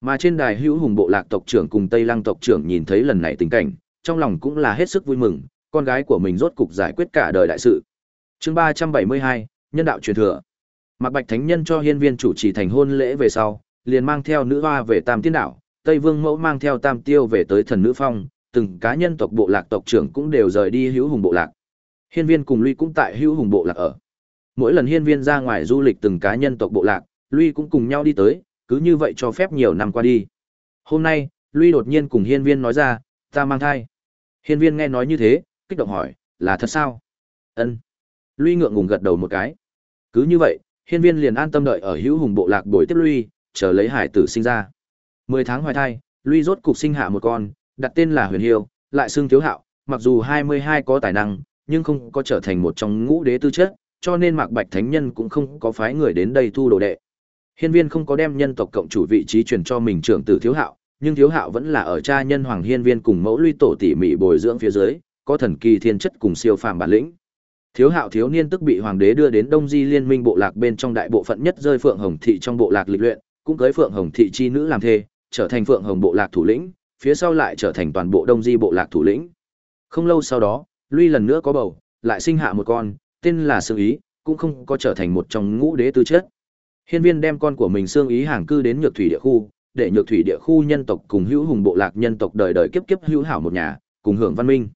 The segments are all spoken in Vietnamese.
Mà trên đài hữu hùng bộ lạc tộc trưởng cùng Tây Lăng tộc trưởng nhìn thấy lần này tình cảnh, trong lòng cũng là hết sức vui mừng, con gái của mình rốt cục giải quyết cả đời đại sự. Chương ba trăm bảy mươi hai nhân đạo truyền thừa. Mạc Bạch Thánh Nhân cho hiên viên chủ trì thành hôn lễ về sau, liền mang theo nữ hoa về Tam Tiên Đảo, Tây Vương Mẫu mang theo Tam Tiêu về tới Thần Nữ Phong, từng cá nhân tộc bộ lạc tộc trưởng cũng đều rời đi hữu hùng bộ lạc. Hiên viên cùng Lui cũng tại hữu hùng bộ lạc ở. Mỗi lần hiên viên ra ngoài du lịch từng cá nhân tộc bộ lạc, Lui cũng cùng nhau đi tới, cứ như vậy cho phép nhiều năm qua đi. Hôm nay, Luy đột nhiên cùng hiên viên nói ra, ta mang thai. Hiên viên nghe nói như thế, kích động hỏi, là thật sao? Ân. Luy ngượng ngùng gật đầu một cái. Cứ như vậy, hiên viên liền an tâm đợi ở hữu hùng bộ lạc bồi tiếp Luy, chờ lấy hải tử sinh ra. Mười tháng hoài thai, Luy rốt cục sinh hạ một con, đặt tên là Huyền Hiêu, lại xưng Thiếu Hạo, mặc dù hai mươi hai có tài năng, nhưng không có trở thành một trong ngũ đế tư chất, cho nên Mạc Bạch Thánh Nhân cũng không có phái người đến đây thu đồ đệ. Hiên Viên không có đem nhân tộc cộng chủ vị trí truyền cho mình trưởng tử Thiếu Hạo, nhưng Thiếu Hạo vẫn là ở cha nhân Hoàng Hiên Viên cùng mẫu Luy tổ tỉ mỉ bồi dưỡng phía dưới, có thần kỳ thiên chất cùng siêu phàm bản lĩnh. Thiếu Hạo thiếu niên tức bị hoàng đế đưa đến Đông Di Liên minh bộ lạc bên trong đại bộ phận nhất rơi Phượng Hồng thị trong bộ lạc lịch luyện, cũng cưới Phượng Hồng thị chi nữ làm thê, trở thành Phượng Hồng bộ lạc thủ lĩnh, phía sau lại trở thành toàn bộ Đông Di bộ lạc thủ lĩnh. Không lâu sau đó, Luy lần nữa có bầu, lại sinh hạ một con, tên là Sương Ý, cũng không có trở thành một trong ngũ đế tư chất. Hiên Viên đem con của mình Sương Ý hàng cư đến Nhược Thủy địa khu, để Nhược Thủy địa khu nhân tộc cùng hữu hùng bộ lạc nhân tộc đời đời kiếp kiếp hữu hảo một nhà, cùng hưởng văn minh.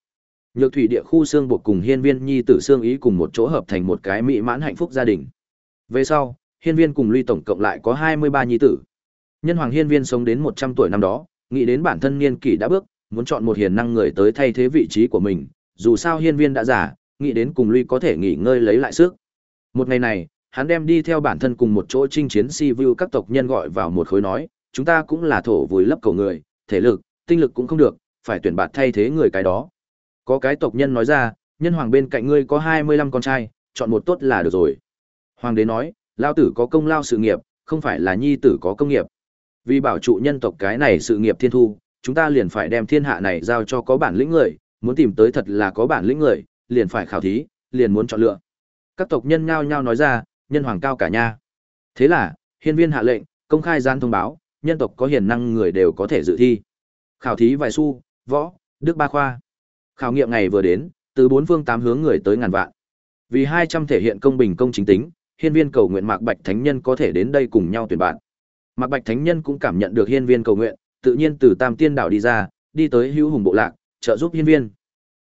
Nhược Thủy địa khu xương buộc cùng Hiên Viên nhi tử Sương Ý cùng một chỗ hợp thành một cái mỹ mãn hạnh phúc gia đình. Về sau, Hiên Viên cùng Ly tổng cộng lại có 23 nhi tử. Nhân Hoàng Hiên Viên sống đến 100 tuổi năm đó, nghĩ đến bản thân niên kỷ đã bước, muốn chọn một hiền năng người tới thay thế vị trí của mình, dù sao Hiên Viên đã già, nghĩ đến cùng Ly có thể nghỉ ngơi lấy lại sức. Một ngày này, hắn đem đi theo bản thân cùng một chỗ chinh chiến si vu các tộc nhân gọi vào một khối nói, chúng ta cũng là thổ vùi lấp cầu người, thể lực, tinh lực cũng không được, phải tuyển bạt thay thế người cái đó. Có cái tộc nhân nói ra, nhân hoàng bên cạnh ngươi có 25 con trai, chọn một tốt là được rồi. Hoàng đế nói, lao tử có công lao sự nghiệp, không phải là nhi tử có công nghiệp. Vì bảo trụ nhân tộc cái này sự nghiệp thiên thu, chúng ta liền phải đem thiên hạ này giao cho có bản lĩnh người, muốn tìm tới thật là có bản lĩnh người, liền phải khảo thí, liền muốn chọn lựa. Các tộc nhân nhao nhao nói ra, nhân hoàng cao cả nha. Thế là, hiên viên hạ lệnh, công khai gian thông báo, nhân tộc có hiền năng người đều có thể dự thi. Khảo thí vài xu, võ, đức ba khoa. Khảo nghiệm ngày vừa đến, từ bốn phương tám hướng người tới ngàn vạn. Vì hai trăm thể hiện công bình công chính tính, hiên viên cầu nguyện Mạc Bạch Thánh Nhân có thể đến đây cùng nhau tuyển bạn. Mạc Bạch Thánh Nhân cũng cảm nhận được hiên viên cầu nguyện, tự nhiên từ Tam Tiên đảo đi ra, đi tới Hữu Hùng bộ lạc, trợ giúp hiên viên.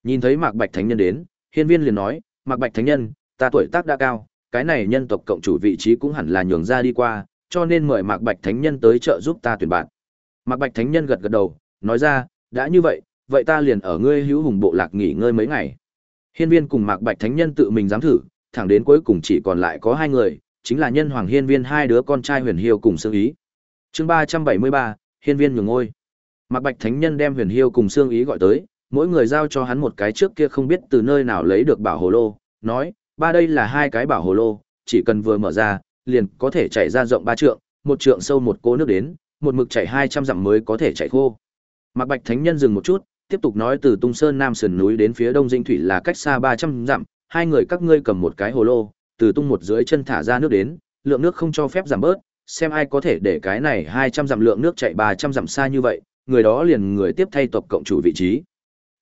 Nhìn thấy Mạc Bạch Thánh Nhân đến, hiên viên liền nói, Mạc Bạch Thánh Nhân, ta tuổi tác đã cao, cái này nhân tộc cộng chủ vị trí cũng hẳn là nhường ra đi qua, cho nên mời Mạc Bạch Thánh Nhân tới trợ giúp ta tuyển bạn. Mạc Bạch Thánh Nhân gật gật đầu, nói ra, đã như vậy, vậy ta liền ở ngươi hữu hùng bộ lạc nghỉ ngơi mấy ngày. Hiên viên cùng Mạc Bạch Thánh Nhân tự mình dám thử, thẳng đến cuối cùng chỉ còn lại có hai người, chính là nhân hoàng hiên viên hai đứa con trai huyền hiêu cùng xương ý. chương ba trăm bảy mươi ba hiên viên nhường ngôi. Mạc Bạch Thánh Nhân đem huyền hiêu cùng xương ý gọi tới, mỗi người giao cho hắn một cái trước kia không biết từ nơi nào lấy được bảo hồ lô, nói, ba đây là hai cái bảo hồ lô, chỉ cần vừa mở ra, liền có thể chạy ra rộng ba trượng, một trượng sâu một cỗ nước đến, một mực chạy hai trăm dặm mới có thể chạy khô. Mạc Bạch Thánh Nhân dừng một chút, tiếp tục nói từ Tung Sơn Nam sườn núi đến phía Đông Dinh Thủy là cách xa ba trăm dặm, hai người các ngươi cầm một cái hồ lô, từ tung một dưới chân thả ra nước đến, lượng nước không cho phép giảm bớt, xem ai có thể để cái này hai trăm dặm lượng nước chạy ba trăm dặm xa như vậy, người đó liền người tiếp thay tộc cộng chủ vị trí.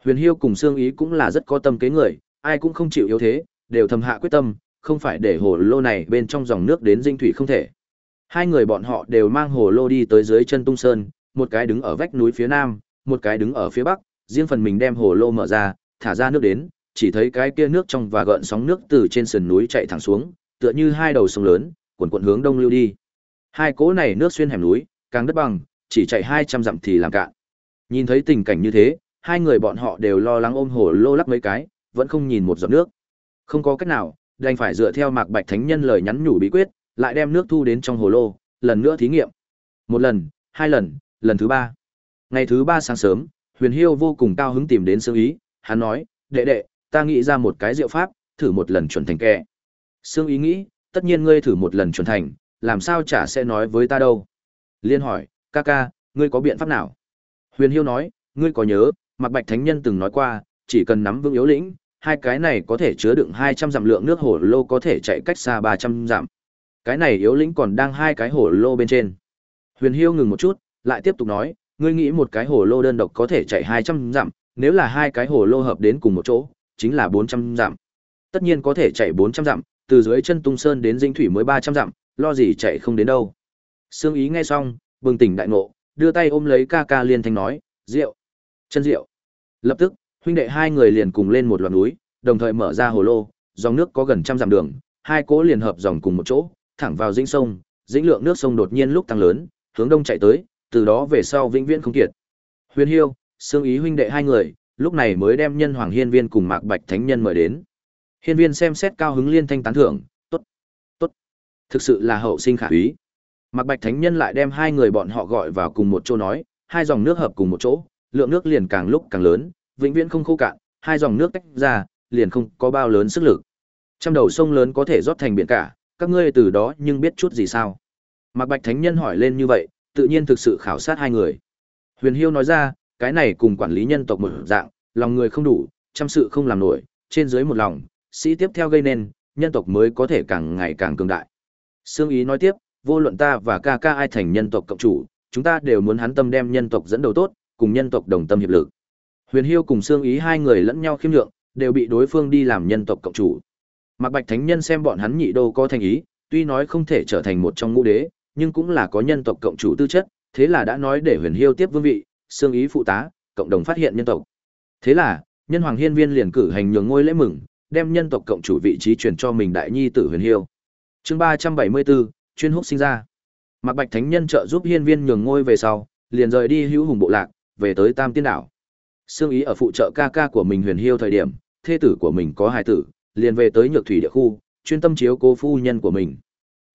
Huyền Hiêu cùng Sương Ý cũng là rất có tâm kế người, ai cũng không chịu yếu thế, đều thầm hạ quyết tâm, không phải để hồ lô này bên trong dòng nước đến dinh thủy không thể. Hai người bọn họ đều mang hồ lô đi tới dưới chân tung sơn, một cái đứng ở vách núi phía nam, một cái đứng ở phía bắc, riêng phần mình đem hồ lô mở ra, thả ra nước đến, chỉ thấy cái kia nước trong và gợn sóng nước từ trên sườn núi chạy thẳng xuống, tựa như hai đầu sông lớn, cuồn cuộn hướng đông lưu đi. Hai cỗ này nước xuyên hẻm núi, càng đất bằng, chỉ chạy 200 dặm thì làm cạn. Nhìn thấy tình cảnh như thế, hai người bọn họ đều lo lắng ôm hồ lô lắc mấy cái, vẫn không nhìn một giọt nước. Không có cách nào, đành phải dựa theo Mạc Bạch Thánh Nhân lời nhắn nhủ bí quyết, lại đem nước thu đến trong hồ lô, lần nữa thí nghiệm. Một lần, hai lần, lần thứ ba. Ngày thứ ba sáng sớm, Huyền Hiêu vô cùng cao hứng tìm đến Sương Ý, hắn nói, đệ đệ, ta nghĩ ra một cái diệu pháp, thử một lần chuẩn thành kẻ. Sương Ý nghĩ, tất nhiên ngươi thử một lần chuẩn thành, làm sao chả sẽ nói với ta đâu. Liên hỏi, ca ca, ngươi có biện pháp nào? Huyền Hiêu nói, ngươi có nhớ, Mạc Bạch Thánh Nhân từng nói qua, chỉ cần nắm vững yếu lĩnh, hai cái này có thể chứa đựng 200 dặm lượng nước hồ lô có thể chạy cách xa 300 dặm. Cái này yếu lĩnh còn đang hai cái hồ lô bên trên. Huyền Hiêu ngừng một chút, Lại tiếp tục nói, ngươi nghĩ một cái hồ lô đơn độc có thể chạy 200 dặm, nếu là hai cái hồ lô hợp đến cùng một chỗ, chính là 400 dặm. Tất nhiên có thể chạy 400 dặm, từ dưới chân Tung Sơn đến Dinh Thủy mới 300 dặm, lo gì chạy không đến đâu. Sương Ý nghe xong, bừng tỉnh đại ngộ, đưa tay ôm lấy ca ca liên thanh nói, "Rượu, chân rượu." Lập tức, huynh đệ hai người liền cùng lên một loạt núi, đồng thời mở ra hồ lô, dòng nước có gần trăm dặm đường, hai cỗ liền hợp dòng cùng một chỗ, thẳng vào dĩnh sông, dĩnh lượng nước sông đột nhiên lúc tăng lớn, hướng đông chạy tới, từ đó về sau vĩnh viễn không kiệt. Huyền Hiêu, Sương Ý huynh đệ hai người, lúc này mới đem Nhân Hoàng Hiên Viên cùng Mạc Bạch Thánh Nhân mời đến. Hiên Viên xem xét cao hứng liên thanh tán thưởng, "Tốt, tốt, thực sự là hậu sinh khả úy." Mạc Bạch Thánh Nhân lại đem hai người bọn họ gọi vào cùng một chỗ nói, hai dòng nước hợp cùng một chỗ, lượng nước liền càng lúc càng lớn, vĩnh viễn không khô cạn, hai dòng nước tách ra, liền không có bao lớn sức lực. Trăm đầu sông lớn có thể rót thành biển cả, các ngươi từ đó nhưng biết chút gì sao? Mạc Bạch Thánh Nhân hỏi lên như vậy, tự nhiên thực sự khảo sát hai người. Huyền Hiêu nói ra, cái này cùng quản lý nhân tộc một dạng, lòng người không đủ, chăm sự không làm nổi, trên dưới một lòng, sĩ tiếp theo gây nên, nhân tộc mới có thể càng ngày càng cường đại. Sương Ý nói tiếp, vô luận ta và ca ca ai thành nhân tộc cộng chủ, chúng ta đều muốn hắn tâm đem nhân tộc dẫn đầu tốt, cùng nhân tộc đồng tâm hiệp lực. Huyền Hiêu cùng Sương Ý hai người lẫn nhau khiêm nhượng, đều bị đối phương đi làm nhân tộc cộng chủ. Mạc Bạch Thánh Nhân xem bọn hắn nhị đô có thành ý, tuy nói không thể trở thành một trong ngũ đế, nhưng cũng là có nhân tộc cộng chủ tư chất, thế là đã nói để Huyền Hiêu tiếp vương vị, Sương Ý phụ tá, cộng đồng phát hiện nhân tộc. Thế là, Nhân Hoàng Hiên Viên liền cử hành nhường ngôi lễ mừng, đem nhân tộc cộng chủ vị trí truyền cho mình đại nhi tử Huyền Hiêu. Chương 374, chuyên húc sinh ra. Mạc Bạch Thánh Nhân trợ giúp Hiên Viên nhường ngôi về sau, liền rời đi hữu hùng bộ lạc, về tới Tam Tiên đảo. Sương Ý ở phụ trợ ca ca của mình Huyền Hiêu thời điểm, thê tử của mình có hài tử, liền về tới Nhược Thủy địa khu, chuyên tâm chiếu cố phu nhân của mình.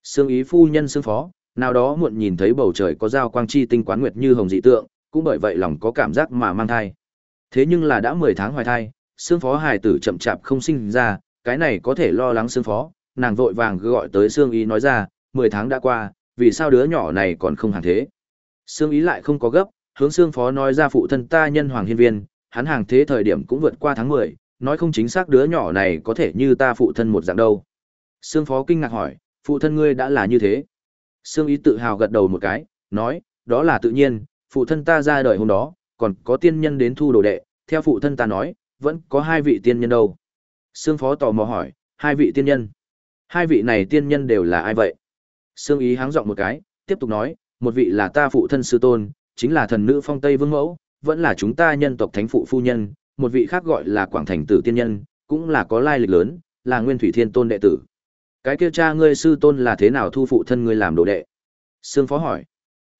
Sương Ý phu nhân sương phó, nào đó muộn nhìn thấy bầu trời có giao quang chi tinh quán nguyệt như hồng dị tượng, cũng bởi vậy lòng có cảm giác mà mang thai. Thế nhưng là đã 10 tháng hoài thai, sương phó hài tử chậm chạp không sinh ra, cái này có thể lo lắng sương phó, nàng vội vàng gọi tới sương ý nói ra, 10 tháng đã qua, vì sao đứa nhỏ này còn không hàng thế. Sương ý lại không có gấp, hướng xương phó nói ra phụ thân ta nhân hoàng hiên viên, hắn hàng thế thời điểm cũng vượt qua tháng 10, nói không chính xác đứa nhỏ này có thể như ta phụ thân một dạng đâu. Xương phó kinh ngạc hỏi, phụ thân ngươi đã là như thế. xương ý tự hào gật đầu một cái, nói, đó là tự nhiên, phụ thân ta ra đời hôm đó, còn có tiên nhân đến thu đồ đệ, theo phụ thân ta nói, vẫn có hai vị tiên nhân đâu. xương phó tò mò hỏi, hai vị tiên nhân. Hai vị này tiên nhân đều là ai vậy? xương ý háng giọng một cái, tiếp tục nói, một vị là ta phụ thân sư tôn, chính là thần nữ phong Tây Vương Mẫu, vẫn là chúng ta nhân tộc thánh phụ phu nhân, một vị khác gọi là Quảng Thành Tử tiên nhân, cũng là có lai lịch lớn, là Nguyên Thủy Thiên Tôn đệ tử. Cái kia cha ngươi sư tôn là thế nào thu phụ thân ngươi làm đồ đệ? Sương Phó hỏi.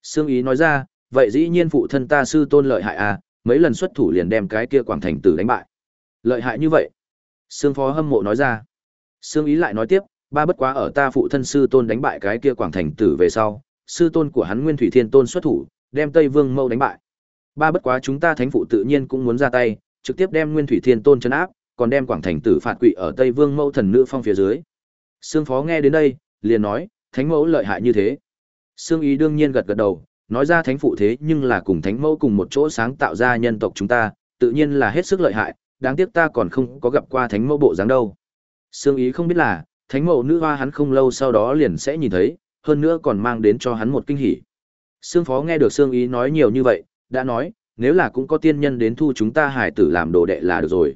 Sương Ý nói ra, vậy dĩ nhiên phụ thân ta sư tôn lợi hại à, mấy lần xuất thủ liền đem cái kia quảng thành tử đánh bại. Lợi hại như vậy. Sương Phó hâm mộ nói ra. Sương Ý lại nói tiếp, ba bất quá ở ta phụ thân sư tôn đánh bại cái kia quảng thành tử về sau, sư tôn của hắn Nguyên Thủy Thiên Tôn xuất thủ, đem Tây Vương Mâu đánh bại. Ba bất quá chúng ta thánh phụ tự nhiên cũng muốn ra tay, trực tiếp đem Nguyên Thủy Thiên Tôn trấn áp, còn đem quảng thành tử phạt quỷ ở Tây Vương Mâu thần nữ phong phía dưới. Sương Phó nghe đến đây, liền nói, thánh mẫu lợi hại như thế. Sương Ý đương nhiên gật gật đầu, nói ra thánh phụ thế nhưng là cùng thánh mẫu cùng một chỗ sáng tạo ra nhân tộc chúng ta, tự nhiên là hết sức lợi hại, đáng tiếc ta còn không có gặp qua thánh mẫu bộ dáng đâu. Sương Ý không biết là, thánh mẫu nữ hoa hắn không lâu sau đó liền sẽ nhìn thấy, hơn nữa còn mang đến cho hắn một kinh hỉ. Sương Phó nghe được Sương Ý nói nhiều như vậy, đã nói, nếu là cũng có tiên nhân đến thu chúng ta hải tử làm đồ đệ là được rồi.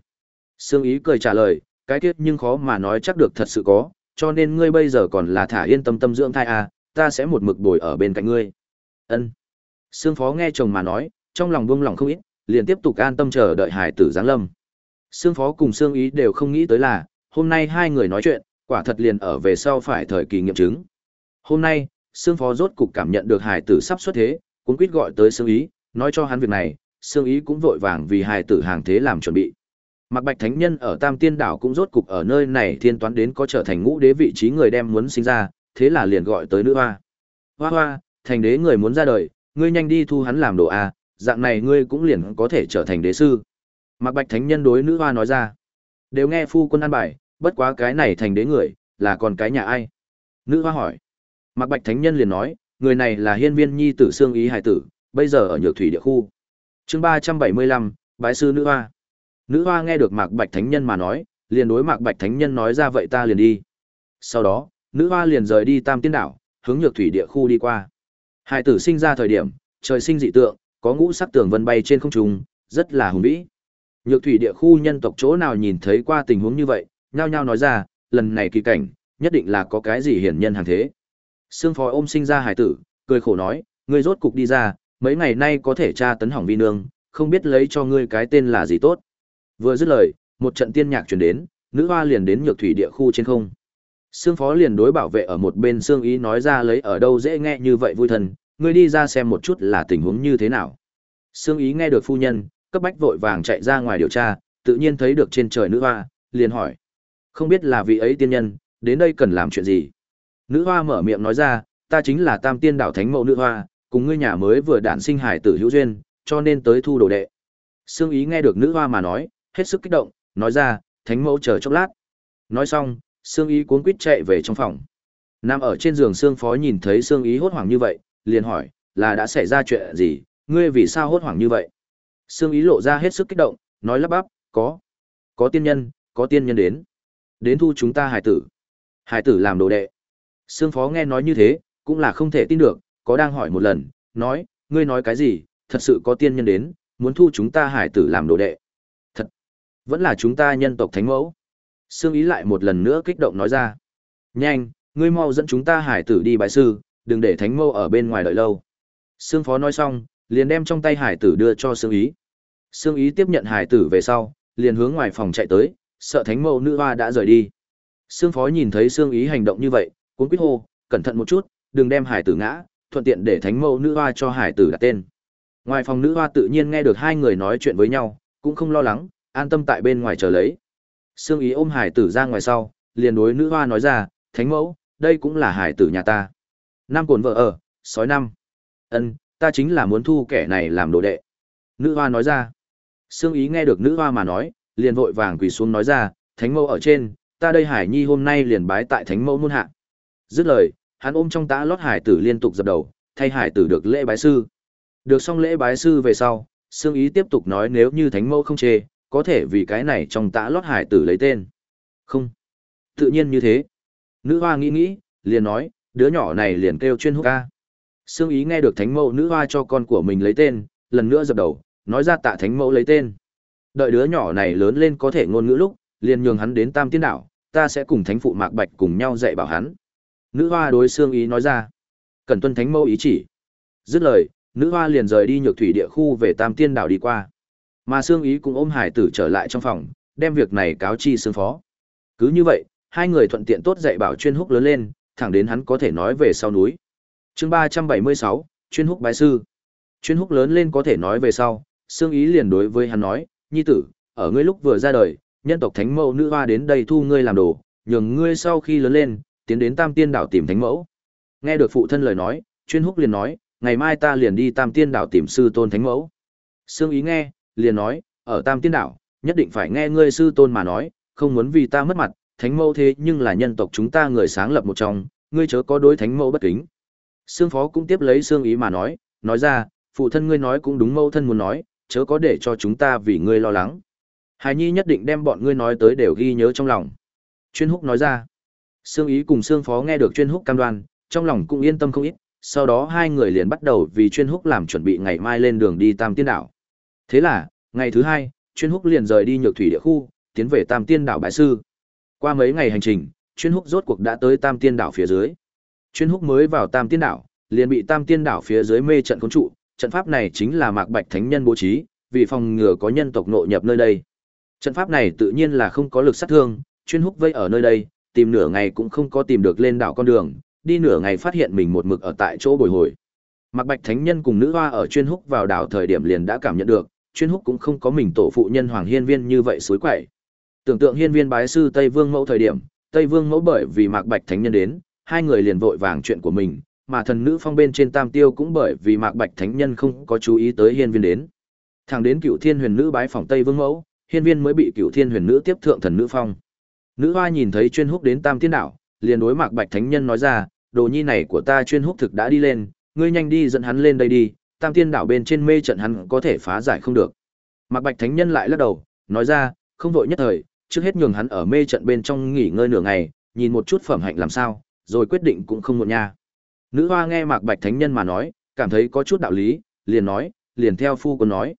Sương Ý cười trả lời, cái tiết nhưng khó mà nói chắc được thật sự có, cho nên ngươi bây giờ còn là thả yên tâm tâm dưỡng thai à, ta sẽ một mực bồi ở bên cạnh ngươi. Ân. Sương Phó nghe chồng mà nói, trong lòng buông lòng không ít, liền tiếp tục an tâm chờ đợi hải tử giáng lâm. Sương Phó cùng Sương Ý đều không nghĩ tới là, hôm nay hai người nói chuyện, quả thật liền ở về sau phải thời kỳ nghiệm chứng. Hôm nay, Sương Phó rốt cục cảm nhận được hải tử sắp xuất thế, cũng quyết gọi tới Sương Ý, nói cho hắn việc này, Sương Ý cũng vội vàng vì hải tử hàng thế làm chuẩn bị. Mạc Bạch Thánh Nhân ở Tam Tiên Đảo cũng rốt cục ở nơi này thiên toán đến có trở thành ngũ đế vị trí người đem muốn sinh ra, thế là liền gọi tới nữ hoa. Hoa hoa, thành đế người muốn ra đời, ngươi nhanh đi thu hắn làm đồ a, dạng này ngươi cũng liền có thể trở thành đế sư. Mạc Bạch Thánh Nhân đối nữ hoa nói ra. Đều nghe phu quân an bài, bất quá cái này thành đế người, là còn cái nhà ai? Nữ hoa hỏi. Mạc Bạch Thánh Nhân liền nói, người này là hiên viên nhi tử xương ý hải tử, bây giờ ở nhược thủy địa khu. chương ba trăm bảy mươi lăm, bái sư nữ hoa. Nữ hoa nghe được Mạc Bạch Thánh Nhân mà nói, liền đối Mạc Bạch Thánh Nhân nói ra vậy ta liền đi. Sau đó, nữ hoa liền rời đi Tam Tiên Đảo, hướng Nhược Thủy địa khu đi qua. Hải tử sinh ra thời điểm, trời sinh dị tượng, có ngũ sắc tường vân bay trên không trung, rất là hùng vĩ. Nhược thủy địa khu nhân tộc chỗ nào nhìn thấy qua tình huống như vậy, nhao nhao nói ra, lần này kỳ cảnh, nhất định là có cái gì hiển nhân hàng thế. Sương phó ôm sinh ra hải tử, cười khổ nói, ngươi rốt cục đi ra, mấy ngày nay có thể tra tấn hỏng vi nương, không biết lấy cho ngươi cái tên là gì tốt. Vừa dứt lời, một trận tiên nhạc truyền đến, nữ hoa liền đến nhược thủy địa khu trên không. Sương phó liền đối bảo vệ ở một bên sương ý nói ra lấy ở đâu dễ nghe như vậy vui thần, ngươi đi ra xem một chút là tình huống như thế nào. Sương ý nghe được phu nhân, cấp bách vội vàng chạy ra ngoài điều tra, tự nhiên thấy được trên trời nữ hoa, liền hỏi. Không biết là vị ấy tiên nhân, đến đây cần làm chuyện gì? Nữ hoa mở miệng nói ra, ta chính là tam tiên đảo thánh mẫu nữ hoa, cùng ngươi nhà mới vừa đản sinh hải tử hữu duyên, cho nên tới thu đồ đệ. Sương ý nghe được nữ hoa mà nói, hết sức kích động, nói ra, thánh mẫu chờ chốc lát. Nói xong, Sương ý cuốn quýt chạy về trong phòng. Nằm ở trên giường Sương phó nhìn thấy Sương ý hốt hoảng như vậy, liền hỏi, là đã xảy ra chuyện gì, ngươi vì sao hốt hoảng như vậy? Sương ý lộ ra hết sức kích động, nói lắp bắp, có, có tiên nhân, có tiên nhân đến. Đến thu chúng ta hải tử. Hải tử làm đồ đệ. Sương phó nghe nói như thế, cũng là không thể tin được, có đang hỏi một lần, nói, ngươi nói cái gì, thật sự có tiên nhân đến, muốn thu chúng ta hải tử làm đồ đệ. Thật, vẫn là chúng ta nhân tộc thánh mẫu. Sương ý lại một lần nữa kích động nói ra. Nhanh, ngươi mau dẫn chúng ta hải tử đi bái sư, đừng để thánh mẫu ở bên ngoài đợi lâu. Sương phó nói xong, liền đem trong tay hải tử đưa cho Sương ý. Sương ý tiếp nhận hải tử về sau, liền hướng ngoài phòng chạy tới, sợ thánh mẫu nữ hoa đã rời đi. Sương phó nhìn thấy Sương ý hành động như vậy, cuốn quýt hô, cẩn thận một chút, đừng đem hải tử ngã, thuận tiện để thánh mẫu nữ hoa cho hải tử đặt tên. Ngoài phòng nữ hoa tự nhiên nghe được hai người nói chuyện với nhau, cũng không lo lắng, an tâm tại bên ngoài chờ lấy. Sương ý ôm hải tử ra ngoài sau, liền đối nữ hoa nói ra, thánh mẫu, đây cũng là hải tử nhà ta. Nam cồn vợ ở, sói năm. Ân, ta chính là muốn thu kẻ này làm đồ đệ. Nữ hoa nói ra. Sương ý nghe được nữ hoa mà nói, liền vội vàng quỳ xuống nói ra, thánh mẫu ở trên, ta đây hải nhi hôm nay liền bái tại thánh mẫu muôn hạ. Dứt lời, hắn ôm trong tã lót hải tử liên tục dập đầu, thay hải tử được lễ bái sư. Được xong lễ bái sư về sau, Sương Ý tiếp tục nói nếu như thánh mẫu không chê, có thể vì cái này trong tã lót hải tử lấy tên. Không. Tự nhiên như thế. Nữ hoa nghĩ nghĩ, liền nói, đứa nhỏ này liền kêu chuyên húc ca. Sương Ý nghe được thánh mẫu nữ hoa cho con của mình lấy tên, lần nữa dập đầu, nói ra tạ thánh mẫu lấy tên. Đợi đứa nhỏ này lớn lên có thể ngôn ngữ lúc, liền nhường hắn đến Tam Tiên Đảo, ta sẽ cùng thánh phụ Mạc Bạch cùng nhau dạy bảo hắn. Nữ hoa đối Sương Ý nói ra, cần tuân thánh mẫu ý chỉ. Dứt lời, nữ hoa liền rời đi nhược thủy địa khu về Tam Tiên Đảo đi qua. Mà Sương Ý cũng ôm hải tử trở lại trong phòng, đem việc này cáo chi Sương Phó. Cứ như vậy, hai người thuận tiện tốt dạy bảo chuyên húc lớn lên, thẳng đến hắn có thể nói về sau núi. Chương ba trăm bảy mươi sáu, chuyên húc bái sư. Chuyên húc lớn lên có thể nói về sau, Sương Ý liền đối với hắn nói, nhi tử, ở ngươi lúc vừa ra đời, nhân tộc thánh mẫu nữ hoa đến đây thu ngươi làm đồ, nhường ngươi sau khi lớn lên, tiến đến Tam Tiên đảo tìm thánh mẫu. Nghe được phụ thân lời nói, chuyên húc liền nói, ngày mai ta liền đi Tam Tiên đảo tìm sư tôn thánh mẫu. Sương ý nghe, liền nói, ở Tam Tiên đảo, nhất định phải nghe ngươi sư tôn mà nói, không muốn vì ta mất mặt, thánh mẫu thế nhưng là nhân tộc chúng ta người sáng lập một trong, ngươi chớ có đối thánh mẫu bất kính. Sương phó cũng tiếp lấy sương ý mà nói, nói ra, phụ thân ngươi nói cũng đúng mẫu thân muốn nói, chớ có để cho chúng ta vì ngươi lo lắng. Hải Nhi nhất định đem bọn ngươi nói tới đều ghi nhớ trong lòng. Chuyên húc nói ra. Sương ý cùng Sương phó nghe được chuyên húc cam đoan, trong lòng cũng yên tâm không ít, sau đó hai người liền bắt đầu vì chuyên húc làm chuẩn bị ngày mai lên đường đi Tam Tiên Đảo. Thế là, ngày thứ hai, chuyên húc liền rời đi nhược thủy địa khu, tiến về Tam Tiên Đảo bãi sư. Qua mấy ngày hành trình, chuyên húc rốt cuộc đã tới Tam Tiên Đảo phía dưới. Chuyên húc mới vào Tam Tiên Đảo, liền bị Tam Tiên Đảo phía dưới mê trận cuốn trụ, trận pháp này chính là Mạc Bạch Thánh Nhân bố trí, vì phòng ngừa có nhân tộc nội nhập nơi đây. Trận pháp này tự nhiên là không có lực sát thương, chuyên húc vây ở nơi đây, tìm nửa ngày cũng không có tìm được lên đảo con đường, đi nửa ngày phát hiện mình một mực ở tại chỗ bồi hồi. Mạc Bạch Thánh Nhân cùng nữ hoa ở chuyên húc vào đảo thời điểm liền đã cảm nhận được, chuyên húc cũng không có mình tổ phụ nhân Hoàng Hiên Viên như vậy suối quậy. Tưởng tượng Hiên Viên bái sư Tây Vương Mẫu thời điểm, Tây Vương Mẫu bởi vì Mạc Bạch Thánh Nhân đến, hai người liền vội vàng chuyện của mình, mà thần nữ phong bên trên Tam Tiêu cũng bởi vì Mạc Bạch Thánh Nhân không có chú ý tới Hiên Viên đến. Thẳng đến Cửu Thiên Huyền Nữ bái phòng Tây Vương Mẫu, Hiên Viên mới bị Cửu Thiên Huyền Nữ tiếp thượng thần nữ phong. Nữ hoa nhìn thấy chuyên húc đến Tam Tiên đảo, liền đối Mạc Bạch Thánh Nhân nói ra, đồ nhi này của ta chuyên húc thực đã đi lên, ngươi nhanh đi dẫn hắn lên đây đi, Tam Tiên đảo bên trên mê trận hắn có thể phá giải không được. Mạc Bạch Thánh Nhân lại lắc đầu, nói ra, không vội nhất thời, trước hết nhường hắn ở mê trận bên trong nghỉ ngơi nửa ngày, nhìn một chút phẩm hạnh làm sao, rồi quyết định cũng không muộn nha. Nữ hoa nghe Mạc Bạch Thánh Nhân mà nói, cảm thấy có chút đạo lý, liền nói, liền theo phu quân nói.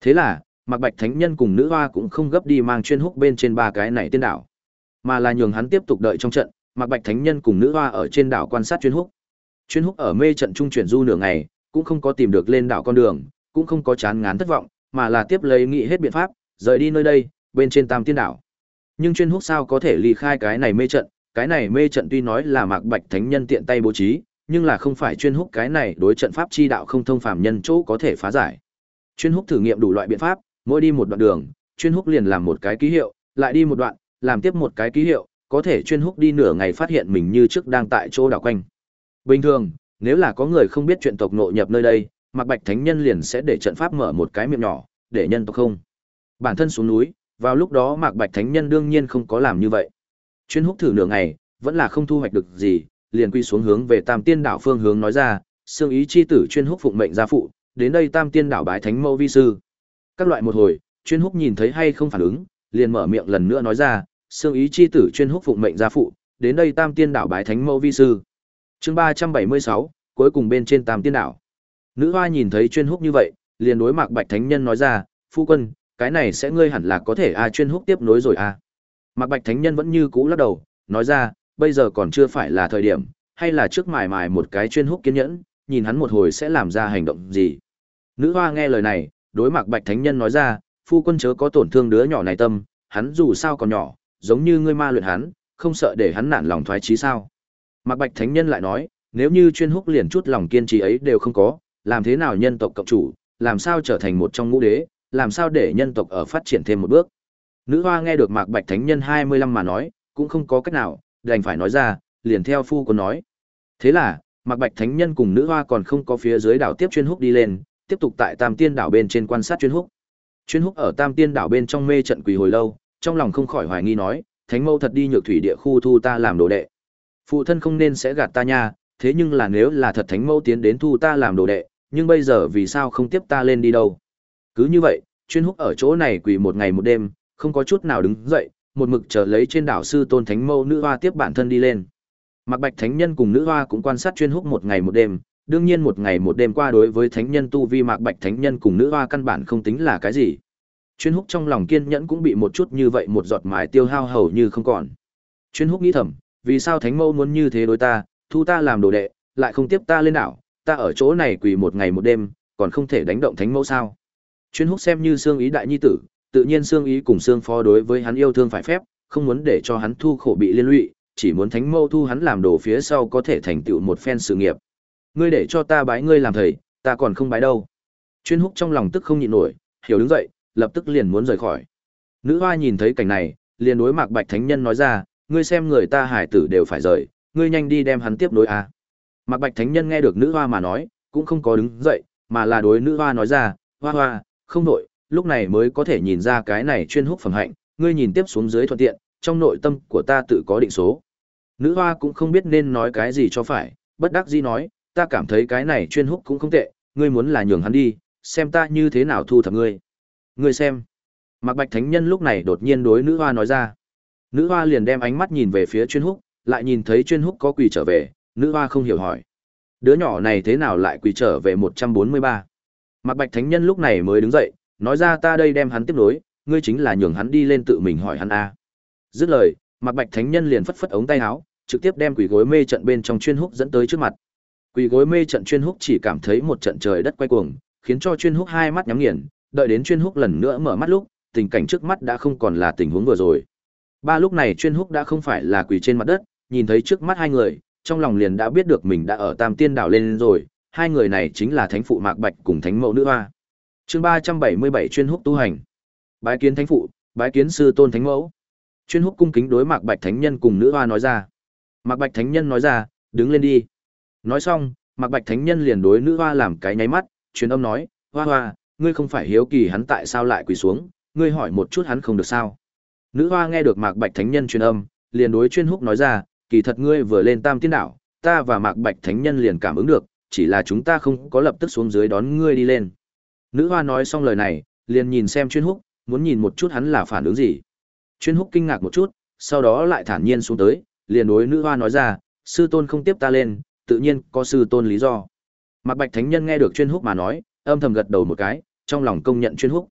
Thế là, Mạc Bạch Thánh Nhân cùng nữ hoa cũng không gấp đi mang chuyên húc bên trên ba cái này tiên đảo, mà là nhường hắn tiếp tục đợi trong trận, Mạc Bạch Thánh Nhân cùng nữ hoa ở trên đảo quan sát chuyên húc. Chuyên húc ở mê trận trung chuyển du nửa ngày, cũng không có tìm được lên đảo con đường, cũng không có chán ngán thất vọng, mà là tiếp lấy nghĩ hết biện pháp, rời đi nơi đây, bên trên Tam Tiên đảo. Nhưng chuyên húc sao có thể ly khai cái này mê trận, cái này mê trận tuy nói là Mạc Bạch Thánh Nhân tiện tay bố trí, nhưng là không phải chuyên húc cái này đối trận pháp chi đạo không thông phàm nhân chỗ có thể phá giải. Chuyên húc thử nghiệm đủ loại biện pháp, mỗi đi một đoạn đường, chuyên húc liền làm một cái ký hiệu, lại đi một đoạn, làm tiếp một cái ký hiệu, có thể chuyên húc đi nửa ngày phát hiện mình như trước đang tại chỗ đảo quanh. Bình thường, nếu là có người không biết chuyện tộc nội nhập nơi đây, Mạc Bạch Thánh Nhân liền sẽ để trận pháp mở một cái miệng nhỏ, để nhân tộc không. Bản thân xuống núi, vào lúc đó Mạc Bạch Thánh Nhân đương nhiên không có làm như vậy. Chuyên húc thử nửa ngày, vẫn là không thu hoạch được gì, liền quy xuống hướng về Tam Tiên đảo phương hướng nói ra, xương ý chi tử chuyên húc phụng mệnh gia phụ, đến đây Tam Tiên đảo bái thánh mẫu vi sư. Các loại một hồi, chuyên húc nhìn thấy hay không phản ứng, liền mở miệng lần nữa nói ra, xương ý chi tử chuyên húc phụng mệnh gia phụ, đến đây Tam Tiên đảo bái thánh mẫu vi sư. Chương ba trăm bảy mươi sáu cuối cùng bên trên Tam Tiên đảo. Nữ hoa nhìn thấy chuyên húc như vậy, liền đối Mạc Bạch Thánh Nhân nói ra, phu quân, cái này sẽ ngươi hẳn là có thể a chuyên húc tiếp nối rồi a. À. Mạc Bạch Thánh Nhân vẫn như cũ lắc đầu, nói ra, bây giờ còn chưa phải là thời điểm, hay là trước mài mài một cái chuyên húc kiên nhẫn, nhìn hắn một hồi sẽ làm ra hành động gì. Nữ hoa nghe lời này, đối mặt Bạch Thánh Nhân nói ra, phu quân chớ có tổn thương đứa nhỏ này tâm, hắn dù sao còn nhỏ, giống như ngươi ma luyện hắn, không sợ để hắn nản lòng thoái chí sao. Mạc Bạch Thánh Nhân lại nói, nếu như chuyên húc liền chút lòng kiên trì ấy đều không có, làm thế nào nhân tộc cộng chủ, làm sao trở thành một trong ngũ đế, làm sao để nhân tộc ở phát triển thêm một bước. Nữ hoa nghe được Mạc Bạch Thánh Nhân 25 mà nói, cũng không có cách nào, đành phải nói ra, liền theo phu quân nói. Thế là, Mạc Bạch Thánh Nhân cùng nữ hoa còn không có phía dưới đảo tiếp chuyên húc đi lên, tiếp tục tại Tam Tiên đảo bên trên quan sát chuyên húc. Chuyên húc ở Tam Tiên đảo bên trong mê trận quỳ hồi lâu, trong lòng không khỏi hoài nghi nói, Thánh Mâu thật đi nhược thủy địa khu thu ta làm đồ đệ. Phụ thân không nên sẽ gạt ta nha, thế nhưng là nếu là thật Thánh Mâu tiến đến thu ta làm đồ đệ, nhưng bây giờ vì sao không tiếp ta lên đi đâu? Cứ như vậy, chuyên húc ở chỗ này quỳ một ngày một đêm, không có chút nào đứng dậy, một mực chờ lấy trên đảo sư tôn thánh mâu nữ hoa tiếp bản thân đi lên. Mạc Bạch Thánh Nhân cùng nữ hoa cũng quan sát chuyên húc một ngày một đêm, đương nhiên một ngày một đêm qua đối với thánh nhân tu vi Mạc Bạch Thánh Nhân cùng nữ hoa căn bản không tính là cái gì. Chuyên húc trong lòng kiên nhẫn cũng bị một chút như vậy một giọt mài tiêu hao hầu như không còn. Chuyên húc nghĩ thầm, vì sao thánh Mẫu muốn như thế đối ta, thu ta làm đồ đệ, lại không tiếp ta lên đảo, ta ở chỗ này quỳ một ngày một đêm, còn không thể đánh động thánh Mẫu sao? Chuyên húc xem như xương ý đại nhi tử, tự nhiên xương ý cùng xương phó đối với hắn yêu thương phải phép, không muốn để cho hắn thu khổ bị liên lụy, chỉ muốn thánh Mẫu thu hắn làm đồ phía sau có thể thành tựu một phen sự nghiệp. Ngươi để cho ta bái ngươi làm thầy, ta còn không bái đâu. Chuyên húc trong lòng tức không nhịn nổi, hiểu đứng dậy, lập tức liền muốn rời khỏi. Nữ hoa nhìn thấy cảnh này, liền đối Mạc Bạch Thánh Nhân nói ra, ngươi xem người ta hải tử đều phải rời, ngươi nhanh đi đem hắn tiếp nối a. À. Mạc Bạch Thánh Nhân nghe được nữ hoa mà nói, cũng không có đứng dậy, mà là đối nữ hoa nói ra, hoa hoa, không nổi, lúc này mới có thể nhìn ra cái này chuyên húc phẩm hạnh, ngươi nhìn tiếp xuống dưới thuận tiện, trong nội tâm của ta tự có định số. Nữ hoa cũng không biết nên nói cái gì cho phải, bất đắc dĩ nói, ta cảm thấy cái này chuyên húc cũng không tệ, ngươi muốn là nhường hắn đi, xem ta như thế nào thu thập ngươi. Ngươi xem. Mạc Bạch Thánh Nhân lúc này đột nhiên đối nữ hoa nói ra. Nữ hoa liền đem ánh mắt nhìn về phía chuyên húc, lại nhìn thấy chuyên húc có quỳ trở về, nữ hoa không hiểu hỏi. Đứa nhỏ này thế nào lại quỳ trở về 143? Mạc Bạch Thánh Nhân lúc này mới đứng dậy, nói ra ta đây đem hắn tiếp nối, ngươi chính là nhường hắn đi lên tự mình hỏi hắn a. Dứt lời, Mạc Bạch Thánh Nhân liền phất phất ống tay áo, trực tiếp đem quỷ gối mê trận bên trong chuyên húc dẫn tới trước mặt. Quỷ gối mê trận chuyên húc chỉ cảm thấy một trận trời đất quay cuồng, khiến cho chuyên húc hai mắt nhắm nghiền, đợi đến chuyên húc lần nữa mở mắt lúc, tình cảnh trước mắt đã không còn là tình huống vừa rồi. Ba lúc này chuyên húc đã không phải là quỳ trên mặt đất, nhìn thấy trước mắt hai người, trong lòng liền đã biết được mình đã ở Tam Tiên đảo lên rồi, hai người này chính là Thánh phụ Mạc Bạch cùng Thánh mẫu nữ hoa. Chương ba trăm bảy mươi bảy chuyên húc tu hành. Bái kiến Thánh phụ, bái kiến sư tôn Thánh mẫu. Chuyên húc cung kính đối Mạc Bạch Thánh Nhân cùng nữ hoa nói ra. Mạc Bạch Thánh Nhân nói ra, đứng lên đi. Nói xong, Mạc Bạch Thánh Nhân liền đối nữ hoa làm cái nháy mắt, truyền âm nói, hoa hoa, ngươi không phải hiếu kỳ hắn tại sao lại quỳ xuống, ngươi hỏi một chút hắn không được sao. Nữ hoa nghe được Mạc Bạch Thánh Nhân truyền âm, liền đối chuyên húc nói ra, kỳ thật ngươi vừa lên tam tiên đảo, ta và Mạc Bạch Thánh Nhân liền cảm ứng được, chỉ là chúng ta không có lập tức xuống dưới đón ngươi đi lên. Nữ hoa nói xong lời này, liền nhìn xem chuyên húc, muốn nhìn một chút hắn là phản ứng gì. Chuyên húc kinh ngạc một chút, sau đó lại thản nhiên xuống tới, liền đối nữ hoa nói ra, sư tôn không tiếp ta lên, tự nhiên có sư tôn lý do. Mạc Bạch Thánh Nhân nghe được chuyên húc mà nói, âm thầm gật đầu một cái, trong lòng công nhận chuyên húc.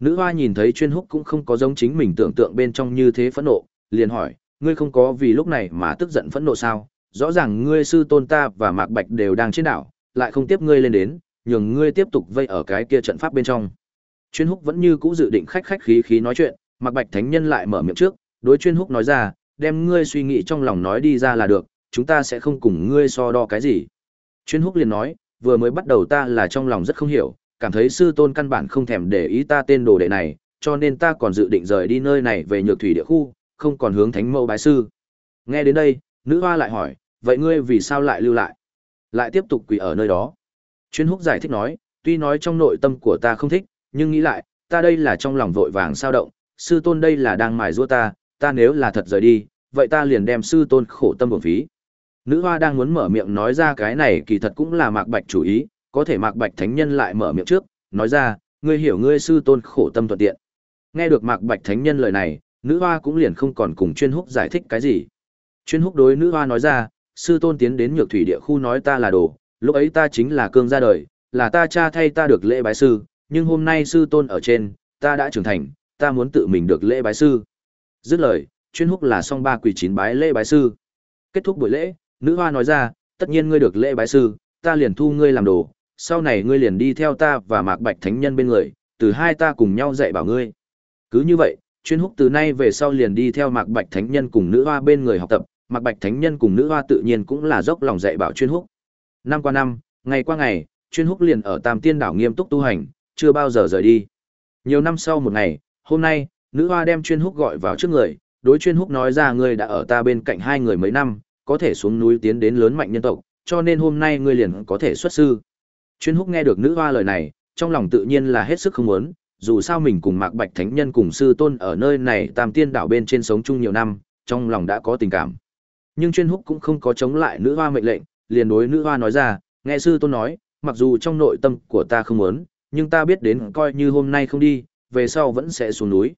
Nữ hoa nhìn thấy chuyên húc cũng không có giống chính mình tưởng tượng bên trong như thế phẫn nộ, liền hỏi, ngươi không có vì lúc này mà tức giận phẫn nộ sao? Rõ ràng ngươi sư tôn ta và Mạc Bạch đều đang trên đảo, lại không tiếp ngươi lên đến, nhường ngươi tiếp tục vây ở cái kia trận pháp bên trong. Chuyên húc vẫn như cũ dự định khách khách khí khí nói chuyện, Mạc Bạch Thánh Nhân lại mở miệng trước, đối chuyên húc nói ra, đem ngươi suy nghĩ trong lòng nói đi ra là được, chúng ta sẽ không cùng ngươi so đo cái gì. Chuyên húc liền nói, vừa mới bắt đầu ta là trong lòng rất không hiểu, cảm thấy sư tôn căn bản không thèm để ý ta tên đồ đệ này, cho nên ta còn dự định rời đi nơi này về nhược thủy địa khu, không còn hướng thánh mẫu bái sư. Nghe đến đây, nữ hoa lại hỏi, vậy ngươi vì sao lại lưu lại? Lại tiếp tục quỳ ở nơi đó. Chuyên húc giải thích nói, tuy nói trong nội tâm của ta không thích, nhưng nghĩ lại, ta đây là trong lòng vội vàng sao động, sư tôn đây là đang mài giũa ta, ta nếu là thật rời đi, vậy ta liền đem sư tôn khổ tâm bổng phí. Nữ hoa đang muốn mở miệng nói ra cái này kỳ thật cũng là Mạc Bạch chủ ý, có thể Mạc Bạch thánh nhân lại mở miệng trước, nói ra, ngươi hiểu ngươi sư tôn khổ tâm thuận tiện. Nghe được Mạc Bạch thánh nhân lời này, nữ hoa cũng liền không còn cùng chuyên húc giải thích cái gì. Chuyên húc đối nữ hoa nói ra, sư tôn tiến đến nhược thủy địa khu nói ta là đồ, lúc ấy ta chính là cương ra đời, là ta cha thay ta được lễ bái sư, nhưng hôm nay sư tôn ở trên, ta đã trưởng thành, ta muốn tự mình được lễ bái sư. Dứt lời, chuyên húc là song ba quỳ chín bái lễ bái sư. Kết thúc buổi lễ, nữ hoa nói ra, tất nhiên ngươi được lễ bái sư, ta liền thu ngươi làm đồ, sau này ngươi liền đi theo ta và mạc bạch thánh nhân bên người, từ hai ta cùng nhau dạy bảo ngươi. Cứ như vậy, chuyên húc từ nay về sau liền đi theo mạc bạch thánh nhân cùng nữ hoa bên người học tập, mạc bạch thánh nhân cùng nữ hoa tự nhiên cũng là dốc lòng dạy bảo chuyên húc. Năm qua năm, ngày qua ngày, chuyên húc liền ở tam tiên đảo nghiêm túc tu hành, chưa bao giờ rời đi. Nhiều năm sau một ngày, hôm nay, nữ hoa đem chuyên húc gọi vào trước người, đối chuyên húc nói ra ngươi đã ở ta bên cạnh hai người mấy năm, có thể xuống núi tiến đến lớn mạnh nhân tộc, cho nên hôm nay ngươi liền có thể xuất sư. Chuyên húc nghe được nữ hoa lời này, trong lòng tự nhiên là hết sức không muốn, dù sao mình cùng Mạc Bạch Thánh Nhân cùng sư tôn ở nơi này tam tiên đảo bên trên sống chung nhiều năm, trong lòng đã có tình cảm. Nhưng chuyên húc cũng không có chống lại nữ hoa mệnh lệnh, liền đối nữ hoa nói ra, nghe sư tôn nói, mặc dù trong nội tâm của ta không muốn, nhưng ta biết đến coi như hôm nay không đi, về sau vẫn sẽ xuống núi.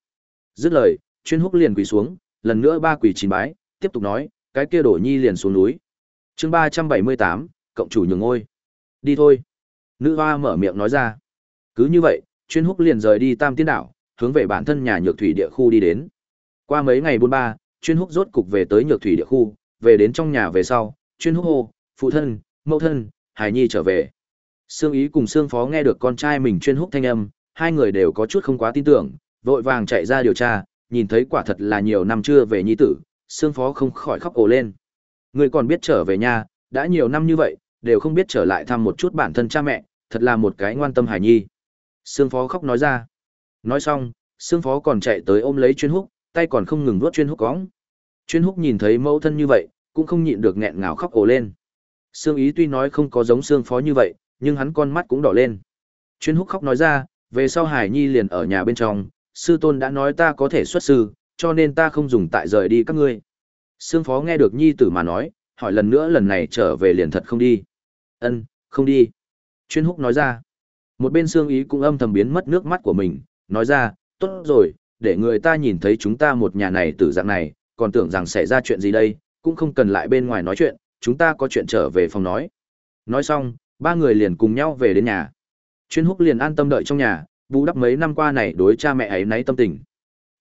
Dứt lời, chuyên húc liền quỳ xuống, lần nữa ba quỳ chín bái, tiếp tục nói, cái kia đổ nhi liền xuống núi. chương ba trăm bảy mươi tám cộng chủ nhường ngôi. Đi thôi. Nữ hoa mở miệng nói ra. Cứ như vậy, chuyên húc liền rời đi tam tiên đảo, hướng về bản thân nhà nhược thủy địa khu đi đến. Qua mấy ngày buôn ba, chuyên húc rốt cục về tới nhược thủy địa khu, về đến trong nhà về sau, chuyên húc hô, phụ thân, mẫu thân, hải nhi trở về. Sương ý cùng Sương phó nghe được con trai mình chuyên húc thanh âm, hai người đều có chút không quá tin tưởng, vội vàng chạy ra điều tra, nhìn thấy quả thật là nhiều năm chưa về nhi tử, Sương phó không khỏi khóc ồ lên. Người còn biết trở về nhà, đã nhiều năm như vậy, đều không biết trở lại thăm một chút bản thân cha mẹ, thật là một cái ngoan tâm hải nhi. Sương phó khóc nói ra. Nói xong, Sương phó còn chạy tới ôm lấy chuyên húc, tay còn không ngừng vuốt chuyên húc cóng. Chuyên húc nhìn thấy mẫu thân như vậy, cũng không nhịn được nghẹn ngào khóc ồ lên. Sương ý tuy nói không có giống Sương phó như vậy, nhưng hắn con mắt cũng đỏ lên. Chuyên húc khóc nói ra, về sau Hải Nhi liền ở nhà bên trong, sư tôn đã nói ta có thể xuất sư, cho nên ta không dùng tại rời đi các ngươi. Sương phó nghe được Nhi tử mà nói, hỏi lần nữa lần này trở về liền thật không đi. Ân, không đi. Chuyên húc nói ra. Một bên Sương ý cũng âm thầm biến mất nước mắt của mình, nói ra, tốt rồi, để người ta nhìn thấy chúng ta một nhà này tử dạng này, còn tưởng rằng xảy ra chuyện gì đây, cũng không cần lại bên ngoài nói chuyện, chúng ta có chuyện trở về phòng nói. Nói xong, ba người liền cùng nhau về đến nhà. Chuyên húc liền an tâm đợi trong nhà, bù đắp mấy năm qua này đối cha mẹ ấy náy tâm tình.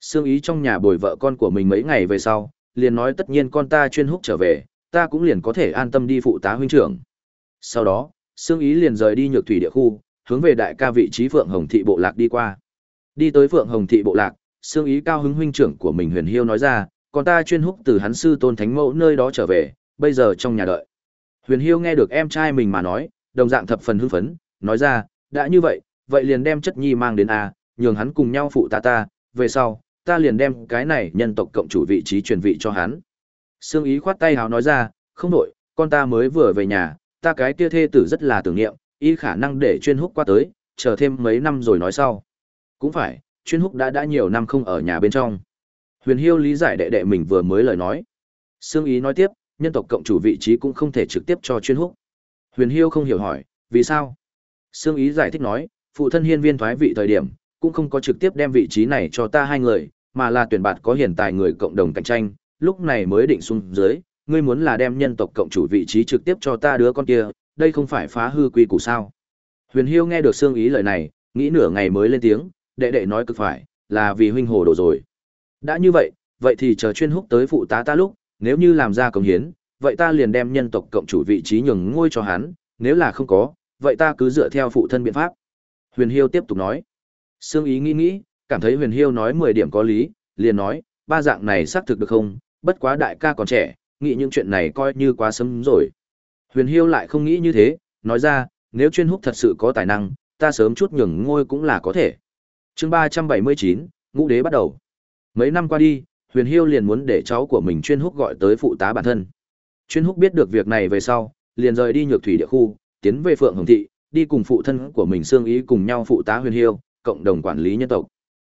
Sương ý trong nhà bồi vợ con của mình mấy ngày về sau, liền nói tất nhiên con ta chuyên húc trở về, ta cũng liền có thể an tâm đi phụ tá huynh trưởng. Sau đó, Sương ý liền rời đi nhược thủy địa khu, hướng về đại ca vị trí Phượng Hồng thị bộ lạc đi qua. Đi tới Phượng Hồng thị bộ lạc, Sương ý cao hứng huynh trưởng của mình Huyền Hiêu nói ra, con ta chuyên húc từ hắn sư tôn thánh mẫu nơi đó trở về, bây giờ trong nhà đợi. Huyền Hiêu nghe được em trai mình mà nói, đồng dạng thập phần hưng phấn, nói ra, đã như vậy, vậy liền đem chất nhi mang đến A, nhường hắn cùng nhau phụ ta ta, về sau, ta liền đem cái này nhân tộc cộng chủ vị trí truyền vị cho hắn. Sương ý khoát tay hào nói ra, không đổi, con ta mới vừa về nhà, ta cái kia thê tử rất là tưởng niệm, y khả năng để chuyên húc qua tới, chờ thêm mấy năm rồi nói sau. Cũng phải, chuyên húc đã đã nhiều năm không ở nhà bên trong. Huyền Hiêu lý giải đệ đệ mình vừa mới lời nói. Sương ý nói tiếp, nhân tộc cộng chủ vị trí cũng không thể trực tiếp cho chuyên húc. Huyền Hiêu không hiểu hỏi, vì sao? Sương Ý giải thích nói, phụ thân hiên viên thoái vị thời điểm, cũng không có trực tiếp đem vị trí này cho ta hai người, mà là tuyển bạt có hiển tài người cộng đồng cạnh tranh, lúc này mới định xuống dưới, ngươi muốn là đem nhân tộc cộng chủ vị trí trực tiếp cho ta đứa con kia, đây không phải phá hư quy củ sao? Huyền Hiêu nghe được Sương Ý lời này, nghĩ nửa ngày mới lên tiếng, đệ đệ nói cực phải, là vì huynh hồ đồ rồi. Đã như vậy, vậy thì chờ chuyên húc tới phụ tá ta lúc, nếu như làm ra công hiến, vậy ta liền đem nhân tộc cộng chủ vị trí nhường ngôi cho hắn, nếu là không có, vậy ta cứ dựa theo phụ thân biện pháp. Huyền Hiêu tiếp tục nói. Sương Ý nghĩ nghĩ, cảm thấy Huyền Hiêu nói 10 điểm có lý, liền nói, ba dạng này xác thực được không, bất quá đại ca còn trẻ, nghĩ những chuyện này coi như quá sớm rồi. Huyền Hiêu lại không nghĩ như thế, nói ra, nếu chuyên húc thật sự có tài năng, ta sớm chút nhường ngôi cũng là có thể. chương 379, ngũ đế bắt đầu. Mấy năm qua đi, Huyền Hiêu liền muốn để cháu của mình chuyên húc gọi tới phụ tá bản thân. Chuyên húc biết được việc này về sau, liền rời đi nhược thủy địa khu, tiến về Phượng Hồng Thị, đi cùng phụ thân của mình Sương Ý cùng nhau phụ tá Huyền Hiêu, cộng đồng quản lý nhân tộc.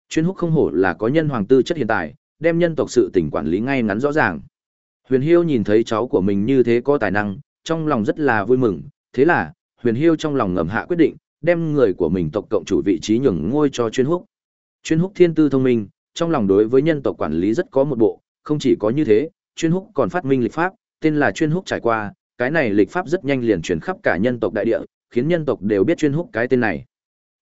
Chuyên húc không hổ là có nhân hoàng tư chất hiện tại, đem nhân tộc sự tình quản lý ngay ngắn rõ ràng. Huyền Hiêu nhìn thấy cháu của mình như thế có tài năng, trong lòng rất là vui mừng, thế là, Huyền Hiêu trong lòng ngầm hạ quyết định, đem người của mình tộc cộng chủ vị trí nhường ngôi cho chuyên húc. Chuyên húc thiên tư thông minh, trong lòng đối với nhân tộc quản lý rất có một bộ, không chỉ có như thế, chuyên húc còn phát minh lịch pháp, tên là chuyên húc trải qua, cái này lịch pháp rất nhanh liền truyền khắp cả nhân tộc đại địa, khiến nhân tộc đều biết chuyên húc cái tên này.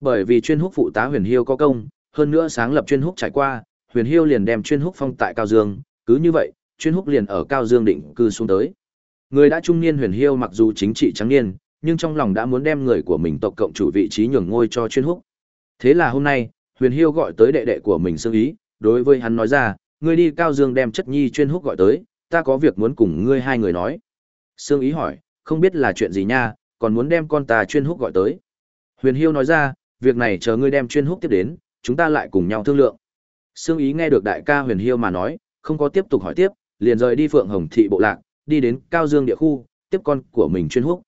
Bởi vì chuyên húc phụ tá Huyền Hiêu có công, hơn nữa sáng lập chuyên húc trải qua, Huyền Hiêu liền đem chuyên húc phong tại Cao Dương, cứ như vậy, chuyên húc liền ở Cao Dương định cư xuống tới. Người đã trung niên Huyền Hiêu mặc dù chính trị trắng niên, nhưng trong lòng đã muốn đem người của mình tộc cộng chủ vị trí nhường ngôi cho chuyên húc. Thế là hôm nay, Huyền Hiêu gọi tới đệ đệ của mình Sương Ý, đối với hắn nói ra, ngươi đi Cao Dương đem chất nhi chuyên húc gọi tới, ta có việc muốn cùng ngươi hai người nói. Sương Ý hỏi, không biết là chuyện gì nha, còn muốn đem con ta chuyên húc gọi tới. Huyền Hiêu nói ra, việc này chờ ngươi đem chuyên húc tiếp đến, chúng ta lại cùng nhau thương lượng. Sương Ý nghe được đại ca Huyền Hiêu mà nói, không có tiếp tục hỏi tiếp, liền rời đi Phượng Hồng thị bộ lạc, đi đến Cao Dương địa khu, tiếp con của mình chuyên húc.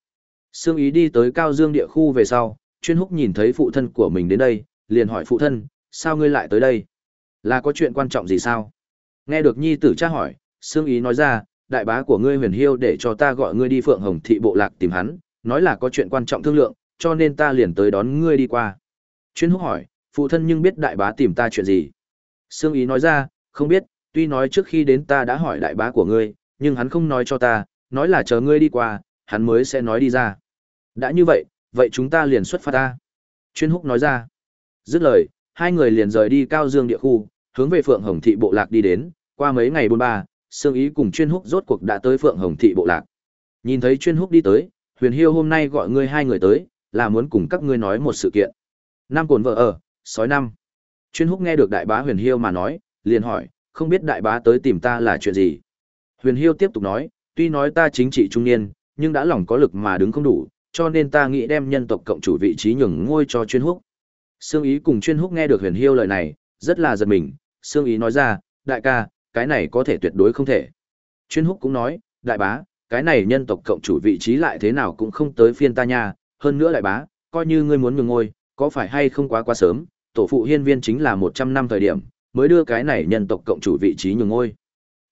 Sương Ý đi tới Cao Dương địa khu về sau, chuyên húc nhìn thấy phụ thân của mình đến đây, liền hỏi phụ thân, sao ngươi lại tới đây? Là có chuyện quan trọng gì sao? Nghe được nhi tử tra hỏi, Sương Ý nói ra, đại bá của ngươi huyền hiêu để cho ta gọi ngươi đi Phượng Hồng thị bộ lạc tìm hắn, nói là có chuyện quan trọng thương lượng, cho nên ta liền tới đón ngươi đi qua. Chuyên húc hỏi, phụ thân nhưng biết đại bá tìm ta chuyện gì? Sương Ý nói ra, không biết, tuy nói trước khi đến ta đã hỏi đại bá của ngươi, nhưng hắn không nói cho ta, nói là chờ ngươi đi qua, hắn mới sẽ nói đi ra. Đã như vậy, vậy chúng ta liền xuất phát ta. Chuyên húc nói ra. Dứt lời, hai người liền rời đi cao dương địa khu, hướng về Phượng Hồng Thị Bộ Lạc đi đến, qua mấy ngày buôn ba, Sương Ý cùng chuyên húc rốt cuộc đã tới Phượng Hồng Thị Bộ Lạc. Nhìn thấy chuyên húc đi tới, huyền hiêu hôm nay gọi ngươi hai người tới, là muốn cùng các ngươi nói một sự kiện. Nam cồn vợ ở, sói năm. Chuyên húc nghe được đại bá huyền hiêu mà nói, liền hỏi, không biết đại bá tới tìm ta là chuyện gì. Huyền hiêu tiếp tục nói, tuy nói ta chính trị trung niên, nhưng đã lòng có lực mà đứng không đủ, cho nên ta nghĩ đem nhân tộc cộng chủ vị trí nhường ngôi cho chuyên húc. Sương Ý cùng chuyên húc nghe được huyền hiêu lời này, rất là giật mình, Sương Ý nói ra, đại ca, cái này có thể tuyệt đối không thể. Chuyên húc cũng nói, đại bá, cái này nhân tộc cộng chủ vị trí lại thế nào cũng không tới phiên ta nha, hơn nữa đại bá, coi như ngươi muốn nhường ngôi, có phải hay không quá quá sớm, tổ phụ hiên viên chính là 100 năm thời điểm, mới đưa cái này nhân tộc cộng chủ vị trí nhường ngôi.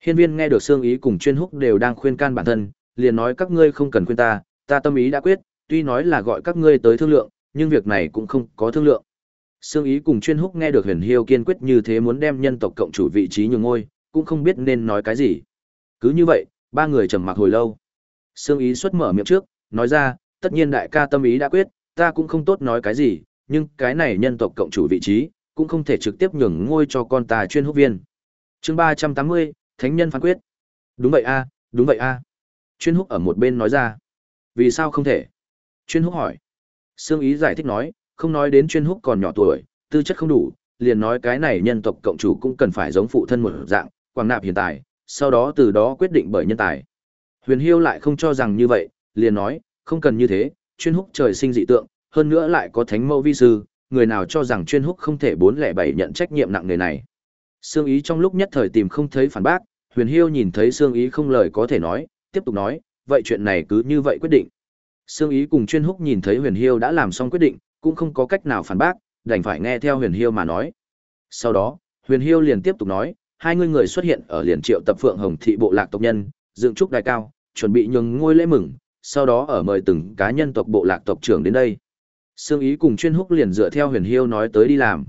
Hiên viên nghe được Sương Ý cùng chuyên húc đều đang khuyên can bản thân, liền nói các ngươi không cần khuyên ta, ta tâm ý đã quyết, tuy nói là gọi các ngươi tới thương lượng, nhưng việc này cũng không có thương lượng. Sương Ý cùng chuyên húc nghe được huyền hiêu kiên quyết như thế muốn đem nhân tộc cộng chủ vị trí nhường ngôi, cũng không biết nên nói cái gì. Cứ như vậy, ba người trầm mặc hồi lâu. Sương Ý xuất mở miệng trước, nói ra, tất nhiên đại ca tâm ý đã quyết, ta cũng không tốt nói cái gì, nhưng cái này nhân tộc cộng chủ vị trí, cũng không thể trực tiếp nhường ngôi cho con ta chuyên húc viên. chương ba trăm tám mươi, Thánh nhân phán quyết. Đúng vậy a, đúng vậy a. Chuyên húc ở một bên nói ra. Vì sao không thể? Chuyên húc hỏi. Sương ý giải thích nói, không nói đến chuyên húc còn nhỏ tuổi, tư chất không đủ, liền nói cái này nhân tộc cộng chủ cũng cần phải giống phụ thân một dạng, quảng nạp hiện tại, sau đó từ đó quyết định bởi nhân tài. Huyền Hiêu lại không cho rằng như vậy, liền nói, không cần như thế, chuyên húc trời sinh dị tượng, hơn nữa lại có thánh mẫu vi sư, người nào cho rằng chuyên húc không thể bốn lẻ bảy nhận trách nhiệm nặng người này. Sương ý trong lúc nhất thời tìm không thấy phản bác, Huyền Hiêu nhìn thấy Sương ý không lời có thể nói, tiếp tục nói, vậy chuyện này cứ như vậy quyết định. Sương ý cùng chuyên húc nhìn thấy Huyền Hiêu đã làm xong quyết định, cũng không có cách nào phản bác, đành phải nghe theo Huyền Hiêu mà nói. Sau đó, Huyền Hiêu liền tiếp tục nói, hai người người xuất hiện ở liền triệu tập Phượng Hồng thị bộ lạc tộc nhân, dựng trúc đài cao, chuẩn bị nhường ngôi lễ mừng, sau đó ở mời từng cá nhân tộc bộ lạc tộc trưởng đến đây. Sương ý cùng chuyên húc liền dựa theo Huyền Hiêu nói tới đi làm.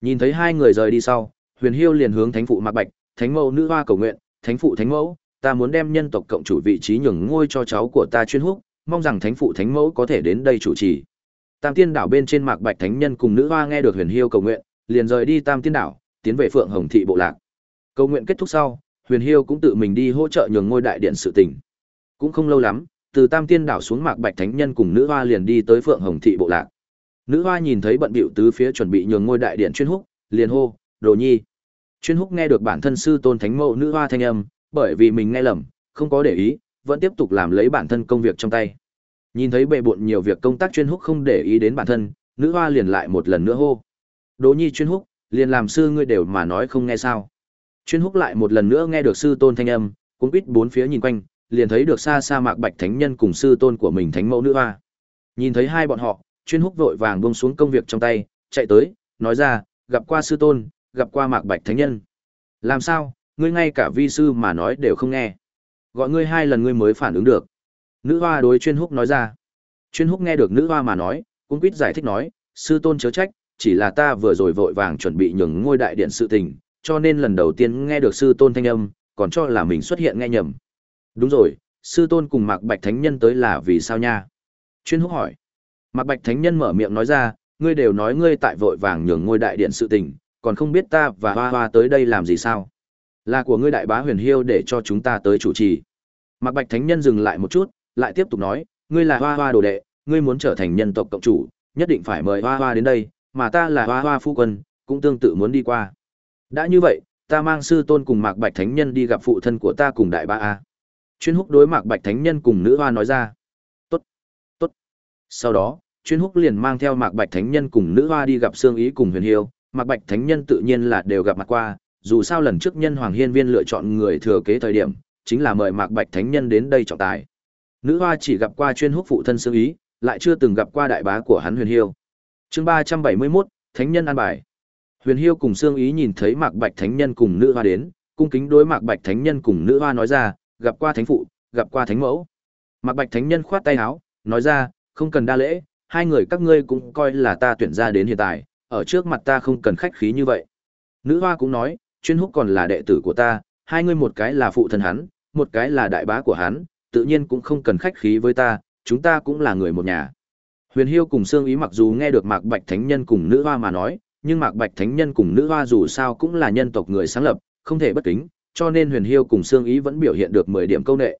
Nhìn thấy hai người rời đi sau, Huyền Hiêu liền hướng thánh phụ Mạc Bạch, thánh mẫu nữ hoa cầu nguyện, thánh phụ thánh mẫu, ta muốn đem nhân tộc cộng chủ vị trí nhường ngôi cho cháu của ta chuyên húc, mong rằng thánh phụ thánh mẫu có thể đến đây chủ trì. Tam Tiên đảo bên trên Mạc Bạch Thánh Nhân cùng nữ hoa nghe được Huyền Hiêu cầu nguyện, liền rời đi Tam Tiên đảo, tiến về Phượng Hồng thị bộ lạc. Cầu nguyện kết thúc sau, Huyền Hiêu cũng tự mình đi hỗ trợ nhường ngôi đại điện sự tình. Cũng không lâu lắm, từ Tam Tiên đảo xuống Mạc Bạch Thánh Nhân cùng nữ hoa liền đi tới Phượng Hồng thị bộ lạc. Nữ hoa nhìn thấy bận bịu tứ phía chuẩn bị nhường ngôi đại điện chuyên húc, liền hô, "Đồ Nhi." Chuyên húc nghe được bản thân sư tôn thánh mẫu nữ hoa thanh âm, bởi vì mình nghe lầm, không có để ý, vẫn tiếp tục làm lấy bản thân công việc trong tay. Nhìn thấy bệ bộn nhiều việc công tác chuyên húc không để ý đến bản thân, nữ hoa liền lại một lần nữa hô. Đỗ Nhi chuyên húc, liền làm sư ngươi đều mà nói không nghe sao? Chuyên húc lại một lần nữa nghe được sư tôn thanh âm, cũng quýt bốn phía nhìn quanh, liền thấy được xa xa Mạc Bạch Thánh Nhân cùng sư tôn của mình Thánh Mẫu nữ hoa. Nhìn thấy hai bọn họ, chuyên húc vội vàng buông xuống công việc trong tay, chạy tới, nói ra, gặp qua sư tôn, gặp qua Mạc Bạch Thánh Nhân. Làm sao, ngươi ngay cả vi sư mà nói đều không nghe. Gọi ngươi hai lần ngươi mới phản ứng được. Nữ hoa đối chuyên húc nói ra. Chuyên húc nghe được nữ hoa mà nói, cũng quýt giải thích nói, sư tôn chớ trách, chỉ là ta vừa rồi vội vàng chuẩn bị nhường ngôi đại điện sự tình, cho nên lần đầu tiên nghe được sư tôn thanh âm, còn cho là mình xuất hiện nghe nhầm. Đúng rồi, sư tôn cùng Mạc Bạch Thánh Nhân tới là vì sao nha? Chuyên húc hỏi. Mạc Bạch Thánh Nhân mở miệng nói ra, ngươi đều nói ngươi tại vội vàng nhường ngôi đại điện sự tình, còn không biết ta và hoa hoa tới đây làm gì sao? Là của ngươi đại bá huyền hiêu để cho chúng ta tới chủ trì. Mạc Bạch Thánh Nhân dừng lại một chút, lại tiếp tục nói, ngươi là hoa hoa đồ đệ, ngươi muốn trở thành nhân tộc cộng chủ, nhất định phải mời hoa hoa đến đây, mà ta là hoa hoa phu quân, cũng tương tự muốn đi qua. Đã như vậy, ta mang sư tôn cùng Mạc Bạch Thánh Nhân đi gặp phụ thân của ta cùng đại ba A. Chuyên húc đối Mạc Bạch Thánh Nhân cùng nữ hoa nói ra. Tốt, tốt. Sau đó, chuyên húc liền mang theo Mạc Bạch Thánh Nhân cùng nữ hoa đi gặp Sương Ý cùng huyền hiêu. Mạc Bạch Thánh Nhân tự nhiên là đều gặp mặt qua, dù sao lần trước nhân Hoàng Hiên Viên lựa chọn người thừa kế thời điểm, chính là mời Mạc Bạch Thánh Nhân đến đây trọng tài. Nữ hoa chỉ gặp qua chuyên húc phụ thân Sương Ý, lại chưa từng gặp qua đại bá của hắn huyền hiêu. chương ba trăm bảy mươi mốt Thánh Nhân an bài. Huyền Hiêu cùng Sương Ý nhìn thấy Mạc Bạch Thánh Nhân cùng nữ hoa đến, cung kính đối Mạc Bạch Thánh Nhân cùng nữ hoa nói ra, gặp qua thánh phụ, gặp qua thánh mẫu. Mạc Bạch Thánh Nhân khoát tay áo, nói ra, không cần đa lễ, hai người các ngươi cũng coi là ta tuyển ra đến hiện tại, ở trước mặt ta không cần khách khí như vậy. Nữ hoa cũng nói, chuyên húc còn là đệ tử của ta, hai ngươi một cái là phụ thân hắn, một cái là đại bá của hắn, tự nhiên cũng không cần khách khí với ta, chúng ta cũng là người một nhà. Huyền Hiêu cùng Sương Ý mặc dù nghe được Mạc Bạch Thánh Nhân cùng nữ hoa mà nói, nhưng Mạc Bạch Thánh Nhân cùng nữ hoa dù sao cũng là nhân tộc người sáng lập, không thể bất kính, cho nên Huyền Hiêu cùng Sương Ý vẫn biểu hiện được 10 điểm câu nệ.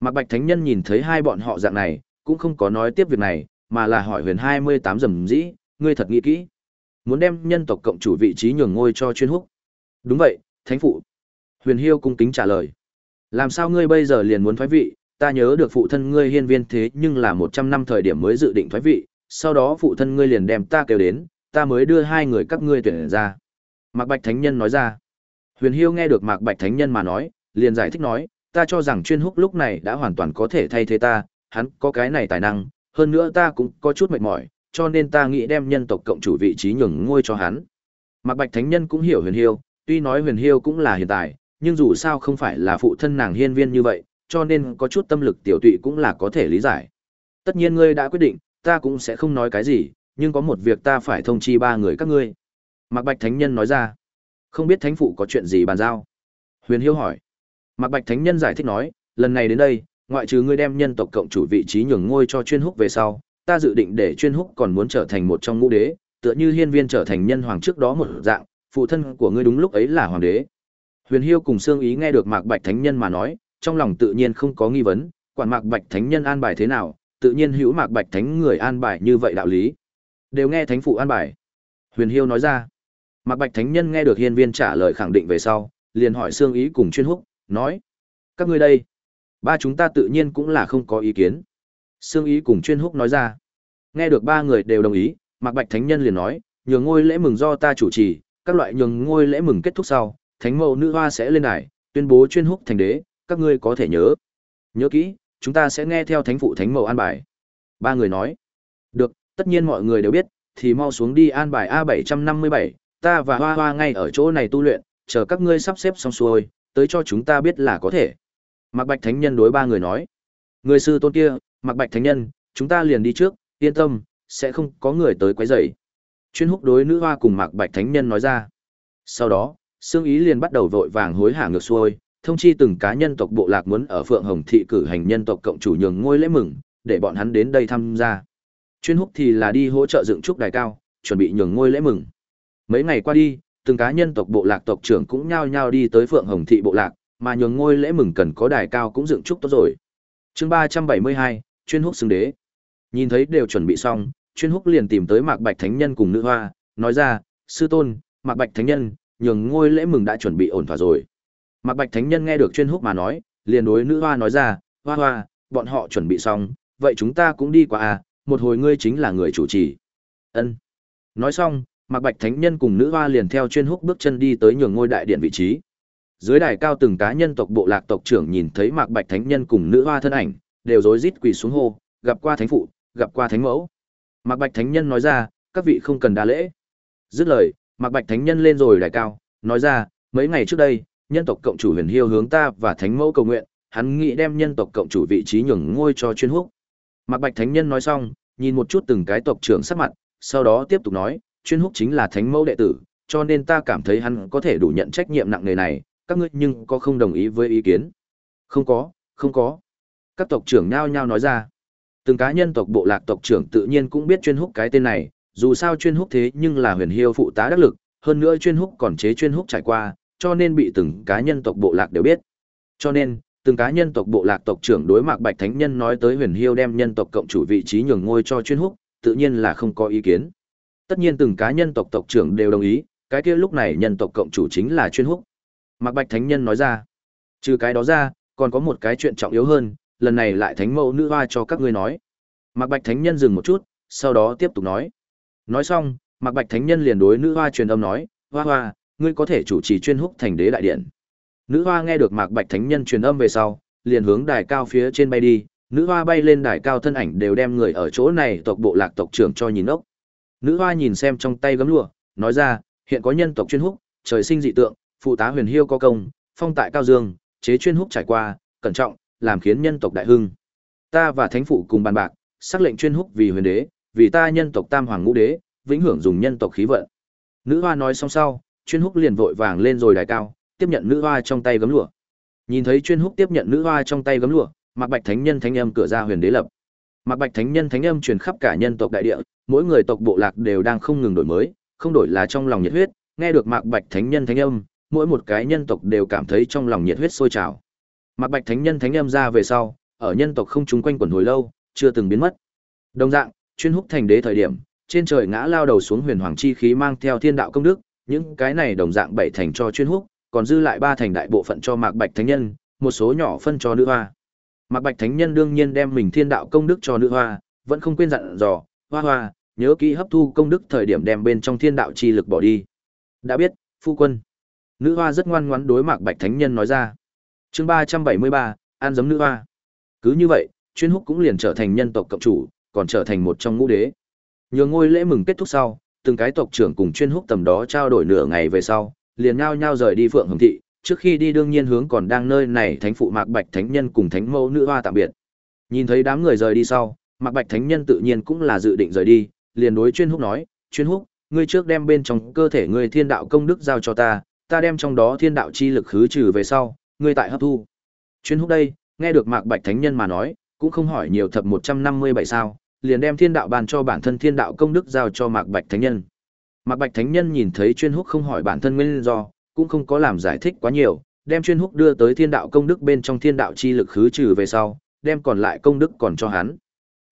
Mạc Bạch Thánh Nhân nhìn thấy hai bọn họ dạng này, cũng không có nói tiếp việc này, mà là hỏi Huyền hai mươi tám dầm dĩ, ngươi thật nghĩ kỹ, muốn đem nhân tộc cộng chủ vị trí nhường ngôi cho chuyên húc. Đúng vậy, thánh phụ. Huyền Hiêu cung kính trả lời. Làm sao ngươi bây giờ liền muốn thoái vị, ta nhớ được phụ thân ngươi hiên viên thế nhưng là 100 năm thời điểm mới dự định thoái vị, sau đó phụ thân ngươi liền đem ta kêu đến, ta mới đưa hai người các ngươi tuyển ra. Mạc Bạch Thánh Nhân nói ra. Huyền Hiêu nghe được Mạc Bạch Thánh Nhân mà nói, liền giải thích nói, ta cho rằng chuyên húc lúc này đã hoàn toàn có thể thay thế ta, hắn có cái này tài năng, hơn nữa ta cũng có chút mệt mỏi, cho nên ta nghĩ đem nhân tộc cộng chủ vị trí nhường ngôi cho hắn. Mạc Bạch Thánh Nhân cũng hiểu Huyền Hiêu, tuy nói Huyền Hiêu cũng là hiện tại, nhưng dù sao không phải là phụ thân nàng hiên viên như vậy, cho nên có chút tâm lực tiểu tụy cũng là có thể lý giải. Tất nhiên ngươi đã quyết định, ta cũng sẽ không nói cái gì, nhưng có một việc ta phải thông chi ba người các ngươi. Mạc Bạch Thánh Nhân nói ra, không biết Thánh Phụ có chuyện gì bàn giao. Huyền Hiếu hỏi. Mạc Bạch Thánh Nhân giải thích nói, lần này đến đây, ngoại trừ ngươi đem nhân tộc cộng chủ vị trí nhường ngôi cho chuyên húc về sau, ta dự định để chuyên húc còn muốn trở thành một trong ngũ đế, tựa như hiên viên trở thành nhân hoàng trước đó một dạng, phụ thân của ngươi đúng lúc ấy là hoàng đế. Huyền Hiêu cùng Sương Ý nghe được Mạc Bạch Thánh Nhân mà nói, trong lòng tự nhiên không có nghi vấn, quản Mạc Bạch Thánh Nhân an bài thế nào, tự nhiên hữu Mạc Bạch Thánh người an bài như vậy đạo lý. Đều nghe thánh phụ an bài. Huyền Hiêu nói ra. Mạc Bạch Thánh Nhân nghe được hiên viên trả lời khẳng định về sau, liền hỏi Sương Ý cùng chuyên húc, nói. Các ngươi đây, ba chúng ta tự nhiên cũng là không có ý kiến. Sương Ý cùng chuyên húc nói ra. Nghe được ba người đều đồng ý, Mạc Bạch Thánh Nhân liền nói, nhường ngôi lễ mừng do ta chủ trì, các loại nhường ngôi lễ mừng kết thúc sau, thánh mẫu nữ hoa sẽ lên đài, tuyên bố chuyên húc thành đế, các ngươi có thể nhớ. Nhớ kỹ, chúng ta sẽ nghe theo thánh phụ thánh mẫu an bài. Ba người nói. Được, tất nhiên mọi người đều biết, thì mau xuống đi an bài A757, ta và Hoa Hoa ngay ở chỗ này tu luyện, chờ các ngươi sắp xếp xong xuôi, tới cho chúng ta biết là có thể. Mạc Bạch Thánh Nhân đối ba người nói. Người sư tôn kia, Mạc Bạch Thánh Nhân, chúng ta liền đi trước, yên tâm, sẽ không có người tới quấy rầy. Chuyên húc đối nữ hoa cùng Mạc Bạch Thánh Nhân nói ra. Sau đó, Sương Ý liền bắt đầu vội vàng hối hả ngược xuôi, thông chi từng cá nhân tộc bộ lạc muốn ở Phượng Hồng thị cử hành nhân tộc cộng chủ nhường ngôi lễ mừng, để bọn hắn đến đây tham gia. Chuyên húc thì là đi hỗ trợ dựng trúc đài cao, chuẩn bị nhường ngôi lễ mừng. Mấy ngày qua đi, từng cá nhân tộc bộ lạc tộc trưởng cũng nhao nhao đi tới Phượng Hồng thị bộ lạc, mà nhường ngôi lễ mừng cần có đài cao cũng dựng trúc tốt rồi. Chương ba trăm bảy mươi hai, chuyên húc xứng đế. Nhìn thấy đều chuẩn bị xong, chuyên húc liền tìm tới Mạc Bạch Thánh Nhân cùng nữ hoa, nói ra, sư tôn, Mạc Bạch Thánh Nhân, nhường ngôi lễ mừng đã chuẩn bị ổn thỏa rồi. Mạc Bạch Thánh Nhân nghe được chuyên húc mà nói, liền đối nữ hoa nói ra, hoa hoa, bọn họ chuẩn bị xong, vậy chúng ta cũng đi qua à, một hồi ngươi chính là người chủ trì. Ân. Nói xong, Mạc Bạch Thánh Nhân cùng nữ hoa liền theo chuyên húc bước chân đi tới nhường ngôi đại điện vị trí. Dưới đài cao từng cá nhân tộc bộ lạc tộc trưởng nhìn thấy Mạc Bạch Thánh Nhân cùng nữ hoa thân ảnh, đều rối rít quỳ xuống hô, gặp qua thánh phụ, gặp qua thánh mẫu. Mạc Bạch Thánh Nhân nói ra, các vị không cần đa lễ. Dứt lời, Mạc Bạch Thánh Nhân lên rồi đài cao, nói ra, mấy ngày trước đây, nhân tộc cộng chủ Huyền Hiêu hướng ta và thánh mẫu cầu nguyện, hắn nghĩ đem nhân tộc cộng chủ vị trí nhường ngôi cho chuyên húc. Mạc Bạch Thánh Nhân nói xong, nhìn một chút từng cái tộc trưởng sắc mặt, sau đó tiếp tục nói, chuyên húc chính là thánh mẫu đệ tử, cho nên ta cảm thấy hắn có thể đủ nhận trách nhiệm nặng nề này, các ngươi nhưng có không đồng ý với ý kiến? Không có, không có. Các tộc trưởng nhao nhao nói ra. Từng cá nhân tộc bộ lạc tộc trưởng tự nhiên cũng biết chuyên húc cái tên này, dù sao chuyên húc thế nhưng là huyền hiêu phụ tá đắc lực, hơn nữa chuyên húc còn chế chuyên húc trải qua, cho nên bị từng cá nhân tộc bộ lạc đều biết. Cho nên, từng cá nhân tộc bộ lạc tộc trưởng đối mặt Bạch Thánh Nhân nói tới huyền hiêu đem nhân tộc cộng chủ vị trí nhường ngôi cho chuyên húc, tự nhiên là không có ý kiến. Tất nhiên từng cá nhân tộc tộc trưởng đều đồng ý, cái kia lúc này nhân tộc cộng chủ chính là chuyên húc. Mạc Bạch Thánh Nhân nói ra. Trừ cái đó ra, còn có một cái chuyện trọng yếu hơn, lần này lại thánh mẫu nữ hoa cho các ngươi nói. Mạc Bạch Thánh Nhân dừng một chút, sau đó tiếp tục nói. Nói xong, Mạc Bạch Thánh Nhân liền đối nữ hoa truyền âm nói, "Hoa Hoa, ngươi có thể chủ trì chuyên húc thành đế đại điện." Nữ hoa nghe được Mạc Bạch Thánh Nhân truyền âm về sau, liền hướng đài cao phía trên bay đi, nữ hoa bay lên đài cao thân ảnh đều đem người ở chỗ này tộc bộ lạc tộc trưởng cho nhìn ốc. Nữ hoa nhìn xem trong tay gấm lụa, nói ra, hiện có nhân tộc chuyên húc, trời sinh dị tượng, phụ tá huyền hiêu có công, phong tại cao dương, chế chuyên húc trải qua, cẩn trọng, làm khiến nhân tộc đại hưng. Ta và thánh phụ cùng bàn bạc, xác lệnh chuyên húc vì huyền đế, vì ta nhân tộc tam hoàng ngũ đế, vĩnh hưởng dùng nhân tộc khí vận. Nữ hoa nói xong sau, chuyên húc liền vội vàng lên rồi đài cao, tiếp nhận nữ hoa trong tay gấm lụa. Nhìn thấy chuyên húc tiếp nhận nữ hoa trong tay gấm lụa, Mạc Bạch Thánh Nhân thánh âm cửa ra huyền đế lập. Mạc Bạch Thánh Nhân thánh âm truyền khắp cả nhân tộc đại địa, mỗi người tộc bộ lạc đều đang không ngừng đổi mới, không đổi là trong lòng nhiệt huyết, nghe được Mạc Bạch Thánh Nhân thánh âm, mỗi một cái nhân tộc đều cảm thấy trong lòng nhiệt huyết sôi trào. Mạc Bạch Thánh Nhân thánh âm ra về sau, ở nhân tộc không chúng quanh quẩn hồi lâu, chưa từng biến mất. Đồng dạng, chuyên húc thành đế thời điểm, trên trời ngã lao đầu xuống huyền hoàng chi khí mang theo thiên đạo công đức, những cái này đồng dạng bảy thành cho chuyên húc, còn dư lại ba thành đại bộ phận cho Mạc Bạch Thánh Nhân, một số nhỏ phân cho nữ hoa. Mạc Bạch Thánh Nhân đương nhiên đem mình thiên đạo công đức cho nữ hoa, vẫn không quên dặn dò, hoa hoa, nhớ kỹ hấp thu công đức thời điểm đem bên trong thiên đạo chi lực bỏ đi. Đã biết, phu quân. Nữ hoa rất ngoan ngoãn đối Mạc Bạch Thánh Nhân nói ra. Chương ba trăm bảy mươi ba, an giấm nữ hoa. Cứ như vậy, chuyên húc cũng liền trở thành nhân tộc cộng chủ, còn trở thành một trong ngũ đế. Nhường ngôi lễ mừng kết thúc sau, từng cái tộc trưởng cùng chuyên húc tầm đó trao đổi nửa ngày về sau, liền nhao nhao rời đi Phượng Hồng thị, trước khi đi đương nhiên hướng còn đang nơi này thánh phụ Mạc Bạch Thánh Nhân cùng thánh mẫu nữ hoa tạm biệt. Nhìn thấy đám người rời đi sau, Mạc Bạch Thánh Nhân tự nhiên cũng là dự định rời đi, liền đối chuyên húc nói, chuyên húc, ngươi trước đem bên trong cơ thể ngươi thiên đạo công đức giao cho ta, ta đem trong đó thiên đạo chi lực khứ trừ về sau, ngươi tại hấp thu. Chuyên húc đây, nghe được Mạc Bạch Thánh Nhân mà nói, cũng không hỏi nhiều thập 157 sao, liền đem thiên đạo bàn cho bản thân thiên đạo công đức giao cho Mạc Bạch Thánh Nhân. Mạc Bạch Thánh Nhân nhìn thấy chuyên húc không hỏi bản thân nguyên do, cũng không có làm giải thích quá nhiều, đem chuyên húc đưa tới thiên đạo công đức bên trong thiên đạo chi lực khứ trừ về sau, đem còn lại công đức còn cho hắn.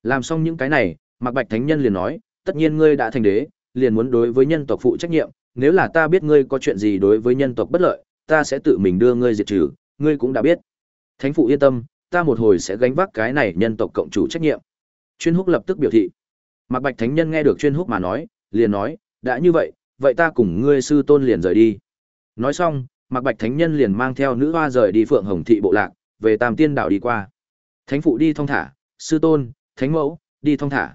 Làm xong những cái này, Mạc Bạch Thánh Nhân liền nói, tất nhiên ngươi đã thành đế, liền muốn đối với nhân tộc phụ trách nhiệm, nếu là ta biết ngươi có chuyện gì đối với nhân tộc bất lợi, ta sẽ tự mình đưa ngươi diệt trừ, ngươi cũng đã biết. Thánh phụ yên tâm, ta một hồi sẽ gánh vác cái này nhân tộc cộng chủ trách nhiệm. Chuyên Húc lập tức biểu thị. Mạc Bạch Thánh Nhân nghe được Chuyên Húc mà nói, liền nói, đã như vậy, vậy ta cùng ngươi sư tôn liền rời đi. Nói xong, Mạc Bạch Thánh Nhân liền mang theo nữ hoa rời đi Phượng Hồng thị bộ lạc, về Tam Tiên đảo đi qua. Thánh phụ đi thong thả, sư tôn, thánh mẫu, đi thong thả.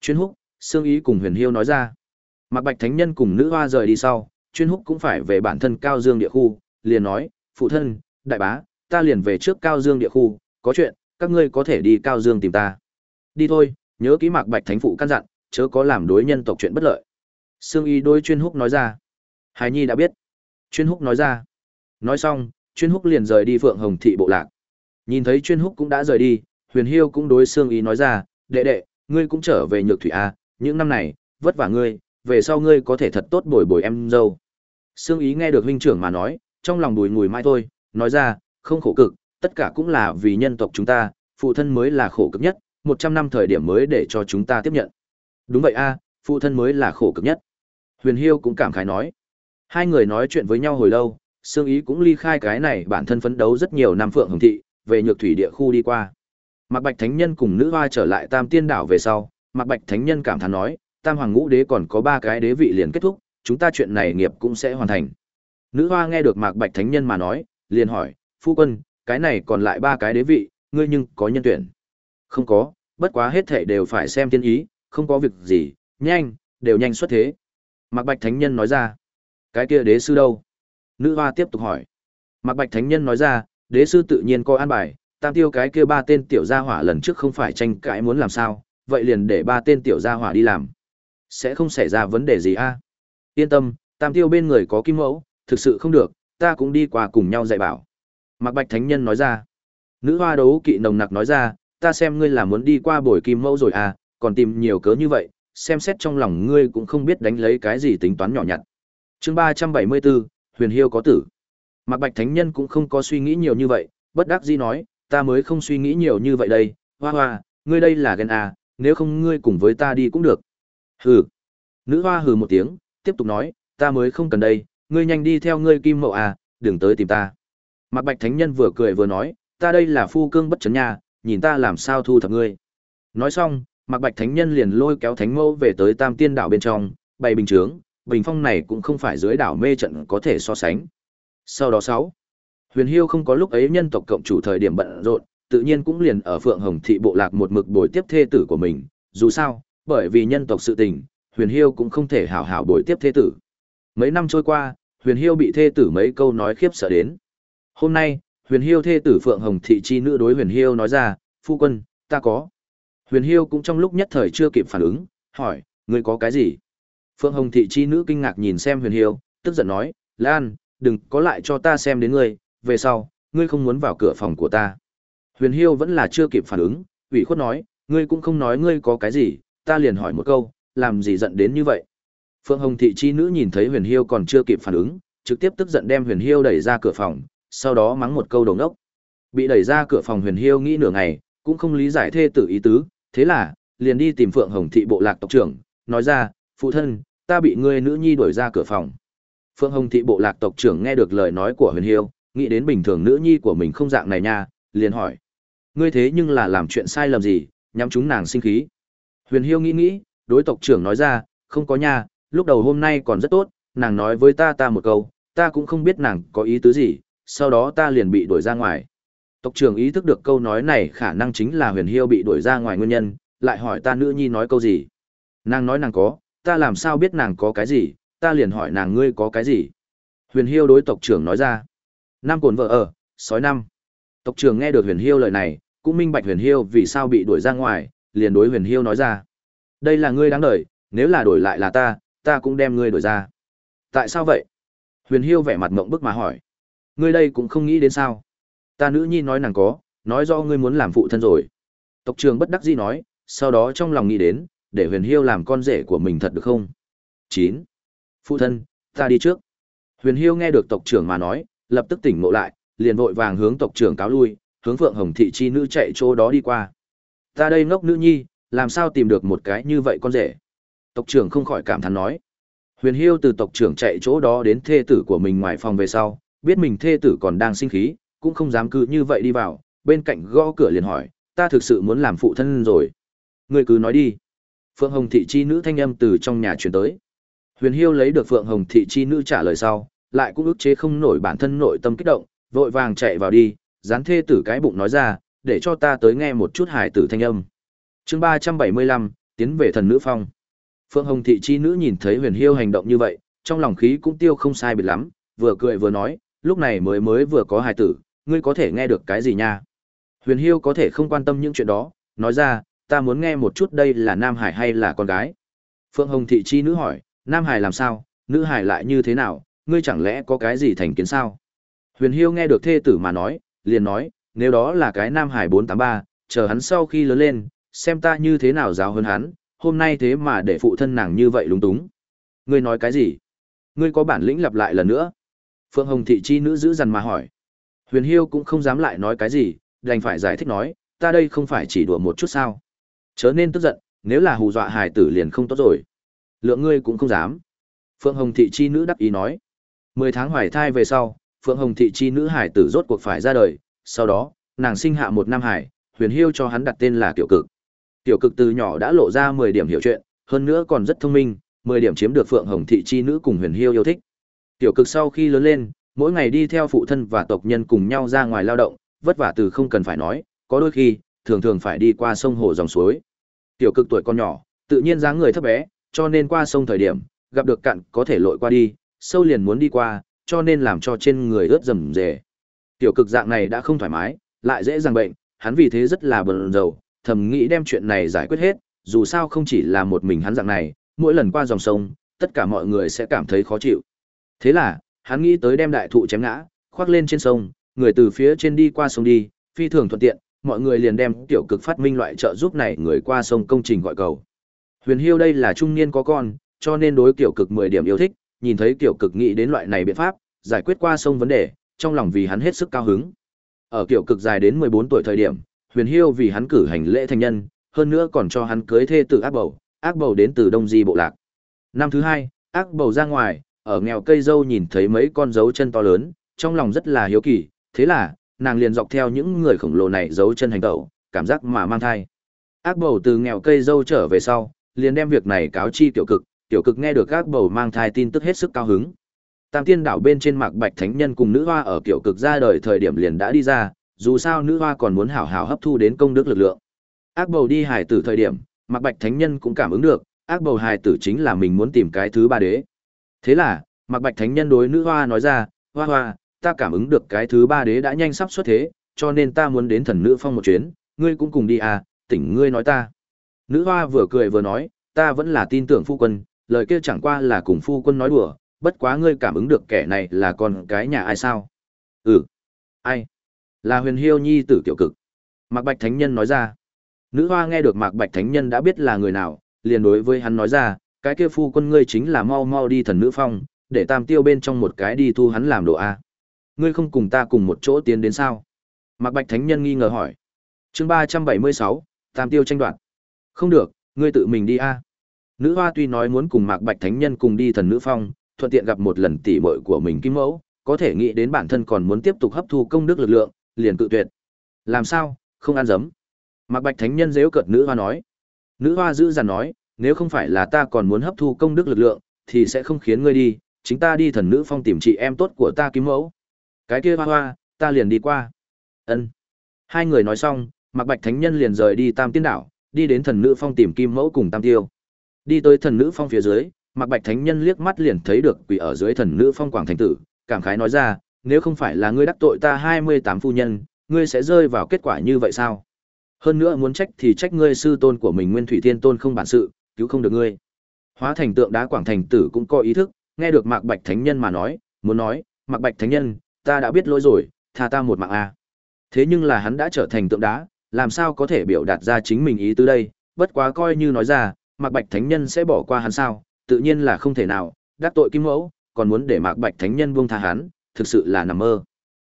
Chuyên Húc, Sương Ý cùng Huyền Hiêu nói ra. Mạc Bạch Thánh Nhân cùng nữ hoa rời đi sau, Chuyên Húc cũng phải về bản thân Cao Dương địa khu, liền nói, phụ thân, đại bá, ta liền về trước Cao Dương địa khu, có chuyện, các ngươi có thể đi Cao Dương tìm ta. Đi thôi, nhớ kỹ Mạc Bạch Thánh phụ căn dặn, chớ có làm đối nhân tộc chuyện bất lợi. Sương Y đôi chuyên húc nói ra. Hải Nhi đã biết. Chuyên húc nói ra. Nói xong, chuyên húc liền rời đi Phượng Hồng thị bộ lạc. Nhìn thấy chuyên húc cũng đã rời đi, Huyền Hiêu cũng đối Sương Y nói ra, đệ đệ, ngươi cũng trở về nhược thủy a, những năm này, vất vả ngươi, về sau ngươi có thể thật tốt bồi bồi em dâu. Sương ý nghe được huynh trưởng mà nói, trong lòng bùi ngùi mai thôi, nói ra, không khổ cực, tất cả cũng là vì nhân tộc chúng ta, phụ thân mới là khổ cực nhất, một trăm năm thời điểm mới để cho chúng ta tiếp nhận. Đúng vậy a, phụ thân mới là khổ cực nhất. Huyền Hiêu cũng cảm khái nói. Hai người nói chuyện với nhau hồi lâu, Sương Ý cũng ly khai cái này bản thân phấn đấu rất nhiều năm Phượng Hồng Thị, về nhược thủy địa khu đi qua. Mạc Bạch Thánh Nhân cùng nữ hoa trở lại Tam Tiên Đảo về sau, Mạc Bạch Thánh Nhân cảm thán nói, Tam Hoàng Ngũ Đế còn có ba cái đế vị liền kết thúc, chúng ta chuyện này nghiệp cũng sẽ hoàn thành. Nữ hoa nghe được Mạc Bạch Thánh Nhân mà nói, liền hỏi, phu quân, cái này còn lại ba cái đế vị, ngươi nhưng có nhân tuyển? Không có, bất quá hết thảy đều phải xem tiên ý, không có việc gì, nhanh, đều nhanh xuất thế. Mạc Bạch Thánh Nhân nói ra, cái kia đế sư đâu? Nữ hoa tiếp tục hỏi. Mạc Bạch Thánh Nhân nói ra, đế sư tự nhiên có an bài, tam tiêu cái kia ba tên tiểu gia hỏa lần trước không phải tranh cãi muốn làm sao, vậy liền để ba tên tiểu gia hỏa đi làm. Sẽ không xảy ra vấn đề gì a? Yên tâm, tam tiêu bên người có kim mẫu, thực sự không được, ta cũng đi qua cùng nhau dạy bảo. Mạc Bạch Thánh Nhân nói ra. Nữ hoa đấu kỵ nồng nặc nói ra, ta xem ngươi là muốn đi qua buổi kim mẫu rồi à, còn tìm nhiều cớ như vậy, xem xét trong lòng ngươi cũng không biết đánh lấy cái gì tính toán nhỏ nhặt. Chương ba trăm bảy mươi 374, Huyền Hiêu có tử. Mạc Bạch Thánh Nhân cũng không có suy nghĩ nhiều như vậy, bất đắc dĩ nói, ta mới không suy nghĩ nhiều như vậy đây, hoa hoa, ngươi đây là ghen à, nếu không ngươi cùng với ta đi cũng được. Hừ. Nữ hoa hừ một tiếng, tiếp tục nói, ta mới không cần đây, ngươi nhanh đi theo ngươi kim mậu à, đừng tới tìm ta. Mạc Bạch Thánh Nhân vừa cười vừa nói, ta đây là phu cương bất chấn nha, nhìn ta làm sao thu thập ngươi. Nói xong, Mạc Bạch Thánh Nhân liền lôi kéo Thánh Mẫu về tới Tam Tiên đảo bên trong, bày bình chướng, bình phong này cũng không phải dưới đảo mê trận có thể so sánh. Sau đó sáu, Huyền Hiêu không có lúc ấy nhân tộc cộng chủ thời điểm bận rộn, tự nhiên cũng liền ở Phượng Hồng thị bộ lạc một mực bồi tiếp thê tử của mình, dù sao, bởi vì nhân tộc sự tình, Huyền Hiêu cũng không thể hảo hảo bồi tiếp thê tử. Mấy năm trôi qua, Huyền Hiêu bị thê tử mấy câu nói khiếp sợ đến. Hôm nay, Huyền Hiêu thê tử Phượng Hồng thị chi nữ đối Huyền Hiêu nói ra, "Phu quân, ta có." Huyền Hiêu cũng trong lúc nhất thời chưa kịp phản ứng, hỏi, "Ngươi có cái gì?" Phượng Hồng thị chi nữ kinh ngạc nhìn xem Huyền Hiêu, tức giận nói, "Lan, đừng có lại cho ta xem đến ngươi, về sau, ngươi không muốn vào cửa phòng của ta." Huyền Hiêu vẫn là chưa kịp phản ứng, ủy khuất nói, "Ngươi cũng không nói ngươi có cái gì, ta liền hỏi một câu, làm gì giận đến như vậy?" Phượng Hồng thị chi nữ nhìn thấy Huyền Hiêu còn chưa kịp phản ứng, trực tiếp tức giận đem Huyền Hiêu đẩy ra cửa phòng, sau đó mắng một câu đồng đốc. Bị đẩy ra cửa phòng Huyền Hiêu nghĩ nửa ngày, cũng không lý giải thê tử ý tứ, thế là liền đi tìm Phượng Hồng thị bộ lạc tộc trưởng, nói ra, "Phụ thân, ta bị ngươi nữ nhi đuổi ra cửa phòng." Phương Hồng thị bộ lạc tộc trưởng nghe được lời nói của Huyền Hiêu, nghĩ đến bình thường nữ nhi của mình không dạng này nha, liền hỏi: "Ngươi thế nhưng là làm chuyện sai lầm gì, nhắm chúng nàng sinh khí?" Huyền Hiêu nghĩ nghĩ, đối tộc trưởng nói ra: "Không có nha, lúc đầu hôm nay còn rất tốt, nàng nói với ta ta một câu, ta cũng không biết nàng có ý tứ gì, sau đó ta liền bị đuổi ra ngoài. Tộc trưởng ý thức được câu nói này khả năng chính là huyền hiêu bị đuổi ra ngoài nguyên nhân, lại hỏi ta nữ nhi nói câu gì. Nàng nói nàng có, ta làm sao biết nàng có cái gì, ta liền hỏi nàng ngươi có cái gì. Huyền hiêu đối tộc trưởng nói ra. Nam cồn vợ ở, sói năm. Tộc trưởng nghe được huyền hiêu lời này, cũng minh bạch huyền hiêu vì sao bị đuổi ra ngoài, liền đối huyền hiêu nói ra. Đây là ngươi đáng đợi, nếu là đổi lại là ta, ta cũng đem ngươi đổi ra. Tại sao vậy? Huyền Hiêu vẻ mặt mộng bức mà hỏi. Ngươi đây cũng không nghĩ đến sao? Ta nữ nhi nói nàng có, nói do ngươi muốn làm phụ thân rồi. Tộc trưởng bất đắc dĩ nói, sau đó trong lòng nghĩ đến, để Huyền Hiêu làm con rể của mình thật được không? Chín, Phụ thân, ta đi trước. Huyền Hiêu nghe được tộc trưởng mà nói, lập tức tỉnh ngộ lại, liền vội vàng hướng tộc trưởng cáo lui, hướng Phượng Hồng thị chi nữ chạy chỗ đó đi qua. Ta đây ngốc nữ nhi, làm sao tìm được một cái như vậy con rể? Tộc trưởng không khỏi cảm thán nói. Huyền Hiêu từ tộc trưởng chạy chỗ đó đến thê tử của mình ngoài phòng về sau, biết mình thê tử còn đang sinh khí, cũng không dám cứ như vậy đi vào, bên cạnh gõ cửa liền hỏi, ta thực sự muốn làm phụ thân rồi. Người cứ nói đi. Phượng Hồng thị chi nữ thanh âm từ trong nhà truyền tới. Huyền Hiêu lấy được Phượng Hồng thị chi nữ trả lời sau, lại cũng ức chế không nổi bản thân nội tâm kích động, vội vàng chạy vào đi, dán thê tử cái bụng nói ra, để cho ta tới nghe một chút hài tử thanh âm. Chương ba trăm bảy mươi lăm tiến về thần nữ phong. Phượng Hồng thị chi nữ nhìn thấy Huyền Hiêu hành động như vậy, trong lòng khí cũng tiêu không sai biệt lắm, vừa cười vừa nói, lúc này mới mới vừa có hài tử, ngươi có thể nghe được cái gì nha? Huyền Hiêu có thể không quan tâm những chuyện đó, nói ra, ta muốn nghe một chút đây là nam hải hay là con gái. Phượng Hồng thị chi nữ hỏi, nam hải làm sao, nữ hải lại như thế nào, ngươi chẳng lẽ có cái gì thành kiến sao? Huyền Hiêu nghe được thê tử mà nói, liền nói, nếu đó là cái nam hải 483, chờ hắn sau khi lớn lên, xem ta như thế nào giáo hơn hắn, hôm nay thế mà để phụ thân nàng như vậy lúng túng. Ngươi nói cái gì? Ngươi có bản lĩnh lặp lại lần nữa. Phượng Hồng thị chi nữ giữ dằn mà hỏi. Huyền Hiêu cũng không dám lại nói cái gì, đành phải giải thích nói, ta đây không phải chỉ đùa một chút sao. Chớ nên tức giận, nếu là hù dọa hải tử liền không tốt rồi. Lượng ngươi cũng không dám. Phượng Hồng thị chi nữ đắc ý nói. Mười tháng hoài thai về sau, Phượng Hồng thị chi nữ hải tử rốt cuộc phải ra đời, sau đó, nàng sinh hạ một nam hải, Huyền Hiêu cho hắn đặt tên là Tiểu Cực. Tiểu Cực từ nhỏ đã lộ ra mười điểm hiểu chuyện, hơn nữa còn rất thông minh, mười điểm chiếm được Phượng Hồng thị chi nữ cùng Huyền Hiêu yêu thích. Tiểu Cực sau khi lớn lên, mỗi ngày đi theo phụ thân và tộc nhân cùng nhau ra ngoài lao động, vất vả từ không cần phải nói, có đôi khi, thường thường phải đi qua sông hồ dòng suối. Tiểu Cực tuổi con nhỏ, tự nhiên dáng người thấp bé, cho nên qua sông thời điểm, gặp được cạn có thể lội qua đi, sâu liền muốn đi qua, cho nên làm cho trên người ướt rầm rề. Tiểu cực dạng này đã không thoải mái, lại dễ dàng bệnh, hắn vì thế rất là bận rầu, thầm nghĩ đem chuyện này giải quyết hết, dù sao không chỉ là một mình hắn dạng này, mỗi lần qua dòng sông, tất cả mọi người sẽ cảm thấy khó chịu. Thế là, hắn nghĩ tới đem đại thụ chém ngã, khoác lên trên sông, người từ phía trên đi qua sông đi, phi thường thuận tiện, mọi người liền đem tiểu cực phát minh loại trợ giúp này người qua sông công trình gọi cầu. Huyền Hiêu đây là trung niên có con, cho nên đối tiểu cực 10 điểm yêu thích, nhìn thấy tiểu cực nghĩ đến loại này biện pháp, giải quyết qua sông vấn đề, trong lòng vì hắn hết sức cao hứng. Ở tiểu cực dài đến 14 tuổi thời điểm, Huyền Hiêu vì hắn cử hành lễ thành nhân, hơn nữa còn cho hắn cưới thê tử ác bầu, ác bầu đến từ Đông Di bộ lạc. Năm thứ hai, ác bầu ra ngoài, ở nghèo cây dâu nhìn thấy mấy con dấu chân to lớn, trong lòng rất là hiếu kỳ, thế là, nàng liền dọc theo những người khổng lồ này giấu chân hành tẩu, cảm giác mà mang thai. Ác bầu từ nghèo cây dâu trở về sau, liền đem việc này cáo chi tiểu cực, tiểu cực nghe được Ác bầu mang thai tin tức hết sức cao hứng. Tam tiên đảo bên trên mạc bạch thánh nhân cùng nữ hoa ở kiểu cực ra đời thời điểm liền đã đi ra, dù sao nữ hoa còn muốn hảo hảo hấp thu đến công đức lực lượng. Ác bầu đi hải tử thời điểm, mạc bạch thánh nhân cũng cảm ứng được, ác bầu hải tử chính là mình muốn tìm cái thứ ba đế. Thế là, mạc bạch thánh nhân đối nữ hoa nói ra, hoa hoa, ta cảm ứng được cái thứ ba đế đã nhanh sắp xuất thế, cho nên ta muốn đến thần nữ phong một chuyến, ngươi cũng cùng đi à, tỉnh ngươi nói ta. Nữ hoa vừa cười vừa nói, ta vẫn là tin tưởng phu quân, lời kia chẳng qua là cùng phu quân nói đùa, bất quá ngươi cảm ứng được kẻ này là con cái nhà ai sao? Ừ. Ai? Là huyền hiêu nhi tử tiểu cực. Mạc Bạch Thánh Nhân nói ra. Nữ hoa nghe được Mạc Bạch Thánh Nhân đã biết là người nào, liền đối với hắn nói ra, cái kia phu quân ngươi chính là mau mau đi thần nữ phong, để tam tiêu bên trong một cái đi thu hắn làm đồ A. Ngươi không cùng ta cùng một chỗ tiến đến sao? Mạc Bạch Thánh Nhân nghi ngờ hỏi. chương ba trăm bảy mươi sáu, tam tiêu tranh đoạt. Không được, ngươi tự mình đi A. Nữ hoa tuy nói muốn cùng Mạc Bạch Thánh Nhân cùng đi thần nữ phong, thuận tiện gặp một lần tỷ muội của mình Kim Mẫu, có thể nghĩ đến bản thân còn muốn tiếp tục hấp thu công đức lực lượng, liền cự tuyệt. Làm sao, không ăn dấm. Mạc Bạch Thánh Nhân giễu cợt nữ hoa nói. Nữ hoa giữ dằn nói, nếu không phải là ta còn muốn hấp thu công đức lực lượng, thì sẽ không khiến ngươi đi, chính ta đi thần nữ phong tìm chị em tốt của ta Kim Mẫu. Cái kia hoa hoa, ta liền đi qua. Ân. Hai người nói xong, Mặc Bạch Thánh Nhân liền rời đi Tam Tiên Đảo, đi đến thần nữ phong tìm Kim Mẫu cùng Tam Tiêu. Đi tới thần nữ phong phía dưới, Mặc Bạch Thánh Nhân liếc mắt liền thấy được quỷ ở dưới thần nữ phong quảng thành tử, cảm khái nói ra, nếu không phải là ngươi đắc tội ta hai mươi tám phu nhân, ngươi sẽ rơi vào kết quả như vậy sao? Hơn nữa muốn trách thì trách ngươi sư tôn của mình Nguyên Thủy Thiên Tôn không bản sự, cứu không được ngươi. Hóa thành tượng đá quảng thành tử cũng có ý thức, nghe được Mạc Bạch Thánh Nhân mà nói, muốn nói, Mạc Bạch Thánh Nhân, ta đã biết lỗi rồi, tha ta một mạng a. Thế nhưng là hắn đã trở thành tượng đá, làm sao có thể biểu đạt ra chính mình ý tứ đây, bất quá coi như nói ra, Mạc Bạch Thánh Nhân sẽ bỏ qua hắn sao? Tự nhiên là không thể nào, đắc tội Kim Mẫu, còn muốn để Mạc Bạch Thánh Nhân buông tha hắn, thực sự là nằm mơ.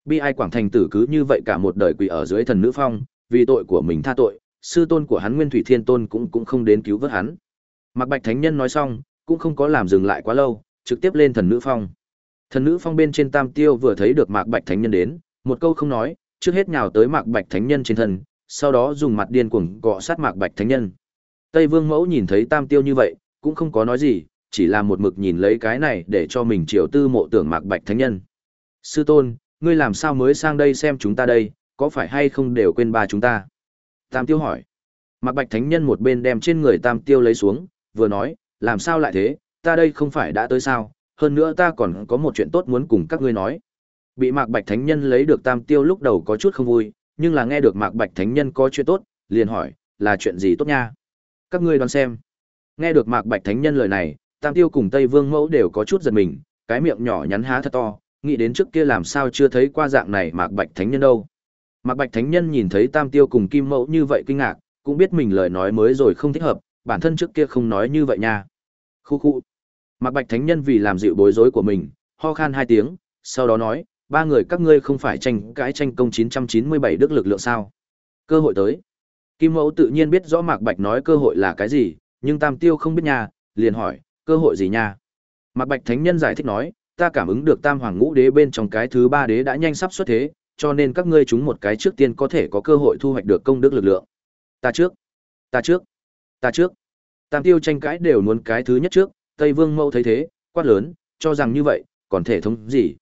Bi ai Quảng Thành tử cứ như vậy cả một đời quỳ ở dưới thần nữ phong, vì tội của mình tha tội, sư tôn của hắn Nguyên Thủy Thiên Tôn cũng cũng không đến cứu vớt hắn. Mạc Bạch Thánh Nhân nói xong, cũng không có làm dừng lại quá lâu, trực tiếp lên thần nữ phong. Thần nữ phong bên trên Tam Tiêu vừa thấy được Mạc Bạch Thánh Nhân đến, một câu không nói, trước hết nhào tới Mạc Bạch Thánh Nhân trên thân, sau đó dùng mặt điên cuồng cọ sát Mạc Bạch Thánh Nhân. Tây Vương Mẫu nhìn thấy Tam Tiêu như vậy, cũng không có nói gì, chỉ là một mực nhìn lấy cái này để cho mình triều tư mộ tưởng Mạc Bạch Thánh Nhân. Sư tôn, ngươi làm sao mới sang đây xem chúng ta đây, có phải hay không đều quên ba chúng ta? Tam Tiêu hỏi. Mạc Bạch Thánh Nhân một bên đem trên người Tam Tiêu lấy xuống, vừa nói, làm sao lại thế, ta đây không phải đã tới sao, hơn nữa ta còn có một chuyện tốt muốn cùng các ngươi nói. Bị Mạc Bạch Thánh Nhân lấy được Tam Tiêu lúc đầu có chút không vui, nhưng là nghe được Mạc Bạch Thánh Nhân có chuyện tốt, liền hỏi, là chuyện gì tốt nha? Các ngươi đoán xem. Nghe được Mạc Bạch Thánh Nhân lời này, Tam Tiêu cùng Tây Vương Mẫu đều có chút giật mình, cái miệng nhỏ nhắn há thật to, nghĩ đến trước kia làm sao chưa thấy qua dạng này Mạc Bạch Thánh Nhân đâu. Mạc Bạch Thánh Nhân nhìn thấy Tam Tiêu cùng Kim Mẫu như vậy kinh ngạc, cũng biết mình lời nói mới rồi không thích hợp, bản thân trước kia không nói như vậy nha. Khu khu. Mạc Bạch Thánh Nhân vì làm dịu bối rối của mình, ho khan hai tiếng, sau đó nói, ba người các ngươi không phải tranh cãi tranh công 997 đức lực lượng sao? Cơ hội tới. Kim Mẫu tự nhiên biết rõ Mạc Bạch nói cơ hội là cái gì, nhưng Tam Tiêu không biết nha, liền hỏi, cơ hội gì nha? Mạc Bạch Thánh Nhân giải thích nói, ta cảm ứng được Tam Hoàng Ngũ Đế bên trong cái thứ ba đế đã nhanh sắp xuất thế, cho nên các ngươi chúng một cái trước tiên có thể có cơ hội thu hoạch được công đức lực lượng. Ta trước, ta trước, ta trước. Tam Tiêu tranh cãi đều muốn cái thứ nhất trước, Tây Vương Mẫu thấy thế, quát lớn, cho rằng như vậy, còn thể thống gì?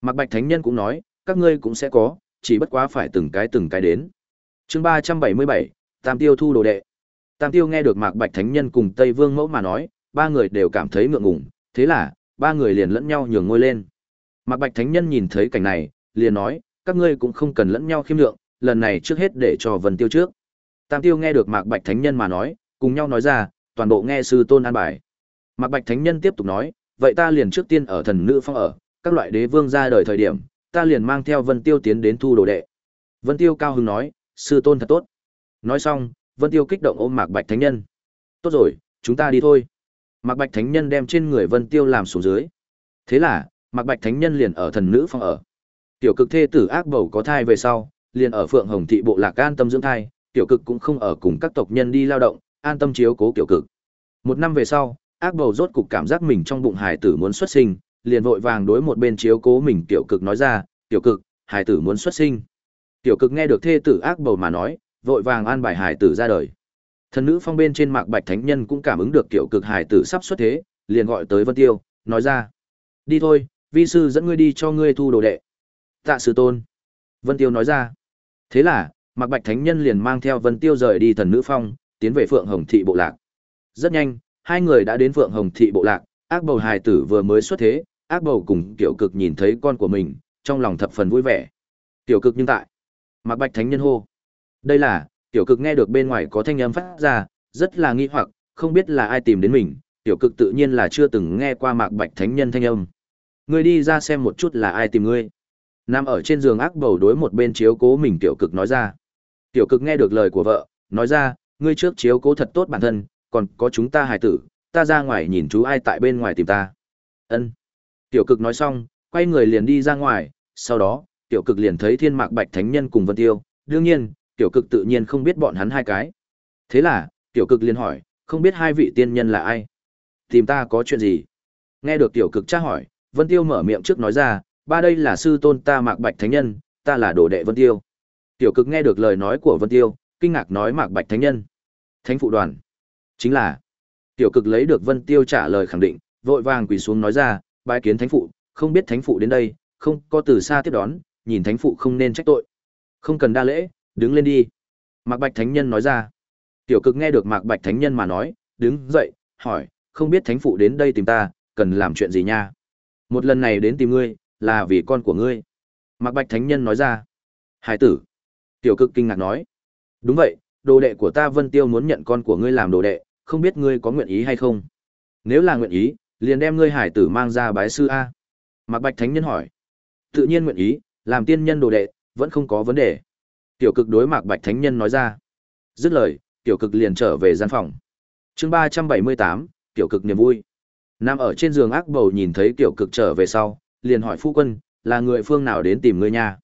Mạc Bạch Thánh Nhân cũng nói, các ngươi cũng sẽ có, chỉ bất quá phải từng cái từng cái đến. Chương ba trăm bảy mươi bảy, Tam Tiêu thu đồ đệ. Tam Tiêu nghe được Mạc Bạch Thánh Nhân cùng Tây Vương Mẫu mà nói, ba người đều cảm thấy ngượng ngùng, thế là, ba người liền lẫn nhau nhường ngôi lên. Mạc Bạch Thánh Nhân nhìn thấy cảnh này, liền nói, các ngươi cũng không cần lẫn nhau khiêm lượng, lần này trước hết để cho Vân Tiêu trước. Tam Tiêu nghe được Mạc Bạch Thánh Nhân mà nói, cùng nhau nói ra, toàn bộ nghe sư tôn an bài. Mạc Bạch Thánh Nhân tiếp tục nói, vậy ta liền trước tiên ở thần nữ phong ở, các loại đế vương ra đời thời điểm, ta liền mang theo Vân Tiêu tiến đến thu đồ đệ. Vân Tiêu cao hứng nói, sư tôn thật tốt. Nói xong, Vân Tiêu kích động ôm Mạc Bạch Thánh Nhân. Tốt rồi, chúng ta đi thôi. Mạc Bạch Thánh Nhân đem trên người Vân Tiêu làm xuống dưới. Thế là, Mạc Bạch Thánh Nhân liền ở thần nữ phong ở. Tiểu cực thê tử ác bầu có thai về sau, liền ở Phượng Hồng thị bộ lạc an tâm dưỡng thai, tiểu cực cũng không ở cùng các tộc nhân đi lao động, an tâm chiếu cố tiểu cực. Một năm về sau, ác bầu rốt cục cảm giác mình trong bụng hải tử muốn xuất sinh, liền vội vàng đối một bên chiếu cố mình tiểu cực nói ra, tiểu cực, hải tử muốn xuất sinh. Tiểu cực nghe được thê tử ác bầu mà nói, vội vàng an bài hải tử ra đời. Thần nữ phong bên trên mạc bạch thánh nhân cũng cảm ứng được tiểu cực hải tử sắp xuất thế, liền gọi tới Vân Tiêu, nói ra: "Đi thôi, vi sư dẫn ngươi đi cho ngươi thu đồ đệ." Tạ sư tôn. Vân Tiêu nói ra. Thế là, Mạc Bạch Thánh Nhân liền mang theo Vân Tiêu rời đi thần nữ phong, tiến về Phượng Hồng Thị bộ lạc. Rất nhanh, hai người đã đến Phượng Hồng Thị bộ lạc, ác bầu hài tử vừa mới xuất thế, ác bầu cùng tiểu cực nhìn thấy con của mình, trong lòng thập phần vui vẻ. Tiểu cực nhưng tại. Mạc Bạch Thánh Nhân hô. Đây là, tiểu cực nghe được bên ngoài có thanh âm phát ra, rất là nghi hoặc, không biết là ai tìm đến mình, tiểu cực tự nhiên là chưa từng nghe qua Mạc Bạch Thánh Nhân thanh âm. Ngươi đi ra xem một chút là ai tìm ngươi. Nằm ở trên giường ác bầu đối một bên chiếu cố mình tiểu cực nói ra. Tiểu cực nghe được lời của vợ, nói ra, ngươi trước chiếu cố thật tốt bản thân, còn có chúng ta hài tử, ta ra ngoài nhìn chú ai tại bên ngoài tìm ta. Ân. Tiểu cực nói xong, quay người liền đi ra ngoài, sau đó, tiểu cực liền thấy thiên mạc bạch thánh nhân cùng vân tiêu, đương nhiên, tiểu cực tự nhiên không biết bọn hắn hai cái. Thế là, tiểu cực liền hỏi, không biết hai vị tiên nhân là ai? Tìm ta có chuyện gì? Nghe được tiểu cực tra hỏi, vân tiêu mở miệng trước nói ra, ba đây là sư tôn ta mạc bạch thánh nhân, ta là đồ đệ vân tiêu. Tiểu cực nghe được lời nói của vân tiêu, kinh ngạc nói mạc bạch thánh nhân. Thánh phụ đoàn. Chính là. Tiểu cực lấy được vân tiêu trả lời khẳng định, vội vàng quỳ xuống nói ra, bái kiến thánh phụ, không biết thánh phụ đến đây, không có từ xa tiếp đón, nhìn thánh phụ không nên trách tội. Không cần đa lễ, đứng lên đi. Mạc Bạch Thánh Nhân nói ra. Tiểu cực nghe được Mạc Bạch Thánh Nhân mà nói, đứng dậy, hỏi, không biết thánh phụ đến đây tìm ta, cần làm chuyện gì nha. Một lần này đến tìm ngươi, là vì con của ngươi. Mạc Bạch Thánh Nhân nói ra. Hải tử. Tiểu cực kinh ngạc nói. Đúng vậy, đồ đệ của ta Vân Tiêu muốn nhận con của ngươi làm đồ đệ, không biết ngươi có nguyện ý hay không? Nếu là nguyện ý, liền đem ngươi hải tử mang ra bái sư A. Mạc Bạch Thánh Nhân hỏi. Tự nhiên nguyện ý, làm tiên nhân đồ đệ, vẫn không có vấn đề. Tiểu cực đối Mạc Bạch Thánh Nhân nói ra. Dứt lời, tiểu cực liền trở về gian phòng. chương ba trăm bảy mươi tám, tiểu cực niềm vui. Nằm ở trên giường ác bầu nhìn thấy tiểu cực trở về sau, liền hỏi phu quân, là người phương nào đến tìm ngươi nha?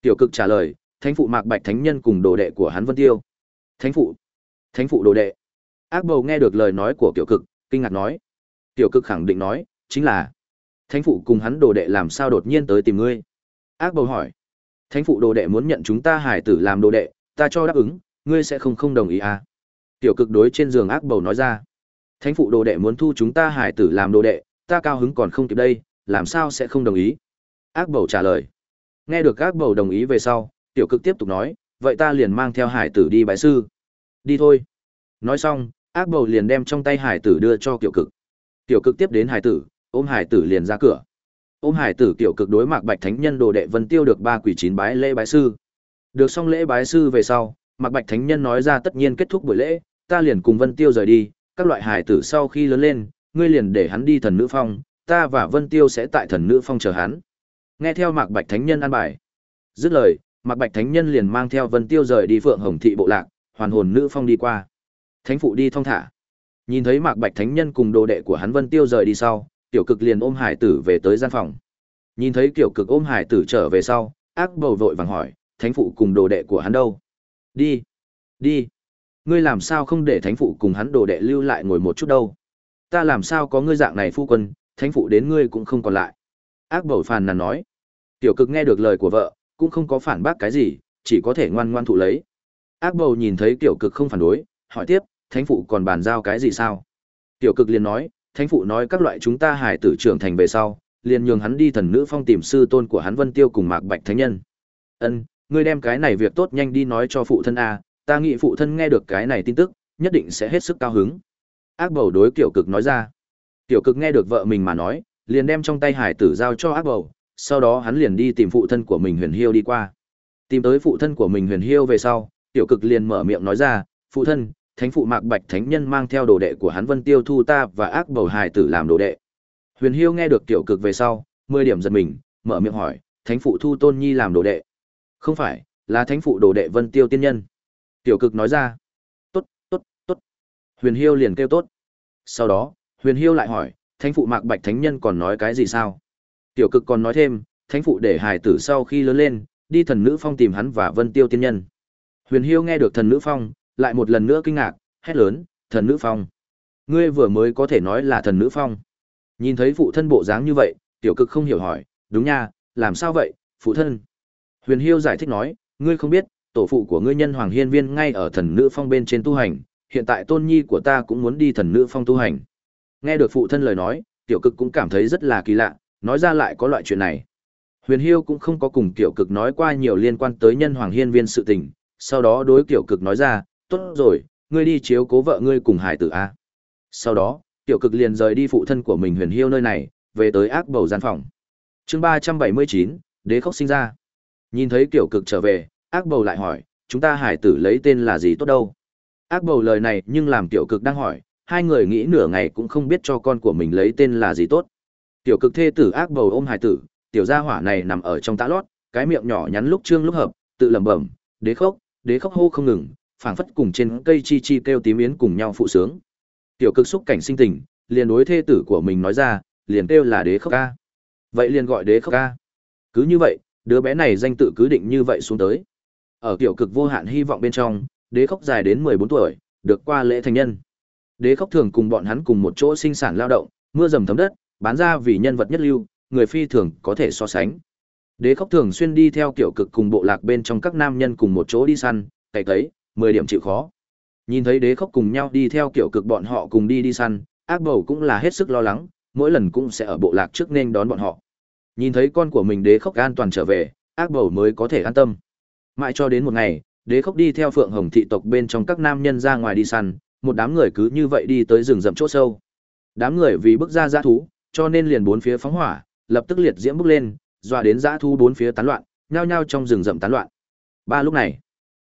Tiểu cực trả lời, thánh phụ Mạc Bạch Thánh Nhân cùng đồ đệ của hắn Vân Tiêu. Thánh phụ? Thánh phụ đồ đệ? Ác bầu nghe được lời nói của tiểu cực, kinh ngạc nói. Tiểu cực khẳng định nói, chính là Thánh phụ cùng hắn đồ đệ làm sao đột nhiên tới tìm ngươi? Ác bầu hỏi. Thánh phụ đồ đệ muốn nhận chúng ta hải tử làm đồ đệ, ta cho đáp ứng, ngươi sẽ không không đồng ý à? Tiểu cực đối trên giường ác bầu nói ra. Thánh phụ đồ đệ muốn thu chúng ta hải tử làm đồ đệ, ta cao hứng còn không kịp đây, làm sao sẽ không đồng ý? Ác bầu trả lời. Nghe được ác bầu đồng ý về sau, tiểu cực tiếp tục nói, vậy ta liền mang theo hải tử đi bái sư. Đi thôi. Nói xong, ác bầu liền đem trong tay hải tử đưa cho tiểu cực. Tiểu cực tiếp đến hải tử, ôm hải tử liền ra cửa. Ôm hải tử tiểu cực đối mạc bạch thánh nhân đồ đệ vân tiêu được ba quỷ chín bái lễ bái sư. Được xong lễ bái sư về sau, mạc bạch thánh nhân nói ra tất nhiên kết thúc buổi lễ, ta liền cùng vân tiêu rời đi, các loại hải tử sau khi lớn lên, ngươi liền để hắn đi thần nữ phong, ta và Vân Tiêu sẽ tại thần nữ phong chờ hắn. Nghe theo Mạc Bạch Thánh Nhân an bài. Dứt lời, Mạc Bạch Thánh Nhân liền mang theo Vân Tiêu rời đi Phượng Hồng thị bộ lạc, hoàn hồn nữ phong đi qua. Thánh phụ đi thong thả. Nhìn thấy Mạc Bạch Thánh Nhân cùng đồ đệ của hắn Vân Tiêu rời đi sau, tiểu cực liền ôm hải tử về tới gian phòng. Nhìn thấy tiểu cực ôm hải tử trở về sau, ác bầu vội vàng hỏi, thánh phụ cùng đồ đệ của hắn đâu? Đi, đi. Ngươi làm sao không để thánh phụ cùng hắn đồ đệ lưu lại ngồi một chút đâu? Ta làm sao có ngươi dạng này phu quân, thánh phụ đến ngươi cũng không còn lại. Ác bầu phàn nàn nói. Tiểu cực nghe được lời của vợ, cũng không có phản bác cái gì, chỉ có thể ngoan ngoan thụ lấy. Ác bầu nhìn thấy tiểu cực không phản đối, hỏi tiếp, thánh phụ còn bàn giao cái gì sao? Tiểu cực liền nói, thánh phụ nói các loại chúng ta hải tử trưởng thành về sau, liền nhường hắn đi thần nữ phong tìm sư tôn của hắn Vân Tiêu cùng Mạc Bạch Thánh Nhân. Ân, ngươi đem cái này việc tốt nhanh đi nói cho phụ thân a, ta nghĩ phụ thân nghe được cái này tin tức, nhất định sẽ hết sức cao hứng. Ác bầu đối tiểu cực nói ra. Tiểu cực nghe được vợ mình mà nói, liền đem trong tay hải tử giao cho ác bầu, sau đó hắn liền đi tìm phụ thân của mình Huyền Hiêu đi qua. Tìm tới phụ thân của mình Huyền Hiêu về sau, tiểu cực liền mở miệng nói ra, "Phụ thân, thánh phụ Mạc Bạch thánh nhân mang theo đồ đệ của hắn Vân Tiêu thu ta và ác bầu hải tử làm đồ đệ." Huyền Hiêu nghe được tiểu cực về sau, mười điểm giật mình, mở miệng hỏi, "Thánh phụ thu Tôn Nhi làm đồ đệ?" "Không phải, là thánh phụ đồ đệ Vân Tiêu tiên nhân." Tiểu cực nói ra. "Tốt, tốt, tốt." Huyền Hiêu liền kêu tốt. Sau đó, Huyền Hiêu lại hỏi, "Thánh phụ Mạc Bạch thánh nhân còn nói cái gì sao?" Tiểu cực còn nói thêm, thánh phụ để hài tử sau khi lớn lên, đi thần nữ phong tìm hắn và Vân Tiêu tiên nhân. Huyền Hiêu nghe được thần nữ phong, lại một lần nữa kinh ngạc, hét lớn, thần nữ phong. Ngươi vừa mới có thể nói là thần nữ phong. Nhìn thấy phụ thân bộ dáng như vậy, tiểu cực không hiểu hỏi, đúng nha, làm sao vậy, phụ thân? Huyền Hiêu giải thích nói, ngươi không biết, tổ phụ của ngươi nhân hoàng hiên viên ngay ở thần nữ phong bên trên tu hành, hiện tại tôn nhi của ta cũng muốn đi thần nữ phong tu hành. Nghe được phụ thân lời nói, tiểu cực cũng cảm thấy rất là kỳ lạ, nói ra lại có loại chuyện này. Huyền Hiêu cũng không có cùng Tiểu Cực nói qua nhiều liên quan tới nhân hoàng hiên viên sự tình, sau đó đối Tiểu Cực nói ra, tốt rồi, ngươi đi chiếu cố vợ ngươi cùng hải tử A. Sau đó, Tiểu Cực liền rời đi phụ thân của mình Huyền Hiêu nơi này, về tới ác bầu gian phòng. chương 379, đế khóc sinh ra. Nhìn thấy Tiểu Cực trở về, ác bầu lại hỏi, chúng ta hải tử lấy tên là gì tốt đâu. Ác bầu lời này nhưng làm Tiểu Cực đang hỏi, hai người nghĩ nửa ngày cũng không biết cho con của mình lấy tên là gì tốt. Tiểu cực thê tử ác bầu ôm hải tử, tiểu gia hỏa này nằm ở trong tã lót, cái miệng nhỏ nhắn lúc trương lúc hợp, tự lẩm bẩm, đế khốc, đế khốc hô không ngừng, phảng phất cùng trên cây chi chi kêu tím yến cùng nhau phụ sướng. Tiểu cực xúc cảnh sinh tình, liền đối thê tử của mình nói ra, liền kêu là đế khốc ca. Vậy liền gọi đế khốc ca. Cứ như vậy, đứa bé này danh tự cứ định như vậy xuống tới. Ở tiểu cực vô hạn hy vọng bên trong, đế khốc dài đến 14 tuổi, được qua lễ thành nhân. Đế khốc thường cùng bọn hắn cùng một chỗ sinh sản lao động, mưa dầm thấm đất, bán ra vì nhân vật nhất lưu, người phi thường có thể so sánh. Đế khốc thường xuyên đi theo kiểu cực cùng bộ lạc bên trong các nam nhân cùng một chỗ đi săn, cày cấy, 10 điểm chịu khó. Nhìn thấy đế khốc cùng nhau đi theo kiểu cực bọn họ cùng đi đi săn, ác bầu cũng là hết sức lo lắng, mỗi lần cũng sẽ ở bộ lạc trước nên đón bọn họ. Nhìn thấy con của mình đế khốc an toàn trở về, ác bầu mới có thể an tâm. Mãi cho đến một ngày, đế khốc đi theo phượng hồng thị tộc bên trong các nam nhân ra ngoài đi săn, một đám người cứ như vậy đi tới rừng rậm chỗ sâu. Đám người vì bước ra dã thú, cho nên liền bốn phía phóng hỏa, lập tức liệt diễm bốc lên, dọa đến dã thú bốn phía tán loạn, nhao nhao trong rừng rậm tán loạn. Ba lúc này,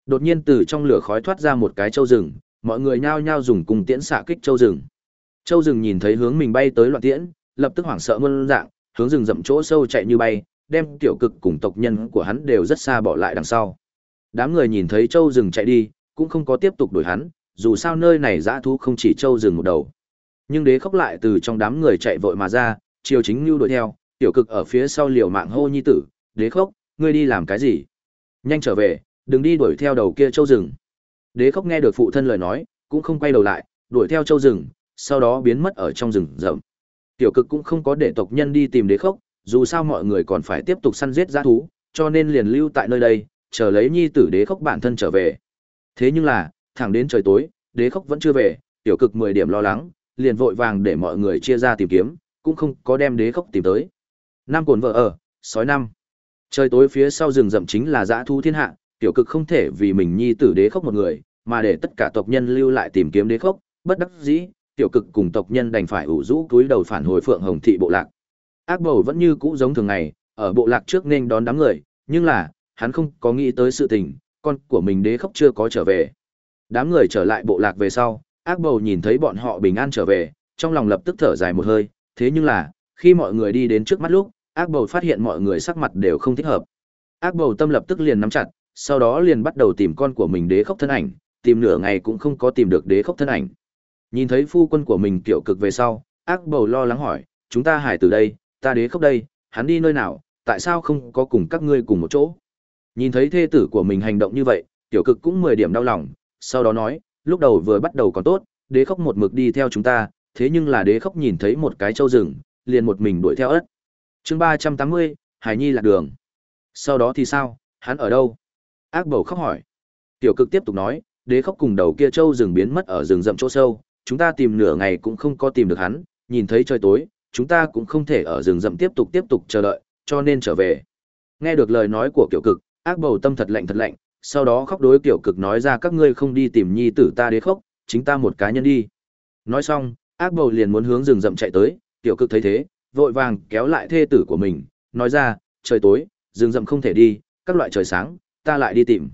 đột nhiên từ trong lửa khói thoát ra một cái châu rừng, mọi người nhao nhao dùng cùng tiễn xạ kích châu rừng. Châu rừng nhìn thấy hướng mình bay tới loạn tiễn, lập tức hoảng sợ muôn dạng, hướng rừng rậm chỗ sâu chạy như bay, đem tiểu cực cùng tộc nhân của hắn đều rất xa bỏ lại đằng sau. Đám người nhìn thấy châu rừng chạy đi, cũng không có tiếp tục đuổi hắn, dù sao nơi này dã thú không chỉ châu rừng một đầu nhưng đế khóc lại từ trong đám người chạy vội mà ra triều chính lưu đuổi theo tiểu cực ở phía sau liều mạng hô nhi tử đế khóc ngươi đi làm cái gì nhanh trở về đừng đi đuổi theo đầu kia châu rừng đế khóc nghe được phụ thân lời nói cũng không quay đầu lại đuổi theo châu rừng sau đó biến mất ở trong rừng rậm tiểu cực cũng không có để tộc nhân đi tìm đế khóc dù sao mọi người còn phải tiếp tục săn giết g thú cho nên liền lưu tại nơi đây chờ lấy nhi tử đế khóc bản thân trở về thế nhưng là thẳng đến trời tối đế khóc vẫn chưa về tiểu cực mười điểm lo lắng liền vội vàng để mọi người chia ra tìm kiếm, cũng không có đem đế khốc tìm tới. Năm cồn vợ ở, sói năm. Trời tối phía sau rừng rậm chính là dã thu thiên hạ, tiểu cực không thể vì mình nhi tử đế khốc một người, mà để tất cả tộc nhân lưu lại tìm kiếm đế khốc, bất đắc dĩ, tiểu cực cùng tộc nhân đành phải ủ rũ túi đầu phản hồi phượng hồng thị bộ lạc. Ác bầu vẫn như cũ giống thường ngày, ở bộ lạc trước nên đón đám người, nhưng là, hắn không có nghĩ tới sự tình, con của mình đế khốc chưa có trở về. Đám người trở lại bộ lạc về sau, ác bầu nhìn thấy bọn họ bình an trở về, trong lòng lập tức thở dài một hơi, thế nhưng là, khi mọi người đi đến trước mắt lúc, ác bầu phát hiện mọi người sắc mặt đều không thích hợp. Ác bầu tâm lập tức liền nắm chặt, sau đó liền bắt đầu tìm con của mình đế khốc thân ảnh, tìm nửa ngày cũng không có tìm được đế khốc thân ảnh. Nhìn thấy phu quân của mình kiểu cực về sau, ác bầu lo lắng hỏi, chúng ta hải từ đây, ta đế khốc đây, hắn đi nơi nào, tại sao không có cùng các ngươi cùng một chỗ? Nhìn thấy thê tử của mình hành động như vậy, tiểu cực cũng mười điểm đau lòng, sau đó nói, lúc đầu vừa bắt đầu còn tốt, đế khốc một mực đi theo chúng ta, thế nhưng là đế khốc nhìn thấy một cái châu rừng, liền một mình đuổi theo ớt. chương ba trăm tám mươi Hải Nhi lạc đường. Sau đó thì sao, hắn ở đâu? Ác bầu khóc hỏi. Tiểu cực tiếp tục nói, đế khóc cùng đầu kia trâu rừng biến mất ở rừng rậm chỗ sâu, chúng ta tìm nửa ngày cũng không có tìm được hắn, nhìn thấy trời tối, chúng ta cũng không thể ở rừng rậm tiếp tục tiếp tục chờ đợi, cho nên trở về. Nghe được lời nói của Tiểu Cực, ác bầu tâm thật lạnh thật lạnh, sau đó khóc đối Tiểu Cực nói ra các ngươi không đi tìm nhi tử ta đế khóc, chính ta một cá nhân đi. Nói xong, ác bầu liền muốn hướng rừng rậm chạy tới, Tiểu Cực thấy thế, vội vàng kéo lại thê tử của mình, nói ra, trời tối, rừng rậm không thể đi, các loại trời sáng, ta lại đi tìm.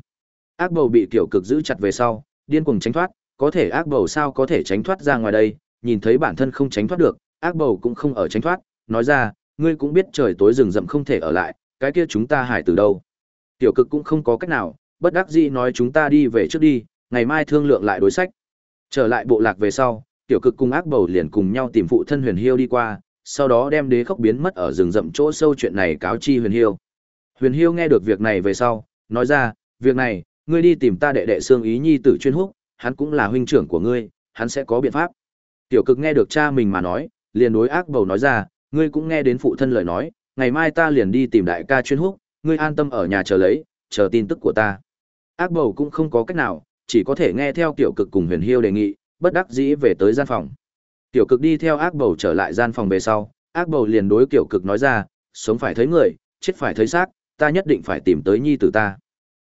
Ác bầu bị Tiểu Cực giữ chặt về sau, điên cuồng tránh thoát, có thể ác bầu sao có thể tránh thoát ra ngoài đây, nhìn thấy bản thân không tránh thoát được, ác bầu cũng không ở tránh thoát, nói ra, ngươi cũng biết trời tối rừng rậm không thể ở lại, cái kia chúng ta hải từ đâu. Tiểu cực cũng không có cách nào, bất đắc dĩ nói chúng ta đi về trước đi, ngày mai thương lượng lại đối sách. Trở lại bộ lạc về sau, tiểu cực cùng ác bầu liền cùng nhau tìm phụ thân huyền hiêu đi qua, sau đó đem đế khốc biến mất ở rừng rậm chỗ sâu chuyện này cáo chi huyền hiêu. Huyền hiêu nghe được việc này về sau, nói ra, việc này, ngươi đi tìm ta đệ đệ xương ý nhi tử chuyên húc, hắn cũng là huynh trưởng của ngươi, hắn sẽ có biện pháp. Tiểu cực nghe được cha mình mà nói, liền đối ác bầu nói ra, ngươi cũng nghe đến phụ thân lời nói, ngày mai ta liền đi tìm đại ca chuyên húc, ngươi an tâm ở nhà chờ lấy, chờ tin tức của ta. Ác bầu cũng không có cách nào, chỉ có thể nghe theo tiểu cực cùng huyền hiêu đề nghị, bất đắc dĩ về tới gian phòng. Tiểu cực đi theo ác bầu trở lại gian phòng về sau, ác bầu liền đối tiểu cực nói ra, sống phải thấy người, chết phải thấy xác, ta nhất định phải tìm tới nhi tử ta.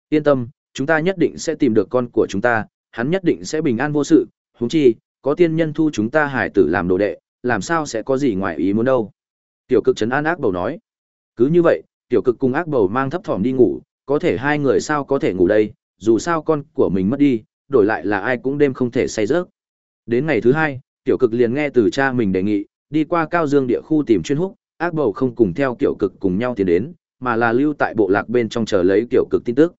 Yên tâm, chúng ta nhất định sẽ tìm được con của chúng ta, hắn nhất định sẽ bình an vô sự, huống chi, có tiên nhân thu chúng ta hải tử làm đồ đệ, làm sao sẽ có gì ngoài ý muốn đâu. Tiểu cực trấn an ác bầu nói. Cứ như vậy, tiểu cực cùng ác bầu mang thấp thỏm đi ngủ, có thể hai người sao có thể ngủ đây, dù sao con của mình mất đi, đổi lại là ai cũng đêm không thể say giấc. Đến ngày thứ hai, tiểu cực liền nghe từ cha mình đề nghị, đi qua cao dương địa khu tìm chuyên húc, ác bầu không cùng theo tiểu cực cùng nhau tiến đến, mà là lưu tại bộ lạc bên trong chờ lấy tiểu cực tin tức.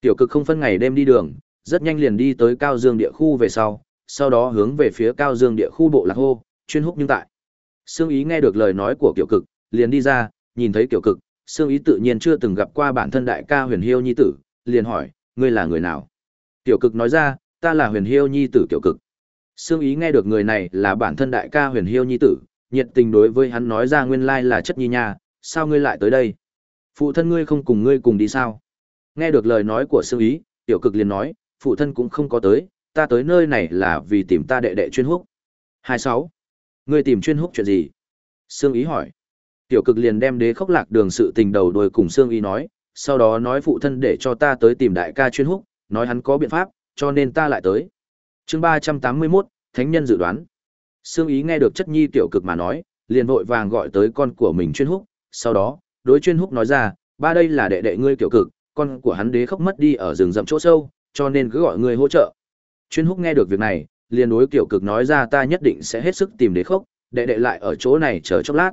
Tiểu cực không phân ngày đêm đi đường, rất nhanh liền đi tới cao dương địa khu về sau, sau đó hướng về phía cao dương địa khu bộ lạc hô, chuyên húc nhưng tại. Sương Ý nghe được lời nói của tiểu Cực, liền đi ra, nhìn thấy tiểu Cực, Sương Ý tự nhiên chưa từng gặp qua bản thân đại ca Huyền Hiêu nhi tử, liền hỏi, ngươi là người nào? Tiểu Cực nói ra, ta là Huyền Hiêu nhi tử tiểu Cực. Sương Ý nghe được người này là bản thân đại ca Huyền Hiêu nhi tử, nhiệt tình đối với hắn nói ra nguyên lai là chất nhi nha, sao ngươi lại tới đây? Phụ thân ngươi không cùng ngươi cùng đi sao? Nghe được lời nói của Sương Ý, Tiểu Cực liền nói, phụ thân cũng không có tới, ta tới nơi này là vì tìm ta đệ đệ chuyên húc. 26. Ngươi tìm chuyên húc chuyện gì? Sương Ý hỏi. Tiểu cực liền đem đế khốc lạc đường sự tình đầu đuôi cùng Sương Ý nói, sau đó nói phụ thân để cho ta tới tìm đại ca chuyên húc, nói hắn có biện pháp, cho nên ta lại tới. chương 381, Thánh nhân dự đoán. Sương Ý nghe được chất nhi tiểu cực mà nói, liền vội vàng gọi tới con của mình chuyên húc, sau đó, đối chuyên húc nói ra, ba đây là đệ đệ ngươi tiểu cực, con của hắn đế khốc mất đi ở rừng rậm chỗ sâu, cho nên cứ gọi ngươi hỗ trợ. Chuyên húc nghe được việc này, liền đối tiểu cực nói ra ta nhất định sẽ hết sức tìm đế khốc, đệ đệ lại ở chỗ này chờ chốc lát.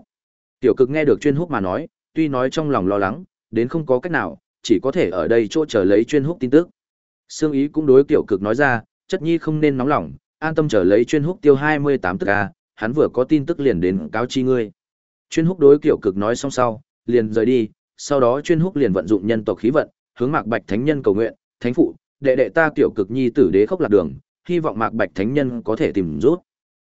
Tiểu cực nghe được chuyên húc mà nói, tuy nói trong lòng lo lắng, đến không có cách nào, chỉ có thể ở đây chỗ chờ lấy chuyên húc tin tức. Sương ý cũng đối tiểu cực nói ra, chất nhi không nên nóng lòng, an tâm chờ lấy chuyên húc tiêu 28 tức a, hắn vừa có tin tức liền đến cáo chi ngươi. Chuyên húc đối tiểu cực nói xong sau, liền rời đi, sau đó chuyên húc liền vận dụng nhân tộc khí vận, hướng Mạc Bạch Thánh Nhân cầu nguyện, "Thánh phụ, đệ đệ ta tiểu cực nhi tử đế khốc lạc đường, hy vọng Mạc Bạch Thánh Nhân có thể tìm rút.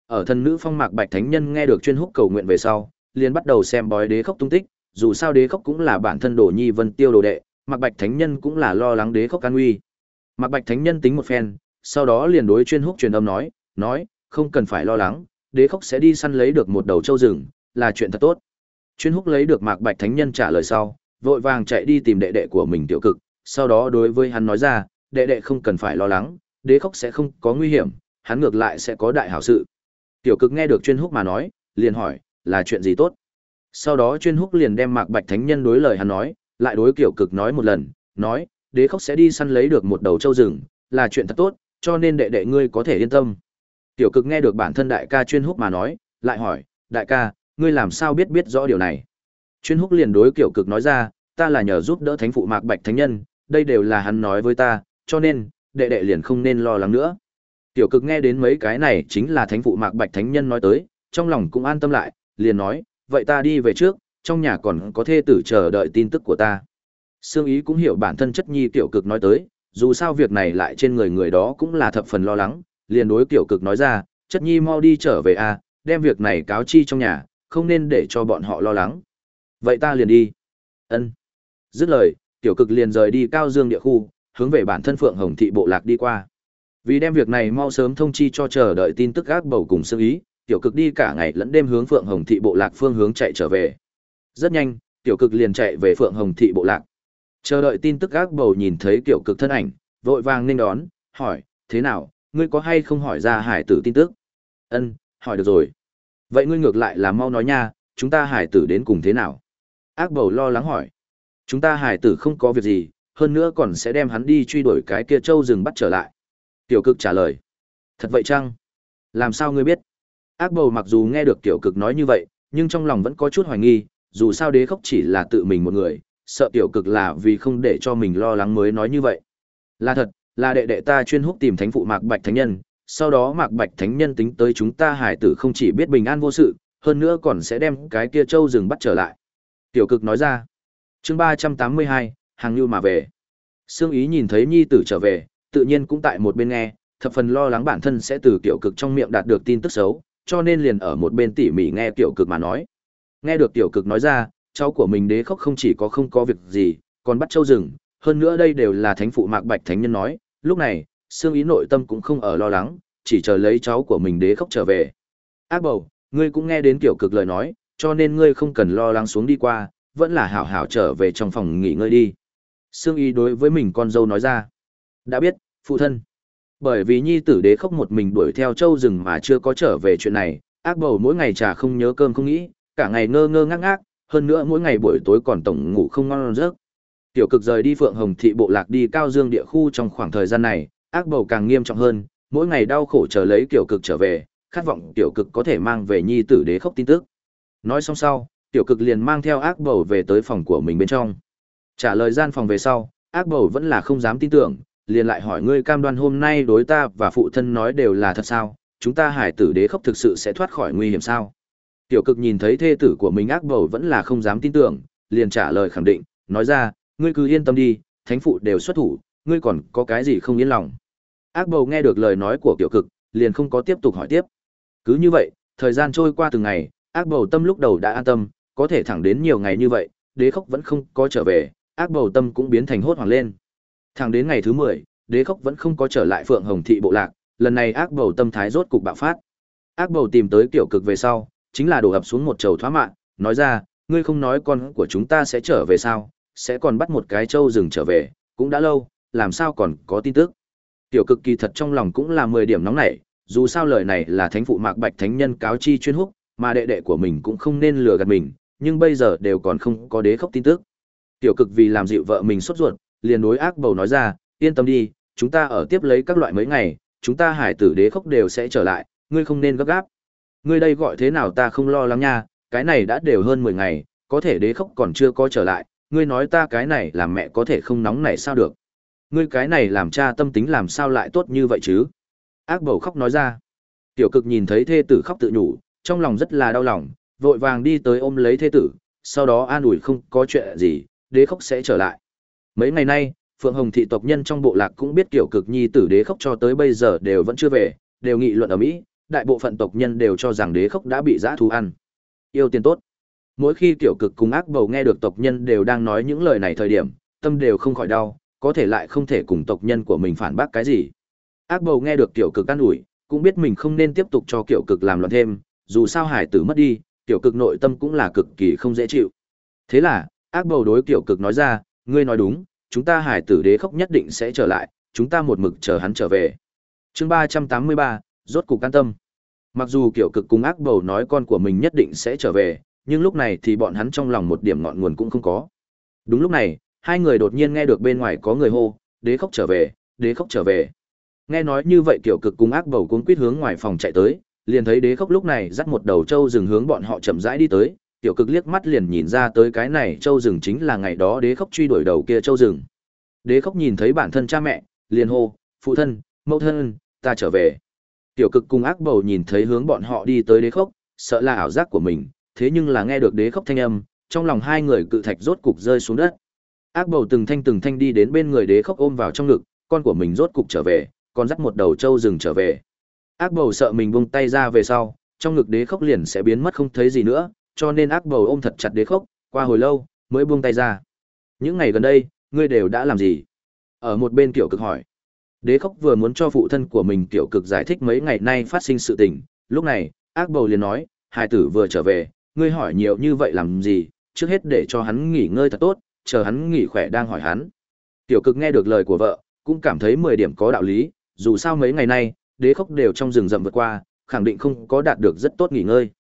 Ở thân nữ phong Mạc Bạch Thánh Nhân nghe được chuyên húc cầu nguyện về sau, liền bắt đầu xem bói đế khốc tung tích, dù sao đế khốc cũng là bản thân đồ nhi vân tiêu đồ đệ, Mạc Bạch Thánh Nhân cũng là lo lắng đế khốc an nguy. Mạc Bạch Thánh Nhân tính một phen, sau đó liền đối chuyên húc truyền âm nói, nói, không cần phải lo lắng, đế khốc sẽ đi săn lấy được một đầu châu rừng, là chuyện thật tốt. Chuyên húc lấy được Mạc Bạch Thánh Nhân trả lời sau, vội vàng chạy đi tìm đệ đệ của mình tiểu cực, sau đó đối với hắn nói ra, đệ đệ không cần phải lo lắng, đế khốc sẽ không có nguy hiểm, hắn ngược lại sẽ có đại hảo sự. Tiểu cực nghe được chuyên húc mà nói, liền hỏi, là chuyện gì tốt? Sau đó chuyên húc liền đem mạc bạch thánh nhân đối lời hắn nói, lại đối tiểu cực nói một lần, nói, đế khốc sẽ đi săn lấy được một đầu trâu rừng, là chuyện thật tốt, cho nên đệ đệ ngươi có thể yên tâm. Tiểu cực nghe được bản thân đại ca chuyên húc mà nói, lại hỏi, đại ca, ngươi làm sao biết biết rõ điều này? Chuyên húc liền đối tiểu cực nói ra, ta là nhờ giúp đỡ thánh phụ mạc bạch thánh nhân, đây đều là hắn nói với ta, cho nên, đệ đệ liền không nên lo lắng nữa. Tiểu cực nghe đến mấy cái này chính là thánh phụ mạc bạch thánh nhân nói tới, trong lòng cũng an tâm lại, liền nói, vậy ta đi về trước, trong nhà còn có thê tử chờ đợi tin tức của ta. Sương ý cũng hiểu bản thân chất nhi tiểu cực nói tới, dù sao việc này lại trên người người đó cũng là thập phần lo lắng, liền đối tiểu cực nói ra, chất nhi mau đi trở về a, đem việc này cáo chi trong nhà, không nên để cho bọn họ lo lắng. Vậy ta liền đi. Ân. Dứt lời, tiểu cực liền rời đi cao dương địa khu, hướng về bản thân Phượng Hồng thị bộ lạc đi qua. Vì đem việc này mau sớm thông chi cho chờ đợi tin tức gác bầu cùng sương ý, tiểu cực đi cả ngày lẫn đêm hướng Phượng Hồng thị bộ lạc phương hướng chạy trở về. Rất nhanh, tiểu cực liền chạy về Phượng Hồng thị bộ lạc. Chờ đợi tin tức gác bầu nhìn thấy tiểu cực thân ảnh, vội vàng nên đón, hỏi, thế nào, ngươi có hay không hỏi ra hải tử tin tức? Ân, hỏi được rồi. Vậy ngươi ngược lại là mau nói nha, chúng ta hải tử đến cùng thế nào? Ác bầu lo lắng hỏi. Chúng ta hải tử không có việc gì, hơn nữa còn sẽ đem hắn đi truy đuổi cái kia châu rừng bắt trở lại. Tiểu cực trả lời. Thật vậy chăng? Làm sao ngươi biết? Ác bầu mặc dù nghe được tiểu cực nói như vậy, nhưng trong lòng vẫn có chút hoài nghi, dù sao đế khốc chỉ là tự mình một người, sợ tiểu cực là vì không để cho mình lo lắng mới nói như vậy. Là thật, là đệ đệ ta chuyên húc tìm thánh phụ Mạc Bạch Thánh Nhân, sau đó Mạc Bạch Thánh Nhân tính tới chúng ta hải tử không chỉ biết bình an vô sự, hơn nữa còn sẽ đem cái kia châu rừng bắt trở lại. Tiểu cực nói ra. chương ba trăm tám mươi hai, hàng lưu mà về. Sương ý nhìn thấy nhi tử trở về, tự nhiên cũng tại một bên nghe, thập phần lo lắng bản thân sẽ từ tiểu cực trong miệng đạt được tin tức xấu, cho nên liền ở một bên tỉ mỉ nghe tiểu cực mà nói. Nghe được tiểu cực nói ra, cháu của mình đế khóc không chỉ có không có việc gì, còn bắt châu rừng, hơn nữa đây đều là thánh phụ mạc bạch thánh nhân nói, lúc này, xương ý nội tâm cũng không ở lo lắng, chỉ chờ lấy cháu của mình đế khốc trở về. Ác bầu, ngươi cũng nghe đến tiểu cực lời nói, cho nên ngươi không cần lo lắng xuống đi qua, vẫn là hảo hảo trở về trong phòng nghỉ ngơi đi. Sương ý đối với mình con dâu nói ra. Đã biết, phụ thân. Bởi vì nhi tử đế khốc một mình đuổi theo châu rừng mà chưa có trở về chuyện này, ác bầu mỗi ngày trà không nhớ cơm không nghĩ, cả ngày ngơ ngơ ngác ngác, hơn nữa mỗi ngày buổi tối còn tổng ngủ không ngon giấc. Tiểu cực rời đi Phượng Hồng thị bộ lạc đi Cao Dương địa khu trong khoảng thời gian này, ác bầu càng nghiêm trọng hơn, mỗi ngày đau khổ chờ lấy tiểu cực trở về, khát vọng tiểu cực có thể mang về nhi tử đế khốc tin tức. Nói xong sau, tiểu cực liền mang theo ác bầu về tới phòng của mình bên trong. Trả lời gian phòng về sau, ác bầu vẫn là không dám tin tưởng, liền lại hỏi ngươi cam đoan hôm nay đối ta và phụ thân nói đều là thật sao, chúng ta hải tử đế khốc thực sự sẽ thoát khỏi nguy hiểm sao. Tiểu cực nhìn thấy thê tử của mình ác bầu vẫn là không dám tin tưởng, liền trả lời khẳng định, nói ra, ngươi cứ yên tâm đi, thánh phụ đều xuất thủ, ngươi còn có cái gì không yên lòng. Ác bầu nghe được lời nói của tiểu cực, liền không có tiếp tục hỏi tiếp. Cứ như vậy, thời gian trôi qua từng ngày, ác bầu tâm lúc đầu đã an tâm, có thể thẳng đến nhiều ngày như vậy, đế khốc vẫn không có trở về, ác bầu tâm cũng biến thành hốt hoảng lên. Thẳng đến ngày thứ 10, đế khốc vẫn không có trở lại phượng hồng thị bộ lạc, lần này ác bầu tâm thái rốt cục bạo phát. Ác bầu tìm tới tiểu cực về sau, chính là đổ ập xuống một chầu thoá mạng, nói ra, ngươi không nói con của chúng ta sẽ trở về sao, sẽ còn bắt một cái trâu rừng trở về, cũng đã lâu, làm sao còn có tin tức. Tiểu cực kỳ thật trong lòng cũng là 10 điểm nóng nảy, dù sao lời này là thánh phụ mạc bạch thánh nhân cáo chi chuyên húc, mà đệ đệ của mình cũng không nên lừa gạt mình, nhưng bây giờ đều còn không có đế khốc tin tức. Tiểu cực vì làm dịu vợ mình sốt ruột, liền đối ác bầu nói ra, yên tâm đi, chúng ta ở tiếp lấy các loại mấy ngày, chúng ta hải tử đế khốc đều sẽ trở lại, ngươi không nên gấp gáp. Ngươi đây gọi thế nào ta không lo lắng nha, cái này đã đều hơn 10 ngày, có thể đế khốc còn chưa có trở lại, ngươi nói ta cái này làm mẹ có thể không nóng này sao được. Ngươi cái này làm cha tâm tính làm sao lại tốt như vậy chứ? Ác bầu khóc nói ra. Tiểu cực nhìn thấy thê tử khóc tự nhủ, trong lòng rất là đau lòng, vội vàng đi tới ôm lấy thê tử, sau đó an ủi không có chuyện gì, đế khốc sẽ trở lại. Mấy ngày nay, Phượng Hồng thị tộc nhân trong bộ lạc cũng biết kiểu cực nhi tử đế khốc cho tới bây giờ đều vẫn chưa về, đều nghị luận ở Mỹ, đại bộ phận tộc nhân đều cho rằng đế khốc đã bị giã thú ăn. Yêu tiền tốt. Mỗi khi kiểu cực cùng ác bầu nghe được tộc nhân đều đang nói những lời này thời điểm, tâm đều không khỏi đau, có thể lại không thể cùng tộc nhân của mình phản bác cái gì. Ác bầu nghe được Tiểu cực an ủi, cũng biết mình không nên tiếp tục cho kiểu cực làm loạn thêm, dù sao hải tử mất đi, Tiểu cực nội tâm cũng là cực kỳ không dễ chịu. Thế là, ác bầu đối kiểu cực nói ra, ngươi nói đúng, chúng ta hải tử đế khốc nhất định sẽ trở lại, chúng ta một mực chờ hắn trở về. chương ba trăm tám mươi ba rốt cục can tâm. Mặc dù kiểu cực cùng ác bầu nói con của mình nhất định sẽ trở về, nhưng lúc này thì bọn hắn trong lòng một điểm ngọn nguồn cũng không có. Đúng lúc này, hai người đột nhiên nghe được bên ngoài có người hô, đế khóc trở về, đế khóc trở về. Nghe nói như vậy kiểu cực cùng ác bầu cuốn quýt hướng ngoài phòng chạy tới, liền thấy đế khóc lúc này dắt một đầu trâu rừng hướng bọn họ chậm rãi đi tới, tiểu cực liếc mắt liền nhìn ra tới cái này trâu rừng chính là ngày đó đế khóc truy đuổi đầu kia trâu rừng. Đế khóc nhìn thấy bản thân cha mẹ, liền hô, phụ thân, mẫu thân, ta trở về. Tiểu cực cùng ác bầu nhìn thấy hướng bọn họ đi tới đế khốc, sợ là ảo giác của mình, thế nhưng là nghe được đế khốc thanh âm, trong lòng hai người cự thạch rốt cục rơi xuống đất. Ác bầu từng thanh từng thanh đi đến bên người đế khốc ôm vào trong ngực, con của mình rốt cục trở về, con dắt một đầu trâu rừng trở về. Ác bầu sợ mình buông tay ra về sau, trong ngực đế khốc liền sẽ biến mất không thấy gì nữa, cho nên ác bầu ôm thật chặt đế khốc, qua hồi lâu mới buông tay ra. Những ngày gần đây, ngươi đều đã làm gì? Ở một bên kiểu cực hỏi. Đế khốc vừa muốn cho phụ thân của mình kiểu cực giải thích mấy ngày nay phát sinh sự tình, lúc này, ác bầu liền nói, hai tử vừa trở về, ngươi hỏi nhiều như vậy làm gì, trước hết để cho hắn nghỉ ngơi thật tốt, chờ hắn nghỉ khỏe đang hỏi hắn. Tiểu cực nghe được lời của vợ, cũng cảm thấy 10 điểm có đạo lý, dù sao mấy ngày nay, đế khốc đều trong rừng rậm vượt qua, khẳng định không có đạt được rất tốt nghỉ ngơi.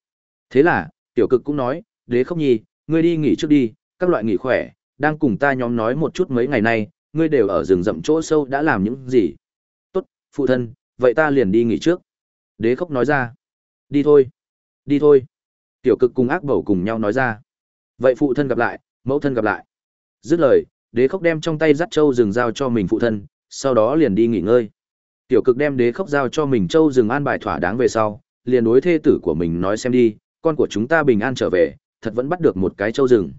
Thế là, tiểu cực cũng nói, đế khốc nhi, ngươi đi nghỉ trước đi, các loại nghỉ khỏe, đang cùng ta nhóm nói một chút mấy ngày nay, ngươi đều ở rừng rậm chỗ sâu đã làm những gì. Tốt, phụ thân, vậy ta liền đi nghỉ trước. Đế khốc nói ra. Đi thôi, đi thôi. Tiểu cực cùng ác bầu cùng nhau nói ra. Vậy phụ thân gặp lại, mẫu thân gặp lại. Dứt lời, đế khốc đem trong tay dắt châu rừng giao cho mình phụ thân, sau đó liền đi nghỉ ngơi. Tiểu cực đem đế khốc giao cho mình châu rừng an bài thỏa đáng về sau, liền đối thê tử của mình nói xem đi, con của chúng ta bình an trở về, thật vẫn bắt được một cái châu rừng.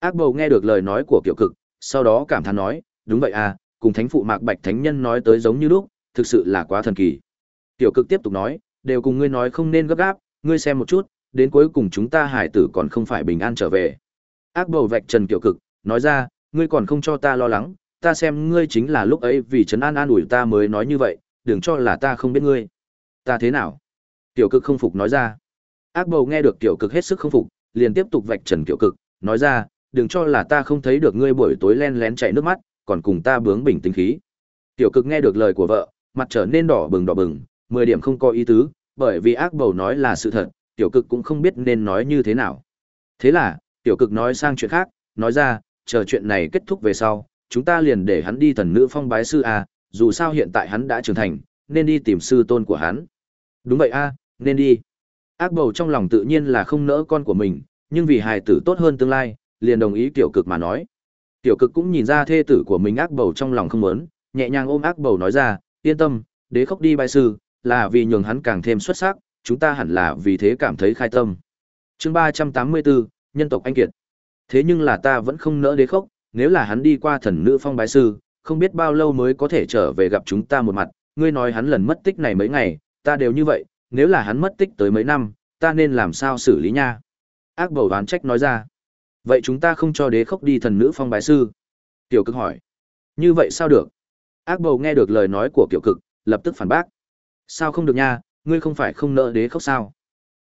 Ác bầu nghe được lời nói của kiểu cực, sau đó cảm thán nói, đúng vậy à, cùng thánh phụ mạc bạch thánh nhân nói tới giống như lúc, thực sự là quá thần kỳ. Tiểu cực tiếp tục nói, đều cùng ngươi nói không nên gấp gáp, ngươi xem một chút, đến cuối cùng chúng ta hải tử còn không phải bình an trở về. Ác bầu vạch trần kiểu cực, nói ra, ngươi còn không cho ta lo lắng, ta xem ngươi chính là lúc ấy vì trấn an an ủi ta mới nói như vậy, đừng cho là ta không biết ngươi. Ta thế nào? Tiểu cực không phục nói ra. Ác bầu nghe được tiểu cực hết sức không phục, liền tiếp tục vạch trần tiểu cực, nói ra, đừng cho là ta không thấy được ngươi buổi tối len lén chạy nước mắt, còn cùng ta bướng bình tính khí. Tiểu cực nghe được lời của vợ, mặt trở nên đỏ bừng đỏ bừng, mười điểm không có ý tứ, bởi vì ác bầu nói là sự thật, tiểu cực cũng không biết nên nói như thế nào. Thế là, tiểu cực nói sang chuyện khác, nói ra, chờ chuyện này kết thúc về sau, chúng ta liền để hắn đi thần nữ phong bái sư a, dù sao hiện tại hắn đã trưởng thành, nên đi tìm sư tôn của hắn. Đúng vậy a, nên đi. Ác bầu trong lòng tự nhiên là không nỡ con của mình, nhưng vì hài tử tốt hơn tương lai, liền đồng ý tiểu cực mà nói. Tiểu cực cũng nhìn ra thê tử của mình ác bầu trong lòng không muốn, nhẹ nhàng ôm ác bầu nói ra, yên tâm, đế khốc đi bái sư, là vì nhường hắn càng thêm xuất sắc, chúng ta hẳn là vì thế cảm thấy khai tâm. chương 384, nhân tộc anh kiệt. Thế nhưng là ta vẫn không nỡ đế khốc, nếu là hắn đi qua thần nữ phong bái sư, không biết bao lâu mới có thể trở về gặp chúng ta một mặt, ngươi nói hắn lần mất tích này mấy ngày, ta đều như vậy, nếu là hắn mất tích tới mấy năm, ta nên làm sao xử lý nha. Ác bầu đoán trách nói ra. Vậy chúng ta không cho đế khốc đi thần nữ phong bái sư? Tiểu cực hỏi. Như vậy sao được? Ác bầu nghe được lời nói của kiểu cực, lập tức phản bác. Sao không được nha, ngươi không phải không nợ đế khốc sao?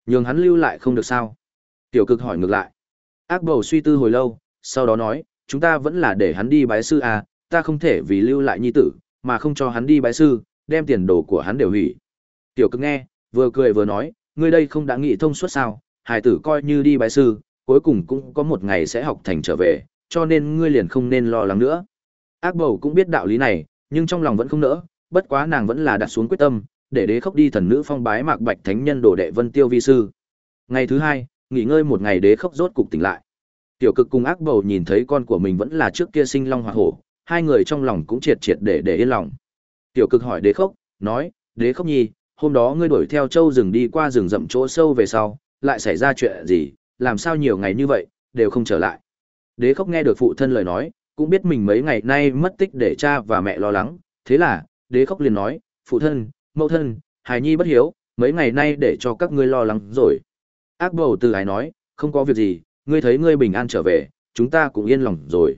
Nhường hắn lưu lại không được sao? Tiểu cực hỏi ngược lại. Ác bầu suy tư hồi lâu, sau đó nói, chúng ta vẫn là để hắn đi bái sư à, ta không thể vì lưu lại nhi tử, mà không cho hắn đi bái sư, đem tiền đồ của hắn đều hủy. Tiểu cực nghe, vừa cười vừa nói, ngươi đây không đã nghĩ thông suốt sao, hài tử coi như đi bái sư, cuối cùng cũng có một ngày sẽ học thành trở về, cho nên ngươi liền không nên lo lắng nữa. Ác bầu cũng biết đạo lý này, nhưng trong lòng vẫn không nỡ, bất quá nàng vẫn là đặt xuống quyết tâm, để đế khốc đi thần nữ phong bái mạc bạch thánh nhân đồ đệ vân tiêu vi sư. Ngày thứ hai, nghỉ ngơi một ngày đế khốc rốt cục tỉnh lại. Tiểu cực cùng ác bầu nhìn thấy con của mình vẫn là trước kia sinh long hoa hổ, hai người trong lòng cũng triệt triệt để để yên lòng. Tiểu cực hỏi đế khốc, nói, đế khốc nhi, hôm đó ngươi đuổi theo châu rừng đi qua rừng rậm chỗ sâu về sau, lại xảy ra chuyện gì, làm sao nhiều ngày như vậy, đều không trở lại. Đế khốc nghe được phụ thân lời nói, cũng biết mình mấy ngày nay mất tích để cha và mẹ lo lắng, thế là, đế khốc liền nói, phụ thân, mẫu thân, hài nhi bất hiếu, mấy ngày nay để cho các ngươi lo lắng rồi. Ác bầu từ ái nói, không có việc gì, ngươi thấy ngươi bình an trở về, chúng ta cũng yên lòng rồi.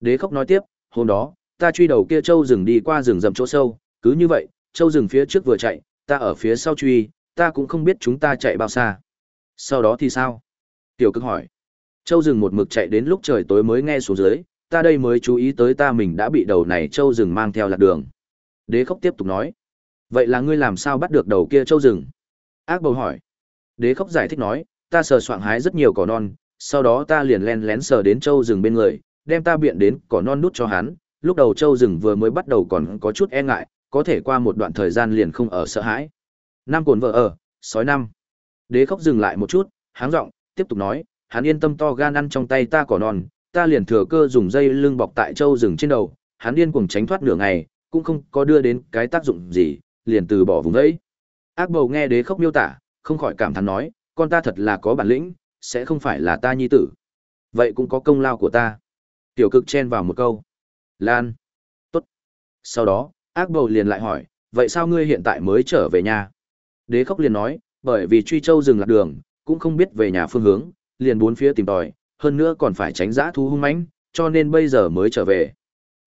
Đế khốc nói tiếp, hôm đó, ta truy đầu kia châu rừng đi qua rừng rậm chỗ sâu, cứ như vậy, châu rừng phía trước vừa chạy, ta ở phía sau truy, ta cũng không biết chúng ta chạy bao xa. Sau đó thì sao? Tiểu cực hỏi. Châu rừng một mực chạy đến lúc trời tối mới nghe xuống dưới, ta đây mới chú ý tới ta mình đã bị đầu này châu rừng mang theo lạc đường. Đế khốc tiếp tục nói. Vậy là ngươi làm sao bắt được đầu kia châu rừng? Ác bầu hỏi. Đế khốc giải thích nói, ta sờ soạng hái rất nhiều cỏ non, sau đó ta liền len lén sờ đến châu rừng bên người, đem ta biện đến cỏ non nút cho hắn. Lúc đầu châu rừng vừa mới bắt đầu còn có chút e ngại, có thể qua một đoạn thời gian liền không ở sợ hãi. Nam cồn vợ ở, sói năm. Đế khóc dừng lại một chút, háng giọng, tiếp tục nói, hắn yên tâm to gan ăn trong tay ta cỏ non, ta liền thừa cơ dùng dây lưng bọc tại châu rừng trên đầu, hắn điên cuồng tránh thoát nửa ngày, cũng không có đưa đến cái tác dụng gì, liền từ bỏ vùng đấy. Ác bầu nghe đế khốc miêu tả, không khỏi cảm thán nói, con ta thật là có bản lĩnh, sẽ không phải là ta nhi tử. Vậy cũng có công lao của ta. Tiểu cực chen vào một câu. Lan. Tốt. Sau đó, ác bầu liền lại hỏi, vậy sao ngươi hiện tại mới trở về nhà? Đế khóc liền nói, bởi vì truy châu dừng lạc đường, cũng không biết về nhà phương hướng, liền bốn phía tìm tòi, hơn nữa còn phải tránh giã thú hung mãnh, cho nên bây giờ mới trở về.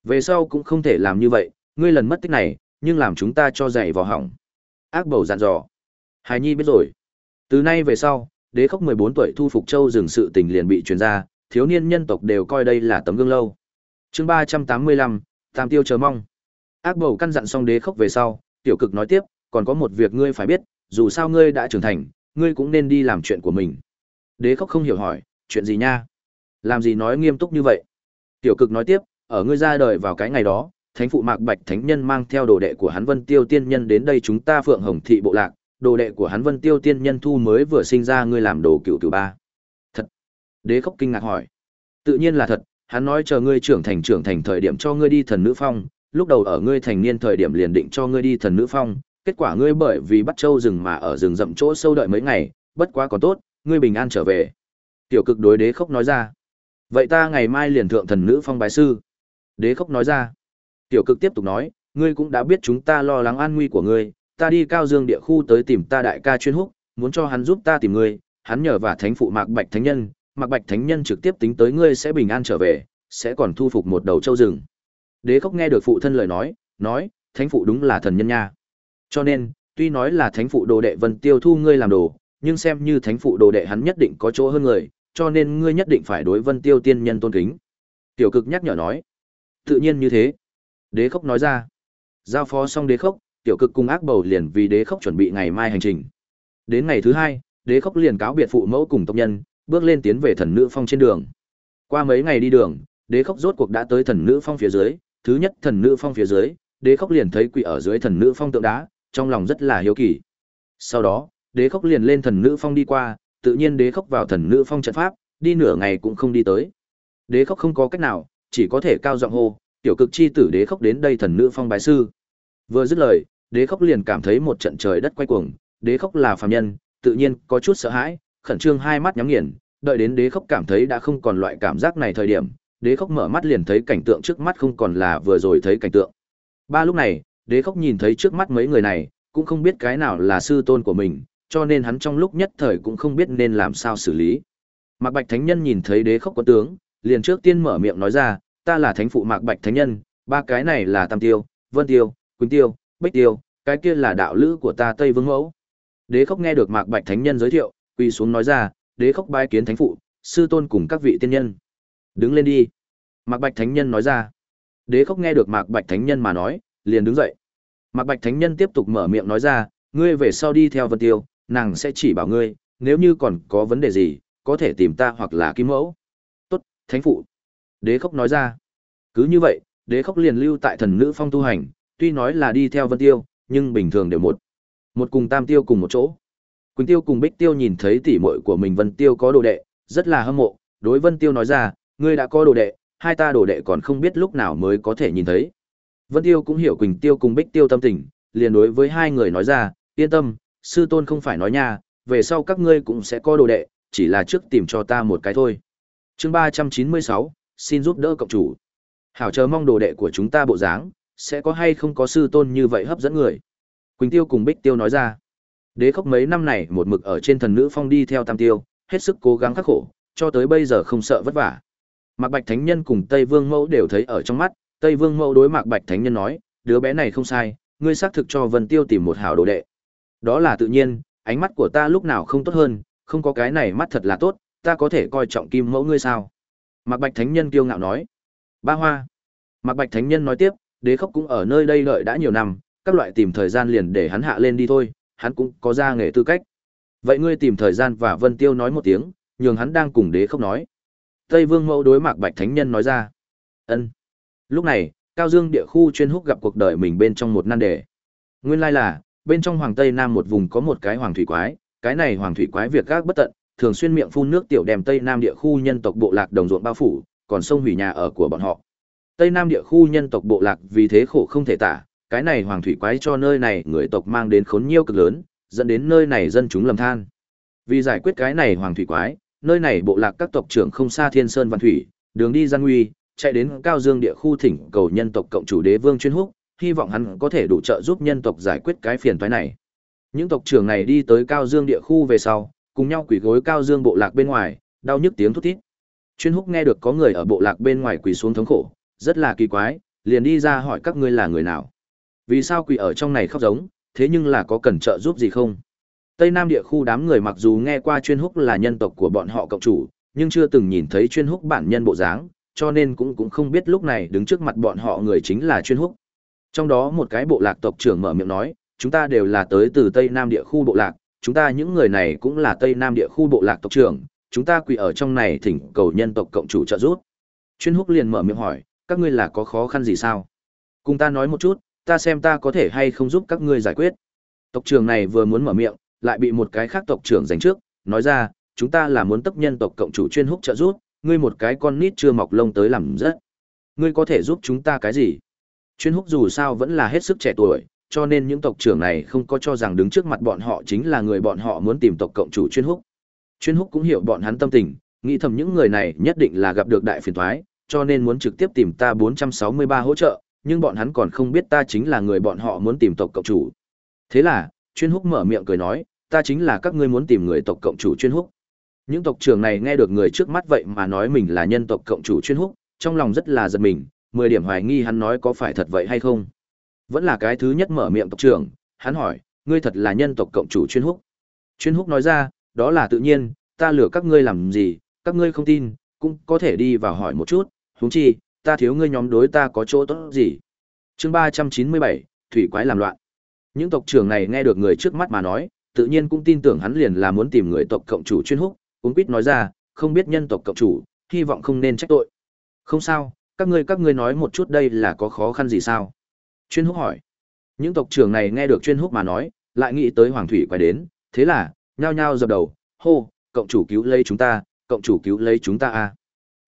Về sau cũng không thể làm như vậy, ngươi lần mất tích này, nhưng làm chúng ta cho dạy vào hỏng. Ác bầu dặn dò. Hải Nhi biết rồi. Từ nay về sau, đế khốc 14 tuổi thu phục châu rừng sự tình liền bị truyền ra, thiếu niên nhân tộc đều coi đây là tấm gương lâu. Chương 385, Tam Tiêu chờ mong. Ác bầu căn dặn xong đế khốc về sau, tiểu cực nói tiếp, còn có một việc ngươi phải biết, dù sao ngươi đã trưởng thành, ngươi cũng nên đi làm chuyện của mình. Đế khốc không hiểu hỏi, chuyện gì nha? Làm gì nói nghiêm túc như vậy? Tiểu cực nói tiếp, ở ngươi ra đời vào cái ngày đó, thánh phụ mạc bạch thánh nhân mang theo đồ đệ của hắn vân tiêu tiên nhân đến đây chúng ta phượng hồng thị bộ lạc, đồ đệ của hắn vân tiêu tiên nhân thu mới vừa sinh ra ngươi làm đồ cựu cựu ba. Thật! Đế khốc kinh ngạc hỏi. Tự nhiên là thật, hắn nói chờ ngươi trưởng thành trưởng thành thời điểm cho ngươi đi thần nữ phong, lúc đầu ở ngươi thành niên thời điểm liền định cho ngươi đi thần nữ phong, kết quả ngươi bởi vì bắt châu rừng mà ở rừng rậm chỗ sâu đợi mấy ngày, bất quá còn tốt, ngươi bình an trở về. Tiểu cực đối đế khốc nói ra. Vậy ta ngày mai liền thượng thần nữ phong bái sư. Đế khốc nói ra. Tiểu cực tiếp tục nói, ngươi cũng đã biết chúng ta lo lắng an nguy của ngươi, ta đi cao dương địa khu tới tìm ta đại ca chuyên húc, muốn cho hắn giúp ta tìm ngươi, hắn nhờ và thánh phụ mạc bạch thánh nhân, mạc bạch thánh nhân trực tiếp tính tới ngươi sẽ bình an trở về, sẽ còn thu phục một đầu châu rừng. Đế khốc nghe được phụ thân lời nói, nói, thánh phụ đúng là thần nhân nha. Cho nên, tuy nói là thánh phụ đồ đệ vân tiêu thu ngươi làm đồ, nhưng xem như thánh phụ đồ đệ hắn nhất định có chỗ hơn người, cho nên ngươi nhất định phải đối vân tiêu tiên nhân tôn kính. Tiểu cực nhắc nhở nói. Tự nhiên như thế. Đế khốc nói ra. Giao phó xong đế khốc, tiểu cực cùng ác bầu liền vì đế khốc chuẩn bị ngày mai hành trình. Đến ngày thứ hai, đế khốc liền cáo biệt phụ mẫu cùng tộc nhân, bước lên tiến về thần nữ phong trên đường. Qua mấy ngày đi đường, đế khốc rốt cuộc đã tới thần nữ phong phía dưới, thứ nhất thần nữ phong phía dưới, đế khốc liền thấy quỷ ở dưới thần nữ phong tượng đá, trong lòng rất là hiếu kỳ. Sau đó, đế khốc liền lên thần nữ phong đi qua, tự nhiên đế khốc vào thần nữ phong trận pháp, đi nửa ngày cũng không đi tới. Đế khốc không có cách nào, chỉ có thể cao giọng hô, tiểu cực chi tử đế khốc đến đây thần nữ phong bái sư. Vừa dứt lời, đế khốc liền cảm thấy một trận trời đất quay cuồng, đế khốc là phàm nhân, tự nhiên có chút sợ hãi, khẩn trương hai mắt nhắm nghiền, đợi đến đế khốc cảm thấy đã không còn loại cảm giác này thời điểm, đế khốc mở mắt liền thấy cảnh tượng trước mắt không còn là vừa rồi thấy cảnh tượng. Ba lúc này, đế khốc nhìn thấy trước mắt mấy người này, cũng không biết cái nào là sư tôn của mình, cho nên hắn trong lúc nhất thời cũng không biết nên làm sao xử lý. Mạc Bạch Thánh Nhân nhìn thấy đế khốc có tướng, liền trước tiên mở miệng nói ra, ta là thánh phụ Mạc Bạch Thánh Nhân, ba cái này là Tam Tiêu, Vân Tiêu, Quỳnh Tiêu, Bích Tiêu, cái kia là đạo lữ của ta Tây Vương Mẫu. Đế khốc nghe được Mạc Bạch Thánh Nhân giới thiệu, quỳ xuống nói ra, đế khốc bái kiến thánh phụ, sư tôn cùng các vị tiên nhân. Đứng lên đi. Mạc Bạch Thánh Nhân nói ra. Đế khốc nghe được Mạc Bạch Thánh Nhân mà nói, liền đứng dậy. Mạc Bạch Thánh Nhân tiếp tục mở miệng nói ra, ngươi về sau đi theo Vân Tiêu, nàng sẽ chỉ bảo ngươi, nếu như còn có vấn đề gì, có thể tìm ta hoặc là Kim Mẫu. Tốt, Thánh Phụ. Đế khốc nói ra. Cứ như vậy, đế khốc liền lưu tại thần nữ phong tu hành, tuy nói là đi theo Vân Tiêu, nhưng bình thường đều một. Một cùng Tam Tiêu cùng một chỗ. Quỳnh Tiêu cùng Bích Tiêu nhìn thấy tỷ muội của mình Vân Tiêu có đồ đệ, rất là hâm mộ, đối Vân Tiêu nói ra, ngươi đã có đồ đệ, hai ta đồ đệ còn không biết lúc nào mới có thể nhìn thấy. Vân Tiêu cũng hiểu Quỳnh Tiêu cùng Bích Tiêu tâm tình, liền đối với hai người nói ra, yên tâm, sư tôn không phải nói nha, về sau các ngươi cũng sẽ có đồ đệ, chỉ là trước tìm cho ta một cái thôi. Chương ba trăm chín mươi sáu, xin giúp đỡ cộng chủ. Hảo chờ mong đồ đệ của chúng ta bộ dáng, sẽ có hay không có sư tôn như vậy hấp dẫn người. Quỳnh Tiêu cùng Bích Tiêu nói ra. Đế khốc mấy năm này một mực ở trên thần nữ phong đi theo Tam Tiêu, hết sức cố gắng khắc khổ, cho tới bây giờ không sợ vất vả. Mạc Bạch Thánh Nhân cùng Tây Vương Mẫu đều thấy ở trong mắt, Tây Vương Mẫu đối Mạc Bạch Thánh Nhân nói, đứa bé này không sai, ngươi xác thực cho Vân Tiêu tìm một hảo đồ đệ. Đó là tự nhiên, ánh mắt của ta lúc nào không tốt hơn, không có cái này mắt thật là tốt, ta có thể coi trọng kim mẫu ngươi sao? Mạc Bạch Thánh Nhân kiêu ngạo nói. Ba Hoa. Mạc Bạch Thánh Nhân nói tiếp, đế khốc cũng ở nơi đây đợi đã nhiều năm, các loại tìm thời gian liền để hắn hạ lên đi thôi, hắn cũng có ra nghề tư cách. Vậy ngươi tìm thời gian và Vân Tiêu nói một tiếng, nhường hắn đang cùng đế khốc nói. Tây Vương Mẫu đối Mạc Bạch Thánh Nhân nói ra. Ân. Lúc này, Cao Dương địa khu chuyên húc gặp cuộc đời mình bên trong một nan đề. Nguyên lai là, bên trong Hoàng Tây Nam một vùng có một cái hoàng thủy quái, cái này hoàng thủy quái việc gác bất tận, thường xuyên miệng phun nước tiểu đem Tây Nam địa khu nhân tộc bộ lạc đồng ruộng bao phủ, còn sông hủy nhà ở của bọn họ. Tây Nam địa khu nhân tộc bộ lạc vì thế khổ không thể tả, cái này hoàng thủy quái cho nơi này người tộc mang đến khốn nhiêu cực lớn, dẫn đến nơi này dân chúng lầm than. Vì giải quyết cái này hoàng thủy quái, nơi này bộ lạc các tộc trưởng không xa Thiên Sơn Văn Thủy, đường đi gian nguy, chạy đến Cao Dương địa khu thỉnh cầu nhân tộc cộng chủ đế vương chuyên húc, hy vọng hắn có thể đủ trợ giúp nhân tộc giải quyết cái phiền toái này. Những tộc trưởng này đi tới Cao Dương địa khu về sau, cùng nhau quỳ gối Cao Dương bộ lạc bên ngoài, đau nhức tiếng thút thít. Chuyên húc nghe được có người ở bộ lạc bên ngoài quỳ xuống thống khổ, rất là kỳ quái, liền đi ra hỏi các ngươi là người nào. Vì sao quỳ ở trong này khóc giống, thế nhưng là có cần trợ giúp gì không? Tây Nam địa khu đám người mặc dù nghe qua chuyên húc là nhân tộc của bọn họ cộng chủ, nhưng chưa từng nhìn thấy chuyên húc bản nhân bộ dáng, cho nên cũng cũng không biết lúc này đứng trước mặt bọn họ người chính là chuyên húc. Trong đó một cái bộ lạc tộc trưởng mở miệng nói, chúng ta đều là tới từ Tây Nam địa khu bộ lạc, chúng ta những người này cũng là Tây Nam địa khu bộ lạc tộc trưởng, chúng ta quỳ ở trong này thỉnh cầu nhân tộc cộng chủ trợ giúp. Chuyên húc liền mở miệng hỏi, các ngươi là có khó khăn gì sao? Cùng ta nói một chút, ta xem ta có thể hay không giúp các ngươi giải quyết. Tộc trưởng này vừa muốn mở miệng, lại bị một cái khác tộc trưởng giành trước, nói ra, chúng ta là muốn tấp nhân tộc cộng chủ chuyên húc trợ giúp, ngươi một cái con nít chưa mọc lông tới làm rất. Ngươi có thể giúp chúng ta cái gì? Chuyên húc dù sao vẫn là hết sức trẻ tuổi, cho nên những tộc trưởng này không có cho rằng đứng trước mặt bọn họ chính là người bọn họ muốn tìm tộc cộng chủ chuyên húc. Chuyên húc cũng hiểu bọn hắn tâm tình, nghĩ thầm những người này nhất định là gặp được đại phiền toái, cho nên muốn trực tiếp tìm ta 463 hỗ trợ, nhưng bọn hắn còn không biết ta chính là người bọn họ muốn tìm tộc cộng chủ. Thế là, chuyên húc mở miệng cười nói, ta chính là các ngươi muốn tìm người tộc cộng chủ chuyên húc. Những tộc trưởng này nghe được người trước mắt vậy mà nói mình là nhân tộc cộng chủ chuyên húc, trong lòng rất là giật mình, mười điểm hoài nghi hắn nói có phải thật vậy hay không. Vẫn là cái thứ nhất mở miệng tộc trưởng, hắn hỏi, ngươi thật là nhân tộc cộng chủ chuyên húc. Chuyên húc nói ra, đó là tự nhiên, ta lừa các ngươi làm gì, các ngươi không tin, cũng có thể đi vào hỏi một chút, huống chi, ta thiếu ngươi nhóm đối ta có chỗ tốt gì. chương ba trăm chín mươi bảy Thủy Quái làm loạn. Những tộc trưởng này nghe được người trước mắt mà nói, tự nhiên cũng tin tưởng hắn liền là muốn tìm người tộc cộng chủ chuyên húc, cũng quýt nói ra, không biết nhân tộc cộng chủ, hy vọng không nên trách tội. Không sao, các ngươi các ngươi nói một chút đây là có khó khăn gì sao? Chuyên húc hỏi. Những tộc trưởng này nghe được chuyên húc mà nói, lại nghĩ tới Hoàng Thủy quay đến, thế là, nhao nhao dập đầu, hô, cộng chủ cứu lấy chúng ta, cộng chủ cứu lấy chúng ta a.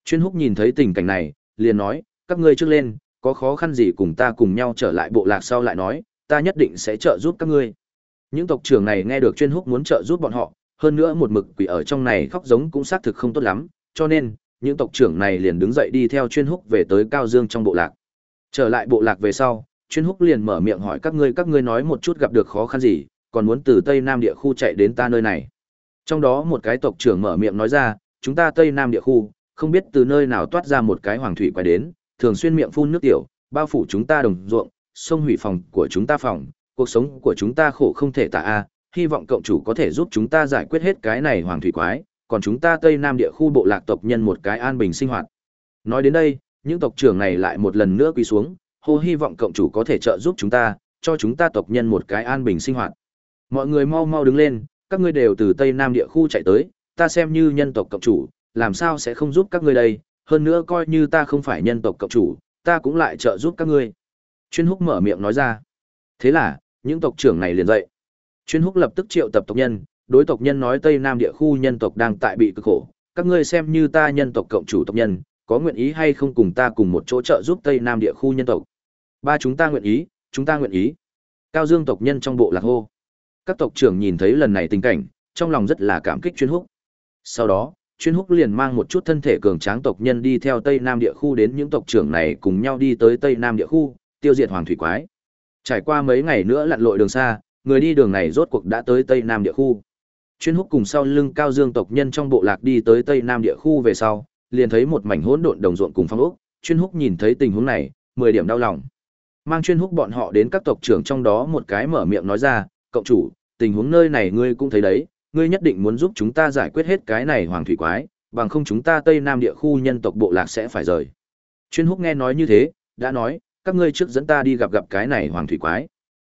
Chuyên húc nhìn thấy tình cảnh này, liền nói, các ngươi trước lên, có khó khăn gì cùng ta cùng nhau trở lại bộ lạc sau lại nói, ta nhất định sẽ trợ giúp các ngươi. Những tộc trưởng này nghe được chuyên húc muốn trợ giúp bọn họ, hơn nữa một mực quỷ ở trong này khóc giống cũng xác thực không tốt lắm, cho nên, những tộc trưởng này liền đứng dậy đi theo chuyên húc về tới Cao Dương trong bộ lạc. Trở lại bộ lạc về sau, chuyên húc liền mở miệng hỏi các ngươi các ngươi nói một chút gặp được khó khăn gì, còn muốn từ Tây Nam địa khu chạy đến ta nơi này. Trong đó một cái tộc trưởng mở miệng nói ra, chúng ta Tây Nam địa khu, không biết từ nơi nào toát ra một cái hoàng thủy quay đến, thường xuyên miệng phun nước tiểu, bao phủ chúng ta đồng ruộng, sông hủy phòng của chúng ta phòng, cuộc sống của chúng ta khổ không thể tả a, hy vọng cộng chủ có thể giúp chúng ta giải quyết hết cái này hoàng thủy quái, còn chúng ta Tây Nam địa khu bộ lạc tộc nhân một cái an bình sinh hoạt. Nói đến đây, những tộc trưởng này lại một lần nữa quỳ xuống, hô hy vọng cộng chủ có thể trợ giúp chúng ta, cho chúng ta tộc nhân một cái an bình sinh hoạt. Mọi người mau mau đứng lên, các ngươi đều từ Tây Nam địa khu chạy tới, ta xem như nhân tộc cộng chủ, làm sao sẽ không giúp các ngươi đây, hơn nữa coi như ta không phải nhân tộc cộng chủ, ta cũng lại trợ giúp các ngươi. Chuyên húc mở miệng nói ra. Thế là, những tộc trưởng này liền dậy. Chuyên húc lập tức triệu tập tộc nhân, đối tộc nhân nói Tây Nam địa khu nhân tộc đang tại bị cực khổ, các ngươi xem như ta nhân tộc cộng chủ tộc nhân, có nguyện ý hay không cùng ta cùng một chỗ trợ giúp Tây Nam địa khu nhân tộc. Ba chúng ta nguyện ý, chúng ta nguyện ý. Cao Dương tộc nhân trong bộ lạc hô. Các tộc trưởng nhìn thấy lần này tình cảnh, trong lòng rất là cảm kích chuyên húc. Sau đó, chuyên húc liền mang một chút thân thể cường tráng tộc nhân đi theo Tây Nam địa khu đến những tộc trưởng này cùng nhau đi tới Tây Nam địa khu, tiêu diệt hoàng thủy quái. Trải qua mấy ngày nữa lặn lội đường xa, người đi đường này rốt cuộc đã tới Tây Nam địa khu. Chuyên húc cùng sau lưng cao dương tộc nhân trong bộ lạc đi tới Tây Nam địa khu về sau, liền thấy một mảnh hỗn độn đồng ruộng cùng phong ốc, chuyên húc nhìn thấy tình huống này, mười điểm đau lòng. Mang chuyên húc bọn họ đến các tộc trưởng trong đó một cái mở miệng nói ra, cộng chủ, tình huống nơi này ngươi cũng thấy đấy, ngươi nhất định muốn giúp chúng ta giải quyết hết cái này hoàng thủy quái, bằng không chúng ta Tây Nam địa khu nhân tộc bộ lạc sẽ phải rời. Chuyên húc nghe nói như thế, đã nói, các ngươi trước dẫn ta đi gặp gặp cái này hoàng thủy quái.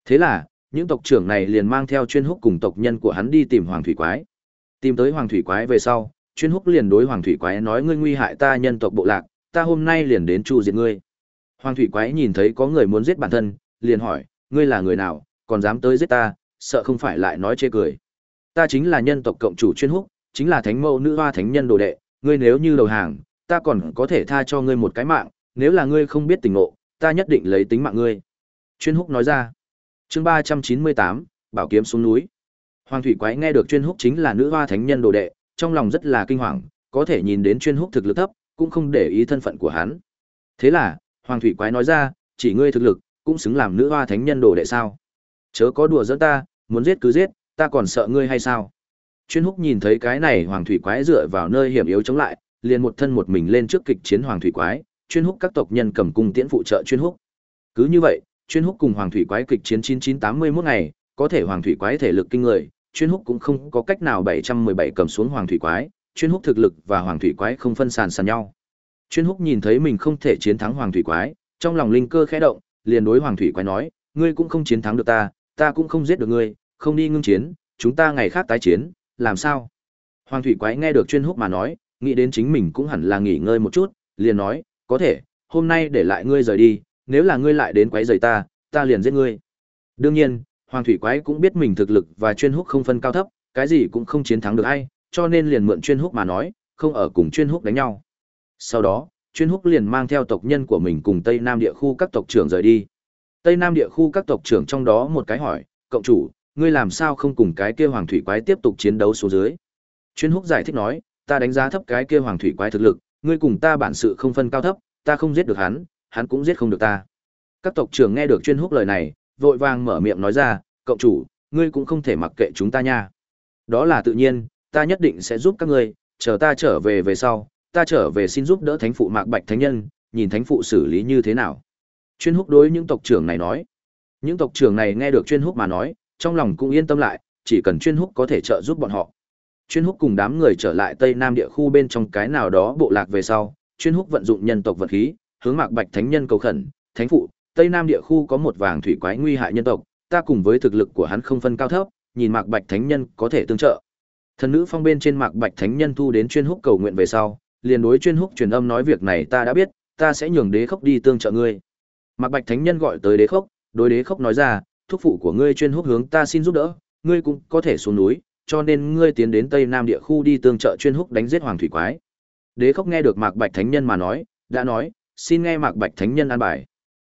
Thế là, những tộc trưởng này liền mang theo chuyên húc cùng tộc nhân của hắn đi tìm hoàng thủy quái. Tìm tới hoàng thủy quái về sau, chuyên húc liền đối hoàng thủy quái nói ngươi nguy hại ta nhân tộc bộ lạc, ta hôm nay liền đến chu diệt ngươi. Hoàng thủy quái nhìn thấy có người muốn giết bản thân, liền hỏi, ngươi là người nào, còn dám tới giết ta, sợ không phải lại nói chê cười. Ta chính là nhân tộc cộng chủ chuyên húc, chính là thánh mẫu nữ hoa thánh nhân đồ đệ, ngươi nếu như đầu hàng, ta còn có thể tha cho ngươi một cái mạng, nếu là ngươi không biết tình ngộ, ta nhất định lấy tính mạng ngươi. Chuyên húc nói ra. chương ba trăm chín mươi tám bảo kiếm xuống núi. Hoàng thủy quái nghe được chuyên húc chính là nữ hoa thánh nhân đồ đệ, trong lòng rất là kinh hoàng, có thể nhìn đến chuyên húc thực lực thấp, cũng không để ý thân phận của hắn. Thế là, Hoàng thủy quái nói ra, chỉ ngươi thực lực, cũng xứng làm nữ hoa thánh nhân đồ đệ sao? Chớ có đùa giỡn ta, muốn giết cứ giết, ta còn sợ ngươi hay sao? Chuyên húc nhìn thấy cái này Hoàng thủy quái dựa vào nơi hiểm yếu chống lại, liền một thân một mình lên trước kịch chiến Hoàng thủy quái, chuyên húc các tộc nhân cầm cung tiễn phụ trợ chuyên húc. Cứ như vậy, chuyên húc cùng Hoàng thủy quái kịch chiến 9981 ngày, có thể Hoàng thủy quái thể lực kinh người, chuyên húc cũng không có cách nào 717 cầm xuống Hoàng thủy quái, chuyên húc thực lực và Hoàng thủy quái không phân sàn sàn nhau. Chuyên húc nhìn thấy mình không thể chiến thắng Hoàng thủy quái, trong lòng linh cơ khẽ động, liền đối Hoàng thủy quái nói, ngươi cũng không chiến thắng được ta, ta cũng không giết được ngươi, không đi ngưng chiến, chúng ta ngày khác tái chiến, làm sao? Hoàng thủy quái nghe được chuyên húc mà nói, nghĩ đến chính mình cũng hẳn là nghỉ ngơi một chút, liền nói, có thể, hôm nay để lại ngươi rời đi, nếu là ngươi lại đến quấy rầy ta, ta liền giết ngươi. Đương nhiên, Hoàng thủy quái cũng biết mình thực lực và chuyên húc không phân cao thấp, cái gì cũng không chiến thắng được ai, cho nên liền mượn chuyên húc mà nói, không ở cùng chuyên húc đánh nhau. Sau đó, chuyên húc liền mang theo tộc nhân của mình cùng Tây Nam địa khu các tộc trưởng rời đi. Tây Nam địa khu các tộc trưởng trong đó một cái hỏi, cộng chủ, ngươi làm sao không cùng cái kia hoàng thủy quái tiếp tục chiến đấu xuống dưới? Chuyên húc giải thích nói, ta đánh giá thấp cái kia hoàng thủy quái thực lực, ngươi cùng ta bản sự không phân cao thấp, ta không giết được hắn, hắn cũng giết không được ta. Các tộc trưởng nghe được chuyên húc lời này, vội vàng mở miệng nói ra, Cậu chủ, ngươi cũng không thể mặc kệ chúng ta nha. Đó là tự nhiên, ta nhất định sẽ giúp các ngươi, chờ ta trở về về sau, ta trở về xin giúp đỡ thánh phụ Mạc Bạch Thánh Nhân, nhìn thánh phụ xử lý như thế nào. Chuyên húc đối những tộc trưởng này nói. Những tộc trưởng này nghe được chuyên húc mà nói, trong lòng cũng yên tâm lại, chỉ cần chuyên húc có thể trợ giúp bọn họ. Chuyên húc cùng đám người trở lại Tây Nam địa khu bên trong cái nào đó bộ lạc về sau, chuyên húc vận dụng nhân tộc vật khí, hướng Mạc Bạch Thánh Nhân cầu khẩn, "Thánh phụ, Tây Nam địa khu có một vàng thủy quái nguy hại nhân tộc, ta cùng với thực lực của hắn không phân cao thấp, nhìn Mạc Bạch Thánh Nhân có thể tương trợ." Thần nữ phong bên trên Mạc Bạch Thánh Nhân thu đến chuyên húc cầu nguyện về sau, liền đối chuyên húc truyền âm nói việc này ta đã biết, ta sẽ nhường đế khốc đi tương trợ ngươi. Mạc Bạch Thánh Nhân gọi tới đế khốc, đối đế khốc nói ra, thúc phụ của ngươi chuyên húc hướng ta xin giúp đỡ, ngươi cũng có thể xuống núi, cho nên ngươi tiến đến Tây Nam địa khu đi tương trợ chuyên húc đánh giết hoàng thủy quái. Đế khốc nghe được Mạc Bạch Thánh Nhân mà nói, đã nói, xin nghe Mạc Bạch Thánh Nhân an bài.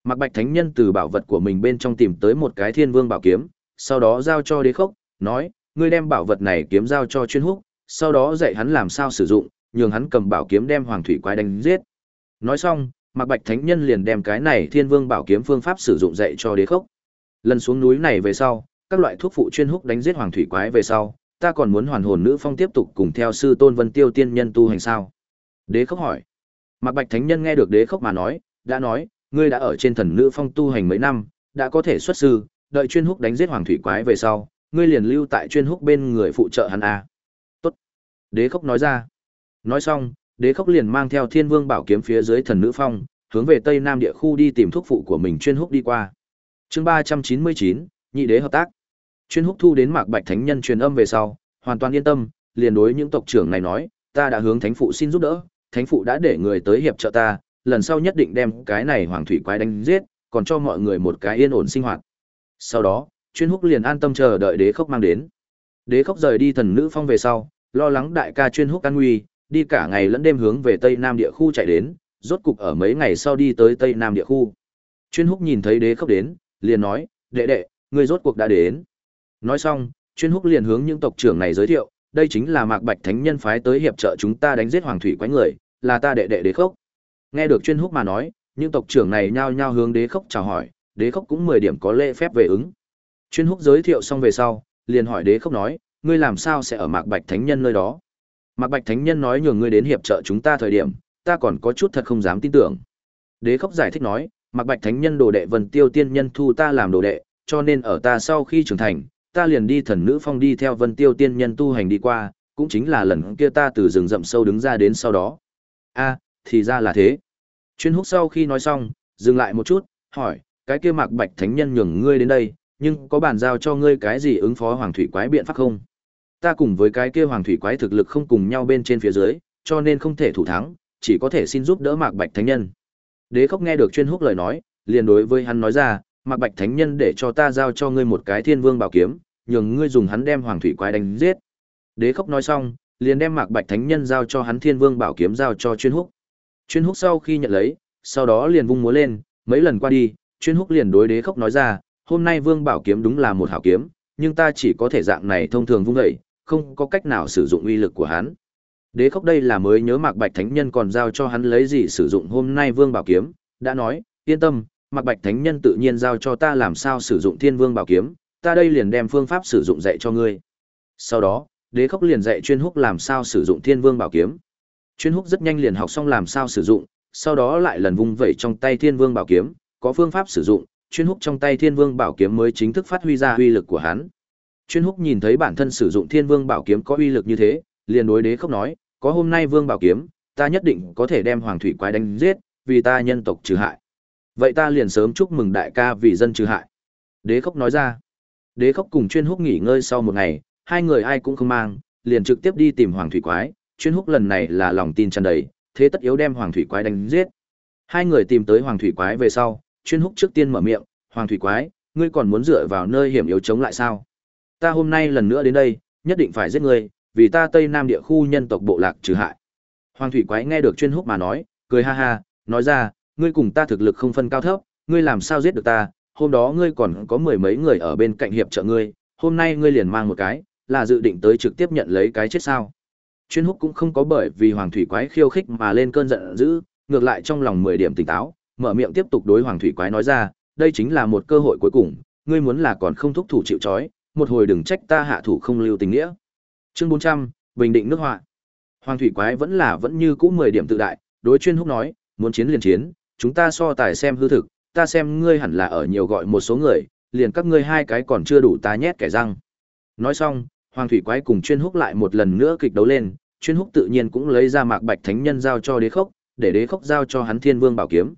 Mạc Bạch Thánh Nhân từ bảo vật của mình bên trong tìm tới một cái Thiên Vương bảo kiếm, sau đó giao cho Đế khốc, nói, ngươi đem bảo vật này kiếm giao cho chuyên húc, sau đó dạy hắn làm sao sử dụng, nhường hắn cầm bảo kiếm đem hoàng thủy quái đánh giết. Nói xong, Mạc Bạch Thánh Nhân liền đem cái này Thiên Vương bảo kiếm phương pháp sử dụng dạy cho Đế Khốc. Lần xuống núi này về sau, các loại thuốc phụ chuyên húc đánh giết hoàng thủy quái về sau, ta còn muốn hoàn hồn nữ phong tiếp tục cùng theo sư Tôn Vân Tiêu tiên nhân tu hành sao? Đế Khốc hỏi. Mạc Bạch Thánh Nhân nghe được Đế Khốc mà nói, đã nói, ngươi đã ở trên thần nữ phong tu hành mấy năm, đã có thể xuất sư, đợi chuyên húc đánh giết hoàng thủy quái về sau, ngươi liền lưu tại chuyên húc bên người phụ trợ hắn a. Tốt. Đế Khốc nói ra. Nói xong, Đế Khốc liền mang theo Thiên Vương bảo kiếm phía dưới thần nữ phong, hướng về Tây Nam địa khu đi tìm thuốc phụ của mình chuyên húc đi qua. Chương ba trăm chín mươi chín nhị đế hợp tác. Chuyên húc thu đến Mạc Bạch Thánh Nhân truyền âm về sau, hoàn toàn yên tâm, liền đối những tộc trưởng này nói, ta đã hướng thánh phụ xin giúp đỡ, thánh phụ đã để người tới hiệp trợ ta, lần sau nhất định đem cái này hoàng thủy quái đánh giết, còn cho mọi người một cái yên ổn sinh hoạt. Sau đó, chuyên húc liền an tâm chờ đợi đế khốc mang đến. Đế khốc rời đi thần nữ phong về sau, lo lắng đại ca chuyên húc an nguy, đi cả ngày lẫn đêm hướng về tây nam địa khu chạy đến, rốt cục ở mấy ngày sau đi tới tây nam địa khu. Chuyên húc nhìn thấy đế khốc đến, liền nói, đệ đệ, ngươi rốt cuộc đã đến. Nói xong, chuyên húc liền hướng những tộc trưởng này giới thiệu, đây chính là mạc bạch thánh nhân phái tới hiệp trợ chúng ta đánh giết hoàng thủy quái người, là ta đệ đệ đế khốc. Nghe được chuyên húc mà nói, những tộc trưởng này nhao nhao hướng đế khốc chào hỏi, đế khốc cũng mười điểm có lễ phép về ứng. Chuyên húc giới thiệu xong về sau, liền hỏi đế khốc nói, ngươi làm sao sẽ ở mạc bạch thánh nhân nơi đó? Mạc bạch thánh nhân nói nhường ngươi đến hiệp trợ chúng ta thời điểm, ta còn có chút thật không dám tin tưởng. Đế khốc giải thích nói, Mạc Bạch Thánh Nhân đồ đệ Vân Tiêu Tiên Nhân thu ta làm đồ đệ, cho nên ở ta sau khi trưởng thành, ta liền đi thần nữ phong đi theo Vân Tiêu Tiên Nhân tu hành đi qua, cũng chính là lần kia ta từ rừng rậm sâu đứng ra đến sau đó. A, thì ra là thế. Chuyên húc sau khi nói xong, dừng lại một chút, hỏi, cái kia Mạc Bạch Thánh Nhân nhường ngươi đến đây, nhưng có bàn giao cho ngươi cái gì ứng phó Hoàng Thủy Quái biện pháp không? Ta cùng với cái kia Hoàng Thủy Quái thực lực không cùng nhau bên trên phía dưới, cho nên không thể thủ thắng, chỉ có thể xin giúp đỡ Mạc Bạch Thánh Nhân. Đế Khốc nghe được chuyên húc lời nói, liền đối với hắn nói ra, Mạc Bạch Thánh Nhân để cho ta giao cho ngươi một cái Thiên Vương bảo kiếm, nhường ngươi dùng hắn đem Hoàng Thủy Quái đánh giết. Đế Khốc nói xong, liền đem Mạc Bạch Thánh Nhân giao cho hắn Thiên Vương bảo kiếm giao cho chuyên húc. Chuyên húc sau khi nhận lấy, sau đó liền vung múa lên, mấy lần qua đi, chuyên húc liền đối đế khốc nói ra, hôm nay vương bảo kiếm đúng là một hảo kiếm, nhưng ta chỉ có thể dạng này thông thường vung dậy, không có cách nào sử dụng uy lực của hắn. Đế khốc đây là mới nhớ Mạc Bạch Thánh Nhân còn giao cho hắn lấy gì sử dụng hôm nay Vương Bảo Kiếm, đã nói, yên tâm, Mạc Bạch Thánh Nhân tự nhiên giao cho ta làm sao sử dụng Thiên Vương Bảo Kiếm, ta đây liền đem phương pháp sử dụng dạy cho ngươi. Sau đó, Đế khốc liền dạy chuyên húc làm sao sử dụng Thiên Vương Bảo Kiếm. Chuyên húc rất nhanh liền học xong làm sao sử dụng, sau đó lại lần vung vẩy trong tay Thiên Vương Bảo Kiếm, có phương pháp sử dụng, chuyên húc trong tay Thiên Vương Bảo Kiếm mới chính thức phát huy ra uy lực của hắn. Chuyên húc nhìn thấy bản thân sử dụng Thiên Vương Bảo Kiếm có uy lực như thế, liền đối Đế khốc nói, có hôm nay Vương Bảo Kiếm, ta nhất định có thể đem Hoàng Thủy Quái đánh giết, vì ta nhân tộc trừ hại. Vậy ta liền sớm chúc mừng đại ca vì dân trừ hại. Đế khốc nói ra. Đế khốc cùng chuyên húc nghỉ ngơi sau một ngày, hai người ai cũng không mang, liền trực tiếp đi tìm Hoàng Thủy Quái, chuyên húc lần này là lòng tin tràn đầy, thế tất yếu đem Hoàng Thủy Quái đánh giết. Hai người tìm tới Hoàng Thủy Quái về sau, chuyên húc trước tiên mở miệng, Hoàng Thủy Quái, ngươi còn muốn dựa vào nơi hiểm yếu chống lại sao? Ta hôm nay lần nữa đến đây, nhất định phải giết ngươi, vì ta Tây Nam địa khu nhân tộc bộ lạc trừ hại. Hoàng Thủy Quái nghe được chuyên húc mà nói, cười ha ha, nói ra, ngươi cùng ta thực lực không phân cao thấp, ngươi làm sao giết được ta, hôm đó ngươi còn có mười mấy người ở bên cạnh hiệp trợ ngươi, hôm nay ngươi liền mang một cái, là dự định tới trực tiếp nhận lấy cái chết sao. Chuyên húc cũng không có bởi vì Hoàng Thủy Quái khiêu khích mà lên cơn giận dữ, ngược lại trong lòng mười điểm tỉnh táo, mở miệng tiếp tục đối Hoàng Thủy Quái nói ra, đây chính là một cơ hội cuối cùng, ngươi muốn là còn không thúc thủ chịu trói, một hồi đừng trách ta hạ thủ không lưu tình nghĩa. Chương 400, Bình định nước họa. Hoàng thủy quái vẫn là vẫn như cũ 10 điểm tự đại, đối chuyên húc nói, muốn chiến liền chiến, chúng ta so tài xem hư thực, ta xem ngươi hẳn là ở nhiều gọi một số người, liền các ngươi hai cái còn chưa đủ ta nhét kẻ răng. Nói xong, Hoàng thủy quái cùng chuyên húc lại một lần nữa kịch đấu lên, chuyên húc tự nhiên cũng lấy ra mạc bạch thánh nhân giao cho đế khốc, để đế khốc giao cho hắn thiên vương bảo kiếm.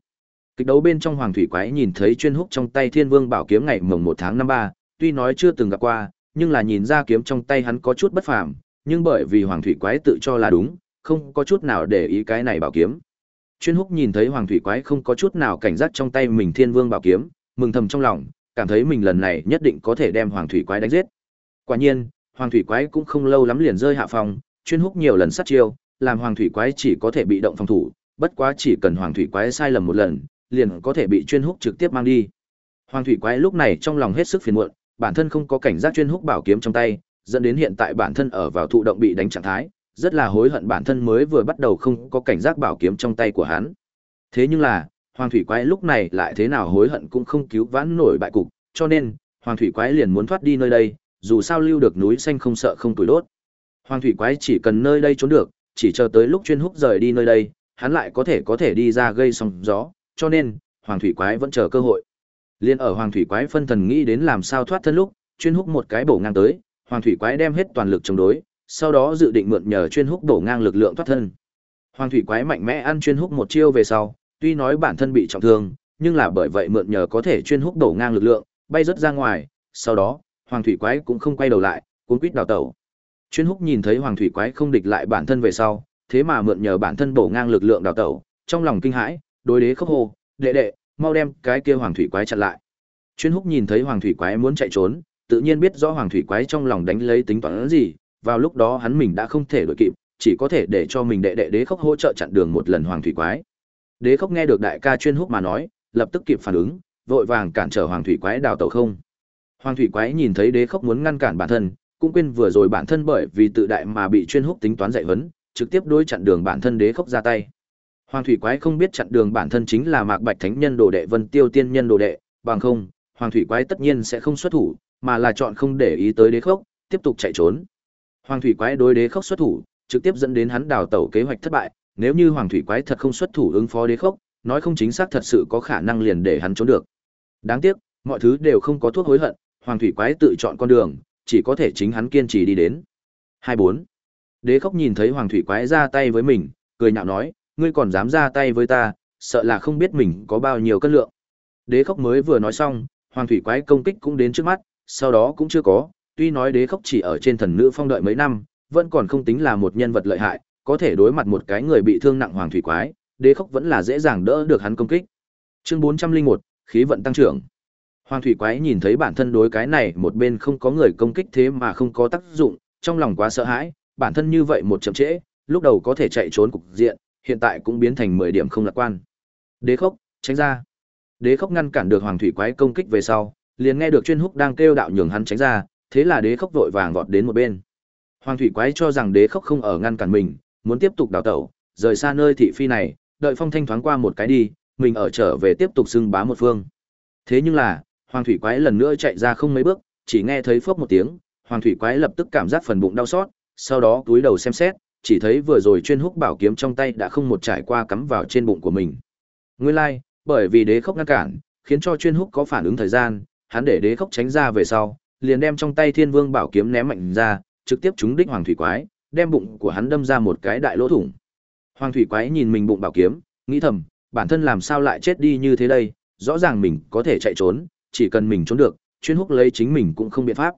Kịch đấu bên trong Hoàng thủy quái nhìn thấy chuyên húc trong tay thiên vương bảo kiếm ngày mồng một tháng năm ba, tuy nói chưa từng gặp qua, nhưng là nhìn ra kiếm trong tay hắn có chút bất phàm, nhưng bởi vì Hoàng Thủy Quái tự cho là đúng, không có chút nào để ý cái này bảo kiếm. Chuyên Húc nhìn thấy Hoàng Thủy Quái không có chút nào cảnh giác trong tay mình Thiên Vương bảo kiếm, mừng thầm trong lòng, cảm thấy mình lần này nhất định có thể đem Hoàng Thủy Quái đánh giết. Quả nhiên, Hoàng Thủy Quái cũng không lâu lắm liền rơi hạ phòng, Chuyên Húc nhiều lần sát chiêu, làm Hoàng Thủy Quái chỉ có thể bị động phòng thủ, bất quá chỉ cần Hoàng Thủy Quái sai lầm một lần, liền có thể bị Chuyên Húc trực tiếp mang đi. Hoàng Thủy Quái lúc này trong lòng hết sức phiền muộn, bản thân không có cảnh giác chuyên húc bảo kiếm trong tay, dẫn đến hiện tại bản thân ở vào thụ động bị đánh trạng thái, rất là hối hận bản thân mới vừa bắt đầu không có cảnh giác bảo kiếm trong tay của hắn. Thế nhưng là, Hoàng thủy quái lúc này lại thế nào hối hận cũng không cứu vãn nổi bại cục, cho nên, Hoàng thủy quái liền muốn thoát đi nơi đây, dù sao lưu được núi xanh không sợ không tuổi đốt. Hoàng thủy quái chỉ cần nơi đây trốn được, chỉ chờ tới lúc chuyên húc rời đi nơi đây, hắn lại có thể có thể đi ra gây sóng gió, cho nên, Hoàng thủy quái vẫn chờ cơ hội. Liên ở Hoàng Thủy Quái phân thần nghĩ đến làm sao thoát thân lúc, chuyên húc một cái bổ ngang tới, Hoàng Thủy Quái đem hết toàn lực chống đối, sau đó dự định mượn nhờ chuyên húc bổ ngang lực lượng thoát thân. Hoàng Thủy Quái mạnh mẽ ăn chuyên húc một chiêu về sau, tuy nói bản thân bị trọng thương, nhưng là bởi vậy mượn nhờ có thể chuyên húc bổ ngang lực lượng, bay rất ra ngoài, sau đó, Hoàng Thủy Quái cũng không quay đầu lại, cuốn quýt đào tẩu. Chuyên húc nhìn thấy Hoàng Thủy Quái không địch lại bản thân về sau, thế mà mượn nhờ bản thân bổ ngang lực lượng đào tẩu, trong lòng kinh hãi, đối đế khốc hồ, đệ đệ, mau đem cái kia hoàng thủy quái chặn lại. Chuyên Húc nhìn thấy hoàng thủy quái muốn chạy trốn, tự nhiên biết rõ hoàng thủy quái trong lòng đánh lấy tính toán gì, vào lúc đó hắn mình đã không thể đuổi kịp, chỉ có thể để cho mình đệ đệ đế khốc hỗ trợ chặn đường một lần hoàng thủy quái. Đế khốc nghe được đại ca chuyên húc mà nói, lập tức kịp phản ứng, vội vàng cản trở hoàng thủy quái đào tẩu không. Hoàng thủy quái nhìn thấy đế khốc muốn ngăn cản bản thân, cũng quên vừa rồi bản thân bởi vì tự đại mà bị chuyên húc tính toán dạy vấn, trực tiếp đối chặn đường bản thân đế khốc ra tay. Hoàng thủy quái không biết chặn đường bản thân chính là Mạc Bạch Thánh Nhân đồ đệ Vân Tiêu Tiên Nhân đồ đệ, bằng không, Hoàng thủy quái tất nhiên sẽ không xuất thủ, mà là chọn không để ý tới đế khốc, tiếp tục chạy trốn. Hoàng thủy quái đối đế khốc xuất thủ, trực tiếp dẫn đến hắn đào tẩu kế hoạch thất bại, nếu như Hoàng thủy quái thật không xuất thủ ứng phó đế khốc, nói không chính xác thật sự có khả năng liền để hắn trốn được. Đáng tiếc, mọi thứ đều không có thuốc hối hận, Hoàng thủy quái tự chọn con đường, chỉ có thể chính hắn kiên trì đi đến. 24. Đế khốc nhìn thấy Hoàng thủy quái ra tay với mình, cười nhạo nói, ngươi còn dám ra tay với ta, sợ là không biết mình có bao nhiêu cân lượng. Đế khốc mới vừa nói xong, hoàng thủy quái công kích cũng đến trước mắt, sau đó cũng chưa có, tuy nói đế khốc chỉ ở trên thần nữ phong đợi mấy năm, vẫn còn không tính là một nhân vật lợi hại, có thể đối mặt một cái người bị thương nặng hoàng thủy quái, đế khốc vẫn là dễ dàng đỡ được hắn công kích. Chương 401, khí vận tăng trưởng. Hoàng thủy quái nhìn thấy bản thân đối cái này một bên không có người công kích thế mà không có tác dụng, trong lòng quá sợ hãi, bản thân như vậy một chậm trễ, lúc đầu có thể chạy trốn cục diện, hiện tại cũng biến thành 10 điểm không lạc quan. Đế khốc, tránh ra. Đế khốc ngăn cản được hoàng thủy quái công kích về sau, liền nghe được chuyên húc đang kêu đạo nhường hắn tránh ra, thế là đế khốc vội vàng vọt đến một bên. Hoàng thủy quái cho rằng đế khốc không ở ngăn cản mình, muốn tiếp tục đào tẩu, rời xa nơi thị phi này, đợi phong thanh thoáng qua một cái đi, mình ở trở về tiếp tục xưng bá một phương. Thế nhưng là, hoàng thủy quái lần nữa chạy ra không mấy bước, chỉ nghe thấy phốc một tiếng, hoàng thủy quái lập tức cảm giác phần bụng đau xót, sau đó túi đầu xem xét, chỉ thấy vừa rồi chuyên húc bảo kiếm trong tay đã không một trải qua cắm vào trên bụng của mình. Nguyên lai, like, bởi vì đế khốc ngăn cản, khiến cho chuyên húc có phản ứng thời gian, hắn để đế khốc tránh ra về sau, liền đem trong tay thiên vương bảo kiếm ném mạnh ra, trực tiếp trúng đích hoàng thủy quái, đem bụng của hắn đâm ra một cái đại lỗ thủng. Hoàng thủy quái nhìn mình bụng bảo kiếm, nghĩ thầm, bản thân làm sao lại chết đi như thế đây, rõ ràng mình có thể chạy trốn, chỉ cần mình trốn được, chuyên húc lấy chính mình cũng không biện pháp.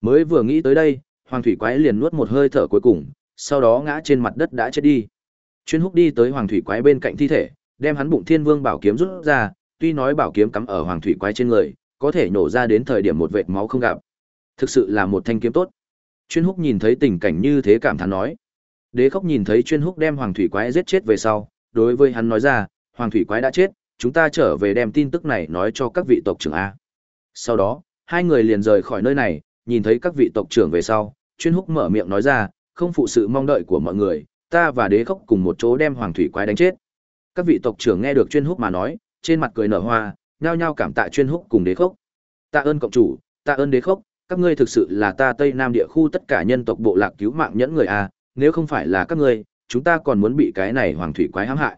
Mới vừa nghĩ tới đây, hoàng thủy quái liền nuốt một hơi thở cuối cùng, sau đó ngã trên mặt đất đã chết đi. Chuyên húc đi tới hoàng thủy quái bên cạnh thi thể, đem hắn bụng thiên vương bảo kiếm rút ra, tuy nói bảo kiếm cắm ở hoàng thủy quái trên người, có thể nổ ra đến thời điểm một vệt máu không gặp. Thực sự là một thanh kiếm tốt. Chuyên húc nhìn thấy tình cảnh như thế cảm thán nói. Đế khóc nhìn thấy chuyên húc đem hoàng thủy quái giết chết về sau, đối với hắn nói ra, hoàng thủy quái đã chết, chúng ta trở về đem tin tức này nói cho các vị tộc trưởng A. Sau đó, hai người liền rời khỏi nơi này, nhìn thấy các vị tộc trưởng về sau, chuyên húc mở miệng nói ra, không phụ sự mong đợi của mọi người, ta và đế khốc cùng một chỗ đem hoàng thủy quái đánh chết. Các vị tộc trưởng nghe được chuyên húc mà nói, trên mặt cười nở hoa, nhao nhao cảm tạ chuyên húc cùng đế khốc. Tạ ơn cộng chủ, tạ ơn đế khốc, các ngươi thực sự là ta Tây Nam địa khu tất cả nhân tộc bộ lạc cứu mạng nhẫn người a, nếu không phải là các ngươi, chúng ta còn muốn bị cái này hoàng thủy quái hãm hại.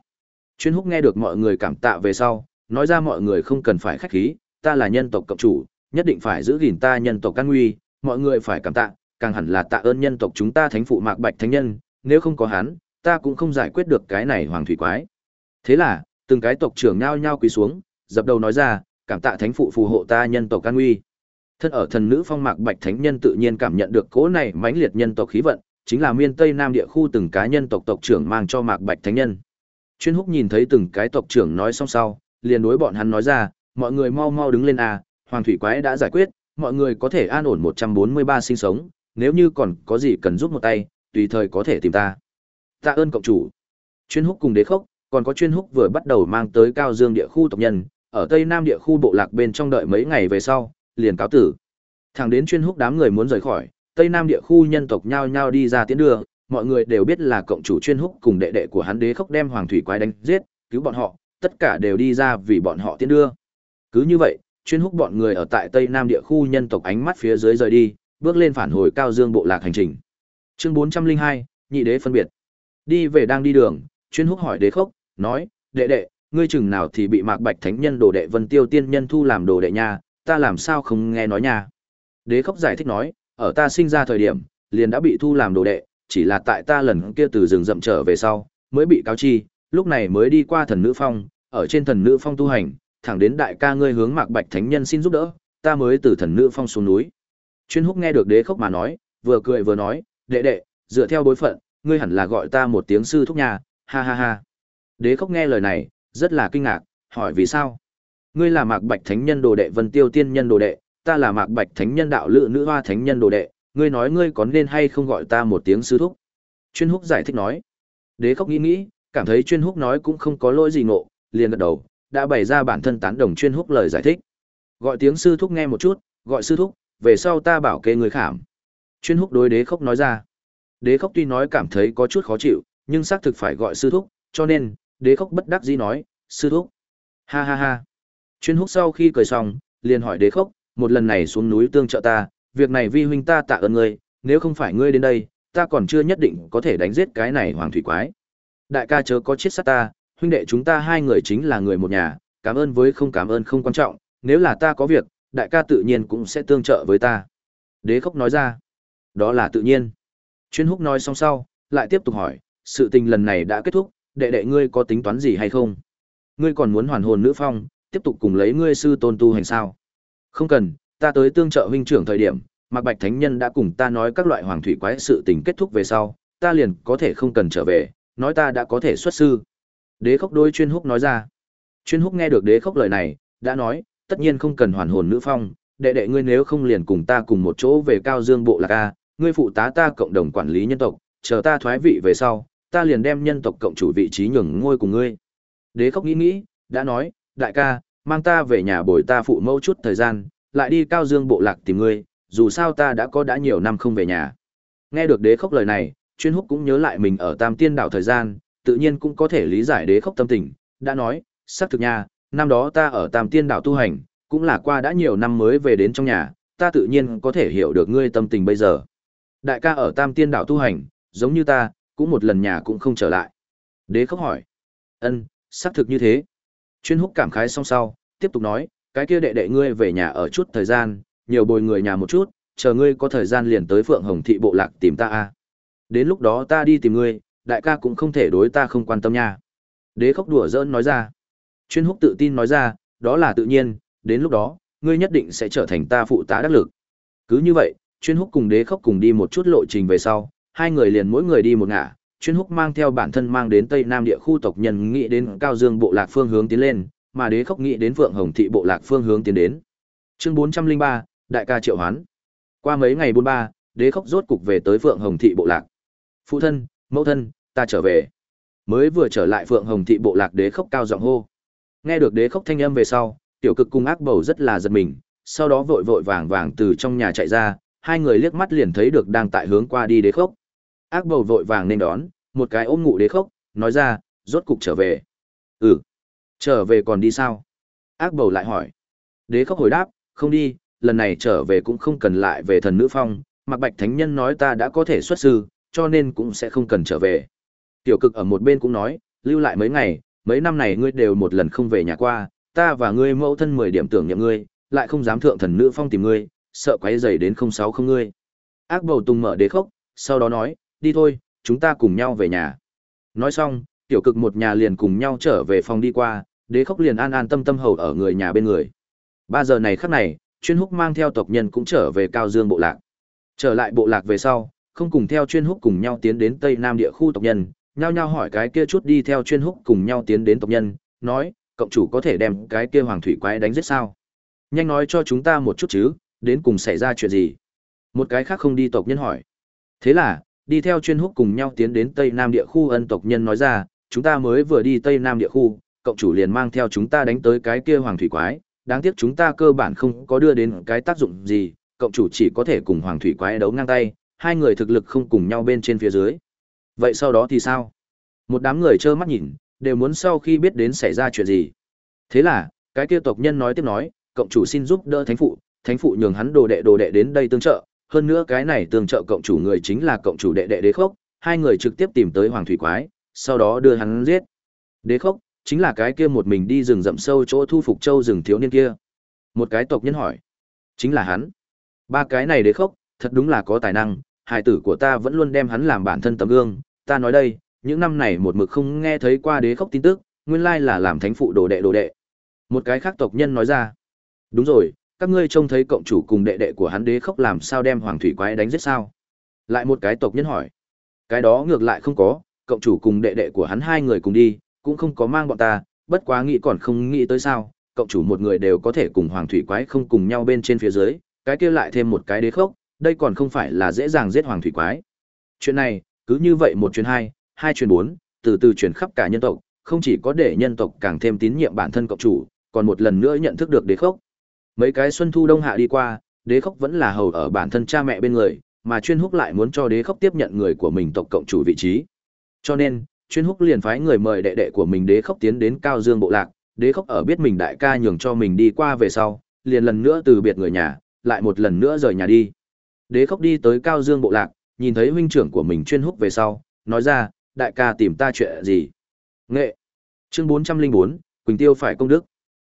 Chuyên húc nghe được mọi người cảm tạ về sau, nói ra mọi người không cần phải khách khí, ta là nhân tộc cộng chủ, nhất định phải giữ gìn ta nhân tộc căn nguy, mọi người phải cảm tạ, càng hẳn là tạ ơn nhân tộc chúng ta thánh phụ Mạc Bạch thánh nhân, nếu không có hắn, ta cũng không giải quyết được cái này hoàng thủy quái. Thế là, từng cái tộc trưởng nhao nhao quỳ xuống, dập đầu nói ra, cảm tạ thánh phụ phù hộ ta nhân tộc căn nguy. Thân ở thần nữ phong Mạc Bạch thánh nhân tự nhiên cảm nhận được cố này mãnh liệt nhân tộc khí vận, chính là miên Tây Nam địa khu từng cá nhân tộc tộc trưởng mang cho Mạc Bạch thánh nhân. Chuyên Húc nhìn thấy từng cái tộc trưởng nói xong sau, liền đối bọn hắn nói ra, mọi người mau mau đứng lên à hoàng thủy quái đã giải quyết, mọi người có thể an ổn 143 sinh sống, nếu như còn có gì cần giúp một tay, tùy thời có thể tìm ta. Tạ ơn cộng chủ. Chuyên húc cùng đế khốc, còn có chuyên húc vừa bắt đầu mang tới cao dương địa khu tộc nhân, ở tây nam địa khu bộ lạc bên trong đợi mấy ngày về sau, liền cáo tử. Thẳng đến chuyên húc đám người muốn rời khỏi, tây nam địa khu nhân tộc nhao nhao đi ra tiến đường, mọi người đều biết là cộng chủ chuyên húc cùng đệ đệ của hắn đế khốc đem hoàng thủy quái đánh giết, cứu bọn họ, tất cả đều đi ra vì bọn họ tiến đưa. Cứ như vậy, chuyên húc bọn người ở tại tây nam địa khu nhân tộc ánh mắt phía dưới rời đi, bước lên phản hồi cao dương bộ lạc hành trình. Chương 402, nhị đế phân biệt. Đi về đang đi đường, chuyên húc hỏi đế khốc, nói, đệ đệ, ngươi chừng nào thì bị mạc bạch thánh nhân đồ đệ vân tiêu tiên nhân thu làm đồ đệ nha, ta làm sao không nghe nói nha. Đế khốc giải thích nói, ở ta sinh ra thời điểm, liền đã bị thu làm đồ đệ, chỉ là tại ta lần kia từ rừng rậm trở về sau, mới bị cáo chi, lúc này mới đi qua thần nữ phong, ở trên thần nữ phong tu hành, thẳng đến đại ca ngươi hướng mạc bạch thánh nhân xin giúp đỡ, ta mới từ thần nữ phong xuống núi. Chuyên húc nghe được đế khốc mà nói, vừa cười vừa nói, đệ đệ, dựa theo bối phận, ngươi hẳn là gọi ta một tiếng sư thúc nhà, ha ha ha. Đế khốc nghe lời này, rất là kinh ngạc, hỏi vì sao? Ngươi là mạc bạch thánh nhân đồ đệ vân tiêu tiên nhân đồ đệ, ta là mạc bạch thánh nhân đạo lự nữ hoa thánh nhân đồ đệ, ngươi nói ngươi có nên hay không gọi ta một tiếng sư thúc? Chuyên húc giải thích nói. Đế khốc nghĩ nghĩ, cảm thấy chuyên húc nói cũng không có lỗi gì ngộ, liền gật đầu, đã bày ra bản thân tán đồng chuyên húc lời giải thích. Gọi tiếng sư thúc nghe một chút, gọi sư thúc, về sau ta bảo kê người khảm. Chuyên húc đối đế khốc nói ra. Đế khốc tuy nói cảm thấy có chút khó chịu, nhưng xác thực phải gọi sư thúc, cho nên, đế khốc bất đắc dĩ nói, sư thúc. Ha ha ha. Chuyên húc sau khi cười xong, liền hỏi đế khốc, một lần này xuống núi tương trợ ta, việc này vi huynh ta tạ ơn ngươi, nếu không phải ngươi đến đây, ta còn chưa nhất định có thể đánh giết cái này hoàng thủy quái. Đại ca chớ có chết sát ta, huynh đệ chúng ta hai người chính là người một nhà, cảm ơn với không cảm ơn không quan trọng, nếu là ta có việc, đại ca tự nhiên cũng sẽ tương trợ với ta. Đế khốc nói ra, đó là tự nhiên. Chuyên húc nói xong sau, lại tiếp tục hỏi, sự tình lần này đã kết thúc, đệ đệ ngươi có tính toán gì hay không? Ngươi còn muốn hoàn hồn nữ phong, tiếp tục cùng lấy ngươi sư tôn tu hành sao? Không cần, ta tới tương trợ huynh trưởng thời điểm, Mạc Bạch Thánh Nhân đã cùng ta nói các loại hoàng thủy quái sự tình kết thúc về sau, ta liền có thể không cần trở về, nói ta đã có thể xuất sư. Đế khốc đôi chuyên húc nói ra. Chuyên húc nghe được đế khốc lời này, đã nói, tất nhiên không cần hoàn hồn nữ phong, đệ đệ ngươi nếu không liền cùng ta cùng một chỗ về cao dương bộ lạc a, ngươi phụ tá ta cộng đồng quản lý nhân tộc, chờ ta thoái vị về sau, ta liền đem nhân tộc cộng chủ vị trí nhường ngôi cùng ngươi. Đế khốc nghĩ nghĩ, đã nói, đại ca, mang ta về nhà bồi ta phụ mẫu chút thời gian, lại đi cao dương bộ lạc tìm ngươi, dù sao ta đã có đã nhiều năm không về nhà. Nghe được đế khốc lời này, chuyên húc cũng nhớ lại mình ở tam tiên đảo thời gian, tự nhiên cũng có thể lý giải đế khốc tâm tình, đã nói, xác thực nha, năm đó ta ở tam tiên đảo tu hành, cũng là qua đã nhiều năm mới về đến trong nhà, ta tự nhiên có thể hiểu được ngươi tâm tình bây giờ. Đại ca ở tam tiên đảo tu hành, giống như ta, cũng một lần nhà cũng không trở lại. Đế khóc hỏi, ân, xác thực như thế. Chuyên húc cảm khái xong sau, tiếp tục nói, cái kia đệ đệ ngươi về nhà ở chút thời gian, nhiều bồi người nhà một chút, chờ ngươi có thời gian liền tới Phượng Hồng thị bộ lạc tìm ta a. Đến lúc đó ta đi tìm ngươi, đại ca cũng không thể đối ta không quan tâm nha. Đế khóc đùa giỡn nói ra. Chuyên húc tự tin nói ra, đó là tự nhiên, đến lúc đó, ngươi nhất định sẽ trở thành ta phụ tá đắc lực. Cứ như vậy, chuyên húc cùng đế khốc cùng đi một chút lộ trình về sau, hai người liền mỗi người đi một ngả, chuyên húc mang theo bản thân mang đến tây nam địa khu tộc nhân nghĩ đến cao dương bộ lạc phương hướng tiến lên, mà đế khốc nghĩ đến Phượng Hồng thị bộ lạc phương hướng tiến đến. Chương 403, đại ca Triệu Hoán. Qua mấy ngày buôn ba, đế khốc rốt cục về tới Phượng Hồng thị bộ lạc. Phụ thân, mẫu thân, ta trở về. Mới vừa trở lại Phượng Hồng thị bộ lạc đế khốc cao giọng hô. Nghe được đế khốc thanh âm về sau, tiểu cực cung ác bầu rất là giật mình, sau đó vội vội vàng vàng từ trong nhà chạy ra, hai người liếc mắt liền thấy được đang tại hướng qua đi đế khốc. Ác bầu vội vàng nên đón, một cái ôm ngụ đế khốc, nói ra, rốt cục trở về. Ừ. Trở về còn đi sao? Ác bầu lại hỏi. Đế khốc hồi đáp, không đi, lần này trở về cũng không cần lại về thần nữ phong, mặc bạch thánh nhân nói ta đã có thể xuất sư, cho nên cũng sẽ không cần trở về. Tiểu cực ở một bên cũng nói, lưu lại mấy ngày, mấy năm này ngươi đều một lần không về nhà qua, ta và ngươi mẫu thân mười điểm tưởng niệm ngươi, lại không dám thượng thần nữ phong tìm ngươi, sợ quấy rầy đến không sáu không ngươi. Ác bầu tung mở đế khốc, sau đó nói, đi thôi, chúng ta cùng nhau về nhà. Nói xong, tiểu cực một nhà liền cùng nhau trở về phòng đi qua, đế khốc liền an an tâm tâm hầu ở người nhà bên người. Ba giờ này khắc này, chuyên húc mang theo tộc nhân cũng trở về cao dương bộ lạc. Trở lại bộ lạc về sau, không cùng theo chuyên húc cùng nhau tiến đến tây nam địa khu tộc nhân, nhao nhao hỏi cái kia chút đi theo chuyên húc cùng nhau tiến đến tộc nhân, nói, cộng chủ có thể đem cái kia hoàng thủy quái đánh giết sao? Nhanh nói cho chúng ta một chút chứ, đến cùng xảy ra chuyện gì? Một cái khác không đi tộc nhân hỏi. Thế là, đi theo chuyên húc cùng nhau tiến đến Tây Nam địa khu ân tộc nhân nói ra, chúng ta mới vừa đi Tây Nam địa khu, cộng chủ liền mang theo chúng ta đánh tới cái kia hoàng thủy quái, đáng tiếc chúng ta cơ bản không có đưa đến cái tác dụng gì, cộng chủ chỉ có thể cùng hoàng thủy quái đấu ngang tay, hai người thực lực không cùng nhau bên trên phía dưới. Vậy sau đó thì sao? Một đám người trơ mắt nhìn, đều muốn sau khi biết đến xảy ra chuyện gì. Thế là, cái kia tộc nhân nói tiếp nói, cộng chủ xin giúp đỡ thánh phụ, thánh phụ nhường hắn đồ đệ đồ đệ đến đây tương trợ, hơn nữa cái này tương trợ cộng chủ người chính là cộng chủ đệ đệ đế khốc, hai người trực tiếp tìm tới hoàng thủy quái, sau đó đưa hắn giết. Đế khốc chính là cái kia một mình đi rừng rậm sâu chỗ thu phục châu rừng thiếu niên kia. Một cái tộc nhân hỏi, chính là hắn. Ba cái này đế khốc, thật đúng là có tài năng, hài tử của ta vẫn luôn đem hắn làm bản thân tấm gương, ta nói đây, những năm này một mực không nghe thấy qua đế khốc tin tức, nguyên lai là làm thánh phụ đồ đệ đồ đệ. Một cái khác tộc nhân nói ra, đúng rồi, các ngươi trông thấy cộng chủ cùng đệ đệ của hắn đế khốc làm sao đem hoàng thủy quái đánh giết sao? Lại một cái tộc nhân hỏi, cái đó ngược lại không có, cộng chủ cùng đệ đệ của hắn hai người cùng đi, cũng không có mang bọn ta, bất quá nghĩ còn không nghĩ tới sao, cộng chủ một người đều có thể cùng hoàng thủy quái không cùng nhau bên trên phía dưới, cái kia lại thêm một cái đế khốc, đây còn không phải là dễ dàng giết hoàng thủy quái. Chuyện này, cứ như vậy một chuyến hai, hai chuyến bốn, từ từ chuyển khắp cả nhân tộc, không chỉ có để nhân tộc càng thêm tín nhiệm bản thân cộng chủ, còn một lần nữa nhận thức được đế khốc. Mấy cái xuân thu đông hạ đi qua, đế khốc vẫn là hầu ở bản thân cha mẹ bên người, mà chuyên húc lại muốn cho đế khốc tiếp nhận người của mình tộc cộng chủ vị trí. Cho nên, chuyên húc liền phái người mời đệ đệ của mình đế khốc tiến đến cao dương bộ lạc, đế khốc ở biết mình đại ca nhường cho mình đi qua về sau, liền lần nữa từ biệt người nhà, lại một lần nữa rời nhà đi. Đế khốc đi tới cao dương bộ lạc, nhìn thấy huynh trưởng của mình chuyên húc về sau, nói ra, đại ca tìm ta chuyện gì? Nghệ. Chương 404, Quỳnh Tiêu phải công đức.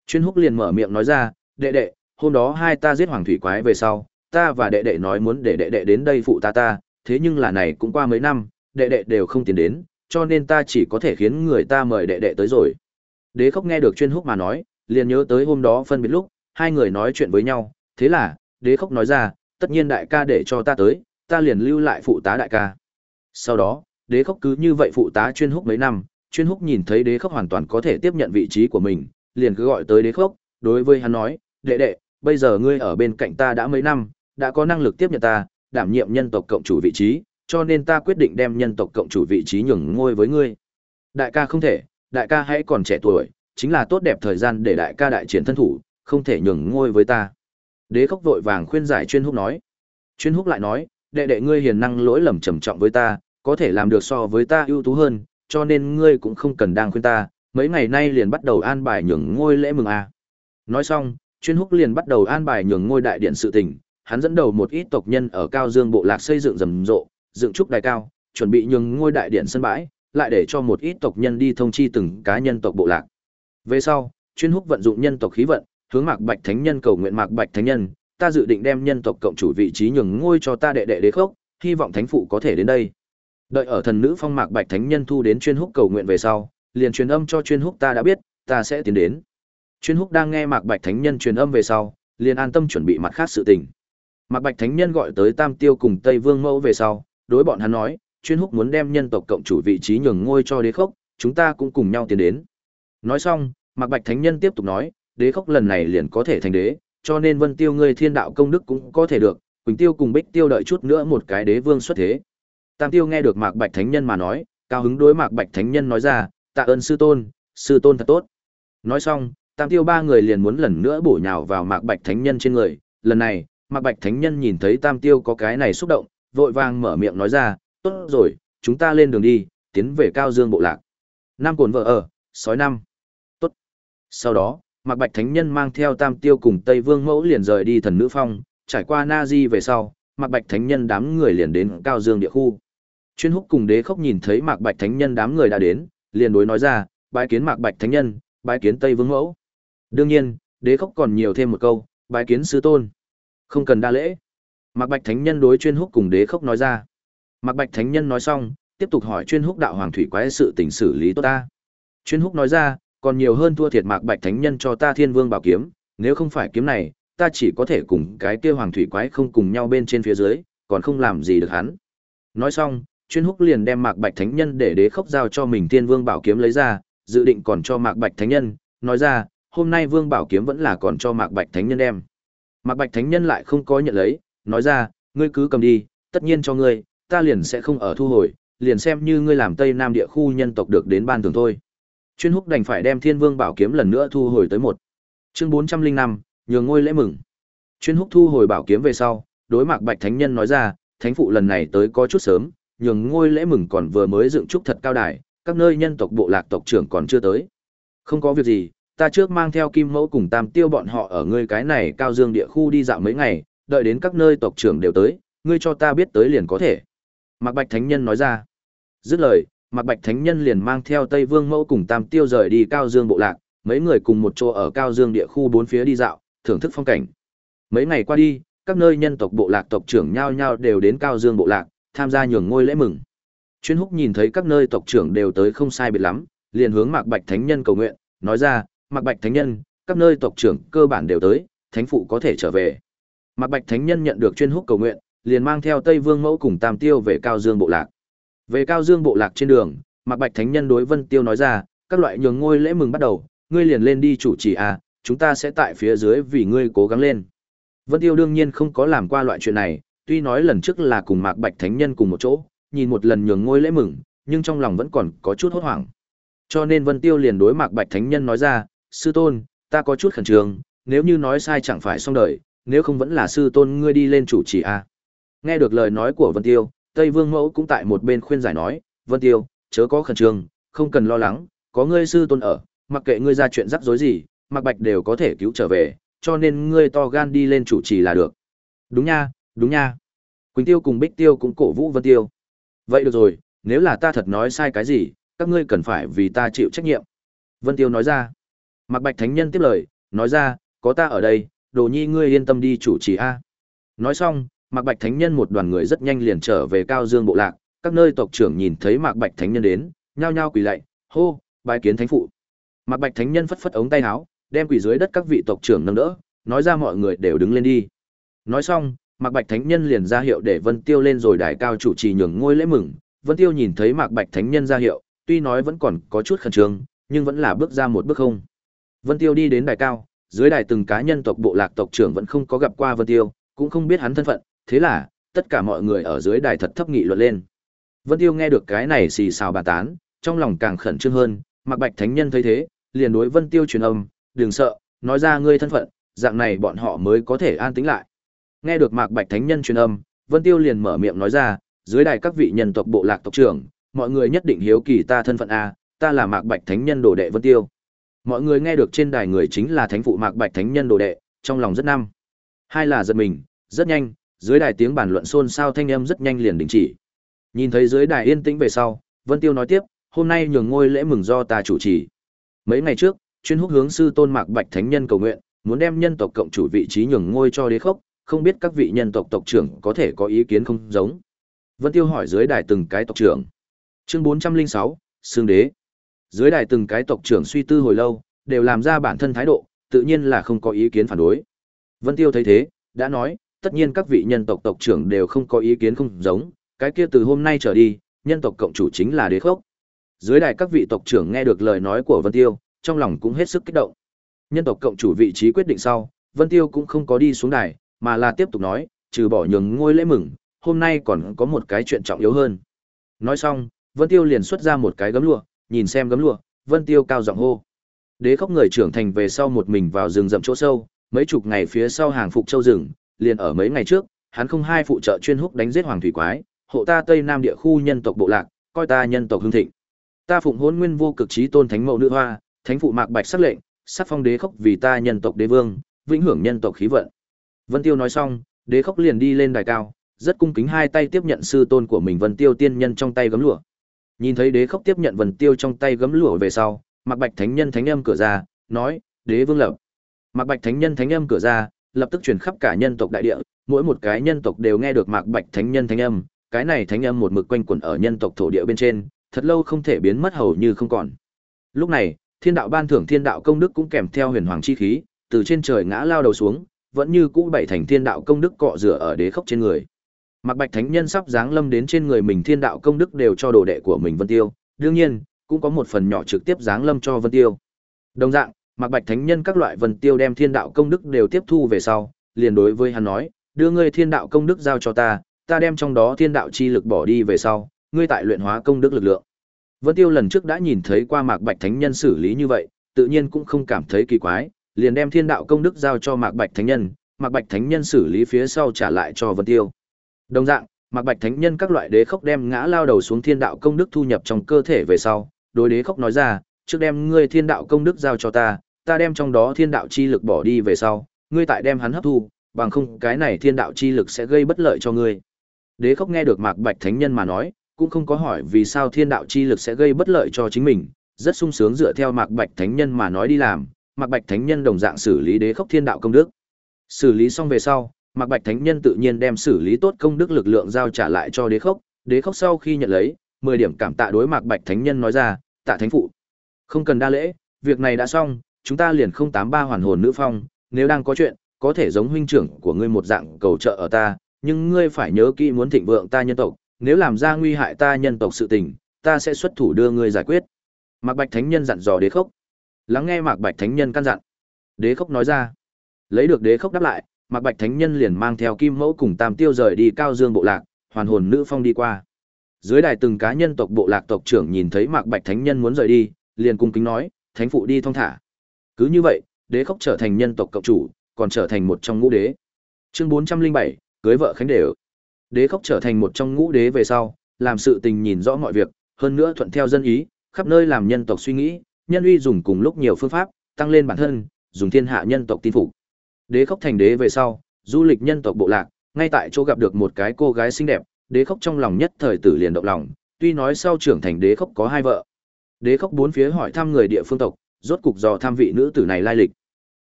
Chuyên húc liền mở miệng nói ra, đệ đệ, hôm đó hai ta giết hoàng thủy quái về sau, ta và đệ đệ nói muốn để đệ đệ đến đây phụ ta ta, thế nhưng là này cũng qua mấy năm, đệ đệ đều không tiến đến, cho nên ta chỉ có thể khiến người ta mời đệ đệ tới rồi. Đế khốc nghe được chuyên húc mà nói, liền nhớ tới hôm đó phân biệt lúc, hai người nói chuyện với nhau, thế là, đế khốc nói ra, tất nhiên đại ca để cho ta tới, ta liền lưu lại phụ tá đại ca. Sau đó, đế khốc cứ như vậy phụ tá chuyên húc mấy năm, chuyên húc nhìn thấy đế khốc hoàn toàn có thể tiếp nhận vị trí của mình, liền cứ gọi tới đế khốc, đối với hắn nói, đệ đệ, bây giờ ngươi ở bên cạnh ta đã mấy năm, đã có năng lực tiếp nhận ta, đảm nhiệm nhân tộc cộng chủ vị trí, cho nên ta quyết định đem nhân tộc cộng chủ vị trí nhường ngôi với ngươi. Đại ca không thể, đại ca hãy còn trẻ tuổi, chính là tốt đẹp thời gian để đại ca đại triển thân thủ, không thể nhường ngôi với ta. Đế khốc vội vàng khuyên giải chuyên húc nói. Chuyên húc lại nói, đệ đệ ngươi hiền năng lỗi lầm trầm trọng với ta, có thể làm được so với ta ưu tú hơn, cho nên ngươi cũng không cần đang khuyên ta, mấy ngày nay liền bắt đầu an bài nhường ngôi lễ mừng à. Nói xong, chuyên húc liền bắt đầu an bài nhường ngôi đại điện sự tình, hắn dẫn đầu một ít tộc nhân ở Cao Dương bộ lạc xây dựng rầm rộ, dựng trúc đài cao, chuẩn bị nhường ngôi đại điện sân bãi, lại để cho một ít tộc nhân đi thông chi từng cá nhân tộc bộ lạc. Về sau, chuyên húc vận dụng nhân tộc khí vận, hướng Mạc Bạch Thánh Nhân cầu nguyện Mạc Bạch Thánh Nhân, ta dự định đem nhân tộc cộng chủ vị trí nhường ngôi cho ta đệ đệ đế khốc, hy vọng thánh phụ có thể đến đây. Đợi ở thần nữ phong Mạc Bạch Thánh Nhân thu đến chuyên húc cầu nguyện về sau, liền truyền âm cho chuyên húc ta đã biết, ta sẽ tiến đến. Chuyên húc đang nghe Mạc Bạch Thánh Nhân truyền âm về sau, liền an tâm chuẩn bị mặt khác sự tình. Mạc Bạch Thánh Nhân gọi tới Tam Tiêu cùng Tây Vương Mẫu về sau, đối bọn hắn nói, chuyên húc muốn đem nhân tộc cộng chủ vị trí nhường ngôi cho đế khốc, chúng ta cũng cùng nhau tiến đến. Nói xong, Mạc Bạch Thánh Nhân tiếp tục nói, đế khốc lần này liền có thể thành đế, cho nên Vân Tiêu ngươi thiên đạo công đức cũng có thể được, Quỳnh Tiêu cùng Bích Tiêu đợi chút nữa một cái đế vương xuất thế. Tam Tiêu nghe được Mạc Bạch Thánh Nhân mà nói, cao hứng đối Mạc Bạch Thánh Nhân nói ra, tạ ơn sư tôn, sư tôn thật tốt. Nói xong, Tam Tiêu ba người liền muốn lần nữa bổ nhào vào Mạc Bạch Thánh Nhân trên người, lần này, Mạc Bạch Thánh Nhân nhìn thấy Tam Tiêu có cái này xúc động, vội vàng mở miệng nói ra, tốt rồi, chúng ta lên đường đi, tiến về Cao Dương bộ lạc. Nam cồn vợ ở, sói năm. Tốt. Sau đó, Mạc Bạch Thánh Nhân mang theo Tam Tiêu cùng Tây Vương Mẫu liền rời đi thần nữ phong, trải qua Na Di về sau, Mạc Bạch Thánh Nhân đám người liền đến Cao Dương địa khu. Chuyên húc cùng đế khốc nhìn thấy Mạc Bạch Thánh Nhân đám người đã đến, liền đối nói ra, bái kiến Mạc Bạch Thánh Nhân, bái kiến Tây Vương Mẫu. Đương nhiên, đế khốc còn nhiều thêm một câu, bái kiến sư tôn. Không cần đa lễ. Mạc Bạch Thánh Nhân đối chuyên húc cùng đế khốc nói ra. Mạc Bạch Thánh Nhân nói xong, tiếp tục hỏi chuyên húc đạo hoàng thủy quái sự tình xử lý tốt ta. Chuyên húc nói ra, còn nhiều hơn thua thiệt Mạc Bạch Thánh Nhân cho ta Thiên Vương bảo kiếm, nếu không phải kiếm này, ta chỉ có thể cùng cái kia hoàng thủy quái không cùng nhau bên trên phía dưới, còn không làm gì được hắn. Nói xong, chuyên húc liền đem Mạc Bạch Thánh Nhân để đế khốc giao cho mình Thiên Vương bảo kiếm lấy ra, dự định còn cho Mạc Bạch Thánh Nhân, nói ra, hôm nay Vương bảo kiếm vẫn là còn cho Mạc Bạch Thánh Nhân đem. Mạc Bạch Thánh Nhân lại không có nhận lấy, nói ra, ngươi cứ cầm đi, tất nhiên cho ngươi, ta liền sẽ không ở thu hồi, liền xem như ngươi làm Tây Nam địa khu nhân tộc được đến ban thường thôi. Chuyên húc đành phải đem Thiên Vương bảo kiếm lần nữa thu hồi tới một. Chương 405, nhường ngôi lễ mừng. Chuyên húc thu hồi bảo kiếm về sau, đối mặt Bạch Thánh Nhân nói ra, thánh phụ lần này tới có chút sớm, nhường ngôi lễ mừng còn vừa mới dựng trúc thật cao đài, các nơi nhân tộc bộ lạc tộc trưởng còn chưa tới. Không có việc gì, ta trước mang theo Kim Mẫu cùng Tam Tiêu bọn họ ở ngươi cái này cao dương địa khu đi dạo mấy ngày, đợi đến các nơi tộc trưởng đều tới, ngươi cho ta biết tới liền có thể. Mạc Bạch Thánh Nhân nói ra. Dứt lời, Mạc Bạch Thánh Nhân liền mang theo Tây Vương Mẫu cùng Tam Tiêu rời đi Cao Dương bộ lạc, mấy người cùng một chỗ ở Cao Dương địa khu bốn phía đi dạo, thưởng thức phong cảnh. Mấy ngày qua đi, các nơi nhân tộc bộ lạc tộc trưởng nhao nhao đều đến Cao Dương bộ lạc, tham gia nhường ngôi lễ mừng. Chuyên Húc nhìn thấy các nơi tộc trưởng đều tới không sai biệt lắm, liền hướng Mạc Bạch Thánh Nhân cầu nguyện, nói ra, Mạc Bạch Thánh Nhân, các nơi tộc trưởng cơ bản đều tới, thánh phụ có thể trở về. Mạc Bạch Thánh Nhân nhận được chuyên húc cầu nguyện, liền mang theo Tây Vương Mẫu cùng Tam Tiêu về Cao Dương bộ lạc. Về Cao Dương bộ lạc trên đường, Mạc Bạch Thánh Nhân đối Vân Tiêu nói ra, các loại nhường ngôi lễ mừng bắt đầu, ngươi liền lên đi chủ trì à, chúng ta sẽ tại phía dưới vì ngươi cố gắng lên. Vân Tiêu đương nhiên không có làm qua loại chuyện này, tuy nói lần trước là cùng Mạc Bạch Thánh Nhân cùng một chỗ, nhìn một lần nhường ngôi lễ mừng, nhưng trong lòng vẫn còn có chút hốt hoảng. Cho nên Vân Tiêu liền đối Mạc Bạch Thánh Nhân nói ra, sư tôn, ta có chút khẩn trương, nếu như nói sai chẳng phải xong đời, nếu không vẫn là sư tôn ngươi đi lên chủ trì à. Nghe được lời nói của Vân Tiêu, Tây Vương Mẫu cũng tại một bên khuyên giải nói, Vân Tiêu, chớ có khẩn trương, không cần lo lắng, có ngươi sư tôn ở, mặc kệ ngươi ra chuyện rắc rối gì, Mạc Bạch đều có thể cứu trở về, cho nên ngươi to gan đi lên chủ trì là được. Đúng nha, đúng nha. Quỳnh Tiêu cùng Bích Tiêu cũng cổ vũ Vân Tiêu. Vậy được rồi, nếu là ta thật nói sai cái gì, các ngươi cần phải vì ta chịu trách nhiệm. Vân Tiêu nói ra. Mạc Bạch Thánh Nhân tiếp lời, nói ra, có ta ở đây, đồ nhi ngươi yên tâm đi chủ trì A. Nói xong, Mạc Bạch Thánh Nhân một đoàn người rất nhanh liền trở về Cao Dương bộ lạc, các nơi tộc trưởng nhìn thấy Mạc Bạch Thánh Nhân đến, nhao nhao quỳ lạy, hô, bái kiến thánh phụ. Mạc Bạch Thánh Nhân phất phất ống tay áo, đem quỳ dưới đất các vị tộc trưởng nâng đỡ, nói ra mọi người đều đứng lên đi. Nói xong, Mạc Bạch Thánh Nhân liền ra hiệu để Vân Tiêu lên rồi đài cao chủ trì nhường ngôi lễ mừng. Vân Tiêu nhìn thấy Mạc Bạch Thánh Nhân ra hiệu, tuy nói vẫn còn có chút khẩn trương, nhưng vẫn là bước ra một bước không. Vân Tiêu đi đến đài cao, dưới đài từng cá nhân tộc bộ lạc tộc trưởng vẫn không có gặp qua Vân Tiêu, cũng không biết hắn thân phận, thế là, tất cả mọi người ở dưới đài thật thấp nghị luận lên. Vân Tiêu nghe được cái này xì xào bà tán, trong lòng càng khẩn trương hơn, Mạc Bạch Thánh Nhân thấy thế, liền đối Vân Tiêu truyền âm, đừng sợ, nói ra ngươi thân phận, dạng này bọn họ mới có thể an tĩnh lại. Nghe được Mạc Bạch Thánh Nhân truyền âm, Vân Tiêu liền mở miệng nói ra, dưới đài các vị nhân tộc bộ lạc tộc trưởng, mọi người nhất định hiếu kỳ ta thân phận a, ta là Mạc Bạch Thánh Nhân đồ đệ Vân Tiêu. Mọi người nghe được trên đài người chính là thánh phụ Mạc Bạch Thánh Nhân đồ đệ, trong lòng rất năm. Hai là giật mình, rất nhanh, dưới đài tiếng bàn luận xôn xao thanh âm rất nhanh liền đình chỉ. Nhìn thấy dưới đài yên tĩnh về sau, Vân Tiêu nói tiếp, hôm nay nhường ngôi lễ mừng do ta chủ trì. Mấy ngày trước, chuyên húc hướng sư tôn Mạc Bạch Thánh Nhân cầu nguyện, muốn đem nhân tộc cộng chủ vị trí nhường ngôi cho đế khốc, không biết các vị nhân tộc tộc trưởng có thể có ý kiến không giống. Vân Tiêu hỏi dưới đài từng cái tộc trưởng. Chương 406, Sương Đế. Dưới đài từng cái tộc trưởng suy tư hồi lâu, đều làm ra bản thân thái độ, tự nhiên là không có ý kiến phản đối. Vân Tiêu thấy thế, đã nói, tất nhiên các vị nhân tộc tộc trưởng đều không có ý kiến không giống, cái kia từ hôm nay trở đi, nhân tộc cộng chủ chính là đế khốc. Dưới đài các vị tộc trưởng nghe được lời nói của Vân Tiêu, trong lòng cũng hết sức kích động. Nhân tộc cộng chủ vị trí quyết định sau, Vân Tiêu cũng không có đi xuống đài, mà là tiếp tục nói, trừ bỏ nhường ngôi lễ mừng, hôm nay còn có một cái chuyện trọng yếu hơn. Nói xong, Vân Tiêu liền xuất ra một cái gấm lụa, nhìn xem gấm lụa, Vân Tiêu cao giọng hô. Đế khốc người trưởng thành về sau một mình vào rừng rậm chỗ sâu, mấy chục ngày phía sau hàng phục châu rừng, liền ở mấy ngày trước, hắn không hai phụ trợ chuyên húc đánh giết hoàng thủy quái, hộ ta Tây Nam địa khu nhân tộc bộ lạc, coi ta nhân tộc hưng thịnh. Ta phụng hôn nguyên vô cực trí tôn thánh mẫu nữ hoa, thánh phụ mạc bạch sắc lệnh, sắc phong đế khốc vì ta nhân tộc đế vương, vĩnh hưởng nhân tộc khí vận. Vân Tiêu nói xong, đế khốc liền đi lên đài cao, rất cung kính hai tay tiếp nhận sư tôn của mình Vân Tiêu tiên nhân trong tay gấm lụa. Nhìn thấy đế khốc tiếp nhận Vân Tiêu trong tay gấm lụa về sau, Mạc Bạch Thánh Nhân thánh âm cửa ra, nói: "Đế vương lập." Mạc Bạch Thánh Nhân thánh âm cửa ra, lập tức truyền khắp cả nhân tộc đại địa, mỗi một cái nhân tộc đều nghe được Mạc Bạch Thánh Nhân thánh âm, cái này thánh âm một mực quanh quẩn ở nhân tộc thổ địa bên trên, thật lâu không thể biến mất hầu như không còn. Lúc này, Thiên đạo ban thưởng thiên đạo công đức cũng kèm theo huyền hoàng chi khí, từ trên trời ngã lao đầu xuống, vẫn như cũ bảy thành thiên đạo công đức cọ rửa ở đế khốc trên người. Mạc Bạch Thánh Nhân sắp giáng lâm đến trên người mình thiên đạo công đức đều cho đồ đệ của mình Vân Tiêu, đương nhiên, cũng có một phần nhỏ trực tiếp giáng lâm cho Vân Tiêu. Đồng dạng, Mạc Bạch Thánh Nhân các loại Vân Tiêu đem thiên đạo công đức đều tiếp thu về sau, liền đối với hắn nói, đưa ngươi thiên đạo công đức giao cho ta, ta đem trong đó thiên đạo chi lực bỏ đi về sau, ngươi tại luyện hóa công đức lực lượng. Vân Tiêu lần trước đã nhìn thấy qua Mạc Bạch Thánh Nhân xử lý như vậy, tự nhiên cũng không cảm thấy kỳ quái, liền đem thiên đạo công đức giao cho Mạc Bạch Thánh Nhân, Mạc Bạch Thánh Nhân xử lý phía sau trả lại cho Vân Tiêu. Đồng dạng, Mạc Bạch Thánh Nhân các loại đế khốc đem ngã lao đầu xuống thiên đạo công đức thu nhập trong cơ thể về sau, đối đế khốc nói ra, trước đem ngươi thiên đạo công đức giao cho ta, ta đem trong đó thiên đạo chi lực bỏ đi về sau, ngươi tại đem hắn hấp thu, bằng không cái này thiên đạo chi lực sẽ gây bất lợi cho ngươi. Đế khốc nghe được Mạc Bạch Thánh Nhân mà nói, cũng không có hỏi vì sao thiên đạo chi lực sẽ gây bất lợi cho chính mình, rất sung sướng dựa theo Mạc Bạch Thánh Nhân mà nói đi làm, Mạc Bạch Thánh Nhân đồng dạng xử lý đế khốc thiên đạo công đức. Xử lý xong về sau, Mạc Bạch Thánh Nhân tự nhiên đem xử lý tốt công đức lực lượng giao trả lại cho đế khốc, đế khốc sau khi nhận lấy, 10 điểm cảm tạ đối Mạc Bạch Thánh Nhân nói ra, tạ thánh phụ. Không cần đa lễ, việc này đã xong, chúng ta liền không tám ba hoàn hồn nữ phong, nếu đang có chuyện, có thể giống huynh trưởng của ngươi một dạng cầu trợ ở ta, nhưng ngươi phải nhớ kỹ muốn thịnh vượng ta nhân tộc, nếu làm ra nguy hại ta nhân tộc sự tình, ta sẽ xuất thủ đưa ngươi giải quyết. Mạc Bạch Thánh Nhân dặn dò Đế Khốc. Lắng nghe Mạc Bạch Thánh Nhân căn dặn. Đế Khốc nói ra. Lấy được Đế Khốc đáp lại, Mạc Bạch Thánh Nhân liền mang theo Kim Mẫu cùng Tam Tiêu rời đi Cao Dương bộ lạc, hoàn hồn nữ phong đi qua. Dưới đài từng cá nhân tộc bộ lạc tộc trưởng nhìn thấy Mạc Bạch Thánh Nhân muốn rời đi, liền cung kính nói, "Thánh phụ đi thong thả." Cứ như vậy, Đế Khốc trở thành nhân tộc cộng chủ, còn trở thành một trong ngũ đế. Chương 407, cưới vợ khánh đều. Đế Khốc trở thành một trong ngũ đế về sau, làm sự tình nhìn rõ mọi việc, hơn nữa thuận theo dân ý, khắp nơi làm nhân tộc suy nghĩ, nhân uy dùng cùng lúc nhiều phương pháp, tăng lên bản thân, dùng thiên hạ nhân tộc tin phục. Đế Khốc thành đế về sau, du lịch nhân tộc bộ lạc, ngay tại chỗ gặp được một cái cô gái xinh đẹp, Đế Khốc trong lòng nhất thời tử liền động lòng, tuy nói sau trưởng thành Đế Khốc có hai vợ. Đế Khốc bốn phía hỏi thăm người địa phương tộc, rốt cục dò tham vị nữ tử này lai lịch.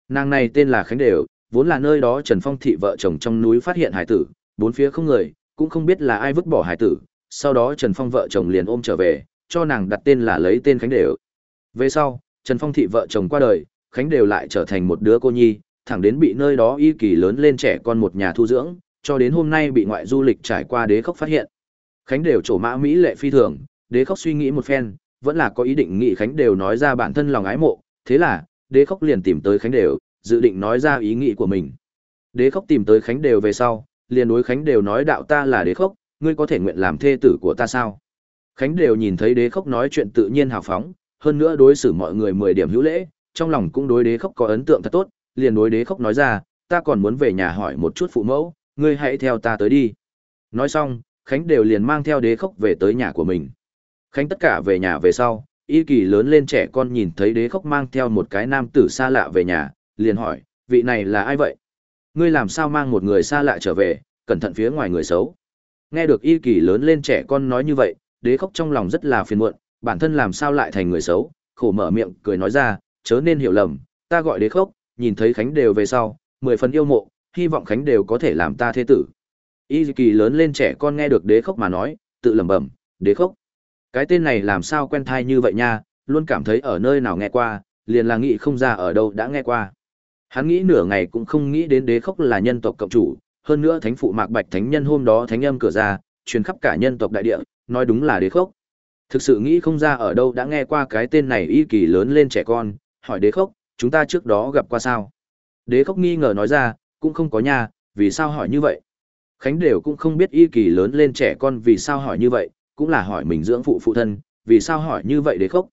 Nàng này tên là Khánh Đều, vốn là nơi đó Trần Phong thị vợ chồng trong núi phát hiện hải tử, bốn phía không người, cũng không biết là ai vứt bỏ hải tử, sau đó Trần Phong vợ chồng liền ôm trở về, cho nàng đặt tên là lấy tên Khánh Đều. Về sau, Trần Phong thị vợ chồng qua đời, Khánh Đều lại trở thành một đứa cô nhi, thẳng đến bị nơi đó y kỳ lớn lên trẻ con một nhà thu dưỡng, cho đến hôm nay bị ngoại du lịch trải qua đế khốc phát hiện. Khánh Đều trổ mã Mỹ lệ phi thường, đế khốc suy nghĩ một phen, vẫn là có ý định nghị Khánh Đều nói ra bản thân lòng ái mộ, thế là, đế khốc liền tìm tới Khánh Đều, dự định nói ra ý nghĩ của mình. Đế khốc tìm tới Khánh Đều về sau, liền đối Khánh Đều nói đạo ta là đế khốc, ngươi có thể nguyện làm thê tử của ta sao? Khánh Đều nhìn thấy đế khốc nói chuyện tự nhiên hào phóng, hơn nữa đối xử mọi người mười điểm hữu lễ, trong lòng cũng đối đế khốc có ấn tượng thật tốt, liền đối đế khốc nói ra, ta còn muốn về nhà hỏi một chút phụ mẫu, ngươi hãy theo ta tới đi. Nói xong, Khánh đều liền mang theo đế khốc về tới nhà của mình. Khánh tất cả về nhà về sau, y kỳ lớn lên trẻ con nhìn thấy đế khốc mang theo một cái nam tử xa lạ về nhà, liền hỏi, vị này là ai vậy? Ngươi làm sao mang một người xa lạ trở về, cẩn thận phía ngoài người xấu. Nghe được y kỳ lớn lên trẻ con nói như vậy, đế khốc trong lòng rất là phiền muộn, bản thân làm sao lại thành người xấu, khổ mở miệng cười nói ra, chớ nên hiểu lầm, ta gọi đế khốc, nhìn thấy Khánh đều về sau, mười phần yêu mộ, hy vọng Khánh đều có thể làm ta thế tử. Y kỳ lớn lên trẻ con nghe được đế khốc mà nói, tự lẩm bẩm, đế khốc. Cái tên này làm sao quen thai như vậy nha, luôn cảm thấy ở nơi nào nghe qua, liền là nghĩ không ra ở đâu đã nghe qua. Hắn nghĩ nửa ngày cũng không nghĩ đến đế khốc là nhân tộc cộng chủ, hơn nữa thánh phụ Mạc Bạch thánh nhân hôm đó thánh âm cửa ra, truyền khắp cả nhân tộc đại địa, nói đúng là đế khốc. Thực sự nghĩ không ra ở đâu đã nghe qua cái tên này y kỳ lớn lên trẻ con, hỏi đế khốc, chúng ta trước đó gặp qua sao? Đế khốc nghi ngờ nói ra, cũng không có nhà, vì sao hỏi như vậy? Khánh đều cũng không biết y kỳ lớn lên trẻ con vì sao hỏi như vậy, cũng là hỏi mình dưỡng phụ phụ thân, vì sao hỏi như vậy đế khốc.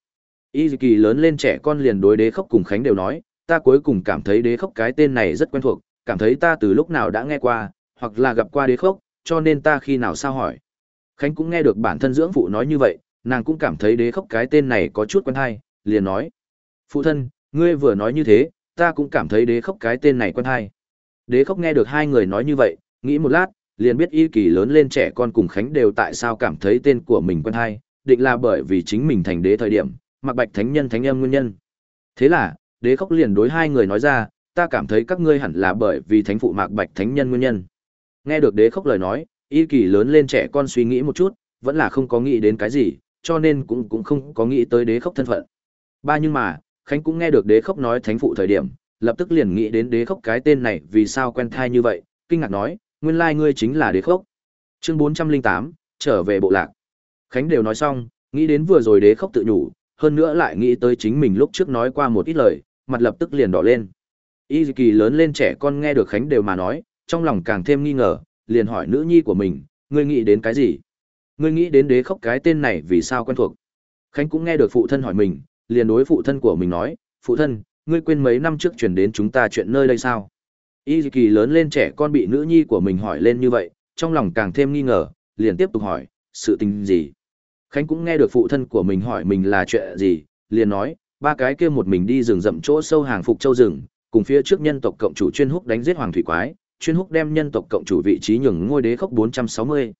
Y kỳ lớn lên trẻ con liền đối đế khốc cùng Khánh đều nói, ta cuối cùng cảm thấy đế khốc cái tên này rất quen thuộc, cảm thấy ta từ lúc nào đã nghe qua, hoặc là gặp qua đế khốc, cho nên ta khi nào sao hỏi. Khánh cũng nghe được bản thân dưỡng phụ nói như vậy, nàng cũng cảm thấy đế khốc cái tên này có chút quen hay, liền nói. Phụ thân, ngươi vừa nói như thế, ta cũng cảm thấy đế khốc cái tên này quen hay. Đế khốc nghe được hai người nói như vậy, nghĩ một lát, liền biết y kỳ lớn lên trẻ con cùng Khánh đều tại sao cảm thấy tên của mình quen hay, định là bởi vì chính mình thành đế thời điểm, mặc bạch thánh nhân thánh âm nguyên nhân. Thế là, đế khốc liền đối hai người nói ra, ta cảm thấy các ngươi hẳn là bởi vì thánh phụ mạc bạch thánh nhân nguyên nhân. Nghe được đế khốc lời nói, y kỳ lớn lên trẻ con suy nghĩ một chút, vẫn là không có nghĩ đến cái gì, cho nên cũng cũng không có nghĩ tới đế khốc thân phận. Ba nhưng mà, Khánh cũng nghe được đế khốc nói thánh phụ thời điểm, lập tức liền nghĩ đến đế khốc cái tên này vì sao quen thai như vậy, kinh ngạc nói, nguyên lai ngươi chính là đế khốc. Chương 408, trở về bộ lạc. Khánh đều nói xong, nghĩ đến vừa rồi đế khốc tự nhủ, hơn nữa lại nghĩ tới chính mình lúc trước nói qua một ít lời, mặt lập tức liền đỏ lên. Y kỳ lớn lên trẻ con nghe được Khánh đều mà nói, trong lòng càng thêm nghi ngờ, liền hỏi nữ nhi của mình, ngươi nghĩ đến cái gì? Ngươi nghĩ đến đế khốc cái tên này vì sao quen thuộc? Khánh cũng nghe được phụ thân hỏi mình, liền đối phụ thân của mình nói, phụ thân, ngươi quên mấy năm trước chuyển đến chúng ta chuyện nơi đây sao? Y kỳ lớn lên trẻ con bị nữ nhi của mình hỏi lên như vậy, trong lòng càng thêm nghi ngờ, liền tiếp tục hỏi, sự tình gì? Khánh cũng nghe được phụ thân của mình hỏi mình là chuyện gì, liền nói, ba cái kia một mình đi rừng rậm chỗ sâu hàng phục châu rừng, cùng phía trước nhân tộc cộng chủ chuyên húc đánh giết hoàng thủy quái, chuyên húc đem nhân tộc cộng chủ vị trí nhường ngôi đế khốc 460.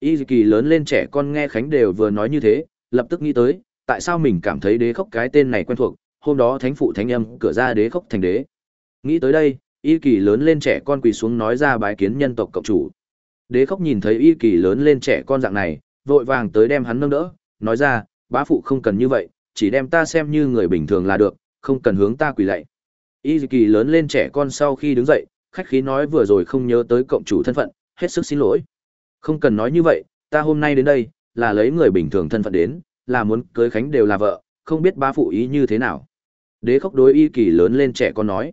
Y kỳ lớn lên trẻ con nghe Khánh đều vừa nói như thế, lập tức nghĩ tới, tại sao mình cảm thấy đế khốc cái tên này quen thuộc, hôm đó thánh phụ thánh âm cửa ra đế khốc thành đế. Nghĩ tới đây, Y kỳ lớn lên trẻ con quỳ xuống nói ra bái kiến nhân tộc cộng chủ. Đế khốc nhìn thấy Y kỳ lớn lên trẻ con dạng này, vội vàng tới đem hắn nâng đỡ, nói ra, bá phụ không cần như vậy, chỉ đem ta xem như người bình thường là được, không cần hướng ta quỳ lạy. Y kỳ lớn lên trẻ con sau khi đứng dậy, khách khí nói vừa rồi không nhớ tới cộng chủ thân phận, hết sức xin lỗi. Không cần nói như vậy, ta hôm nay đến đây, là lấy người bình thường thân phận đến, là muốn cưới khánh đều là vợ, không biết bá phụ ý như thế nào. Đế khốc đối y kỳ lớn lên trẻ con nói.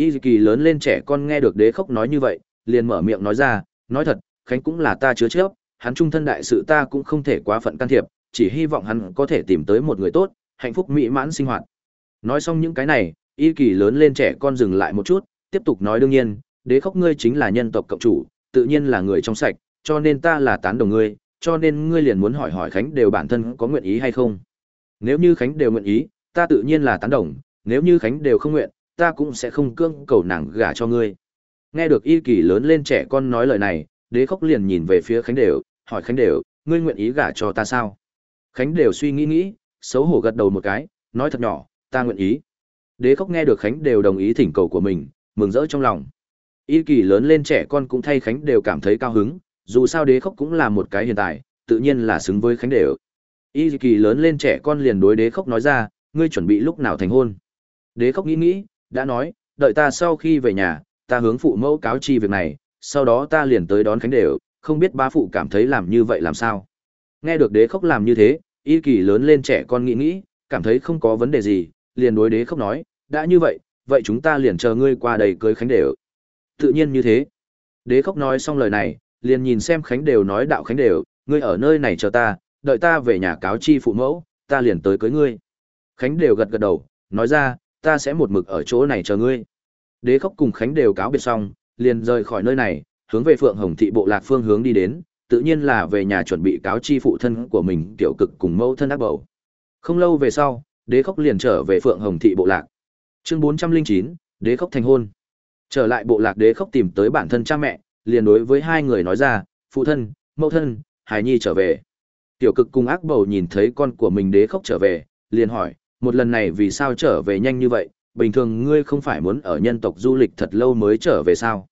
Y kỳ lớn lên trẻ con nghe được đế khốc nói như vậy, liền mở miệng nói ra, nói thật, khánh cũng là ta chứa chấp, hắn trung thân đại sự ta cũng không thể quá phận can thiệp, chỉ hy vọng hắn có thể tìm tới một người tốt, hạnh phúc mỹ mãn sinh hoạt. Nói xong những cái này, y kỳ lớn lên trẻ con dừng lại một chút, tiếp tục nói đương nhiên, đế khốc ngươi chính là nhân tộc cộng chủ, tự nhiên là người trong sạch, cho nên ta là tán đồng ngươi, cho nên ngươi liền muốn hỏi hỏi Khánh đều bản thân có nguyện ý hay không. Nếu như Khánh đều nguyện ý, ta tự nhiên là tán đồng, nếu như Khánh đều không nguyện, ta cũng sẽ không cương cầu nàng gả cho ngươi. Nghe được y kỳ lớn lên trẻ con nói lời này, đế khốc liền nhìn về phía Khánh đều, hỏi Khánh đều, ngươi nguyện ý gả cho ta sao? Khánh đều suy nghĩ nghĩ, xấu hổ gật đầu một cái, nói thật nhỏ, ta nguyện ý. Đế khốc nghe được Khánh đều đồng ý thỉnh cầu của mình, mừng rỡ trong lòng. Y kỳ lớn lên trẻ con cũng thay Khánh đều cảm thấy cao hứng, dù sao đế khốc cũng là một cái hiện tại, tự nhiên là xứng với Khánh đều. Y kỳ lớn lên trẻ con liền đối đế khốc nói ra, ngươi chuẩn bị lúc nào thành hôn. Đế khốc nghĩ nghĩ, đã nói, đợi ta sau khi về nhà, ta hướng phụ mẫu cáo chi việc này, sau đó ta liền tới đón Khánh đều, không biết ba phụ cảm thấy làm như vậy làm sao. Nghe được đế khốc làm như thế, y kỳ lớn lên trẻ con nghĩ nghĩ, cảm thấy không có vấn đề gì, liền đối đế khốc nói, đã như vậy, vậy chúng ta liền chờ ngươi qua đây cưới Khánh đều. Tự nhiên như thế. Đế khốc nói xong lời này, liền nhìn xem Khánh đều nói đạo Khánh đều, ngươi ở nơi này chờ ta, đợi ta về nhà cáo chi phụ mẫu, ta liền tới cưới ngươi. Khánh đều gật gật đầu, nói ra, ta sẽ một mực ở chỗ này chờ ngươi. Đế khốc cùng Khánh đều cáo biệt xong, liền rời khỏi nơi này, hướng về Phượng Hồng thị bộ lạc phương hướng đi đến, tự nhiên là về nhà chuẩn bị cáo chi phụ thân của mình tiểu cực cùng mẫu thân ác bầu. Không lâu về sau, đế khốc liền trở về Phượng Hồng thị bộ lạc. Chương 409, đế khốc thành hôn. Trở lại bộ lạc đế khốc tìm tới bản thân cha mẹ, liền đối với hai người nói ra, phụ thân, mẫu thân, hài nhi trở về. Tiểu cực cùng ác bầu nhìn thấy con của mình đế khốc trở về, liền hỏi, một lần này vì sao trở về nhanh như vậy, bình thường ngươi không phải muốn ở nhân tộc du lịch thật lâu mới trở về sao?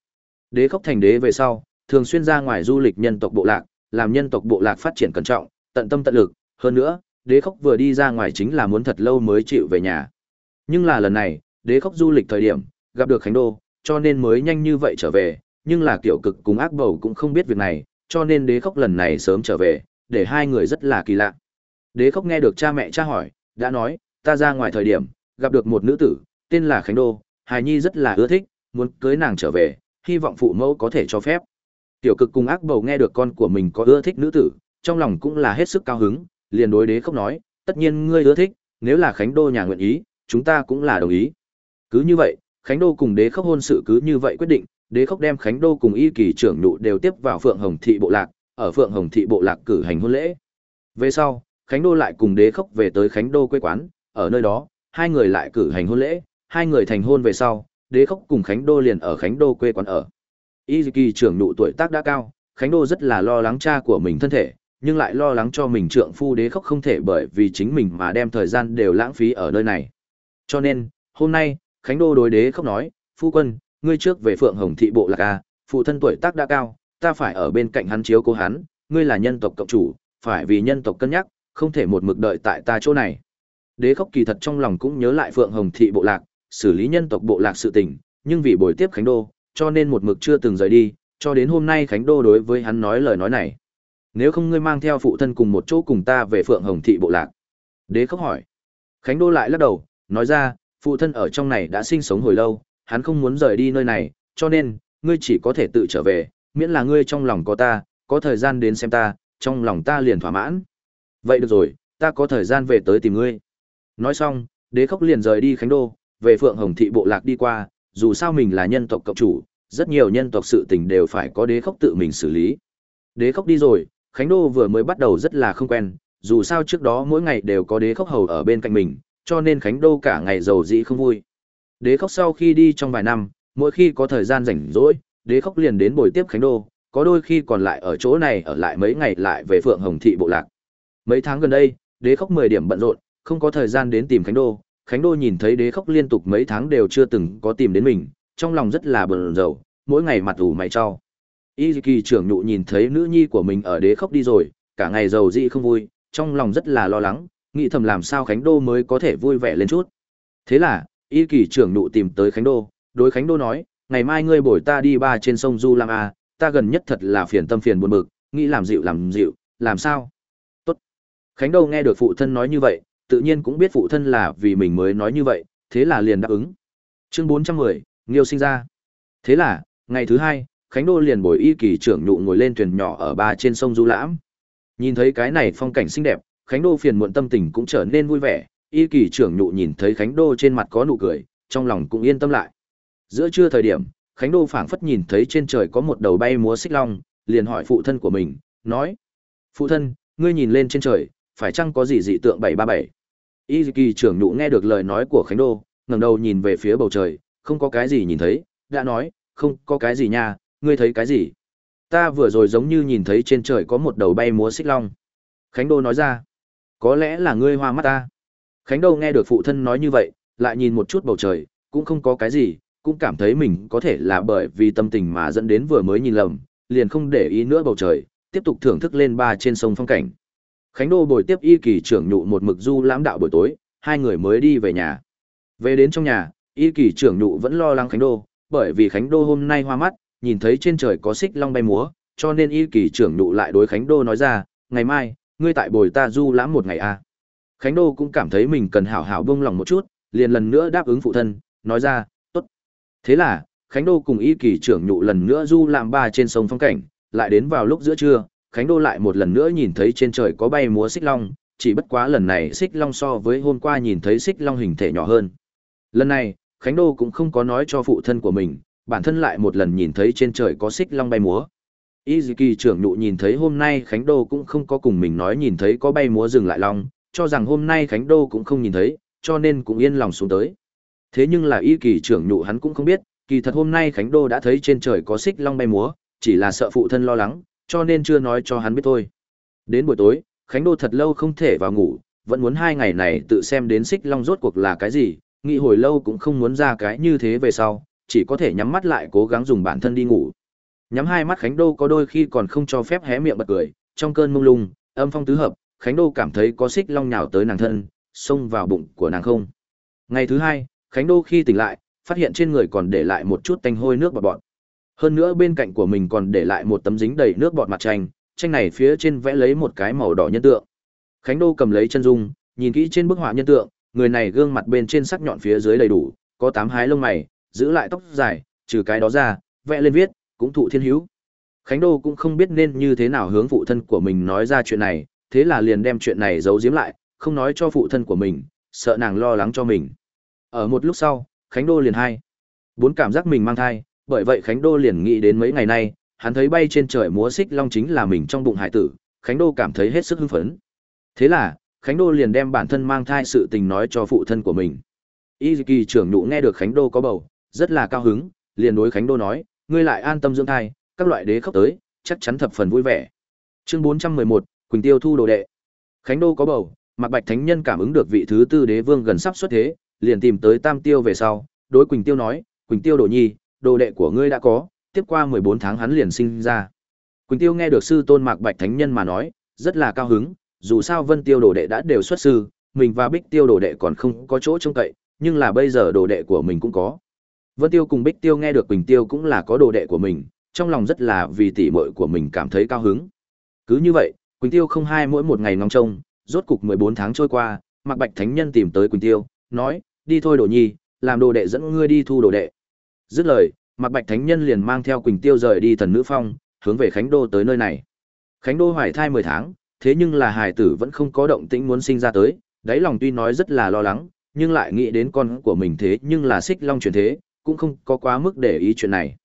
Đế khốc thành đế về sau, thường xuyên ra ngoài du lịch nhân tộc bộ lạc, làm nhân tộc bộ lạc phát triển cẩn trọng, tận tâm tận lực, hơn nữa, đế khốc vừa đi ra ngoài chính là muốn thật lâu mới chịu về nhà. Nhưng là lần này, đế khốc du lịch thời điểm, gặp được Khánh Đô, cho nên mới nhanh như vậy trở về, nhưng là kiểu cực cùng ác bầu cũng không biết việc này, cho nên đế khốc lần này sớm trở về, để hai người rất là kỳ lạ. Đế khốc nghe được cha mẹ cha hỏi, đã nói, ta ra ngoài thời điểm, gặp được một nữ tử, tên là Khánh Đô, Hài Nhi rất là ưa thích, muốn cưới nàng trở về, hy vọng phụ mẫu có thể cho phép. Tiểu cực cùng ác bầu nghe được con của mình có ưa thích nữ tử, trong lòng cũng là hết sức cao hứng, liền đối đế khốc nói, tất nhiên ngươi ưa thích, nếu là Khánh Đô nhà nguyện ý, chúng ta cũng là đồng ý. Cứ như vậy, Khánh Đô cùng đế khốc hôn sự cứ như vậy quyết định, đế khốc đem Khánh Đô cùng y kỳ trưởng nụ đều tiếp vào Phượng Hồng Thị Bộ Lạc, ở Phượng Hồng Thị Bộ Lạc cử hành hôn lễ. Về sau, Khánh Đô lại cùng đế khốc về tới Khánh Đô quê quán, ở nơi đó, hai người lại cử hành hôn lễ, hai người thành hôn về sau, đế khốc cùng Khánh Đô liền ở Khánh Đô quê quán ở. Y kỳ trưởng nụ tuổi tác đã cao, Khánh Đô rất là lo lắng cha của mình thân thể, nhưng lại lo lắng cho mình trượng phu đế khốc không thể bởi vì chính mình mà đem thời gian đều lãng phí ở nơi này. Cho nên, hôm nay, Khánh Đô đối đế khốc nói, phu quân, ngươi trước về Phượng Hồng thị bộ lạc a, phụ thân tuổi tác đã cao, ta phải ở bên cạnh hắn chiếu cố hắn, ngươi là nhân tộc cộng chủ, phải vì nhân tộc cân nhắc, không thể một mực đợi tại ta chỗ này. Đế khốc kỳ thật trong lòng cũng nhớ lại Phượng Hồng thị bộ lạc, xử lý nhân tộc bộ lạc sự tình, nhưng vì buổi tiếp Khánh Đô, cho nên một mực chưa từng rời đi, cho đến hôm nay Khánh Đô đối với hắn nói lời nói này. Nếu không ngươi mang theo phụ thân cùng một chỗ cùng ta về Phượng Hồng thị bộ lạc. Đế khốc hỏi. Khánh Đô lại lắc đầu, nói ra, phụ thân ở trong này đã sinh sống hồi lâu, hắn không muốn rời đi nơi này, cho nên, ngươi chỉ có thể tự trở về, miễn là ngươi trong lòng có ta, có thời gian đến xem ta, trong lòng ta liền thỏa mãn. Vậy được rồi, ta có thời gian về tới tìm ngươi. Nói xong, đế khốc liền rời đi Khánh Đô, về Phượng Hồng Thị Bộ Lạc đi qua, dù sao mình là nhân tộc cộng chủ, rất nhiều nhân tộc sự tình đều phải có đế khốc tự mình xử lý. Đế khốc đi rồi, Khánh Đô vừa mới bắt đầu rất là không quen, dù sao trước đó mỗi ngày đều có đế khốc hầu ở bên cạnh mình, cho nên Khánh Đô cả ngày giàu dĩ không vui. Đế khốc sau khi đi trong vài năm, mỗi khi có thời gian rảnh rỗi, đế khốc liền đến buổi tiếp Khánh Đô, có đôi khi còn lại ở chỗ này ở lại mấy ngày lại về Phượng Hồng Thị Bộ Lạc. Mấy tháng gần đây, đế khốc 10 điểm bận rộn, không có thời gian đến tìm Khánh Đô. Khánh Đô nhìn thấy đế khốc liên tục mấy tháng đều chưa từng có tìm đến mình, trong lòng rất là bờn rầu, mỗi ngày mặt ủ mày cho. Y kỳ trưởng nhụ nhìn thấy nữ nhi của mình ở đế khốc đi rồi, cả ngày giàu dị không vui, trong lòng rất là lo lắng, nghĩ thầm làm sao Khánh Đô mới có thể vui vẻ lên chút. Thế là, Y kỳ trưởng nhụ tìm tới Khánh Đô, đối Khánh Đô nói, ngày mai ngươi bồi ta đi ba trên sông Du Lam A, ta gần nhất thật là phiền tâm phiền buồn bực, nghĩ làm dịu làm dịu, làm sao? Tốt. Khánh Đô nghe được phụ thân nói như vậy, tự nhiên cũng biết phụ thân là vì mình mới nói như vậy, thế là liền đáp ứng. Chương 410, Nghiêu sinh ra. Thế là, ngày thứ hai, Khánh Đô liền bồi y kỳ trưởng nhụ ngồi lên thuyền nhỏ ở ba trên sông Du Lãm. Nhìn thấy cái này phong cảnh xinh đẹp, Khánh Đô phiền muộn tâm tình cũng trở nên vui vẻ, y kỳ trưởng nhụ nhìn thấy Khánh Đô trên mặt có nụ cười, trong lòng cũng yên tâm lại. Giữa trưa thời điểm, Khánh Đô phảng phất nhìn thấy trên trời có một đầu bay múa xích long, liền hỏi phụ thân của mình, nói: "Phụ thân, ngươi nhìn lên trên trời, phải chăng có gì dị tượng 737?" Y kỳ trưởng nhụ nghe được lời nói của Khánh Đô, ngẩng đầu nhìn về phía bầu trời, không có cái gì nhìn thấy, đã nói: "Không có cái gì nha, ngươi thấy cái gì?" Ta vừa rồi giống như nhìn thấy trên trời có một đầu bay múa xích long. Khánh Đô nói ra: "Có lẽ là ngươi hoa mắt ta." Khánh Đô nghe được phụ thân nói như vậy, lại nhìn một chút bầu trời, cũng không có cái gì, cũng cảm thấy mình có thể là bởi vì tâm tình mà dẫn đến vừa mới nhìn lầm, liền không để ý nữa bầu trời, tiếp tục thưởng thức lên ba trên sông phong cảnh. Khánh Đô bồi tiếp y kỳ trưởng nhụ một mực du lãm đạo buổi tối, hai người mới đi về nhà. Về đến trong nhà, y kỳ trưởng nhụ vẫn lo lắng Khánh Đô, bởi vì Khánh Đô hôm nay hoa mắt, nhìn thấy trên trời có xích long bay múa, cho nên y kỳ trưởng nhụ lại đối Khánh Đô nói ra, ngày mai, ngươi tại bồi ta du lãm một ngày a. À. Khánh Đô cũng cảm thấy mình cần hảo hảo buông lòng một chút, liền lần nữa đáp ứng phụ thân, nói ra, Tốt. Thế là, Khánh Đô cùng y kỳ trưởng nhụ lần nữa du lãm ba trên sông phong cảnh, lại đến vào lúc giữa trưa, Khánh Đô lại một lần nữa nhìn thấy trên trời có bay múa xích long, chỉ bất quá lần này xích long so với hôm qua nhìn thấy xích long hình thể nhỏ hơn. Lần này, Khánh Đô cũng không có nói cho phụ thân của mình, bản thân lại một lần nhìn thấy trên trời có xích long bay múa. Y trưởng nhụ nhìn thấy hôm nay Khánh Đô cũng không có cùng mình nói nhìn thấy có bay múa dừng lại long, cho rằng hôm nay Khánh Đô cũng không nhìn thấy, cho nên cũng yên lòng xuống tới. Thế nhưng là Y Kỳ trưởng nhụ hắn cũng không biết, kỳ thật hôm nay Khánh Đô đã thấy trên trời có xích long bay múa, chỉ là sợ phụ thân lo lắng, cho nên chưa nói cho hắn biết thôi. Đến buổi tối, Khánh Đô thật lâu không thể vào ngủ, vẫn muốn hai ngày này tự xem đến xích long rốt cuộc là cái gì, nghĩ hồi lâu cũng không muốn ra cái như thế về sau, chỉ có thể nhắm mắt lại cố gắng dùng bản thân đi ngủ. Nhắm hai mắt Khánh Đô có đôi khi còn không cho phép hé miệng bật cười, trong cơn mông lung, âm phong tứ hợp, Khánh Đô cảm thấy có xích long nhào tới nàng thân, xông vào bụng của nàng không. Ngày thứ hai, Khánh Đô khi tỉnh lại, phát hiện trên người còn để lại một chút tanh hôi nước bọt bọt. Hơn nữa bên cạnh của mình còn để lại một tấm dính đầy nước bọt mặt tranh, tranh này phía trên vẽ lấy một cái màu đỏ nhân tượng. Khánh Đô cầm lấy chân dung, nhìn kỹ trên bức họa nhân tượng, người này gương mặt bên trên sắc nhọn phía dưới đầy đủ, có tám hái lông mày, giữ lại tóc dài, trừ cái đó ra, vẽ lên viết, cũng thụ thiên hữu. Khánh Đô cũng không biết nên như thế nào hướng phụ thân của mình nói ra chuyện này, thế là liền đem chuyện này giấu giếm lại, không nói cho phụ thân của mình, sợ nàng lo lắng cho mình. Ở một lúc sau, Khánh Đô liền hai. Bốn cảm giác mình mang thai, bởi vậy Khánh Đô liền nghĩ đến mấy ngày nay, hắn thấy bay trên trời múa xích long chính là mình trong bụng hải tử, Khánh Đô cảm thấy hết sức hưng phấn. Thế là, Khánh Đô liền đem bản thân mang thai sự tình nói cho phụ thân của mình. Y kỳ trưởng nhụ nghe được Khánh Đô có bầu, rất là cao hứng, liền đối Khánh Đô nói, ngươi lại an tâm dưỡng thai, các loại đế khóc tới, chắc chắn thập phần vui vẻ. Chương 411, Quỳnh Tiêu thu đồ đệ. Khánh Đô có bầu, Mạc Bạch Thánh Nhân cảm ứng được vị thứ tư đế vương gần sắp xuất thế, liền tìm tới Tam Tiêu về sau, đối Quỳnh Tiêu nói, Quỳnh Tiêu đồ nhi, đồ đệ của ngươi đã có, tiếp qua 14 tháng hắn liền sinh ra. Quỳnh Tiêu nghe được sư tôn Mạc Bạch Thánh Nhân mà nói, rất là cao hứng, dù sao Vân Tiêu đồ đệ đã đều xuất sư, mình và Bích Tiêu đồ đệ còn không có chỗ trông cậy, nhưng là bây giờ đồ đệ của mình cũng có. Vân Tiêu cùng Bích Tiêu nghe được Quỳnh Tiêu cũng là có đồ đệ của mình, trong lòng rất là vì tỷ muội của mình cảm thấy cao hứng. Cứ như vậy, Quỳnh Tiêu không hai mỗi một ngày ngóng trông, rốt cục 14 tháng trôi qua, Mạc Bạch Thánh Nhân tìm tới Quỳnh Tiêu, nói, đi thôi đồ nhi, làm đồ đệ dẫn ngươi đi thu đồ đệ. Dứt lời, Mạc Bạch Thánh Nhân liền mang theo Quỳnh Tiêu rời đi thần nữ phong, hướng về Khánh Đô tới nơi này. Khánh Đô hoài thai 10 tháng, thế nhưng là hài tử vẫn không có động tĩnh muốn sinh ra tới, đáy lòng tuy nói rất là lo lắng, nhưng lại nghĩ đến con của mình thế nhưng là xích long truyền thế, cũng không có quá mức để ý chuyện này.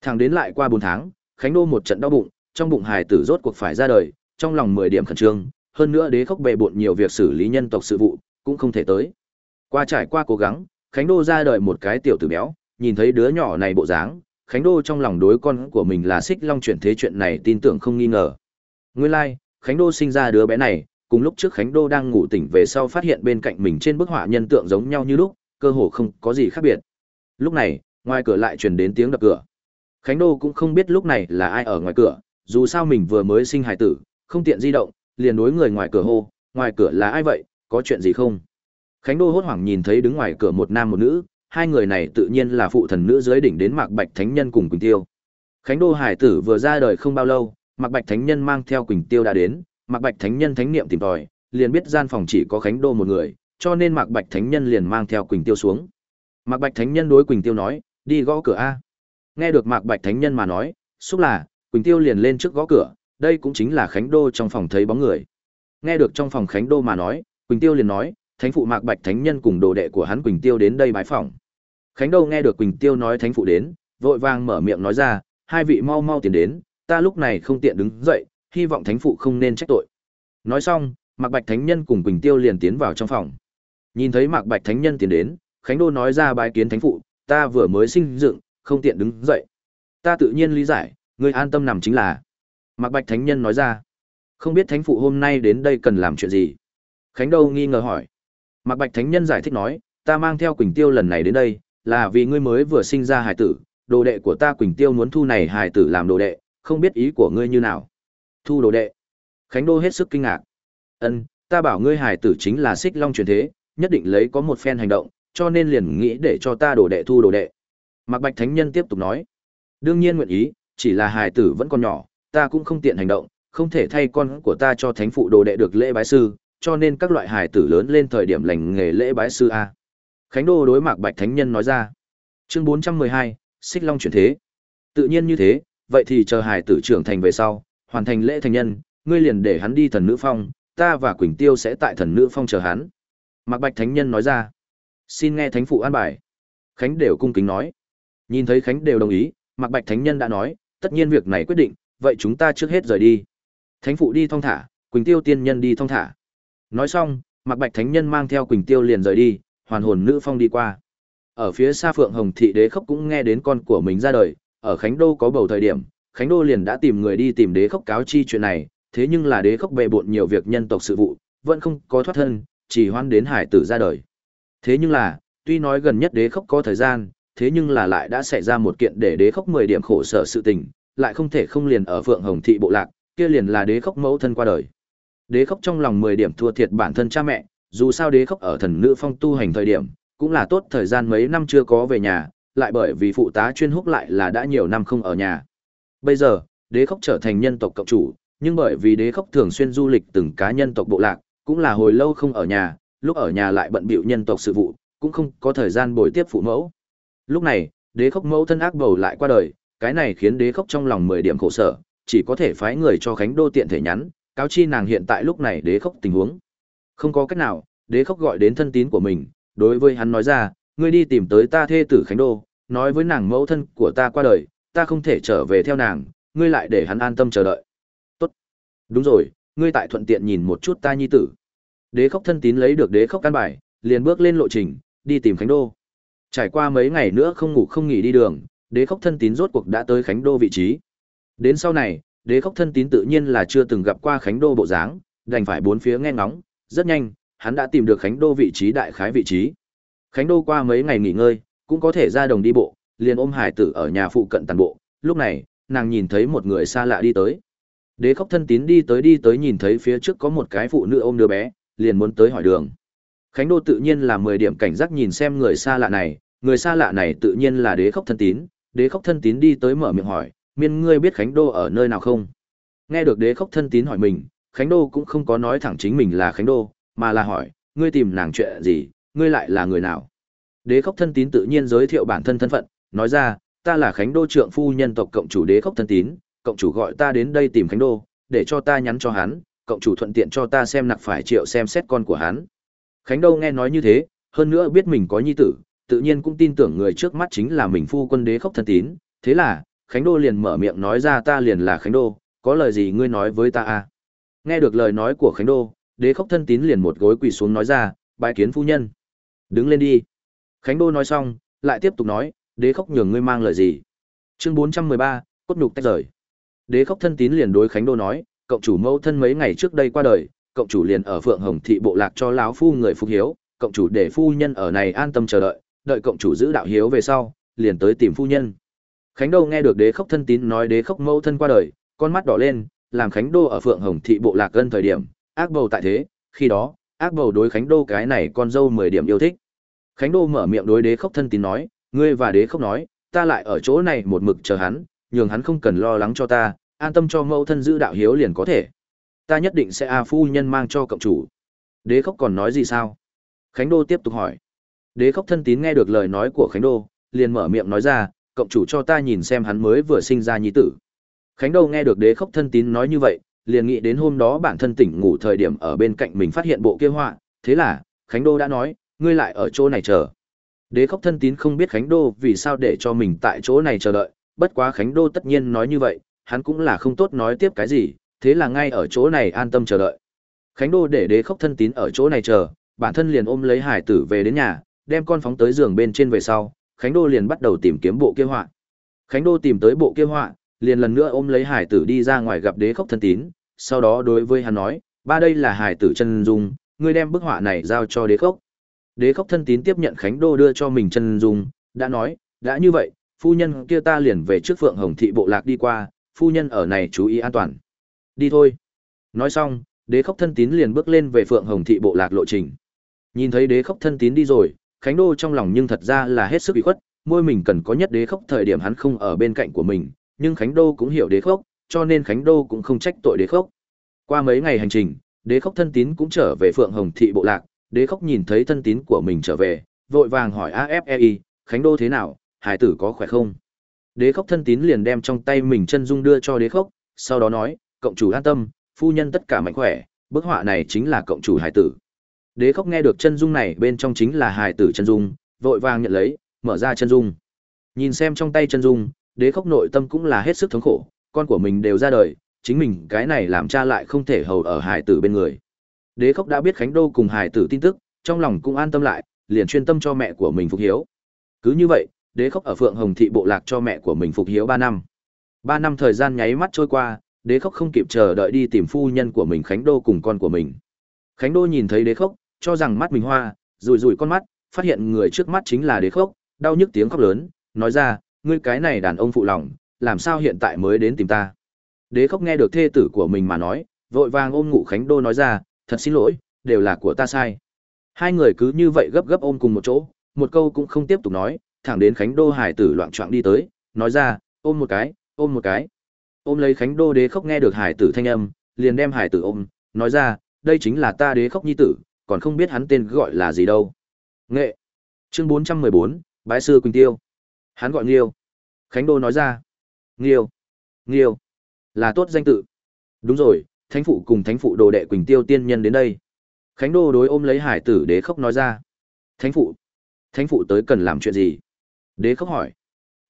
Thẳng đến lại qua bốn tháng, Khánh Đô một trận đau bụng, trong bụng hài tử rốt cuộc phải ra đời, trong lòng 10 điểm khẩn trương, hơn nữa đế khốc bệ bộn nhiều việc xử lý nhân tộc sự vụ, cũng không thể tới. Qua trải qua cố gắng, Khánh Đô ra đời một cái tiểu tử béo, nhìn thấy đứa nhỏ này bộ dáng, Khánh Đô trong lòng đối con của mình là xích long chuyển thế chuyện này tin tưởng không nghi ngờ. Nguyên lai, like, Khánh Đô sinh ra đứa bé này, cùng lúc trước Khánh Đô đang ngủ tỉnh về sau phát hiện bên cạnh mình trên bức họa nhân tượng giống nhau như lúc, cơ hồ không có gì khác biệt. Lúc này, ngoài cửa lại truyền đến tiếng đập cửa. Khánh Đô cũng không biết lúc này là ai ở ngoài cửa, dù sao mình vừa mới sinh hài tử, không tiện di động, liền đối người ngoài cửa hô, ngoài cửa là ai vậy, có chuyện gì không? Khánh Đô hốt hoảng nhìn thấy đứng ngoài cửa một nam một nữ, hai người này tự nhiên là phụ thần nữ dưới đỉnh đến Mạc Bạch Thánh Nhân cùng Quỳnh Tiêu. Khánh Đô hải tử vừa ra đời không bao lâu, Mạc Bạch Thánh Nhân mang theo Quỳnh Tiêu đã đến, Mạc Bạch Thánh Nhân thánh niệm tìm tòi, liền biết gian phòng chỉ có Khánh Đô một người, cho nên Mạc Bạch Thánh Nhân liền mang theo Quỳnh Tiêu xuống. Mạc Bạch Thánh Nhân đối Quỳnh Tiêu nói, đi gõ cửa a. Nghe được Mạc Bạch Thánh Nhân mà nói, xúc là, Quỳnh Tiêu liền lên trước gõ cửa, đây cũng chính là Khánh Đô trong phòng thấy bóng người. Nghe được trong phòng Khánh Đô mà nói, Quỳnh Tiêu liền nói, thánh phụ Mạc Bạch Thánh Nhân cùng đồ đệ của hắn Quỳnh Tiêu đến đây bái phỏng. Khánh Đô nghe được Quỳnh Tiêu nói thánh phụ đến, vội vàng mở miệng nói ra, hai vị mau mau tiến đến, ta lúc này không tiện đứng dậy, hy vọng thánh phụ không nên trách tội. Nói xong, Mạc Bạch Thánh Nhân cùng Quỳnh Tiêu liền tiến vào trong phòng. Nhìn thấy Mạc Bạch Thánh Nhân tiến đến, Khánh Đô nói ra bái kiến thánh phụ, ta vừa mới sinh dựng, không tiện đứng dậy. Ta tự nhiên lý giải, ngươi an tâm nằm chính là. Mạc Bạch Thánh Nhân nói ra, không biết thánh phụ hôm nay đến đây cần làm chuyện gì. Khánh Đô nghi ngờ hỏi. Mạc Bạch Thánh Nhân giải thích nói, ta mang theo Quỳnh Tiêu lần này đến đây, là vì ngươi mới vừa sinh ra hài tử, đồ đệ của ta Quỳnh Tiêu muốn thu này hài tử làm đồ đệ, không biết ý của ngươi như nào. Thu đồ đệ. Khánh Đô hết sức kinh ngạc. Ân, ta bảo ngươi hài tử chính là xích long truyền thế, nhất định lấy có một phen hành động, cho nên liền nghĩ để cho ta đồ đệ thu đồ đệ. Mạc Bạch Thánh Nhân tiếp tục nói. Đương nhiên nguyện ý, chỉ là hài tử vẫn còn nhỏ, ta cũng không tiện hành động, không thể thay con của ta cho thánh phụ đồ đệ được lễ bái sư, cho nên các loại hài tử lớn lên thời điểm lành nghề lễ bái sư a. Khánh Đô đối Mạc Bạch Thánh Nhân nói ra. Chương 412, Xích Long chuyển thế. Tự nhiên như thế, vậy thì chờ hài tử trưởng thành về sau, hoàn thành lễ thành nhân, ngươi liền để hắn đi thần nữ phong, ta và Quỳnh Tiêu sẽ tại thần nữ phong chờ hắn. Mạc Bạch Thánh Nhân nói ra. Xin nghe Thánh Phụ an bài. Khánh đều cung kính nói. Nhìn thấy Khánh đều đồng ý, Mạc Bạch Thánh Nhân đã nói, tất nhiên việc này quyết định, vậy chúng ta trước hết rời đi. Thánh Phụ đi thong thả, Quỳnh Tiêu tiên nhân đi thong thả. Nói xong, Mạc Bạch Thánh Nhân mang theo Quỳnh Tiêu liền rời đi, hoàn hồn nữ phong đi qua. Ở phía xa Phượng Hồng thị đế khốc cũng nghe đến con của mình ra đời, ở Khánh Đô có bầu thời điểm, Khánh Đô liền đã tìm người đi tìm đế khốc cáo chi chuyện này, thế nhưng là đế khốc bề bộn nhiều việc nhân tộc sự vụ, vẫn không có thoát thân, chỉ hoan đến hải tử ra đời. Thế nhưng là, tuy nói gần nhất đế khốc có thời gian, thế nhưng là lại đã xảy ra một kiện để đế khốc 10 điểm khổ sở sự tình, lại không thể không liền ở Phượng Hồng thị bộ lạc, kia liền là đế khốc mẫu thân qua đời. Đế khốc trong lòng 10 điểm thua thiệt bản thân cha mẹ, dù sao đế khốc ở thần nữ phong tu hành thời điểm, cũng là tốt thời gian mấy năm chưa có về nhà, lại bởi vì phụ tá chuyên húc lại là đã nhiều năm không ở nhà. Bây giờ, đế khốc trở thành nhân tộc cộng chủ, nhưng bởi vì đế khốc thường xuyên du lịch từng cá nhân tộc bộ lạc, cũng là hồi lâu không ở nhà, lúc ở nhà lại bận bịu nhân tộc sự vụ, cũng không có thời gian bồi tiếp phụ mẫu. Lúc này, đế khốc mẫu thân ác bầu lại qua đời, cái này khiến đế khốc trong lòng 10 điểm khổ sở, chỉ có thể phái người cho Khánh Đô tiện thể nhắn, cáo chi nàng hiện tại lúc này đế khốc tình huống. Không có cách nào, đế khốc gọi đến thân tín của mình, đối với hắn nói ra, ngươi đi tìm tới ta thê tử Khánh Đô, nói với nàng mẫu thân của ta qua đời, ta không thể trở về theo nàng, ngươi lại để hắn an tâm chờ đợi. Tốt. Đúng rồi, ngươi tại thuận tiện nhìn một chút ta nhi tử. Đế khốc thân tín lấy được đế khốc căn bài, liền bước lên lộ trình, đi tìm Khánh Đô. Trải qua mấy ngày nữa không ngủ không nghỉ đi đường, đế khốc thân tín rốt cuộc đã tới Khánh Đô vị trí. Đến sau này, đế khốc thân tín tự nhiên là chưa từng gặp qua Khánh Đô bộ dáng, đành phải bốn phía nghe ngóng, rất nhanh, hắn đã tìm được Khánh Đô vị trí đại khái vị trí. Khánh Đô qua mấy ngày nghỉ ngơi, cũng có thể ra đồng đi bộ, liền ôm hải tử ở nhà phụ cận tàn bộ, lúc này, nàng nhìn thấy một người xa lạ đi tới. Đế khóc thân tín đi tới đi tới nhìn thấy phía trước có một cái phụ nữ ôm đứa bé, liền muốn tới hỏi đường. Khánh Đô tự nhiên là 10 điểm cảnh giác nhìn xem người xa lạ này, người xa lạ này tự nhiên là đế khóc thân tín, đế khóc thân tín đi tới mở miệng hỏi, miên ngươi biết Khánh Đô ở nơi nào không? Nghe được đế khóc thân tín hỏi mình, Khánh Đô cũng không có nói thẳng chính mình là Khánh Đô, mà là hỏi, ngươi tìm nàng chuyện gì, ngươi lại là người nào? Đế khóc thân tín tự nhiên giới thiệu bản thân thân phận, nói ra, ta là Khánh Đô trượng phu nhân tộc cộng chủ đế khóc thân tín, cộng chủ gọi ta đến đây tìm Khánh Đô, để cho ta nhắn cho hắn, cộng chủ thuận tiện cho ta xem nặc phải triệu xem xét con của hắn. Khánh Đô nghe nói như thế, hơn nữa biết mình có nhi tử, tự nhiên cũng tin tưởng người trước mắt chính là mình phu quân đế khóc thân tín, thế là, Khánh Đô liền mở miệng nói ra ta liền là Khánh Đô, có lời gì ngươi nói với ta à? Nghe được lời nói của Khánh Đô, đế khóc thân tín liền một gối quỳ xuống nói ra, bái kiến phu nhân. Đứng lên đi. Khánh Đô nói xong, lại tiếp tục nói, đế khóc nhường ngươi mang lời gì. Chương 413, cốt nhục tách rời. Đế khóc thân tín liền đối Khánh Đô nói, cộng chủ mẫu thân mấy ngày trước đây qua đời, cộng chủ liền ở Phượng Hồng thị bộ lạc cho lão phu người phục hiếu, cộng chủ để phu nhân ở này an tâm chờ đợi, đợi cộng chủ giữ đạo hiếu về sau, liền tới tìm phu nhân. Khánh Đô nghe được đế Khốc thân tín nói đế Khốc mẫu thân qua đời, con mắt đỏ lên, làm Khánh Đô ở Phượng Hồng thị bộ lạc gần thời điểm, ác bầu tại thế, khi đó, ác bầu đối Khánh Đô cái này con dâu 10 điểm yêu thích. Khánh Đô mở miệng đối đế khốc thân tín nói, ngươi và đế khốc nói, ta lại ở chỗ này một mực chờ hắn, nhường hắn không cần lo lắng cho ta, an tâm cho mẫu thân giữ đạo hiếu liền có thể. Ta nhất định sẽ a phu nhân mang cho cộng chủ. Đế khốc còn nói gì sao? Khánh Đô tiếp tục hỏi. Đế khốc thân tín nghe được lời nói của Khánh Đô, liền mở miệng nói ra, cộng chủ cho ta nhìn xem hắn mới vừa sinh ra nhi tử. Khánh Đô nghe được đế khốc thân tín nói như vậy, liền nghĩ đến hôm đó bản thân tỉnh ngủ thời điểm ở bên cạnh mình phát hiện bộ kia họa, thế là, Khánh Đô đã nói, ngươi lại ở chỗ này chờ. Đế khốc thân tín không biết Khánh Đô vì sao để cho mình tại chỗ này chờ đợi, bất quá Khánh Đô tất nhiên nói như vậy, hắn cũng là không tốt nói tiếp cái gì, thế là ngay ở chỗ này an tâm chờ đợi. Khánh Đô để đế khốc thân tín ở chỗ này chờ, bản thân liền ôm lấy hải tử về đến nhà, đem con phóng tới giường bên trên về sau, Khánh Đô liền bắt đầu tìm kiếm bộ kia họa. Khánh Đô tìm tới bộ kia họa, liền lần nữa ôm lấy hải tử đi ra ngoài gặp đế khốc thân tín, sau đó đối với hắn nói, ba đây là hải tử chân dung, ngươi đem bức họa này giao cho đế khốc. Đế khốc thân tín tiếp nhận Khánh Đô đưa cho mình chân dung, đã nói, đã như vậy, phu nhân kia ta liền về trước Phượng Hồng thị bộ lạc đi qua, phu nhân ở này chú ý an toàn. Đi thôi. Nói xong, đế khốc thân tín liền bước lên về Phượng Hồng thị bộ lạc lộ trình. Nhìn thấy đế khốc thân tín đi rồi, Khánh Đô trong lòng nhưng thật ra là hết sức bị khuất, môi mình cần có nhất đế khốc thời điểm hắn không ở bên cạnh của mình, nhưng Khánh Đô cũng hiểu đế khốc, cho nên Khánh Đô cũng không trách tội đế khốc. Qua mấy ngày hành trình, đế khốc thân tín cũng trở về Phượng Hồng thị bộ lạc, đế khốc nhìn thấy thân tín của mình trở về, vội vàng hỏi AFEI, Khánh Đô thế nào, hải tử có khỏe không? Đế khốc thân tín liền đem trong tay mình chân dung đưa cho đế khốc, sau đó nói, cộng chủ an tâm, phu nhân tất cả mạnh khỏe, bức họa này chính là cộng chủ hải tử. Đế khóc nghe được chân dung này bên trong chính là hải tử chân dung, vội vàng nhận lấy, mở ra chân dung. Nhìn xem trong tay chân dung, đế khóc nội tâm cũng là hết sức thống khổ, con của mình đều ra đời, chính mình cái này làm cha lại không thể hầu ở hải tử bên người. Đế khóc đã biết Khánh Đô cùng hải tử tin tức, trong lòng cũng an tâm lại, liền chuyên tâm cho mẹ của mình phục hiếu. Cứ như vậy, đế khóc ở Phượng Hồng thị bộ lạc cho mẹ của mình phục hiếu 3 năm. 3 năm thời gian nháy mắt trôi qua, đế khóc không kịp chờ đợi đi tìm phu nhân của mình Khánh Đô cùng con của mình. Khánh Đô nhìn thấy đế khóc, cho rằng mắt mình hoa, rủi rủi con mắt, phát hiện người trước mắt chính là đế khốc, đau nhức tiếng khóc lớn, nói ra, ngươi cái này đàn ông phụ lòng, làm sao hiện tại mới đến tìm ta. Đế khốc nghe được thê tử của mình mà nói, vội vàng ôm ngụ Khánh Đô nói ra, thật xin lỗi, đều là của ta sai. Hai người cứ như vậy gấp gấp ôm cùng một chỗ, một câu cũng không tiếp tục nói, thẳng đến Khánh Đô hải tử loạn trọng đi tới, nói ra, ôm một cái, ôm một cái. Ôm lấy Khánh Đô đế khóc nghe được hải tử thanh âm, liền đem hải tử ôm, nói ra, đây chính là ta đế khóc nhi tử, còn không biết hắn tên gọi là gì đâu. Nghệ. Chương 414, Bái sư Quỳnh Tiêu. Hắn gọi Nghiêu. Khánh Đô nói ra. Nghiêu. Nghiêu. Là tốt danh tự. Đúng rồi, thánh phụ cùng thánh phụ đồ đệ Quỳnh Tiêu tiên nhân đến đây. Khánh Đô đối ôm lấy hải tử đế khóc nói ra. Thánh phụ. Thánh phụ tới cần làm chuyện gì? Đế khóc hỏi.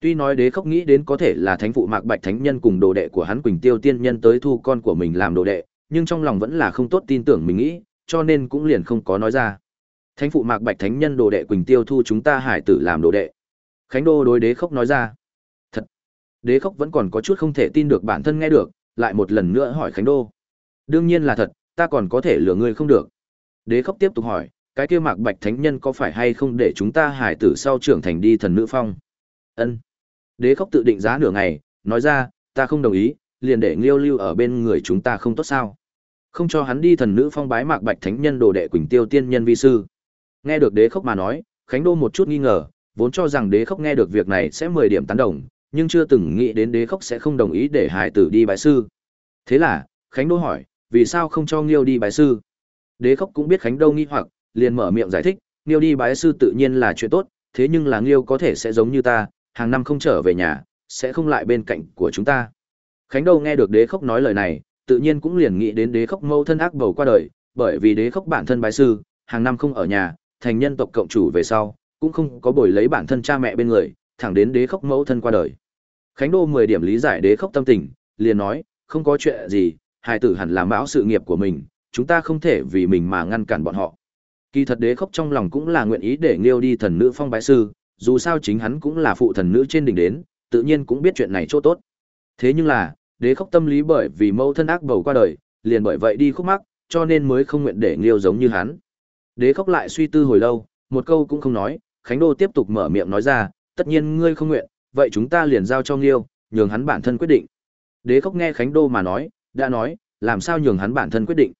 Tuy nói đế khóc nghĩ đến có thể là thánh phụ mạc bạch thánh nhân cùng đồ đệ của hắn Quỳnh Tiêu tiên nhân tới thu con của mình làm đồ đệ, nhưng trong lòng vẫn là không tốt tin tưởng mình nghĩ, cho nên cũng liền không có nói ra. Thánh phụ mạc bạch thánh nhân đồ đệ Quỳnh Tiêu thu chúng ta hải tử làm đồ đệ. Khánh Đô đối đế khóc nói ra. Thật. Đế khóc vẫn còn có chút không thể tin được bản thân nghe được, lại một lần nữa hỏi Khánh Đô. Đương nhiên là thật, ta còn có thể lừa ngươi không được. Đế khóc tiếp tục hỏi, cái kia mạc bạch thánh nhân có phải hay không để chúng ta hải tử sau trưởng thành đi thần nữ phong? Ân. Đế khóc tự định giá nửa ngày, nói ra, ta không đồng ý, liền để Nghiêu Lưu ở bên người chúng ta không tốt sao? Không cho hắn đi thần nữ phong bái mạc bạch thánh nhân đồ đệ Quỳnh Tiêu tiên nhân vi sư. Nghe được Đế khốc mà nói, Khánh Đô một chút nghi ngờ, vốn cho rằng Đế khốc nghe được việc này sẽ mười điểm tán đồng, nhưng chưa từng nghĩ đến Đế khốc sẽ không đồng ý để hải tử đi bái sư. Thế là, Khánh Đô hỏi, vì sao không cho nghiêu đi bái sư? Đế khốc cũng biết Khánh Đô nghi hoặc, liền mở miệng giải thích, nghiêu đi bái sư tự nhiên là chuyện tốt, thế nhưng là nghiêu có thể sẽ giống như ta, hàng năm không trở về nhà, sẽ không lại bên cạnh của chúng ta. Khánh Đô nghe được đế khốc nói lời này, tự nhiên cũng liền nghĩ đến đế khóc mâu thân ác bầu qua đời, bởi vì đế khóc bản thân bái sư, hàng năm không ở nhà, thành nhân tộc cộng chủ về sau, cũng không có bồi lấy bản thân cha mẹ bên người, thẳng đến đế khóc mẫu thân qua đời. Khánh Đô 10 điểm lý giải đế khóc tâm tình, liền nói, không có chuyện gì, hài tử hẳn làm bão sự nghiệp của mình, chúng ta không thể vì mình mà ngăn cản bọn họ. Kỳ thật đế khóc trong lòng cũng là nguyện ý để Nghiêu đi thần nữ phong bái sư, dù sao chính hắn cũng là phụ thần nữ trên đỉnh đến, tự nhiên cũng biết chuyện này chỗ tốt. Thế nhưng là, đế khóc tâm lý bởi vì mâu thân ác bầu qua đời, liền bởi vậy đi khúc mắc, cho nên mới không nguyện để Nghiêu giống như hắn. Đế khóc lại suy tư hồi lâu, một câu cũng không nói, Khánh Đô tiếp tục mở miệng nói ra, tất nhiên ngươi không nguyện, vậy chúng ta liền giao cho Nghiêu, nhường hắn bản thân quyết định. Đế khóc nghe Khánh Đô mà nói, đã nói, làm sao nhường hắn bản thân quyết định.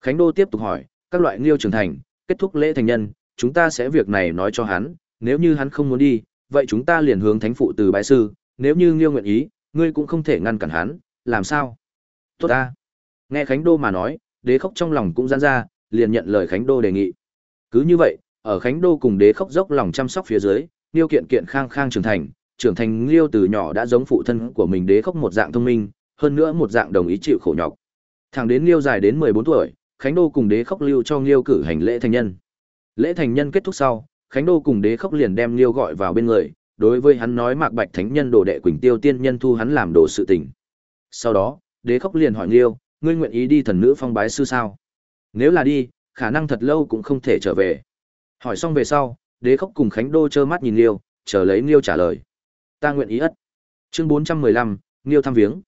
Khánh Đô tiếp tục hỏi, các loại Nghiêu trưởng thành, kết thúc lễ thành nhân, chúng ta sẽ việc này nói cho hắn, nếu như hắn không muốn đi, vậy chúng ta liền hướng thánh phụ từ bái sư, nếu như Nghiêu nguyện ý, ngươi cũng không thể ngăn cản hắn, làm sao? Tốt ta. Nghe Khánh Đô mà nói, đế khóc trong lòng cũng giãn ra, liền nhận lời Khánh Đô đề nghị. Cứ như vậy, ở Khánh Đô cùng đế khóc dốc lòng chăm sóc phía dưới, Liêu kiện kiện khang khang trưởng thành, trưởng thành Liêu từ nhỏ đã giống phụ thân của mình đế khóc một dạng thông minh, hơn nữa một dạng đồng ý chịu khổ nhọc. Thẳng đến Liêu dài đến 14 tuổi, Khánh Đô cùng đế khóc lưu cho Liêu cử hành lễ thành nhân. Lễ thành nhân kết thúc sau, Khánh Đô cùng đế khóc liền đem Liêu gọi vào bên người, đối với hắn nói Mạc Bạch Thánh Nhân đồ đệ Quỳnh Tiêu tiên nhân thu hắn làm đồ sự tình. Sau đó, đế khóc liền hỏi Liêu, ngươi nguyện ý đi thần nữ phong bái sư sao? Nếu là đi, khả năng thật lâu cũng không thể trở về. Hỏi xong về sau, đế khóc cùng Khánh Đô trơ mắt nhìn Liêu, chờ lấy Liêu trả lời. Ta nguyện ý ất. Chương 415, Liêu thăm viếng.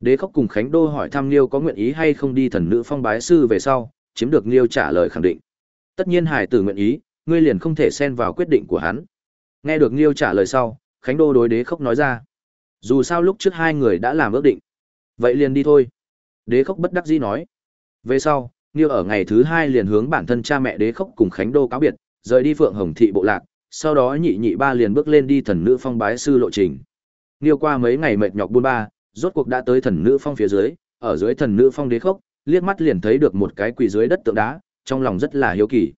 Đế khóc cùng Khánh Đô hỏi thăm Liêu có nguyện ý hay không đi thần nữ phong bái sư về sau, chiếm được Liêu trả lời khẳng định. Tất nhiên hải tử nguyện ý, ngươi liền không thể xen vào quyết định của hắn. Nghe được nghiêu trả lời sau, Khánh Đô đối đế khốc nói ra. Dù sao lúc trước hai người đã làm ước định. Vậy liền đi thôi. Đế khốc bất đắc dĩ nói. Về sau, nghiêu ở ngày thứ hai liền hướng bản thân cha mẹ đế khốc cùng Khánh Đô cáo biệt, rời đi Phượng Hồng Thị bộ lạc, sau đó nhị nhị ba liền bước lên đi thần nữ phong bái sư lộ trình. nghiêu qua mấy ngày mệt nhọc buôn ba, rốt cuộc đã tới thần nữ phong phía dưới, ở dưới thần nữ phong đế khốc, liếc mắt liền thấy được một cái quỳ dưới đất tượng đá, trong lòng rất là hiếu kỳ.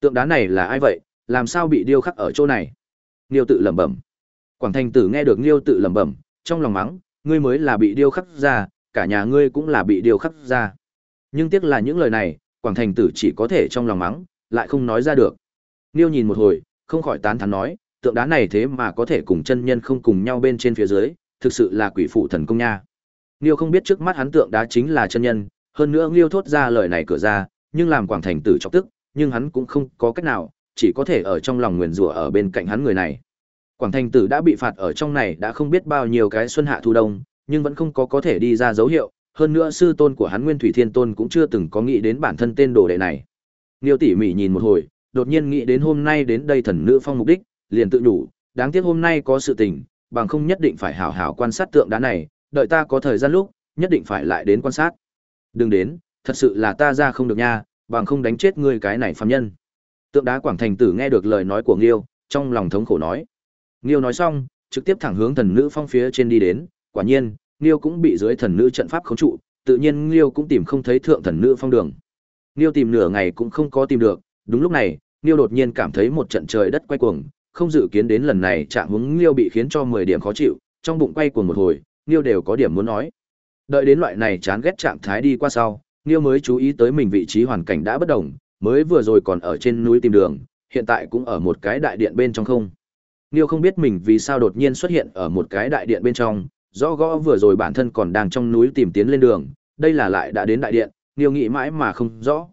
Tượng đá này là ai vậy, làm sao bị điêu khắc ở chỗ này? Niêu tự lẩm bẩm. Quảng Thành Tử nghe được Niêu tự lẩm bẩm, trong lòng mắng, ngươi mới là bị điêu khắc ra, cả nhà ngươi cũng là bị điêu khắc ra. Nhưng tiếc là những lời này, Quảng Thành Tử chỉ có thể trong lòng mắng, lại không nói ra được. Niêu nhìn một hồi, không khỏi tán thán nói, tượng đá này thế mà có thể cùng chân nhân không cùng nhau bên trên phía dưới, thực sự là quỷ phụ thần công nha. Niêu không biết trước mắt hắn tượng đá chính là chân nhân, hơn nữa Niêu thốt ra lời này cửa ra, nhưng làm Quảng Thành Tử chọc tức, nhưng hắn cũng không có cách nào, chỉ có thể ở trong lòng nguyền rủa ở bên cạnh hắn người này. Quảng Thành Tử đã bị phạt ở trong này đã không biết bao nhiêu cái xuân hạ thu đông, nhưng vẫn không có có thể đi ra dấu hiệu, hơn nữa sư tôn của hắn Nguyên Thủy Thiên Tôn cũng chưa từng có nghĩ đến bản thân tên đồ đệ này. Niêu tỉ mỉ nhìn một hồi, đột nhiên nghĩ đến hôm nay đến đây thần nữ phong mục đích, liền tự nhủ, đáng tiếc hôm nay có sự tình, bằng không nhất định phải hảo hảo quan sát tượng đá này, đợi ta có thời gian lúc, nhất định phải lại đến quan sát. Đừng đến, thật sự là ta ra không được nha, bằng không đánh chết ngươi cái này phàm nhân. Tượng đá Quảng Thành Tử nghe được lời nói của Nghiêu, trong lòng thống khổ nói. Nghiêu nói xong, trực tiếp thẳng hướng thần nữ phong phía trên đi đến, quả nhiên, Nghiêu cũng bị dưới thần nữ trận pháp khống trụ, tự nhiên Nghiêu cũng tìm không thấy thượng thần nữ phong đường. Nghiêu tìm nửa ngày cũng không có tìm được, đúng lúc này, Nghiêu đột nhiên cảm thấy một trận trời đất quay cuồng, không dự kiến đến lần này trạng huống Nghiêu bị khiến cho 10 điểm khó chịu, trong bụng quay cuồng một hồi, Nghiêu đều có điểm muốn nói. Đợi đến loại này chán ghét trạng thái đi qua sau, Nghiêu mới chú ý tới mình vị trí hoàn cảnh đã bất đồng, mới vừa rồi còn ở trên núi tìm đường, hiện tại cũng ở một cái đại điện bên trong không. Niêu không biết mình vì sao đột nhiên xuất hiện ở một cái đại điện bên trong, rõ gõ vừa rồi bản thân còn đang trong núi tìm tiến lên đường, đây là lại đã đến đại điện, Niêu nghĩ mãi mà không rõ.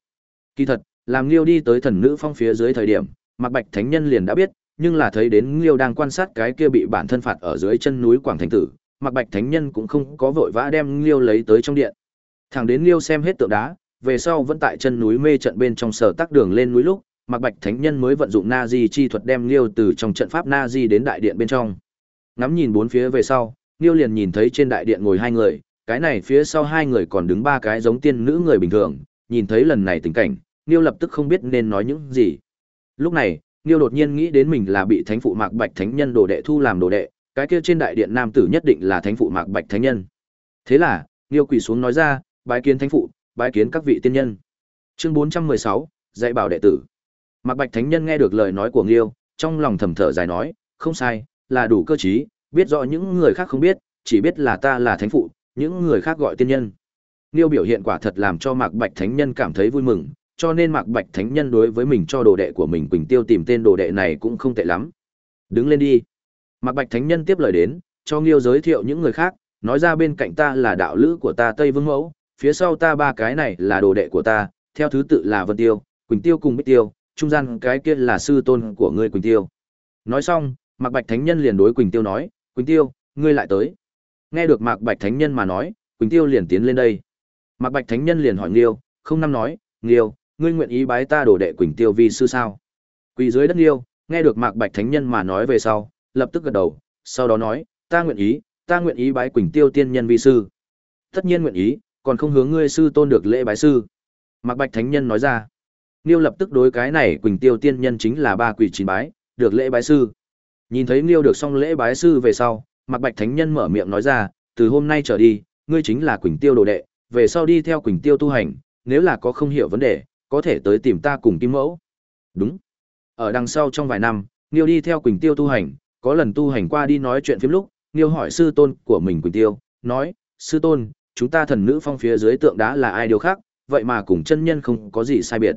Kỳ thật, làm Niêu đi tới thần nữ phong phía dưới thời điểm, Mạc Bạch Thánh Nhân liền đã biết, nhưng là thấy đến Niêu đang quan sát cái kia bị bản thân phạt ở dưới chân núi Quảng Thành Tử, Mạc Bạch Thánh Nhân cũng không có vội vã đem Niêu lấy tới trong điện. Thẳng đến Niêu xem hết tượng đá, về sau vẫn tại chân núi mê trận bên trong sở tác đường lên núi lúc, Mạc Bạch Thánh Nhân mới vận dụng Na Di chi thuật đem Liêu từ trong trận pháp Na Di đến đại điện bên trong. Ngắm nhìn bốn phía về sau, Liêu liền nhìn thấy trên đại điện ngồi hai người, cái này phía sau hai người còn đứng ba cái giống tiên nữ người bình thường, nhìn thấy lần này tình cảnh, Liêu lập tức không biết nên nói những gì. Lúc này, Liêu đột nhiên nghĩ đến mình là bị Thánh phụ Mạc Bạch Thánh Nhân đồ đệ thu làm đồ đệ, cái kia trên đại điện nam tử nhất định là Thánh phụ Mạc Bạch Thánh Nhân. Thế là, Liêu quỳ xuống nói ra, bái kiến Thánh phụ, bái kiến các vị tiên nhân. Chương 416, dạy bảo đệ tử. Mạc Bạch Thánh Nhân nghe được lời nói của Nghiêu, trong lòng thầm thở dài nói, không sai, là đủ cơ trí, biết rõ những người khác không biết, chỉ biết là ta là thánh phụ, những người khác gọi tiên nhân. Nghiêu biểu hiện quả thật làm cho Mạc Bạch Thánh Nhân cảm thấy vui mừng, cho nên Mạc Bạch Thánh Nhân đối với mình cho đồ đệ của mình Quỳnh Tiêu tìm tên đồ đệ này cũng không tệ lắm. Đứng lên đi. Mạc Bạch Thánh Nhân tiếp lời đến, cho Nghiêu giới thiệu những người khác, nói ra bên cạnh ta là đạo lữ của ta Tây Vương Mẫu, phía sau ta ba cái này là đồ đệ của ta, theo thứ tự là Vân Tiêu, Quỳnh Tiêu cùng Bích Tiêu, trung gian cái kia là sư tôn của ngươi Quỳnh Tiêu. Nói xong, Mạc Bạch Thánh Nhân liền đối Quỳnh Tiêu nói, Quỳnh Tiêu, ngươi lại tới. Nghe được Mạc Bạch Thánh Nhân mà nói, Quỳnh Tiêu liền tiến lên đây. Mạc Bạch Thánh Nhân liền hỏi Nghiêu, không năm nói, Nghiêu, ngươi nguyện ý bái ta đồ đệ Quỳnh Tiêu vi sư sao? Quỳ dưới đất Nghiêu, nghe được Mạc Bạch Thánh Nhân mà nói về sau, lập tức gật đầu, sau đó nói, ta nguyện ý, ta nguyện ý bái Quỳnh Tiêu tiên nhân vi sư. Tất nhiên nguyện ý, còn không hướng ngươi sư tôn được lễ bái sư. Mạc Bạch Thánh Nhân nói ra. Niêu lập tức đối cái này Quỳnh Tiêu tiên nhân chính là ba quỷ chín bái, được lễ bái sư. Nhìn thấy Niêu được xong lễ bái sư về sau, Mạc Bạch Thánh Nhân mở miệng nói ra, từ hôm nay trở đi, ngươi chính là Quỳnh Tiêu đồ đệ, về sau đi theo Quỳnh Tiêu tu hành, nếu là có không hiểu vấn đề, có thể tới tìm ta cùng Kim Mẫu. Đúng. Ở đằng sau trong vài năm, Niêu đi theo Quỳnh Tiêu tu hành, có lần tu hành qua đi nói chuyện phim lúc, Niêu hỏi sư tôn của mình Quỳnh Tiêu, nói, sư tôn, chúng ta thần nữ phong phía dưới tượng đá là ai điều khác, vậy mà cùng chân nhân không có gì sai biệt.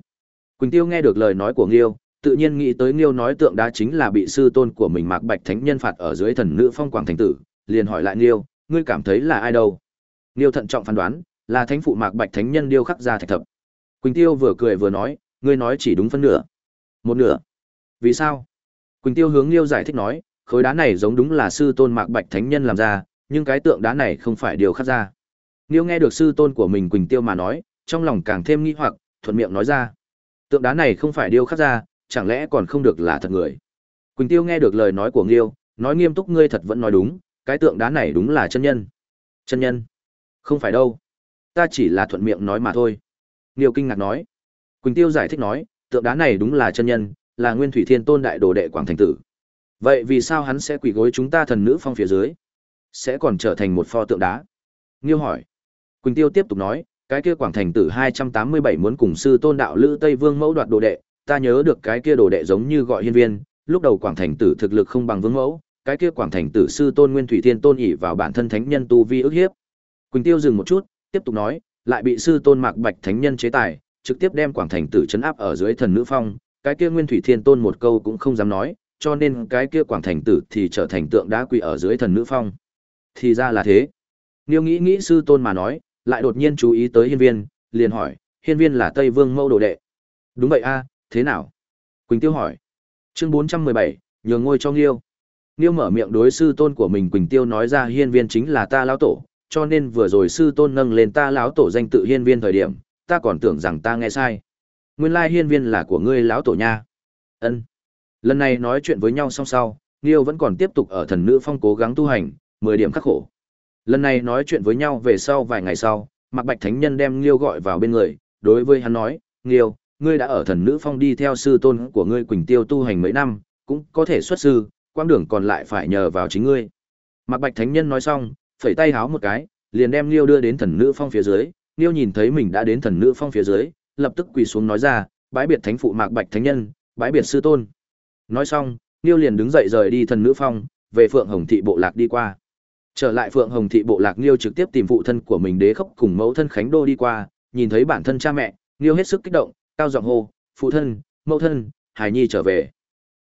Quỳnh Tiêu nghe được lời nói của Nghiêu, tự nhiên nghĩ tới Nghiêu nói tượng đá chính là bị sư tôn của mình Mạc Bạch Thánh nhân phạt ở dưới thần nữ phong quảng thành tử, liền hỏi lại Nghiêu, ngươi cảm thấy là ai đâu? Nghiêu thận trọng phán đoán, là thánh phụ Mạc Bạch Thánh nhân điêu khắc ra thạch thập. Quỳnh Tiêu vừa cười vừa nói, ngươi nói chỉ đúng phân nửa. Một nửa. Vì sao? Quỳnh Tiêu hướng Nghiêu giải thích nói, khối đá này giống đúng là sư tôn Mạc Bạch Thánh nhân làm ra, nhưng cái tượng đá này không phải điều khắc ra. Nghiêu nghe được sư tôn của mình Quỳnh Tiêu mà nói, trong lòng càng thêm nghi hoặc, thuận miệng nói ra. Tượng đá này không phải điêu khắc ra, chẳng lẽ còn không được là thật người. Quỳnh Tiêu nghe được lời nói của Nghiêu, nói nghiêm túc ngươi thật vẫn nói đúng, cái tượng đá này đúng là chân nhân. Chân nhân? Không phải đâu. Ta chỉ là thuận miệng nói mà thôi. Nghiêu kinh ngạc nói. Quỳnh Tiêu giải thích nói, tượng đá này đúng là chân nhân, là Nguyên Thủy Thiên Tôn đại đồ đệ Quảng Thành Tử. Vậy vì sao hắn sẽ quỳ gối chúng ta thần nữ phong phía dưới? Sẽ còn trở thành một pho tượng đá? Nghiêu hỏi. Quỳnh Tiêu tiếp tục nói, cái kia Quảng Thành Tử 287 muốn cùng sư tôn đạo Lữ Tây Vương mẫu đoạt đồ đệ, ta nhớ được cái kia đồ đệ giống như gọi hiên viên, lúc đầu Quảng Thành Tử thực lực không bằng Vương mẫu, cái kia Quảng Thành Tử sư tôn Nguyên Thủy Thiên tôn ỷ vào bản thân thánh nhân tu vi ức hiếp. Quỳnh Tiêu dừng một chút, tiếp tục nói, lại bị sư tôn Mạc Bạch Thánh Nhân chế tài, trực tiếp đem Quảng Thành Tử chấn áp ở dưới thần nữ phong, cái kia Nguyên Thủy Thiên Tôn một câu cũng không dám nói, cho nên cái kia Quảng Thành Tử thì trở thành tượng đá quỳ ở dưới thần nữ phong. Thì ra là thế. Niêu nghĩ nghĩ sư tôn mà nói, lại đột nhiên chú ý tới hiên viên, liền hỏi, hiên viên là Tây Vương Mẫu đồ đệ. Đúng vậy a, thế nào? Quỳnh Tiêu hỏi. Chương 417, nhường ngôi cho Nghiêu. Nghiêu mở miệng đối sư tôn của mình Quỳnh Tiêu nói ra hiên viên chính là ta lão tổ, cho nên vừa rồi sư tôn nâng lên ta lão tổ danh tự hiên viên thời điểm, ta còn tưởng rằng ta nghe sai. Nguyên lai hiên viên là của ngươi lão tổ nha. Ân. Lần này nói chuyện với nhau xong sau, Nghiêu vẫn còn tiếp tục ở thần nữ phong cố gắng tu hành, 10 điểm khắc khổ. Lần này nói chuyện với nhau về sau vài ngày sau, Mạc Bạch Thánh Nhân đem Nghiêu gọi vào bên người, đối với hắn nói, Nghiêu, ngươi đã ở thần nữ phong đi theo sư tôn của ngươi Quỳnh Tiêu tu hành mấy năm, cũng có thể xuất sư, quãng đường còn lại phải nhờ vào chính ngươi. Mạc Bạch Thánh Nhân nói xong, phẩy tay háo một cái, liền đem Liêu đưa đến thần nữ phong phía dưới. Liêu nhìn thấy mình đã đến thần nữ phong phía dưới, lập tức quỳ xuống nói ra, bái biệt thánh phụ Mạc Bạch Thánh Nhân, bái biệt sư tôn. Nói xong, Liêu liền đứng dậy rời đi thần nữ phong, về Phượng Hồng thị bộ lạc đi qua. Trở lại Phượng Hồng thị bộ lạc niêu trực tiếp tìm phụ thân của mình Đế Khốc cùng mẫu thân Khánh Đô đi qua, nhìn thấy bản thân cha mẹ, niêu hết sức kích động, cao giọng hô, "Phụ thân, mẫu thân, Hải Nhi trở về."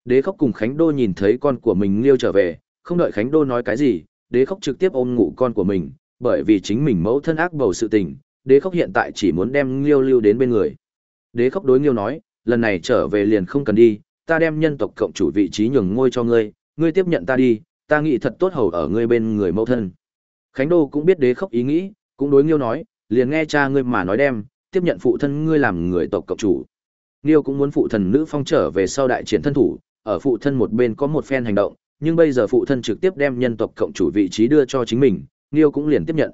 Đế Khốc cùng Khánh Đô nhìn thấy con của mình niêu trở về, không đợi Khánh Đô nói cái gì, Đế Khốc trực tiếp ôm ngủ con của mình, bởi vì chính mình mẫu thân ác bầu sự tình, Đế Khốc hiện tại chỉ muốn đem niêu lưu đến bên người. Đế Khốc đối niêu nói, lần này trở về liền không cần đi, ta đem nhân tộc cộng chủ vị trí nhường ngôi cho ngươi, ngươi tiếp nhận ta đi, ta nghĩ thật tốt hầu ở ngươi bên người mẫu thân. Khánh Đô cũng biết Đế Khốc ý nghĩ, cũng đối Nghiêu nói, liền nghe cha ngươi mà nói đem, tiếp nhận phụ thân ngươi làm người tộc cộng chủ. Nghiêu cũng muốn phụ thần nữ phong trở về sau đại triển thân thủ, ở phụ thân một bên có một phen hành động, nhưng bây giờ phụ thân trực tiếp đem nhân tộc cộng chủ vị trí đưa cho chính mình, Nghiêu cũng liền tiếp nhận.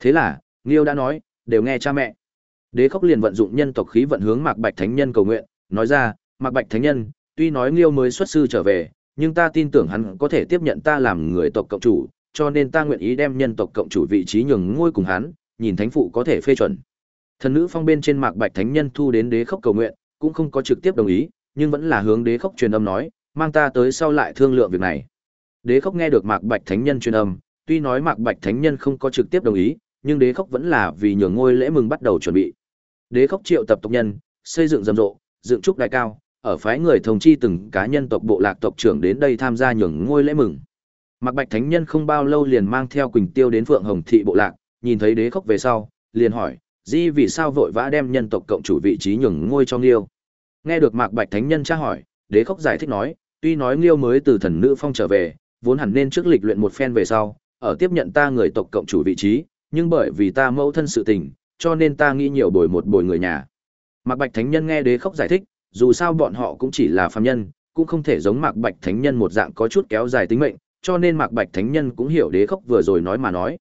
Thế là, Nghiêu đã nói, đều nghe cha mẹ. Đế Khốc liền vận dụng nhân tộc khí vận hướng Mạc Bạch Thánh Nhân cầu nguyện, nói ra, Mạc Bạch Thánh Nhân, tuy nói Nghiêu mới xuất sư trở về, nhưng ta tin tưởng hắn có thể tiếp nhận ta làm người tộc cộng chủ, cho nên ta nguyện ý đem nhân tộc cộng chủ vị trí nhường ngôi cùng hắn, nhìn thánh phụ có thể phê chuẩn. Thần nữ phong bên trên Mạc Bạch Thánh Nhân thu đến Đế Khốc cầu nguyện, cũng không có trực tiếp đồng ý, nhưng vẫn là hướng Đế Khốc truyền âm nói, mang ta tới sau lại thương lượng việc này. Đế Khốc nghe được Mạc Bạch Thánh Nhân truyền âm, tuy nói Mạc Bạch Thánh Nhân không có trực tiếp đồng ý, nhưng Đế Khốc vẫn là vì nhường ngôi lễ mừng bắt đầu chuẩn bị. Đế Khốc triệu tập tộc nhân, xây dựng rầm rộ, dựng trúc đại cao, ở phái người thông chi từng cá nhân tộc bộ lạc tộc trưởng đến đây tham gia nhường ngôi lễ mừng. Mạc Bạch Thánh Nhân không bao lâu liền mang theo Quỳnh Tiêu đến Phượng Hồng thị bộ lạc, nhìn thấy Đế Khốc về sau, liền hỏi: "Di vì sao vội vã đem nhân tộc cộng chủ vị trí nhường ngôi cho Nghiêu?" Nghe được Mạc Bạch Thánh Nhân tra hỏi, Đế Khốc giải thích nói: "Tuy nói Nghiêu mới từ thần nữ phong trở về, vốn hẳn nên trước lịch luyện một phen về sau, ở tiếp nhận ta người tộc cộng chủ vị trí, nhưng bởi vì ta mẫu thân sự tình, cho nên ta nghĩ nhiều bồi một bồi người nhà. Mạc Bạch Thánh Nhân nghe đế khóc giải thích, dù sao bọn họ cũng chỉ là phàm nhân, cũng không thể giống Mạc Bạch Thánh Nhân một dạng có chút kéo dài tính mệnh, cho nên Mạc Bạch Thánh Nhân cũng hiểu đế Khốc vừa rồi nói mà nói.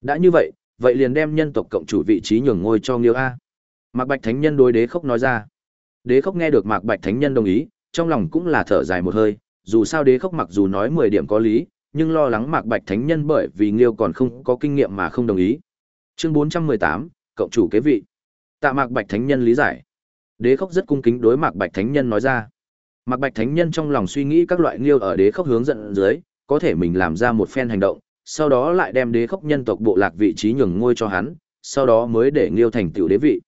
Đã như vậy, vậy liền đem nhân tộc cộng chủ vị trí nhường ngôi cho Nghiêu A. Mạc Bạch Thánh Nhân đối đế Khốc nói ra. Đế Khốc nghe được Mạc Bạch Thánh Nhân đồng ý, trong lòng cũng là thở dài một hơi, dù sao đế Khốc mặc dù nói 10 điểm có lý, nhưng lo lắng Mạc Bạch Thánh Nhân bởi vì Nghiêu còn không có kinh nghiệm mà không đồng ý. Chương 418, cộng chủ kế vị. Tạ Mạc Bạch Thánh Nhân lý giải. Đế Khốc rất cung kính đối Mạc Bạch Thánh Nhân nói ra. Mạc Bạch Thánh Nhân trong lòng suy nghĩ các loại Nghiêu ở đế Khốc hướng dẫn dưới, có thể mình làm ra một phen hành động, sau đó lại đem đế Khốc nhân tộc bộ lạc vị trí nhường ngôi cho hắn, sau đó mới để Nghiêu thành tiểu đế vị.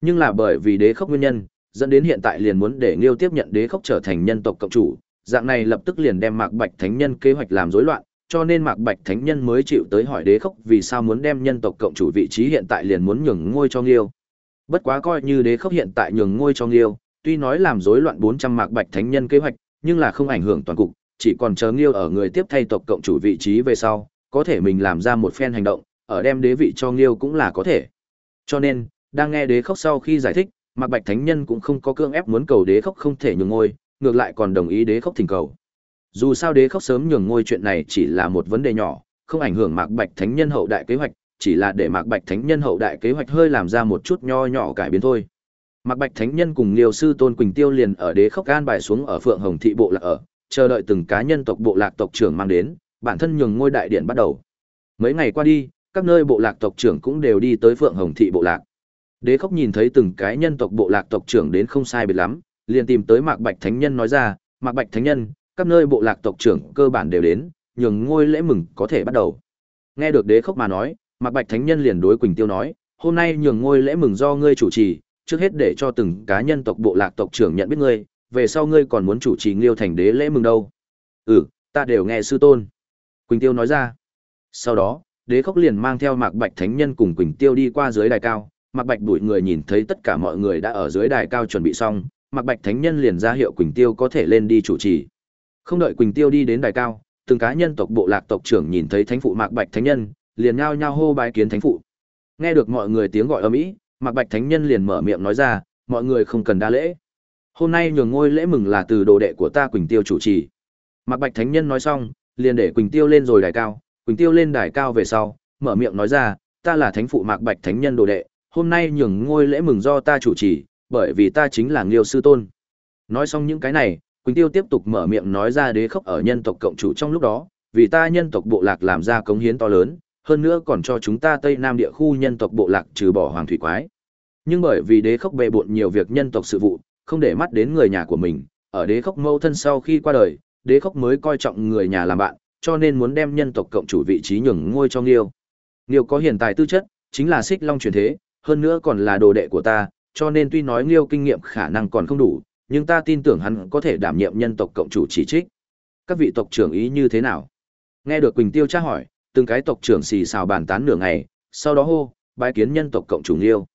Nhưng là bởi vì đế Khốc nguyên nhân, dẫn đến hiện tại liền muốn để Nghiêu tiếp nhận đế Khốc trở thành nhân tộc cộng chủ, dạng này lập tức liền đem Mạc Bạch Thánh Nhân kế hoạch làm rối loạn, cho nên Mạc Bạch Thánh Nhân mới chịu tới hỏi đế khốc vì sao muốn đem nhân tộc cộng chủ vị trí hiện tại liền muốn nhường ngôi cho Nghiêu. Bất quá coi như đế khốc hiện tại nhường ngôi cho Nghiêu, tuy nói làm rối loạn 400 Mạc Bạch Thánh Nhân kế hoạch, nhưng là không ảnh hưởng toàn cục, chỉ còn chờ Nghiêu ở người tiếp thay tộc cộng chủ vị trí về sau, có thể mình làm ra một phen hành động, ở đem đế vị cho Nghiêu cũng là có thể. Cho nên, đang nghe đế khốc sau khi giải thích, Mạc Bạch Thánh Nhân cũng không có cương ép muốn cầu đế khốc không thể nhường ngôi, ngược lại còn đồng ý đế khốc thỉnh cầu. Dù sao đế khốc sớm nhường ngôi chuyện này chỉ là một vấn đề nhỏ, không ảnh hưởng Mạc Bạch Thánh Nhân hậu đại kế hoạch, chỉ là để Mạc Bạch Thánh Nhân hậu đại kế hoạch hơi làm ra một chút nho nhỏ cải biến thôi. Mạc Bạch Thánh Nhân cùng Liêu sư Tôn Quỳnh Tiêu liền ở đế khốc gan bài xuống ở Phượng Hồng thị bộ lạc ở, chờ đợi từng cá nhân tộc bộ lạc tộc trưởng mang đến, bản thân nhường ngôi đại điện bắt đầu. Mấy ngày qua đi, các nơi bộ lạc tộc trưởng cũng đều đi tới Phượng Hồng thị bộ lạc. Đế khốc nhìn thấy từng cái nhân tộc bộ lạc tộc trưởng đến không sai biệt lắm, liền tìm tới Mạc Bạch Thánh Nhân nói ra, Mạc Bạch Thánh Nhân, các nơi bộ lạc tộc trưởng cơ bản đều đến, nhường ngôi lễ mừng có thể bắt đầu. Nghe được đế khốc mà nói, Mạc Bạch Thánh Nhân liền đối Quỳnh Tiêu nói, hôm nay nhường ngôi lễ mừng do ngươi chủ trì, trước hết để cho từng cá nhân tộc bộ lạc tộc trưởng nhận biết ngươi, về sau ngươi còn muốn chủ trì Liêu thành đế lễ mừng đâu. Ừ, ta đều nghe sư tôn. Quỳnh Tiêu nói ra. Sau đó, đế khốc liền mang theo Mạc Bạch Thánh Nhân cùng Quỳnh Tiêu đi qua dưới đài cao, Mạc Bạch đuổi người nhìn thấy tất cả mọi người đã ở dưới đài cao chuẩn bị xong, Mạc Bạch Thánh Nhân liền ra hiệu Quỳnh Tiêu có thể lên đi chủ trì. Không đợi Quỳnh Tiêu đi đến đài cao, từng cá nhân tộc bộ lạc tộc trưởng nhìn thấy thánh phụ Mạc Bạch Thánh Nhân, liền nhao nhao hô bái kiến thánh phụ. Nghe được mọi người tiếng gọi ầm ĩ, Mạc Bạch Thánh Nhân liền mở miệng nói ra, mọi người không cần đa lễ. Hôm nay nhường ngôi lễ mừng là từ đồ đệ của ta Quỳnh Tiêu chủ trì. Mạc Bạch Thánh Nhân nói xong, liền để Quỳnh Tiêu lên rồi đài cao, Quỳnh Tiêu lên đài cao về sau, mở miệng nói ra, ta là thánh phụ Mạc Bạch Thánh Nhân đồ đệ, hôm nay nhường ngôi lễ mừng do ta chủ trì, bởi vì ta chính là Liêu sư tôn. Nói xong những cái này, Quỳnh Tiêu tiếp tục mở miệng nói ra đế khốc ở nhân tộc cộng chủ trong lúc đó, vì ta nhân tộc bộ lạc làm ra cống hiến to lớn, hơn nữa còn cho chúng ta Tây Nam địa khu nhân tộc bộ lạc trừ bỏ hoàng thủy quái. Nhưng bởi vì đế khốc bệ bộn nhiều việc nhân tộc sự vụ, không để mắt đến người nhà của mình, ở đế khốc mâu thân sau khi qua đời, đế khốc mới coi trọng người nhà làm bạn, cho nên muốn đem nhân tộc cộng chủ vị trí nhường ngôi cho Nghiêu. Nghiêu có hiện tài tư chất, chính là xích long truyền thế, hơn nữa còn là đồ đệ của ta, cho nên tuy nói Nghiêu kinh nghiệm khả năng còn không đủ, nhưng ta tin tưởng hắn có thể đảm nhiệm nhân tộc cộng chủ chỉ trích. Các vị tộc trưởng ý như thế nào? Nghe được Quỳnh Tiêu tra hỏi, từng cái tộc trưởng xì xào bàn tán nửa ngày, sau đó hô, bái kiến nhân tộc cộng chủ Nghiêu.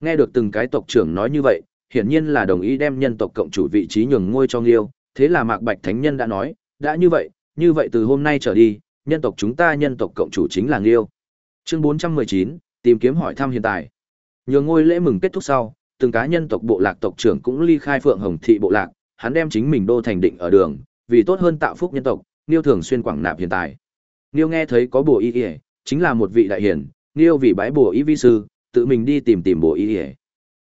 Nghe được từng cái tộc trưởng nói như vậy, hiển nhiên là đồng ý đem nhân tộc cộng chủ vị trí nhường ngôi cho Nghiêu, thế là Mạc Bạch Thánh Nhân đã nói, đã như vậy, như vậy từ hôm nay trở đi, nhân tộc chúng ta nhân tộc cộng chủ chính là Nghiêu. Chương 419, tìm kiếm hỏi thăm hiện tại. Nhường ngôi lễ mừng kết thúc sau, từng cá nhân tộc bộ lạc tộc trưởng cũng ly khai Phượng Hồng thị bộ lạc, hắn đem chính mình đô thành định ở đường, vì tốt hơn tạo phúc nhân tộc, Nghiêu thường xuyên quảng nạp hiện tại. Niêu nghe thấy có Bùa y y, chính là một vị đại hiển, Niêu vì bái Bùa y vi sư, tự mình đi tìm tìm Bùa y y.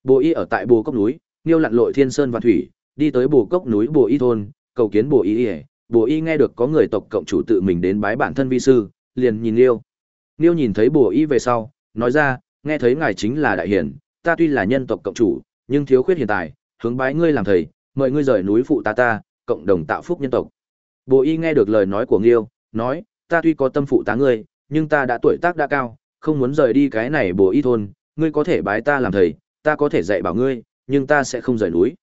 Bùa y ở tại Bùa cốc núi, Niêu lặn lội thiên sơn và thủy, đi tới Bùa cốc núi Bùa y thôn, cầu kiến Bùa y y. Bùa y nghe được có người tộc cộng chủ tự mình đến bái bản thân vi sư, liền nhìn Niêu. Niêu nhìn thấy Bùa y về sau, nói ra, nghe thấy ngài chính là đại hiển, ta tuy là nhân tộc cộng chủ, nhưng thiếu khuyết hiện tại, hướng bái ngươi làm thầy, mời ngươi rời núi phụ ta ta, cộng đồng tạo phúc nhân tộc. Bồ y nghe được lời nói của Nghiêu, nói, ta tuy có tâm phụ tá ngươi, nhưng ta đã tuổi tác đã cao, không muốn rời đi cái này bồ y thôn, ngươi có thể bái ta làm thầy, ta có thể dạy bảo ngươi, nhưng ta sẽ không rời núi.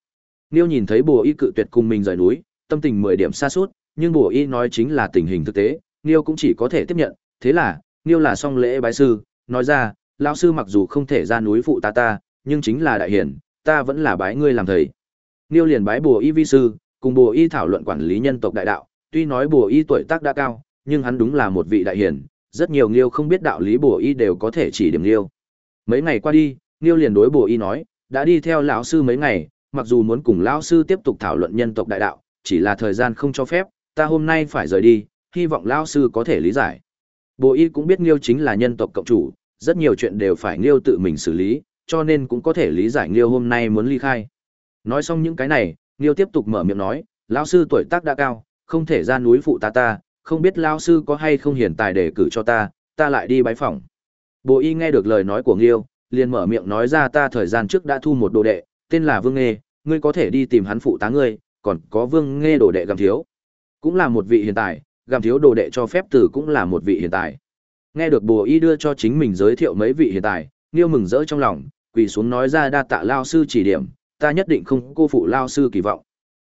Niêu nhìn thấy bồ y cự tuyệt cùng mình rời núi, tâm tình mười điểm xa suốt, nhưng bồ y nói chính là tình hình thực tế, Niêu cũng chỉ có thể tiếp nhận, thế là, Niêu là song lễ bái sư, nói ra, lão sư mặc dù không thể ra núi phụ ta ta, nhưng chính là đại hiển, ta vẫn là bái ngươi làm thầy. Niêu liền bái bồ y vi sư, cùng bồ y thảo luận quản lý nhân tộc đại đạo, tuy nói bồ y tuổi tác đã cao, nhưng hắn đúng là một vị đại hiền, rất nhiều Nghiêu không biết đạo lý bổ y đều có thể chỉ điểm Nghiêu. Mấy ngày qua đi, Nghiêu liền đối bổ y nói, đã đi theo lão sư mấy ngày, mặc dù muốn cùng lão sư tiếp tục thảo luận nhân tộc đại đạo, chỉ là thời gian không cho phép, ta hôm nay phải rời đi, hy vọng lão sư có thể lý giải. Bồ y cũng biết Nghiêu chính là nhân tộc cộng chủ, rất nhiều chuyện đều phải Nghiêu tự mình xử lý, cho nên cũng có thể lý giải Nghiêu hôm nay muốn ly khai. Nói xong những cái này, Nghiêu tiếp tục mở miệng nói, lão sư tuổi tác đã cao, không thể ra núi phụ ta ta, không biết lao sư có hay không hiển tài để cử cho ta, ta lại đi bái phỏng. Bồ y nghe được lời nói của Nghiêu, liền mở miệng nói ra ta thời gian trước đã thu một đồ đệ, tên là Vương Nghê, ngươi có thể đi tìm hắn phụ tá ngươi, còn có Vương Nghê đồ đệ gầm thiếu. Cũng là một vị hiện tại, gầm thiếu đồ đệ cho phép tử cũng là một vị hiện tại. Nghe được Bồ y đưa cho chính mình giới thiệu mấy vị hiện tại, Nghiêu mừng rỡ trong lòng, quỳ xuống nói ra đa tạ lao sư chỉ điểm, ta nhất định không cô phụ lao sư kỳ vọng.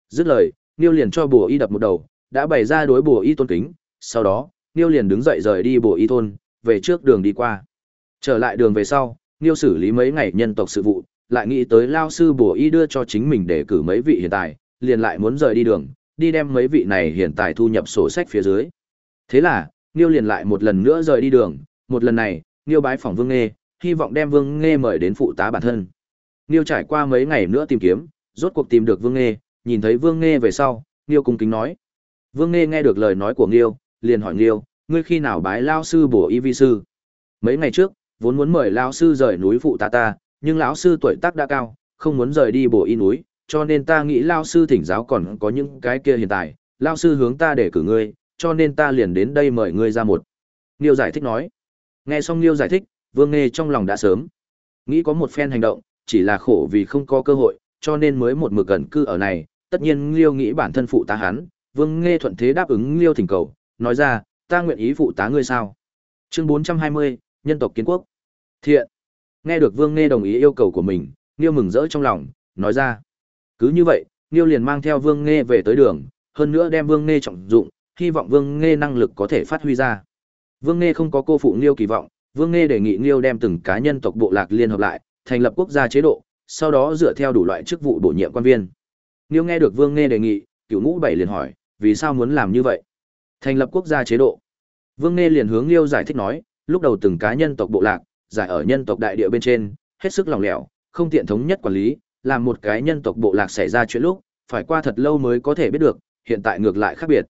Dứt lời, Nghiêu liền cho Bồ y đập một đầu, đã bày ra đối bùa y tôn kính, sau đó, Niêu liền đứng dậy rời đi bùa y thôn, về trước đường đi qua. Trở lại đường về sau, Niêu xử lý mấy ngày nhân tộc sự vụ, lại nghĩ tới lao sư bùa y đưa cho chính mình để cử mấy vị hiện tại, liền lại muốn rời đi đường, đi đem mấy vị này hiện tại thu nhập sổ sách phía dưới. Thế là, Niêu liền lại một lần nữa rời đi đường, một lần này, Niêu bái phỏng Vương Nghê, hy vọng đem Vương Nghê mời đến phụ tá bản thân. Niêu trải qua mấy ngày nữa tìm kiếm, rốt cuộc tìm được Vương Nghê, nhìn thấy Vương Nghê về sau, Niêu cung kính nói. Vương Nghê nghe được lời nói của Nghiêu, liền hỏi Nghiêu: ngươi khi nào bái lao sư bổ y vi sư? Mấy ngày trước, vốn muốn mời lao sư rời núi phụ ta ta, nhưng lão sư tuổi tác đã cao, không muốn rời đi bổ y núi, cho nên ta nghĩ lao sư thỉnh giáo còn có những cái kia hiện tại, lao sư hướng ta để cử ngươi, cho nên ta liền đến đây mời ngươi ra một. Nghiêu giải thích nói. Nghe xong Nghiêu giải thích, Vương Nghê trong lòng đã sớm nghĩ có một phen hành động, chỉ là khổ vì không có cơ hội, cho nên mới một mực gần cư ở này, tất nhiên Nghiêu nghĩ bản thân phụ ta hắn, Vương Nghe thuận thế đáp ứng Liêu thỉnh cầu, nói ra, ta nguyện ý phụ tá ngươi sao? Chương 420, nhân tộc kiến quốc. Thiện. Nghe được Vương Nghe đồng ý yêu cầu của mình, Liêu mừng rỡ trong lòng, nói ra. Cứ như vậy, Liêu liền mang theo Vương Nghe về tới đường, hơn nữa đem Vương Nghe trọng dụng, hy vọng Vương Nghe năng lực có thể phát huy ra. Vương Nghe không có cô phụ Liêu kỳ vọng, Vương Nghe đề nghị Liêu đem từng cá nhân tộc bộ lạc liên hợp lại, thành lập quốc gia chế độ, sau đó dựa theo đủ loại chức vụ bổ nhiệm quan viên. Liêu nghe được Vương Nghe đề nghị, Cửu Ngũ Bảy liền hỏi, vì sao muốn làm như vậy? Thành lập quốc gia chế độ. Vương Nghe liền hướng liêu giải thích nói, lúc đầu từng cá nhân tộc bộ lạc, giải ở nhân tộc đại địa bên trên, hết sức lòng lẻo, không tiện thống nhất quản lý, làm một cái nhân tộc bộ lạc xảy ra chuyện lúc, phải qua thật lâu mới có thể biết được, hiện tại ngược lại khác biệt.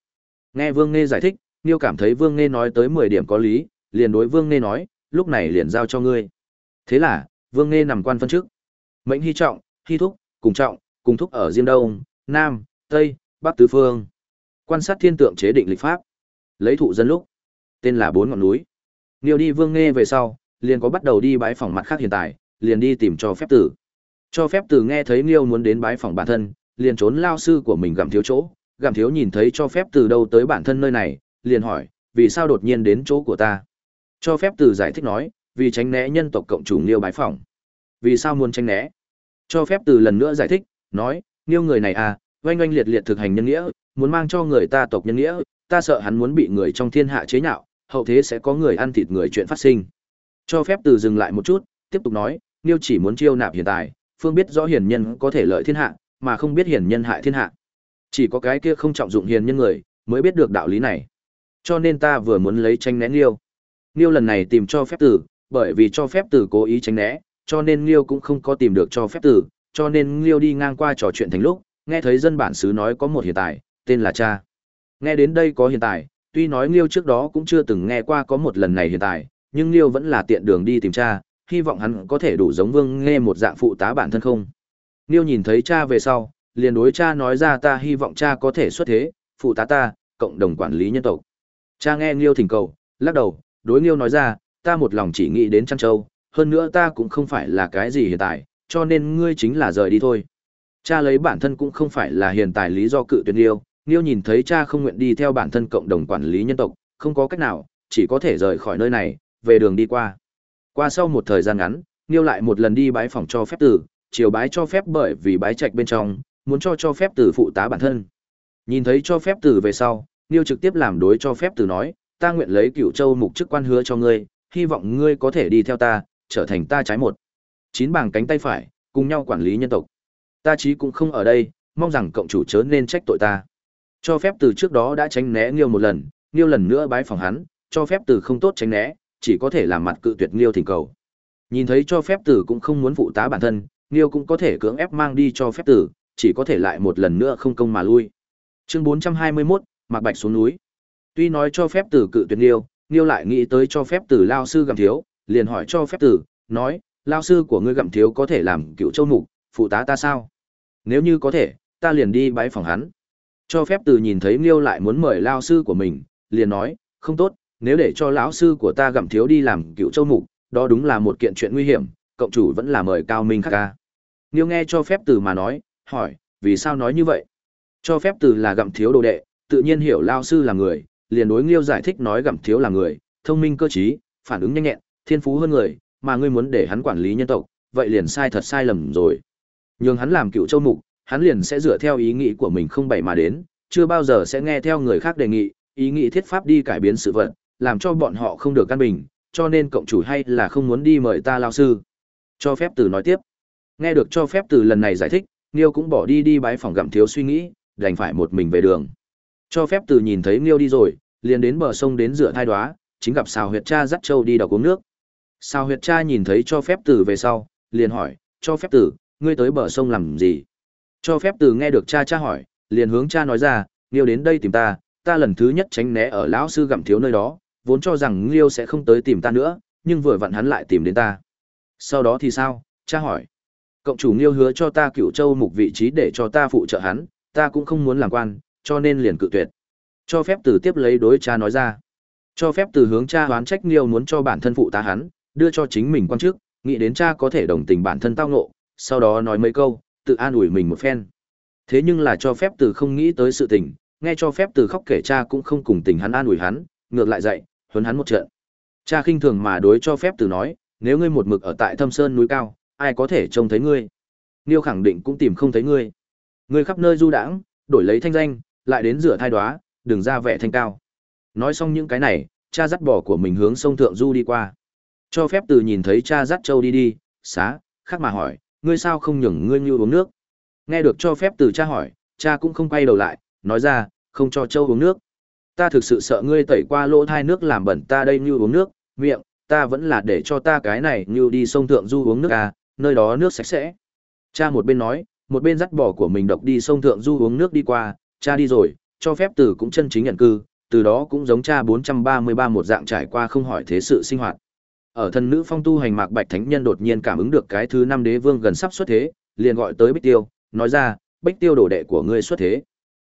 Nghe Vương Nghe giải thích, Niêu cảm thấy Vương Nghe nói tới 10 điểm có lý, liền đối Vương Nghe nói, lúc này liền giao cho ngươi. Thế là, Vương Nghe nằm quan phân trước. Mệnh hy trọng, hy thúc, cùng trọng, cùng thúc ở Diêm Đông, Nam, Tây, Bắc Tứ Phương. Quan sát thiên tượng chế định lịch pháp. Lấy thụ dân lúc. Tên là bốn ngọn núi. Niêu đi Vương Nghe về sau, liền có bắt đầu đi bái phòng mặt khác hiện tại, liền đi tìm cho phép tử. Cho phép tử nghe thấy Niêu muốn đến bái phòng bản thân, liền trốn lao sư của mình gặm thiếu chỗ, gặm thiếu nhìn thấy cho phép từ đâu tới bản thân nơi này, liền hỏi, vì sao đột nhiên đến chỗ của ta? Cho phép từ giải thích nói, vì tránh né nhân tộc cộng chủ Niêu bái phỏng Vì sao muốn tránh né? Cho phép từ lần nữa giải thích, nói, Niêu người này à, oanh oanh liệt liệt thực hành nhân nghĩa, muốn mang cho người ta tộc nhân nghĩa, ta sợ hắn muốn bị người trong thiên hạ chế nhạo, hậu thế sẽ có người ăn thịt người chuyện phát sinh. Cho phép từ dừng lại một chút, tiếp tục nói, Niêu chỉ muốn chiêu nạp hiện tại, phương biết rõ hiền nhân có thể lợi thiên hạ, mà không biết hiền nhân hại thiên hạ. Chỉ có cái kia không trọng dụng hiền nhân người, mới biết được đạo lý này. Cho nên ta vừa muốn lấy tranh né Niêu. Niêu lần này tìm cho phép tử, bởi vì cho phép tử cố ý tránh né, cho nên Niêu cũng không có tìm được cho phép tử, cho nên Niêu đi ngang qua trò chuyện thành lúc, nghe thấy dân bản xứ nói có một hiện tại, tên là cha. Nghe đến đây có hiện tại, tuy nói Nghiêu trước đó cũng chưa từng nghe qua có một lần này hiện tại, nhưng Nghiêu vẫn là tiện đường đi tìm cha, hy vọng hắn có thể đủ giống Vương nghe một dạng phụ tá bản thân không. Nghiêu nhìn thấy cha về sau, liền đối cha nói ra ta hy vọng cha có thể xuất thế, phụ tá ta, cộng đồng quản lý nhân tộc. Cha nghe Nghiêu thỉnh cầu, lắc đầu, đối Nghiêu nói ra, ta một lòng chỉ nghĩ đến Trăng Châu, hơn nữa ta cũng không phải là cái gì hiện tại, cho nên ngươi chính là rời đi thôi. Cha lấy bản thân cũng không phải là hiện tại lý do cự tuyệt Nghiêu, Niêu nhìn thấy cha không nguyện đi theo bản thân cộng đồng quản lý nhân tộc, không có cách nào, chỉ có thể rời khỏi nơi này, về đường đi qua. Qua sau một thời gian ngắn, Niêu lại một lần đi bái phòng cho phép tử, chiều bái cho phép bởi vì bái trạch bên trong, muốn cho cho phép tử phụ tá bản thân. Nhìn thấy cho phép tử về sau, Niêu trực tiếp làm đối cho phép tử nói, ta nguyện lấy cựu châu mục chức quan hứa cho ngươi, hy vọng ngươi có thể đi theo ta, trở thành ta trái một. Chín bảng cánh tay phải, cùng nhau quản lý nhân tộc. Ta chí cũng không ở đây, mong rằng cộng chủ chớ nên trách tội ta. Cho phép từ trước đó đã tránh né Nghiêu một lần, Nghiêu lần nữa bái phòng hắn, cho phép từ không tốt tránh né, chỉ có thể làm mặt cự tuyệt Nghiêu thỉnh cầu. Nhìn thấy cho phép từ cũng không muốn phụ tá bản thân, Nghiêu cũng có thể cưỡng ép mang đi cho phép từ, chỉ có thể lại một lần nữa không công mà lui. Chương 421, Mạc Bạch xuống núi. Tuy nói cho phép từ cự tuyệt Nghiêu, Nghiêu lại nghĩ tới cho phép từ lao sư gặm thiếu, liền hỏi cho phép từ, nói, lao sư của ngươi gặm thiếu có thể làm cựu châu mục, phụ tá ta sao? Nếu như có thể, ta liền đi bái phòng hắn. Cho phép từ nhìn thấy Nghiêu lại muốn mời lao sư của mình, liền nói, không tốt, nếu để cho lão sư của ta gặm thiếu đi làm cựu châu mục, đó đúng là một kiện chuyện nguy hiểm, cộng chủ vẫn là mời cao minh khắc ca. Nghiêu nghe cho phép từ mà nói, hỏi, vì sao nói như vậy? Cho phép từ là gặm thiếu đồ đệ, tự nhiên hiểu lao sư là người, liền đối Nghiêu giải thích nói gặm thiếu là người, thông minh cơ trí, phản ứng nhanh nhẹn, thiên phú hơn người, mà ngươi muốn để hắn quản lý nhân tộc, vậy liền sai thật sai lầm rồi. Nhưng hắn làm cựu châu mục, hắn liền sẽ dựa theo ý nghĩ của mình không bày mà đến, chưa bao giờ sẽ nghe theo người khác đề nghị, ý nghĩ thiết pháp đi cải biến sự vật, làm cho bọn họ không được căn bình, cho nên cộng chủ hay là không muốn đi mời ta lao sư. Cho phép từ nói tiếp. Nghe được cho phép từ lần này giải thích, Niêu cũng bỏ đi đi bái phòng gặm thiếu suy nghĩ, đành phải một mình về đường. Cho phép từ nhìn thấy Niêu đi rồi, liền đến bờ sông đến rửa thai đoá, chính gặp Sào Huyệt Cha dắt châu đi đào uống nước. Sào Huyệt Cha nhìn thấy cho phép từ về sau, liền hỏi, cho phép từ, ngươi tới bờ sông làm gì? Cho phép từ nghe được cha cha hỏi, liền hướng cha nói ra, Liêu đến đây tìm ta, ta lần thứ nhất tránh né ở lão sư gặm thiếu nơi đó, vốn cho rằng Liêu sẽ không tới tìm ta nữa, nhưng vừa vặn hắn lại tìm đến ta. Sau đó thì sao? Cha hỏi. Cộng chủ Liêu hứa cho ta cửu châu mục vị trí để cho ta phụ trợ hắn, ta cũng không muốn làm quan, cho nên liền cự tuyệt. Cho phép từ tiếp lấy đối cha nói ra. Cho phép từ hướng cha oán trách Liêu muốn cho bản thân phụ ta hắn, đưa cho chính mình quan chức, nghĩ đến cha có thể đồng tình bản thân tao ngộ, sau đó nói mấy câu, tự an ủi mình một phen. Thế nhưng là cho phép từ không nghĩ tới sự tình, nghe cho phép từ khóc kể cha cũng không cùng tình hắn an ủi hắn, ngược lại dạy, huấn hắn một trận. Cha khinh thường mà đối cho phép từ nói, nếu ngươi một mực ở tại thâm sơn núi cao ai có thể trông thấy ngươi niêu khẳng định cũng tìm không thấy ngươi ngươi khắp nơi du đãng đổi lấy thanh danh lại đến rửa thai đoá đừng ra vẻ thanh cao nói xong những cái này cha dắt bò của mình hướng sông thượng du đi qua cho phép từ nhìn thấy cha dắt châu đi đi xá khác mà hỏi ngươi sao không nhường ngươi như uống nước nghe được cho phép từ cha hỏi cha cũng không quay đầu lại nói ra không cho châu uống nước ta thực sự sợ ngươi tẩy qua lỗ thai nước làm bẩn ta đây như uống nước miệng ta vẫn là để cho ta cái này như đi sông thượng du uống nước à, nơi đó nước sạch sẽ. Cha một bên nói, một bên dắt bỏ của mình độc đi sông thượng du uống nước đi qua, cha đi rồi, cho phép từ cũng chân chính nhận cư, từ đó cũng giống cha 433 một dạng trải qua không hỏi thế sự sinh hoạt. Ở thần nữ phong tu hành mạc bạch thánh nhân đột nhiên cảm ứng được cái thứ năm đế vương gần sắp xuất thế, liền gọi tới Bích Tiêu, nói ra, Bích Tiêu đổ đệ của ngươi xuất thế.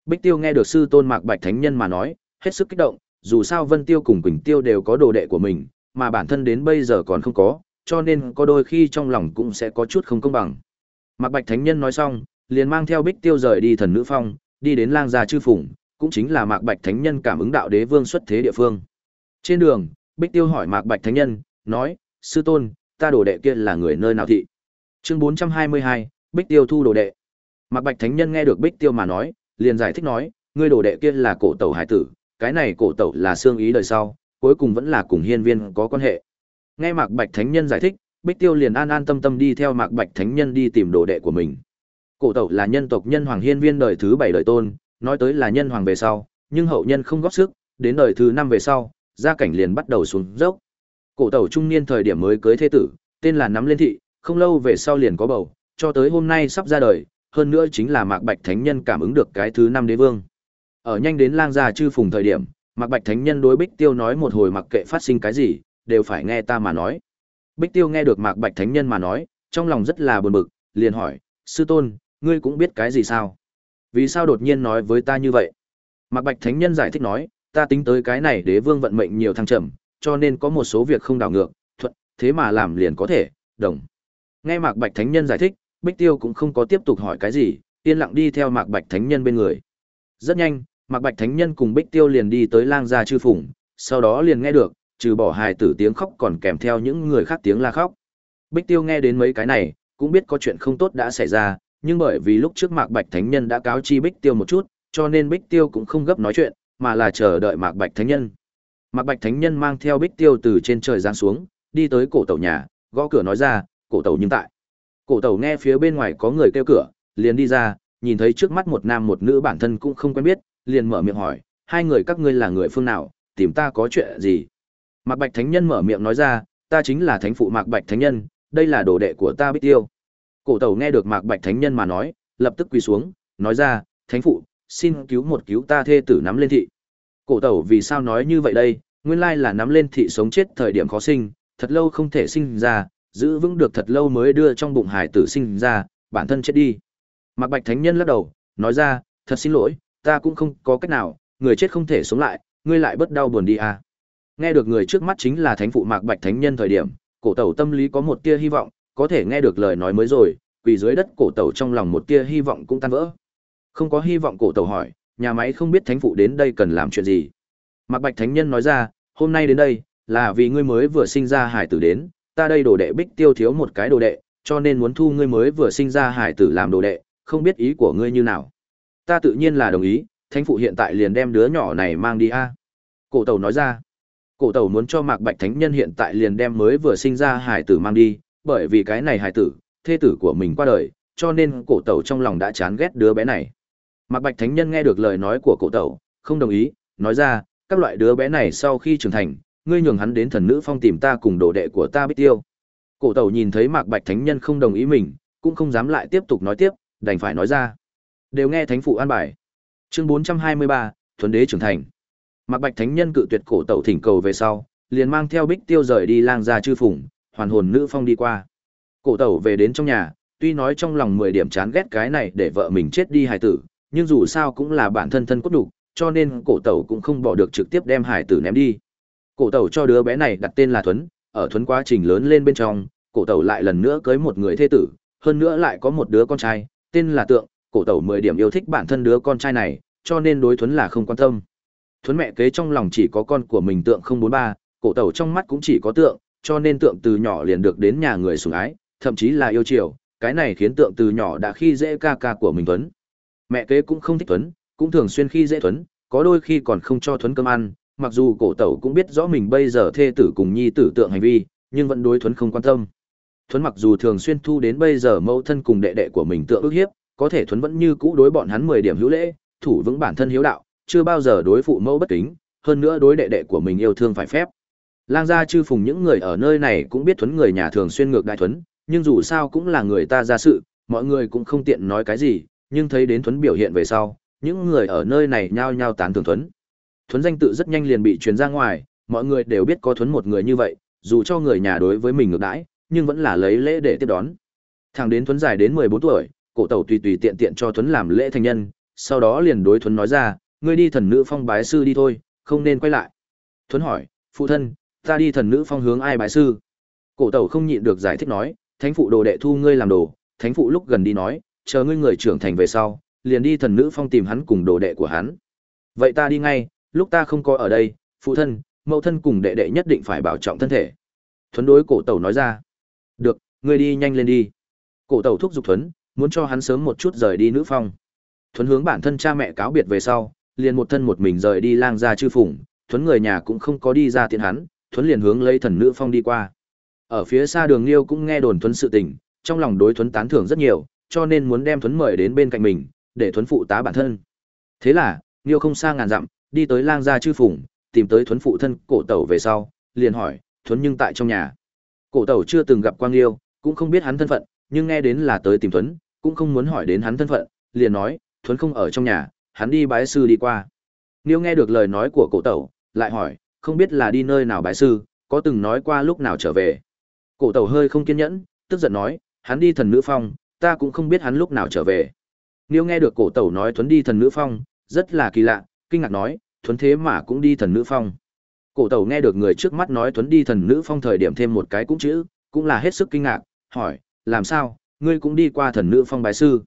Bích Tiêu nghe được sư tôn mạc bạch thánh nhân mà nói, hết sức kích động, dù sao Vân Tiêu cùng Quỳnh Tiêu đều có đồ đệ của mình, mà bản thân đến bây giờ còn không có, cho nên có đôi khi trong lòng cũng sẽ có chút không công bằng. Mạc Bạch Thánh Nhân nói xong, liền mang theo Bích Tiêu rời đi thần nữ phong, đi đến lang gia chư phủng, cũng chính là Mạc Bạch Thánh Nhân cảm ứng đạo đế vương xuất thế địa phương. Trên đường, Bích Tiêu hỏi Mạc Bạch Thánh Nhân, nói: "Sư tôn, ta đồ đệ kia là người nơi nào thị?" Chương 422, Bích Tiêu thu đồ đệ. Mạc Bạch Thánh Nhân nghe được Bích Tiêu mà nói, liền giải thích nói: "Ngươi đồ đệ kia là cổ tẩu hải tử, cái này cổ tẩu là xương ý đời sau, cuối cùng vẫn là cùng hiên viên có quan hệ. Nghe Mạc Bạch Thánh Nhân giải thích, Bích Tiêu liền an an tâm tâm đi theo Mạc Bạch Thánh Nhân đi tìm đồ đệ của mình. Cổ tẩu là nhân tộc nhân hoàng hiên viên đời thứ bảy đời tôn, nói tới là nhân hoàng về sau, nhưng hậu nhân không góp sức, đến đời thứ năm về sau, gia cảnh liền bắt đầu xuống dốc. Cổ tẩu trung niên thời điểm mới cưới thế tử, tên là Nắm Lên Thị, không lâu về sau liền có bầu, cho tới hôm nay sắp ra đời, hơn nữa chính là Mạc Bạch Thánh Nhân cảm ứng được cái thứ năm đế vương. Ở nhanh đến lang gia chư phùng thời điểm, Mạc Bạch Thánh Nhân đối Bích Tiêu nói một hồi mặc kệ phát sinh cái gì, đều phải nghe ta mà nói. Bích Tiêu nghe được Mạc Bạch Thánh Nhân mà nói, trong lòng rất là buồn bực, liền hỏi, sư tôn, ngươi cũng biết cái gì sao? Vì sao đột nhiên nói với ta như vậy? Mạc Bạch Thánh Nhân giải thích nói, ta tính tới cái này đế vương vận mệnh nhiều thăng trầm, cho nên có một số việc không đảo ngược, thuận, thế mà làm liền có thể, đồng. Nghe Mạc Bạch Thánh Nhân giải thích, Bích Tiêu cũng không có tiếp tục hỏi cái gì, yên lặng đi theo Mạc Bạch Thánh Nhân bên người. Rất nhanh, Mạc Bạch Thánh Nhân cùng Bích Tiêu liền đi tới lang gia chư phủng, sau đó liền nghe được, trừ bỏ hài tử tiếng khóc còn kèm theo những người khác tiếng la khóc. Bích Tiêu nghe đến mấy cái này, cũng biết có chuyện không tốt đã xảy ra, nhưng bởi vì lúc trước Mạc Bạch Thánh Nhân đã cáo chi Bích Tiêu một chút, cho nên Bích Tiêu cũng không gấp nói chuyện, mà là chờ đợi Mạc Bạch Thánh Nhân. Mạc Bạch Thánh Nhân mang theo Bích Tiêu từ trên trời giáng xuống, đi tới cổ tẩu nhà, gõ cửa nói ra, cổ tẩu nhưng tại. Cổ tẩu nghe phía bên ngoài có người kêu cửa, liền đi ra, nhìn thấy trước mắt một nam một nữ bản thân cũng không quen biết, liền mở miệng hỏi, hai người các ngươi là người phương nào, tìm ta có chuyện gì? Mạc Bạch Thánh Nhân mở miệng nói ra, ta chính là thánh phụ Mạc Bạch Thánh Nhân, đây là đồ đệ của ta Bích Tiêu. Cổ Tẩu nghe được Mạc Bạch Thánh Nhân mà nói, lập tức quỳ xuống, nói ra, thánh phụ, xin cứu một cứu ta thê tử nắm lên thị. Cổ Tẩu vì sao nói như vậy đây, nguyên lai là nắm lên thị sống chết thời điểm khó sinh, thật lâu không thể sinh ra, giữ vững được thật lâu mới đưa trong bụng hải tử sinh ra, bản thân chết đi. Mạc Bạch Thánh Nhân lắc đầu, nói ra, thật xin lỗi, ta cũng không có cách nào, người chết không thể sống lại, ngươi lại bất đau buồn đi à. Nghe được người trước mắt chính là thánh phụ Mạc Bạch Thánh Nhân thời điểm, cổ tẩu tâm lý có một tia hy vọng, có thể nghe được lời nói mới rồi, quỳ dưới đất cổ tẩu trong lòng một tia hy vọng cũng tan vỡ. Không có hy vọng cổ tẩu hỏi, nhà máy không biết thánh phụ đến đây cần làm chuyện gì. Mạc Bạch Thánh Nhân nói ra, hôm nay đến đây, là vì ngươi mới vừa sinh ra hải tử đến, ta đây đồ đệ bích tiêu thiếu một cái đồ đệ, cho nên muốn thu ngươi mới vừa sinh ra hải tử làm đồ đệ, không biết ý của ngươi như nào. Ta tự nhiên là đồng ý, thánh phụ hiện tại liền đem đứa nhỏ này mang đi a. Cổ tẩu nói ra, cổ tẩu muốn cho mạc bạch thánh nhân hiện tại liền đem mới vừa sinh ra hải tử mang đi, bởi vì cái này hải tử, thê tử của mình qua đời, cho nên cổ tẩu trong lòng đã chán ghét đứa bé này. Mạc bạch thánh nhân nghe được lời nói của cổ tẩu, không đồng ý, nói ra, các loại đứa bé này sau khi trưởng thành, ngươi nhường hắn đến thần nữ phong tìm ta cùng đồ đệ của ta biết tiêu. Cổ tẩu nhìn thấy mạc bạch thánh nhân không đồng ý mình, cũng không dám lại tiếp tục nói tiếp, đành phải nói ra. Đều nghe thánh phụ an bài. Chương 423, Thuấn đế trưởng thành. Mạc Bạch Thánh Nhân cự tuyệt cổ tẩu thỉnh cầu về sau, liền mang theo Bích Tiêu rời đi lang gia chư phụng, hoàn hồn nữ phong đi qua. Cổ tẩu về đến trong nhà, tuy nói trong lòng 10 điểm chán ghét cái này để vợ mình chết đi hài tử, nhưng dù sao cũng là bản thân thân cốt đủ, cho nên cổ tẩu cũng không bỏ được trực tiếp đem hải tử ném đi. Cổ tẩu cho đứa bé này đặt tên là Thuấn, ở Thuấn quá trình lớn lên bên trong, cổ tẩu lại lần nữa cưới một người thê tử, hơn nữa lại có một đứa con trai, tên là Tượng, cổ tẩu 10 điểm yêu thích bản thân đứa con trai này, cho nên đối Thuấn là không quan tâm. Thuấn mẹ kế trong lòng chỉ có con của mình Tượng 043, cổ tẩu trong mắt cũng chỉ có Tượng, cho nên tượng từ nhỏ liền được đến nhà người sủng ái, thậm chí là yêu chiều, cái này khiến tượng từ nhỏ đã khi dễ ca ca của mình Tuấn. Mẹ kế cũng không thích Tuấn, cũng thường xuyên khi dễ Tuấn, có đôi khi còn không cho Tuấn cơm ăn, mặc dù cổ tẩu cũng biết rõ mình bây giờ thê tử cùng nhi tử tượng hành vi, nhưng vẫn đối Tuấn không quan tâm. Tuấn mặc dù thường xuyên thu đến bây giờ mẫu thân cùng đệ đệ của mình tượng ức hiếp, có thể Tuấn vẫn như cũ đối bọn hắn 10 điểm hữu lễ, thủ vững bản thân hiếu đạo, chưa bao giờ đối phụ mẫu bất kính, hơn nữa đối đệ đệ của mình yêu thương phải phép. Lang gia chư phùng những người ở nơi này cũng biết Tuấn người nhà thường xuyên ngược đại Tuấn, nhưng dù sao cũng là người ta ra sự, mọi người cũng không tiện nói cái gì, nhưng thấy đến thuấn biểu hiện về sau, những người ở nơi này nhao nhao tán thưởng thuấn thuấn danh tự rất nhanh liền bị truyền ra ngoài, mọi người đều biết có thuấn một người như vậy, dù cho người nhà đối với mình ngược đãi, nhưng vẫn là lấy lễ để tiếp đón. Thằng đến thuấn dài đến 14 tuổi, cổ tẩu tùy tùy tiện tiện cho thuấn làm lễ thành nhân, sau đó liền đối thuấn nói ra, ngươi đi thần nữ phong bái sư đi thôi, không nên quay lại. thuấn hỏi, phụ thân, ta đi thần nữ phong hướng ai bái sư? Cổ tẩu không nhịn được giải thích nói, thánh phụ đồ đệ thu ngươi làm đồ, thánh phụ lúc gần đi nói, chờ ngươi người trưởng thành về sau, liền đi thần nữ phong tìm hắn cùng đồ đệ của hắn. Vậy ta đi ngay, lúc ta không có ở đây, phụ thân, mẫu thân cùng đệ đệ nhất định phải bảo trọng thân thể. Thuấn đối cổ tẩu nói ra. Được, ngươi đi nhanh lên đi. Cổ tẩu thúc giục Thuấn, muốn cho hắn sớm một chút rời đi nữ phong. Thuấn hướng bản thân cha mẹ cáo biệt về sau, liền một thân một mình rời đi lang ra chư phụng, Thuấn người nhà cũng không có đi ra tiện hắn, Thuấn liền hướng lấy thần nữ phong đi qua. Ở phía xa đường Liêu cũng nghe đồn Thuấn sự tình, trong lòng đối Thuấn tán thưởng rất nhiều, cho nên muốn đem Thuấn mời đến bên cạnh mình, để Thuấn phụ tá bản thân. Thế là, niêu không xa ngàn dặm, đi tới lang gia chư Phùng, tìm tới Thuấn phụ thân cổ tẩu về sau, liền hỏi, Thuấn nhưng tại trong nhà. Cổ tẩu chưa từng gặp Quang Liêu, cũng không biết hắn thân phận, nhưng nghe đến là tới tìm Thuấn, cũng không muốn hỏi đến hắn thân phận, liền nói, Thuấn không ở trong nhà, hắn đi bái sư đi qua. niêu nghe được lời nói của cổ tẩu, lại hỏi, không biết là đi nơi nào bái sư, có từng nói qua lúc nào trở về. Cổ tẩu hơi không kiên nhẫn, tức giận nói, hắn đi thần nữ phong, ta cũng không biết hắn lúc nào trở về. Niêu nghe được cổ tẩu nói thuấn đi thần nữ phong, rất là kỳ lạ, kinh ngạc nói, thuấn thế mà cũng đi thần nữ phong. Cổ tẩu nghe được người trước mắt nói thuấn đi thần nữ phong thời điểm thêm một cái cũng chữ, cũng là hết sức kinh ngạc, hỏi, làm sao, ngươi cũng đi qua thần nữ phong bái sư.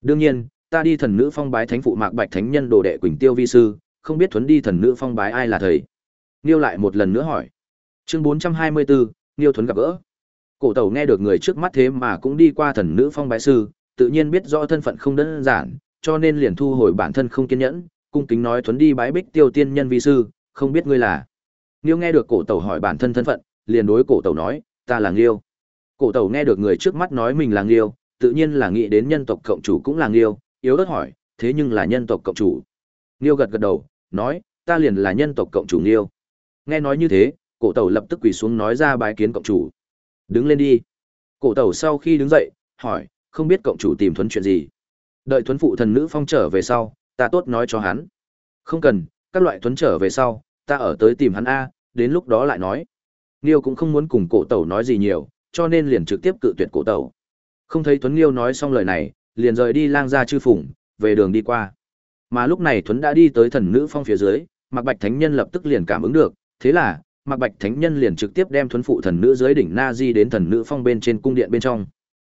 Đương nhiên, ta đi thần nữ phong bái thánh phụ mạc bạch thánh nhân đồ đệ Quỳnh Tiêu vi sư, không biết thuấn đi thần nữ phong bái ai là thầy. Niêu lại một lần nữa hỏi. Chương 424, Niêu thuấn gặp gỡ. Cổ tẩu nghe được người trước mắt thế mà cũng đi qua thần nữ phong bái sư, tự nhiên biết rõ thân phận không đơn giản, cho nên liền thu hồi bản thân không kiên nhẫn, cung kính nói thuấn đi bái bích tiêu tiên nhân vi sư, không biết ngươi là. Niêu nghe được cổ tẩu hỏi bản thân thân phận, liền đối cổ tẩu nói, ta là Nghiêu. Cổ tẩu nghe được người trước mắt nói mình là Nghiêu, tự nhiên là nghĩ đến nhân tộc cộng chủ cũng là Nghiêu, yếu ớt hỏi, thế nhưng là nhân tộc cộng chủ. Nghiêu gật gật đầu, nói, ta liền là nhân tộc cộng chủ Nghiêu. Nghe nói như thế, cổ tẩu lập tức quỳ xuống nói ra bái kiến cộng chủ. Đứng lên đi. Cổ tẩu sau khi đứng dậy, hỏi, không biết cộng chủ tìm thuấn chuyện gì. Đợi thuấn phụ thần nữ phong trở về sau, ta tốt nói cho hắn. Không cần, các loại thuấn trở về sau, ta ở tới tìm hắn A, đến lúc đó lại nói. Nghiêu cũng không muốn cùng cổ tẩu nói gì nhiều, cho nên liền trực tiếp cự tuyệt cổ tẩu. Không thấy Tuấn Nghiêu nói xong lời này, liền rời đi lang ra chư phủng, về đường đi qua. Mà lúc này Tuấn đã đi tới thần nữ phong phía dưới, Mạc Bạch Thánh Nhân lập tức liền cảm ứng được, thế là, Mạc Bạch Thánh Nhân liền trực tiếp đem Thuấn phụ thần nữ dưới đỉnh Na Di đến thần nữ phong bên trên cung điện bên trong.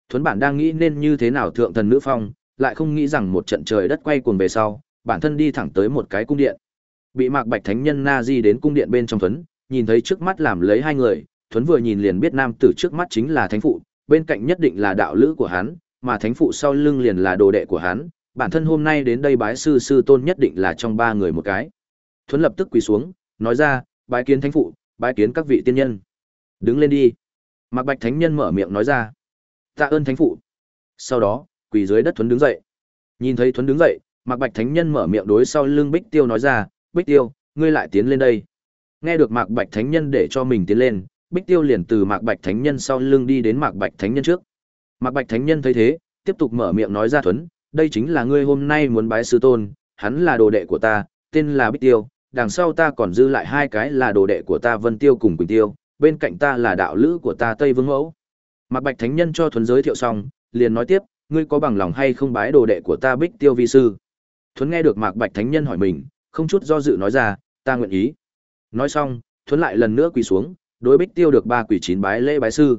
Thuấn bản đang nghĩ nên như thế nào thượng thần nữ phong, lại không nghĩ rằng một trận trời đất quay cuồng về sau, bản thân đi thẳng tới một cái cung điện. Bị Mạc Bạch Thánh Nhân Na Di đến cung điện bên trong Thuấn, nhìn thấy trước mắt làm lấy hai người, Thuấn vừa nhìn liền biết nam tử trước mắt chính là thánh phụ, bên cạnh nhất định là đạo lữ của hắn, mà thánh phụ sau lưng liền là đồ đệ của hắn, bản thân hôm nay đến đây bái sư sư tôn nhất định là trong ba người một cái. Thuấn lập tức quỳ xuống, nói ra, bái kiến thánh phụ, bái kiến các vị tiên nhân. Đứng lên đi. Mạc Bạch Thánh Nhân mở miệng nói ra. Tạ ơn thánh phụ. Sau đó, quỳ dưới đất Thuấn đứng dậy. Nhìn thấy Thuấn đứng dậy, Mạc Bạch Thánh Nhân mở miệng đối sau lưng Bích Tiêu nói ra, Bích Tiêu, ngươi lại tiến lên đây. Nghe được Mạc Bạch Thánh Nhân để cho mình tiến lên, Bích Tiêu liền từ Mạc Bạch Thánh Nhân sau lưng đi đến Mạc Bạch Thánh Nhân trước. Mạc Bạch Thánh Nhân thấy thế, tiếp tục mở miệng nói ra Thuấn, đây chính là ngươi hôm nay muốn bái sư tôn, hắn là đồ đệ của ta, tên là Bích Tiêu, đằng sau ta còn dư lại hai cái là đồ đệ của ta Vân Tiêu cùng Quỳnh Tiêu, bên cạnh ta là đạo lữ của ta Tây Vương Mẫu. Mạc Bạch Thánh Nhân cho Thuấn giới thiệu xong, liền nói tiếp, ngươi có bằng lòng hay không bái đồ đệ của ta Bích Tiêu vi sư? Thuấn nghe được Mạc Bạch Thánh Nhân hỏi mình, không chút do dự nói ra, ta nguyện ý. Nói xong, Thuấn lại lần nữa quỳ xuống, đối Bích Tiêu được ba quỷ chín bái lễ bái sư.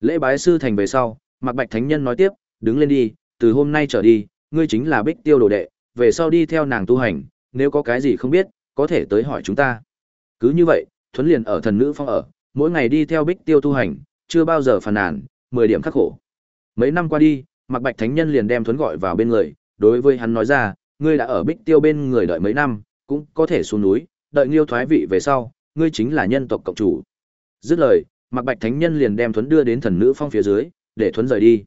Lễ bái sư thành về sau, Mạc Bạch Thánh Nhân nói tiếp, đứng lên đi, từ hôm nay trở đi, ngươi chính là Bích Tiêu đồ đệ, về sau đi theo nàng tu hành, nếu có cái gì không biết, có thể tới hỏi chúng ta. Cứ như vậy, Thuấn liền ở thần nữ phong ở, mỗi ngày đi theo Bích Tiêu tu hành, chưa bao giờ phàn nàn, 10 điểm khắc khổ. Mấy năm qua đi, Mạc Bạch Thánh Nhân liền đem Thuấn gọi vào bên người, đối với hắn nói ra, ngươi đã ở Bích Tiêu bên người đợi mấy năm, cũng có thể xuống núi, đợi Nghiêu thoái vị về sau, ngươi chính là nhân tộc cộng chủ. Dứt lời, Mạc Bạch Thánh Nhân liền đem Thuấn đưa đến thần nữ phong phía dưới, để Thuấn rời đi.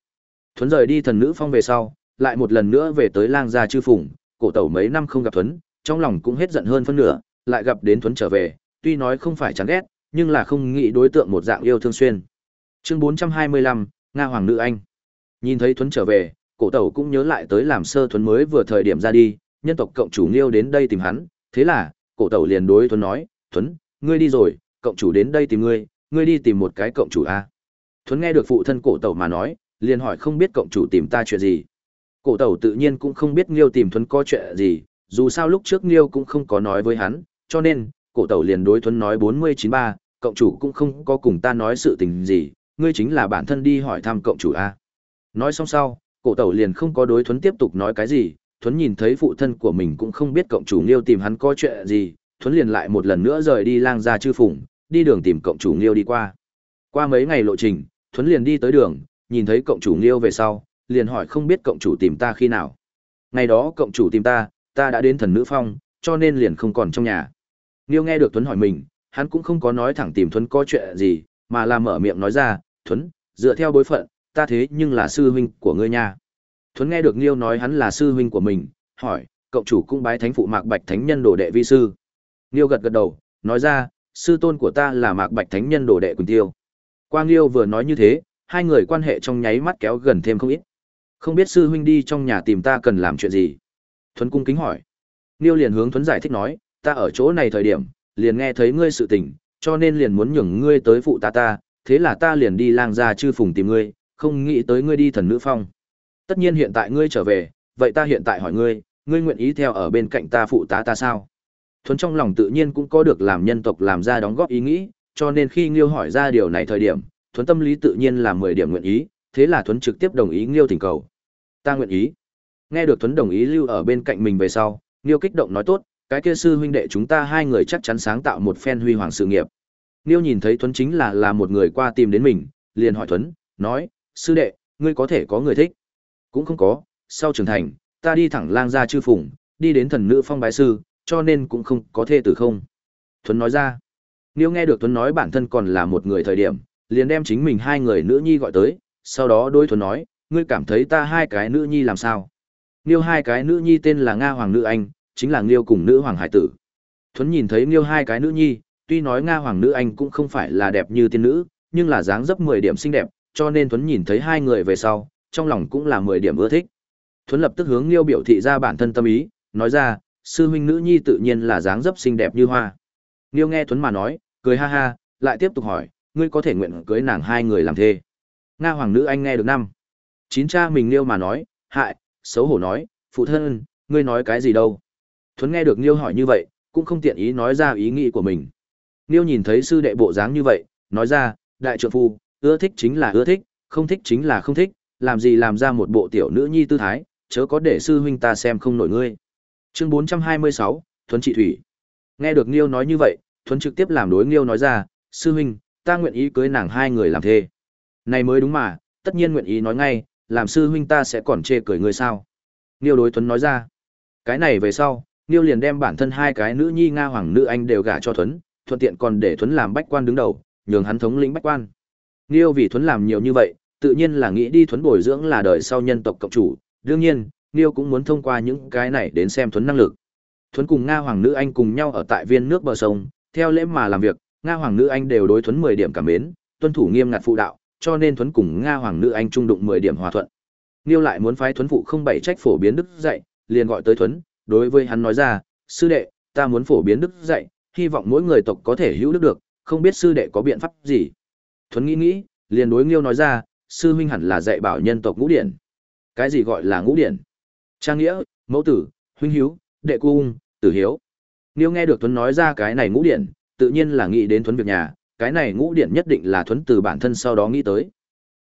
Thuấn rời đi thần nữ phong về sau, lại một lần nữa về tới lang gia chư phủng, cổ tẩu mấy năm không gặp Thuấn, trong lòng cũng hết giận hơn phân nửa, lại gặp đến Thuấn trở về, tuy nói không phải chán ghét, nhưng là không nghĩ đối tượng một dạng yêu thương xuyên. Chương 425, Nga Hoàng Nữ Anh. Nhìn thấy Thuấn trở về, cổ tẩu cũng nhớ lại tới làm sơ Thuấn mới vừa thời điểm ra đi, nhân tộc cộng chủ Nghiêu đến đây tìm hắn, thế là, cổ tẩu liền đối Thuấn nói, Thuấn, ngươi đi rồi, cộng chủ đến đây tìm ngươi, ngươi đi tìm một cái cộng chủ a. Thuấn nghe được phụ thân cổ tẩu mà nói, liền hỏi không biết cộng chủ tìm ta chuyện gì. Cổ tẩu tự nhiên cũng không biết Nghiêu tìm Thuấn có chuyện gì, dù sao lúc trước Niêu cũng không có nói với hắn, cho nên, cổ tẩu liền đối Thuấn nói bốn mươi chín ba, cộng chủ cũng không có cùng ta nói sự tình gì, ngươi chính là bản thân đi hỏi thăm cộng chủ a. Nói xong sau, cổ tẩu liền không có đối Thuấn tiếp tục nói cái gì, Thuấn nhìn thấy phụ thân của mình cũng không biết cộng chủ Niêu tìm hắn có chuyện gì, Thuấn liền lại một lần nữa rời đi lang ra chư phùng, đi đường tìm cộng chủ Niêu đi qua. Qua mấy ngày lộ trình, Thuấn liền đi tới đường, nhìn thấy cộng chủ Niêu về sau, liền hỏi không biết cộng chủ tìm ta khi nào. Ngày đó cộng chủ tìm ta, ta đã đến thần nữ phong, cho nên liền không còn trong nhà. Nghiêu nghe được Thuấn hỏi mình, hắn cũng không có nói thẳng tìm Thuấn có chuyện gì, mà là mở miệng nói ra, Thuấn, dựa theo bối phận, ta thế nhưng là sư huynh của ngươi nha. Thuấn nghe được Nghiêu nói hắn là sư huynh của mình, hỏi, cậu chủ cũng bái thánh phụ Mạc Bạch Thánh Nhân đồ đệ vi sư. Nghiêu gật gật đầu, nói ra, sư tôn của ta là Mạc Bạch Thánh Nhân đồ đệ Quỳnh Tiêu. Quang Nghiêu vừa nói như thế, hai người quan hệ trong nháy mắt kéo gần thêm không ít. Không biết sư huynh đi trong nhà tìm ta cần làm chuyện gì? Thuấn cung kính hỏi. niêu liền hướng Thuấn giải thích nói, ta ở chỗ này thời điểm, liền nghe thấy ngươi sự tình, cho nên liền muốn nhường ngươi tới phụ ta ta, thế là ta liền đi lang ra chư phùng tìm ngươi, không nghĩ tới ngươi đi thần nữ phong. Tất nhiên hiện tại ngươi trở về, vậy ta hiện tại hỏi ngươi, ngươi nguyện ý theo ở bên cạnh ta phụ tá ta sao? Thuấn trong lòng tự nhiên cũng có được làm nhân tộc làm ra đóng góp ý nghĩ, cho nên khi Nghiêu hỏi ra điều này thời điểm, Thuấn tâm lý tự nhiên là 10 điểm nguyện ý, thế là Thuấn trực tiếp đồng ý Nghiêu thỉnh cầu. Ta nguyện ý. Nghe được Tuấn đồng ý lưu ở bên cạnh mình về sau, Niêu kích động nói tốt, cái kia sư huynh đệ chúng ta hai người chắc chắn sáng tạo một phen huy hoàng sự nghiệp. Niêu nhìn thấy Tuấn chính là là một người qua tìm đến mình, liền hỏi Tuấn, nói, sư đệ, ngươi có thể có người thích. Cũng không có, sau trưởng thành, ta đi thẳng lang ra chư phụng, đi đến thần nữ phong bái sư, cho nên cũng không có thê tử không. Tuấn nói ra, Niêu nghe được Tuấn nói bản thân còn là một người thời điểm, liền đem chính mình hai người nữ nhi gọi tới, sau đó đôi Tuấn nói, ngươi cảm thấy ta hai cái nữ nhi làm sao? Niêu hai cái nữ nhi tên là Nga Hoàng Nữ Anh, chính là Niêu cùng nữ Hoàng Hải Tử. Thuấn nhìn thấy Niêu hai cái nữ nhi, tuy nói Nga Hoàng Nữ Anh cũng không phải là đẹp như tiên nữ, nhưng là dáng dấp 10 điểm xinh đẹp, cho nên Thuấn nhìn thấy hai người về sau, trong lòng cũng là 10 điểm ưa thích. Thuấn lập tức hướng Niêu biểu thị ra bản thân tâm ý, nói ra, sư huynh nữ nhi tự nhiên là dáng dấp xinh đẹp như hoa. Niêu nghe thuấn mà nói, cười ha ha, lại tiếp tục hỏi, ngươi có thể nguyện cưới nàng hai người làm thê. Nga hoàng nữ anh nghe được năm. Chín cha mình Niêu mà nói, hại, xấu hổ nói, phụ thân, ngươi nói cái gì đâu. Thuấn nghe được Niêu hỏi như vậy, cũng không tiện ý nói ra ý nghĩ của mình. Niêu nhìn thấy sư đệ bộ dáng như vậy, nói ra, đại trượng phu, ưa thích chính là ưa thích, không thích chính là không thích, làm gì làm ra một bộ tiểu nữ nhi tư thái, chớ có để sư huynh ta xem không nổi ngươi. Chương 426, Thuấn trị thủy. Nghe được Niêu nói như vậy, Thuấn trực tiếp làm đối Niêu nói ra, sư huynh, ta nguyện ý cưới nàng hai người làm thê. Này mới đúng mà, tất nhiên nguyện ý nói ngay, làm sư huynh ta sẽ còn chê cười ngươi sao? Nghiêu đối tuấn nói ra. Cái này về sau, Nghiêu liền đem bản thân hai cái nữ nhi Nga hoàng nữ anh đều gả cho tuấn thuận tiện còn để tuấn làm bách quan đứng đầu, nhường hắn thống lĩnh bách quan. Nghiêu vì tuấn làm nhiều như vậy, tự nhiên là nghĩ đi tuấn bồi dưỡng là đời sau nhân tộc cộng chủ, đương nhiên, Niêu cũng muốn thông qua những cái này đến xem tuấn năng lực. tuấn cùng Nga Hoàng nữ anh cùng nhau ở tại viên nước bờ sông, theo lễ mà làm việc, Nga Hoàng nữ anh đều đối tuấn mười điểm cảm mến, tuân thủ nghiêm ngặt phụ đạo, cho nên Thuấn cùng Nga Hoàng nữ anh trung đụng 10 điểm hòa thuận. Niêu lại muốn phái Thuấn phụ không bảy trách phổ biến đức dạy, liền gọi tới Thuấn, đối với hắn nói ra, sư đệ, ta muốn phổ biến đức dạy, hy vọng mỗi người tộc có thể hữu đức được, không biết sư đệ có biện pháp gì. Thuấn nghĩ nghĩ, liền đối Nghiêu nói ra, sư huynh hẳn là dạy bảo nhân tộc ngũ điển. Cái gì gọi là ngũ điển? Trang nghĩa, mẫu tử, huynh hiếu, đệ cung, tử hiếu. Nghiêu nghe được thuấn nói ra cái này ngũ điển, tự nhiên là nghĩ đến thuấn việc nhà, cái này ngũ điển nhất định là thuấn từ bản thân sau đó nghĩ tới.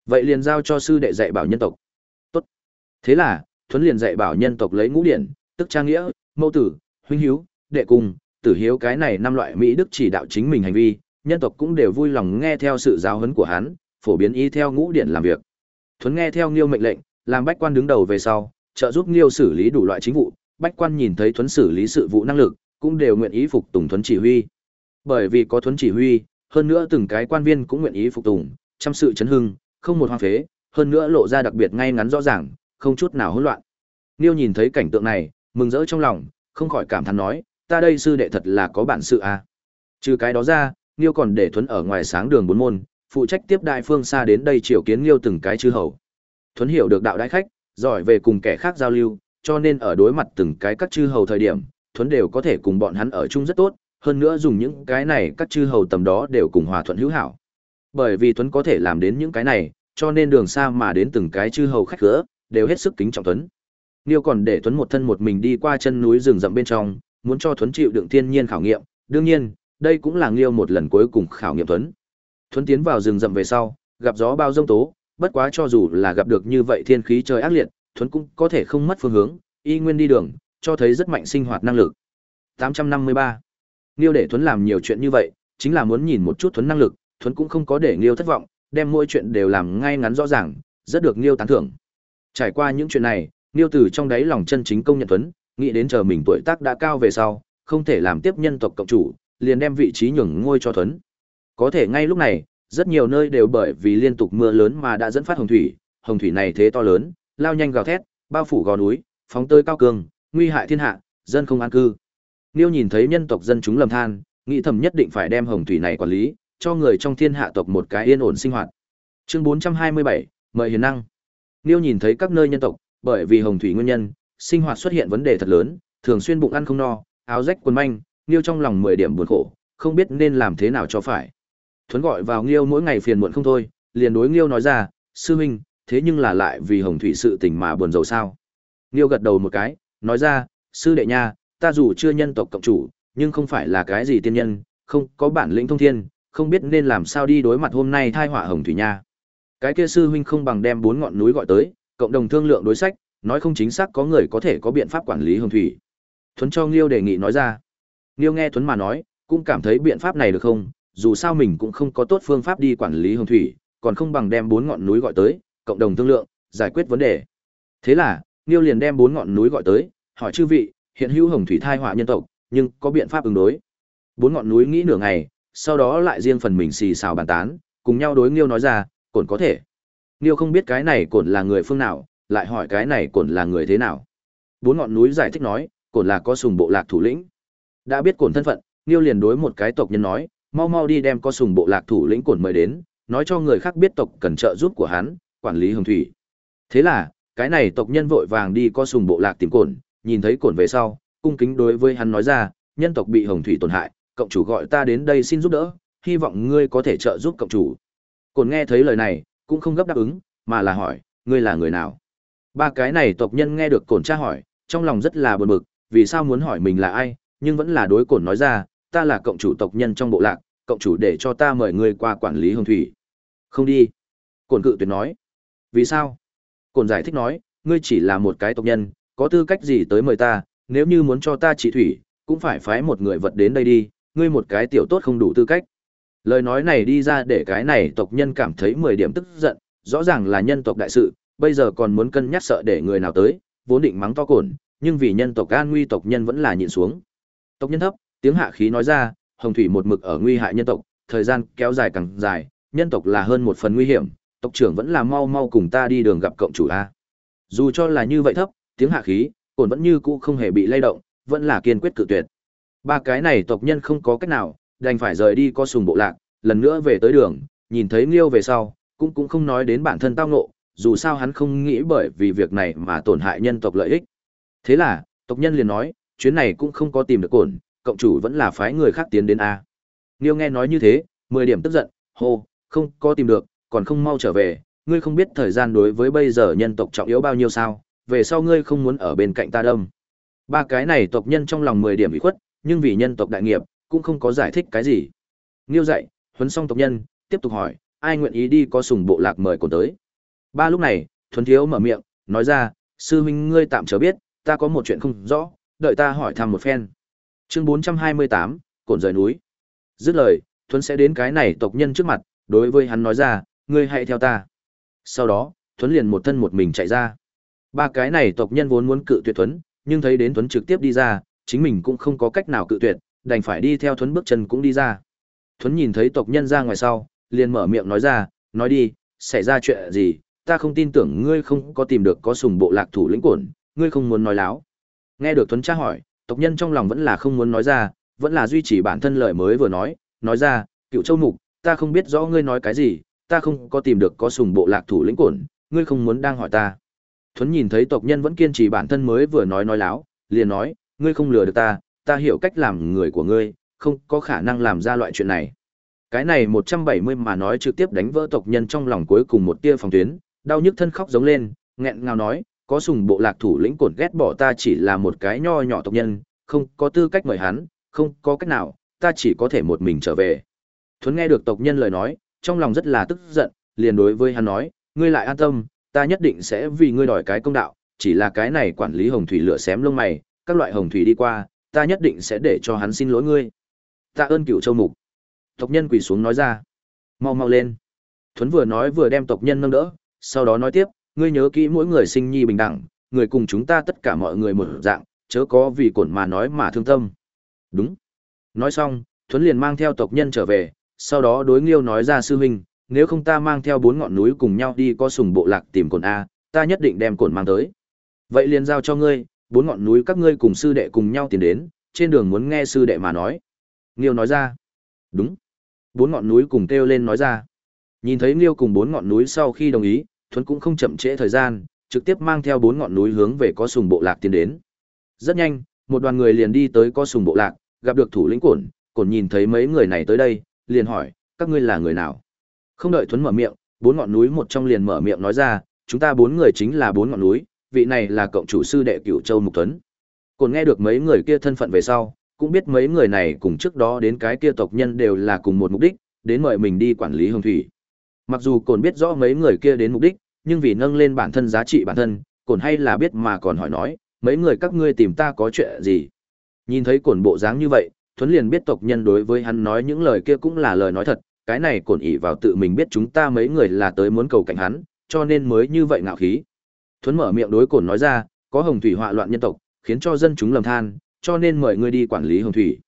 Vậy liền giao cho sư đệ dạy bảo nhân tộc. Tốt. Thế là, thuấn liền dạy bảo nhân tộc lấy ngũ điển, tức trang nghĩa, mẫu tử, huynh hiếu, đệ cung, tử hiếu cái này năm loại mỹ đức chỉ đạo chính mình hành vi, nhân tộc cũng đều vui lòng nghe theo sự giáo huấn của hắn, phổ biến y theo ngũ điển làm việc. Thuấn nghe theo Nghiêu mệnh lệnh, làm bách quan đứng đầu về sau, trợ giúp Nghiêu xử lý đủ loại chính vụ, bách quan nhìn thấy Thuấn xử lý sự vụ năng lực, cũng đều nguyện ý phục tùng Thuấn chỉ huy. Bởi vì có Thuấn chỉ huy, hơn nữa từng cái quan viên cũng nguyện ý phục tùng, chăm sự chấn hưng, không một hoang phế, hơn nữa lộ ra đặc biệt ngay ngắn rõ ràng, không chút nào hỗn loạn. Niêu nhìn thấy cảnh tượng này, mừng rỡ trong lòng, không khỏi cảm thán nói, ta đây sư đệ thật là có bản sự a. À. Trừ cái đó ra, Niêu còn để Thuấn ở ngoài sáng đường bốn môn, phụ trách tiếp đại phương xa đến đây triều kiến Niêu từng cái chư hầu. Thuấn hiểu được đạo đại khách, giỏi về cùng kẻ khác giao lưu, cho nên ở đối mặt từng cái các chư hầu thời điểm, Thuấn đều có thể cùng bọn hắn ở chung rất tốt, hơn nữa dùng những cái này các chư hầu tầm đó đều cùng hòa thuận hữu hảo. Bởi vì tuấn có thể làm đến những cái này, cho nên đường xa mà đến từng cái chư hầu khách khứa, đều hết sức kính trọng tuấn Niêu còn để tuấn một thân một mình đi qua chân núi rừng rậm bên trong, muốn cho tuấn chịu đựng thiên nhiên khảo nghiệm, đương nhiên, đây cũng là Niêu một lần cuối cùng khảo nghiệm tuấn tuấn tiến vào rừng rậm về sau, gặp gió bao rông tố, bất quá cho dù là gặp được như vậy thiên khí trời ác liệt, tuấn cũng có thể không mất phương hướng, y nguyên đi đường, cho thấy rất mạnh sinh hoạt năng lực. 853. Nghiêu để Thuấn làm nhiều chuyện như vậy, chính là muốn nhìn một chút Thuấn năng lực, Thuấn cũng không có để Nghiêu thất vọng, đem mỗi chuyện đều làm ngay ngắn rõ ràng, rất được Nghiêu tán thưởng. Trải qua những chuyện này, Nghiêu từ trong đáy lòng chân chính công nhận Thuấn, nghĩ đến chờ mình tuổi tác đã cao về sau, không thể làm tiếp nhân tộc cộng chủ, liền đem vị trí nhường ngôi cho Thuấn. Có thể ngay lúc này, rất nhiều nơi đều bởi vì liên tục mưa lớn mà đã dẫn phát hồng thủy, hồng thủy này thế to lớn, lao nhanh gào thét, bao phủ gò núi, phóng tới cao cường, nguy hại thiên hạ, dân không an cư. Niêu nhìn thấy nhân tộc dân chúng lầm than, nghĩ thầm nhất định phải đem hồng thủy này quản lý, cho người trong thiên hạ tộc một cái yên ổn sinh hoạt. Chương 427, mời hiền năng. Niêu nhìn thấy các nơi nhân tộc, bởi vì hồng thủy nguyên nhân, sinh hoạt xuất hiện vấn đề thật lớn, thường xuyên bụng ăn không no, áo rách quần manh, Niêu trong lòng 10 điểm buồn khổ, không biết nên làm thế nào cho phải. Thuấn gọi vào Niêu mỗi ngày phiền muộn không thôi, liền đối Niêu nói ra, sư huynh, thế nhưng là lại vì hồng thủy sự tình mà buồn rầu sao. Niêu gật đầu một cái, nói ra, sư đệ nha, ta dù chưa nhân tộc cộng chủ, nhưng không phải là cái gì tiên nhân, không có bản lĩnh thông thiên, không biết nên làm sao đi đối mặt hôm nay thai họa hồng thủy nha. Cái kia sư huynh không bằng đem bốn ngọn núi gọi tới, cộng đồng thương lượng đối sách, nói không chính xác có người có thể có biện pháp quản lý hồng thủy. Thuấn cho Nghiêu đề nghị nói ra. Nghiêu nghe Thuấn mà nói, cũng cảm thấy biện pháp này được không, dù sao mình cũng không có tốt phương pháp đi quản lý hồng thủy, còn không bằng đem bốn ngọn núi gọi tới, cộng đồng thương lượng, giải quyết vấn đề. Thế là, Nghiêu liền đem bốn ngọn núi gọi tới, hỏi chư vị, hiện hữu hồng thủy thai họa nhân tộc, nhưng có biện pháp ứng đối. Bốn ngọn núi nghĩ nửa ngày, sau đó lại riêng phần mình xì xào bàn tán, cùng nhau đối nghiêu nói ra, cổn có thể. Nghiêu không biết cái này cổn là người phương nào, lại hỏi cái này cổn là người thế nào. Bốn ngọn núi giải thích nói, cổn là có sùng bộ lạc thủ lĩnh. Đã biết cổn thân phận, nghiêu liền đối một cái tộc nhân nói, mau mau đi đem có sùng bộ lạc thủ lĩnh cổn mời đến, nói cho người khác biết tộc cần trợ giúp của hắn, quản lý hồng thủy. Thế là, cái này tộc nhân vội vàng đi có sùng bộ lạc tìm cổn, nhìn thấy cổn về sau, cung kính đối với hắn nói ra, nhân tộc bị hồng thủy tổn hại, cộng chủ gọi ta đến đây xin giúp đỡ, hy vọng ngươi có thể trợ giúp cộng chủ. Cổn nghe thấy lời này, cũng không gấp đáp ứng, mà là hỏi, ngươi là người nào? Ba cái này tộc nhân nghe được cổn tra hỏi, trong lòng rất là buồn bực, vì sao muốn hỏi mình là ai, nhưng vẫn là đối cổn nói ra, ta là cộng chủ tộc nhân trong bộ lạc, cộng chủ để cho ta mời ngươi qua quản lý hồng thủy. Không đi. Cổn cự tuyệt nói. Vì sao? Cổn giải thích nói, ngươi chỉ là một cái tộc nhân, có tư cách gì tới mời ta, nếu như muốn cho ta trị thủy, cũng phải phái một người vật đến đây đi, ngươi một cái tiểu tốt không đủ tư cách. Lời nói này đi ra để cái này tộc nhân cảm thấy 10 điểm tức giận, rõ ràng là nhân tộc đại sự, bây giờ còn muốn cân nhắc sợ để người nào tới, vốn định mắng to cồn, nhưng vì nhân tộc an nguy tộc nhân vẫn là nhịn xuống. Tộc nhân thấp, tiếng hạ khí nói ra, hồng thủy một mực ở nguy hại nhân tộc, thời gian kéo dài càng dài, nhân tộc là hơn một phần nguy hiểm, tộc trưởng vẫn là mau mau cùng ta đi đường gặp cộng chủ a. Dù cho là như vậy thấp, tiếng hạ khí, cồn vẫn như cũ không hề bị lay động, vẫn là kiên quyết cự tuyệt. Ba cái này tộc nhân không có cách nào, đành phải rời đi co sùng bộ lạc, lần nữa về tới đường, nhìn thấy Liêu về sau, cũng cũng không nói đến bản thân tao ngộ, dù sao hắn không nghĩ bởi vì việc này mà tổn hại nhân tộc lợi ích. Thế là, tộc nhân liền nói, chuyến này cũng không có tìm được cồn, cộng chủ vẫn là phái người khác tiến đến a. Liêu nghe nói như thế, mười điểm tức giận, hô, không có tìm được, còn không mau trở về, ngươi không biết thời gian đối với bây giờ nhân tộc trọng yếu bao nhiêu sao, về sau ngươi không muốn ở bên cạnh ta đâm. Ba cái này tộc nhân trong lòng 10 điểm ủy khuất, nhưng vì nhân tộc đại nghiệp, cũng không có giải thích cái gì. Nghiêu dạy, huấn xong tộc nhân, tiếp tục hỏi, ai nguyện ý đi có sùng bộ lạc mời cổ tới. Ba lúc này, thuần thiếu mở miệng, nói ra, sư huynh ngươi tạm chờ biết, ta có một chuyện không rõ, đợi ta hỏi thăm một phen. Chương 428, cổn rời núi. Dứt lời, Thuấn sẽ đến cái này tộc nhân trước mặt, đối với hắn nói ra, ngươi hãy theo ta. Sau đó, Thuấn liền một thân một mình chạy ra. Ba cái này tộc nhân vốn muốn cự tuyệt Thuấn, nhưng thấy đến Thuấn trực tiếp đi ra, chính mình cũng không có cách nào cự tuyệt, đành phải đi theo Thuấn bước chân cũng đi ra. Thuấn nhìn thấy tộc nhân ra ngoài sau, liền mở miệng nói ra, nói đi, xảy ra chuyện gì, ta không tin tưởng ngươi không có tìm được có sùng bộ lạc thủ lĩnh cổn, ngươi không muốn nói láo. Nghe được Thuấn tra hỏi, tộc nhân trong lòng vẫn là không muốn nói ra, vẫn là duy trì bản thân lời mới vừa nói, nói ra, cựu châu mục, ta không biết rõ ngươi nói cái gì, ta không có tìm được có sùng bộ lạc thủ lĩnh cổn, ngươi không muốn đang hỏi ta. Thuấn nhìn thấy tộc nhân vẫn kiên trì bản thân mới vừa nói nói láo, liền nói, ngươi không lừa được ta, ta hiểu cách làm người của ngươi, không có khả năng làm ra loại chuyện này. Cái này 170 mà nói trực tiếp đánh vỡ tộc nhân trong lòng cuối cùng một tia phòng tuyến, đau nhức thân khóc giống lên, nghẹn ngào nói, có sùng bộ lạc thủ lĩnh cổn ghét bỏ ta chỉ là một cái nho nhỏ tộc nhân, không có tư cách mời hắn, không có cách nào, ta chỉ có thể một mình trở về. Thuấn nghe được tộc nhân lời nói, trong lòng rất là tức giận, liền đối với hắn nói, ngươi lại an tâm, ta nhất định sẽ vì ngươi đòi cái công đạo, chỉ là cái này quản lý hồng thủy lửa xém lông mày, các loại hồng thủy đi qua, ta nhất định sẽ để cho hắn xin lỗi ngươi. Ta ơn cựu châu mục. Tộc nhân quỳ xuống nói ra, mau mau lên. Thuấn vừa nói vừa đem tộc nhân nâng đỡ, sau đó nói tiếp, ngươi nhớ kỹ mỗi người sinh nhi bình đẳng, người cùng chúng ta tất cả mọi người một dạng, chớ có vì cổn mà nói mà thương tâm. Đúng. Nói xong, Thuấn liền mang theo tộc nhân trở về, sau đó đối Nghiêu nói ra sư huynh, nếu không ta mang theo bốn ngọn núi cùng nhau đi có sùng bộ lạc tìm cồn A, ta nhất định đem cồn mang tới. Vậy liền giao cho ngươi, bốn ngọn núi các ngươi cùng sư đệ cùng nhau tiến đến, trên đường muốn nghe sư đệ mà nói. Nghiêu nói ra. Đúng. Bốn ngọn núi cùng kêu lên nói ra. Nhìn thấy Nghiêu cùng bốn ngọn núi sau khi đồng ý, Thuấn cũng không chậm trễ thời gian, trực tiếp mang theo bốn ngọn núi hướng về có sùng bộ lạc tiến đến. Rất nhanh, một đoàn người liền đi tới có sùng bộ lạc, gặp được thủ lĩnh cổn, cổn nhìn thấy mấy người này tới đây, liền hỏi, các ngươi là người nào? Không đợi Thuấn mở miệng, bốn ngọn núi một trong liền mở miệng nói ra, chúng ta bốn người chính là bốn ngọn núi, vị này là cộng chủ sư đệ cửu châu mục Thuấn. Cổn nghe được mấy người kia thân phận về sau, cũng biết mấy người này cùng trước đó đến cái kia tộc nhân đều là cùng một mục đích, đến mời mình đi quản lý hồng thủy. Mặc dù Cổn biết rõ mấy người kia đến mục đích, nhưng vì nâng lên bản thân giá trị bản thân, Cổn hay là biết mà còn hỏi nói, mấy người các ngươi tìm ta có chuyện gì? Nhìn thấy Cổn bộ dáng như vậy, Thuấn liền biết tộc nhân đối với hắn nói những lời kia cũng là lời nói thật, cái này Cổn ỉ vào tự mình biết chúng ta mấy người là tới muốn cầu cảnh hắn, cho nên mới như vậy ngạo khí. Thuấn mở miệng đối Cổn nói ra, có hồng thủy họa loạn nhân tộc, khiến cho dân chúng lầm than, cho nên mời ngươi đi quản lý hồng thủy.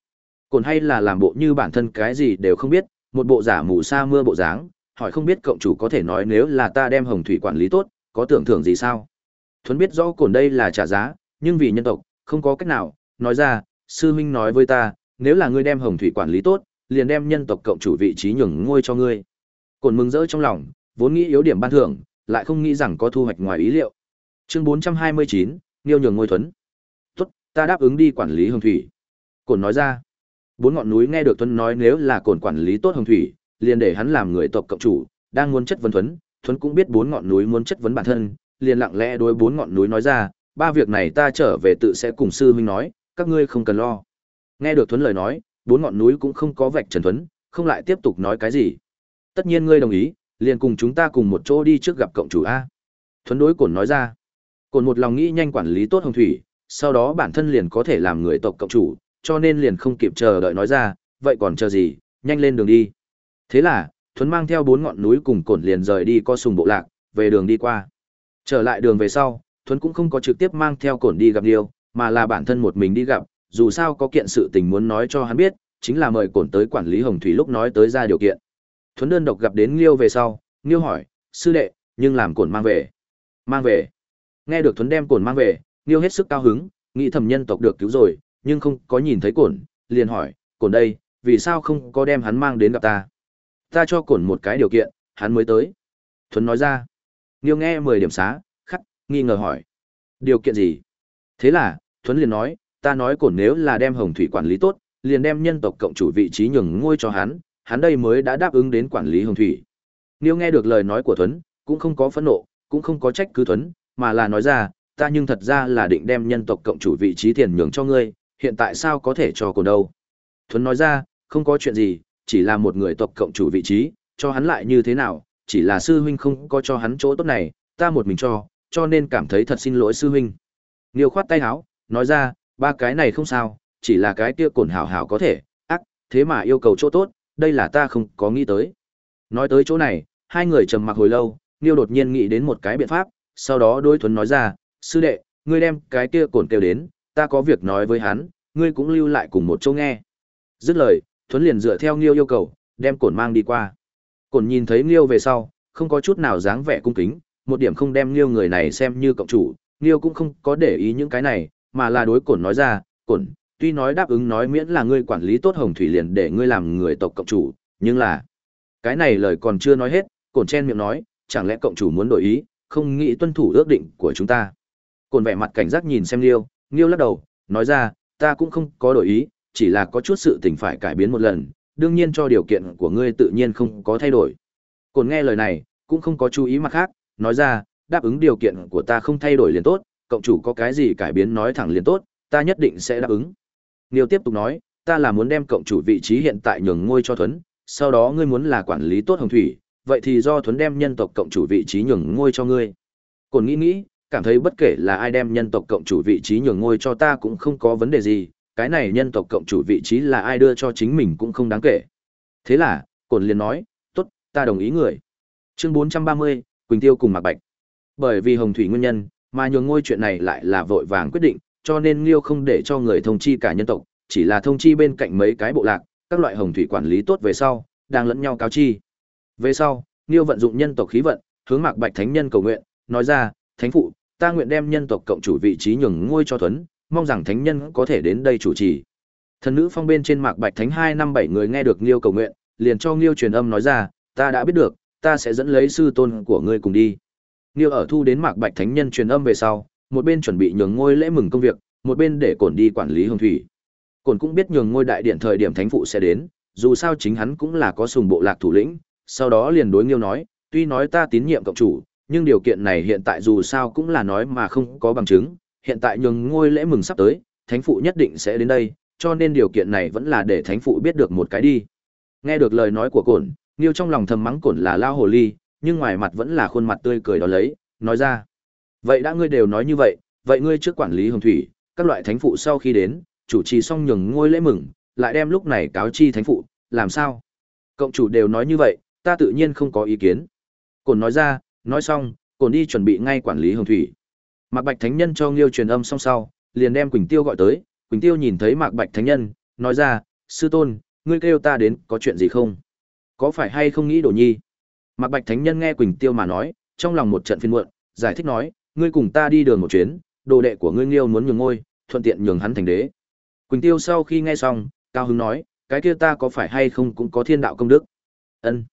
Cổn hay là làm bộ như bản thân cái gì đều không biết, một bộ giả mù sa mưa bộ dáng, hỏi không biết cộng chủ có thể nói nếu là ta đem hồng thủy quản lý tốt, có tưởng thưởng gì sao? Thuấn biết rõ cổn đây là trả giá, nhưng vì nhân tộc, không có cách nào, nói ra, sư huynh nói với ta, nếu là ngươi đem hồng thủy quản lý tốt, liền đem nhân tộc cộng chủ vị trí nhường ngôi cho ngươi. Cổn mừng rỡ trong lòng, vốn nghĩ yếu điểm ban thưởng, lại không nghĩ rằng có thu hoạch ngoài ý liệu. Chương 429, Niêu nhường ngôi thuấn. Tốt, ta đáp ứng đi quản lý hồng thủy. Cổn nói ra. Bốn ngọn núi nghe được Tuấn nói nếu là cổn quản lý tốt hồng thủy, liền để hắn làm người tộc cộng chủ, đang muốn chất vấn Thuấn, Thuấn cũng biết bốn ngọn núi muốn chất vấn bản thân, liền lặng lẽ đối bốn ngọn núi nói ra, ba việc này ta trở về tự sẽ cùng sư huynh nói, các ngươi không cần lo. Nghe được Thuấn lời nói, bốn ngọn núi cũng không có vạch trần Thuấn, không lại tiếp tục nói cái gì. Tất nhiên ngươi đồng ý, liền cùng chúng ta cùng một chỗ đi trước gặp cộng chủ a. Thuấn đối cổn nói ra. Cổn một lòng nghĩ nhanh quản lý tốt hồng thủy, sau đó bản thân liền có thể làm người tộc cộng chủ, cho nên liền không kịp chờ đợi nói ra, vậy còn chờ gì, nhanh lên đường đi. Thế là, Thuấn mang theo bốn ngọn núi cùng cổn liền rời đi co sùng bộ lạc, về đường đi qua. Trở lại đường về sau, Thuấn cũng không có trực tiếp mang theo cổn đi gặp Điêu, mà là bản thân một mình đi gặp, dù sao có kiện sự tình muốn nói cho hắn biết, chính là mời cổn tới quản lý Hồng Thủy lúc nói tới ra điều kiện. Thuấn đơn độc gặp đến Liêu về sau, Liêu hỏi, sư đệ, nhưng làm cổn mang về. Mang về. Nghe được Thuấn đem cổn mang về, Liêu hết sức cao hứng, nghĩ thầm nhân tộc được cứu rồi, nhưng không có nhìn thấy cổn, liền hỏi, cổn đây, vì sao không có đem hắn mang đến gặp ta? ta cho cổn một cái điều kiện, hắn mới tới. Thuấn nói ra. Nghiêu nghe mười điểm xá, khắc, nghi ngờ hỏi. Điều kiện gì? Thế là, Thuấn liền nói, ta nói cổn nếu là đem hồng thủy quản lý tốt, liền đem nhân tộc cộng chủ vị trí nhường ngôi cho hắn, hắn đây mới đã đáp ứng đến quản lý hồng thủy. nếu nghe được lời nói của Thuấn, cũng không có phẫn nộ, cũng không có trách cứ Thuấn, mà là nói ra, ta nhưng thật ra là định đem nhân tộc cộng chủ vị trí tiền nhường cho ngươi, hiện tại sao có thể cho cổn đâu. Thuấn nói ra, không có chuyện gì, chỉ là một người tộc cộng chủ vị trí, cho hắn lại như thế nào, chỉ là sư huynh không có cho hắn chỗ tốt này, ta một mình cho, cho nên cảm thấy thật xin lỗi sư huynh. Niêu khoát tay áo, nói ra, ba cái này không sao, chỉ là cái kia cồn hảo hảo có thể, ác, thế mà yêu cầu chỗ tốt, đây là ta không có nghĩ tới. Nói tới chỗ này, hai người trầm mặc hồi lâu, Niêu đột nhiên nghĩ đến một cái biện pháp, sau đó đôi thuấn nói ra, sư đệ, ngươi đem cái kia cồn kêu đến, ta có việc nói với hắn, ngươi cũng lưu lại cùng một chỗ nghe. Dứt lời, thuấn liền dựa theo Niêu yêu cầu, đem cồn mang đi qua. cồn nhìn thấy Niêu về sau, không có chút nào dáng vẻ cung kính, một điểm không đem Niêu người này xem như cộng chủ, Niêu cũng không có để ý những cái này, mà là đối cổn nói ra, cổn, tuy nói đáp ứng nói miễn là ngươi quản lý tốt Hồng Thủy liền để ngươi làm người tộc cộng chủ, nhưng là cái này lời còn chưa nói hết, cổn chen miệng nói, chẳng lẽ cộng chủ muốn đổi ý, không nghĩ tuân thủ ước định của chúng ta. Cổn vẻ mặt cảnh giác nhìn xem Liêu, Liêu lắc đầu, nói ra, ta cũng không có đổi ý, chỉ là có chút sự tình phải cải biến một lần, đương nhiên cho điều kiện của ngươi tự nhiên không có thay đổi. Cổn nghe lời này, cũng không có chú ý mặt khác, nói ra, đáp ứng điều kiện của ta không thay đổi liền tốt, cộng chủ có cái gì cải biến nói thẳng liền tốt, ta nhất định sẽ đáp ứng. Niêu tiếp tục nói, ta là muốn đem cộng chủ vị trí hiện tại nhường ngôi cho Thuấn, sau đó ngươi muốn là quản lý tốt Hồng Thủy, vậy thì do Thuấn đem nhân tộc cộng chủ vị trí nhường ngôi cho ngươi. Còn nghĩ nghĩ, cảm thấy bất kể là ai đem nhân tộc cộng chủ vị trí nhường ngôi cho ta cũng không có vấn đề gì, cái này nhân tộc cộng chủ vị trí là ai đưa cho chính mình cũng không đáng kể. Thế là, Cổn liền nói, tốt, ta đồng ý người. Chương 430, Quỳnh Tiêu cùng Mạc Bạch. Bởi vì Hồng Thủy nguyên nhân, mà nhường ngôi chuyện này lại là vội vàng quyết định, cho nên Liêu không để cho người thông chi cả nhân tộc, chỉ là thông chi bên cạnh mấy cái bộ lạc, các loại hồng thủy quản lý tốt về sau, đang lẫn nhau cáo chi. Về sau, Liêu vận dụng nhân tộc khí vận, hướng Mạc Bạch Thánh Nhân cầu nguyện, nói ra, Thánh phụ, ta nguyện đem nhân tộc cộng chủ vị trí nhường ngôi cho Tuấn, mong rằng Thánh Nhân có thể đến đây chủ trì. Thần nữ phong bên trên Mạc Bạch Thánh hai năm bảy người nghe được Liêu cầu nguyện, liền cho Liêu truyền âm nói ra, ta đã biết được, ta sẽ dẫn lấy sư tôn của ngươi cùng đi. Liêu ở thu đến Mạc Bạch Thánh Nhân truyền âm về sau, một bên chuẩn bị nhường ngôi lễ mừng công việc, một bên để cổn đi quản lý hồng thủy. Cổn cũng biết nhường ngôi đại điện thời điểm thánh phụ sẽ đến, dù sao chính hắn cũng là có sùng bộ lạc thủ lĩnh, sau đó liền đối Nghiêu nói, tuy nói ta tín nhiệm cộng chủ, nhưng điều kiện này hiện tại dù sao cũng là nói mà không có bằng chứng, hiện tại nhường ngôi lễ mừng sắp tới, thánh phụ nhất định sẽ đến đây, cho nên điều kiện này vẫn là để thánh phụ biết được một cái đi. Nghe được lời nói của Cổn, Nghiêu trong lòng thầm mắng Cổn là lao hồ ly, nhưng ngoài mặt vẫn là khuôn mặt tươi cười đó lấy, nói ra. Vậy đã ngươi đều nói như vậy, vậy ngươi trước quản lý hồng thủy, các loại thánh phụ sau khi đến, chủ trì xong nhường ngôi lễ mừng, lại đem lúc này cáo chi thánh phụ, làm sao? Cộng chủ đều nói như vậy, ta tự nhiên không có ý kiến. Cổn nói ra, nói xong, cổn đi chuẩn bị ngay quản lý hồng thủy. Mạc Bạch Thánh Nhân cho Nghiêu truyền âm xong sau, liền đem Quỳnh Tiêu gọi tới, Quỳnh Tiêu nhìn thấy Mạc Bạch Thánh Nhân, nói ra, sư tôn, ngươi kêu ta đến, có chuyện gì không? Có phải hay không nghĩ đổ nhi? Mạc Bạch Thánh Nhân nghe Quỳnh Tiêu mà nói, trong lòng một trận phiền muộn, giải thích nói, ngươi cùng ta đi đường một chuyến, đồ đệ của ngươi Nghiêu muốn nhường ngôi, thuận tiện nhường hắn thành đế. Quỳnh Tiêu sau khi nghe xong, cao hứng nói, cái kia ta có phải hay không cũng có thiên đạo công đức? Ân.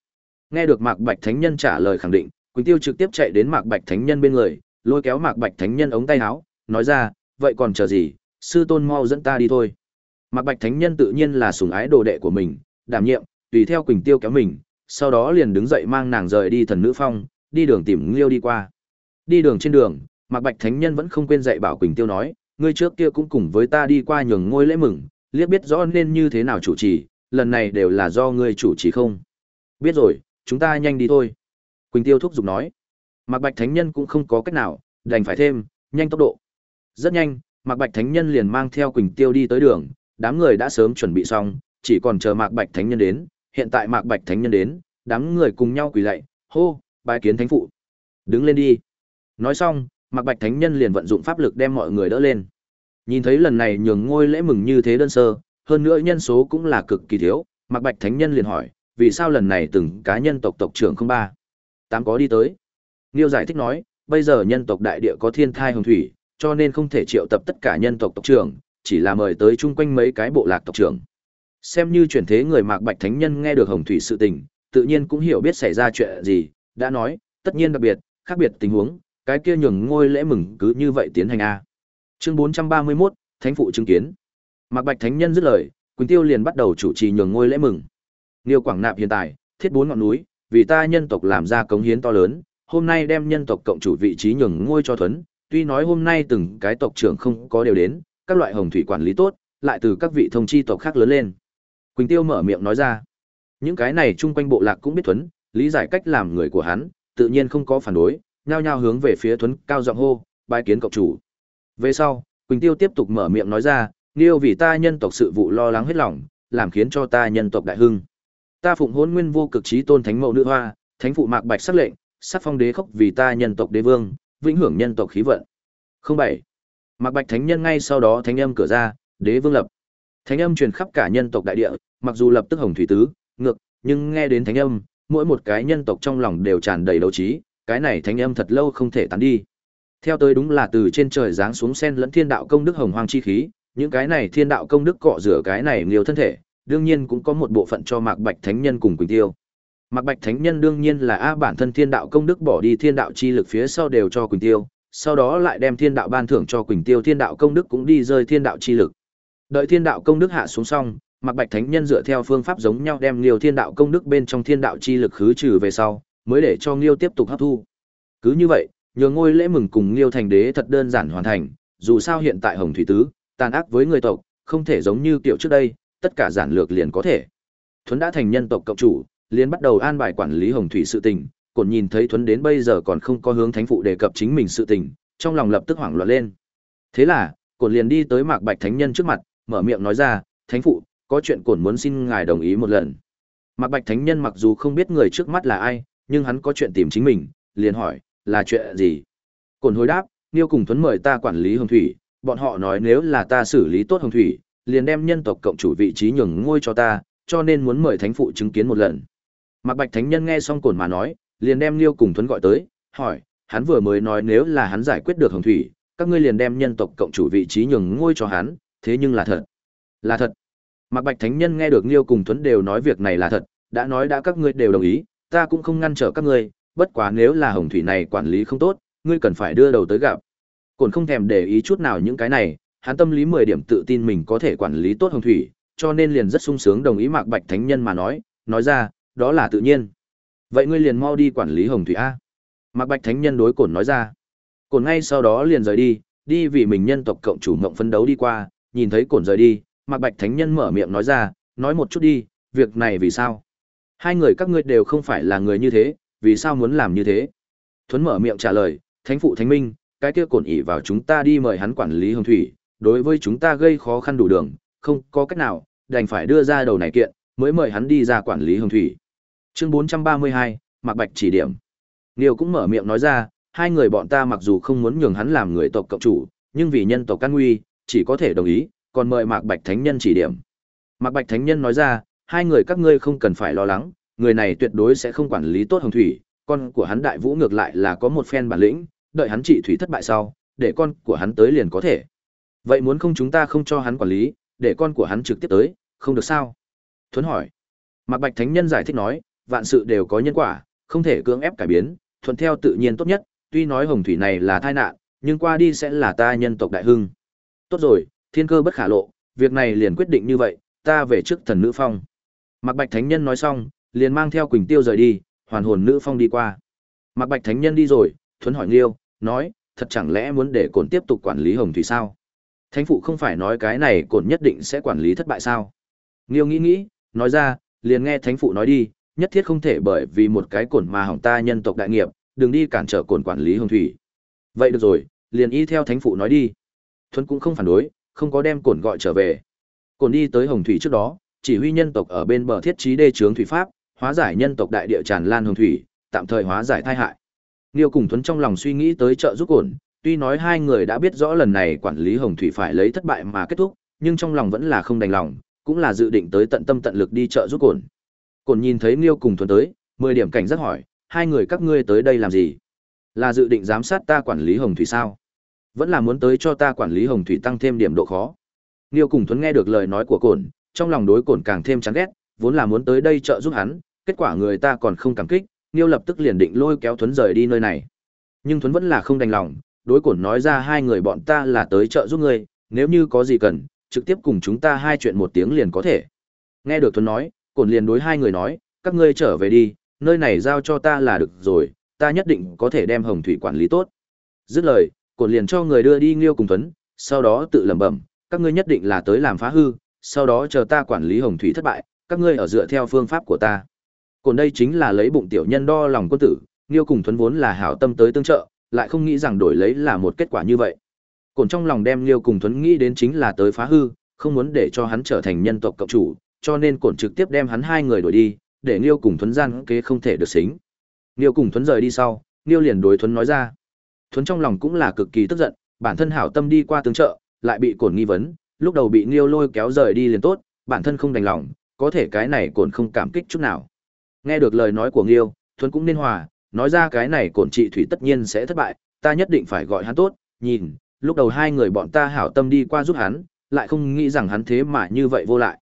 Nghe được Mạc Bạch Thánh Nhân trả lời khẳng định, Quỳnh Tiêu trực tiếp chạy đến Mạc Bạch Thánh Nhân bên người, lôi kéo Mạc Bạch Thánh Nhân ống tay áo, nói ra, vậy còn chờ gì, sư tôn mau dẫn ta đi thôi. Mạc Bạch Thánh Nhân tự nhiên là sủng ái đồ đệ của mình, đảm nhiệm, tùy theo Quỳnh Tiêu kéo mình, sau đó liền đứng dậy mang nàng rời đi thần nữ phong, đi đường tìm Liêu đi qua. Đi đường trên đường, Mạc Bạch Thánh Nhân vẫn không quên dạy bảo Quỳnh Tiêu nói, ngươi trước kia cũng cùng với ta đi qua nhường ngôi lễ mừng, liếc biết rõ nên như thế nào chủ trì, lần này đều là do ngươi chủ trì không? Biết rồi, chúng ta nhanh đi thôi. Quỳnh Tiêu thúc giục nói. Mạc Bạch Thánh Nhân cũng không có cách nào, đành phải thêm, nhanh tốc độ. Rất nhanh, Mạc Bạch Thánh Nhân liền mang theo Quỳnh Tiêu đi tới đường, đám người đã sớm chuẩn bị xong, chỉ còn chờ Mạc Bạch Thánh Nhân đến, hiện tại Mạc Bạch Thánh Nhân đến, đám người cùng nhau quỳ lạy, hô, bài kiến thánh phụ. Đứng lên đi. Nói xong, Mạc Bạch Thánh Nhân liền vận dụng pháp lực đem mọi người đỡ lên. Nhìn thấy lần này nhường ngôi lễ mừng như thế đơn sơ, hơn nữa nhân số cũng là cực kỳ thiếu, Mạc Bạch Thánh Nhân liền hỏi, vì sao lần này từng cá nhân tộc tộc trưởng không ba tám có đi tới. Niêu giải thích nói, bây giờ nhân tộc đại địa có thiên thai hồng thủy, cho nên không thể triệu tập tất cả nhân tộc tộc trưởng, chỉ là mời tới chung quanh mấy cái bộ lạc tộc trưởng. Xem như chuyển thế người Mạc Bạch Thánh Nhân nghe được hồng thủy sự tình, tự nhiên cũng hiểu biết xảy ra chuyện gì, đã nói, tất nhiên đặc biệt, khác biệt tình huống, cái kia nhường ngôi lễ mừng cứ như vậy tiến hành a. Chương 431, Thánh phụ chứng kiến. Mạc Bạch Thánh Nhân dứt lời, Quỳnh Tiêu liền bắt đầu chủ trì nhường ngôi lễ mừng. Niêu Quảng Nạp hiện tại, thiết bốn ngọn núi, vì ta nhân tộc làm ra cống hiến to lớn, hôm nay đem nhân tộc cộng chủ vị trí nhường ngôi cho thuấn, tuy nói hôm nay từng cái tộc trưởng không có đều đến, các loại hồng thủy quản lý tốt, lại từ các vị thông chi tộc khác lớn lên. Quỳnh Tiêu mở miệng nói ra, những cái này chung quanh bộ lạc cũng biết thuấn, lý giải cách làm người của hắn, tự nhiên không có phản đối, nhao nhao hướng về phía thuấn cao giọng hô, bái kiến cộng chủ. Về sau, Quỳnh Tiêu tiếp tục mở miệng nói ra, Niêu vì ta nhân tộc sự vụ lo lắng hết lòng, làm khiến cho ta nhân tộc đại hưng. Ta phụng hôn nguyên vô cực trí tôn thánh mẫu nữ hoa, thánh phụ mạc bạch sắc lệnh, sắc phong đế khốc vì ta nhân tộc đế vương, vĩnh hưởng nhân tộc khí vận. Không bảy. Mạc bạch thánh nhân ngay sau đó thánh âm cửa ra, đế vương lập. Thánh âm truyền khắp cả nhân tộc đại địa, mặc dù lập tức hồng thủy tứ, ngược, nhưng nghe đến thánh âm, mỗi một cái nhân tộc trong lòng đều tràn đầy đấu trí, cái này thánh âm thật lâu không thể tán đi. Theo tới đúng là từ trên trời giáng xuống sen lẫn thiên đạo công đức hồng hoang chi khí, những cái này thiên đạo công đức cọ rửa cái này nhiều thân thể, đương nhiên cũng có một bộ phận cho Mạc Bạch Thánh Nhân cùng Quỳnh Tiêu. Mạc Bạch Thánh Nhân đương nhiên là a bản thân thiên đạo công đức bỏ đi thiên đạo chi lực phía sau đều cho Quỳnh Tiêu, sau đó lại đem thiên đạo ban thưởng cho Quỳnh Tiêu thiên đạo công đức cũng đi rơi thiên đạo chi lực. Đợi thiên đạo công đức hạ xuống xong, Mạc Bạch Thánh Nhân dựa theo phương pháp giống nhau đem Liêu Thiên Đạo công đức bên trong Thiên Đạo chi lực khứ trừ về sau, mới để cho Liêu tiếp tục hấp thu. Cứ như vậy, nhường ngôi lễ mừng cùng Liêu thành đế thật đơn giản hoàn thành, dù sao hiện tại Hồng Thủy Tứ, tàn ác với người tộc, không thể giống như kiểu trước đây, tất cả giản lược liền có thể. Thuấn đã thành nhân tộc cộng chủ, liền bắt đầu an bài quản lý Hồng Thủy sự tình, còn nhìn thấy Thuấn đến bây giờ còn không có hướng thánh phụ đề cập chính mình sự tình, trong lòng lập tức hoảng loạn lên. Thế là, cổn liền đi tới Mạc Bạch Thánh Nhân trước mặt, mở miệng nói ra, "Thánh phụ, có chuyện cổn muốn xin ngài đồng ý một lần." Mạc Bạch Thánh Nhân mặc dù không biết người trước mắt là ai, nhưng hắn có chuyện tìm chính mình, liền hỏi, "Là chuyện gì?" Cổn hồi đáp, "Niêu cùng Tuấn mời ta quản lý Hồng Thủy, bọn họ nói nếu là ta xử lý tốt Hồng Thủy, liền đem nhân tộc cộng chủ vị trí nhường ngôi cho ta, cho nên muốn mời thánh phụ chứng kiến một lần." Mạc Bạch Thánh Nhân nghe xong cổn mà nói, liền đem Niêu cùng Tuấn gọi tới, hỏi, hắn vừa mới nói nếu là hắn giải quyết được Hồng Thủy, các ngươi liền đem nhân tộc cộng chủ vị trí nhường ngôi cho hắn, thế nhưng là thật. Là thật. Mạc Bạch Thánh Nhân nghe được Liêu cùng Tuấn đều nói việc này là thật, đã nói đã các ngươi đều đồng ý, ta cũng không ngăn trở các ngươi, bất quá nếu là hồng thủy này quản lý không tốt, ngươi cần phải đưa đầu tới gặp. Cổn không thèm để ý chút nào những cái này, hắn tâm lý 10 điểm tự tin mình có thể quản lý tốt hồng thủy, cho nên liền rất sung sướng đồng ý Mạc Bạch Thánh Nhân mà nói, nói ra, đó là tự nhiên. Vậy ngươi liền mau đi quản lý hồng thủy a. Mạc Bạch Thánh Nhân đối Cổn nói ra. Cổn ngay sau đó liền rời đi, đi vì mình nhân tộc cộng chủ mộng phấn đấu đi qua, nhìn thấy Cổn rời đi, Mạc Bạch Thánh Nhân mở miệng nói ra, nói một chút đi, việc này vì sao? Hai người các ngươi đều không phải là người như thế, vì sao muốn làm như thế? Thuấn mở miệng trả lời, Thánh phụ Thánh Minh, cái kia cổn ỉ vào chúng ta đi mời hắn quản lý hồng thủy, đối với chúng ta gây khó khăn đủ đường, không có cách nào, đành phải đưa ra đầu này kiện, mới mời hắn đi ra quản lý hồng thủy. Chương 432, Mạc Bạch chỉ điểm. Niêu cũng mở miệng nói ra, hai người bọn ta mặc dù không muốn nhường hắn làm người tộc cộng chủ, nhưng vì nhân tộc căn nguy, chỉ có thể đồng ý, còn mời Mạc Bạch Thánh Nhân chỉ điểm. Mạc Bạch Thánh Nhân nói ra, hai người các ngươi không cần phải lo lắng, người này tuyệt đối sẽ không quản lý tốt hồng thủy, con của hắn Đại Vũ ngược lại là có một phen bản lĩnh, đợi hắn trị thủy thất bại sau, để con của hắn tới liền có thể. Vậy muốn không chúng ta không cho hắn quản lý, để con của hắn trực tiếp tới, không được sao? Thuấn hỏi. Mạc Bạch Thánh Nhân giải thích nói, vạn sự đều có nhân quả, không thể cưỡng ép cải biến, thuận theo tự nhiên tốt nhất, tuy nói hồng thủy này là tai nạn, nhưng qua đi sẽ là ta nhân tộc đại hưng. Tốt rồi, thiên cơ bất khả lộ, việc này liền quyết định như vậy, ta về trước thần nữ phong. Mạc Bạch Thánh Nhân nói xong, liền mang theo Quỳnh Tiêu rời đi, hoàn hồn nữ phong đi qua. Mạc Bạch Thánh Nhân đi rồi, Thuấn hỏi Liêu, nói, thật chẳng lẽ muốn để cổn tiếp tục quản lý Hồng Thủy sao? Thánh phụ không phải nói cái này cổn nhất định sẽ quản lý thất bại sao? nghiêu nghĩ nghĩ, nói ra, liền nghe thánh phụ nói đi, nhất thiết không thể bởi vì một cái cổn mà hỏng ta nhân tộc đại nghiệp, đừng đi cản trở cổn quản lý Hồng Thủy. Vậy được rồi, liền y theo thánh phụ nói đi. Thuấn cũng không phản đối, không có đem cổn gọi trở về. Cổn đi tới Hồng Thủy trước đó, chỉ huy nhân tộc ở bên bờ thiết trí đê trướng thủy pháp, hóa giải nhân tộc đại địa tràn lan hồng thủy, tạm thời hóa giải tai hại. Niêu cùng Thuấn trong lòng suy nghĩ tới trợ giúp cổn, tuy nói hai người đã biết rõ lần này quản lý hồng thủy phải lấy thất bại mà kết thúc, nhưng trong lòng vẫn là không đành lòng, cũng là dự định tới tận tâm tận lực đi trợ giúp cổn. Cổn nhìn thấy Niêu cùng Thuấn tới, mười điểm cảnh giác hỏi, hai người các ngươi tới đây làm gì? Là dự định giám sát ta quản lý hồng thủy sao? Vẫn là muốn tới cho ta quản lý hồng thủy tăng thêm điểm độ khó. Niêu cùng thuấn nghe được lời nói của Cổn, trong lòng đối Cổn càng thêm chán ghét, vốn là muốn tới đây trợ giúp hắn, kết quả người ta còn không cảm kích, Niêu lập tức liền định lôi kéo thuấn rời đi nơi này. Nhưng thuấn vẫn là không đành lòng, đối Cổn nói ra hai người bọn ta là tới trợ giúp ngươi, nếu như có gì cần, trực tiếp cùng chúng ta hai chuyện một tiếng liền có thể. Nghe được thuấn nói, Cổn liền đối hai người nói, các ngươi trở về đi, nơi này giao cho ta là được rồi, ta nhất định có thể đem Hồng Thủy quản lý tốt. Dứt lời, cột liền cho người đưa đi Nghiêu cùng Tuấn, sau đó tự lẩm bẩm, các ngươi nhất định là tới làm phá hư, sau đó chờ ta quản lý hồng thủy thất bại, các ngươi ở dựa theo phương pháp của ta. Còn đây chính là lấy bụng tiểu nhân đo lòng quân tử, Nghiêu cùng Thuấn vốn là hảo tâm tới tương trợ, lại không nghĩ rằng đổi lấy là một kết quả như vậy. còn trong lòng đem Nghiêu cùng Thuấn nghĩ đến chính là tới phá hư, không muốn để cho hắn trở thành nhân tộc cộng chủ, cho nên Cổn trực tiếp đem hắn hai người đuổi đi, để Nghiêu cùng Thuấn gian kế không thể được xính. Nghiêu cùng Thuấn rời đi sau, Nghiêu liền đối Thuấn nói ra. Thuấn trong lòng cũng là cực kỳ tức giận, bản thân hảo tâm đi qua tướng trợ, lại bị cổn nghi vấn, lúc đầu bị nghiêu lôi kéo rời đi liền tốt, bản thân không đành lòng, có thể cái này cổn không cảm kích chút nào. Nghe được lời nói của nghiêu, Thuấn cũng nên hòa, nói ra cái này cổn trị thủy tất nhiên sẽ thất bại, ta nhất định phải gọi hắn tốt, nhìn, lúc đầu hai người bọn ta hảo tâm đi qua giúp hắn, lại không nghĩ rằng hắn thế mà như vậy vô lại.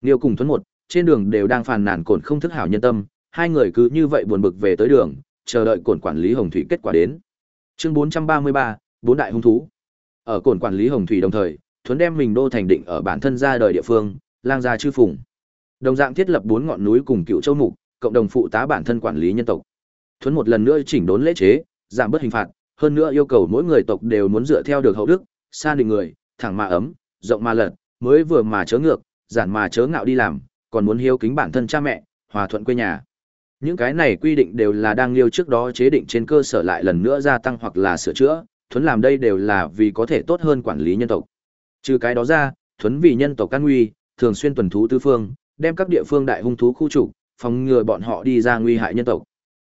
nghiêu cùng Thuấn một, trên đường đều đang phàn nàn cổn không thức hảo nhân tâm, hai người cứ như vậy buồn bực về tới đường, chờ đợi cổn quản lý Hồng Thủy kết quả đến. Chương 433, bốn đại hung thú. Ở cổn quản lý Hồng Thủy đồng thời, Thuấn đem mình đô thành định ở bản thân ra đời địa phương, lang gia chư phùng. Đồng dạng thiết lập bốn ngọn núi cùng cựu châu mục, cộng đồng phụ tá bản thân quản lý nhân tộc. Thuấn một lần nữa chỉnh đốn lễ chế, giảm bớt hình phạt, hơn nữa yêu cầu mỗi người tộc đều muốn dựa theo được hậu đức, xa định người, thẳng mà ấm, rộng mà lật, mới vừa mà chớ ngược, giản mà chớ ngạo đi làm, còn muốn hiếu kính bản thân cha mẹ, hòa thuận quê nhà. Những cái này quy định đều là đang liêu trước đó chế định trên cơ sở lại lần nữa gia tăng hoặc là sửa chữa, thuấn làm đây đều là vì có thể tốt hơn quản lý nhân tộc. Trừ cái đó ra, thuấn vì nhân tộc can nguy, thường xuyên tuần thú tứ phương, đem các địa phương đại hung thú khu trục, phòng ngừa bọn họ đi ra nguy hại nhân tộc.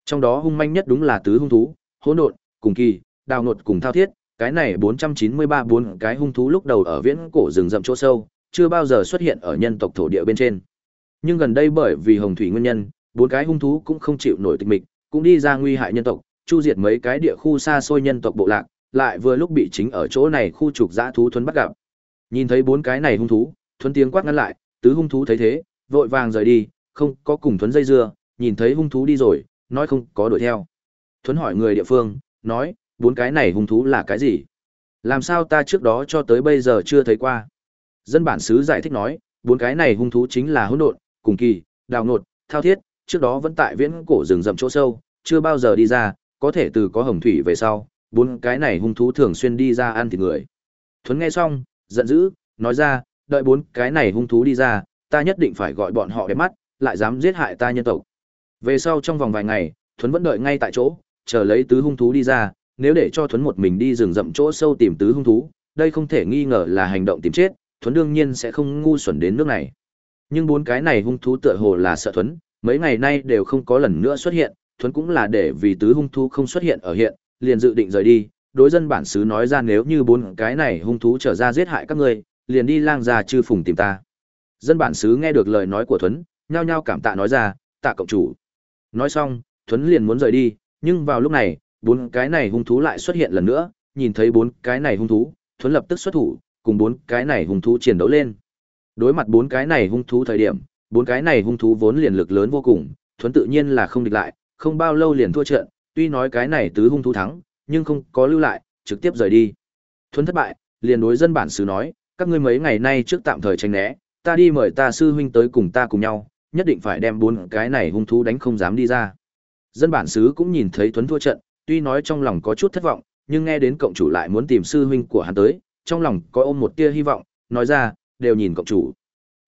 Trong đó hung manh nhất đúng là tứ hung thú, hỗn độn, cùng kỳ, đào nột cùng thao thiết, cái này 493 bốn cái hung thú lúc đầu ở viễn cổ rừng rậm chỗ sâu, chưa bao giờ xuất hiện ở nhân tộc thổ địa bên trên. Nhưng gần đây bởi vì hồng thủy nguyên nhân, bốn cái hung thú cũng không chịu nổi tịch mịch, cũng đi ra nguy hại nhân tộc, chu diệt mấy cái địa khu xa xôi nhân tộc bộ lạc, lại vừa lúc bị chính ở chỗ này khu trục dã thú thuấn bắt gặp. Nhìn thấy bốn cái này hung thú, thuấn tiếng quát ngăn lại, tứ hung thú thấy thế, vội vàng rời đi, không có cùng thuấn dây dưa, nhìn thấy hung thú đi rồi, nói không có đuổi theo. Thuấn hỏi người địa phương, nói, bốn cái này hung thú là cái gì? Làm sao ta trước đó cho tới bây giờ chưa thấy qua? Dân bản xứ giải thích nói, bốn cái này hung thú chính là hỗn độn, cùng kỳ, đào nột, thao thiết, trước đó vẫn tại viễn cổ rừng rậm chỗ sâu, chưa bao giờ đi ra, có thể từ có hồng thủy về sau, bốn cái này hung thú thường xuyên đi ra ăn thịt người. Thuấn nghe xong, giận dữ, nói ra, đợi bốn cái này hung thú đi ra, ta nhất định phải gọi bọn họ để mắt, lại dám giết hại ta nhân tộc. Về sau trong vòng vài ngày, Thuấn vẫn đợi ngay tại chỗ, chờ lấy tứ hung thú đi ra, nếu để cho Thuấn một mình đi rừng rậm chỗ sâu tìm tứ hung thú, đây không thể nghi ngờ là hành động tìm chết, Thuấn đương nhiên sẽ không ngu xuẩn đến nước này. Nhưng bốn cái này hung thú tựa hồ là sợ Thuấn, mấy ngày nay đều không có lần nữa xuất hiện, Thuấn cũng là để vì tứ hung thú không xuất hiện ở hiện, liền dự định rời đi, đối dân bản xứ nói ra nếu như bốn cái này hung thú trở ra giết hại các ngươi, liền đi lang ra chư phùng tìm ta. Dân bản xứ nghe được lời nói của Thuấn, nhao nhao cảm tạ nói ra, tạ cộng chủ. Nói xong, Thuấn liền muốn rời đi, nhưng vào lúc này, bốn cái này hung thú lại xuất hiện lần nữa, nhìn thấy bốn cái này hung thú, Thuấn lập tức xuất thủ, cùng bốn cái này hung thú chiến đấu lên. Đối mặt bốn cái này hung thú thời điểm, bốn cái này hung thú vốn liền lực lớn vô cùng, Thuấn tự nhiên là không địch lại, không bao lâu liền thua trận, tuy nói cái này tứ hung thú thắng, nhưng không có lưu lại, trực tiếp rời đi. Thuấn thất bại, liền đối dân bản xứ nói, các ngươi mấy ngày nay trước tạm thời tránh né, ta đi mời ta sư huynh tới cùng ta cùng nhau, nhất định phải đem bốn cái này hung thú đánh không dám đi ra. Dân bản xứ cũng nhìn thấy Thuấn thua trận, tuy nói trong lòng có chút thất vọng, nhưng nghe đến cộng chủ lại muốn tìm sư huynh của hắn tới, trong lòng có ôm một tia hy vọng, nói ra, đều nhìn cộng chủ.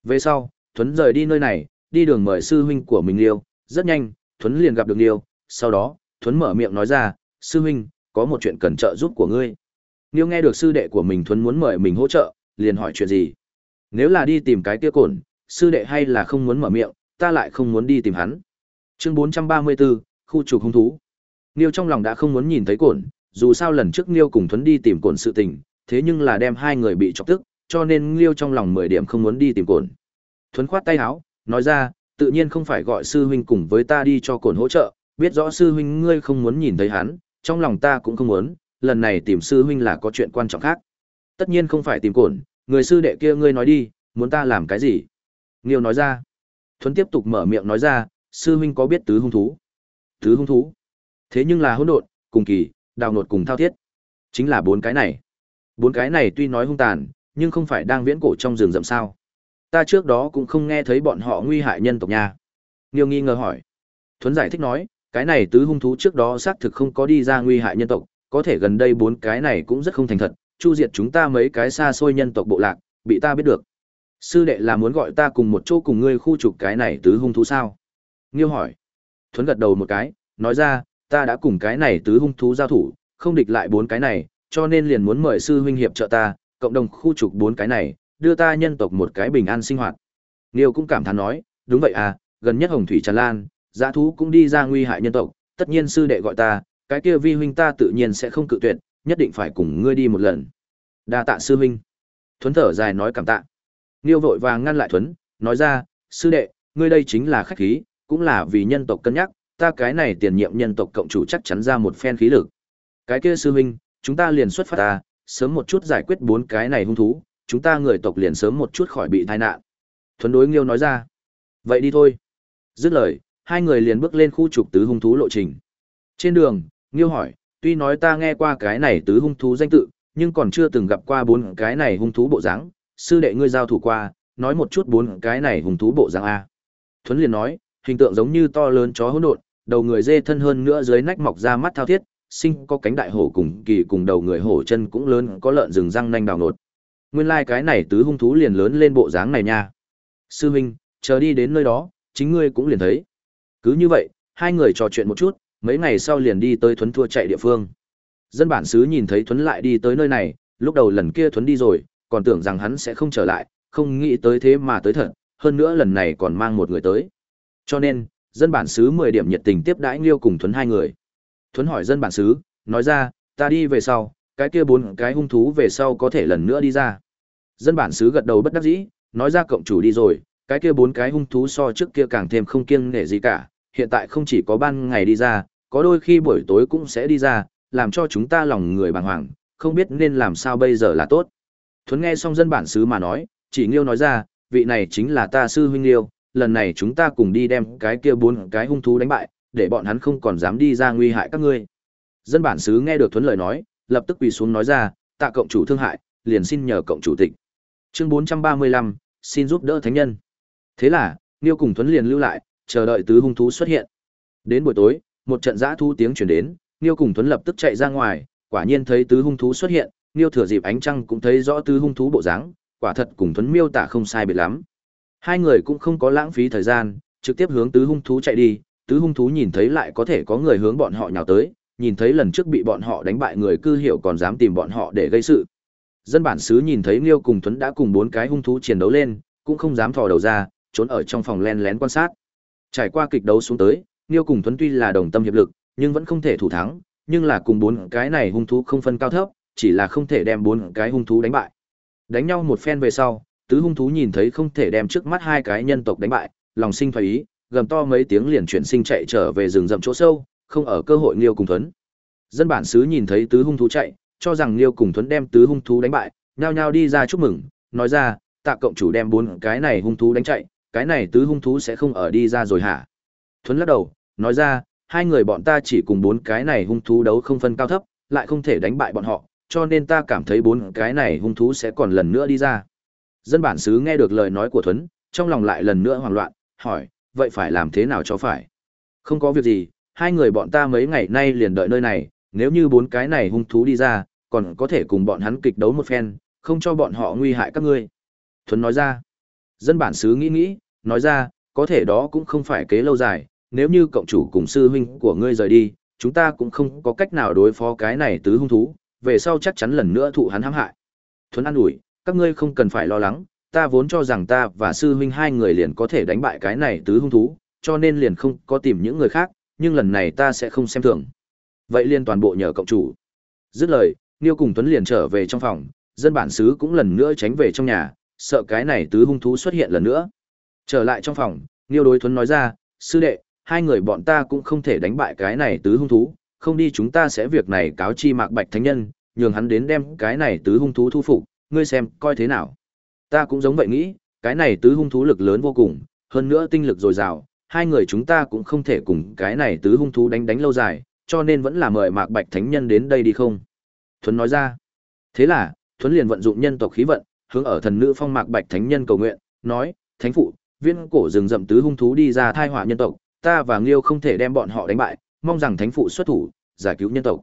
Về sau, Thuấn rời đi nơi này, đi đường mời sư huynh của mình Liêu, rất nhanh, Thuấn liền gặp được Liêu, sau đó, Thuấn mở miệng nói ra, sư huynh, có một chuyện cần trợ giúp của ngươi. Liêu nghe được sư đệ của mình Thuấn muốn mời mình hỗ trợ, liền hỏi chuyện gì. Nếu là đi tìm cái kia cổn, sư đệ hay là không muốn mở miệng, ta lại không muốn đi tìm hắn. Chương 434, khu trục hung thú. Niêu trong lòng đã không muốn nhìn thấy cổn, dù sao lần trước Niêu cùng Thuấn đi tìm cổn sự tình, thế nhưng là đem hai người bị chọc tức, cho nên Niêu trong lòng mười điểm không muốn đi tìm cổn. Thuấn khoát tay áo, nói ra, tự nhiên không phải gọi sư huynh cùng với ta đi cho cổn hỗ trợ, biết rõ sư huynh ngươi không muốn nhìn thấy hắn, trong lòng ta cũng không muốn, lần này tìm sư huynh là có chuyện quan trọng khác. Tất nhiên không phải tìm cổn, người sư đệ kia ngươi nói đi, muốn ta làm cái gì? Nghiêu nói ra. Thuấn tiếp tục mở miệng nói ra, sư huynh có biết tứ hung thú? Tứ hung thú? Thế nhưng là hỗn độn, cùng kỳ, đào nột cùng thao thiết. Chính là bốn cái này. Bốn cái này tuy nói hung tàn, nhưng không phải đang viễn cổ trong rừng rậm sao. Ta trước đó cũng không nghe thấy bọn họ nguy hại nhân tộc nha. Nghiêu nghi ngờ hỏi. Thuấn giải thích nói, cái này tứ hung thú trước đó xác thực không có đi ra nguy hại nhân tộc, có thể gần đây bốn cái này cũng rất không thành thật, chu diệt chúng ta mấy cái xa xôi nhân tộc bộ lạc, bị ta biết được. Sư đệ là muốn gọi ta cùng một chỗ cùng ngươi khu trục cái này tứ hung thú sao? Nghiêu hỏi. Thuấn gật đầu một cái, nói ra, ta đã cùng cái này tứ hung thú giao thủ, không địch lại bốn cái này, cho nên liền muốn mời sư huynh hiệp trợ ta, cộng đồng khu trục bốn cái này, đưa ta nhân tộc một cái bình an sinh hoạt. Nghiêu cũng cảm thán nói, đúng vậy à, gần nhất hồng thủy tràn lan, dã thú cũng đi ra nguy hại nhân tộc, tất nhiên sư đệ gọi ta, cái kia vi huynh ta tự nhiên sẽ không cự tuyệt, nhất định phải cùng ngươi đi một lần. Đa tạ sư huynh. Thuấn thở dài nói cảm tạ. Niêu vội vàng ngăn lại Thuấn, nói ra, sư đệ, ngươi đây chính là khách khí, cũng là vì nhân tộc cân nhắc, ta cái này tiền nhiệm nhân tộc cộng chủ chắc chắn ra một phen khí lực. Cái kia sư huynh, chúng ta liền xuất phát ta, sớm một chút giải quyết bốn cái này hung thú, chúng ta người tộc liền sớm một chút khỏi bị tai nạn. Thuấn đối Nghiêu nói ra. Vậy đi thôi. Dứt lời, hai người liền bước lên khu trục tứ hung thú lộ trình. Trên đường, Nghiêu hỏi, tuy nói ta nghe qua cái này tứ hung thú danh tự, nhưng còn chưa từng gặp qua bốn cái này hung thú bộ dáng, sư đệ ngươi giao thủ qua, nói một chút bốn cái này hung thú bộ dáng a. Thuấn liền nói, hình tượng giống như to lớn chó hỗn độn, đầu người dê thân hơn nữa dưới nách mọc ra mắt thao thiết, sinh có cánh đại hổ cùng kỳ cùng đầu người hổ chân cũng lớn, có lợn rừng răng nanh đào nột. Nguyên lai like cái này tứ hung thú liền lớn lên bộ dáng này nha. Sư huynh, chờ đi đến nơi đó, chính ngươi cũng liền thấy. Cứ như vậy, hai người trò chuyện một chút, mấy ngày sau liền đi tới Thuấn thua chạy địa phương. Dân bản xứ nhìn thấy Thuấn lại đi tới nơi này, lúc đầu lần kia Thuấn đi rồi, còn tưởng rằng hắn sẽ không trở lại, không nghĩ tới thế mà tới thật, hơn nữa lần này còn mang một người tới. Cho nên, dân bản xứ 10 điểm nhiệt tình tiếp đãi nghiêu cùng Thuấn hai người. Thuấn hỏi dân bản xứ, nói ra, ta đi về sau, cái kia bốn cái hung thú về sau có thể lần nữa đi ra. Dân bản xứ gật đầu bất đắc dĩ, nói ra cộng chủ đi rồi, cái kia bốn cái hung thú so trước kia càng thêm không kiêng nể gì cả, hiện tại không chỉ có ban ngày đi ra, có đôi khi buổi tối cũng sẽ đi ra, làm cho chúng ta lòng người bàng hoàng, không biết nên làm sao bây giờ là tốt. Thuấn nghe xong dân bản xứ mà nói, chỉ Nghiêu nói ra, vị này chính là ta sư huynh Nghiêu, lần này chúng ta cùng đi đem cái kia bốn cái hung thú đánh bại, để bọn hắn không còn dám đi ra nguy hại các ngươi. Dân bản xứ nghe được Thuấn lời nói, lập tức quỳ xuống nói ra, tạ cộng chủ thương hại, liền xin nhờ cộng chủ tịch. Chương 435, xin giúp đỡ thánh nhân. Thế là, Nghiêu cùng Tuấn liền lưu lại, chờ đợi tứ hung thú xuất hiện. Đến buổi tối, một trận giã thu tiếng chuyển đến, Nghiêu cùng Tuấn lập tức chạy ra ngoài, quả nhiên thấy tứ hung thú xuất hiện, Nghiêu thừa dịp ánh trăng cũng thấy rõ tứ hung thú bộ dáng, quả thật cùng Tuấn miêu tả không sai biệt lắm. Hai người cũng không có lãng phí thời gian, trực tiếp hướng tứ hung thú chạy đi, tứ hung thú nhìn thấy lại có thể có người hướng bọn họ nhào tới, nhìn thấy lần trước bị bọn họ đánh bại người cư hiểu còn dám tìm bọn họ để gây sự. Dân bản xứ nhìn thấy Nghiêu cùng Thuấn đã cùng bốn cái hung thú chiến đấu lên, cũng không dám thò đầu ra, trốn ở trong phòng len lén quan sát. Trải qua kịch đấu xuống tới, Nghiêu cùng Thuấn tuy là đồng tâm hiệp lực, nhưng vẫn không thể thủ thắng, nhưng là cùng bốn cái này hung thú không phân cao thấp, chỉ là không thể đem bốn cái hung thú đánh bại. Đánh nhau một phen về sau, tứ hung thú nhìn thấy không thể đem trước mắt hai cái nhân tộc đánh bại, lòng sinh thoái ý, gầm to mấy tiếng liền chuyển sinh chạy trở về rừng rậm chỗ sâu, không ở cơ hội nghiêu cùng Thuấn. Dân bản xứ nhìn thấy tứ hung thú chạy, cho rằng Liêu cùng Thuấn đem tứ hung thú đánh bại, nhao nhao đi ra chúc mừng, nói ra, tạ cộng chủ đem bốn cái này hung thú đánh chạy, cái này tứ hung thú sẽ không ở đi ra rồi hả? Thuấn lắc đầu, nói ra, hai người bọn ta chỉ cùng bốn cái này hung thú đấu không phân cao thấp, lại không thể đánh bại bọn họ, cho nên ta cảm thấy bốn cái này hung thú sẽ còn lần nữa đi ra. Dân bản xứ nghe được lời nói của Thuấn, trong lòng lại lần nữa hoảng loạn, hỏi, vậy phải làm thế nào cho phải? Không có việc gì, hai người bọn ta mấy ngày nay liền đợi nơi này, nếu như bốn cái này hung thú đi ra, còn có thể cùng bọn hắn kịch đấu một phen, không cho bọn họ nguy hại các ngươi. Thuấn nói ra, dân bản xứ nghĩ nghĩ, nói ra, có thể đó cũng không phải kế lâu dài, nếu như cộng chủ cùng sư huynh của ngươi rời đi, chúng ta cũng không có cách nào đối phó cái này tứ hung thú, về sau chắc chắn lần nữa thụ hắn hãm hại. Thuấn an ủi, các ngươi không cần phải lo lắng, ta vốn cho rằng ta và sư huynh hai người liền có thể đánh bại cái này tứ hung thú, cho nên liền không có tìm những người khác, nhưng lần này ta sẽ không xem thường. Vậy liền toàn bộ nhờ cộng chủ. Dứt lời, Niêu cùng Tuấn liền trở về trong phòng, dân bản xứ cũng lần nữa tránh về trong nhà, sợ cái này tứ hung thú xuất hiện lần nữa. Trở lại trong phòng, Niêu đối Tuấn nói ra, sư đệ, hai người bọn ta cũng không thể đánh bại cái này tứ hung thú, không đi chúng ta sẽ việc này cáo chi mạc bạch thánh nhân, nhường hắn đến đem cái này tứ hung thú thu phục, ngươi xem, coi thế nào. Ta cũng giống vậy nghĩ, cái này tứ hung thú lực lớn vô cùng, hơn nữa tinh lực dồi dào, hai người chúng ta cũng không thể cùng cái này tứ hung thú đánh đánh lâu dài, cho nên vẫn là mời Mạc Bạch Thánh Nhân đến đây đi không. Thuấn nói ra. Thế là, Thuấn liền vận dụng nhân tộc khí vận, hướng ở thần nữ phong Mạc Bạch Thánh Nhân cầu nguyện, nói, Thánh Phụ, viên cổ rừng rậm tứ hung thú đi ra thai họa nhân tộc, ta và Nghiêu không thể đem bọn họ đánh bại, mong rằng Thánh Phụ xuất thủ, giải cứu nhân tộc.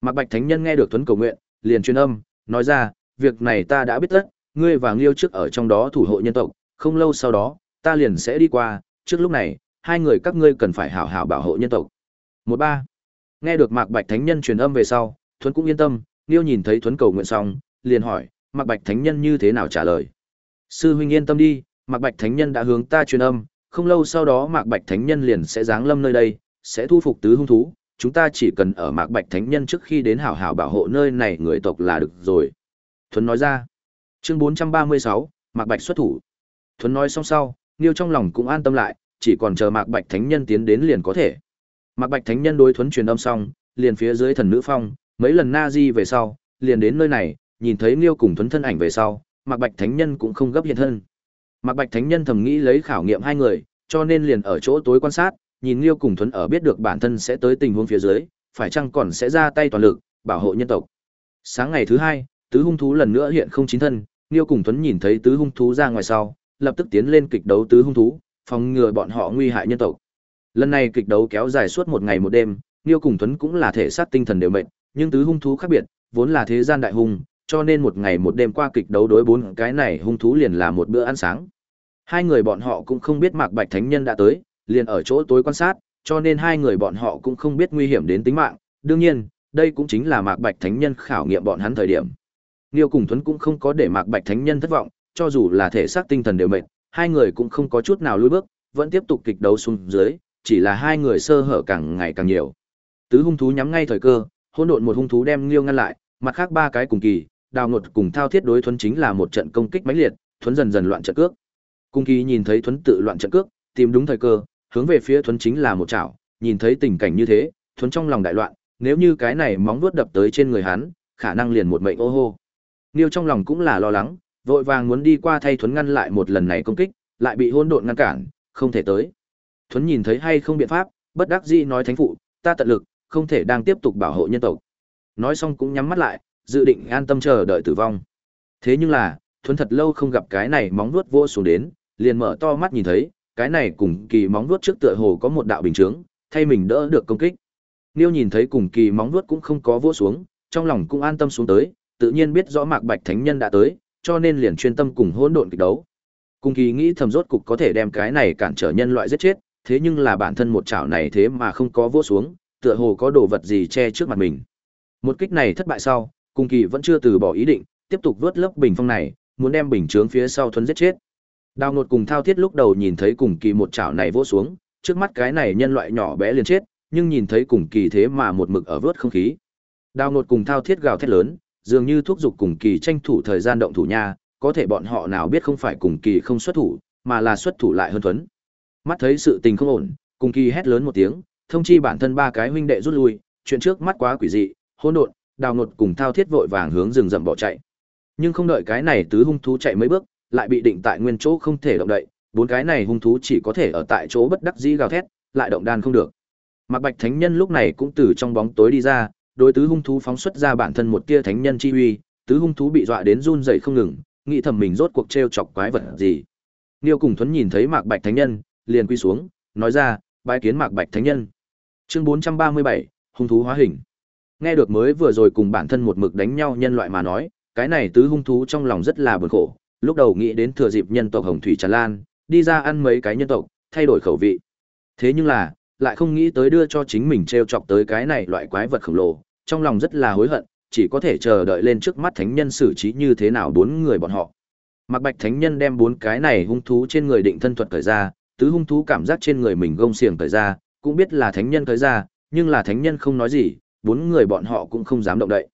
Mạc Bạch Thánh Nhân nghe được Thuấn cầu nguyện, liền truyền âm, nói ra, việc này ta đã biết tất, ngươi và Nghiêu trước ở trong đó thủ hộ nhân tộc, không lâu sau đó, ta liền sẽ đi qua, trước lúc này, hai người các ngươi cần phải hảo hảo bảo hộ nhân tộc. Một ba. Nghe được Mạc Bạch Thánh Nhân truyền âm về sau, Thuấn cũng yên tâm, Nghiêu nhìn thấy Thuấn cầu nguyện xong, liền hỏi, Mạc Bạch Thánh Nhân như thế nào trả lời. Sư huynh yên tâm đi, Mạc Bạch Thánh Nhân đã hướng ta truyền âm, Không lâu sau đó Mạc Bạch Thánh Nhân liền sẽ giáng lâm nơi đây, sẽ thu phục tứ hung thú, chúng ta chỉ cần ở Mạc Bạch Thánh Nhân trước khi đến hảo hảo bảo hộ nơi này người tộc là được rồi. Thuấn nói ra. Chương 436, Mạc Bạch xuất thủ. Thuấn nói xong sau, Niêu trong lòng cũng an tâm lại, chỉ còn chờ Mạc Bạch Thánh Nhân tiến đến liền có thể. Mạc Bạch Thánh Nhân đối Thuấn truyền âm xong, liền phía dưới thần nữ phong, mấy lần na di về sau, liền đến nơi này, nhìn thấy Niêu cùng Thuấn thân ảnh về sau, Mạc Bạch Thánh Nhân cũng không gấp hiện thân. Mạc Bạch Thánh Nhân thầm nghĩ lấy khảo nghiệm hai người, cho nên liền ở chỗ tối quan sát, nhìn Liêu cùng Thuấn ở biết được bản thân sẽ tới tình huống phía dưới, phải chăng còn sẽ ra tay toàn lực, bảo hộ nhân tộc. Sáng ngày thứ hai, tứ hung thú lần nữa hiện không chính thân, Liêu cùng Thuấn nhìn thấy tứ hung thú ra ngoài sau, lập tức tiến lên kịch đấu tứ hung thú, phòng ngừa bọn họ nguy hại nhân tộc. Lần này kịch đấu kéo dài suốt một ngày một đêm, Liêu cùng Thuấn cũng là thể xác tinh thần đều mệt, nhưng tứ hung thú khác biệt, vốn là thế gian đại hung, cho nên một ngày một đêm qua kịch đấu đối bốn cái này hung thú liền là một bữa ăn sáng. Hai người bọn họ cũng không biết Mạc Bạch Thánh Nhân đã tới, liền ở chỗ tối quan sát, cho nên hai người bọn họ cũng không biết nguy hiểm đến tính mạng. Đương nhiên, đây cũng chính là Mạc Bạch Thánh Nhân khảo nghiệm bọn hắn thời điểm. Niêu cùng Thuấn cũng không có để Mạc Bạch Thánh Nhân thất vọng, cho dù là thể xác tinh thần đều mệt, hai người cũng không có chút nào lùi bước, vẫn tiếp tục kịch đấu xuống dưới, chỉ là hai người sơ hở càng ngày càng nhiều. Tứ hung thú nhắm ngay thời cơ, hỗn độn một hung thú đem Liêu ngăn lại, mặt khác ba cái cùng kỳ, đào ngột cùng thao thiết đối thuấn chính là một trận công kích mãnh liệt, thuấn dần dần loạn trận cước. Cung kỳ nhìn thấy thuấn tự loạn trận cước, tìm đúng thời cơ, hướng về phía thuấn chính là một chảo, nhìn thấy tình cảnh như thế, thuấn trong lòng đại loạn, nếu như cái này móng vuốt đập tới trên người hắn, khả năng liền một mệnh ô hô. Niêu trong lòng cũng là lo lắng, vội vàng muốn đi qua thay thuấn ngăn lại một lần này công kích, lại bị hôn độn ngăn cản, không thể tới. Thuấn nhìn thấy hay không biện pháp, bất đắc dĩ nói thánh phụ, ta tận lực, không thể đang tiếp tục bảo hộ nhân tộc. Nói xong cũng nhắm mắt lại, dự định an tâm chờ đợi tử vong. Thế nhưng là, thuấn thật lâu không gặp cái này móng vuốt vô xuống đến, liền mở to mắt nhìn thấy, cái này cùng kỳ móng vuốt trước tựa hồ có một đạo bình chướng, thay mình đỡ được công kích. Niêu nhìn thấy cùng kỳ móng vuốt cũng không có vô xuống, trong lòng cũng an tâm xuống tới, tự nhiên biết rõ Mạc Bạch Thánh Nhân đã tới, cho nên liền chuyên tâm cùng hỗn độn kịch đấu. Cùng kỳ nghĩ thầm rốt cục có thể đem cái này cản trở nhân loại giết chết, thế nhưng là bản thân một chảo này thế mà không có vô xuống, tựa hồ có đồ vật gì che trước mặt mình. Một kích này thất bại sau, Cung Kỳ vẫn chưa từ bỏ ý định, tiếp tục vớt lớp bình phong này, muốn đem bình chướng phía sau Thuấn giết chết. Đào nột cùng thao thiết lúc đầu nhìn thấy cùng kỳ một chảo này vỗ xuống, trước mắt cái này nhân loại nhỏ bé liền chết, nhưng nhìn thấy cùng kỳ thế mà một mực ở vớt không khí. Đào nột cùng thao thiết gào thét lớn, dường như thúc giục cùng kỳ tranh thủ thời gian động thủ nha, có thể bọn họ nào biết không phải cùng kỳ không xuất thủ, mà là xuất thủ lại hơn thuấn. Mắt thấy sự tình không ổn, cùng kỳ hét lớn một tiếng, thông chi bản thân ba cái huynh đệ rút lui, chuyện trước mắt quá quỷ dị, hỗn độn, đào ngột cùng thao thiết vội vàng hướng rừng rậm bỏ chạy. Nhưng không đợi cái này tứ hung thú chạy mấy bước, lại bị định tại nguyên chỗ không thể động đậy, bốn cái này hung thú chỉ có thể ở tại chỗ bất đắc dĩ gào thét, lại động đan không được. Mạc Bạch Thánh Nhân lúc này cũng từ trong bóng tối đi ra, đối tứ hung thú phóng xuất ra bản thân một tia thánh nhân chi uy, tứ hung thú bị dọa đến run rẩy không ngừng, nghĩ thầm mình rốt cuộc trêu chọc quái vật gì. Niêu cùng Thuấn nhìn thấy Mạc Bạch Thánh Nhân, liền quy xuống, nói ra, bái kiến Mạc Bạch Thánh Nhân. Chương 437, hung thú hóa hình. Nghe được mới vừa rồi cùng bản thân một mực đánh nhau nhân loại mà nói, cái này tứ hung thú trong lòng rất là buồn khổ, lúc đầu nghĩ đến thừa dịp nhân tộc Hồng Thủy tràn lan, đi ra ăn mấy cái nhân tộc, thay đổi khẩu vị. Thế nhưng là, lại không nghĩ tới đưa cho chính mình treo chọc tới cái này loại quái vật khổng lồ, trong lòng rất là hối hận, chỉ có thể chờ đợi lên trước mắt thánh nhân xử trí như thế nào bốn người bọn họ. mặc Bạch thánh nhân đem bốn cái này hung thú trên người định thân thuật thời ra, tứ hung thú cảm giác trên người mình gông xiềng thời ra, cũng biết là thánh nhân tới ra, nhưng là thánh nhân không nói gì, bốn người bọn họ cũng không dám động đậy.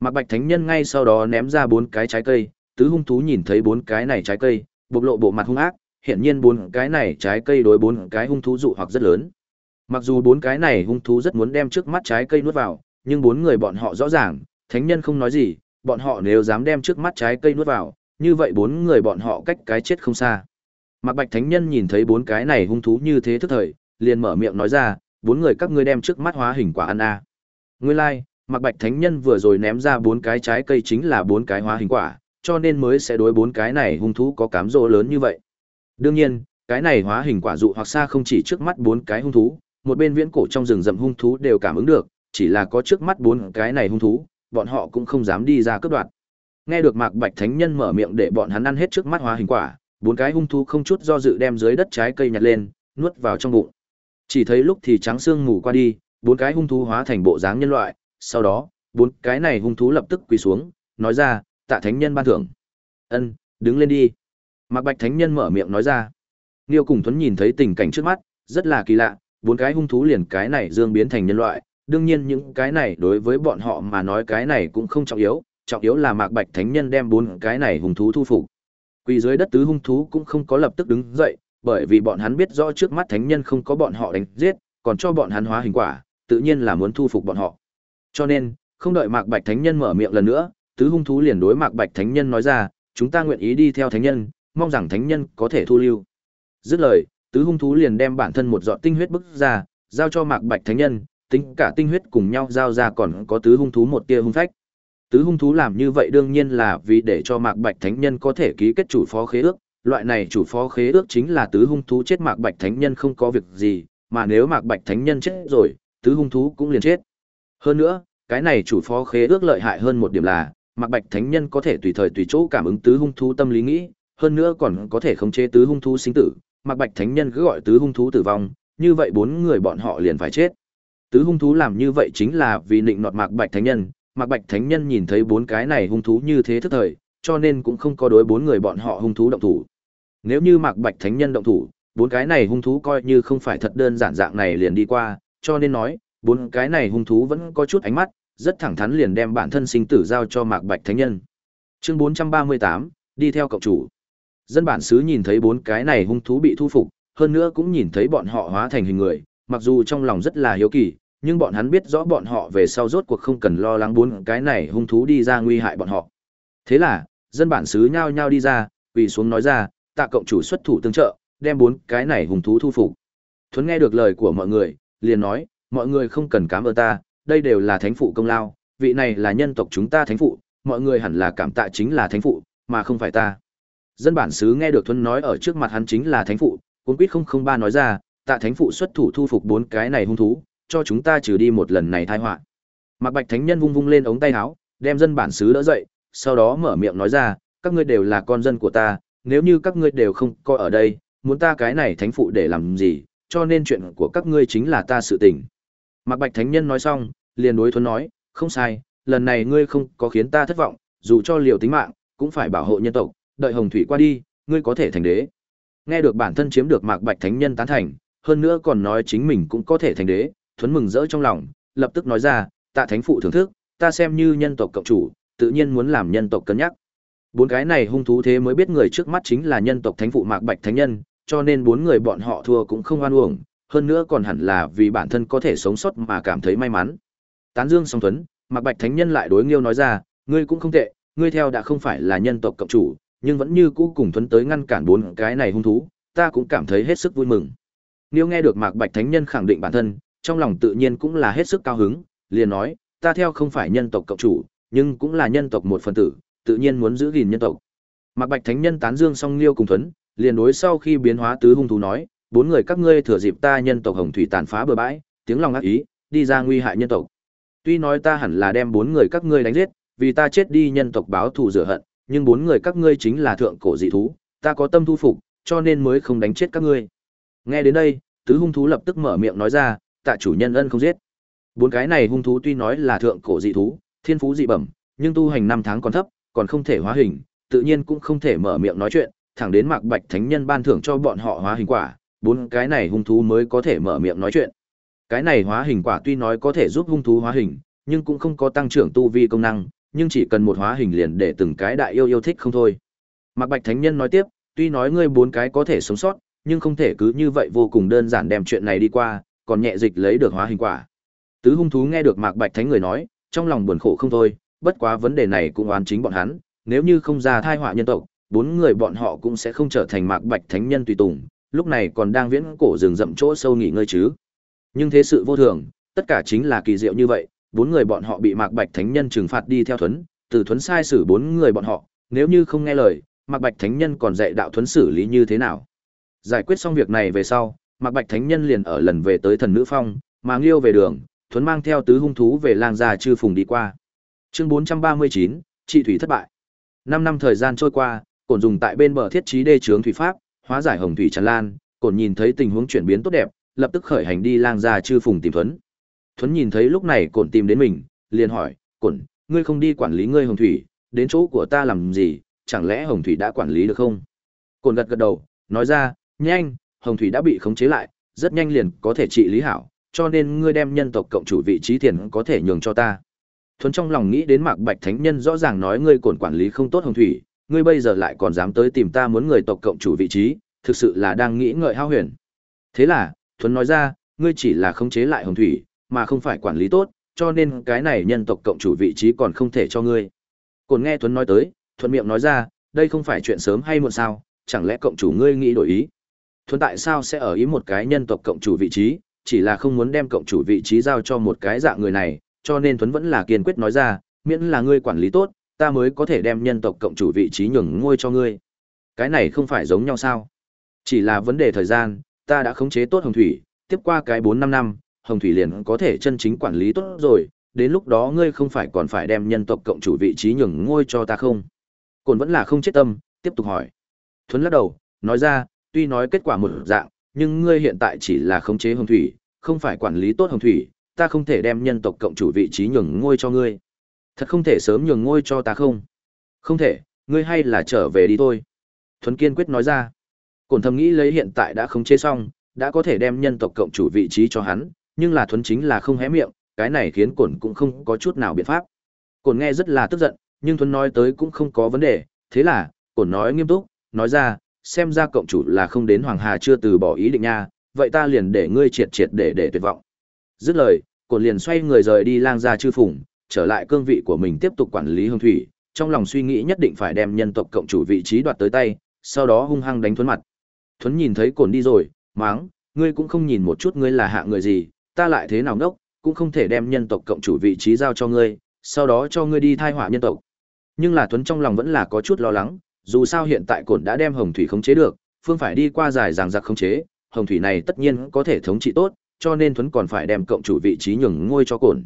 Mạc Bạch thánh nhân ngay sau đó ném ra bốn cái trái cây, tứ hung thú nhìn thấy bốn cái này trái cây, bộc lộ bộ mặt hung ác, hiển nhiên bốn cái này trái cây đối bốn cái hung thú dụ hoặc rất lớn. Mặc dù bốn cái này hung thú rất muốn đem trước mắt trái cây nuốt vào, nhưng bốn người bọn họ rõ ràng, thánh nhân không nói gì, bọn họ nếu dám đem trước mắt trái cây nuốt vào, như vậy bốn người bọn họ cách cái chết không xa. Mạc Bạch Thánh Nhân nhìn thấy bốn cái này hung thú như thế thức thời, liền mở miệng nói ra, bốn người các ngươi đem trước mắt hóa hình quả ăn a. À. Nguyên lai, like, Mạc Bạch Thánh Nhân vừa rồi ném ra bốn cái trái cây chính là bốn cái hóa hình quả, cho nên mới sẽ đối bốn cái này hung thú có cám dỗ lớn như vậy. Đương nhiên, cái này hóa hình quả dụ hoặc xa không chỉ trước mắt bốn cái hung thú, một bên viễn cổ trong rừng rậm hung thú đều cảm ứng được, chỉ là có trước mắt bốn cái này hung thú, bọn họ cũng không dám đi ra cướp đoạt. Nghe được Mạc Bạch Thánh Nhân mở miệng để bọn hắn ăn hết trước mắt hóa hình quả, bốn cái hung thú không chút do dự đem dưới đất trái cây nhặt lên, nuốt vào trong bụng. Chỉ thấy lúc thì trắng xương mù qua đi, bốn cái hung thú hóa thành bộ dáng nhân loại, sau đó, bốn cái này hung thú lập tức quỳ xuống, nói ra, tạ thánh nhân ban thưởng. Ân, đứng lên đi. Mạc Bạch thánh nhân mở miệng nói ra. Niêu cùng thuấn nhìn thấy tình cảnh trước mắt, rất là kỳ lạ, bốn cái hung thú liền cái này dương biến thành nhân loại, đương nhiên những cái này đối với bọn họ mà nói cái này cũng không trọng yếu, trọng yếu là Mạc Bạch Thánh Nhân đem bốn cái này hung thú thu phục. Quỳ dưới đất tứ hung thú cũng không có lập tức đứng dậy, bởi vì bọn hắn biết rõ trước mắt Thánh Nhân không có bọn họ đánh giết, còn cho bọn hắn hóa hình quả, tự nhiên là muốn thu phục bọn họ. Cho nên, không đợi Mạc Bạch Thánh Nhân mở miệng lần nữa, tứ hung thú liền đối Mạc Bạch Thánh Nhân nói ra, chúng ta nguyện ý đi theo Thánh Nhân, mong rằng Thánh Nhân có thể thu lưu. Dứt lời, tứ hung thú liền đem bản thân một giọt tinh huyết bức ra, giao cho Mạc Bạch Thánh Nhân, tính cả tinh huyết cùng nhau giao ra còn có tứ hung thú một tia hung phách. Tứ hung thú làm như vậy đương nhiên là vì để cho Mạc Bạch Thánh Nhân có thể ký kết chủ phó khế ước, loại này chủ phó khế ước chính là tứ hung thú chết Mạc Bạch Thánh Nhân không có việc gì, mà nếu Mạc Bạch Thánh Nhân chết rồi, tứ hung thú cũng liền chết. Hơn nữa, cái này chủ phó khế ước lợi hại hơn một điểm là, Mạc Bạch Thánh Nhân có thể tùy thời tùy chỗ cảm ứng tứ hung thú tâm lý nghĩ, hơn nữa còn có thể khống chế tứ hung thú sinh tử, Mạc Bạch Thánh Nhân cứ gọi tứ hung thú tử vong, như vậy bốn người bọn họ liền phải chết. Tứ hung thú làm như vậy chính là vì định nọt Mạc Bạch Thánh Nhân, Mạc Bạch Thánh Nhân nhìn thấy bốn cái này hung thú như thế thức thời, cho nên cũng không có đối bốn người bọn họ hung thú động thủ. Nếu như Mạc Bạch Thánh Nhân động thủ, bốn cái này hung thú coi như không phải thật đơn giản dạng này liền đi qua, cho nên nói, bốn cái này hung thú vẫn có chút ánh mắt, rất thẳng thắn liền đem bản thân sinh tử giao cho Mạc Bạch Thánh Nhân. Chương 438, đi theo cậu chủ. Dân bản xứ nhìn thấy bốn cái này hung thú bị thu phục, hơn nữa cũng nhìn thấy bọn họ hóa thành hình người, mặc dù trong lòng rất là hiếu kỳ, nhưng bọn hắn biết rõ bọn họ về sau rốt cuộc không cần lo lắng bốn cái này hung thú đi ra nguy hại bọn họ. Thế là, dân bản xứ nhao nhao đi ra, quỳ xuống nói ra, tạ cộng chủ xuất thủ tương trợ, đem bốn cái này hung thú thu phục. Thuấn nghe được lời của mọi người, liền nói, mọi người không cần cảm ơn ta, đây đều là thánh phụ công lao, vị này là nhân tộc chúng ta thánh phụ, mọi người hẳn là cảm tạ chính là thánh phụ, mà không phải ta. Dân bản xứ nghe được Thuấn nói ở trước mặt hắn chính là thánh phụ, cuốn quýt không không ba nói ra, tạ thánh phụ xuất thủ thu phục bốn cái này hung thú, cho chúng ta trừ đi một lần này tai họa. Mạc Bạch Thánh Nhân vung vung lên ống tay áo, đem dân bản xứ đỡ dậy, sau đó mở miệng nói ra, các ngươi đều là con dân của ta, nếu như các ngươi đều không coi ở đây, muốn ta cái này thánh phụ để làm gì, cho nên chuyện của các ngươi chính là ta sự tình. Mạc Bạch Thánh Nhân nói xong, liền đối thuấn nói, không sai, lần này ngươi không có khiến ta thất vọng, dù cho liều tính mạng, cũng phải bảo hộ nhân tộc, đợi Hồng Thủy qua đi, ngươi có thể thành đế. Nghe được bản thân chiếm được Mạc Bạch Thánh Nhân tán thành, hơn nữa còn nói chính mình cũng có thể thành đế, thuấn mừng rỡ trong lòng, lập tức nói ra, tạ thánh phụ thưởng thức, ta xem như nhân tộc cộng chủ, tự nhiên muốn làm nhân tộc cân nhắc. Bốn cái này hung thú thế mới biết người trước mắt chính là nhân tộc thánh phụ Mạc Bạch Thánh Nhân, cho nên bốn người bọn họ thua cũng không oan uổng, hơn nữa còn hẳn là vì bản thân có thể sống sót mà cảm thấy may mắn. Tán Dương song thuấn, Mạc Bạch Thánh Nhân lại đối Nghiêu nói ra, ngươi cũng không tệ, ngươi theo đã không phải là nhân tộc cộng chủ, nhưng vẫn như cũ cùng thuấn tới ngăn cản bốn cái này hung thú, ta cũng cảm thấy hết sức vui mừng. Nghiêu nghe được Mạc Bạch Thánh Nhân khẳng định bản thân, trong lòng tự nhiên cũng là hết sức cao hứng, liền nói, ta theo không phải nhân tộc cộng chủ, nhưng cũng là nhân tộc một phần tử, tự nhiên muốn giữ gìn nhân tộc. Mạc Bạch Thánh Nhân tán dương song Liêu cùng Thuấn, liền đối sau khi biến hóa tứ hung thú nói, bốn người các ngươi thừa dịp ta nhân tộc Hồng Thủy tàn phá bờ bãi, tiếng lòng ác ý, đi ra nguy hại nhân tộc. Tuy nói ta hẳn là đem bốn người các ngươi đánh giết, vì ta chết đi nhân tộc báo thù rửa hận, nhưng bốn người các ngươi chính là thượng cổ dị thú, ta có tâm thu phục, cho nên mới không đánh chết các ngươi. Nghe đến đây, tứ hung thú lập tức mở miệng nói ra, tạ chủ nhân ân không giết. Bốn cái này hung thú tuy nói là thượng cổ dị thú, thiên phú dị bẩm, nhưng tu hành năm tháng còn thấp, còn không thể hóa hình, tự nhiên cũng không thể mở miệng nói chuyện, thẳng đến Mạc Bạch Thánh Nhân ban thưởng cho bọn họ hóa hình quả, bốn cái này hung thú mới có thể mở miệng nói chuyện. Cái này hóa hình quả tuy nói có thể giúp hung thú hóa hình, nhưng cũng không có tăng trưởng tu vi công năng, nhưng chỉ cần một hóa hình liền để từng cái đại yêu yêu thích không thôi. Mạc Bạch Thánh Nhân nói tiếp, tuy nói ngươi bốn cái có thể sống sót, nhưng không thể cứ như vậy vô cùng đơn giản đem chuyện này đi qua, còn nhẹ dịch lấy được hóa hình quả. Tứ hung thú nghe được Mạc Bạch Thánh người nói, trong lòng buồn khổ không thôi, bất quá vấn đề này cũng oán chính bọn hắn, nếu như không ra thai họa nhân tộc, bốn người bọn họ cũng sẽ không trở thành Mạc Bạch Thánh nhân tùy tùng, lúc này còn đang viễn cổ rừng rậm chỗ sâu nghỉ ngơi chứ. Nhưng thế sự vô thường, tất cả chính là kỳ diệu như vậy, bốn người bọn họ bị Mạc Bạch Thánh nhân trừng phạt đi theo thuấn, từ thuấn sai xử bốn người bọn họ, nếu như không nghe lời, Mạc Bạch Thánh nhân còn dạy đạo thuấn xử lý như thế nào. Giải quyết xong việc này về sau, Mạc Bạch Thánh Nhân liền ở lần về tới thần nữ phong, mà Nghiêu về đường, Thuấn mang theo tứ hung thú về lang gia chư phùng đi qua. Chương 439, trị thủy thất bại. Năm năm thời gian trôi qua, cổn dùng tại bên bờ thiết trí đê chướng thủy pháp, hóa giải hồng thủy tràn lan, cổn nhìn thấy tình huống chuyển biến tốt đẹp, lập tức khởi hành đi lang gia chư phùng tìm Thuấn. Thuấn nhìn thấy lúc này cổn tìm đến mình, liền hỏi, "Cổn, ngươi không đi quản lý ngươi hồng thủy, đến chỗ của ta làm gì, chẳng lẽ hồng thủy đã quản lý được không?" Cổn gật gật đầu, nói ra, nhanh hồng thủy đã bị khống chế lại rất nhanh liền có thể trị lý hảo cho nên ngươi đem nhân tộc cộng chủ vị trí tiền có thể nhường cho ta. Thuấn trong lòng nghĩ đến mạc bạch thánh nhân rõ ràng nói ngươi cổn quản lý không tốt hồng thủy, ngươi bây giờ lại còn dám tới tìm ta muốn người tộc cộng chủ vị trí, thực sự là đang nghĩ ngợi hao huyền. Thế là, thuấn nói ra, ngươi chỉ là khống chế lại hồng thủy, mà không phải quản lý tốt, cho nên cái này nhân tộc cộng chủ vị trí còn không thể cho ngươi. Cồn nghe thuấn nói tới, thuận miệng nói ra, đây không phải chuyện sớm hay muộn sao, chẳng lẽ cộng chủ ngươi nghĩ đổi ý? Thuấn tại sao sẽ ở ý một cái nhân tộc cộng chủ vị trí chỉ là không muốn đem cộng chủ vị trí giao cho một cái dạng người này, cho nên tuấn vẫn là kiên quyết nói ra, miễn là ngươi quản lý tốt, ta mới có thể đem nhân tộc cộng chủ vị trí nhường ngôi cho ngươi. Cái này không phải giống nhau sao? Chỉ là vấn đề thời gian, ta đã khống chế tốt hồng thủy, tiếp qua cái bốn năm năm, hồng thủy liền có thể chân chính quản lý tốt rồi, đến lúc đó ngươi không phải còn phải đem nhân tộc cộng chủ vị trí nhường ngôi cho ta không? Cồn vẫn là không chết tâm, tiếp tục hỏi. Thuấn lắc đầu, nói ra, tuy nói kết quả một dạng nhưng ngươi hiện tại chỉ là khống chế hồng thủy, không phải quản lý tốt hồng thủy, ta không thể đem nhân tộc cộng chủ vị trí nhường ngôi cho ngươi. Thật không thể sớm nhường ngôi cho ta không? Không thể, ngươi hay là trở về đi thôi. Thuấn kiên quyết nói ra. Cổn thầm nghĩ lấy hiện tại đã khống chế xong, đã có thể đem nhân tộc cộng chủ vị trí cho hắn, nhưng là thuấn chính là không hé miệng, cái này khiến cổn cũng không có chút nào biện pháp. Cổn nghe rất là tức giận, nhưng thuấn nói tới cũng không có vấn đề, thế là cổn nói nghiêm túc, nói ra xem ra cộng chủ là không đến hoàng hà chưa từ bỏ ý định nha, vậy ta liền để ngươi triệt triệt để để tuyệt vọng. Dứt lời cồn liền xoay người rời đi lang ra chư phủng trở lại cương vị của mình tiếp tục quản lý hương thủy, trong lòng suy nghĩ nhất định phải đem nhân tộc cộng chủ vị trí đoạt tới tay, sau đó hung hăng đánh thuấn mặt. Thuấn nhìn thấy cồn đi rồi, máng, ngươi cũng không nhìn một chút ngươi là hạ người gì, ta lại thế nào ngốc, cũng không thể đem nhân tộc cộng chủ vị trí giao cho ngươi, sau đó cho ngươi đi thai họa nhân tộc. Nhưng là thuấn trong lòng vẫn là có chút lo lắng dù sao hiện tại cổn đã đem hồng thủy khống chế được, phương phải đi qua dài ràng giặc khống chế, hồng thủy này tất nhiên có thể thống trị tốt, cho nên thuấn còn phải đem cộng chủ vị trí nhường ngôi cho cổn.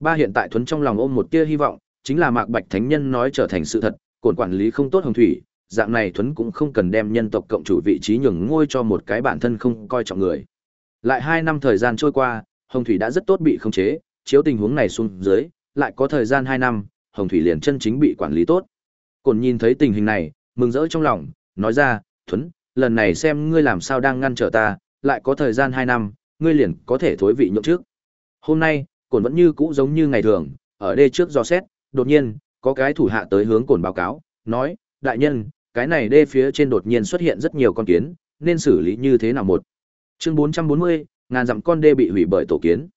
Ba hiện tại thuấn trong lòng ôm một tia hy vọng, chính là mạc bạch thánh nhân nói trở thành sự thật, cổn quản lý không tốt hồng thủy, dạng này thuấn cũng không cần đem nhân tộc cộng chủ vị trí nhường ngôi cho một cái bản thân không coi trọng người. Lại hai năm thời gian trôi qua, hồng thủy đã rất tốt bị khống chế, chiếu tình huống này xuống dưới, lại có thời gian hai năm, hồng thủy liền chân chính bị quản lý tốt cổn nhìn thấy tình hình này, mừng rỡ trong lòng, nói ra, thuấn, lần này xem ngươi làm sao đang ngăn trở ta, lại có thời gian hai năm, ngươi liền có thể thối vị nhượng trước. Hôm nay, cổn vẫn như cũ giống như ngày thường, ở đây trước do xét, đột nhiên, có cái thủ hạ tới hướng cổn báo cáo, nói, đại nhân, cái này đê phía trên đột nhiên xuất hiện rất nhiều con kiến, nên xử lý như thế nào một? Chương bốn trăm bốn mươi, ngàn dặm con đê bị hủy bởi tổ kiến.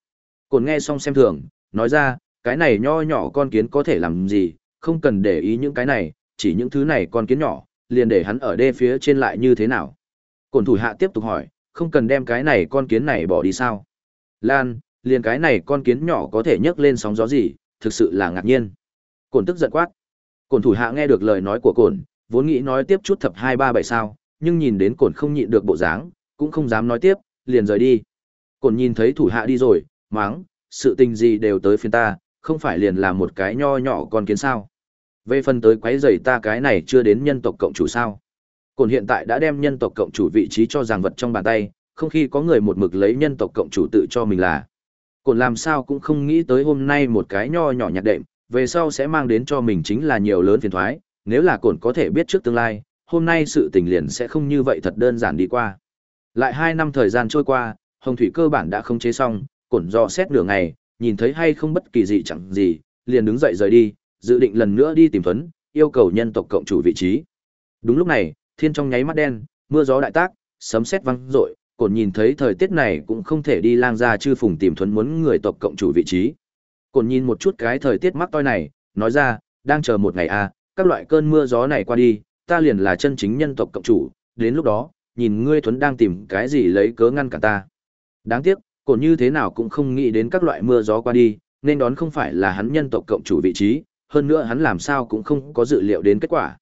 Cổn nghe xong xem thường, nói ra, cái này nho nhỏ con kiến có thể làm gì, không cần để ý những cái này chỉ những thứ này con kiến nhỏ, liền để hắn ở đê phía trên lại như thế nào? Cổn thủ hạ tiếp tục hỏi, không cần đem cái này con kiến này bỏ đi sao? Lan, liền cái này con kiến nhỏ có thể nhấc lên sóng gió gì, thực sự là ngạc nhiên. Cổn tức giận quát. Cổn thủ hạ nghe được lời nói của cổn, vốn nghĩ nói tiếp chút thập hai ba bảy sao, nhưng nhìn đến cổn không nhịn được bộ dáng, cũng không dám nói tiếp, liền rời đi. Cổn nhìn thấy thủ hạ đi rồi máng sự tình gì đều tới phiên ta, không phải liền là một cái nho nhỏ con kiến sao? Về phần tới quấy rầy ta cái này chưa đến nhân tộc cộng chủ sao? Cổn hiện tại đã đem nhân tộc cộng chủ vị trí cho giảng vật trong bàn tay, không khi có người một mực lấy nhân tộc cộng chủ tự cho mình là. Cổn làm sao cũng không nghĩ tới hôm nay một cái nho nhỏ nhạt đệm, về sau sẽ mang đến cho mình chính là nhiều lớn phiền thoái, nếu là cổn có thể biết trước tương lai, hôm nay sự tình liền sẽ không như vậy thật đơn giản đi qua. Lại hai năm thời gian trôi qua, hồng thủy cơ bản đã không chế xong, cổn dò xét nửa ngày, nhìn thấy hay không bất kỳ gì chẳng gì, liền đứng dậy rời đi dự định lần nữa đi tìm Tuấn, yêu cầu nhân tộc cộng chủ vị trí. Đúng lúc này, thiên trong nháy mắt đen, mưa gió đại tác, sấm sét vang rội, cổn nhìn thấy thời tiết này cũng không thể đi lang ra chư phùng tìm Tuấn muốn người tộc cộng chủ vị trí. Cổn nhìn một chút cái thời tiết mắc toi này, nói ra, đang chờ một ngày à, các loại cơn mưa gió này qua đi, ta liền là chân chính nhân tộc cộng chủ, đến lúc đó, nhìn ngươi Tuấn đang tìm cái gì lấy cớ ngăn cả ta. Đáng tiếc, cổn như thế nào cũng không nghĩ đến các loại mưa gió qua đi, nên đón không phải là hắn nhân tộc cộng chủ vị trí, hơn nữa hắn làm sao cũng không có dự liệu đến kết quả.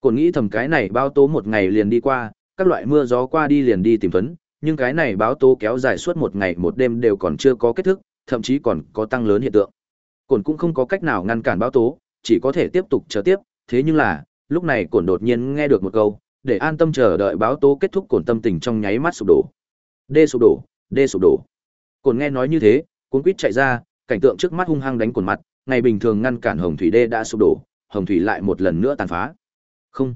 Cổn nghĩ thầm cái này báo tố một ngày liền đi qua, các loại mưa gió qua đi liền đi tìm Tuấn, nhưng cái này báo tố kéo dài suốt một ngày một đêm đều còn chưa có kết thúc, thậm chí còn có tăng lớn hiện tượng. Cổn cũng không có cách nào ngăn cản báo tố, chỉ có thể tiếp tục chờ tiếp, thế nhưng là, lúc này Cổn đột nhiên nghe được một câu, để an tâm chờ đợi báo tố kết thúc Cổn tâm tình trong nháy mắt sụp đổ. Đê sụp đổ, đê sụp đổ. Cổn nghe nói như thế, cuốn quýt chạy ra, cảnh tượng trước mắt hung hăng đánh Cổn mặt, ngày bình thường ngăn cản hồng thủy đê đã sụp đổ hồng thủy lại một lần nữa tàn phá không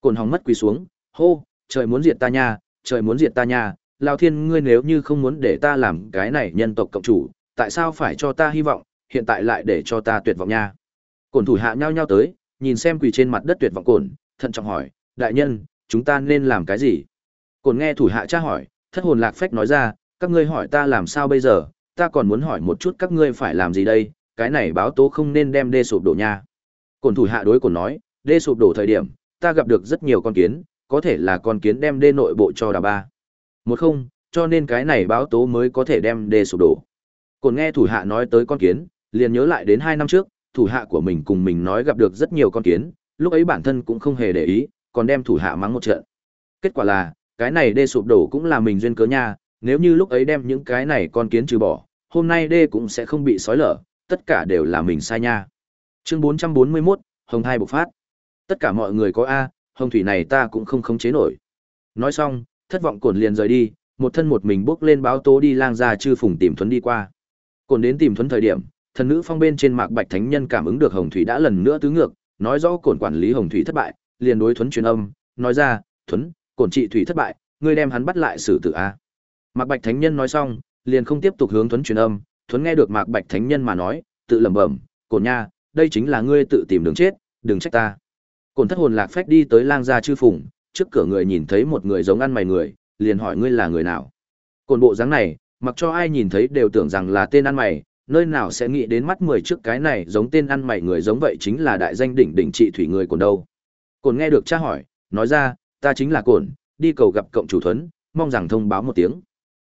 cồn hóng mất quỳ xuống hô trời muốn diệt ta nha trời muốn diệt ta nha, Lão Thiên ngươi nếu như không muốn để ta làm cái này nhân tộc cộng chủ, tại sao phải cho ta hy vọng, hiện tại lại để cho ta tuyệt vọng nha. Cổn thủ hạ nhao nhao tới, nhìn xem quỳ trên mặt đất tuyệt vọng cổn, thận trọng hỏi, đại nhân, chúng ta nên làm cái gì? Cổn nghe thủ hạ tra hỏi, thất hồn lạc phách nói ra, các ngươi hỏi ta làm sao bây giờ, ta còn muốn hỏi một chút các ngươi phải làm gì đây, cái này báo tố không nên đem đê sụp đổ nha. Cổn thủ hạ đối cổn nói, đê sụp đổ thời điểm, ta gặp được rất nhiều con kiến, có thể là con kiến đem đê nội bộ cho đà ba. Một không, cho nên cái này báo tố mới có thể đem đê sụp đổ. Cổn nghe thủ hạ nói tới con kiến, liền nhớ lại đến hai năm trước, thủ hạ của mình cùng mình nói gặp được rất nhiều con kiến, lúc ấy bản thân cũng không hề để ý, còn đem thủ hạ mắng một trận. Kết quả là, cái này đê sụp đổ cũng là mình duyên cớ nha, nếu như lúc ấy đem những cái này con kiến trừ bỏ, hôm nay đê cũng sẽ không bị sói lở, tất cả đều là mình sai nha. Chương 441, Hồng Hai bộc phát. Tất cả mọi người có A, hồng thủy này ta cũng không khống chế nổi. Nói xong, thất vọng cồn liền rời đi, một thân một mình bước lên báo tố đi lang ra chư phùng tìm thuấn đi qua. Cồn đến tìm thuấn thời điểm, thần nữ phong bên trên mạc bạch thánh nhân cảm ứng được hồng thủy đã lần nữa tứ ngược, nói rõ cồn quản lý hồng thủy thất bại, liền đối thuấn truyền âm, nói ra, thuấn, cồn trị thủy thất bại, ngươi đem hắn bắt lại xử tử a. Mạc bạch thánh nhân nói xong, liền không tiếp tục hướng thuấn truyền âm, thuấn nghe được mạc bạch thánh nhân mà nói, tự lẩm bẩm, cồn nha, đây chính là ngươi tự tìm đường chết, đừng trách ta. Cổn thất hồn lạc phách đi tới lang gia chư phùng, trước cửa người nhìn thấy một người giống ăn mày người, liền hỏi ngươi là người nào. Cổn bộ dáng này, mặc cho ai nhìn thấy đều tưởng rằng là tên ăn mày, nơi nào sẽ nghĩ đến mắt mười trước cái này giống tên ăn mày người giống vậy chính là đại danh đỉnh đỉnh trị thủy người cồn đâu. Cổn nghe được cha hỏi, nói ra, ta chính là cổn, đi cầu gặp cộng chủ thuấn, mong rằng thông báo một tiếng.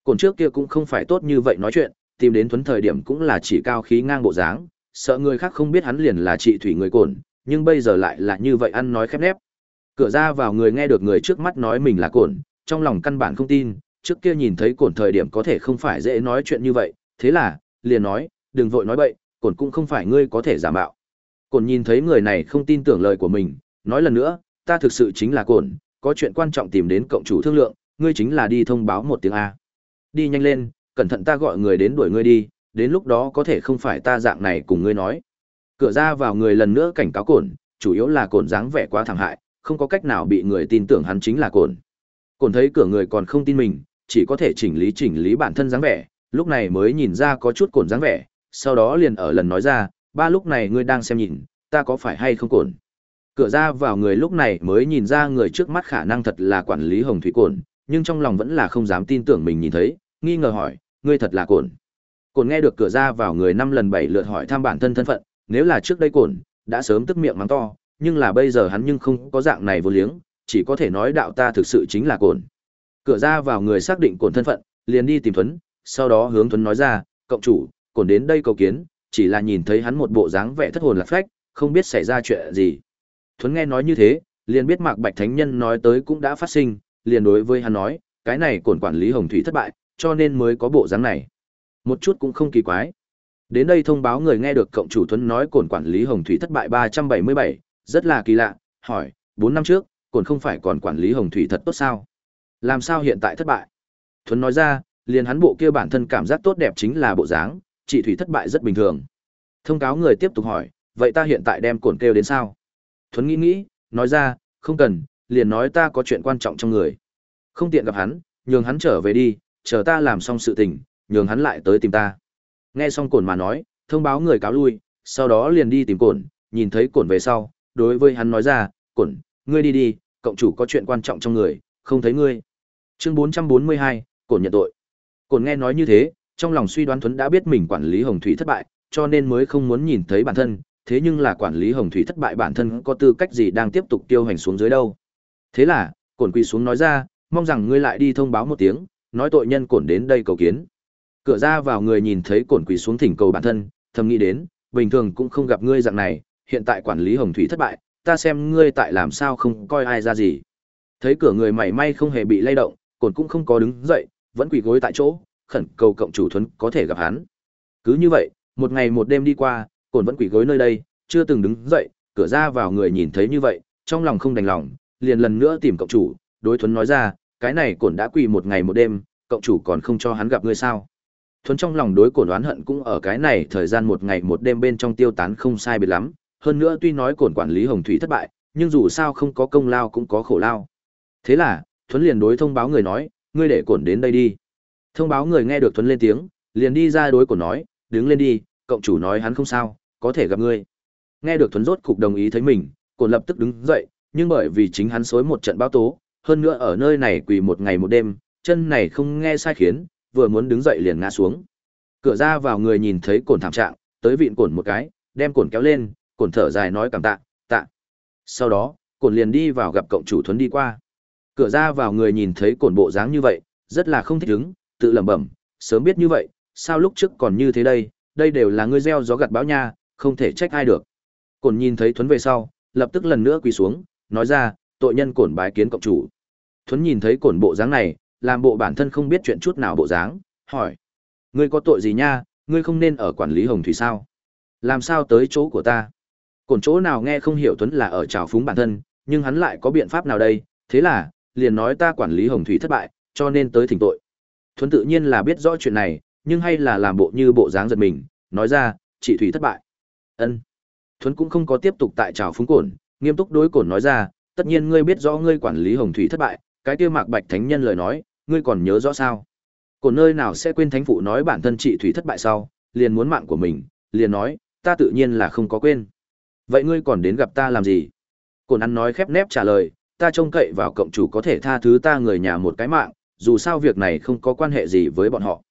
Cổn trước kia cũng không phải tốt như vậy nói chuyện, tìm đến thuấn thời điểm cũng là chỉ cao khí ngang bộ dáng, sợ người khác không biết hắn liền là chị thủy người cồn nhưng bây giờ lại là như vậy ăn nói khép nép. Cửa ra vào người nghe được người trước mắt nói mình là cồn trong lòng căn bản không tin, trước kia nhìn thấy cồn thời điểm có thể không phải dễ nói chuyện như vậy, thế là, liền nói, đừng vội nói bậy, cồn cũng không phải ngươi có thể giả mạo. cồn nhìn thấy người này không tin tưởng lời của mình, nói lần nữa, ta thực sự chính là cồn có chuyện quan trọng tìm đến cộng chủ thương lượng, ngươi chính là đi thông báo một tiếng A. Đi nhanh lên, cẩn thận ta gọi người đến đuổi ngươi đi, đến lúc đó có thể không phải ta dạng này cùng ngươi nói. Cửa ra vào người lần nữa cảnh cáo cồn, chủ yếu là cồn dáng vẻ quá thẳng hại, không có cách nào bị người tin tưởng hắn chính là cồn. Cồn thấy cửa người còn không tin mình, chỉ có thể chỉnh lý chỉnh lý bản thân dáng vẻ, lúc này mới nhìn ra có chút cồn dáng vẻ, sau đó liền ở lần nói ra, ba lúc này ngươi đang xem nhìn, ta có phải hay không cồn. Cửa ra vào người lúc này mới nhìn ra người trước mắt khả năng thật là quản lý hồng thủy cồn, nhưng trong lòng vẫn là không dám tin tưởng mình nhìn thấy, nghi ngờ hỏi, ngươi thật là cồn. Cồn nghe được cửa ra vào người năm lần bảy lượt hỏi thăm bản thân thân phận, nếu là trước đây cồn, đã sớm tức miệng mắng to, nhưng là bây giờ hắn nhưng không có dạng này vô liếng, chỉ có thể nói đạo ta thực sự chính là cồn. Cửa ra vào người xác định cồn thân phận, liền đi tìm Thuấn, sau đó hướng Thuấn nói ra, cộng chủ, cồn đến đây cầu kiến, chỉ là nhìn thấy hắn một bộ dáng vẻ thất hồn lạc phách, không biết xảy ra chuyện gì. Thuấn nghe nói như thế, liền biết Mạc Bạch Thánh Nhân nói tới cũng đã phát sinh, liền đối với hắn nói, cái này cồn quản lý hồng thủy thất bại, cho nên mới có bộ dáng này. Một chút cũng không kỳ quái. Đến đây thông báo người nghe được cộng chủ Thuấn nói cổn quản lý Hồng Thủy thất bại 377, rất là kỳ lạ, hỏi, 4 năm trước, cổn không phải còn quản lý Hồng Thủy thật tốt sao? Làm sao hiện tại thất bại? Thuấn nói ra, liền hắn bộ kia bản thân cảm giác tốt đẹp chính là bộ dáng, chỉ thủy thất bại rất bình thường. Thông cáo người tiếp tục hỏi, vậy ta hiện tại đem cổn kêu đến sao? Thuấn nghĩ nghĩ, nói ra, không cần, liền nói ta có chuyện quan trọng trong người. Không tiện gặp hắn, nhường hắn trở về đi, chờ ta làm xong sự tình, nhường hắn lại tới tìm ta. Nghe xong cổn mà nói, thông báo người cáo lui, sau đó liền đi tìm cổn, nhìn thấy cổn về sau, đối với hắn nói ra, cổn, ngươi đi đi, cộng chủ có chuyện quan trọng trong người, không thấy ngươi. Chương 442, cổn nhận tội. Cổn nghe nói như thế, trong lòng suy đoán Thuấn đã biết mình quản lý Hồng Thủy thất bại, cho nên mới không muốn nhìn thấy bản thân, thế nhưng là quản lý Hồng Thủy thất bại bản thân có tư cách gì đang tiếp tục tiêu hành xuống dưới đâu. Thế là, cổn quỳ xuống nói ra, mong rằng ngươi lại đi thông báo một tiếng, nói tội nhân cổn đến đây cầu kiến. Cửa ra vào người nhìn thấy cổn quỳ xuống thỉnh cầu bản thân, thầm nghĩ đến, bình thường cũng không gặp ngươi dạng này, hiện tại quản lý hồng thủy thất bại, ta xem ngươi tại làm sao không coi ai ra gì. Thấy cửa người mảy may không hề bị lay động, cổn cũng không có đứng dậy, vẫn quỳ gối tại chỗ, khẩn cầu cộng chủ thuấn có thể gặp hắn. Cứ như vậy, một ngày một đêm đi qua, cổn vẫn quỳ gối nơi đây, chưa từng đứng dậy, cửa ra vào người nhìn thấy như vậy, trong lòng không đành lòng, liền lần nữa tìm cộng chủ, đối thuấn nói ra, cái này cổn đã quỳ một ngày một đêm, cậu chủ còn không cho hắn gặp ngươi sao? Thuấn trong lòng đối cổn đoán hận cũng ở cái này thời gian một ngày một đêm bên trong tiêu tán không sai biệt lắm, hơn nữa tuy nói cổn quản lý hồng thủy thất bại, nhưng dù sao không có công lao cũng có khổ lao. Thế là, thuấn liền đối thông báo người nói ngươi để cổn đến đây đi thông báo người nghe được thuấn lên tiếng liền đi ra đối cổn nói đứng lên đi cậu chủ nói hắn không sao có thể gặp ngươi nghe được thuấn rốt cục đồng ý thấy mình cổn lập tức đứng dậy nhưng bởi vì chính hắn xối một trận báo tố hơn nữa ở nơi này quỳ một ngày một đêm, chân này không nghe sai khiến, vừa muốn đứng dậy liền ngã xuống. Cửa ra vào người nhìn thấy cổn thảm trạng, tới vịn cổn một cái, đem cổn kéo lên, cổn thở dài nói cảm tạ tạ. Sau đó, cổn liền đi vào gặp cộng chủ thuấn đi qua. Cửa ra vào người nhìn thấy cổn bộ dáng như vậy, rất là không thích ứng tự lẩm bẩm, sớm biết như vậy, sao lúc trước còn như thế đây? Đây đều là ngươi gieo gió gặt bão nha, không thể trách ai được. Cổn nhìn thấy thuấn về sau, lập tức lần nữa quỳ xuống, nói ra tội nhân cổn bái kiến cộng chủ. Thuấn nhìn thấy cổn bộ dáng này, làm bộ bản thân không biết chuyện chút nào bộ dáng, hỏi. Ngươi có tội gì nha, ngươi không nên ở quản lý hồng thủy sao? Làm sao tới chỗ của ta? Cổn chỗ nào nghe không hiểu tuấn là ở trào phúng bản thân, nhưng hắn lại có biện pháp nào đây? Thế là, liền nói ta quản lý hồng thủy thất bại, cho nên tới thỉnh tội. Thuấn tự nhiên là biết rõ chuyện này, nhưng hay là làm bộ như bộ dáng giật mình, nói ra, chị thủy thất bại. Ân. Thuấn cũng không có tiếp tục tại trào phúng cổn, nghiêm túc đối cổn nói ra tất nhiên ngươi biết rõ ngươi quản lý hồng thủy thất bại, cái kia mạc bạch thánh nhân lời nói, ngươi còn nhớ rõ sao? Cổn nơi nào sẽ quên thánh phụ nói bản thân chị thủy thất bại sau, liền muốn mạng của mình, liền nói, ta tự nhiên là không có quên. Vậy ngươi còn đến gặp ta làm gì? Cổn ăn nói khép nép trả lời, ta trông cậy vào cộng chủ có thể tha thứ ta người nhà một cái mạng, dù sao việc này không có quan hệ gì với bọn họ.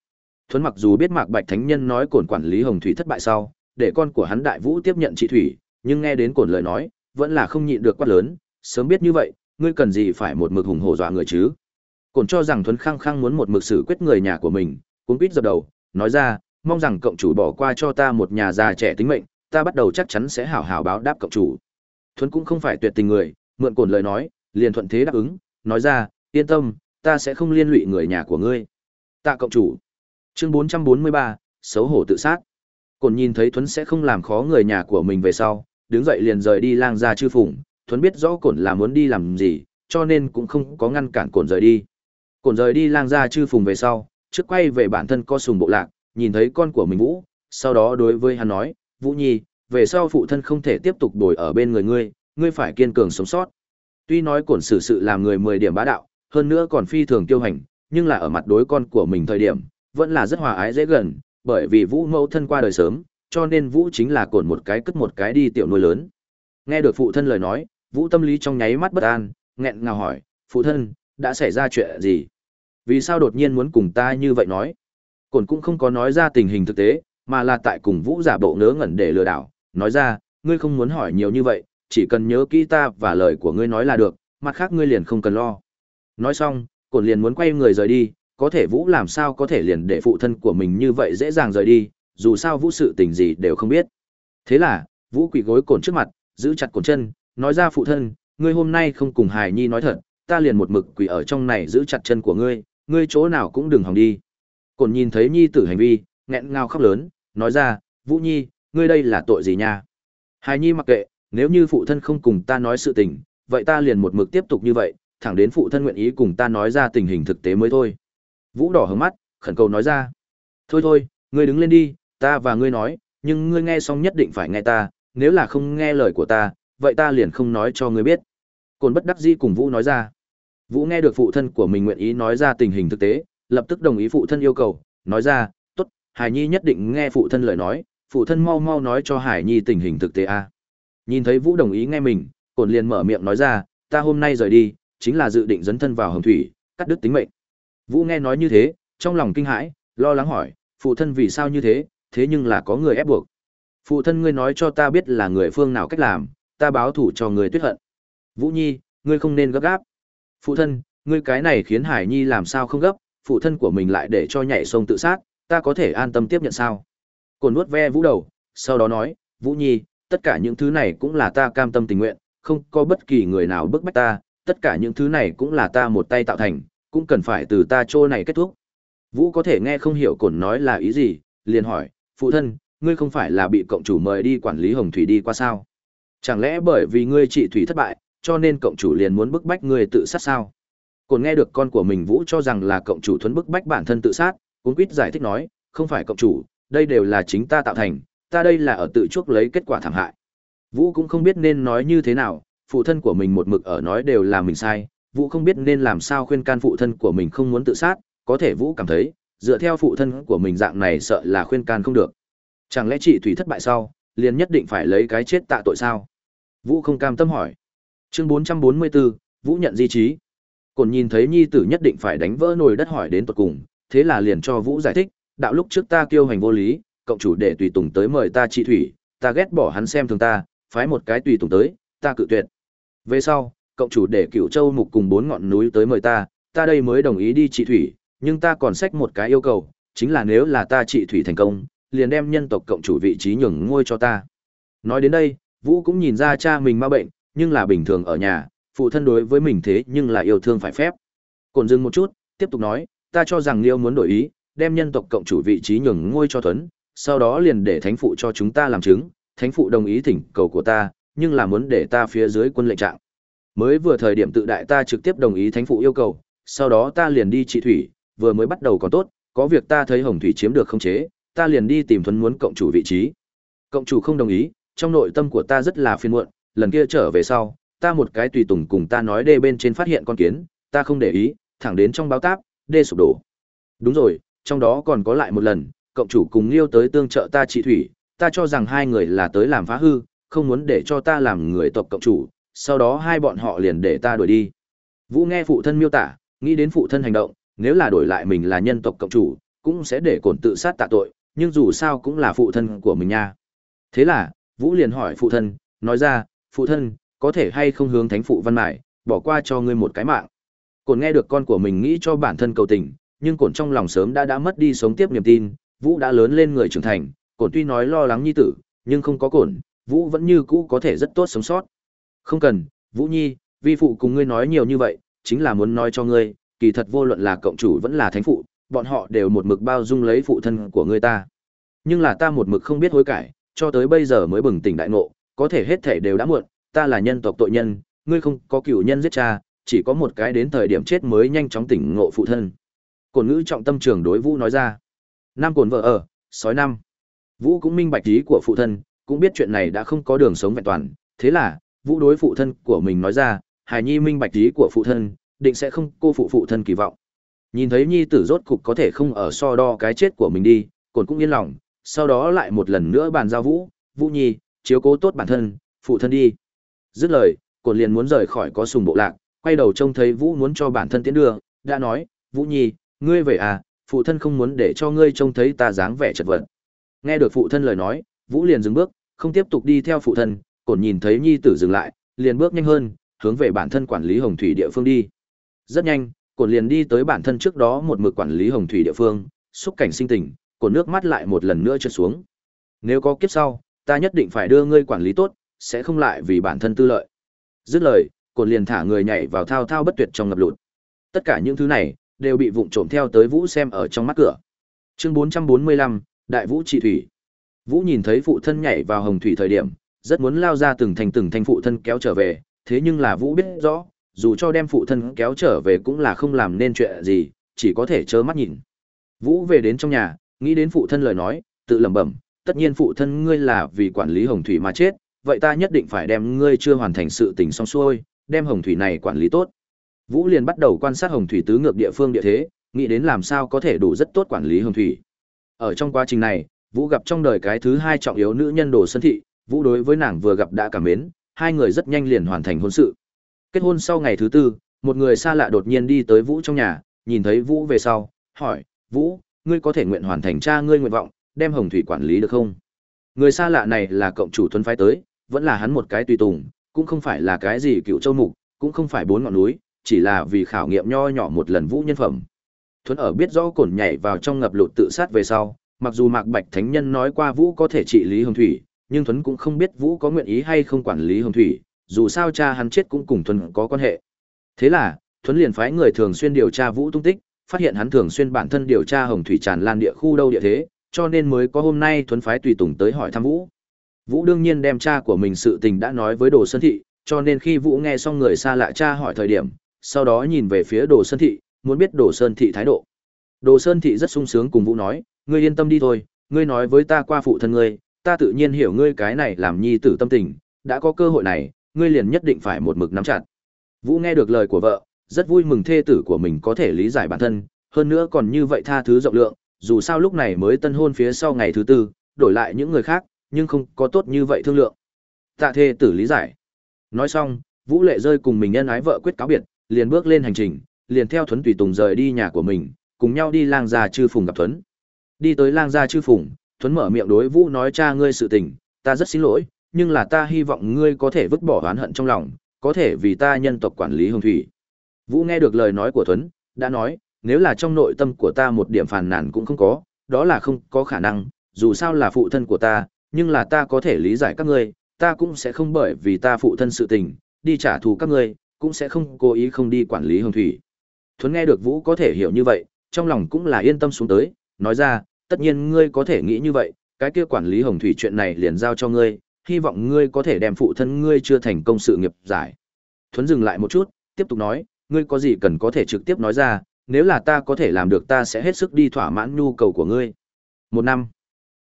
Thuấn mặc dù biết mạc bạch thánh nhân nói cổn quản lý hồng thủy thất bại sau, để con của hắn đại vũ tiếp nhận chị thủy, nhưng nghe đến cổn lời nói, vẫn là không nhịn được quát lớn sớm biết như vậy ngươi cần gì phải một mực hùng hổ dọa người chứ? Cổn cho rằng thuấn khăng khăng muốn một mực xử quyết người nhà của mình cuốn quýt dập đầu nói ra mong rằng cộng chủ bỏ qua cho ta một nhà già trẻ tính mệnh ta bắt đầu chắc chắn sẽ hảo hảo báo đáp cộng chủ. Thuấn cũng không phải tuyệt tình người mượn cổn lời nói liền thuận thế đáp ứng nói ra yên tâm ta sẽ không liên lụy người nhà của ngươi. Tạ cộng chủ. Chương 443, xấu hổ tự sát. Cổn nhìn thấy thuấn sẽ không làm khó người nhà của mình về sau đứng dậy liền rời đi lang ra chư phủng, thuấn biết rõ cổn là muốn đi làm gì, cho nên cũng không có ngăn cản cổn rời đi. Cổn rời đi lang ra chư phùng về sau, trước quay về bản thân co sùng bộ lạc, nhìn thấy con của mình vũ, sau đó đối với hắn nói, vũ nhi, về sau phụ thân không thể tiếp tục đổi ở bên người ngươi ngươi phải kiên cường sống sót. Tuy nói cổn xử sự làm người mười điểm bá đạo, hơn nữa còn phi thường tiêu hành, nhưng là ở mặt đối con của mình thời điểm, vẫn là rất hòa ái dễ gần, bởi vì vũ mẫu thân qua đời sớm, cho nên vũ chính là cổn một cái cất một cái đi tiểu nuôi lớn. Nghe được phụ thân lời nói vũ tâm lý trong nháy mắt bất an, nghẹn ngào hỏi, phụ thân, đã xảy ra chuyện gì? Vì sao đột nhiên muốn cùng ta như vậy nói? Cổn cũng không có nói ra tình hình thực tế, mà là tại cùng vũ giả bộ ngớ ngẩn để lừa đảo, nói ra, ngươi không muốn hỏi nhiều như vậy, chỉ cần nhớ kỹ ta và lời của ngươi nói là được, mặt khác ngươi liền không cần lo. Nói xong, cổn liền muốn quay người rời đi, có thể vũ làm sao có thể liền để phụ thân của mình như vậy dễ dàng rời đi, dù sao vũ sự tình gì đều không biết. Thế là, vũ quỳ gối cổn trước mặt, giữ chặt cổn chân nói ra phụ thân, ngươi hôm nay không cùng Hải nhi nói thật, ta liền một mực quỳ ở trong này giữ chặt chân của ngươi ngươi chỗ nào cũng đừng hòng đi. Cổn nhìn thấy nhi tử hành vi, nghẹn ngào khóc lớn, nói ra, vũ nhi, ngươi đây là tội gì nha? Hải nhi mặc kệ, nếu như phụ thân không cùng ta nói sự tình, vậy ta liền một mực tiếp tục như vậy, thẳng đến phụ thân nguyện ý cùng ta nói ra tình hình thực tế mới thôi. Vũ đỏ hướng mắt, khẩn cầu nói ra, thôi thôi, ngươi đứng lên đi, ta và ngươi nói, nhưng ngươi nghe xong nhất định phải nghe ta, nếu là không nghe lời của ta vậy ta liền không nói cho ngươi biết. Cồn bất đắc dĩ cùng vũ nói ra. Vũ nghe được phụ thân của mình nguyện ý nói ra tình hình thực tế, lập tức đồng ý phụ thân yêu cầu, nói ra t ố t hải nhi nhất định nghe phụ thân lời nói, phụ thân mau mau nói cho hải nhi tình hình thực tế a. Nhìn thấy vũ đồng ý nghe mình cồn liền mở miệng nói ra, ta hôm nay rời đi, chính là dự định dấn thân vào hầm thủy, cắt đứt tính mệnh. Vũ nghe nói như thế, trong lòng kinh hãi, lo lắng hỏi, phụ thân vì sao như thế? Thế nhưng là có người ép buộc. Phụ thân ngươi nói cho ta biết là người phương nào cách làm ta báo thủ cho người tuyết hận. Vũ nhi, ngươi không nên gấp gáp. Phụ thân, ngươi cái này khiến hải nhi làm sao không gấp? Phụ thân của mình lại để cho nhảy sông tự sát, ta có thể an tâm tiếp nhận sao? Cổn nuốt ve vũ đầu, sau đó nói, vũ nhi, tất cả những thứ này cũng là ta cam tâm tình nguyện, không có bất kỳ người nào bức bách ta, tất cả những thứ này cũng là ta một tay tạo thành, cũng cần phải từ ta chỗ này kết thúc. Vũ có thể nghe không hiểu Cổn nói là ý gì, liền hỏi, phụ thân, ngươi không phải là bị cộng chủ mời đi quản lý hồng thủy đi qua sao? Chẳng lẽ bởi vì ngươi trị thủy thất bại cho nên cộng chủ liền muốn bức bách ngươi tự sát sao cồn nghe được con của mình vũ cho rằng là cộng chủ thuấn bức bách bản thân tự sát cuốn quýt giải thích nói không phải cộng chủ đây đều là chính ta tạo thành ta đây là ở tự chuốc lấy kết quả thảm hại vũ cũng không biết nên nói như thế nào phụ thân của mình một mực ở nói đều là mình sai Vũ không biết nên làm sao khuyên can phụ thân của mình không muốn tự sát, có thể Vũ cảm thấy, dựa theo phụ thân của mình dạng này sợ là khuyên can không được. Chẳng lẽ chị Thủy thất bại sau, liền nhất định phải lấy cái chết tạ tội sao? Vũ không cam tâm hỏi. Chương 444, Vũ nhận di trí. Cổn nhìn thấy nhi tử nhất định phải đánh vỡ nồi đất hỏi đến tuột cùng, thế là liền cho Vũ giải thích, đạo lúc trước ta kiêu hành vô lý, cộng chủ để tùy tùng tới mời ta trị thủy, ta ghét bỏ hắn xem thường ta, phái một cái tùy tùng tới, ta cự tuyệt. Về sau, cộng chủ để Cửu châu mục cùng bốn ngọn núi tới mời ta, ta đây mới đồng ý đi trị thủy, nhưng ta còn xách một cái yêu cầu, chính là nếu là ta trị thủy thành công, liền đem nhân tộc cộng chủ vị trí nhường ngôi cho ta. Nói đến đây, Vũ cũng nhìn ra cha mình ma bệnh, nhưng là bình thường ở nhà, phụ thân đối với mình thế nhưng là yêu thương phải phép. Cồn dừng một chút, tiếp tục nói, ta cho rằng Liêu muốn đổi ý, đem nhân tộc cộng chủ vị trí nhường ngôi cho Tuấn, sau đó liền để thánh phụ cho chúng ta làm chứng, thánh phụ đồng ý thỉnh cầu của ta, nhưng là muốn để ta phía dưới quân lệnh trạng. Mới vừa thời điểm tự đại ta trực tiếp đồng ý thánh phụ yêu cầu, sau đó ta liền đi trị thủy, vừa mới bắt đầu còn tốt, có việc ta thấy Hồng Thủy chiếm được không chế, ta liền đi tìm Thuấn muốn cộng chủ vị trí. Cộng chủ không đồng ý, trong nội tâm của ta rất là phiền muộn, lần kia trở về sau, ta một cái tùy tùng cùng ta nói đê bên trên phát hiện con kiến, ta không để ý, thẳng đến trong báo táp, đê sụp đổ. Đúng rồi, trong đó còn có lại một lần, cộng chủ cùng Liêu tới tương trợ ta trị thủy, ta cho rằng hai người là tới làm phá hư, không muốn để cho ta làm người tộc cộng chủ, sau đó hai bọn họ liền để ta đuổi đi. Vũ nghe phụ thân miêu tả, nghĩ đến phụ thân hành động, nếu là đổi lại mình là nhân tộc cộng chủ, cũng sẽ để cổn tự sát tạ tội, nhưng dù sao cũng là phụ thân của mình nha. Thế là, Vũ liền hỏi phụ thân, nói ra, phụ thân, có thể hay không hướng thánh phụ văn mải, bỏ qua cho ngươi một cái mạng. Cổn nghe được con của mình nghĩ cho bản thân cầu tình, nhưng cổn trong lòng sớm đã đã mất đi sống tiếp niềm tin, Vũ đã lớn lên người trưởng thành, cổn tuy nói lo lắng nhi tử, nhưng không có cổn, Vũ vẫn như cũ có thể rất tốt sống sót. Không cần, Vũ Nhi, vi phụ cùng ngươi nói nhiều như vậy, chính là muốn nói cho ngươi, kỳ thật vô luận là cộng chủ vẫn là thánh phụ, bọn họ đều một mực bao dung lấy phụ thân của ngươi ta. Nhưng là ta một mực không biết hối cải, cho tới bây giờ mới bừng tỉnh đại ngộ, có thể hết thể đều đã muộn, ta là nhân tộc tội nhân, ngươi không có cửu nhân giết cha, chỉ có một cái đến thời điểm chết mới nhanh chóng tỉnh ngộ phụ thân. Cổn ngữ trọng tâm trường đối Vũ nói ra. Nam cổn vợ ở, sói năm. Vũ cũng minh bạch ý của phụ thân, cũng biết chuyện này đã không có đường sống vẹn toàn, thế là, Vũ đối phụ thân của mình nói ra, Hải Nhi minh bạch ý của phụ thân, định sẽ không cô phụ phụ thân kỳ vọng. Nhìn thấy Nhi tử rốt cục có thể không ở so đo cái chết của mình đi, cổn cũng yên lòng, sau đó lại một lần nữa bàn giao Vũ, Vũ Nhi, chiếu cố tốt bản thân, phụ thân đi. Dứt lời, cồn liền muốn rời khỏi có sùng bộ lạc, quay đầu trông thấy Vũ muốn cho bản thân tiến đường, đã nói, Vũ Nhi, ngươi về à, phụ thân không muốn để cho ngươi trông thấy ta dáng vẻ chật vật. Nghe được phụ thân lời nói, Vũ liền dừng bước, không tiếp tục đi theo phụ thân, cổn nhìn thấy nhi tử dừng lại, liền bước nhanh hơn, hướng về bản thân quản lý hồng thủy địa phương đi. Rất nhanh, cổn liền đi tới bản thân trước đó một mực quản lý hồng thủy địa phương, xúc cảnh sinh tình, cột nước mắt lại một lần nữa trượt xuống. Nếu có kiếp sau, ta nhất định phải đưa ngươi quản lý tốt, sẽ không lại vì bản thân tư lợi. Dứt lời, cột liền thả người nhảy vào thao thao bất tuyệt trong ngập lụt. Tất cả những thứ này đều bị vụng trộm theo tới Vũ xem ở trong mắt cửa. Chương 445, Đại Vũ trị thủy. Vũ nhìn thấy phụ thân nhảy vào hồng thủy thời điểm, rất muốn lao ra từng thành từng thành phụ thân kéo trở về, thế nhưng là Vũ biết rõ, dù cho đem phụ thân kéo trở về cũng là không làm nên chuyện gì, chỉ có thể trơ mắt nhìn. Vũ về đến trong nhà, nghĩ đến phụ thân lời nói, tự lẩm bẩm, tất nhiên phụ thân ngươi là vì quản lý hồng thủy mà chết, vậy ta nhất định phải đem ngươi chưa hoàn thành sự tình xong xuôi, đem hồng thủy này quản lý tốt. Vũ liền bắt đầu quan sát hồng thủy tứ ngược địa phương địa thế, nghĩ đến làm sao có thể đủ rất tốt quản lý hồng thủy. Ở trong quá trình này, Vũ gặp trong đời cái thứ hai trọng yếu nữ nhân Đồ Sơn Thị, Vũ đối với nàng vừa gặp đã cảm mến, hai người rất nhanh liền hoàn thành hôn sự. Kết hôn sau ngày thứ tư, một người xa lạ đột nhiên đi tới Vũ trong nhà, nhìn thấy Vũ về sau, hỏi, Vũ, ngươi có thể nguyện hoàn thành cha ngươi nguyện vọng, đem hồng thủy quản lý được không? Người xa lạ này là cộng chủ tuấn phái tới, vẫn là hắn một cái tùy tùng, cũng không phải là cái gì cựu châu mục, cũng không phải bốn ngọn núi, chỉ là vì khảo nghiệm nho nhỏ một lần Vũ nhân phẩm. Thuấn ở biết rõ cổn nhảy vào trong ngập lụt tự sát về sau, mặc dù Mạc Bạch Thánh Nhân nói qua Vũ có thể trị lý hồng thủy, nhưng Thuấn cũng không biết Vũ có nguyện ý hay không quản lý hồng thủy, dù sao cha hắn chết cũng cùng Thuấn có quan hệ. Thế là, Thuấn liền phái người thường xuyên điều tra Vũ tung tích, phát hiện hắn thường xuyên bản thân điều tra hồng thủy tràn lan địa khu đâu địa thế, cho nên mới có hôm nay Thuấn phái tùy tùng tới hỏi thăm Vũ. Vũ đương nhiên đem cha của mình sự tình đã nói với Đồ Sơn Thị, cho nên khi Vũ nghe xong người xa lạ cha hỏi thời điểm, sau đó nhìn về phía Đồ Sơn Thị, muốn biết Đồ Sơn Thị thái độ. Đồ Sơn Thị rất sung sướng cùng Vũ nói, ngươi yên tâm đi thôi, ngươi nói với ta qua phụ thân ngươi, ta tự nhiên hiểu ngươi cái này làm nhi tử tâm tình, đã có cơ hội này, ngươi liền nhất định phải một mực nắm chặt. Vũ nghe được lời của vợ, rất vui mừng thê tử của mình có thể lý giải bản thân, hơn nữa còn như vậy tha thứ rộng lượng, dù sao lúc này mới tân hôn phía sau ngày thứ tư, đổi lại những người khác, nhưng không có tốt như vậy thương lượng. Tạ thê tử lý giải. Nói xong, Vũ Lệ rơi cùng mình nhân ái vợ quyết cáo biệt, liền bước lên hành trình, liền theo Thuấn Tùy Tùng rời đi nhà của mình, cùng nhau đi lang gia chư phùng gặp Thuấn. Đi tới lang gia chư phùng, Thuấn mở miệng đối Vũ nói cha ngươi sự tình, ta rất xin lỗi, nhưng là ta hy vọng ngươi có thể vứt bỏ oán hận trong lòng, có thể vì ta nhân tộc quản lý hồng thủy. Vũ nghe được lời nói của Thuấn, đã nói, nếu là trong nội tâm của ta một điểm phản nản cũng không có, đó là không có khả năng, dù sao là phụ thân của ta, nhưng là ta có thể lý giải các ngươi, ta cũng sẽ không bởi vì ta phụ thân sự tình, đi trả thù các ngươi, cũng sẽ không cố ý không đi quản lý hồng thủy. Thuấn nghe được Vũ có thể hiểu như vậy, trong lòng cũng là yên tâm xuống tới, nói ra, tất nhiên ngươi có thể nghĩ như vậy, cái kia quản lý hồng thủy chuyện này liền giao cho ngươi, hy vọng ngươi có thể đem phụ thân ngươi chưa thành công sự nghiệp giải. Thuấn dừng lại một chút, tiếp tục nói, ngươi có gì cần có thể trực tiếp nói ra, nếu là ta có thể làm được ta sẽ hết sức đi thỏa mãn nhu cầu của ngươi. Một năm,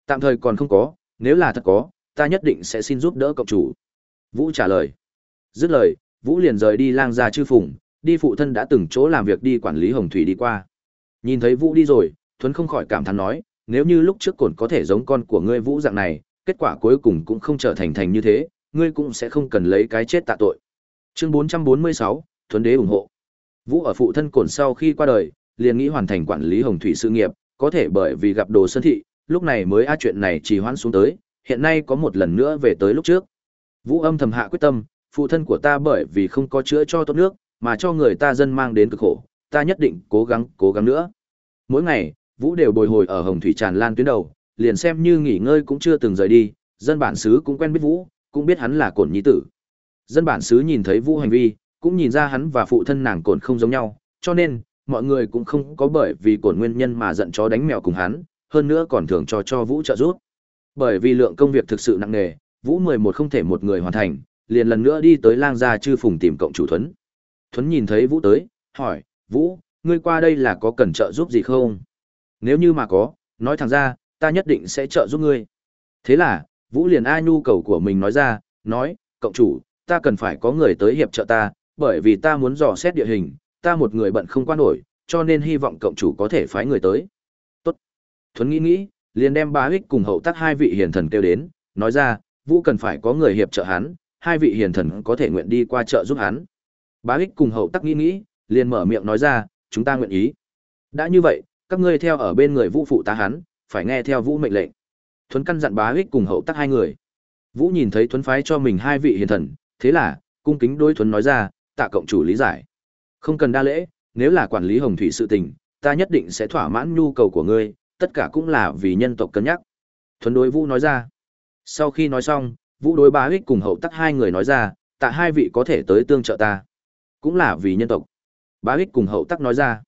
tạm thời còn không có, nếu là thật có, ta nhất định sẽ xin giúp đỡ cậu chủ. Vũ trả lời. Dứt lời, Vũ liền rời đi lang ra chư phùng, đi phụ thân đã từng chỗ làm việc đi quản lý hồng thủy đi qua. Nhìn thấy Vũ đi rồi, Thuấn không khỏi cảm thán nói, nếu như lúc trước cồn có thể giống con của ngươi Vũ dạng này, kết quả cuối cùng cũng không trở thành thành như thế, ngươi cũng sẽ không cần lấy cái chết tạ tội. Chương 446, Thuấn đế ủng hộ. Vũ ở phụ thân cồn sau khi qua đời, liền nghĩ hoàn thành quản lý hồng thủy sự nghiệp, có thể bởi vì gặp đồ sơn thị, lúc này mới a chuyện này trì hoãn xuống tới, hiện nay có một lần nữa về tới lúc trước. Vũ âm thầm hạ quyết tâm, phụ thân của ta bởi vì không có chữa cho tốt nước, mà cho người ta dân mang đến cực khổ, ta nhất định cố gắng, cố gắng nữa. Mỗi ngày, Vũ đều bồi hồi ở Hồng Thủy tràn lan tuyến đầu, liền xem như nghỉ ngơi cũng chưa từng rời đi, dân bản xứ cũng quen biết Vũ, cũng biết hắn là cổn nhi tử. Dân bản xứ nhìn thấy Vũ hành vi, cũng nhìn ra hắn và phụ thân nàng cồn không giống nhau, cho nên, mọi người cũng không có bởi vì cồn nguyên nhân mà giận chó đánh mèo cùng hắn, hơn nữa còn thường cho cho Vũ trợ giúp. Bởi vì lượng công việc thực sự nặng nề, Vũ mười một không thể một người hoàn thành, liền lần nữa đi tới lang gia chư phùng tìm cộng chủ Thuấn. Thuấn nhìn thấy Vũ tới, hỏi, Vũ, ngươi qua đây là có cần trợ giúp gì không? Nếu như mà có, nói thẳng ra, ta nhất định sẽ trợ giúp ngươi. Thế là, Vũ liền ai nhu cầu của mình nói ra, nói, cộng chủ, ta cần phải có người tới hiệp trợ ta, bởi vì ta muốn dò xét địa hình, ta một người bận không qua nổi, cho nên hy vọng cộng chủ có thể phái người tới. Tốt. Thuấn nghĩ nghĩ, liền đem bá ích cùng hậu tác hai vị hiền thần kêu đến, nói ra, Vũ cần phải có người hiệp trợ hắn, hai vị hiền thần có thể nguyện đi qua trợ giúp hắn. Bá ích cùng hậu tắc nghĩ nghĩ, liền mở miệng nói ra, chúng ta nguyện ý. Đã như vậy, các ngươi theo ở bên người Vũ phụ tá hắn, phải nghe theo Vũ mệnh lệnh. Thuấn căn dặn bá ích cùng hậu tắc hai người. Vũ nhìn thấy Thuấn phái cho mình hai vị hiền thần, thế là, cung kính đối Thuấn nói ra, tạ cộng chủ lý giải. Không cần đa lễ, nếu là quản lý hồng thủy sự tình, ta nhất định sẽ thỏa mãn nhu cầu của ngươi, tất cả cũng là vì nhân tộc cân nhắc. Thuấn đối Vũ nói ra. Sau khi nói xong, Vũ đối bá ích cùng hậu tắc hai người nói ra, tạ hai vị có thể tới tương trợ ta. Cũng là vì nhân tộc. Bá ích cùng hậu tắc nói ra.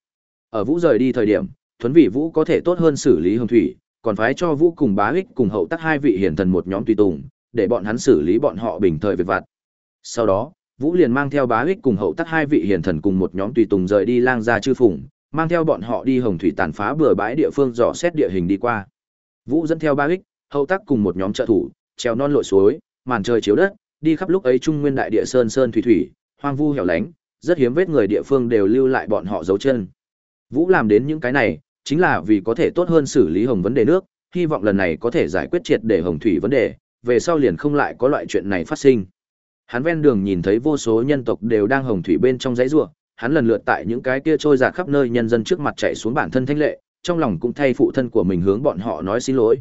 Ở Vũ rời đi thời điểm, thuấn vị Vũ có thể tốt hơn xử lý hồng thủy, còn phái cho Vũ cùng bá ích cùng hậu tắc hai vị hiển thần một nhóm tùy tùng, để bọn hắn xử lý bọn họ bình thời việc vặt. Sau đó, Vũ liền mang theo bá ích cùng hậu tắc hai vị hiền thần cùng một nhóm tùy tùng rời đi lang gia chư phủng, mang theo bọn họ đi hồng thủy tàn phá bừa bãi địa phương dò xét địa hình đi qua. Vũ dẫn theo bá ích, hậu tắc cùng một nhóm trợ thủ, treo non lội suối, màn trời chiếu đất, đi khắp lúc ấy trung nguyên đại địa sơn sơn thủy thủy, hoang vu hẻo lánh, rất hiếm vết người địa phương đều lưu lại bọn họ dấu chân. Vũ làm đến những cái này, chính là vì có thể tốt hơn xử lý hồng vấn đề nước, hy vọng lần này có thể giải quyết triệt để hồng thủy vấn đề, về sau liền không lại có loại chuyện này phát sinh. Hắn ven đường nhìn thấy vô số nhân tộc đều đang hồng thủy bên trong dãy rủa, hắn lần lượt tại những cái kia trôi dạt khắp nơi nhân dân trước mặt chạy xuống bản thân thanh lệ, trong lòng cũng thay phụ thân của mình hướng bọn họ nói xin lỗi.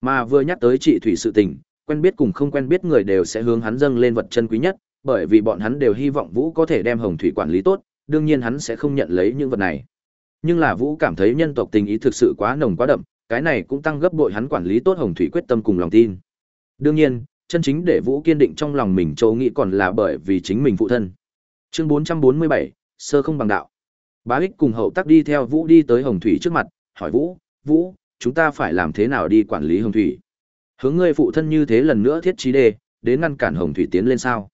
Mà vừa nhắc tới chị thủy sự tình, quen biết cùng không quen biết người đều sẽ hướng hắn dâng lên vật chân quý nhất, bởi vì bọn hắn đều hy vọng Vũ có thể đem Hồng Thủy quản lý tốt, đương nhiên hắn sẽ không nhận lấy những vật này. Nhưng là Vũ cảm thấy nhân tộc tình ý thực sự quá nồng quá đậm, cái này cũng tăng gấp bội hắn quản lý tốt Hồng Thủy quyết tâm cùng lòng tin. Đương nhiên, chân chính để Vũ kiên định trong lòng mình châu nghĩ còn là bởi vì chính mình phụ thân. Chương 447, sơ không bằng đạo. Bá Ích cùng hậu tác đi theo Vũ đi tới Hồng Thủy trước mặt, hỏi Vũ, Vũ, chúng ta phải làm thế nào đi quản lý Hồng Thủy? Hướng ngươi phụ thân như thế lần nữa thiết trí đề, đến ngăn cản Hồng Thủy tiến lên sao?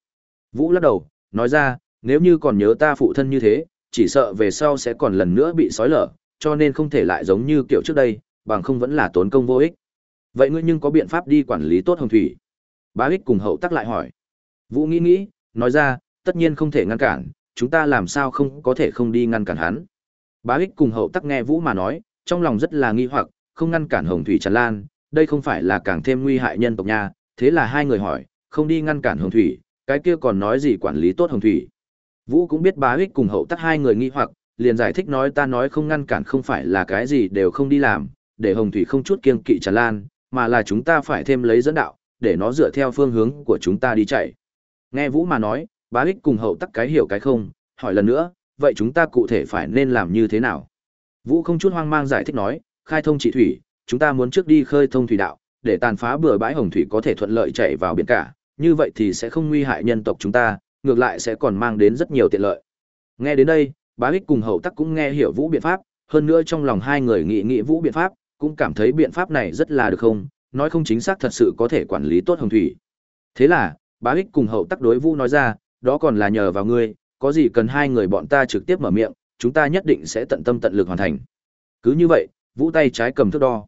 Vũ lắc đầu, nói ra, nếu như còn nhớ ta phụ thân như thế, chỉ sợ về sau sẽ còn lần nữa bị sói lở, cho nên không thể lại giống như kiểu trước đây, bằng không vẫn là tốn công vô ích. Vậy ngươi nhưng có biện pháp đi quản lý tốt Hồng Thủy? Bá ích cùng hậu tắc lại hỏi. Vũ nghĩ nghĩ, nói ra, tất nhiên không thể ngăn cản, chúng ta làm sao không có thể không đi ngăn cản hắn. Bá ích cùng hậu tắc nghe Vũ mà nói, trong lòng rất là nghi hoặc, không ngăn cản hồng thủy tràn lan, đây không phải là càng thêm nguy hại nhân tộc nha, thế là hai người hỏi, không đi ngăn cản hồng thủy, cái kia còn nói gì quản lý tốt hồng thủy. Vũ cũng biết bá ích cùng hậu tắc hai người nghi hoặc, liền giải thích nói ta nói không ngăn cản không phải là cái gì đều không đi làm, để hồng thủy không chút kiêng kỵ tràn lan, mà là chúng ta phải thêm lấy dẫn đạo, để nó dựa theo phương hướng của chúng ta đi chạy. Nghe Vũ mà nói, bá ích cùng hậu tắc cái hiểu cái không, hỏi lần nữa, vậy chúng ta cụ thể phải nên làm như thế nào? Vũ không chút hoang mang giải thích nói, khai thông trị thủy, chúng ta muốn trước đi khơi thông thủy đạo, để tàn phá bừa bãi hồng thủy có thể thuận lợi chảy vào biển cả, như vậy thì sẽ không nguy hại nhân tộc chúng ta, ngược lại sẽ còn mang đến rất nhiều tiện lợi. Nghe đến đây, bá ích cùng hậu tắc cũng nghe hiểu Vũ biện pháp, hơn nữa trong lòng hai người nghĩ nghĩ Vũ biện pháp, cũng cảm thấy biện pháp này rất là được không, nói không chính xác thật sự có thể quản lý tốt hồng thủy. Thế là, bá ích cùng hậu tắc đối Vũ nói ra, đó còn là nhờ vào ngươi, có gì cần hai người bọn ta trực tiếp mở miệng, chúng ta nhất định sẽ tận tâm tận lực hoàn thành. Cứ như vậy, Vũ tay trái cầm thước đo,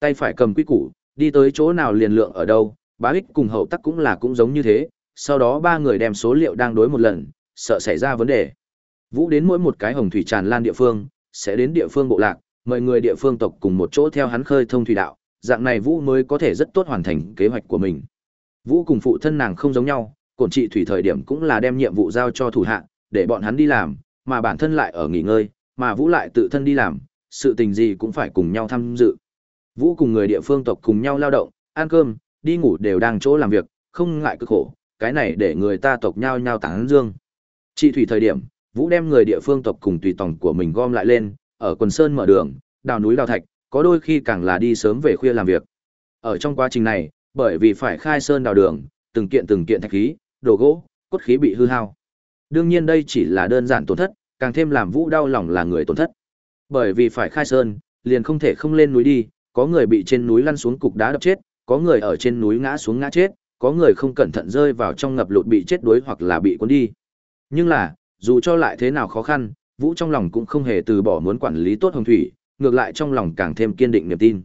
tay phải cầm quy củ, đi tới chỗ nào liền lượng ở đâu, bá ích cùng hậu tắc cũng là cũng giống như thế, sau đó ba người đem số liệu đang đối một lần, sợ xảy ra vấn đề. Vũ đến mỗi một cái hồng thủy tràn lan địa phương, sẽ đến địa phương bộ lạc, mời người địa phương tộc cùng một chỗ theo hắn khơi thông thủy đạo, dạng này Vũ mới có thể rất tốt hoàn thành kế hoạch của mình. Vũ cùng phụ thân nàng không giống nhau, cổn trị thủy thời điểm cũng là đem nhiệm vụ giao cho thủ hạ, để bọn hắn đi làm, mà bản thân lại ở nghỉ ngơi, mà Vũ lại tự thân đi làm, sự tình gì cũng phải cùng nhau tham dự. Vũ cùng người địa phương tộc cùng nhau lao động, ăn cơm, đi ngủ đều đang chỗ làm việc, không ngại cực khổ, cái này để người ta tộc nhau nhau tán dương. Trị thủy thời điểm, Vũ đem người địa phương tộc cùng tùy tòng của mình gom lại lên, ở quần sơn mở đường, đào núi đào thạch, có đôi khi càng là đi sớm về khuya làm việc. Ở trong quá trình này, bởi vì phải khai sơn đào đường, từng kiện từng kiện thạch khí, đồ gỗ, cốt khí bị hư hao. Đương nhiên đây chỉ là đơn giản tổn thất, càng thêm làm Vũ đau lòng là người tổn thất. Bởi vì phải khai sơn, liền không thể không lên núi đi, có người bị trên núi lăn xuống cục đá đập chết, có người ở trên núi ngã xuống ngã chết, có người không cẩn thận rơi vào trong ngập lụt bị chết đuối hoặc là bị cuốn đi. Nhưng là, dù cho lại thế nào khó khăn, Vũ trong lòng cũng không hề từ bỏ muốn quản lý tốt hồng thủy, ngược lại trong lòng càng thêm kiên định niềm tin.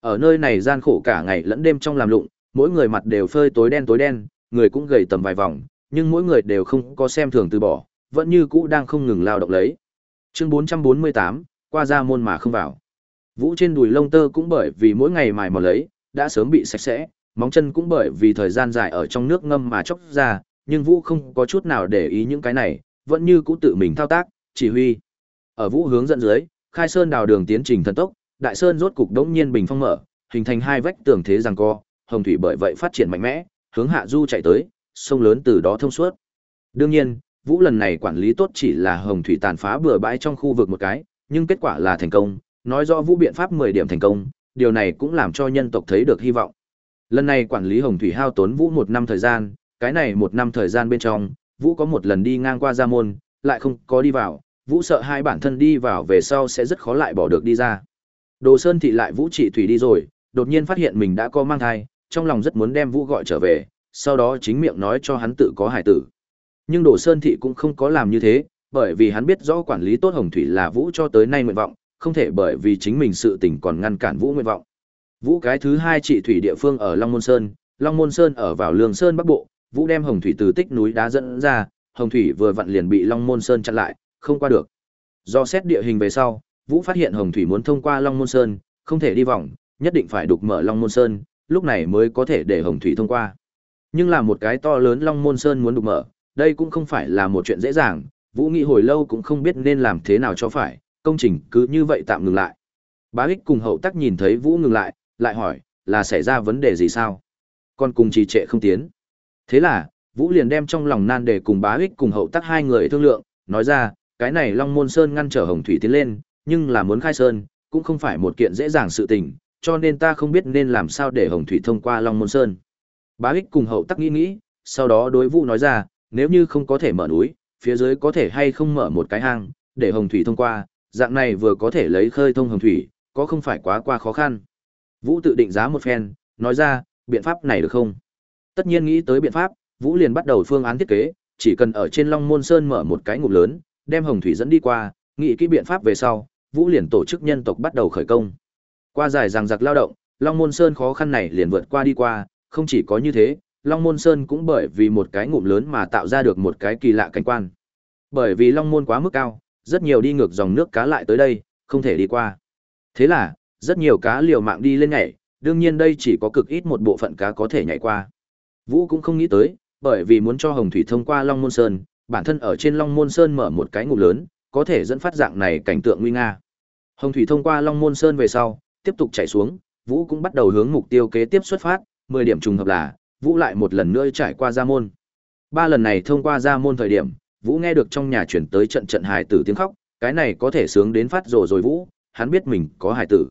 Ở nơi này gian khổ cả ngày lẫn đêm trong làm lụng, mỗi người mặt đều phơi tối đen tối đen, người cũng gầy tầm vài vòng, nhưng mỗi người đều không có xem thường từ bỏ, vẫn như cũ đang không ngừng lao động lấy. Chương 448, qua ra môn mà không vào. Vũ trên đùi lông tơ cũng bởi vì mỗi ngày mài mò lấy, đã sớm bị sạch sẽ, móng chân cũng bởi vì thời gian dài ở trong nước ngâm mà chóc ra, nhưng Vũ không có chút nào để ý những cái này, vẫn như cũ tự mình thao tác, chỉ huy. Ở Vũ hướng dẫn dưới, Khai Sơn đào đường tiến trình thần tốc, Đại Sơn rốt cục đống nhiên bình phong mở, hình thành hai vách tường thế giằng co, hồng thủy bởi vậy phát triển mạnh mẽ, hướng hạ du chạy tới, sông lớn từ đó thông suốt. Đương nhiên, Vũ lần này quản lý tốt chỉ là hồng thủy tàn phá bừa bãi trong khu vực một cái, nhưng kết quả là thành công, nói rõ Vũ biện pháp 10 điểm thành công, điều này cũng làm cho nhân tộc thấy được hy vọng. Lần này quản lý hồng thủy hao tốn Vũ một năm thời gian, cái này một năm thời gian bên trong, Vũ có một lần đi ngang qua gia môn, lại không có đi vào, Vũ sợ hai bản thân đi vào về sau sẽ rất khó lại bỏ được đi ra. Đồ Sơn thị lại Vũ trị thủy đi rồi, đột nhiên phát hiện mình đã có mang thai, trong lòng rất muốn đem Vũ gọi trở về, sau đó chính miệng nói cho hắn tự có hải tử. Nhưng Đồ Sơn thị cũng không có làm như thế, bởi vì hắn biết rõ quản lý tốt Hồng Thủy là Vũ cho tới nay nguyện vọng, không thể bởi vì chính mình sự tình còn ngăn cản Vũ nguyện vọng. Vũ cái thứ hai trị thủy địa phương ở Long Môn Sơn, Long Môn Sơn ở vào Lương Sơn Bắc Bộ, Vũ đem Hồng Thủy từ tích núi đá dẫn ra, Hồng Thủy vừa vặn liền bị Long Môn Sơn chặn lại, không qua được. Do xét địa hình về sau, Vũ phát hiện Hồng Thủy muốn thông qua Long Môn Sơn, không thể đi vòng, nhất định phải đục mở Long Môn Sơn, lúc này mới có thể để Hồng Thủy thông qua. Nhưng là một cái to lớn Long Môn Sơn muốn đục mở, đây cũng không phải là một chuyện dễ dàng, Vũ nghĩ hồi lâu cũng không biết nên làm thế nào cho phải, công trình cứ như vậy tạm ngừng lại. Bá Ích cùng hậu tắc nhìn thấy Vũ ngừng lại, lại hỏi, là xảy ra vấn đề gì sao? Con cùng trì trệ không tiến. Thế là, Vũ liền đem trong lòng nan đề cùng Bá Ích cùng hậu tắc hai người thương lượng, nói ra, cái này Long Môn Sơn ngăn trở Hồng Thủy tiến lên, nhưng là muốn khai sơn, cũng không phải một kiện dễ dàng sự tình, cho nên ta không biết nên làm sao để Hồng Thủy thông qua Long Môn Sơn. Bá ích cùng hậu tắc nghĩ nghĩ, sau đó đối Vũ nói ra, nếu như không có thể mở núi, phía dưới có thể hay không mở một cái hang, để Hồng Thủy thông qua, dạng này vừa có thể lấy khơi thông Hồng Thủy, có không phải quá qua khó khăn. Vũ tự định giá một phen, nói ra, biện pháp này được không? Tất nhiên nghĩ tới biện pháp, Vũ liền bắt đầu phương án thiết kế, chỉ cần ở trên Long Môn Sơn mở một cái ngục lớn, đem Hồng Thủy dẫn đi qua, nghĩ kỹ biện pháp về sau, Vũ liền tổ chức nhân tộc bắt đầu khởi công. Qua dài rằng giặc lao động, Long Môn Sơn khó khăn này liền vượt qua đi qua, không chỉ có như thế, Long Môn Sơn cũng bởi vì một cái ngụm lớn mà tạo ra được một cái kỳ lạ cảnh quan. Bởi vì long môn quá mức cao, rất nhiều đi ngược dòng nước cá lại tới đây, không thể đi qua. Thế là, rất nhiều cá liều mạng đi lên nhảy, đương nhiên đây chỉ có cực ít một bộ phận cá có thể nhảy qua. Vũ cũng không nghĩ tới, bởi vì muốn cho Hồng Thủy thông qua Long Môn Sơn, bản thân ở trên Long Môn Sơn mở một cái ngục lớn, có thể dẫn phát dạng này cảnh tượng nguy nga. Hồng Thủy thông qua Long Môn Sơn về sau, tiếp tục chạy xuống, Vũ cũng bắt đầu hướng mục tiêu kế tiếp xuất phát, 10 điểm trùng hợp là, Vũ lại một lần nữa trải qua gia môn. Ba lần này thông qua gia môn thời điểm, Vũ nghe được trong nhà chuyển tới trận trận hài tử tiếng khóc, cái này có thể sướng đến phát rồ rồi Vũ, hắn biết mình có hài tử.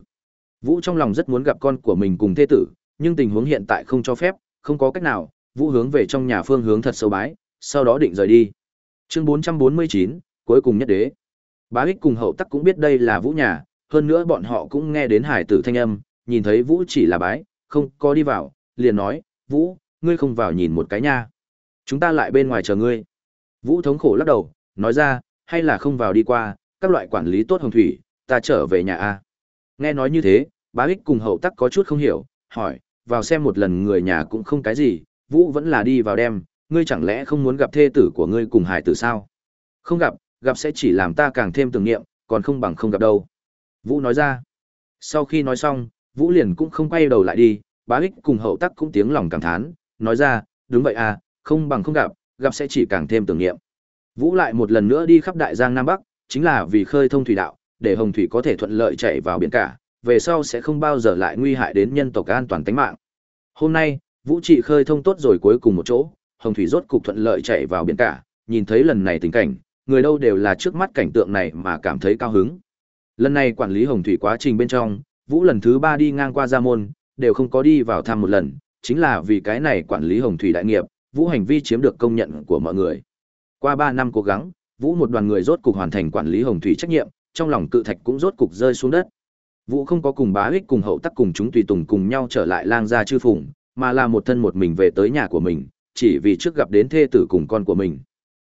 Vũ trong lòng rất muốn gặp con của mình cùng thê tử, nhưng tình huống hiện tại không cho phép, không có cách nào, Vũ hướng về trong nhà phương hướng thật sâu bái, sau đó định rời đi. Chương 449, cuối cùng nhất đế. Bá Ích cùng Hậu Tắc cũng biết đây là Vũ nhà, hơn nữa bọn họ cũng nghe đến hải tử thanh âm, nhìn thấy Vũ chỉ là bái, không có đi vào, liền nói, Vũ, ngươi không vào nhìn một cái nha. Chúng ta lại bên ngoài chờ ngươi. Vũ thống khổ lắc đầu, nói ra, hay là không vào đi qua, các loại quản lý tốt hồng thủy, ta trở về nhà A. Nghe nói như thế, bá ích cùng hậu tắc có chút không hiểu, hỏi, vào xem một lần người nhà cũng không cái gì, Vũ vẫn là đi vào đem, ngươi chẳng lẽ không muốn gặp thê tử của ngươi cùng hải tử sao? Không gặp, gặp sẽ chỉ làm ta càng thêm tưởng niệm, còn không bằng không gặp đâu. Vũ nói ra. Sau khi nói xong, Vũ liền cũng không quay đầu lại đi, bá ích cùng hậu tắc cũng tiếng lòng cảm thán, nói ra, đúng vậy à, không bằng không gặp, gặp sẽ chỉ càng thêm tưởng niệm. Vũ lại một lần nữa đi khắp đại giang Nam Bắc, chính là vì khơi thông thủy đạo, để hồng thủy có thể thuận lợi chạy vào biển cả, về sau sẽ không bao giờ lại nguy hại đến nhân tộc an toàn tính mạng. Hôm nay, Vũ trị khơi thông tốt rồi cuối cùng một chỗ, hồng thủy rốt cục thuận lợi chạy vào biển cả, nhìn thấy lần này tình cảnh, người đâu đều là trước mắt cảnh tượng này mà cảm thấy cao hứng. Lần này quản lý hồng thủy quá trình bên trong, Vũ lần thứ ba đi ngang qua Gia Môn, đều không có đi vào thăm một lần, chính là vì cái này quản lý hồng thủy đại nghiệp, Vũ hành vi chiếm được công nhận của mọi người. Qua ba năm cố gắng, Vũ một đoàn người rốt cục hoàn thành quản lý hồng thủy trách nhiệm, trong lòng cự thạch cũng rốt cục rơi xuống đất. Vũ không có cùng bá ích cùng hậu tắc cùng chúng tùy tùng cùng nhau trở lại lang gia chư phùng, mà là một thân một mình về tới nhà của mình, chỉ vì trước gặp đến thê tử cùng con của mình.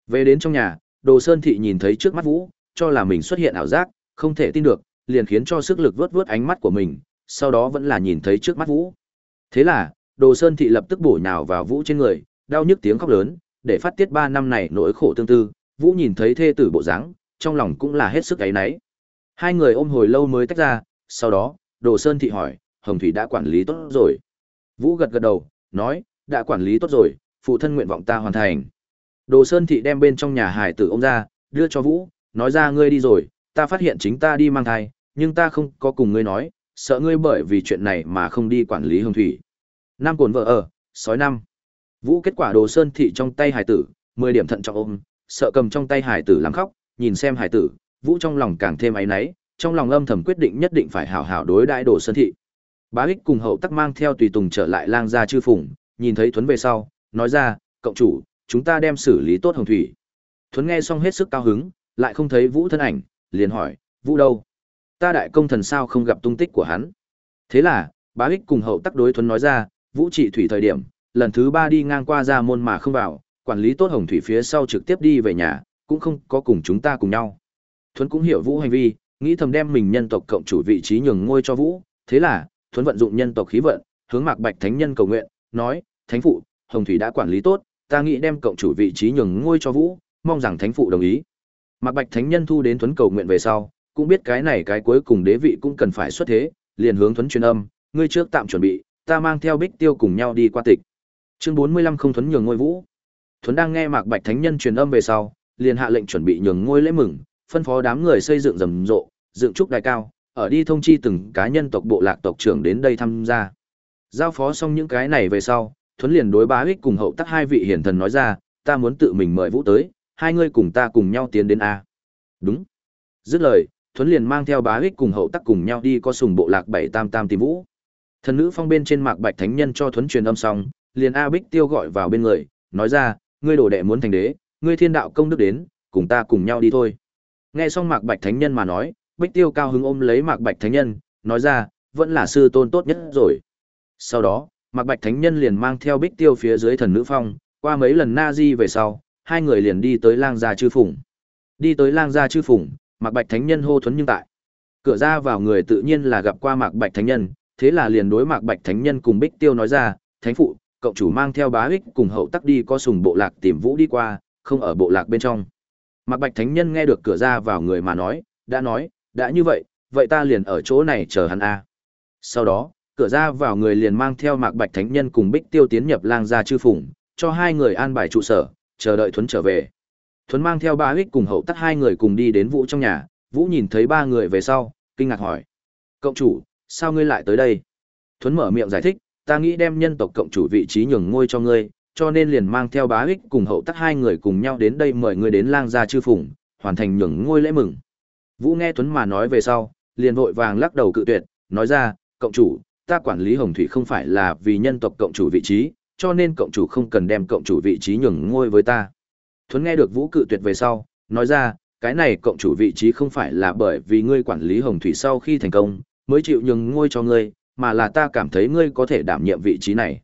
Về đến trong nhà, Đồ Sơn Thị nhìn thấy trước mắt Vũ, cho là mình xuất hiện ảo giác, không thể tin được, liền khiến cho sức lực vớt vớt ánh mắt của mình, sau đó vẫn là nhìn thấy trước mắt Vũ. Thế là, Đồ Sơn Thị lập tức bổ nhào vào Vũ trên người, đau nhức tiếng khóc lớn, để phát tiết ba năm này nỗi khổ tương tư, Vũ nhìn thấy thê tử bộ dáng, trong lòng cũng là hết sức ấy nấy. Hai người ôm hồi lâu mới tách ra, sau đó, Đồ Sơn Thị hỏi, Hồng Thủy đã quản lý tốt rồi. Vũ gật gật đầu, nói, đã quản lý tốt rồi, phụ thân nguyện vọng ta hoàn thành. Đồ Sơn Thị đem bên trong nhà hải tử ông ra, đưa cho Vũ, nói ra ngươi đi rồi, ta phát hiện chính ta đi mang thai, nhưng ta không có cùng ngươi nói, sợ ngươi bởi vì chuyện này mà không đi quản lý hồng thủy. Nam cồn vợ ở, sói năm. Vũ kết quả Đồ Sơn Thị trong tay hải tử, 10 điểm thận trọng ôm, sợ cầm trong tay hải tử làm khóc, nhìn xem hải tử, Vũ trong lòng càng thêm áy náy, trong lòng âm thầm quyết định nhất định phải hảo hảo đối đãi Đồ Sơn Thị. Bá Ích cùng hậu tắc mang theo tùy tùng trở lại lang gia chư phụng nhìn thấy Thuấn về sau, nói ra, cộng chủ, chúng ta đem xử lý tốt hồng thủy. Thuấn nghe xong hết sức cao hứng, lại không thấy Vũ thân ảnh, liền hỏi, Vũ đâu? Ta đại công thần sao không gặp tung tích của hắn? Thế là, bá ích cùng hậu tắc đối Thuấn nói ra, Vũ trị thủy thời điểm, lần thứ ba đi ngang qua ra môn mà không vào, quản lý tốt hồng thủy phía sau trực tiếp đi về nhà, cũng không có cùng chúng ta cùng nhau. Thuấn cũng hiểu Vũ hành vi, nghĩ thầm đem mình nhân tộc cộng chủ vị trí nhường ngôi cho Vũ, thế là, Thuấn vận dụng nhân tộc khí vận, hướng Mạc Bạch Thánh Nhân cầu nguyện, nói, Thánh phụ, hồng thủy đã quản lý tốt, ta nghĩ đem cộng chủ vị trí nhường ngôi cho Vũ, mong rằng thánh phụ đồng ý. Mạc Bạch Thánh Nhân thu đến Thuấn cầu nguyện về sau, cũng biết cái này cái cuối cùng đế vị cũng cần phải xuất thế, liền hướng Thuấn truyền âm, ngươi trước tạm chuẩn bị, ta mang theo Bích Tiêu cùng nhau đi qua tịch. Chương 45 không Thuấn nhường ngôi Vũ. Thuấn đang nghe Mạc Bạch Thánh Nhân truyền âm về sau, liền hạ lệnh chuẩn bị nhường ngôi lễ mừng, phân phó đám người xây dựng rầm rộ, dựng trúc đài cao, ở đi thông chi từng cá nhân tộc bộ lạc tộc trưởng đến đây tham gia. Giao phó xong những cái này về sau, Thuấn liền đối bá ích cùng hậu tắc hai vị hiển thần nói ra, ta muốn tự mình mời Vũ tới, hai ngươi cùng ta cùng nhau tiến đến A. Đúng. Dứt lời, Thuấn liền mang theo bá ích cùng hậu tắc cùng nhau đi có sùng bộ lạc bảy tam tam tìm Vũ. Thần nữ phong bên trên mạc bạch thánh nhân cho Thuấn truyền âm xong, liền A Bích tiêu gọi vào bên người, nói ra, ngươi đồ đệ muốn thành đế, ngươi thiên đạo công đức đến, cùng ta cùng nhau đi thôi. Nghe xong mạc bạch thánh nhân mà nói, Bích tiêu cao hứng ôm lấy mạc bạch thánh nhân, nói ra, vẫn là sư tôn tốt nhất rồi. Sau đó, Mạc Bạch Thánh Nhân liền mang theo Bích Tiêu phía dưới thần nữ phong, qua mấy lần na di về sau, hai người liền đi tới lang gia chư phủng. Đi tới lang gia chư phủng, Mạc Bạch Thánh Nhân hô thuấn nhưng tại. Cửa ra vào người tự nhiên là gặp qua Mạc Bạch Thánh Nhân, thế là liền đối Mạc Bạch Thánh Nhân cùng Bích Tiêu nói ra, "Thánh phụ, cậu chủ mang theo bá ích cùng hậu tắc đi có sùng bộ lạc tìm Vũ đi qua, không ở bộ lạc bên trong." Mạc Bạch Thánh Nhân nghe được cửa ra vào người mà nói, đã nói, đã như vậy, vậy ta liền ở chỗ này chờ hắn a. Sau đó, cửa ra vào người liền mang theo Mạc Bạch Thánh Nhân cùng Bích Tiêu tiến nhập lang gia chư phủng, cho hai người an bài trụ sở, chờ đợi Thuấn trở về. Thuấn mang theo ba hích cùng hậu tắt hai người cùng đi đến Vũ trong nhà, Vũ nhìn thấy ba người về sau, kinh ngạc hỏi. Cộng chủ, sao ngươi lại tới đây? Thuấn mở miệng giải thích, ta nghĩ đem nhân tộc cộng chủ vị trí nhường ngôi cho ngươi, cho nên liền mang theo bá ích cùng hậu tắc hai người cùng nhau đến đây mời ngươi đến lang gia chư phủng, hoàn thành nhường ngôi lễ mừng. Vũ nghe Tuấn mà nói về sau, liền vội vàng lắc đầu cự tuyệt, nói ra, cộng chủ, ta quản lý hồng thủy không phải là vì nhân tộc cộng chủ vị trí, cho nên cộng chủ không cần đem cộng chủ vị trí nhường ngôi với ta. Thuấn nghe được Vũ cự tuyệt về sau, nói ra, cái này cộng chủ vị trí không phải là bởi vì ngươi quản lý hồng thủy sau khi thành công, mới chịu nhường ngôi cho ngươi, mà là ta cảm thấy ngươi có thể đảm nhiệm vị trí này.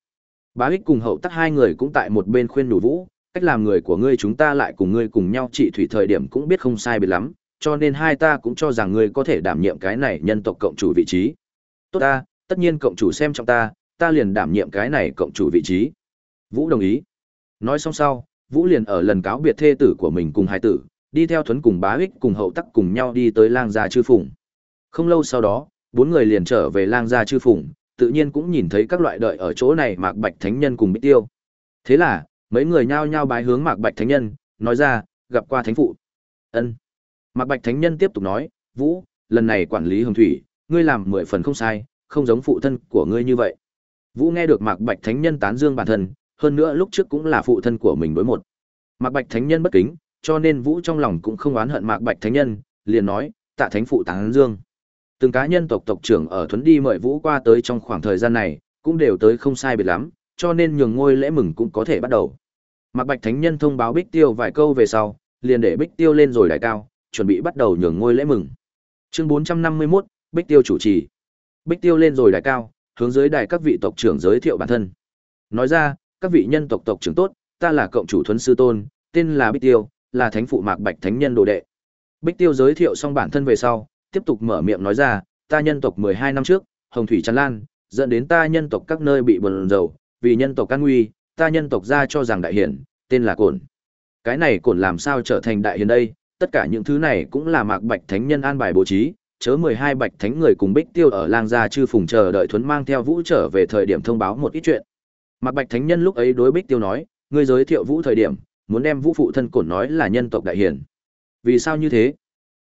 Bá ích cùng hậu tắc hai người cũng tại một bên khuyên đủ Vũ, cách làm người của ngươi chúng ta lại cùng ngươi cùng nhau trị thủy thời điểm cũng biết không sai biệt lắm, cho nên hai ta cũng cho rằng ngươi có thể đảm nhiệm cái này nhân tộc cộng chủ vị trí. Tốt ta, tất nhiên cộng chủ xem trọng ta, ta liền đảm nhiệm cái này cộng chủ vị trí. Vũ đồng ý. Nói xong sau, Vũ liền ở lần cáo biệt thê tử của mình cùng hai tử, đi theo thuấn cùng bá ích cùng hậu tắc cùng nhau đi tới lang gia chư phùng. Không lâu sau đó, bốn người liền trở về lang gia chư phùng, tự nhiên cũng nhìn thấy các loại đợi ở chỗ này Mạc Bạch Thánh Nhân cùng Bích Tiêu. Thế là, mấy người nhao nhao bái hướng Mạc Bạch Thánh Nhân, nói ra, gặp qua Thánh Phụ. ân Mạc Bạch Thánh Nhân tiếp tục nói, Vũ, lần này quản lý hồng thủy, ngươi làm mười phần không sai, không giống phụ thân của ngươi như vậy. Vũ nghe được Mạc Bạch Thánh Nhân tán dương bản thân, hơn nữa lúc trước cũng là phụ thân của mình đối một. Mạc Bạch Thánh Nhân bất kính, cho nên Vũ trong lòng cũng không oán hận Mạc Bạch Thánh Nhân, liền nói, tạ thánh phụ tán dương. Từng cá nhân tộc tộc trưởng ở Thuấn đi mời Vũ qua tới trong khoảng thời gian này, cũng đều tới không sai biệt lắm, cho nên nhường ngôi lễ mừng cũng có thể bắt đầu. Mạc Bạch Thánh Nhân thông báo Bích Tiêu vài câu về sau, liền để Bích Tiêu lên rồi đại cao, chuẩn bị bắt đầu nhường ngôi lễ mừng. Chương 451, Bích Tiêu chủ trì. Bích Tiêu lên rồi đài cao, hướng dưới đài các vị tộc trưởng giới thiệu bản thân. Nói ra, các vị nhân tộc tộc trưởng tốt, ta là cộng chủ Thuấn sư tôn, tên là Bích Tiêu, là thánh phụ Mạc Bạch Thánh Nhân đồ đệ. Bích Tiêu giới thiệu xong bản thân về sau, tiếp tục mở miệng nói ra, ta nhân tộc 12 năm trước, hồng thủy tràn lan, dẫn đến ta nhân tộc các nơi bị bần dầu, vì nhân tộc can nguy, ta nhân tộc ra cho rằng đại hiển, tên là Cổn. Cái này Cổn làm sao trở thành đại hiển đây? Tất cả những thứ này cũng là Mạc Bạch Thánh Nhân an bài bố trí, chớ 12 Bạch Thánh người cùng Bích Tiêu ở lang gia chư phùng chờ đợi thuấn mang theo Vũ trở về thời điểm thông báo một ít chuyện. mặc Bạch Thánh Nhân lúc ấy đối Bích Tiêu nói, ngươi giới thiệu Vũ thời điểm, muốn đem Vũ phụ thân Cổn nói là nhân tộc đại hiển. Vì sao như thế?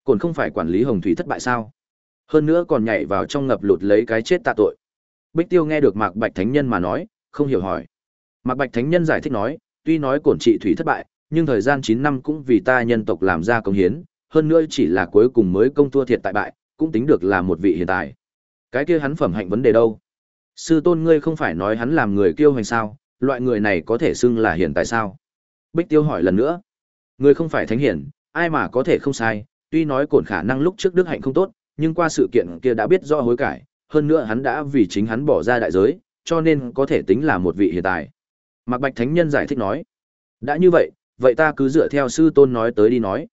Cổn không phải quản lý hồng thủy thất bại sao? Hơn nữa còn nhảy vào trong ngập lụt lấy cái chết tạ tội. Bích Tiêu nghe được Mạc Bạch Thánh Nhân mà nói, không hiểu hỏi. Mạc Bạch Thánh Nhân giải thích nói, tuy nói cổn trị thủy thất bại, nhưng thời gian 9 năm cũng vì ta nhân tộc làm ra công hiến, hơn nữa chỉ là cuối cùng mới công thua thiệt tại bại, cũng tính được là một vị hiện tại. Cái kia hắn phẩm hạnh vấn đề đâu? Sư tôn ngươi không phải nói hắn làm người kiêu hành sao, loại người này có thể xưng là hiện tại sao? Bích Tiêu hỏi lần nữa. Ngươi không phải thánh hiển, ai mà có thể không sai, tuy nói cổn khả năng lúc trước đức hạnh không tốt, nhưng qua sự kiện kia đã biết rõ hối cải, hơn nữa hắn đã vì chính hắn bỏ ra đại giới, cho nên có thể tính là một vị hiện tại. Mạc Bạch Thánh Nhân giải thích nói, đã như vậy, vậy ta cứ dựa theo sư tôn nói tới đi nói.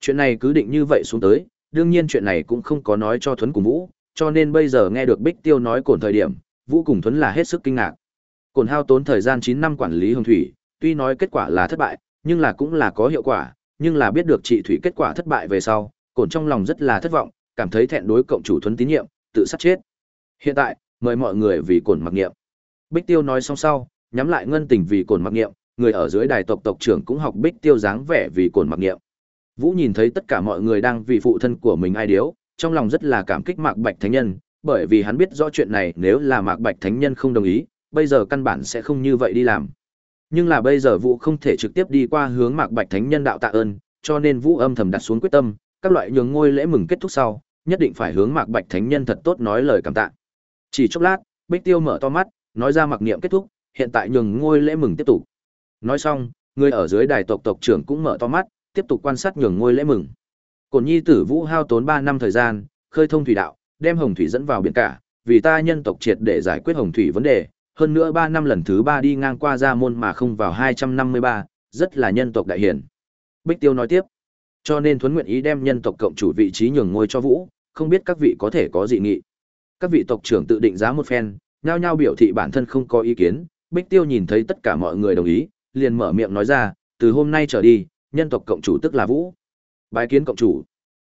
Chuyện này cứ định như vậy xuống tới, đương nhiên chuyện này cũng không có nói cho Thuấn cùng Vũ, cho nên bây giờ nghe được Bích Tiêu nói cổn thời điểm, Vũ cùng Thuấn là hết sức kinh ngạc. Cổn hao tốn thời gian chín năm quản lý hồng thủy, tuy nói kết quả là thất bại, nhưng là cũng là có hiệu quả, nhưng là biết được trị thủy kết quả thất bại về sau, cổn trong lòng rất là thất vọng, cảm thấy thẹn đối cộng chủ Thuấn tín nhiệm, tự sát chết. Hiện tại, mời mọi người vì cổn mặc niệm. Bích Tiêu nói xong sau, nhắm lại ngân tình vì cổn mặc niệm, người ở dưới đài tộc tộc trưởng cũng học Bích Tiêu dáng vẻ vì cổn mặc niệm. Vũ nhìn thấy tất cả mọi người đang vì phụ thân của mình ai điếu, trong lòng rất là cảm kích Mạc Bạch Thánh Nhân, bởi vì hắn biết rõ chuyện này nếu là Mạc Bạch Thánh Nhân không đồng ý, bây giờ căn bản sẽ không như vậy đi làm. Nhưng là bây giờ Vũ không thể trực tiếp đi qua hướng Mạc Bạch Thánh Nhân đạo tạ ơn, cho nên Vũ âm thầm đặt xuống quyết tâm, các loại nhường ngôi lễ mừng kết thúc sau, nhất định phải hướng Mạc Bạch Thánh Nhân thật tốt nói lời cảm tạ. Chỉ chốc lát, Bích Tiêu mở to mắt, nói ra mặc niệm kết thúc, hiện tại nhường ngôi lễ mừng tiếp tục. Nói xong, người ở dưới đài tộc tộc trưởng cũng mở to mắt, tiếp tục quan sát nhường ngôi lễ mừng. Cổn Nhi tử Vũ hao tốn 3 năm thời gian, khơi thông thủy đạo, đem hồng thủy dẫn vào biển cả, vì ta nhân tộc triệt để giải quyết hồng thủy vấn đề, hơn nữa 3 năm lần thứ 3 đi ngang qua gia môn mà không vào 253, rất là nhân tộc đại hiển. Bích Tiêu nói tiếp, cho nên thuấn nguyện ý đem nhân tộc cộng chủ vị trí nhường ngôi cho Vũ, không biết các vị có thể có dị nghị. Các vị tộc trưởng tự định giá một phen, nhao nhao biểu thị bản thân không có ý kiến, Bích Tiêu nhìn thấy tất cả mọi người đồng ý, liền mở miệng nói ra, từ hôm nay trở đi, nhân tộc cộng chủ tức là Vũ. Bái kiến cộng chủ.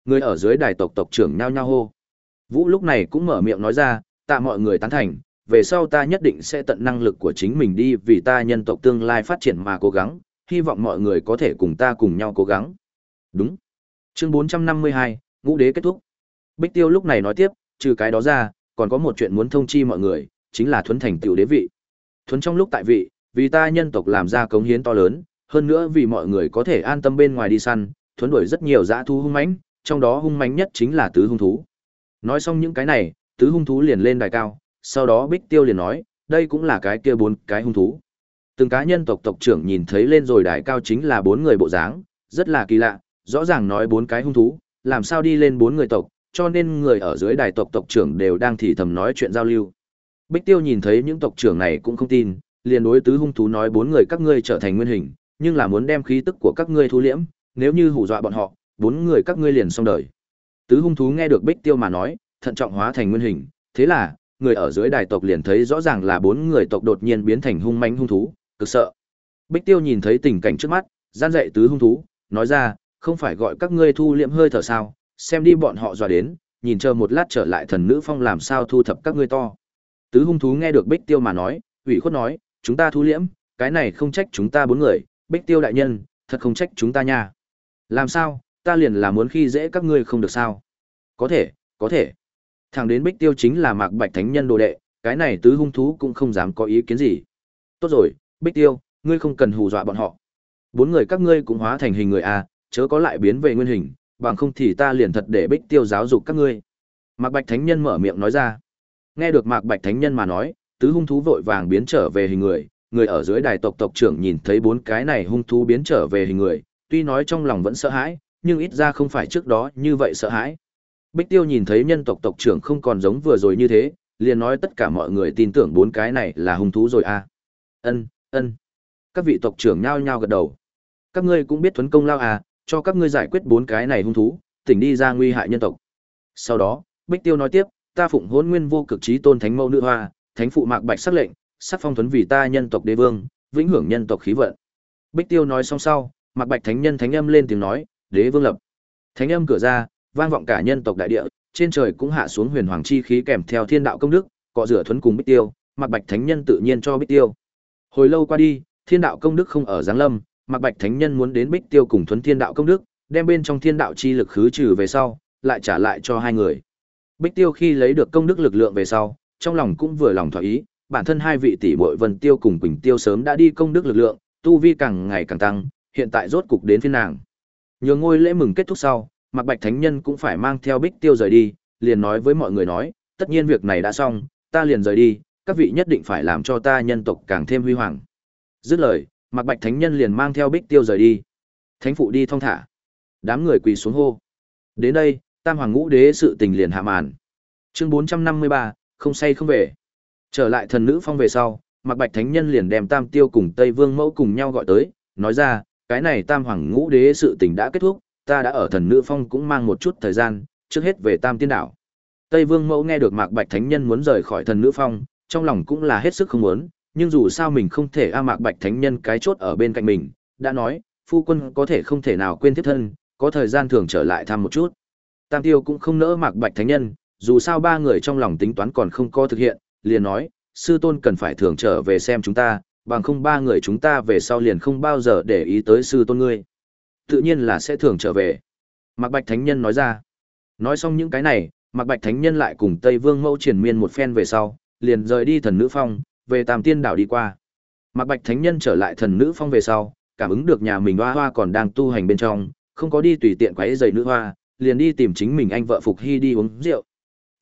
Người ở dưới đài tộc tộc trưởng nhao nhao hô. Vũ lúc này cũng mở miệng nói ra, tạ mọi người tán thành, về sau ta nhất định sẽ tận năng lực của chính mình đi vì ta nhân tộc tương lai phát triển mà cố gắng, hy vọng mọi người có thể cùng ta cùng nhau cố gắng. Đúng. Chương 452, ngũ đế kết thúc. Bích Tiêu lúc này nói tiếp, trừ cái đó ra, còn có một chuyện muốn thông chi mọi người, chính là thuấn thành tiểu đế vị. Thuấn trong lúc tại vị, vì ta nhân tộc làm ra cống hiến to lớn, hơn nữa vì mọi người có thể an tâm bên ngoài đi săn, thuấn đuổi rất nhiều dã thú hung mãnh, trong đó hung mãnh nhất chính là tứ hung thú. Nói xong những cái này, tứ hung thú liền lên đài cao, sau đó Bích Tiêu liền nói, đây cũng là cái kia bốn cái hung thú. Từng cá nhân tộc tộc trưởng nhìn thấy lên rồi đài cao chính là bốn người bộ dáng, rất là kỳ lạ, rõ ràng nói bốn cái hung thú, làm sao đi lên bốn người tộc, cho nên người ở dưới đài tộc tộc trưởng đều đang thì thầm nói chuyện giao lưu. Bích Tiêu nhìn thấy những tộc trưởng này cũng không tin, liền đối tứ hung thú nói bốn người các ngươi trở thành nguyên hình, nhưng là muốn đem khí tức của các ngươi thu liễm, nếu như hù dọa bọn họ, bốn người các ngươi liền xong đời. Tứ hung thú nghe được Bích Tiêu mà nói, thận trọng hóa thành nguyên hình, thế là, người ở dưới đài tộc liền thấy rõ ràng là bốn người tộc đột nhiên biến thành hung mãnh hung thú, cực sợ. Bích Tiêu nhìn thấy tình cảnh trước mắt, gian dạy tứ hung thú, nói ra, không phải gọi các ngươi thu liễm hơi thở sao, xem đi bọn họ dọa đến, nhìn chờ một lát trở lại thần nữ phong làm sao thu thập các ngươi to. Tứ hung thú nghe được Bích Tiêu mà nói, ủy khuất nói, chúng ta thu liễm, cái này không trách chúng ta bốn người, Bích Tiêu đại nhân, thật không trách chúng ta nha. Làm sao, ta liền là muốn khi dễ các ngươi không được sao? Có thể, có thể. Thẳng đến Bích Tiêu chính là Mạc Bạch Thánh Nhân đồ đệ, cái này tứ hung thú cũng không dám có ý kiến gì. Tốt rồi, Bích Tiêu, ngươi không cần hù dọa bọn họ. Bốn người các ngươi cũng hóa thành hình người a, chớ có lại biến về nguyên hình, bằng không thì ta liền thật để Bích Tiêu giáo dục các ngươi. Mạc Bạch Thánh Nhân mở miệng nói ra. Nghe được Mạc Bạch Thánh Nhân mà nói, tứ hung thú vội vàng biến trở về hình người, người ở dưới đài tộc tộc trưởng nhìn thấy bốn cái này hung thú biến trở về hình người, tuy nói trong lòng vẫn sợ hãi, nhưng ít ra không phải trước đó như vậy sợ hãi. Bích Tiêu nhìn thấy nhân tộc tộc trưởng không còn giống vừa rồi như thế, liền nói tất cả mọi người tin tưởng bốn cái này là hung thú rồi à. Ân, ân. Các vị tộc trưởng nhao nhao gật đầu. Các ngươi cũng biết thuấn công lao à, cho các ngươi giải quyết bốn cái này hung thú, tỉnh đi ra nguy hại nhân tộc. Sau đó, Bích Tiêu nói tiếp, ta phụng hôn nguyên vô cực trí tôn thánh mẫu nữ hoa, thánh phụ mạc bạch sắc lệnh, sắc phong thuấn vì ta nhân tộc đế vương, vĩnh hưởng nhân tộc khí vận. Bích Tiêu nói xong sau, mạc bạch thánh nhân thánh âm lên tiếng nói, đế vương lập. Thánh âm cửa ra, vang vọng cả nhân tộc đại địa, trên trời cũng hạ xuống huyền hoàng chi khí kèm theo thiên đạo công đức, cọ rửa thuấn cùng Bích Tiêu, Mạc Bạch Thánh Nhân tự nhiên cho Bích Tiêu. Hồi lâu qua đi, thiên đạo công đức không ở giáng lâm, Mạc Bạch Thánh Nhân muốn đến Bích Tiêu cùng thuấn thiên đạo công đức, đem bên trong thiên đạo chi lực khứ trừ về sau, lại trả lại cho hai người. Bích Tiêu khi lấy được công đức lực lượng về sau, trong lòng cũng vừa lòng thỏa ý, bản thân hai vị tỷ muội Vân Tiêu cùng Quỳnh Tiêu sớm đã đi công đức lực lượng, tu vi càng ngày càng tăng, hiện tại rốt cục đến phiên nàng. Nhường ngôi lễ mừng kết thúc sau, Mạc Bạch Thánh Nhân cũng phải mang theo Bích Tiêu rời đi, liền nói với mọi người nói, tất nhiên việc này đã xong, ta liền rời đi, các vị nhất định phải làm cho ta nhân tộc càng thêm huy hoàng. Dứt lời, Mạc Bạch Thánh Nhân liền mang theo Bích Tiêu rời đi. Thánh phụ đi thong thả. Đám người quỳ xuống hô. Đến đây, Tam Hoàng Ngũ Đế sự tình liền hạ màn. Chương 453, không say không về. Trở lại thần nữ phong về sau, Mạc Bạch Thánh Nhân liền đem Tam Tiêu cùng Tây Vương Mẫu cùng nhau gọi tới, nói ra, cái này Tam Hoàng Ngũ Đế sự tình đã kết thúc, ta đã ở thần nữ phong cũng mang một chút thời gian, trước hết về Tam Tiên Đảo. Tây Vương Mẫu nghe được Mạc Bạch Thánh Nhân muốn rời khỏi thần nữ phong, trong lòng cũng là hết sức không muốn, nhưng dù sao mình không thể a Mạc Bạch Thánh Nhân cái chốt ở bên cạnh mình, đã nói, phu quân có thể không thể nào quên thiết thân, có thời gian thường trở lại thăm một chút. Tam Tiêu cũng không nỡ Mạc Bạch Thánh Nhân, dù sao ba người trong lòng tính toán còn không có thực hiện, liền nói, sư tôn cần phải thường trở về xem chúng ta, bằng không ba người chúng ta về sau liền không bao giờ để ý tới sư tôn ngươi tự nhiên là sẽ thường trở về. Mạc Bạch Thánh Nhân nói ra. Nói xong những cái này, Mạc Bạch Thánh Nhân lại cùng Tây Vương Mẫu triển miên một phen về sau, liền rời đi thần nữ phong, về Tam Tiên đảo đi qua. Mạc Bạch Thánh Nhân trở lại thần nữ phong về sau, cảm ứng được nhà mình hoa hoa còn đang tu hành bên trong, không có đi tùy tiện quấy rầy nữ hoa, liền đi tìm chính mình anh vợ Phục Hy đi uống rượu.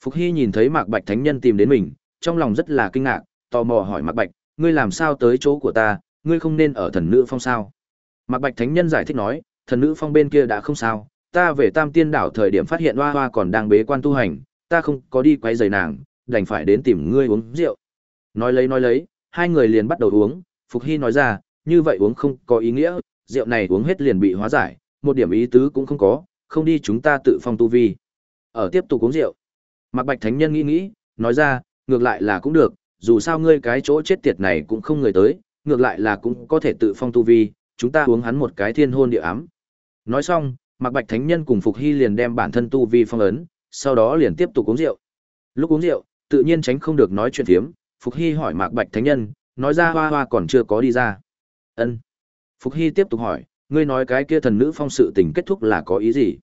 Phục Hy nhìn thấy Mạc Bạch Thánh Nhân tìm đến mình, trong lòng rất là kinh ngạc, tò mò hỏi Mạc Bạch, ngươi làm sao tới chỗ của ta, ngươi không nên ở thần nữ phong sao? Mạc Bạch Thánh Nhân giải thích nói, thần nữ phong bên kia đã không sao, ta về tam tiên đảo thời điểm phát hiện hoa hoa còn đang bế quan tu hành, ta không có đi quấy rầy nàng, đành phải đến tìm ngươi uống rượu. Nói lấy nói lấy, hai người liền bắt đầu uống, Phục Hy nói ra, như vậy uống không có ý nghĩa, rượu này uống hết liền bị hóa giải, một điểm ý tứ cũng không có, không đi chúng ta tự phong tu vi. Ở tiếp tục uống rượu. Mạc Bạch Thánh Nhân nghĩ nghĩ, nói ra, ngược lại là cũng được, dù sao ngươi cái chỗ chết tiệt này cũng không người tới, ngược lại là cũng có thể tự phong tu vi, chúng ta uống hắn một cái thiên hôn địa ám. Nói xong, Mạc Bạch Thánh Nhân cùng Phục Hy liền đem bản thân tu vi phong ấn, sau đó liền tiếp tục uống rượu. Lúc uống rượu, tự nhiên tránh không được nói chuyện phiếm, Phục Hy hỏi Mạc Bạch Thánh Nhân, nói ra hoa hoa còn chưa có đi ra. Ân. Phục Hy tiếp tục hỏi, ngươi nói cái kia thần nữ phong sự tình kết thúc là có ý gì?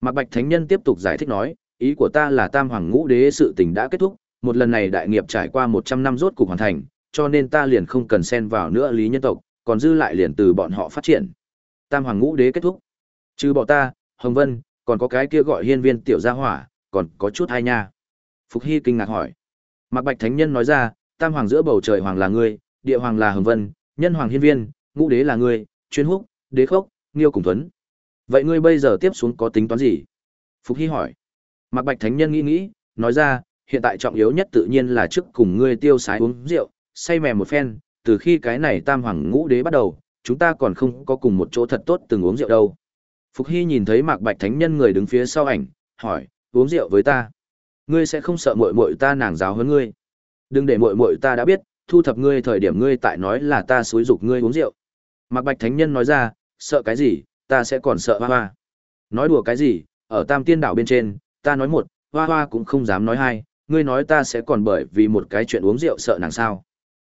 Mạc Bạch Thánh Nhân tiếp tục giải thích nói, ý của ta là Tam Hoàng Ngũ Đế sự tình đã kết thúc, một lần này đại nghiệp trải qua 100 năm rốt cục hoàn thành, cho nên ta liền không cần xen vào nữa lý nhân tộc, còn dư lại liền từ bọn họ phát triển. Tam Hoàng Ngũ Đế kết thúc. Trừ bỏ ta, Hồng Vân, còn có cái kia gọi hiên viên tiểu gia hỏa, còn có chút hai nha. Phục Hy kinh ngạc hỏi. Mạc Bạch Thánh Nhân nói ra, Tam Hoàng giữa bầu trời hoàng là ngươi, địa hoàng là Hồng Vân, nhân hoàng hiên viên, ngũ đế là ngươi, chuyên húc, đế khốc, nghiêu cùng tuấn. Vậy ngươi bây giờ tiếp xuống có tính toán gì? Phục Hy hỏi. Mạc Bạch Thánh Nhân nghĩ nghĩ, nói ra, hiện tại trọng yếu nhất tự nhiên là trước cùng ngươi tiêu sái uống rượu, say mềm một phen, từ khi cái này tam hoàng ngũ đế bắt đầu, chúng ta còn không có cùng một chỗ thật tốt từng uống rượu đâu. Phục Hy nhìn thấy Mạc Bạch Thánh Nhân người đứng phía sau ảnh, hỏi, uống rượu với ta. Ngươi sẽ không sợ muội muội ta nàng giáo hơn ngươi. Đừng để muội muội ta đã biết, thu thập ngươi thời điểm ngươi tại nói là ta xúi dục ngươi uống rượu. Mạc Bạch Thánh Nhân nói ra, sợ cái gì, ta sẽ còn sợ hoa hoa. Nói đùa cái gì, ở Tam Tiên Đảo bên trên, ta nói một, hoa hoa cũng không dám nói hai, ngươi nói ta sẽ còn bởi vì một cái chuyện uống rượu sợ nàng sao.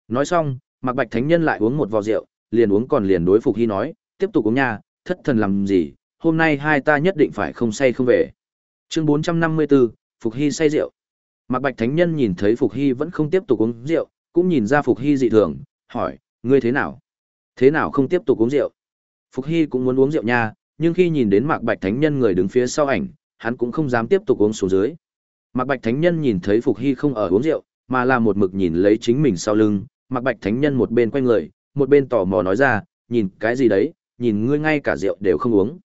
Nói xong, Mạc Bạch Thánh Nhân lại uống một vò rượu, liền uống còn liền đối Phục Hy nói, tiếp tục uống nha, thất thần làm gì, hôm nay hai ta nhất định phải không say không về. Chương 454, Phục Hy say rượu. Mạc Bạch Thánh Nhân nhìn thấy Phục Hy vẫn không tiếp tục uống rượu, cũng nhìn ra Phục Hy dị thường, hỏi, ngươi thế nào? Thế nào không tiếp tục uống rượu? Phục Hy cũng muốn uống rượu nha, nhưng khi nhìn đến Mạc Bạch Thánh Nhân người đứng phía sau ảnh, hắn cũng không dám tiếp tục uống xuống dưới. Mạc Bạch Thánh Nhân nhìn thấy Phục Hy không ở uống rượu, mà là một mực nhìn lấy chính mình sau lưng, Mạc Bạch Thánh Nhân một bên quay người, một bên tò mò nói ra, nhìn cái gì đấy, nhìn ngươi ngay cả rượu đều không uống.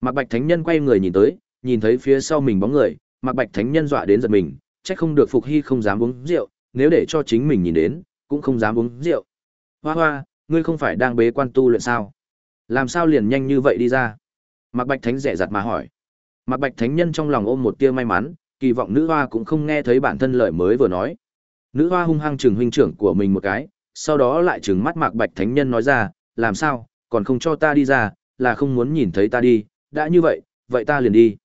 Mạc Bạch Thánh Nhân quay người nhìn tới, nhìn thấy phía sau mình bóng người, Mạc Bạch Thánh Nhân dọa đến giật mình, chắc không được Phục Hy không dám uống rượu, nếu để cho chính mình nhìn đến, cũng không dám uống rượu. Hoa hoa, ngươi không phải đang bế quan tu luyện sao? Làm sao liền nhanh như vậy đi ra? Mạc Bạch Thánh rẻ rặt mà hỏi. Mạc Bạch Thánh Nhân trong lòng ôm một tia may mắn, kỳ vọng nữ hoa cũng không nghe thấy bản thân lời mới vừa nói. Nữ hoa hung hăng trừng huynh trưởng của mình một cái, sau đó lại trừng mắt Mạc Bạch Thánh Nhân nói ra, làm sao, còn không cho ta đi ra, là không muốn nhìn thấy ta đi, đã như vậy, vậy ta liền đi.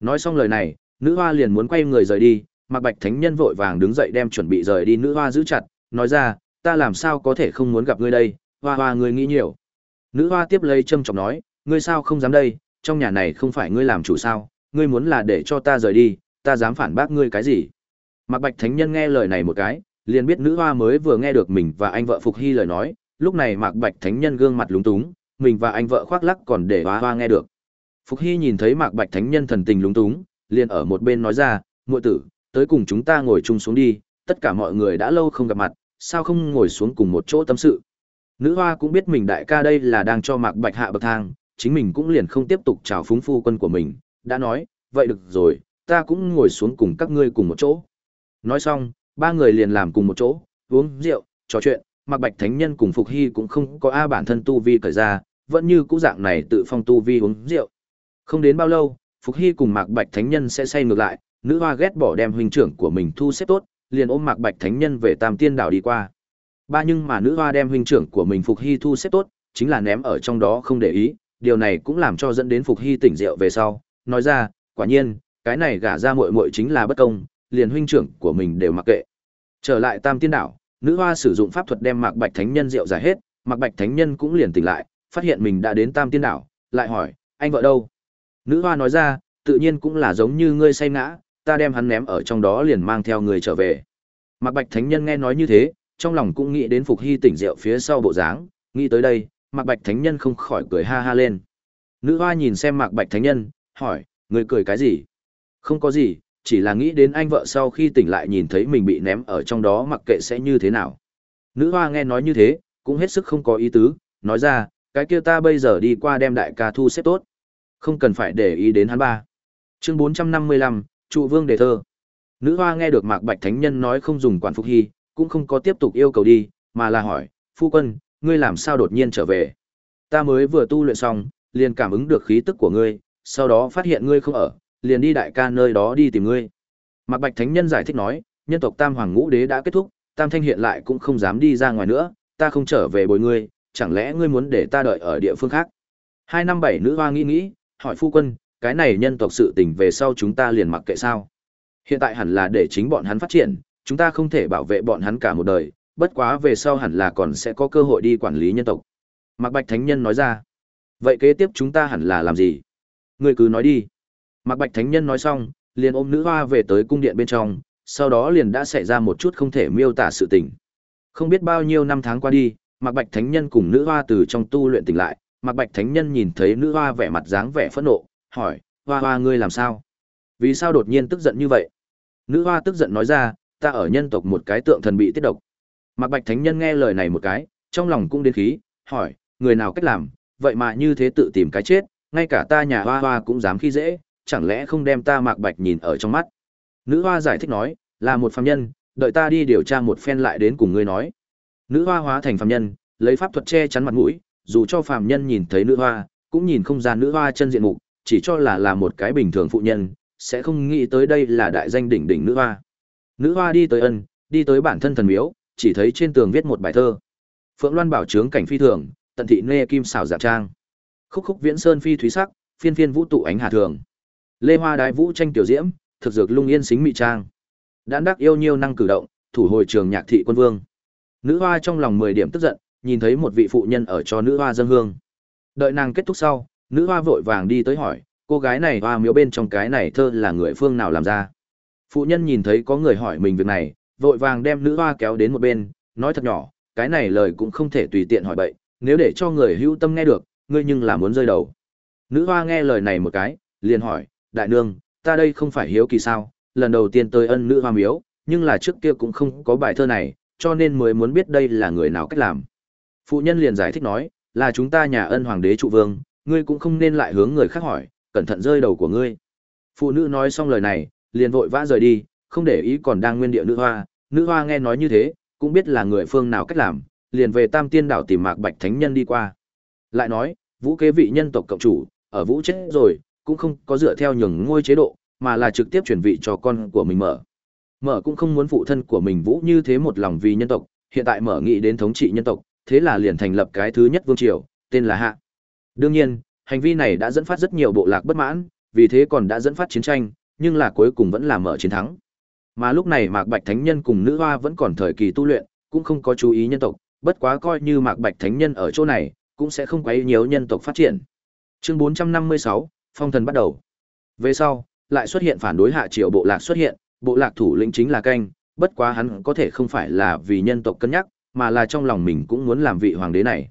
Nói xong lời này, nữ hoa liền muốn quay người rời đi, Mạc Bạch Thánh Nhân vội vàng đứng dậy đem chuẩn bị rời đi. Nữ hoa giữ chặt, nói ra, ta làm sao có thể không muốn gặp ngươi đây, hoa hoa ngươi nghĩ nhiều. Nữ hoa tiếp lấy châm trọng nói, ngươi sao không dám đây, trong nhà này không phải ngươi làm chủ sao, ngươi muốn là để cho ta rời đi, ta dám phản bác ngươi cái gì. Mạc Bạch Thánh Nhân nghe lời này một cái, liền biết nữ hoa mới vừa nghe được mình và anh vợ Phục Hy lời nói, lúc này Mạc Bạch Thánh Nhân gương mặt lúng túng, mình và anh vợ khoác lắc còn để hoa hoa nghe được. Phục Hy nhìn thấy Mạc Bạch Thánh Nhân thần tình lúng túng, liền ở một bên nói ra, muội tử, tới cùng chúng ta ngồi chung xuống đi, tất cả mọi người đã lâu không gặp mặt, sao không ngồi xuống cùng một chỗ tâm sự. Nữ hoa cũng biết mình đại ca đây là đang cho Mạc Bạch hạ bậc thang, chính mình cũng liền không tiếp tục chào phúng phu quân của mình, đã nói, vậy được rồi, ta cũng ngồi xuống cùng các ngươi cùng một chỗ. Nói xong, ba người liền làm cùng một chỗ, uống rượu, trò chuyện, Mặc Bạch Thánh Nhân cùng Phục Hy cũng không có A bản thân tu vi cởi ra, vẫn như cũ dạng này tự phong tu vi uống rượu. Không đến bao lâu, Phục Hy cùng Mạc Bạch Thánh Nhân sẽ say ngược lại, nữ hoa ghét bỏ đem huynh trưởng của mình thu xếp tốt, liền ôm Mạc Bạch Thánh Nhân về Tam Tiên đảo đi qua. Ba nhưng mà nữ hoa đem huynh trưởng của mình Phục Hy thu xếp tốt, chính là ném ở trong đó không để ý, điều này cũng làm cho dẫn đến Phục Hy tỉnh rượu về sau, nói ra, quả nhiên, cái này gả ra muội muội chính là bất công, liền huynh trưởng của mình đều mặc kệ. Trở lại Tam Tiên đảo, nữ hoa sử dụng pháp thuật đem Mạc Bạch Thánh Nhân rượu giải hết, Mạc Bạch Thánh Nhân cũng liền tỉnh lại, phát hiện mình đã đến Tam Tiên đảo, lại hỏi, anh vợ đâu? Nữ hoa nói ra, tự nhiên cũng là giống như ngươi say ngã, ta đem hắn ném ở trong đó liền mang theo người trở về. Mạc Bạch Thánh Nhân nghe nói như thế, trong lòng cũng nghĩ đến Phục Hy tỉnh rượu phía sau bộ dáng, nghĩ tới đây, Mạc Bạch Thánh Nhân không khỏi cười ha ha lên. Nữ hoa nhìn xem Mạc Bạch Thánh Nhân, hỏi, người cười cái gì? Không có gì, chỉ là nghĩ đến anh vợ sau khi tỉnh lại nhìn thấy mình bị ném ở trong đó mặc kệ sẽ như thế nào. Nữ hoa nghe nói như thế, cũng hết sức không có ý tứ, nói ra, cái kia ta bây giờ đi qua đem đại ca thu xếp tốt. Không cần phải để ý đến hắn ba. Chương 455, trụ vương đề thơ. Nữ hoa nghe được Mạc Bạch Thánh Nhân nói không dùng quản phục hy, cũng không có tiếp tục yêu cầu đi, mà là hỏi, phu quân, ngươi làm sao đột nhiên trở về? Ta mới vừa tu luyện xong, liền cảm ứng được khí tức của ngươi, sau đó phát hiện ngươi không ở, liền đi đại ca nơi đó đi tìm ngươi. Mạc Bạch Thánh Nhân giải thích nói, nhân tộc Tam Hoàng Ngũ Đế đã kết thúc, Tam Thanh hiện lại cũng không dám đi ra ngoài nữa, ta không trở về bồi ngươi, chẳng lẽ ngươi muốn để ta đợi ở địa phương khác? Hai năm bảy nữ hoa nghĩ nghĩ, hỏi phu quân, cái này nhân tộc sự tình về sau chúng ta liền mặc kệ sao? Hiện tại hẳn là để chính bọn hắn phát triển, chúng ta không thể bảo vệ bọn hắn cả một đời, bất quá về sau hẳn là còn sẽ có cơ hội đi quản lý nhân tộc. Mạc Bạch Thánh Nhân nói ra. Vậy kế tiếp chúng ta hẳn là làm gì? Ngươi cứ nói đi. Mạc Bạch Thánh Nhân nói xong, liền ôm nữ hoa về tới cung điện bên trong, sau đó liền đã xảy ra một chút không thể miêu tả sự tình. Không biết bao nhiêu năm tháng qua đi, Mạc Bạch Thánh Nhân cùng nữ hoa từ trong tu luyện tỉnh lại, Mạc Bạch Thánh Nhân nhìn thấy nữ hoa vẻ mặt dáng vẻ phẫn nộ, hỏi, hoa hoa ngươi làm sao? Vì sao đột nhiên tức giận như vậy? Nữ hoa tức giận nói ra, ta ở nhân tộc một cái tượng thần bị tiết độc. Mạc Bạch Thánh Nhân nghe lời này một cái, trong lòng cũng đến khí, hỏi, người nào cách làm, vậy mà như thế tự tìm cái chết, ngay cả ta nhà hoa hoa cũng dám khi dễ, chẳng lẽ không đem ta Mạc Bạch nhìn ở trong mắt. Nữ hoa giải thích nói, là một phàm nhân, đợi ta đi điều tra một phen lại đến cùng ngươi nói. Nữ hoa hóa thành phàm nhân, lấy pháp thuật che chắn mặt mũi, dù cho phàm nhân nhìn thấy nữ hoa, cũng nhìn không ra nữ hoa chân diện mục, chỉ cho là là một cái bình thường phụ nhân, sẽ không nghĩ tới đây là đại danh đỉnh đỉnh nữ hoa. Nữ hoa đi tới ân, đi tới bản thân thần miếu, chỉ thấy trên tường viết một bài thơ. Phượng Loan bảo trướng cảnh phi thường, tận thị nê kim xảo giả trang. Khúc khúc viễn sơn phi thúy sắc, phiên phiên vũ tụ ánh hà thường. Lê hoa đái vũ tranh tiểu diễm, thực dược lung yên xính mị trang. Đãn đắc yêu nhiêu năng cử động, thủ hồi trường nhạc thị quân vương. Nữ hoa trong lòng mười điểm tức giận, nhìn thấy một vị phụ nhân ở cho nữ hoa dân hương. Đợi nàng kết thúc sau, nữ hoa vội vàng đi tới hỏi, cô gái này hoa miếu bên trong cái này thơ là người phương nào làm ra. Phụ nhân nhìn thấy có người hỏi mình việc này, vội vàng đem nữ hoa kéo đến một bên, nói thật nhỏ, cái này lời cũng không thể tùy tiện hỏi bậy, nếu để cho người hữu tâm nghe được, ngươi nhưng là muốn rơi đầu. Nữ hoa nghe lời này một cái, liền hỏi, đại nương, ta đây không phải hiếu kỳ sao, lần đầu tiên tới ân nữ hoa miếu, nhưng là trước kia cũng không có bài thơ này, cho nên mới muốn biết đây là người nào cách làm. Phụ nhân liền giải thích nói, là chúng ta nhà ân hoàng đế trụ vương, ngươi cũng không nên lại hướng người khác hỏi, cẩn thận rơi đầu của ngươi. Phụ nữ nói xong lời này, liền vội vã rời đi, không để ý còn đang nguyên địa nữ hoa, nữ hoa nghe nói như thế, cũng biết là người phương nào cách làm, liền về Tam Tiên đảo tìm Mạc Bạch Thánh Nhân đi qua. Lại nói, Vũ kế vị nhân tộc cộng chủ, ở Vũ chết rồi, cũng không có dựa theo nhường ngôi chế độ, mà là trực tiếp chuyển vị cho con của mình mở. Mở cũng không muốn phụ thân của mình Vũ như thế một lòng vì nhân tộc, hiện tại mở nghĩ đến thống trị nhân tộc, thế là liền thành lập cái thứ nhất vương triều, tên là Hạ. Đương nhiên, hành vi này đã dẫn phát rất nhiều bộ lạc bất mãn, vì thế còn đã dẫn phát chiến tranh, nhưng là cuối cùng vẫn là mở chiến thắng. Mà lúc này Mạc Bạch Thánh Nhân cùng nữ hoa vẫn còn thời kỳ tu luyện, cũng không có chú ý nhân tộc, bất quá coi như Mạc Bạch Thánh Nhân ở chỗ này, cũng sẽ không quấy nhiều nhân tộc phát triển. Chương 456, Phong thần bắt đầu. Về sau, lại xuất hiện phản đối hạ triều bộ lạc xuất hiện, bộ lạc thủ lĩnh chính là canh, bất quá hắn có thể không phải là vì nhân tộc cân nhắc, mà là trong lòng mình cũng muốn làm vị hoàng đế này.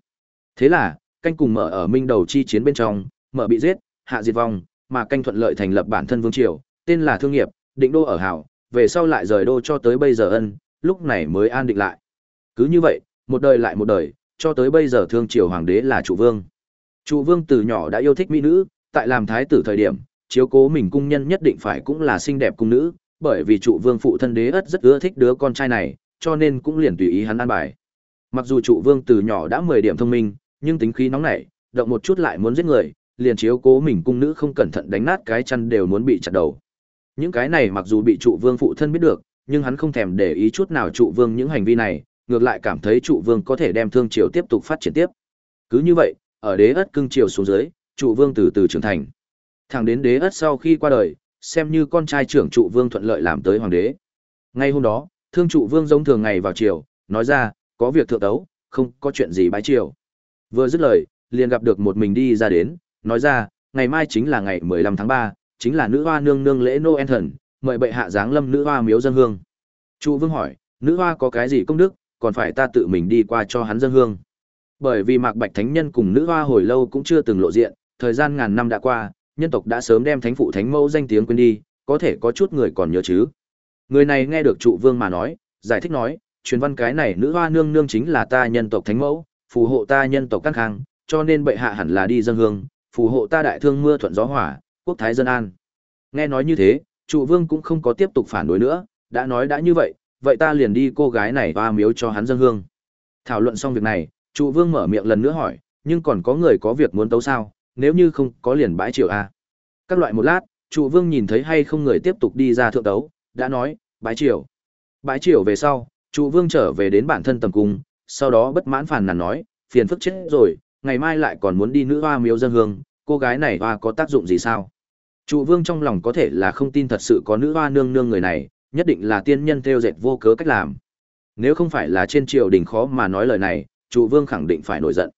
Thế là, canh cùng mở ở minh đầu chi chiến bên trong, mở bị giết, hạ diệt vong, mà canh thuận lợi thành lập bản thân vương triều, tên là thương nghiệp, định đô ở hảo, về sau lại rời đô cho tới bây giờ ân, lúc này mới an định lại. Cứ như vậy, một đời lại một đời, cho tới bây giờ thương triều hoàng đế là trụ vương. Trụ vương từ nhỏ đã yêu thích mỹ nữ, tại làm thái tử thời điểm, chiếu cố mình cung nhân nhất định phải cũng là xinh đẹp cung nữ, bởi vì trụ vương phụ thân đế ất rất ưa thích đứa con trai này, cho nên cũng liền tùy ý hắn an bài. Mặc dù trụ vương từ nhỏ đã 10 điểm thông minh, nhưng tính khí nóng nảy, động một chút lại muốn giết người, liền chiếu cố mình cung nữ không cẩn thận đánh nát cái chăn đều muốn bị chặt đầu. Những cái này mặc dù bị trụ vương phụ thân biết được, nhưng hắn không thèm để ý chút nào trụ vương những hành vi này, ngược lại cảm thấy trụ vương có thể đem thương triều tiếp tục phát triển tiếp. Cứ như vậy, ở đế ất cưng triều xuống dưới, trụ vương từ từ trưởng thành. Thẳng đến đế ất sau khi qua đời, xem như con trai trưởng trụ vương thuận lợi làm tới hoàng đế. Ngay hôm đó, thương trụ vương giống thường ngày vào triều, nói ra, có việc thượng tấu, không có chuyện gì bái triều. Vừa dứt lời, liền gặp được một mình đi ra đến, nói ra, ngày mai chính là ngày 15 tháng 3, chính là nữ hoa nương nương lễ Noel thần, mời bệ hạ giáng lâm nữ hoa miếu dân hương. Trụ vương hỏi, nữ hoa có cái gì công đức, còn phải ta tự mình đi qua cho hắn dân hương. Bởi vì Mạc Bạch Thánh Nhân cùng nữ hoa hồi lâu cũng chưa từng lộ diện, thời gian ngàn năm đã qua, nhân tộc đã sớm đem thánh phụ thánh mẫu danh tiếng quên đi, có thể có chút người còn nhớ chứ. Người này nghe được trụ vương mà nói, giải thích nói, truyền văn cái này nữ hoa nương nương chính là ta nhân tộc thánh mẫu, phù hộ ta nhân tộc các khang, cho nên bệ hạ hẳn là đi dân hương, phù hộ ta đại thương mưa thuận gió hỏa, quốc thái dân an. Nghe nói như thế, trụ vương cũng không có tiếp tục phản đối nữa, đã nói đã như vậy, vậy ta liền đi cô gái này hoa miếu cho hắn dân hương. Thảo luận xong việc này, trụ vương mở miệng lần nữa hỏi, nhưng còn có người có việc muốn tấu sao, nếu như không có liền bãi triều a. Các loại một lát, trụ vương nhìn thấy hay không người tiếp tục đi ra thượng tấu, đã nói, bãi triều. Bãi triều về sau, trụ vương trở về đến bản thân tầm cung, sau đó bất mãn phàn nàn nói, phiền phức chết rồi, ngày mai lại còn muốn đi nữ hoa miếu dân hương, cô gái này hoa có tác dụng gì sao? Trụ vương trong lòng có thể là không tin thật sự có nữ hoa nương nương người này nhất định là tiên nhân theo dệt vô cớ cách làm. Nếu không phải là trên triều đình khó mà nói lời này trụ vương khẳng định phải nổi giận.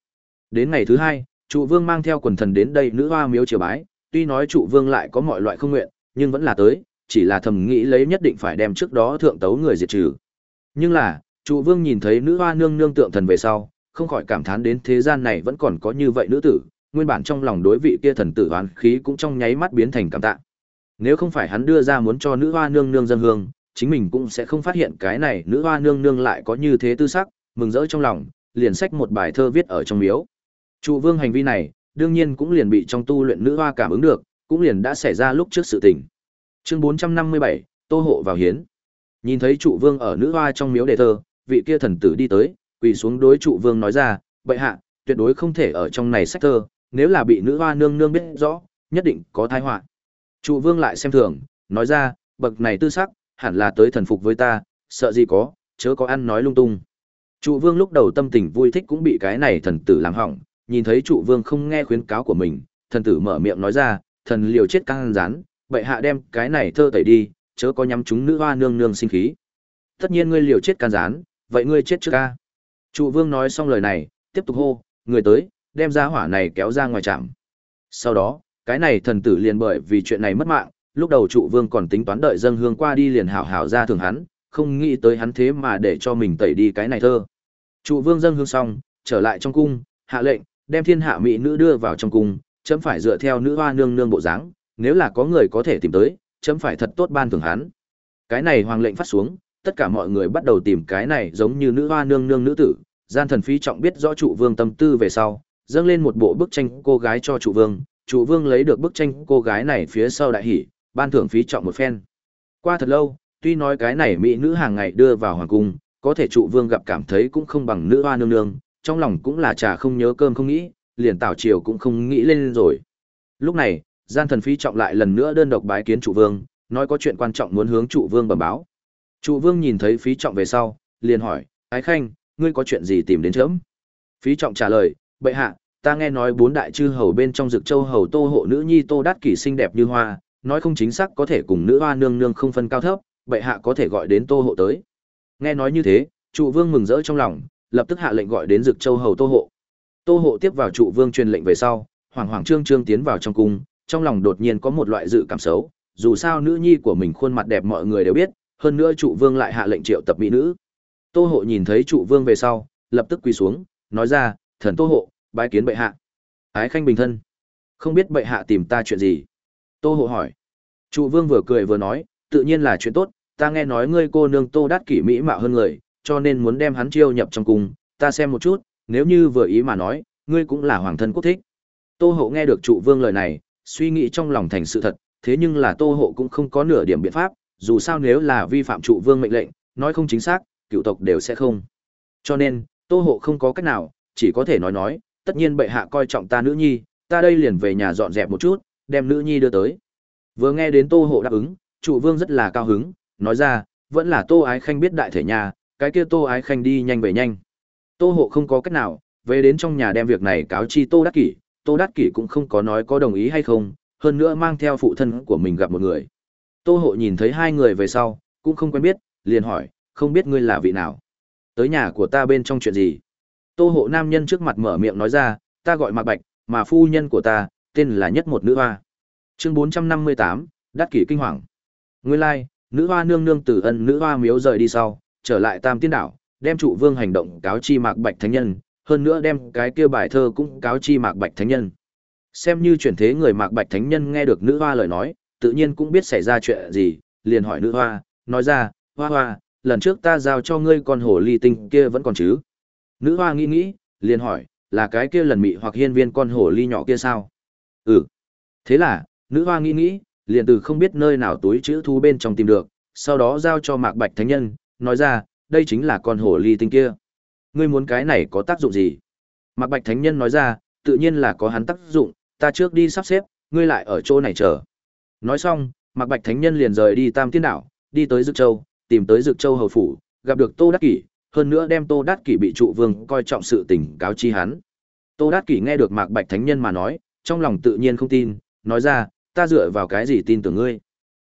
Đến ngày thứ hai trụ vương mang theo quần thần đến đây nữ hoa miếu triều bái tuy nói trụ vương lại có mọi loại không nguyện nhưng vẫn là tới chỉ là thầm nghĩ lấy nhất định phải đem trước đó thượng tấu người diệt trừ nhưng là trụ vương nhìn thấy nữ hoa nương nương tượng thần về sau không khỏi cảm thán đến thế gian này vẫn còn có như vậy nữ tử nguyên bản trong lòng đối vị kia thần tử oán khí cũng trong nháy mắt biến thành cảm tạ. Nếu không phải hắn đưa ra muốn cho nữ hoa nương nương dân hương, chính mình cũng sẽ không phát hiện cái này nữ hoa nương nương lại có như thế tư sắc, mừng rỡ trong lòng, liền sách một bài thơ viết ở trong miếu. Trụ vương hành vi này, đương nhiên cũng liền bị trong tu luyện nữ hoa cảm ứng được, cũng liền đã xảy ra lúc trước sự tình. Chương 457, Tô hộ vào hiến. Nhìn thấy trụ vương ở nữ hoa trong miếu đề thơ, vị kia thần tử đi tới, quỳ xuống đối trụ vương nói ra, bệ hạ, tuyệt đối không thể ở trong này sách thơ, nếu là bị nữ hoa nương nương biết rõ, nhất định có tai họa. Trụ vương lại xem thường, nói ra, bậc này tư sắc, hẳn là tới thần phục với ta, sợ gì có, chớ có ăn nói lung tung. Trụ vương lúc đầu tâm tình vui thích cũng bị cái này thần tử làm hỏng, nhìn thấy trụ vương không nghe khuyến cáo của mình, thần tử mở miệng nói ra, thần liều chết căng rán, bệ hạ đem cái này thơ tẩy đi, chớ có nhắm chúng nữ hoa nương nương sinh khí. Tất nhiên ngươi liều chết can rán, vậy ngươi chết trước ca. Trụ vương nói xong lời này, tiếp tục hô, người tới, đem ra hỏa này kéo ra ngoài trạm. Sau đó, cái này thần tử liền bởi vì chuyện này mất mạng, lúc đầu trụ vương còn tính toán đợi dân hương qua đi liền hảo hảo ra thường hắn, không nghĩ tới hắn thế mà để cho mình tẩy đi cái này thơ. Trụ vương dân hương xong, trở lại trong cung, hạ lệnh, đem thiên hạ mỹ nữ đưa vào trong cung, chấm phải dựa theo nữ hoa nương nương bộ dáng, nếu là có người có thể tìm tới, chấm phải thật tốt ban thưởng hắn. Cái này hoàng lệnh phát xuống, tất cả mọi người bắt đầu tìm cái này giống như nữ hoa nương nương nữ tử, gian thần phi trọng biết rõ trụ vương tâm tư về sau, dâng lên một bộ bức tranh cô gái cho trụ vương, trụ vương lấy được bức tranh cô gái này phía sau đại hỉ, ban thưởng phí trọng một phen. Qua thật lâu, tuy nói cái này mỹ nữ hàng ngày đưa vào hoàng cung, có thể trụ vương gặp cảm thấy cũng không bằng nữ hoa nương nương, trong lòng cũng là trà không nhớ cơm không nghĩ, liền tảo triều cũng không nghĩ lên rồi. Lúc này, gian thần phí trọng lại lần nữa đơn độc bái kiến trụ vương, nói có chuyện quan trọng muốn hướng trụ vương bẩm báo. Trụ vương nhìn thấy phí trọng về sau, liền hỏi, ái khanh, ngươi có chuyện gì tìm đến chớm? Phí trọng trả lời, bệ hạ ta nghe nói bốn đại chư hầu bên trong dực châu hầu tô hộ nữ nhi tô đát kỷ xinh đẹp như hoa nói không chính xác có thể cùng nữ hoa nương nương không phân cao thấp bệ hạ có thể gọi đến tô hộ tới nghe nói như thế trụ vương mừng rỡ trong lòng lập tức hạ lệnh gọi đến dực châu hầu tô hộ. Tô hộ tiếp vào trụ vương truyền lệnh về sau, hoàng hoàng trương trương tiến vào trong cung, trong lòng đột nhiên có một loại dự cảm xấu, dù sao nữ nhi của mình khuôn mặt đẹp mọi người đều biết, hơn nữa trụ vương lại hạ lệnh triệu tập mỹ nữ. Tô hộ nhìn thấy trụ vương về sau, lập tức quỳ xuống, nói ra, thần tô hộ, bái kiến bệ hạ. Ái khanh bình thân, không biết bệ hạ tìm ta chuyện gì? Tô hộ hỏi. Trụ vương vừa cười vừa nói, tự nhiên là chuyện tốt, ta nghe nói ngươi cô nương tô đát kỷ mỹ mạo hơn người cho nên muốn đem hắn chiêu nhập trong cung ta xem một chút nếu như vừa ý mà nói ngươi cũng là hoàng thân quốc thích tô hộ nghe được trụ vương lời này suy nghĩ trong lòng thành sự thật thế nhưng là tô hộ cũng không có nửa điểm biện pháp dù sao nếu là vi phạm trụ vương mệnh lệnh nói không chính xác cựu tộc đều sẽ không cho nên tô hộ không có cách nào chỉ có thể nói nói, tất nhiên bệ hạ coi trọng ta nữ nhi, ta đây liền về nhà dọn dẹp một chút, đem nữ nhi đưa tới. Vừa nghe đến Tô Hộ đáp ứng, trụ vương rất là cao hứng, nói ra, vẫn là Tô Ái Khanh biết đại thể nhà, cái kia Tô Ái Khanh đi nhanh về nhanh. Tô Hộ không có cách nào, về đến trong nhà đem việc này cáo chi Tô Đắc Kỷ, Tô Đắc Kỷ cũng không có nói có đồng ý hay không, hơn nữa mang theo phụ thân của mình gặp một người. Tô Hộ nhìn thấy hai người về sau, cũng không quen biết, liền hỏi, không biết ngươi là vị nào? Tới nhà của ta bên trong chuyện gì? Tô hộ nam nhân trước mặt mở miệng nói ra, ta gọi Mạc Bạch, mà phu nhân của ta, tên là nhất một nữ hoa. Chương 458, đắc kỷ kinh hoàng. Nguyên lai、like, nữ hoa nương nương từ ân nữ hoa miếu rời đi sau, trở lại tam tiên đảo, đem trụ vương hành động cáo chi Mạc Bạch Thánh Nhân, hơn nữa đem cái kia bài thơ cũng cáo chi Mạc Bạch Thánh Nhân. Xem như chuyển thế người Mạc Bạch Thánh Nhân nghe được nữ hoa lời nói, tự nhiên cũng biết xảy ra chuyện gì, liền hỏi nữ hoa, nói ra, hoa hoa, lần trước ta giao cho ngươi con hổ ly tinh kia vẫn còn chứ? Nữ hoa nghĩ nghĩ, liền hỏi, là cái kia lần mị hoặc hiên viên con hổ ly nhỏ kia sao? Ừ. Thế là, nữ hoa nghĩ nghĩ, liền từ không biết nơi nào túi chữ thu bên trong tìm được, sau đó giao cho mạc bạch thánh nhân, nói ra, đây chính là con hổ ly tinh kia. Ngươi muốn cái này có tác dụng gì? Mạc bạch thánh nhân nói ra, tự nhiên là có hắn tác dụng, ta trước đi sắp xếp, ngươi lại ở chỗ này chờ. Nói xong, Mạc Bạch Thánh Nhân liền rời đi Tam Tiên Đảo, đi tới Dực Châu, tìm tới Dực Châu hầu phủ, gặp được Tô Đắc Kỷ, hơn nữa đem Tô Đát Kỷ bị trụ vương coi trọng sự tình cáo chi hắn. Tô Đát Kỷ nghe được Mạc Bạch Thánh Nhân mà nói, trong lòng tự nhiên không tin, nói ra, ta dựa vào cái gì tin tưởng ngươi.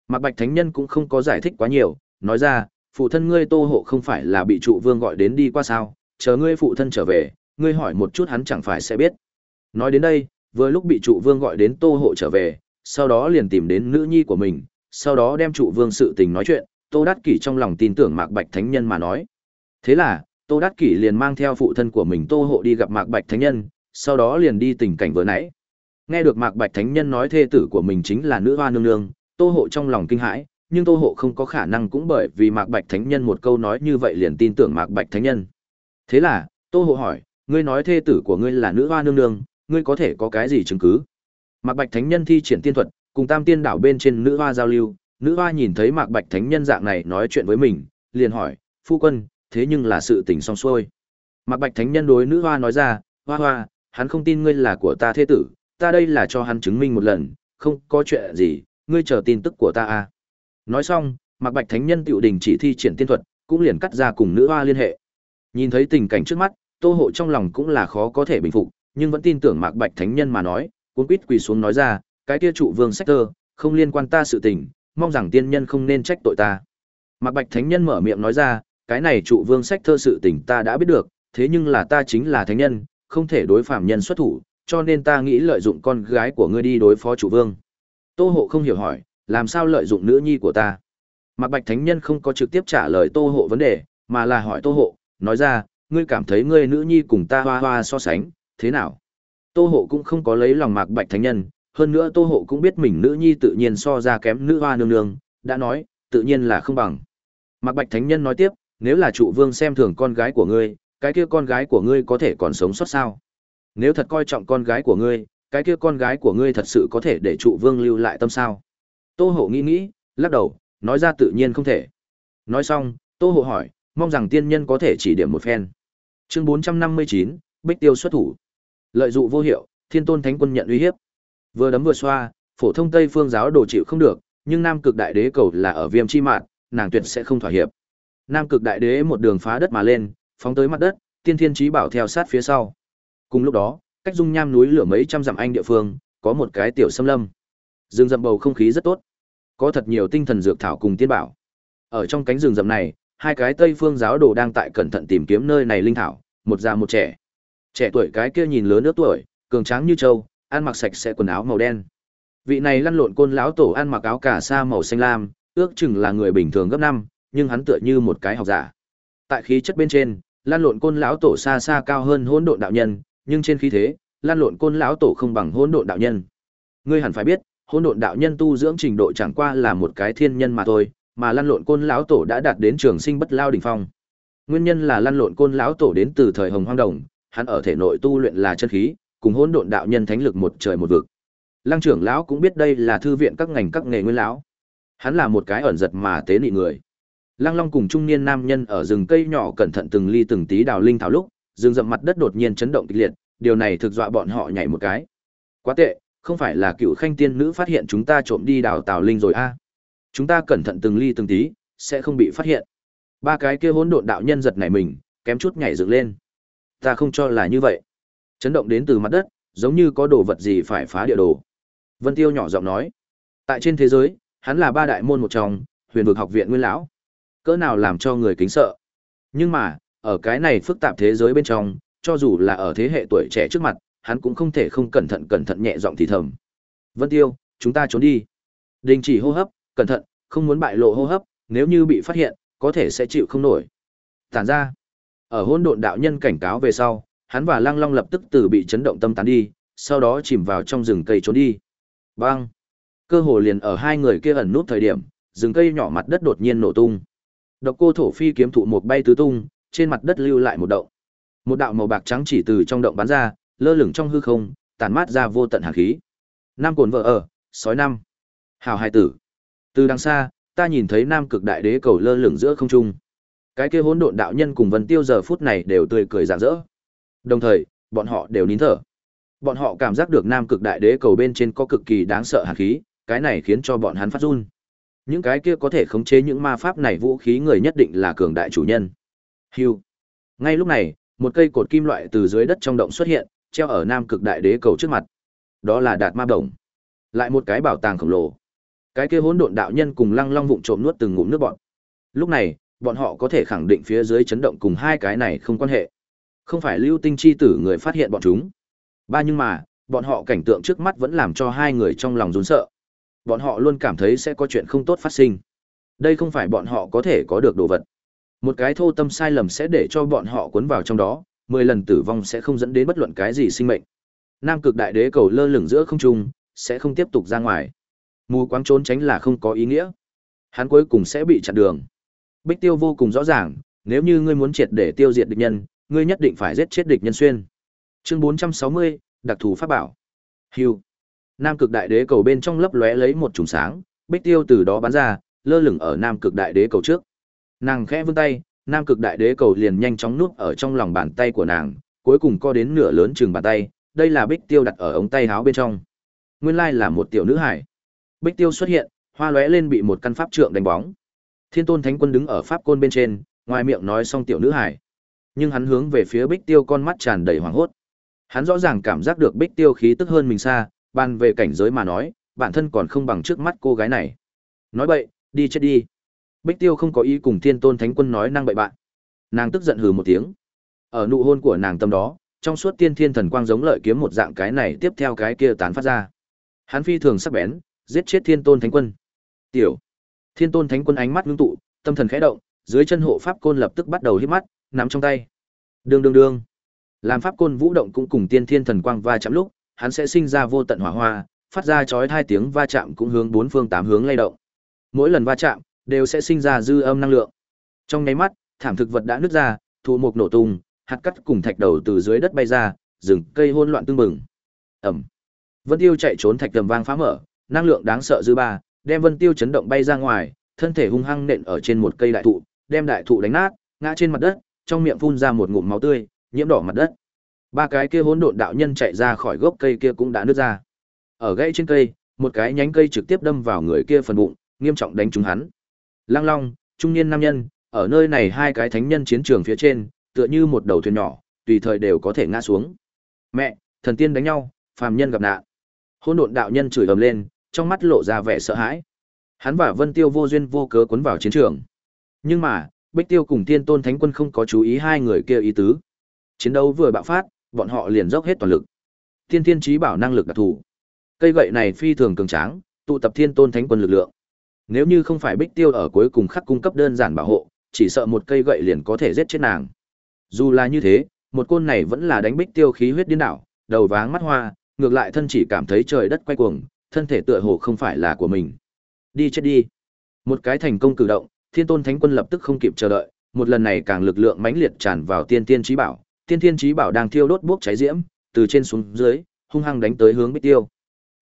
Mạc Bạch Thánh Nhân cũng không có giải thích quá nhiều, nói ra, phụ thân ngươi Tô Hộ không phải là bị trụ vương gọi đến đi qua sao, chờ ngươi phụ thân trở về, ngươi hỏi một chút hắn chẳng phải sẽ biết. Nói đến đây, vừa lúc bị trụ vương gọi đến Tô Hộ trở về, sau đó liền tìm đến nữ nhi của mình, sau đó đem trụ vương sự tình nói chuyện, Tô Đát Kỷ trong lòng tin tưởng Mạc Bạch Thánh Nhân mà nói. Thế là, Tô Đát Kỷ liền mang theo phụ thân của mình Tô Hộ đi gặp Mạc Bạch Thánh Nhân, sau đó liền đi tình cảnh vừa nãy. Nghe được Mạc Bạch Thánh Nhân nói thê tử của mình chính là nữ hoa nương nương, Tô Hộ trong lòng kinh hãi, nhưng Tô Hộ không có khả năng cũng bởi vì Mạc Bạch Thánh Nhân một câu nói như vậy liền tin tưởng Mạc Bạch Thánh Nhân. Thế là, Tô Hộ hỏi, ngươi nói thê tử của ngươi là nữ hoa nương nương, ngươi có thể có cái gì chứng cứ? Mạc Bạch Thánh Nhân thi triển tiên thuật, cùng Tam Tiên đảo bên trên nữ hoa giao lưu, nữ hoa nhìn thấy Mạc Bạch Thánh Nhân dạng này nói chuyện với mình, liền hỏi, phu quân, thế nhưng là sự tình xong xuôi. Mạc Bạch Thánh Nhân đối nữ hoa nói ra, hoa hoa, hắn không tin ngươi là của ta thế tử, ta đây là cho hắn chứng minh một lần, không có chuyện gì, ngươi chờ tin tức của ta à. Nói xong, Mạc Bạch Thánh Nhân tựu đình chỉ thi triển tiên thuật, cũng liền cắt ra cùng nữ hoa liên hệ. Nhìn thấy tình cảnh trước mắt, Tô Hộ trong lòng cũng là khó có thể bình phục, nhưng vẫn tin tưởng Mạc Bạch Thánh Nhân mà nói, cuốn quýt quỳ xuống nói ra, cái kia trụ vương sách tơ, không liên quan ta sự tình, mong rằng tiên nhân không nên trách tội ta. Mạc Bạch Thánh Nhân mở miệng nói ra, cái này trụ vương sách thơ sự tình ta đã biết được, thế nhưng là ta chính là thánh nhân, không thể đối phạm nhân xuất thủ, cho nên ta nghĩ lợi dụng con gái của ngươi đi đối phó trụ vương. Tô Hộ không hiểu hỏi, làm sao lợi dụng nữ nhi của ta? Mạc Bạch Thánh Nhân không có trực tiếp trả lời Tô Hộ vấn đề, mà là hỏi Tô Hộ, nói ra, ngươi cảm thấy ngươi nữ nhi cùng ta hoa hoa so sánh, thế nào? Tô Hộ cũng không có lấy lòng Mạc Bạch Thánh Nhân, hơn nữa Tô Hộ cũng biết mình nữ nhi tự nhiên so ra kém nữ hoa nương nương, đã nói, tự nhiên là không bằng. Mạc Bạch Thánh Nhân nói tiếp, nếu là trụ vương xem thường con gái của ngươi, cái kia con gái của ngươi có thể còn sống sót sao? Nếu thật coi trọng con gái của ngươi, cái kia con gái của ngươi thật sự có thể để trụ vương lưu lại tâm sao? Tô Hộ nghĩ nghĩ, lắc đầu, nói ra tự nhiên không thể. Nói xong, Tô Hộ hỏi, mong rằng tiên nhân có thể chỉ điểm một phen. Chương 459, Bích Tiêu xuất thủ. Lợi dụng vô hiệu, Thiên Tôn Thánh Quân nhận uy hiếp. Vừa đấm vừa xoa, phổ thông Tây Phương giáo đồ chịu không được, nhưng Nam Cực Đại Đế cầu là ở Viêm Chi Mạn, nàng tuyệt sẽ không thỏa hiệp. Nam Cực Đại Đế một đường phá đất mà lên, phóng tới mặt đất, Tiên Thiên Chí Bảo theo sát phía sau. Cùng lúc đó, cách dung nham núi lửa mấy trăm dặm anh địa phương, có một cái tiểu xâm lâm. Rừng rậm bầu không khí rất tốt, có thật nhiều tinh thần dược thảo cùng tiên bảo. Ở trong cánh rừng rậm này, hai cái Tây Phương giáo đồ đang tại cẩn thận tìm kiếm nơi này linh thảo, một già một trẻ. Trẻ tuổi cái kia nhìn lớn nước tuổi, cường tráng như trâu, ăn mặc sạch sẽ quần áo màu đen. Vị này lăn lộn côn lão tổ ăn mặc áo cà sa màu xanh lam, ước chừng là người bình thường gấp năm, nhưng hắn tựa như một cái học giả. Tại khí chất bên trên, lăn lộn côn lão tổ xa xa cao hơn hỗn độn đạo nhân, nhưng trên khí thế, lăn lộn côn lão tổ không bằng hỗn độn đạo nhân. Ngươi hẳn phải biết, hỗn độn đạo nhân tu dưỡng trình độ chẳng qua là một cái thiên nhân mà thôi, mà lăn lộn côn lão tổ đã đạt đến trường sinh bất lao đỉnh phong. Nguyên nhân là lăn lộn côn lão tổ đến từ thời Hồng Hoang Đồng, hắn ở thể nội tu luyện là chân khí, cùng hỗn độn đạo nhân thánh lực một trời một vực. Lăng trưởng lão cũng biết đây là thư viện các ngành các nghề nguyên lão. Hắn là một cái ẩn giật mà tế nị người. Lăng Long cùng trung niên nam nhân ở rừng cây nhỏ cẩn thận từng ly từng tí đào linh thảo lúc, rừng rậm mặt đất đột nhiên chấn động kịch liệt, điều này thực dọa bọn họ nhảy một cái. Quá tệ, không phải là cựu khanh tiên nữ phát hiện chúng ta trộm đi đào tào linh rồi a? À? Chúng ta cẩn thận từng ly từng tí, sẽ không bị phát hiện. Ba cái kia hỗn độn đạo nhân giật nảy mình, kém chút nhảy dựng lên. Ta không cho là như vậy. Chấn động đến từ mặt đất, giống như có đồ vật gì phải phá địa đồ. Vân Tiêu nhỏ giọng nói, tại trên thế giới, hắn là ba đại môn một trong, huyền vực học viện nguyên lão. Cỡ nào làm cho người kính sợ. Nhưng mà, ở cái này phức tạp thế giới bên trong, cho dù là ở thế hệ tuổi trẻ trước mặt, hắn cũng không thể không cẩn thận cẩn thận nhẹ giọng thì thầm. Vân Tiêu, chúng ta trốn đi. Đình chỉ hô hấp, cẩn thận, không muốn bại lộ hô hấp, nếu như bị phát hiện, có thể sẽ chịu không nổi. Tản ra. Ở hôn độn đạo nhân cảnh cáo về sau, hắn và Lăng Long lập tức từ bị chấn động tâm tán đi, sau đó chìm vào trong rừng cây trốn đi. Bang! Cơ hồ liền ở hai người kia ẩn nút thời điểm, rừng cây nhỏ mặt đất đột nhiên nổ tung. Độc cô thổ phi kiếm thụ một bay tứ tung, trên mặt đất lưu lại một động. Một đạo màu bạc trắng chỉ từ trong động bắn ra, lơ lửng trong hư không, tản mát ra vô tận hàn khí. Nam cồn vợ ở, sói năm. Hào hai tử. Từ đằng xa, ta nhìn thấy Nam cực đại đế cầu lơ lửng giữa không trung. Cái kia hỗn độn đạo nhân cùng Vân Tiêu giờ phút này đều tươi cười rạng rỡ. Đồng thời, bọn họ đều nín thở. Bọn họ cảm giác được Nam cực đại đế cầu bên trên có cực kỳ đáng sợ hàn khí, cái này khiến cho bọn hắn phát run. Những cái kia có thể khống chế những ma pháp này vũ khí người nhất định là cường đại chủ nhân. Hưu. Ngay lúc này, một cây cột kim loại từ dưới đất trong động xuất hiện, treo ở Nam cực đại đế cầu trước mặt. đó là đạt ma đồng. Lại một cái bảo tàng khổng lồ. Cái kia hỗn độn đạo nhân cùng Lăng Long vụng trộm nuốt từng ngụm nước bọt. Lúc này, bọn họ có thể khẳng định phía dưới chấn động cùng hai cái này không quan hệ. Không phải Lưu Tinh chi tử người phát hiện bọn chúng. Ba nhưng mà, bọn họ cảnh tượng trước mắt vẫn làm cho hai người trong lòng rốn sợ. Bọn họ luôn cảm thấy sẽ có chuyện không tốt phát sinh. Đây không phải bọn họ có thể có được đồ vật. Một cái thô tâm sai lầm sẽ để cho bọn họ cuốn vào trong đó, mười lần tử vong sẽ không dẫn đến bất luận cái gì sinh mệnh. Nam cực đại đế cầu lơ lửng giữa không trung, sẽ không tiếp tục ra ngoài. Mù quáng trốn tránh là không có ý nghĩa. Hắn cuối cùng sẽ bị chặn đường. Bích Tiêu vô cùng rõ ràng, nếu như ngươi muốn triệt để tiêu diệt địch nhân, ngươi nhất định phải giết chết địch nhân xuyên. Chương 460, đặc thù pháp bảo. Hưu. Nam cực đại đế cầu bên trong lấp lóe lấy một chùm sáng, Bích Tiêu từ đó bắn ra, lơ lửng ở Nam cực đại đế cầu trước. Nàng khẽ vươn tay, Nam cực đại đế cầu liền nhanh chóng nuốt ở trong lòng bàn tay của nàng, cuối cùng co đến nửa lớn chừng bàn tay, đây là Bích Tiêu đặt ở ống tay háo bên trong. Nguyên lai là một tiểu nữ hải. Bích Tiêu xuất hiện, hoa lóe lên bị một căn pháp trượng đánh bóng. Thiên Tôn Thánh Quân đứng ở pháp côn bên trên, ngoài miệng nói xong tiểu nữ hải. Nhưng hắn hướng về phía Bích Tiêu con mắt tràn đầy hoảng hốt. Hắn rõ ràng cảm giác được Bích Tiêu khí tức hơn mình xa, ban về cảnh giới mà nói, bản thân còn không bằng trước mắt cô gái này. Nói vậy, đi chết đi. Bích Tiêu không có ý cùng Thiên Tôn Thánh Quân nói năng bậy bạn. Nàng tức giận hừ một tiếng. Ở nụ hôn của nàng tâm đó, trong suốt tiên thiên thần quang giống lợi kiếm một dạng cái này tiếp theo cái kia tán phát ra. Hắn phi thường sắc bén, giết chết Thiên Tôn Thánh Quân. Tiểu. Thiên Tôn Thánh Quân ánh mắt ngưng tụ, tâm thần khẽ động, dưới chân hộ pháp côn lập tức bắt đầu hít mắt, nắm trong tay. Đường đường đường. Làm pháp côn vũ động cũng cùng tiên thiên thần quang va chạm lúc, hắn sẽ sinh ra vô tận hỏa hoa, phát ra chói hai tiếng va chạm cũng hướng bốn phương tám hướng lay động. Mỗi lần va chạm đều sẽ sinh ra dư âm năng lượng. Trong nháy mắt, thảm thực vật đã nứt ra, thụ mục nổ tung, hạt cắt cùng thạch đầu từ dưới đất bay ra, rừng cây hỗn loạn tương mừng. Ầm. Vân Tiêu chạy trốn thạch tầm vang phá mở, năng lượng đáng sợ dư ba, đem Vân Tiêu chấn động bay ra ngoài, thân thể hung hăng nện ở trên một cây đại thụ, đem đại thụ đánh nát, ngã trên mặt đất, trong miệng phun ra một ngụm máu tươi, nhiễm đỏ mặt đất. Ba cái kia hỗn độn đạo nhân chạy ra khỏi gốc cây kia cũng đã nứt ra. Ở gãy trên cây, một cái nhánh cây trực tiếp đâm vào người kia phần bụng, nghiêm trọng đánh trúng hắn. Lang Long, trung niên nam nhân, ở nơi này hai cái thánh nhân chiến trường phía trên, tựa như một đầu thuyền nhỏ, tùy thời đều có thể ngã xuống. Mẹ, thần tiên đánh nhau, phàm nhân gặp nạn. Hỗn độn đạo nhân chửi ầm lên, trong mắt lộ ra vẻ sợ hãi. Hắn và Vân Tiêu vô duyên vô cớ cuốn vào chiến trường. Nhưng mà, Bích Tiêu cùng Tiên Tôn Thánh Quân không có chú ý hai người kia ý tứ. Chiến đấu vừa bạo phát, bọn họ liền dốc hết toàn lực. Tiên Tiên trí bảo năng lực đặc thù. Cây gậy này phi thường cường tráng, tụ tập Thiên Tôn Thánh Quân lực lượng. Nếu như không phải Bích Tiêu ở cuối cùng khắc cung cấp đơn giản bảo hộ, chỉ sợ một cây gậy liền có thể giết chết nàng. Dù là như thế, một côn này vẫn là đánh Bích Tiêu khí huyết điên đảo, đầu váng mắt hoa, ngược lại thân chỉ cảm thấy trời đất quay cuồng, thân thể tựa hồ không phải là của mình. Đi chết đi. Một cái thành công cử động, Thiên Tôn Thánh Quân lập tức không kịp chờ đợi, một lần này càng lực lượng mãnh liệt tràn vào Tiên Tiên Chí Bảo, Tiên Tiên Chí Bảo đang thiêu đốt bốc cháy diễm, từ trên xuống dưới, hung hăng đánh tới hướng Bích Tiêu.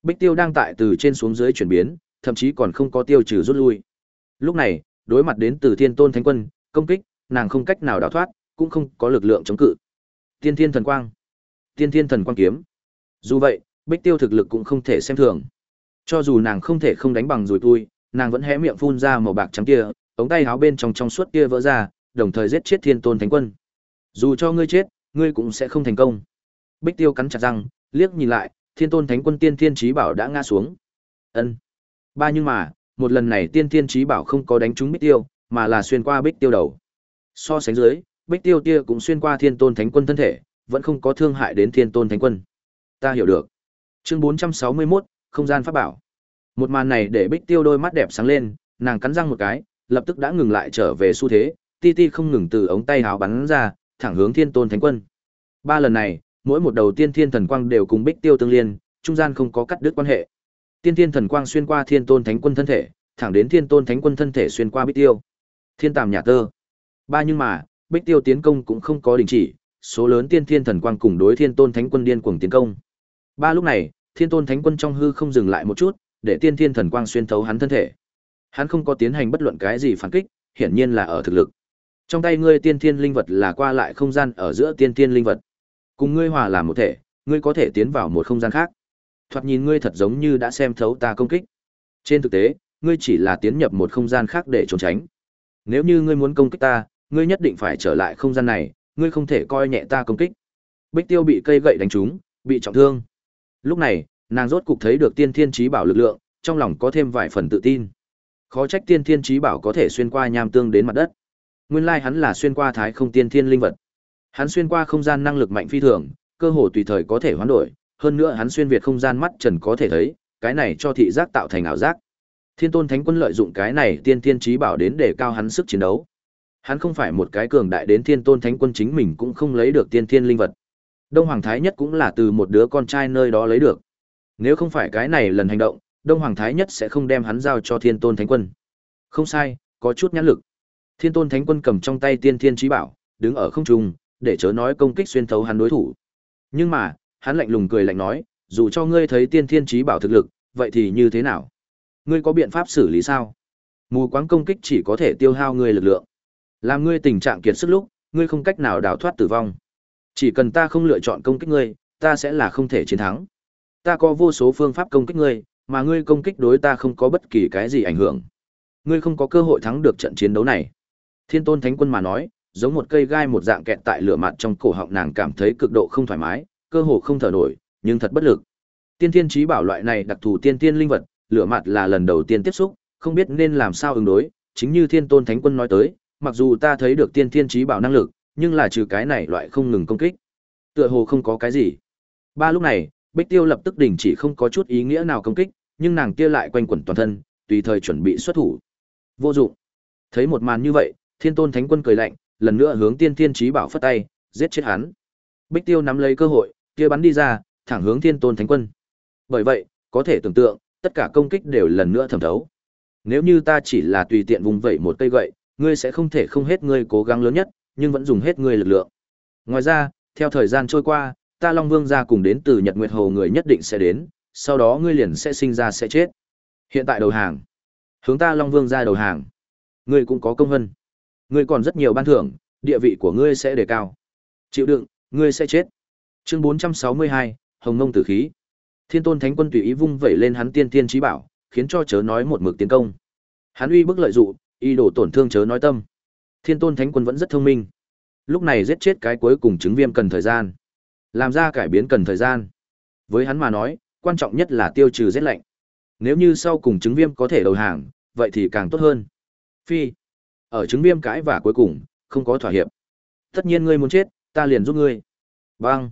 Bích Tiêu đang tại từ trên xuống dưới chuyển biến, thậm chí còn không có tiêu trừ rút lui. Lúc này, đối mặt đến từ Thiên Tôn Thánh Quân, công kích, nàng không cách nào đào thoát, cũng không có lực lượng chống cự. Tiên Thiên Thần Quang, Tiên Thiên Thần Quang kiếm. Dù vậy, Bích Tiêu thực lực cũng không thể xem thường. Cho dù nàng không thể không đánh bằng rồi tôi, nàng vẫn hé miệng phun ra màu bạc trắng kia, ống tay áo bên trong trong suốt kia vỡ ra, đồng thời giết chết Thiên Tôn Thánh Quân. Dù cho ngươi chết, ngươi cũng sẽ không thành công. Bích Tiêu cắn chặt răng, liếc nhìn lại, Thiên Tôn Thánh Quân Tiên Thiên Chí Bảo đã ngã xuống. Ân. Ba nhưng mà, một lần này Tiên Thiên Chí Bảo không có đánh trúng Bích Tiêu, mà là xuyên qua Bích Tiêu đầu. So sánh dưới, Bích Tiêu tia cũng xuyên qua Thiên Tôn Thánh Quân thân thể, vẫn không có thương hại đến Thiên Tôn Thánh Quân. Ta hiểu được. Chương 461, không gian pháp bảo. Một màn này để Bích Tiêu đôi mắt đẹp sáng lên, nàng cắn răng một cái, lập tức đã ngừng lại trở về xu thế, ti ti không ngừng từ ống tay hào bắn ra, thẳng hướng Thiên Tôn Thánh Quân. Ba lần này, mỗi một đầu tiên thiên thần quang đều cùng Bích Tiêu tương liên, trung gian không có cắt đứt quan hệ. Tiên thiên thần quang xuyên qua Thiên Tôn Thánh Quân thân thể, thẳng đến Thiên Tôn Thánh Quân thân thể xuyên qua Bích Tiêu. Thiên Tàm Nhà Tơ. Ba nhưng mà, Bích Tiêu tiến công cũng không có đình chỉ, số lớn tiên thiên thần quang cùng đối Thiên Tôn Thánh Quân điên cuồng tiến công. Ba lúc này, Thiên Tôn Thánh Quân trong hư không dừng lại một chút, để tiên thiên thần quang xuyên thấu hắn thân thể. Hắn không có tiến hành bất luận cái gì phản kích, hiển nhiên là ở thực lực. Trong tay ngươi tiên thiên linh vật là qua lại không gian ở giữa tiên thiên linh vật. Cùng ngươi hòa làm một thể, ngươi có thể tiến vào một không gian khác. Thoạt nhìn ngươi thật giống như đã xem thấu ta công kích. Trên thực tế, ngươi chỉ là tiến nhập một không gian khác để trốn tránh. Nếu như ngươi muốn công kích ta, ngươi nhất định phải trở lại không gian này, ngươi không thể coi nhẹ ta công kích. Bích Tiêu bị cây gậy đánh trúng, bị trọng thương. Lúc này, Nàng rốt cục thấy được tiên thiên trí bảo lực lượng, trong lòng có thêm vài phần tự tin. Khó trách tiên thiên trí bảo có thể xuyên qua nham tương đến mặt đất. Nguyên lai hắn là xuyên qua thái không tiên thiên linh vật. Hắn xuyên qua không gian năng lực mạnh phi thường, cơ hồ tùy thời có thể hoán đổi, hơn nữa hắn xuyên việt không gian mắt trần có thể thấy, cái này cho thị giác tạo thành ảo giác. Thiên Tôn Thánh Quân lợi dụng cái này tiên thiên trí bảo đến để cao hắn sức chiến đấu. Hắn không phải một cái cường đại đến Thiên Tôn Thánh Quân chính mình cũng không lấy được tiên thiên linh vật. Đông Hoàng Thái Nhất cũng là từ một đứa con trai nơi đó lấy được. Nếu không phải cái này lần hành động, Đông Hoàng Thái Nhất sẽ không đem hắn giao cho Thiên Tôn Thánh Quân. Không sai, có chút nhãn lực. Thiên Tôn Thánh Quân cầm trong tay Tiên Thiên Chí Bảo, đứng ở không trung, để chớ nói công kích xuyên thấu hắn đối thủ. Nhưng mà, hắn lạnh lùng cười lạnh nói, dù cho ngươi thấy Tiên Thiên Chí Bảo thực lực, vậy thì như thế nào? Ngươi có biện pháp xử lý sao? Mù quáng công kích chỉ có thể tiêu hao ngươi lực lượng. Làm ngươi tình trạng kiệt sức lúc, ngươi không cách nào đào thoát tử vong. Chỉ cần ta không lựa chọn công kích ngươi, ta sẽ là không thể chiến thắng. Ta có vô số phương pháp công kích ngươi, mà ngươi công kích đối ta không có bất kỳ cái gì ảnh hưởng. Ngươi không có cơ hội thắng được trận chiến đấu này. Thiên Tôn Thánh Quân mà nói, giống một cây gai một dạng kẹt tại lửa mặt trong cổ họng nàng cảm thấy cực độ không thoải mái, cơ hồ không thở nổi, nhưng thật bất lực. Tiên Thiên Chí Bảo loại này đặc thù tiên tiên linh vật, lửa mặt là lần đầu tiên tiếp xúc, không biết nên làm sao ứng đối, chính như Thiên Tôn Thánh Quân nói tới, mặc dù ta thấy được Tiên Thiên Chí Bảo năng lực, nhưng là trừ cái này loại không ngừng công kích. Tựa hồ không có cái gì. Ba lúc này, Bích Tiêu lập tức đình chỉ không có chút ý nghĩa nào công kích, nhưng nàng kia lại quanh quẩn toàn thân, tùy thời chuẩn bị xuất thủ. Vô dụng. Thấy một màn như vậy, Thiên Tôn Thánh Quân cười lạnh, lần nữa hướng Tiên Thiên Chí Bảo phất tay, giết chết hắn. Bích Tiêu nắm lấy cơ hội, kia bắn đi ra, thẳng hướng Thiên Tôn Thánh Quân. Bởi vậy, có thể tưởng tượng, tất cả công kích đều lần nữa thẩm thấu. Nếu như ta chỉ là tùy tiện vùng vẩy một cây gậy, ngươi sẽ không thể không hết ngươi cố gắng lớn nhất, nhưng vẫn dùng hết ngươi lực lượng. Ngoài ra, theo thời gian trôi qua, ta Long Vương gia cùng đến từ Nhật Nguyệt Hồ người nhất định sẽ đến, sau đó ngươi liền sẽ sinh ra sẽ chết. Hiện tại đầu hàng. Hướng ta Long Vương gia đầu hàng. Ngươi cũng có công hơn. Ngươi còn rất nhiều ban thưởng, địa vị của ngươi sẽ đề cao. Chịu đựng, ngươi sẽ chết. Chương 462, Hồng Ngông tử khí. Thiên Tôn Thánh Quân tùy ý vung vẩy lên hắn tiên tiên chí bảo, khiến cho chớ nói một mực tiến công. Hắn uy bức lợi dụ, y đổ tổn thương chớ nói tâm. Thiên Tôn Thánh Quân vẫn rất thông minh. Lúc này giết chết cái cuối cùng chứng viêm cần thời gian. Làm ra cải biến cần thời gian. Với hắn mà nói, quan trọng nhất là tiêu trừ rét lạnh. Nếu như sau cùng chứng viêm có thể đầu hàng, vậy thì càng tốt hơn. Phi. Ở chứng viêm cãi và cuối cùng, không có thỏa hiệp. Tất nhiên ngươi muốn chết, ta liền giúp ngươi. Bang.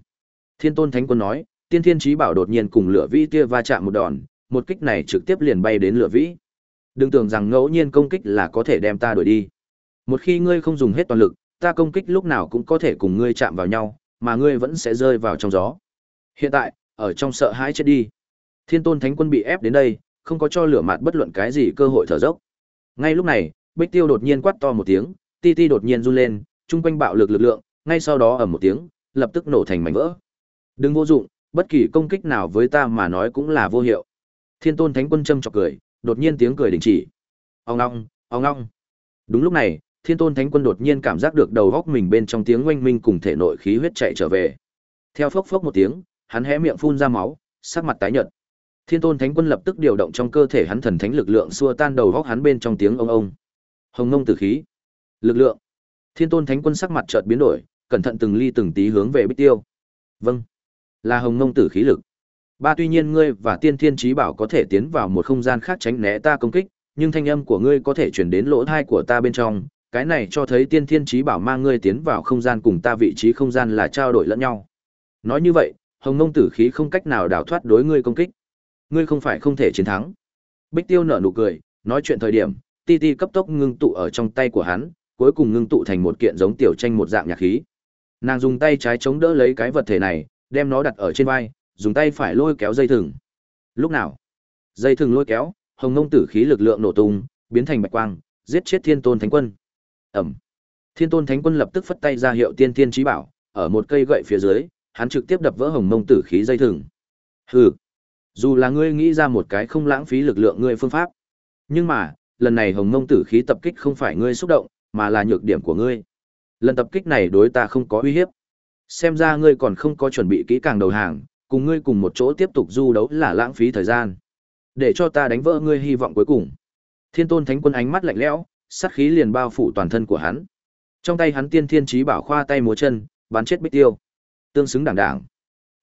Thiên Tôn Thánh Quân nói, Tiên Thiên Chí Bảo đột nhiên cùng lửa vĩ tia va chạm một đòn, một kích này trực tiếp liền bay đến lửa vĩ. Đừng tưởng rằng ngẫu nhiên công kích là có thể đem ta đuổi đi. Một khi ngươi không dùng hết toàn lực, ta công kích lúc nào cũng có thể cùng ngươi chạm vào nhau, mà ngươi vẫn sẽ rơi vào trong gió. Hiện tại, ở trong sợ hãi chết đi. Thiên Tôn Thánh Quân bị ép đến đây, không có cho lửa mạt bất luận cái gì cơ hội thở dốc. Ngay lúc này, Bích Tiêu đột nhiên quát to một tiếng, Ti Ti đột nhiên run lên, trung quanh bạo lực lực lượng, ngay sau đó ầm một tiếng, lập tức nổ thành mảnh vỡ. Đừng vô dụng, bất kỳ công kích nào với ta mà nói cũng là vô hiệu. Thiên Tôn Thánh Quân châm chọc cười, đột nhiên tiếng cười đình chỉ. Ong ngong, ong ngong. Đúng lúc này, Thiên Tôn Thánh Quân đột nhiên cảm giác được đầu góc mình bên trong tiếng oanh minh cùng thể nội khí huyết chạy trở về. Theo phốc phốc một tiếng, hắn hé miệng phun ra máu, sắc mặt tái nhợt. Thiên Tôn Thánh Quân lập tức điều động trong cơ thể hắn thần thánh lực lượng xua tan đầu góc hắn bên trong tiếng ông ông. Hồng ngông tử khí. Lực lượng. Thiên Tôn Thánh Quân sắc mặt chợt biến đổi, cẩn thận từng ly từng tí hướng về Bích Tiêu. Vâng, là Hồng ngông tử khí lực. Ba tuy nhiên ngươi và Tiên Thiên Chí Bảo có thể tiến vào một không gian khác tránh né ta công kích, nhưng thanh âm của ngươi có thể truyền đến lỗ thai của ta bên trong, cái này cho thấy tiên thiên trí bảo mang ngươi tiến vào không gian cùng ta vị trí không gian là trao đổi lẫn nhau. Nói như vậy, hồng nông tử khí không cách nào đào thoát đối ngươi công kích. Ngươi không phải không thể chiến thắng. Bích tiêu nở nụ cười, nói chuyện thời điểm, ti ti cấp tốc ngưng tụ ở trong tay của hắn, cuối cùng ngưng tụ thành một kiện giống tiểu tranh một dạng nhạc khí. Nàng dùng tay trái chống đỡ lấy cái vật thể này, đem nó đặt ở trên vai, dùng tay phải lôi kéo dây thừng. Lúc nào? Dây thừng lôi kéo, hồng nông tử khí lực lượng nổ tung, biến thành bạch quang, giết chết thiên tôn thánh quân. Ẩm. Thiên Tôn Thánh Quân lập tức phất tay ra hiệu Tiên Tiên Chí Bảo, ở một cây gậy phía dưới, hắn trực tiếp đập vỡ hồng nông tử khí dây thừng. Hừ. Dù là ngươi nghĩ ra một cái không lãng phí lực lượng ngươi phương pháp, nhưng mà, lần này hồng nông tử khí tập kích không phải ngươi xúc động, mà là nhược điểm của ngươi. Lần tập kích này đối ta không có uy hiếp. Xem ra ngươi còn không có chuẩn bị kỹ càng đầu hàng, cùng ngươi cùng một chỗ tiếp tục du đấu là lãng phí thời gian. Để cho ta đánh vỡ ngươi hy vọng cuối cùng. Thiên Tôn Thánh Quân ánh mắt lạnh lẽo, sát khí liền bao phủ toàn thân của hắn. Trong tay hắn tiên thiên chí bảo khoa tay múa chân, bắn chết Bích Tiêu. Tương xứng đảng đảng.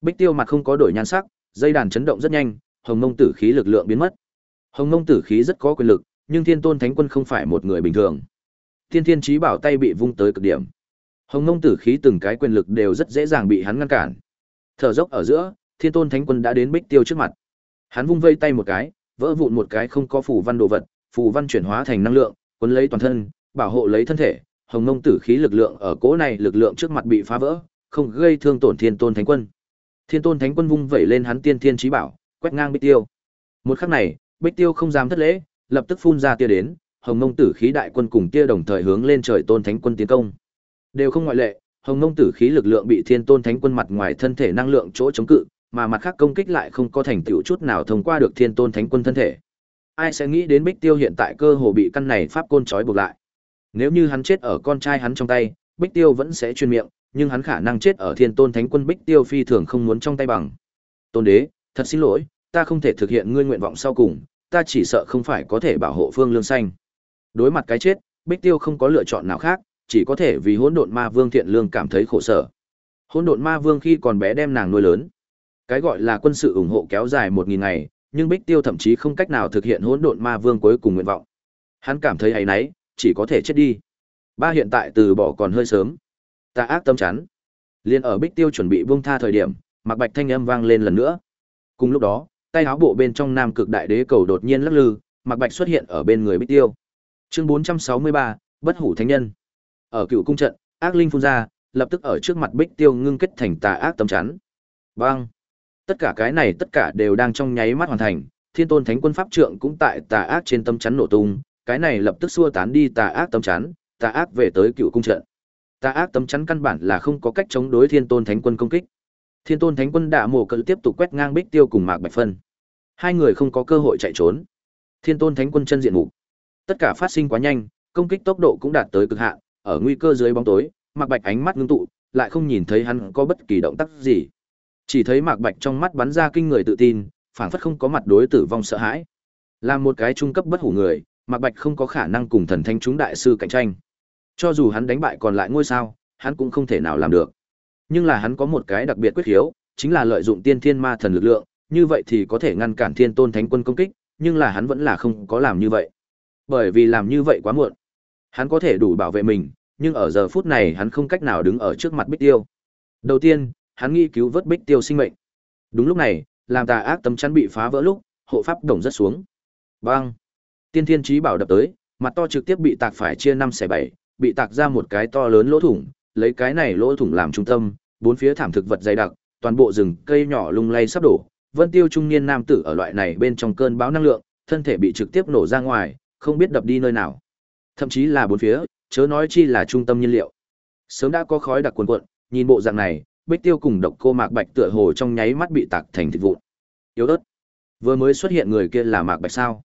Bích Tiêu mặt không có đổi nhan sắc, Dây đàn chấn động rất nhanh, Hồng Mông Tử khí lực lượng biến mất. Hồng Mông Tử khí rất có quyền lực, nhưng Thiên Tôn Thánh Quân không phải một người bình thường. Thiên Thiên Chí Bảo tay bị vung tới cực điểm. Hồng Ngông Tử khí từng cái quyền lực đều rất dễ dàng bị hắn ngăn cản. Thở dốc ở giữa, Thiên Tôn Thánh Quân đã đến Bích Tiêu trước mặt. Hắn vung vây tay một cái, vỡ vụn một cái không có phù văn đồ vật, phù văn chuyển hóa thành năng lượng, cuốn lấy toàn thân, bảo hộ lấy thân thể. Hồng Ngông Tử khí lực lượng ở cỗ này lực lượng trước mặt bị phá vỡ, không gây thương tổn Thiên Tôn Thánh Quân. Thiên Tôn Thánh Quân vung vẩy lên hắn tiên thiên chí bảo, quét ngang Bích Tiêu. Một khắc này, Bích Tiêu không dám thất lễ, lập tức phun ra tia đến, Hồng Ngông Tử khí đại quân cùng tia đồng thời hướng lên trời Tôn Thánh Quân tiến công. Đều không ngoại lệ, Hồng Nông Tử khí lực lượng bị Thiên Tôn Thánh Quân mặt ngoài thân thể năng lượng chỗ chống cự, mà mặt khác công kích lại không có thành tựu chút nào thông qua được Thiên Tôn Thánh Quân thân thể. Ai sẽ nghĩ đến Bích Tiêu hiện tại cơ hồ bị căn này pháp côn trói buộc lại. Nếu như hắn chết ở con trai hắn trong tay, Bích Tiêu vẫn sẽ chuyên miệng, nhưng hắn khả năng chết ở Thiên Tôn Thánh Quân Bích Tiêu phi thường không muốn trong tay bằng. Tôn đế, thật xin lỗi, ta không thể thực hiện ngươi nguyện vọng sau cùng, ta chỉ sợ không phải có thể bảo hộ Phương Lương Xanh. Đối mặt cái chết, Bích Tiêu không có lựa chọn nào khác, chỉ có thể vì hỗn độn ma vương thiện lương cảm thấy khổ sở. Hỗn độn ma vương khi còn bé đem nàng nuôi lớn. Cái gọi là quân sự ủng hộ kéo dài một nghìn ngày, nhưng Bích Tiêu thậm chí không cách nào thực hiện hỗn độn ma vương cuối cùng nguyện vọng. Hắn cảm thấy ấy nấy, chỉ có thể chết đi. Ba hiện tại từ bỏ còn hơi sớm. Ta ác tâm chán, Liên ở Bích Tiêu chuẩn bị buông tha thời điểm, Mạc Bạch thanh âm vang lên lần nữa. Cùng lúc đó, tay áo bộ bên trong Nam Cực Đại Đế cầu đột nhiên lắc lư, Mạc Bạch xuất hiện ở bên người Bích Tiêu. Chương 463, Bất Hủ Thánh Nhân. Ở cựu cung trận, ác linh phun ra, lập tức ở trước mặt Bích Tiêu ngưng kết thành tà ác tấm chắn. Bang! Tất cả cái này tất cả đều đang trong nháy mắt hoàn thành, Thiên Tôn Thánh Quân pháp trượng cũng tại tà ác trên tấm chắn nổ tung, cái này lập tức xua tán đi tà ác tấm chắn, tà ác về tới cựu cung trận. Tà ác tấm chắn căn bản là không có cách chống đối Thiên Tôn Thánh Quân công kích. Thiên Tôn Thánh Quân đã mổ cự tiếp tục quét ngang Bích Tiêu cùng Mạc Bạch Phân. Hai người không có cơ hội chạy trốn. Thiên Tôn Thánh Quân chân diện mục. Tất cả phát sinh quá nhanh, công kích tốc độ cũng đạt tới cực hạn, ở nguy cơ dưới bóng tối, Mạc Bạch ánh mắt ngưng tụ, lại không nhìn thấy hắn có bất kỳ động tác gì. Chỉ thấy Mạc Bạch trong mắt bắn ra kinh người tự tin, phảng phất không có mặt đối tử vong sợ hãi. Là một cái trung cấp bất hủ người, Mạc Bạch không có khả năng cùng thần thánh chúng đại sư cạnh tranh. Cho dù hắn đánh bại còn lại ngôi sao, hắn cũng không thể nào làm được. Nhưng là hắn có một cái đặc biệt quyết hiếu, chính là lợi dụng tiên thiên ma thần lực lượng, như vậy thì có thể ngăn cản thiên tôn thánh quân công kích, nhưng là hắn vẫn là không có làm như vậy. Bởi vì làm như vậy quá muộn. Hắn có thể đủ bảo vệ mình, nhưng ở giờ phút này hắn không cách nào đứng ở trước mặt Bích Tiêu. Đầu tiên, hắn nghĩ cứu vớt Bích Tiêu sinh mệnh. Đúng lúc này, làm tà ác tấm chắn bị phá vỡ lúc, hộ pháp đồng rất xuống. Bang! Tiên Thiên Chí Bảo đập tới, mặt to trực tiếp bị tạc phải chia năm xẻ bảy, bị tạc ra một cái to lớn lỗ thủng, lấy cái này lỗ thủng làm trung tâm, bốn phía thảm thực vật dày đặc, toàn bộ rừng cây nhỏ lung lay sắp đổ. Vân Tiêu trung niên nam tử ở loại này bên trong cơn bão năng lượng, thân thể bị trực tiếp nổ ra ngoài, không biết đập đi nơi nào. Thậm chí là bốn phía, chớ nói chi là trung tâm nhiên liệu. Sớm đã có khói đặc cuồn cuộn, nhìn bộ dạng này, Bích Tiêu cùng Độc Cô Mạc Bạch tựa hồ trong nháy mắt bị tạc thành thịt vụn. Yếu ớt. Vừa mới xuất hiện người kia là Mạc Bạch sao?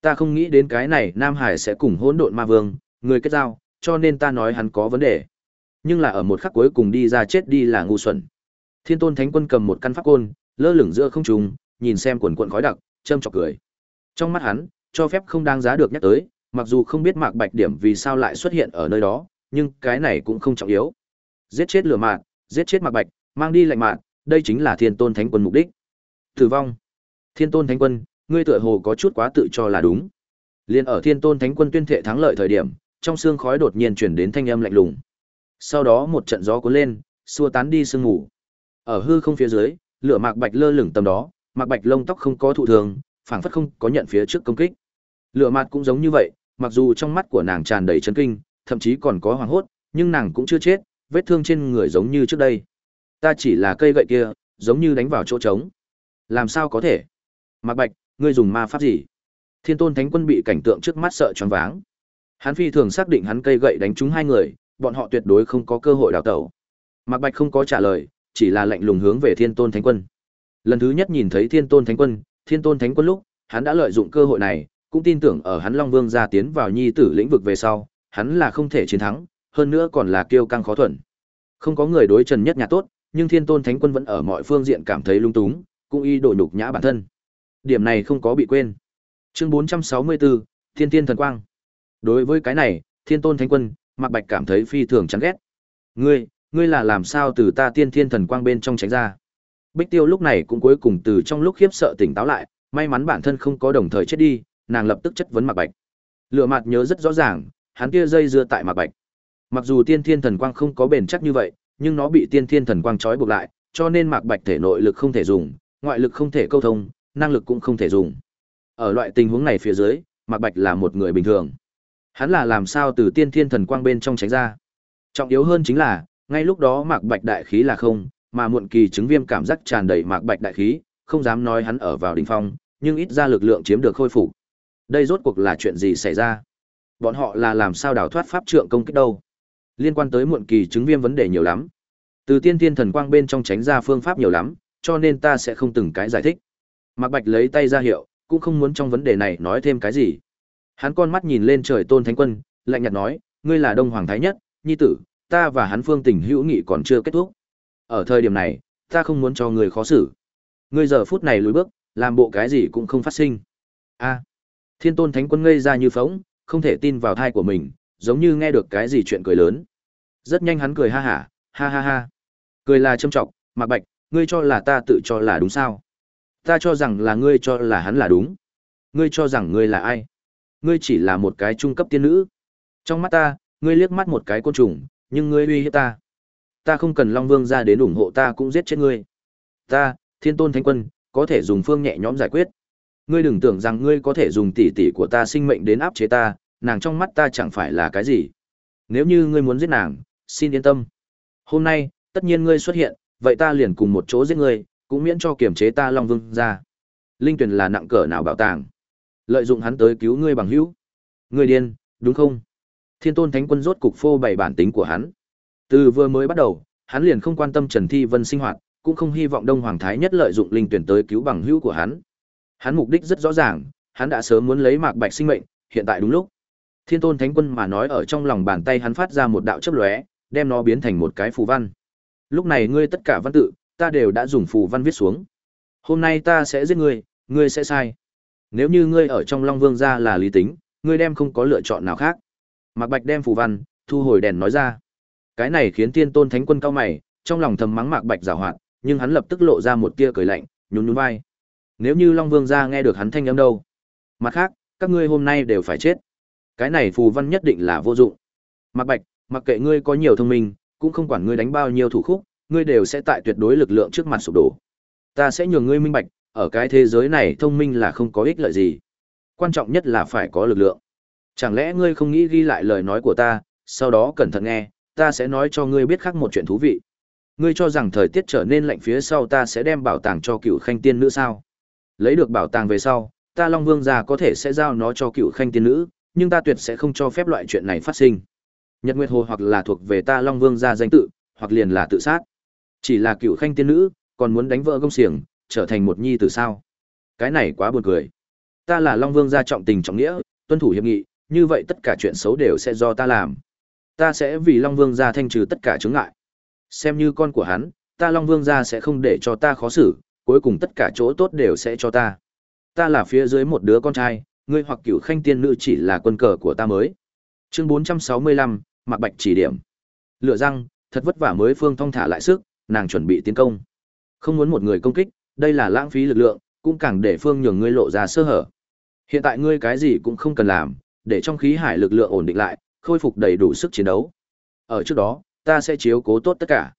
Ta không nghĩ đến cái này Nam Hải sẽ cùng hỗn độn ma vương, người kết giao, cho nên ta nói hắn có vấn đề. Nhưng là ở một khắc cuối cùng đi ra chết đi là ngu xuẩn. Thiên Tôn Thánh Quân cầm một căn pháp côn, lơ lửng giữa không trung, nhìn xem quần quần khói đặc, châm chọc cười. Trong mắt hắn, cho phép không đáng giá được nhắc tới, mặc dù không biết Mạc Bạch điểm vì sao lại xuất hiện ở nơi đó, nhưng cái này cũng không trọng yếu. Giết chết lửa mạc, giết chết Mạc Bạch, mang đi lạnh mạc, đây chính là Thiên Tôn Thánh Quân mục đích. Tử vong. Thiên Tôn Thánh Quân, ngươi tựa hồ có chút quá tự cho là đúng. Liên ở Thiên Tôn Thánh Quân tuyên thệ thắng lợi thời điểm, trong xương khói đột nhiên chuyển đến thanh âm lạnh lùng. Sau đó một trận gió cuốn lên, xua tán đi sương ngủ. Ở hư không phía dưới, lửa mạc bạch lơ lửng tầm đó, mạc bạch lông tóc không có thụ thường, phảng phất không có nhận phía trước công kích. Lửa mạc cũng giống như vậy, mặc dù trong mắt của nàng tràn đầy chấn kinh, thậm chí còn có hoảng hốt, nhưng nàng cũng chưa chết, vết thương trên người giống như trước đây. Ta chỉ là cây gậy kia, giống như đánh vào chỗ trống. Làm sao có thể? Mạc Bạch, ngươi dùng ma pháp gì? Thiên Tôn Thánh Quân bị cảnh tượng trước mắt sợ choáng váng. Hắn phi thường xác định hắn cây gậy đánh trúng hai người, bọn họ tuyệt đối không có cơ hội đào tẩu. Mạc Bạch không có trả lời, chỉ là lạnh lùng hướng về Thiên Tôn Thánh Quân. Lần thứ nhất nhìn thấy Thiên Tôn Thánh Quân, Thiên Tôn Thánh Quân lúc, hắn đã lợi dụng cơ hội này, cũng tin tưởng ở hắn Long Vương gia tiến vào nhi tử lĩnh vực về sau, hắn là không thể chiến thắng, hơn nữa còn là kiêu căng khó thuần. Không có người đối Trần Nhất Nhã tốt, nhưng Thiên Tôn Thánh Quân vẫn ở mọi phương diện cảm thấy lung túng, cũng y đổ nhục nhã bản thân. Điểm này không có bị quên. Chương 464, Thiên Tiên Thần Quang. Đối với cái này, Thiên Tôn Thánh Quân, Mạc Bạch cảm thấy phi thường chán ghét. Ngươi, ngươi là làm sao từ ta Tiên Thiên Thần Quang bên trong tránh ra? Bích Tiêu lúc này cũng cuối cùng từ trong lúc khiếp sợ tỉnh táo lại, may mắn bản thân không có đồng thời chết đi, nàng lập tức chất vấn Mạc Bạch. Lựa mặt nhớ rất rõ ràng, hắn kia dây dưa tại Mạc Bạch. Mặc dù Tiên Thiên Thần Quang không có bền chắc như vậy, nhưng nó bị Tiên Thiên Thần Quang trói buộc lại, cho nên Mạc Bạch thể nội lực không thể dùng, ngoại lực không thể câu thông, năng lực cũng không thể dùng. Ở loại tình huống này phía dưới, Mạc Bạch là một người bình thường. Hắn là làm sao từ Tiên Thiên Thần Quang bên trong tránh ra? Trọng yếu hơn chính là, ngay lúc đó Mạc Bạch đại khí là không, mà muộn kỳ chứng viêm cảm giác tràn đầy Mạc Bạch đại khí, không dám nói hắn ở vào đỉnh phong, nhưng ít ra lực lượng chiếm được khôi phục. Đây rốt cuộc là chuyện gì xảy ra? Bọn họ là làm sao đào thoát pháp trượng công kích đâu? Liên quan tới muộn kỳ chứng viêm vấn đề nhiều lắm. Từ tiên tiên thần quang bên trong tránh ra phương pháp nhiều lắm, cho nên ta sẽ không từng cái giải thích. Mạc Bạch lấy tay ra hiệu, cũng không muốn trong vấn đề này nói thêm cái gì. Hắn con mắt nhìn lên trời Tôn Thánh Quân, lạnh nhạt nói, ngươi là Đông Hoàng Thái Nhất, nhi tử, ta và hắn phương tình hữu nghị còn chưa kết thúc. Ở thời điểm này, ta không muốn cho người khó xử. Ngươi giờ phút này lùi bước, làm bộ cái gì cũng không phát sinh. A. Thiên Tôn Thánh Quân ngây ra như phỗng, không thể tin vào thai của mình, giống như nghe được cái gì chuyện cười lớn. Rất nhanh hắn cười ha hả, ha ha ha. Cười là châm trọng, Mạc Bạch, ngươi cho là ta tự cho là đúng sao? Ta cho rằng là ngươi cho là hắn là đúng. Ngươi cho rằng ngươi là ai? Ngươi chỉ là một cái trung cấp tiên nữ. Trong mắt ta, ngươi liếc mắt một cái côn trùng, nhưng ngươi uy hiếp ta. Ta không cần Long Vương ra đến ủng hộ ta cũng giết chết ngươi. Ta, Thiên Tôn Thánh Quân, có thể dùng phương nhẹ nhõm giải quyết. Ngươi đừng tưởng rằng ngươi có thể dùng tỷ tỷ của ta sinh mệnh đến áp chế ta, nàng trong mắt ta chẳng phải là cái gì. Nếu như ngươi muốn giết nàng, xin yên tâm. Hôm nay, tất nhiên ngươi xuất hiện, vậy ta liền cùng một chỗ giết ngươi, cũng miễn cho kiềm chế ta Long Vương ra. Linh Tuyền là nặng cỡ nào bảo tàng. Lợi dụng hắn tới cứu ngươi bằng hữu. Ngươi điên, đúng không? Thiên Tôn Thánh Quân rốt cục phô bày bản tính của hắn. Từ vừa mới bắt đầu, hắn liền không quan tâm Trần Thi Vân sinh hoạt, cũng không hy vọng Đông Hoàng Thái nhất lợi dụng linh tuyển tới cứu bằng hữu của hắn. Hắn mục đích rất rõ ràng, hắn đã sớm muốn lấy Mạc Bạch sinh mệnh, hiện tại đúng lúc. Thiên Tôn Thánh Quân mà nói ở trong lòng bàn tay hắn phát ra một đạo chớp lóe, đem nó biến thành một cái phù văn. Lúc này ngươi tất cả văn tự, ta đều đã dùng phù văn viết xuống. Hôm nay ta sẽ giết ngươi, ngươi sẽ sai. Nếu như ngươi ở trong Long Vương gia là lý tính, ngươi đem không có lựa chọn nào khác. Mạc Bạch đem phù văn, thu hồi đèn nói ra. Cái này khiến Thiên Tôn Thánh Quân cao mày, trong lòng thầm mắng Mạc Bạch giảo hoạt, nhưng hắn lập tức lộ ra một tia cười lạnh, nhún nhún vai. Nếu như Long Vương gia nghe được hắn thanh âm đâu? Mặt khác, các ngươi hôm nay đều phải chết. Cái này phù văn nhất định là vô dụng. Mạc Bạch, mặc kệ ngươi có nhiều thông minh, cũng không quản ngươi đánh bao nhiêu thủ khúc, ngươi đều sẽ tại tuyệt đối lực lượng trước mặt sụp đổ. Ta sẽ nhường ngươi minh bạch, ở cái thế giới này thông minh là không có ích lợi gì. Quan trọng nhất là phải có lực lượng. Chẳng lẽ ngươi không nghĩ ghi lại lời nói của ta, sau đó cẩn thận nghe, ta sẽ nói cho ngươi biết khác một chuyện thú vị. Ngươi cho rằng thời tiết trở nên lạnh phía sau ta sẽ đem bảo tàng cho cựu khanh tiên nữ sao? Lấy được bảo tàng về sau, ta Long Vương gia có thể sẽ giao nó cho cựu khanh tiên nữ, nhưng ta tuyệt sẽ không cho phép loại chuyện này phát sinh. Nhật Nguyệt Hồ hoặc là thuộc về ta Long Vương gia danh tự, hoặc liền là tự sát. Chỉ là cựu khanh tiên nữ, còn muốn đánh vỡ công xiềng, trở thành một nhi tử sao? Cái này quá buồn cười. Ta là Long Vương gia trọng tình trọng nghĩa, tuân thủ hiệp nghị, như vậy tất cả chuyện xấu đều sẽ do ta làm. Ta sẽ vì Long Vương gia thanh trừ tất cả chướng ngại. Xem như con của hắn, ta Long Vương gia sẽ không để cho ta khó xử, cuối cùng tất cả chỗ tốt đều sẽ cho ta. Ta là phía dưới một đứa con trai, ngươi hoặc cửu khanh tiên nữ chỉ là quân cờ của ta mới. Chương 465, Mạc Bạch chỉ điểm. Lựa răng, thật vất vả mới phương thông thả lại sức, nàng chuẩn bị tiến công. Không muốn một người công kích, đây là lãng phí lực lượng, cũng càng để phương nhường ngươi lộ ra sơ hở. Hiện tại ngươi cái gì cũng không cần làm, để trong khí hải lực lượng ổn định lại, khôi phục đầy đủ sức chiến đấu. Ở trước đó, ta sẽ chiếu cố tốt tất cả.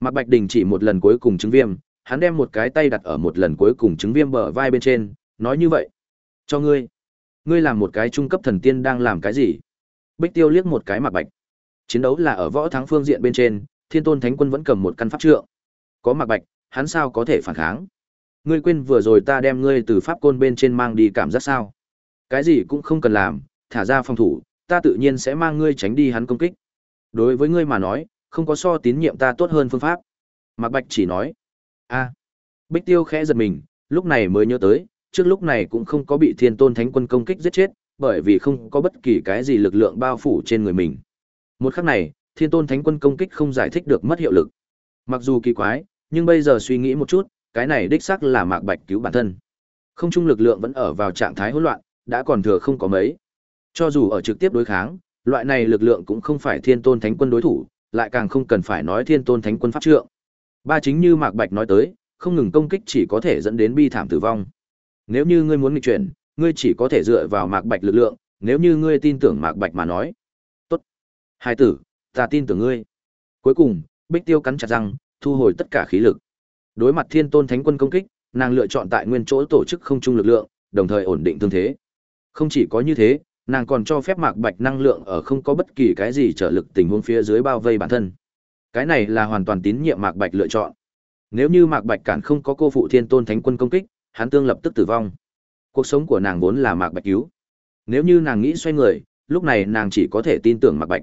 Mạc Bạch Đình chỉ một lần cuối cùng chứng viêm, hắn đem một cái tay đặt ở một lần cuối cùng chứng viêm bờ vai bên trên, nói như vậy. Cho ngươi. Ngươi làm một cái trung cấp thần tiên đang làm cái gì? Bích Tiêu liếc một cái mặt Bạch. Chiến đấu là ở võ thắng phương diện bên trên, Thiên Tôn Thánh Quân vẫn cầm một căn pháp trượng. Có mặt Bạch, hắn sao có thể phản kháng? Ngươi quên vừa rồi ta đem ngươi từ pháp côn bên trên mang đi cảm giác sao? Cái gì cũng không cần làm, thả ra phòng thủ, ta tự nhiên sẽ mang ngươi tránh đi hắn công kích. Đối với ngươi mà nói, không có so tín nhiệm ta tốt hơn phương pháp. Mạc Bạch chỉ nói a Bích Tiêu khẽ giật mình, lúc này mới nhớ tới, trước lúc này cũng không có bị thiên tôn thánh quân công kích giết chết, bởi vì không có bất kỳ cái gì lực lượng bao phủ trên người mình. Một khắc này, thiên tôn thánh quân công kích không giải thích được mất hiệu lực. Mặc dù kỳ quái, nhưng bây giờ suy nghĩ một chút, cái này đích xác là Mạc Bạch cứu bản thân. Không trung lực lượng vẫn ở vào trạng thái hỗn loạn, đã còn thừa không có mấy. Cho dù ở trực tiếp đối kháng, loại này lực lượng cũng không phải thiên tôn thánh quân đối thủ, lại càng không cần phải nói thiên tôn thánh quân pháp trượng. Ba chính như Mạc Bạch nói tới, không ngừng công kích chỉ có thể dẫn đến bi thảm tử vong. Nếu như ngươi muốn nghịch chuyển, ngươi chỉ có thể dựa vào Mạc Bạch lực lượng, nếu như ngươi tin tưởng Mạc Bạch mà nói. Tốt. Hai tử, ta tin tưởng ngươi. Cuối cùng, Bích Tiêu cắn chặt răng, thu hồi tất cả khí lực. Đối mặt Thiên Tôn Thánh Quân công kích, nàng lựa chọn tại nguyên chỗ tổ chức không trung lực lượng, đồng thời ổn định thương thế. Không chỉ có như thế, nàng còn cho phép Mạc Bạch năng lượng ở không có bất kỳ cái gì trở lực tình huống phía dưới bao vây bản thân. Cái này là hoàn toàn tín nhiệm Mạc Bạch lựa chọn. Nếu như Mạc Bạch cản không có cô phụ Thiên Tôn Thánh Quân công kích, hắn tương lập tức tử vong. Cuộc sống của nàng vốn là Mạc Bạch cứu. Nếu như nàng nghĩ xoay người, lúc này nàng chỉ có thể tin tưởng Mạc Bạch.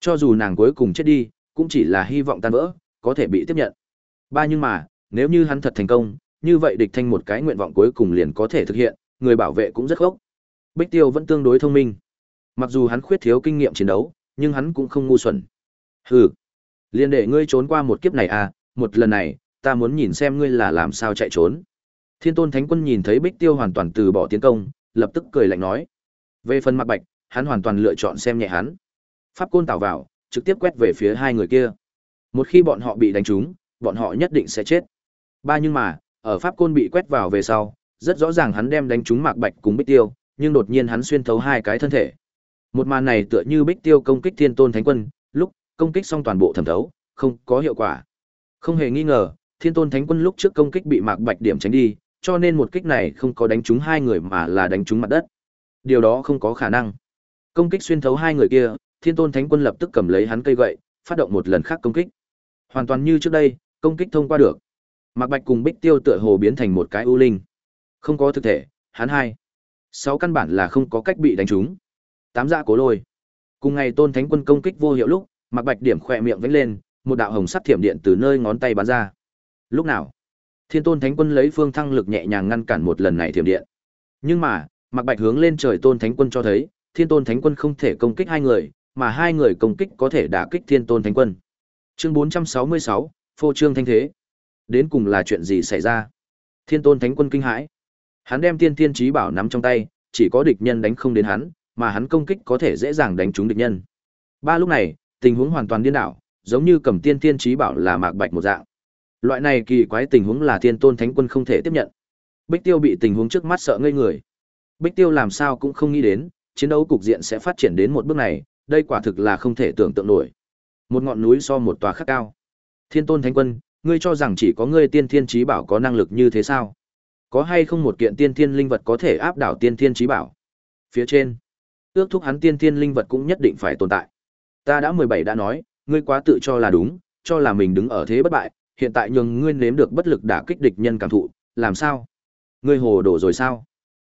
Cho dù nàng cuối cùng chết đi, cũng chỉ là hy vọng tan vỡ, có thể bị tiếp nhận. Ba nhưng mà, nếu như hắn thật thành công, như vậy địch thanh một cái nguyện vọng cuối cùng liền có thể thực hiện, người bảo vệ cũng rất gốc. Bích Tiêu vẫn tương đối thông minh. Mặc dù hắn khuyết thiếu kinh nghiệm chiến đấu, nhưng hắn cũng không ngu xuẩn. Hừ, liền để ngươi trốn qua một kiếp này à, một lần này, ta muốn nhìn xem ngươi là làm sao chạy trốn. Thiên Tôn Thánh Quân nhìn thấy Bích Tiêu hoàn toàn từ bỏ tiến công, lập tức cười lạnh nói: "Về phần Mạc Bạch, hắn hoàn toàn lựa chọn xem nhẹ hắn. Pháp côn tạo vào, trực tiếp quét về phía hai người kia. Một khi bọn họ bị đánh trúng, bọn họ nhất định sẽ chết. Ba nhưng mà, ở pháp côn bị quét vào về sau, rất rõ ràng hắn đem đánh trúng Mạc Bạch cùng Bích Tiêu, nhưng đột nhiên hắn xuyên thấu hai cái thân thể. Một màn này tựa như Bích Tiêu công kích Thiên Tôn Thánh Quân, công kích xong toàn bộ thẩm thấu, không có hiệu quả. Không hề nghi ngờ, Thiên Tôn Thánh Quân lúc trước công kích bị Mạc Bạch điểm tránh đi, cho nên một kích này không có đánh trúng hai người mà là đánh trúng mặt đất. Điều đó không có khả năng. Công kích xuyên thấu hai người kia, Thiên Tôn Thánh Quân lập tức cầm lấy hắn cây gậy, phát động một lần khác công kích. Hoàn toàn như trước đây, công kích thông qua được. Mạc Bạch cùng Bích Tiêu tựa hồ biến thành một cái u linh. Không có thực thể, hắn hai. Sáu căn bản là không có cách bị đánh trúng. Tám dạ cố lôi. Cùng ngày Tôn Thánh Quân công kích vô hiệu lúc, Mạc Bạch điểm khỏe miệng vẫy lên, một đạo hồng sắc thiểm điện từ nơi ngón tay bắn ra. Lúc nào? Thiên Tôn Thánh Quân lấy phương thăng lực nhẹ nhàng ngăn cản một lần này thiểm điện. Nhưng mà, Mạc Bạch hướng lên trời Tôn Thánh Quân cho thấy, Thiên Tôn Thánh Quân không thể công kích hai người, mà hai người công kích có thể đả kích Thiên Tôn Thánh Quân. Chương 466, phô trương thanh thế. Đến cùng là chuyện gì xảy ra? Thiên Tôn Thánh Quân kinh hãi. Hắn đem Tiên Thiên Chí Bảo nắm trong tay, chỉ có địch nhân đánh không đến hắn, mà hắn công kích có thể dễ dàng đánh trúng địch nhân. Ba lúc này, tình huống hoàn toàn điên đảo, giống như cầm Tiên Thiên trí Bảo là mạc bạch một dạng. Loại này kỳ quái tình huống là Thiên Tôn Thánh Quân không thể tiếp nhận. Bích Tiêu bị tình huống trước mắt sợ ngây người. Bích Tiêu làm sao cũng không nghĩ đến, chiến đấu cục diện sẽ phát triển đến một bước này, đây quả thực là không thể tưởng tượng nổi. Một ngọn núi so một tòa khác cao. Thiên Tôn Thánh Quân, ngươi cho rằng chỉ có ngươi tiên thiên trí bảo có năng lực như thế sao? Có hay không một kiện tiên thiên linh vật có thể áp đảo tiên thiên trí bảo? Phía trên, ước thúc hắn tiên thiên linh vật cũng nhất định phải tồn tại. Ta đã mười bảy đã nói, ngươi quá tự cho là đúng, cho là mình đứng ở thế bất bại, hiện tại nhường ngươi nếm được bất lực đả kích địch nhân cảm thụ, làm sao? Ngươi hồ đổ rồi sao?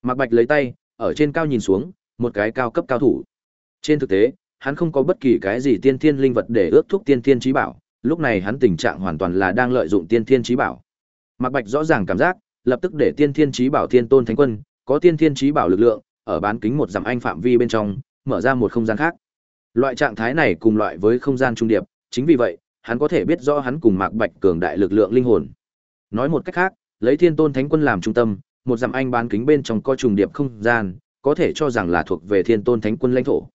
Mạc Bạch lấy tay, ở trên cao nhìn xuống, một cái cao cấp cao thủ. Trên thực tế, hắn không có bất kỳ cái gì tiên thiên linh vật để ước thúc tiên thiên trí bảo, lúc này hắn tình trạng hoàn toàn là đang lợi dụng tiên thiên trí bảo. Mạc Bạch rõ ràng cảm giác, lập tức để tiên thiên trí bảo thiên tôn thánh quân, có tiên thiên trí bảo lực lượng, ở bán kính một dặm anh phạm vi bên trong, mở ra một không gian khác. Loại trạng thái này cùng loại với không gian trung điệp, chính vì vậy, hắn có thể biết rõ hắn cùng Mạc Bạch cường đại lực lượng linh hồn. Nói một cách khác, lấy thiên tôn thánh quân làm trung tâm, một dặm anh bán kính bên trong có trùng điệp không gian, có thể cho rằng là thuộc về thiên tôn thánh quân lãnh thổ.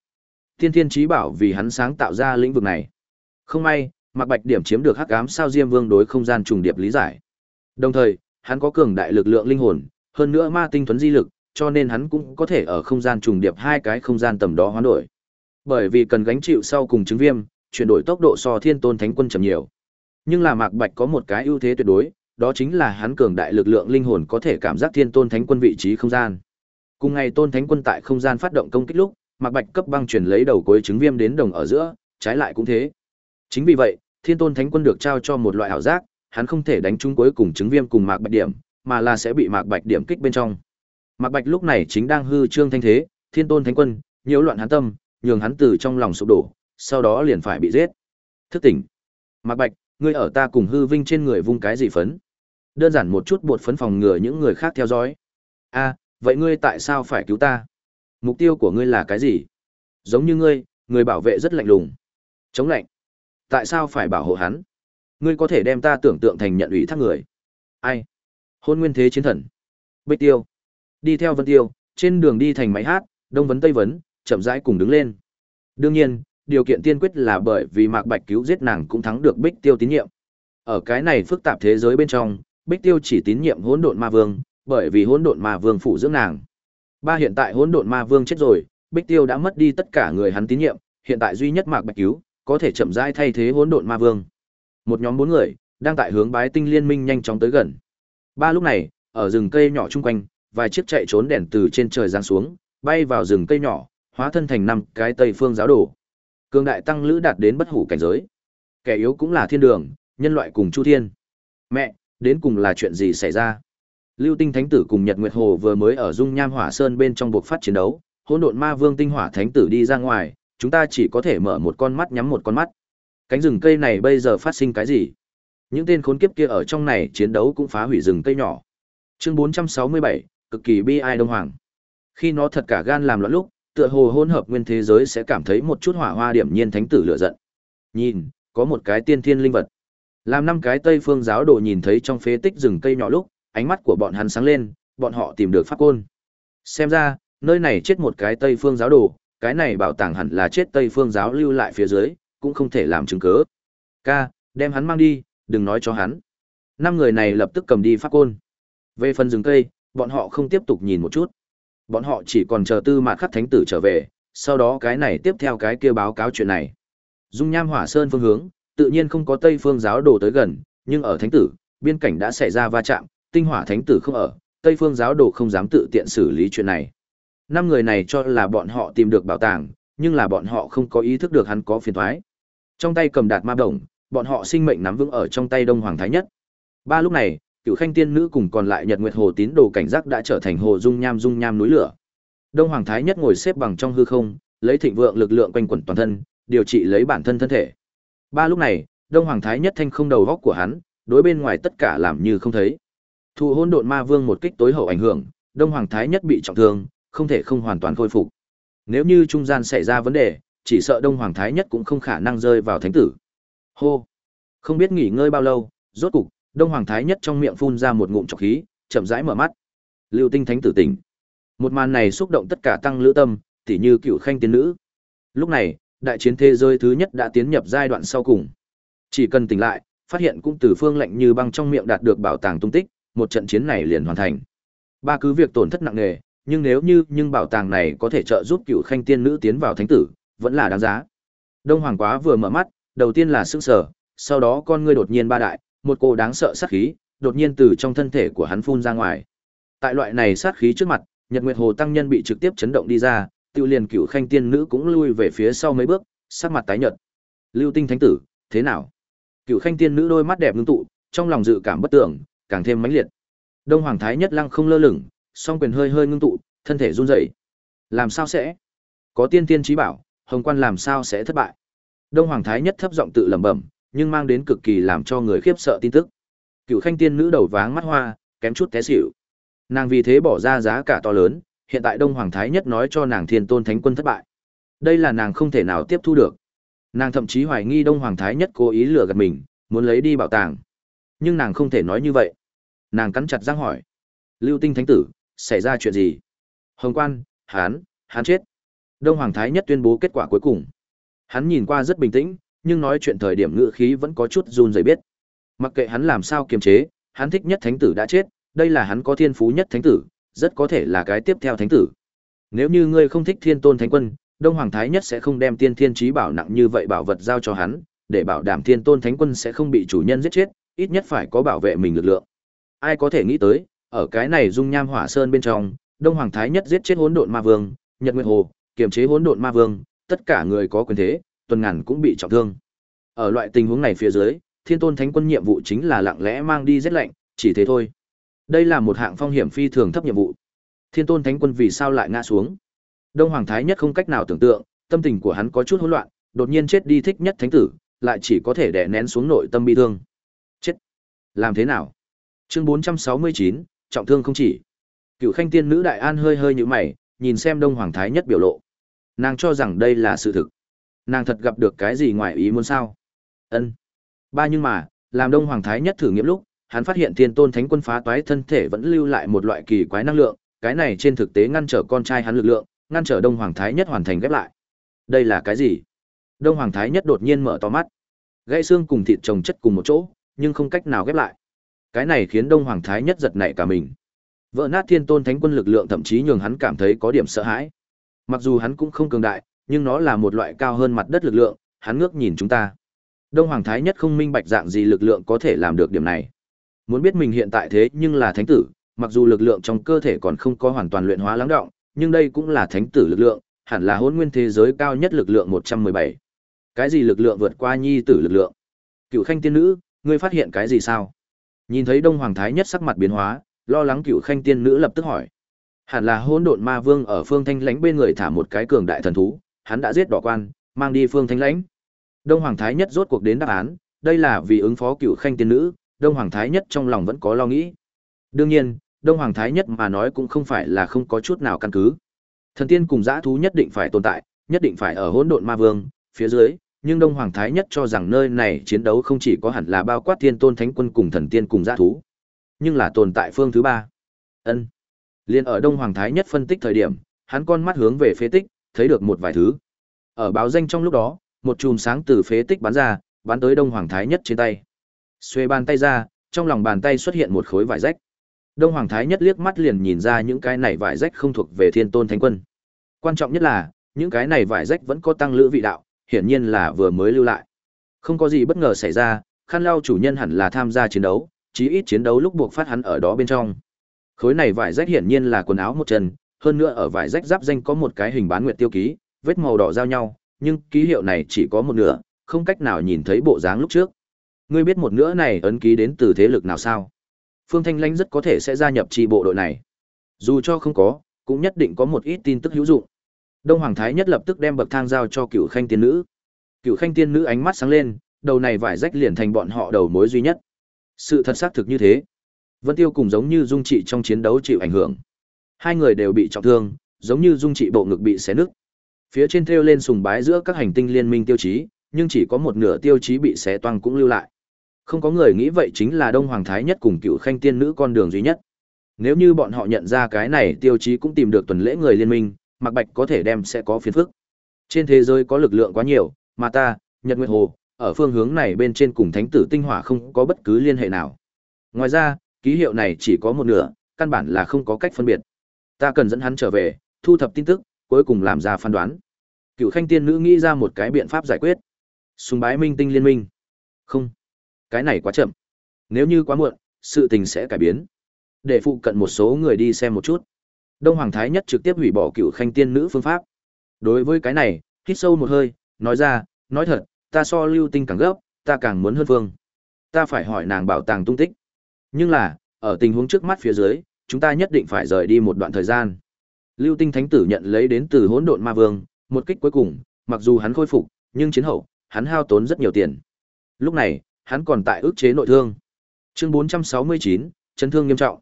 Thiên thiên trí bảo vì hắn sáng tạo ra lĩnh vực này. Không may, Mạc Bạch điểm chiếm được Hắc Ám Sao Diêm Vương đối không gian trùng điệp lý giải. Đồng thời, hắn có cường đại lực lượng linh hồn, hơn nữa ma tinh thuấn di lực, cho nên hắn cũng có thể ở không gian trùng điệp hai cái không gian tầm đó hoán đổi. Bởi vì cần gánh chịu sau cùng chứng viêm, chuyển đổi tốc độ so Thiên Tôn Thánh Quân chậm nhiều. Nhưng là Mạc Bạch có một cái ưu thế tuyệt đối, đó chính là hắn cường đại lực lượng linh hồn có thể cảm giác Thiên Tôn Thánh Quân vị trí không gian. Cùng ngày Tôn Thánh Quân tại không gian phát động công kích lúc, Mạc Bạch cấp băng truyền lấy đầu cuối chứng viêm đến đồng ở giữa, trái lại cũng thế. Chính vì vậy, Thiên Tôn Thánh Quân được trao cho một loại ảo giác, hắn không thể đánh trúng cuối cùng chứng viêm cùng Mạc Bạch điểm, mà là sẽ bị Mạc Bạch điểm kích bên trong. Mạc Bạch lúc này chính đang hư trương thanh thế, Thiên Tôn Thánh Quân nhiễu loạn hắn tâm, nhường hắn từ trong lòng sụp đổ, sau đó liền phải bị giết. Thức tỉnh. Mạc Bạch, ngươi ở ta cùng hư vinh trên người vung cái gì phấn? Đơn giản một chút bột phấn phòng ngừa những người khác theo dõi. A, vậy ngươi tại sao phải cứu ta? Mục tiêu của ngươi là cái gì? Giống như ngươi, người bảo vệ rất lạnh lùng. Chống lạnh. Tại sao phải bảo hộ hắn? Ngươi có thể đem ta tưởng tượng thành nhận ủy thác người. Ai? Hôn nguyên thế chiến thần. Bích tiêu. Đi theo vân tiêu, trên đường đi thành máy hát, đông vấn tây vấn, chậm rãi cùng đứng lên. Đương nhiên, điều kiện tiên quyết là bởi vì Mạc Bạch cứu giết nàng cũng thắng được Bích Tiêu tín nhiệm. Ở cái này phức tạp thế giới bên trong, Bích Tiêu chỉ tín nhiệm hỗn độn ma vương, bởi vì hỗn độn ma vương phụ dưỡng nàng. Ba hiện tại hỗn độn ma vương chết rồi, Bích Tiêu đã mất đi tất cả người hắn tín nhiệm, hiện tại duy nhất Mạc Bạch cứu, có thể chậm rãi thay thế hỗn độn ma vương. Một nhóm bốn người đang tại hướng Bái Tinh Liên Minh nhanh chóng tới gần. Ba lúc này, ở rừng cây nhỏ chung quanh, vài chiếc chạy trốn đèn từ trên trời giáng xuống, bay vào rừng cây nhỏ, hóa thân thành năm cái Tây Phương giáo đồ. Cường đại tăng lữ đạt đến bất hủ cảnh giới. Kẻ yếu cũng là thiên đường, nhân loại cùng Chu Thiên. Mẹ, đến cùng là chuyện gì xảy ra? Lưu Tinh Thánh tử cùng Nhật Nguyệt Hồ vừa mới ở Dung Nham Hỏa Sơn bên trong buộc phát chiến đấu, hỗn độn ma vương tinh hỏa thánh tử đi ra ngoài, chúng ta chỉ có thể mở một con mắt nhắm một con mắt. Cánh rừng cây này bây giờ phát sinh cái gì? Những tên khốn kiếp kia ở trong này chiến đấu cũng phá hủy rừng cây nhỏ. Chương 467, cực kỳ bi ai đông hoàng. Khi nó thật cả gan làm loạn lúc, tựa hồ hỗn hợp nguyên thế giới sẽ cảm thấy một chút hỏa hoa điểm nhiên thánh tử lửa giận. Nhìn, có một cái tiên thiên linh vật. Làm năm cái Tây Phương giáo đồ nhìn thấy trong phế tích rừng cây nhỏ lúc, ánh mắt của bọn hắn sáng lên, bọn họ tìm được pháp côn. Xem ra, nơi này chết một cái Tây Phương giáo đồ, cái này bảo tàng hẳn là chết Tây Phương giáo lưu lại phía dưới, cũng không thể làm chứng cứ Ca, đem hắn mang đi, đừng nói cho hắn. Năm người này lập tức cầm đi pháp côn. Về phần rừng cây, bọn họ không tiếp tục nhìn một chút. Bọn họ chỉ còn chờ tư mạt khắc thánh tử trở về, sau đó cái này tiếp theo cái kia báo cáo chuyện này. Dung nham hỏa sơn phương hướng, tự nhiên không có Tây phương giáo đồ tới gần, nhưng ở thánh tử, biên cảnh đã xảy ra va chạm, tinh hỏa thánh tử không ở, Tây phương giáo đồ không dám tự tiện xử lý chuyện này. Năm người này cho là bọn họ tìm được bảo tàng, nhưng là bọn họ không có ý thức được hắn có phiền toái. Trong tay cầm đạt ma đồng, bọn họ sinh mệnh nắm vững ở trong tay Đông Hoàng Thái Nhất. Ba lúc này, cựu khanh tiên nữ cùng còn lại Nhật Nguyệt Hồ tín đồ cảnh giác đã trở thành hồ dung nham dung nham núi lửa. Đông Hoàng Thái Nhất ngồi xếp bằng trong hư không, lấy thịnh vượng lực lượng quanh quẩn toàn thân, điều trị lấy bản thân thân thể. Ba lúc này, Đông Hoàng Thái Nhất thanh không đầu góc của hắn, đối bên ngoài tất cả làm như không thấy. Thụ hôn độn ma vương một kích tối hậu ảnh hưởng, Đông Hoàng Thái Nhất bị trọng thương, không thể không hoàn toàn khôi phục. Nếu như trung gian xảy ra vấn đề, chỉ sợ Đông Hoàng Thái Nhất cũng không khả năng rơi vào thánh tử. Hô! Không biết nghỉ ngơi bao lâu, rốt cục, Đông Hoàng Thái Nhất trong miệng phun ra một ngụm trọc khí, chậm rãi mở mắt. Lưu Tinh Thánh tử tỉnh. Một màn này xúc động tất cả tăng lữ tâm, tỉ như cựu khanh tiên nữ. Lúc này, đại chiến thế giới thứ nhất đã tiến nhập giai đoạn sau cùng. Chỉ cần tỉnh lại, phát hiện cũng từ phương lệnh như băng trong miệng đạt được bảo tàng tung tích, một trận chiến này liền hoàn thành. Ba cứ việc tổn thất nặng nề, nhưng nếu như nhưng bảo tàng này có thể trợ giúp cựu khanh tiên nữ tiến vào thánh tử, vẫn là đáng giá. Đông Hoàng quá vừa mở mắt, đầu tiên là sững sờ, sau đó con ngươi đột nhiên ba đại, một cô đáng sợ sát khí, đột nhiên từ trong thân thể của hắn phun ra ngoài. Tại loại này sát khí trước mặt, Nhật Nguyệt Hồ tăng nhân bị trực tiếp chấn động đi ra, tiêu liền cựu khanh tiên nữ cũng lui về phía sau mấy bước, sắc mặt tái nhợt. Lưu Tinh Thánh tử, thế nào? Cựu khanh tiên nữ đôi mắt đẹp ngưng tụ, trong lòng dự cảm bất tưởng, càng thêm mãnh liệt. Đông Hoàng Thái Nhất lăng không lơ lửng, song quyền hơi hơi ngưng tụ, thân thể run rẩy. Làm sao sẽ? Có tiên tiên trí bảo, Hồng Quan làm sao sẽ thất bại? Đông Hoàng Thái Nhất thấp giọng tự lẩm bẩm, nhưng mang đến cực kỳ làm cho người khiếp sợ tin tức. Cựu Khanh tiên nữ đầu váng mắt hoa, kém chút té xỉu. Nàng vì thế bỏ ra giá cả to lớn, hiện tại Đông Hoàng Thái Nhất nói cho nàng Thiên Tôn Thánh Quân thất bại. Đây là nàng không thể nào tiếp thu được. Nàng thậm chí hoài nghi Đông Hoàng Thái Nhất cố ý lừa gạt mình, muốn lấy đi bảo tàng. Nhưng nàng không thể nói như vậy. Nàng cắn chặt răng hỏi: "Lưu Tinh Thánh tử, xảy ra chuyện gì?" Hồng Quan, hắn, hắn chết. Đông Hoàng Thái Nhất tuyên bố kết quả cuối cùng. Hắn nhìn qua rất bình tĩnh, nhưng nói chuyện thời điểm ngữ khí vẫn có chút run rẩy biết. Mặc kệ hắn làm sao kiềm chế, hắn thích nhất thánh tử đã chết, đây là hắn có thiên phú nhất thánh tử, rất có thể là cái tiếp theo thánh tử. Nếu như ngươi không thích Thiên Tôn Thánh Quân, Đông Hoàng Thái nhất sẽ không đem Tiên Thiên Chí bảo nặng như vậy bảo vật giao cho hắn, để bảo đảm Thiên Tôn Thánh Quân sẽ không bị chủ nhân giết chết, ít nhất phải có bảo vệ mình lực lượng. Ai có thể nghĩ tới, ở cái này dung nham hỏa sơn bên trong, Đông Hoàng Thái nhất giết chết Hỗn Độn Ma Vương, Nhật Nguyệt Hồ, kiềm chế Hỗn Độn Ma Vương, tất cả người có quyền thế, tuần ngàn cũng bị trọng thương. Ở loại tình huống này phía dưới, Thiên Tôn Thánh Quân nhiệm vụ chính là lặng lẽ mang đi giết lạnh, chỉ thế thôi. Đây là một hạng phong hiểm phi thường thấp nhiệm vụ. Thiên Tôn Thánh Quân vì sao lại ngã xuống? Đông Hoàng Thái Nhất không cách nào tưởng tượng, tâm tình của hắn có chút hỗn loạn, đột nhiên chết đi thích nhất thánh tử, lại chỉ có thể đè nén xuống nội tâm bi thương. Chết. Làm thế nào? Chương 469, trọng thương không chỉ. Cựu Khanh Tiên nữ Đại An hơi hơi nhíu mày, nhìn xem Đông Hoàng Thái Nhất biểu lộ. Nàng cho rằng đây là sự thực. Nàng thật gặp được cái gì ngoài ý muốn sao? Ân. Ba nhưng mà, làm Đông Hoàng Thái Nhất thử nghiệm lúc, hắn phát hiện Thiên Tôn Thánh Quân phá toái thân thể vẫn lưu lại một loại kỳ quái năng lượng, cái này trên thực tế ngăn trở con trai hắn lực lượng, ngăn trở Đông Hoàng Thái Nhất hoàn thành ghép lại. Đây là cái gì? Đông Hoàng Thái Nhất đột nhiên mở to mắt. Gãy xương cùng thịt chồng chất cùng một chỗ, nhưng không cách nào ghép lại. Cái này khiến Đông Hoàng Thái nhất giật nảy cả mình. Vỡ nát Thiên Tôn Thánh Quân lực lượng thậm chí nhường hắn cảm thấy có điểm sợ hãi. Mặc dù hắn cũng không cường đại, nhưng nó là một loại cao hơn mặt đất lực lượng, hắn ngước nhìn chúng ta. Đông Hoàng Thái nhất không minh bạch dạng gì lực lượng có thể làm được điểm này. Muốn biết mình hiện tại thế nhưng là thánh tử, mặc dù lực lượng trong cơ thể còn không có hoàn toàn luyện hóa lắng động, nhưng đây cũng là thánh tử lực lượng, hẳn là hôn nguyên thế giới cao nhất lực lượng 117. Cái gì lực lượng vượt qua nhi tử lực lượng? Cựu Khanh tiên nữ, ngươi phát hiện cái gì sao? Nhìn thấy Đông Hoàng Thái nhất sắc mặt biến hóa, lo lắng Cựu Khanh tiên nữ lập tức hỏi. Hẳn là hôn độn ma vương ở phương thanh lãnh bên người thả một cái cường đại thần thú, hắn đã giết đỏ quan, mang đi phương thanh lãnh. Đông Hoàng Thái nhất rốt cuộc đến đáp án, đây là vì ứng phó Cựu Khanh tiên nữ, Đông Hoàng Thái nhất trong lòng vẫn có lo nghĩ. Đương nhiên, Đông Hoàng Thái nhất mà nói cũng không phải là không có chút nào căn cứ. Thần tiên cùng dã thú nhất định phải tồn tại, nhất định phải ở hỗn độn ma vương phía dưới, nhưng Đông Hoàng Thái nhất cho rằng nơi này chiến đấu không chỉ có hẳn là bao quát thiên tôn thánh quân cùng thần tiên cùng dã thú, nhưng là tồn tại phương thứ ba. Ân. Liên ở Đông Hoàng Thái nhất phân tích thời điểm, hắn con mắt hướng về phế tích, thấy được một vài thứ. Ở báo danh trong lúc đó, một chùm sáng từ phế tích bắn ra, bắn tới Đông Hoàng Thái nhất trên tay. Xuê bàn tay ra, trong lòng bàn tay xuất hiện một khối vải rách. Đông Hoàng Thái nhất liếc mắt liền nhìn ra những cái này vải rách không thuộc về Thiên Tôn Thánh Quân. Quan trọng nhất là, những cái này vải rách vẫn có tăng lữ vị đạo, hiển nhiên là vừa mới lưu lại. Không có gì bất ngờ xảy ra, khăn lau chủ nhân hẳn là tham gia chiến đấu, chí ít chiến đấu lúc buộc phát hắn ở đó bên trong. Khối này vải rách hiển nhiên là quần áo một chân, hơn nữa ở vải rách giáp danh có một cái hình bán nguyệt tiêu ký, vết màu đỏ giao nhau, nhưng ký hiệu này chỉ có một nửa, không cách nào nhìn thấy bộ dáng lúc trước. Ngươi biết một nửa này ấn ký đến từ thế lực nào sao? Phương Thanh Lãnh rất có thể sẽ gia nhập chi bộ đội này. Dù cho không có, cũng nhất định có một ít tin tức hữu dụng. Đông Hoàng Thái nhất lập tức đem bậc thang giao cho Cửu Khanh tiên nữ. Cửu Khanh tiên nữ ánh mắt sáng lên, đầu này vải rách liền thành bọn họ đầu mối duy nhất. Sự thật xác thực như thế. Vân Tiêu cùng giống như Dung Trị trong chiến đấu chịu ảnh hưởng. Hai người đều bị trọng thương, giống như Dung Trị bộ ngực bị xé nứt. Phía trên thêu lên sùng bái giữa các hành tinh liên minh tiêu chí, nhưng chỉ có một nửa tiêu chí bị xé toang cũng lưu lại. Không có người nghĩ vậy chính là Đông Hoàng Thái nhất cùng cựu khanh tiên nữ con đường duy nhất. Nếu như bọn họ nhận ra cái này tiêu chí cũng tìm được tuần lễ người liên minh, Mạc Bạch có thể đem sẽ có phiền phức. Trên thế giới có lực lượng quá nhiều, mà ta, Nhật Nguyệt Hồ, ở phương hướng này bên trên cùng thánh tử tinh hỏa không có bất cứ liên hệ nào. Ngoài ra, ký hiệu này chỉ có một nửa, căn bản là không có cách phân biệt. Ta cần dẫn hắn trở về, thu thập tin tức, cuối cùng làm ra phán đoán. Cựu Khanh tiên nữ nghĩ ra một cái biện pháp giải quyết. Sùng bái minh tinh liên minh. Không. Cái này quá chậm. Nếu như quá muộn, sự tình sẽ cải biến. Để phụ cận một số người đi xem một chút. Đông Hoàng Thái nhất trực tiếp hủy bỏ cựu khanh tiên nữ phương pháp. Đối với cái này, hít sâu một hơi, nói ra, nói thật, ta so lưu tinh càng gấp, ta càng muốn hơn phương. Ta phải hỏi nàng bảo tàng tung tích. Nhưng là, ở tình huống trước mắt phía dưới, chúng ta nhất định phải rời đi một đoạn thời gian. Lưu Tinh Thánh tử nhận lấy đến từ Hỗn Độn Ma Vương, một kích cuối cùng, mặc dù hắn khôi phục, nhưng chiến hậu, hắn hao tốn rất nhiều tiền. Lúc này, hắn còn tại ức chế nội thương. Chương 469, chấn thương nghiêm trọng.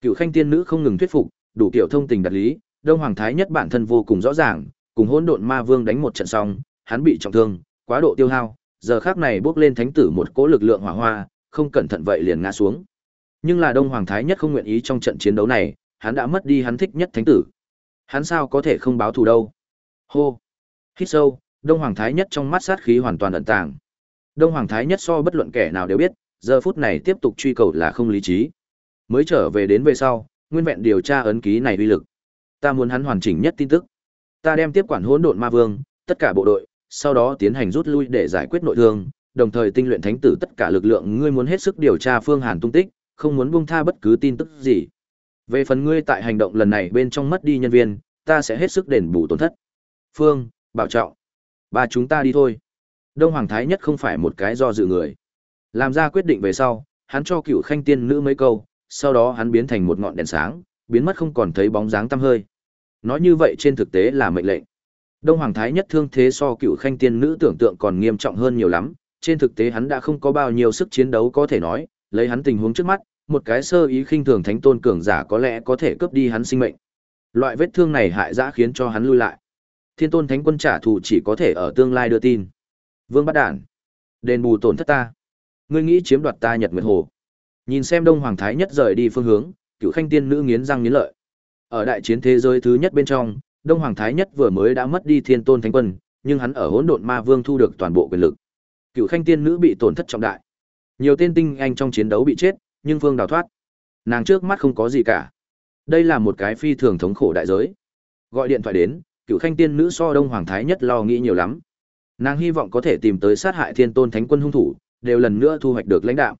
Cựu Khanh tiên nữ không ngừng thuyết phục, đủ kiểu thông tình đạt lý, Đông Hoàng thái nhất bản thân vô cùng rõ ràng, cùng Hỗn Độn Ma Vương đánh một trận xong, hắn bị trọng thương, quá độ tiêu hao, giờ khắc này bước lên thánh tử một cỗ lực lượng hỏa hoa, không cẩn thận vậy liền ngã xuống. Nhưng là Đông Hoàng thái nhất không nguyện ý trong trận chiến đấu này, hắn đã mất đi hắn thích nhất thánh tử. Hắn sao có thể không báo thù đâu? Hô. Hít sâu, Đông Hoàng thái nhất trong mắt sát khí hoàn toàn ẩn tàng. Đông Hoàng Thái nhất so bất luận kẻ nào đều biết, giờ phút này tiếp tục truy cầu là không lý trí. Mới trở về đến về sau, nguyên vẹn điều tra ấn ký này uy lực. Ta muốn hắn hoàn chỉnh nhất tin tức. Ta đem tiếp quản hỗn độn ma vương, tất cả bộ đội, sau đó tiến hành rút lui để giải quyết nội thương, đồng thời tinh luyện thánh tử tất cả lực lượng ngươi muốn hết sức điều tra Phương Hàn tung tích, không muốn buông tha bất cứ tin tức gì. Về phần ngươi tại hành động lần này bên trong mất đi nhân viên, ta sẽ hết sức đền bù tổn thất. Phương, bảo trọng. Ba chúng ta đi thôi. Đông Hoàng Thái nhất không phải một cái do dự người. Làm ra quyết định về sau, hắn cho cựu khanh tiên nữ mấy câu, sau đó hắn biến thành một ngọn đèn sáng, biến mất không còn thấy bóng dáng tăm hơi. Nói như vậy trên thực tế là mệnh lệnh. Đông Hoàng Thái nhất thương thế so cựu khanh tiên nữ tưởng tượng còn nghiêm trọng hơn nhiều lắm, trên thực tế hắn đã không có bao nhiêu sức chiến đấu có thể nói, lấy hắn tình huống trước mắt, một cái sơ ý khinh thường thánh tôn cường giả có lẽ có thể cướp đi hắn sinh mệnh. Loại vết thương này hại dã khiến cho hắn lui lại. Thiên tôn thánh quân trả thù chỉ có thể ở tương lai đưa tin. Vương bắt đản. Đền bù tổn thất ta. Ngươi nghĩ chiếm đoạt ta Nhật Nguyệt Hồ. Nhìn xem Đông Hoàng Thái nhất rời đi phương hướng, cựu khanh tiên nữ nghiến răng nghiến lợi. Ở đại chiến thế giới thứ nhất bên trong, Đông Hoàng Thái nhất vừa mới đã mất đi Thiên Tôn Thánh Quân, nhưng hắn ở Hỗn Độn Ma Vương thu được toàn bộ quyền lực. Cựu khanh tiên nữ bị tổn thất trọng đại. Nhiều tên tinh anh trong chiến đấu bị chết, nhưng Phương đào thoát. Nàng trước mắt không có gì cả. Đây là một cái phi thường thống khổ đại giới. Gọi điện thoại đến, cựu khanh tiên nữ so đông hoàng thái nhất lo nghĩ nhiều lắm. Nàng hy vọng có thể tìm tới sát hại thiên tôn thánh quân hung thủ, đều lần nữa thu hoạch được lãnh đạo.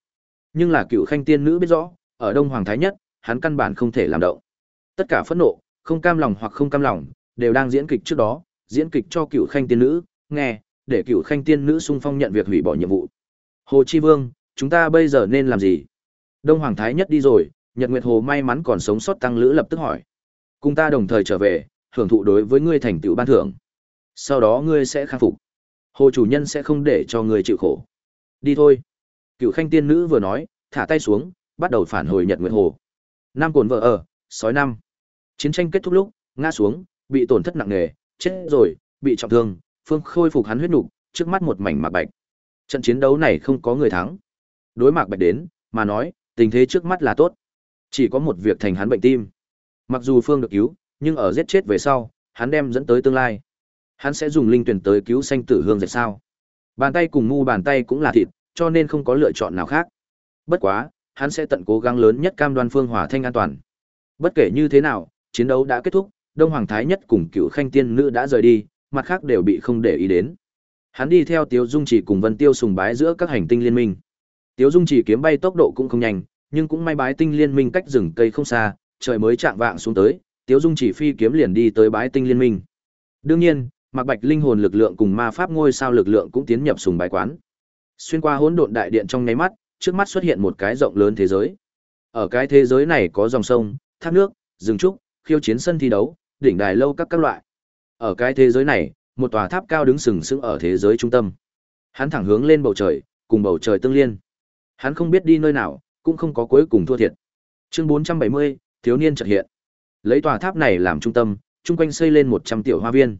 Nhưng là cựu khanh tiên nữ biết rõ, ở đông hoàng thái nhất, hắn căn bản không thể làm động. Tất cả phẫn nộ, không cam lòng hoặc không cam lòng, đều đang diễn kịch trước đó, diễn kịch cho cựu khanh tiên nữ, nghe, để cựu khanh tiên nữ sung phong nhận việc hủy bỏ nhiệm vụ. Hồ Chi Vương, chúng ta bây giờ nên làm gì? Đông Hoàng Thái nhất đi rồi, Nhật Nguyệt Hồ may mắn còn sống sót tăng lữ lập tức hỏi. Cùng ta đồng thời trở về, hưởng thụ đối với ngươi thành tựu ban thưởng. Sau đó ngươi sẽ khắc phục. Hồ chủ nhân sẽ không để cho ngươi chịu khổ. Đi thôi. Cựu khanh tiên nữ vừa nói, thả tay xuống, bắt đầu phản hồi Nhật Nguyệt Hồ. Nam cồn vợ ở, sói năm. Chiến tranh kết thúc lúc, ngã xuống, bị tổn thất nặng nề, chết rồi, bị trọng thương, phương khôi phục hắn huyết nục, trước mắt một mảnh mạc bạch. Trận chiến đấu này không có người thắng. Đối mạc bạch đến, mà nói, tình thế trước mắt là tốt. Chỉ có một việc thành hắn bệnh tim. Mặc dù phương được cứu, nhưng ở giết chết về sau, hắn đem dẫn tới tương lai. Hắn sẽ dùng linh tuyển tới cứu sanh tử hương dệt sao? Bàn tay cùng ngu bàn tay cũng là thịt, cho nên không có lựa chọn nào khác. Bất quá, hắn sẽ tận cố gắng lớn nhất cam đoan phương hòa thanh an toàn. Bất kể như thế nào, chiến đấu đã kết thúc, Đông Hoàng Thái Nhất cùng cựu khanh tiên nữ đã rời đi, mặt khác đều bị không để ý đến. Hắn đi theo Tiếu Dung Chỉ cùng Vân Tiêu sùng bái giữa các hành tinh liên minh. Tiếu Dung Chỉ kiếm bay tốc độ cũng không nhanh, nhưng cũng may bái tinh liên minh cách rừng cây không xa, trời mới chạng vạng xuống tới, Tiếu Dung Chỉ phi kiếm liền đi tới bái tinh liên minh. Đương nhiên, Mạc Bạch linh hồn lực lượng cùng ma pháp ngôi sao lực lượng cũng tiến nhập sùng bái quán. Xuyên qua hỗn độn đại điện trong nháy mắt, trước mắt xuất hiện một cái rộng lớn thế giới. Ở cái thế giới này có dòng sông, thác nước, rừng trúc, khiêu chiến sân thi đấu, đỉnh đài lâu các các loại. Ở cái thế giới này, một tòa tháp cao đứng sừng sững ở thế giới trung tâm. Hắn thẳng hướng lên bầu trời, cùng bầu trời tương liên. Hắn không biết đi nơi nào, cũng không có cuối cùng thua thiệt. Chương 470, thiếu niên chợt hiện. Lấy tòa tháp này làm trung tâm, chung quanh xây lên 100 tiểu hoa viên.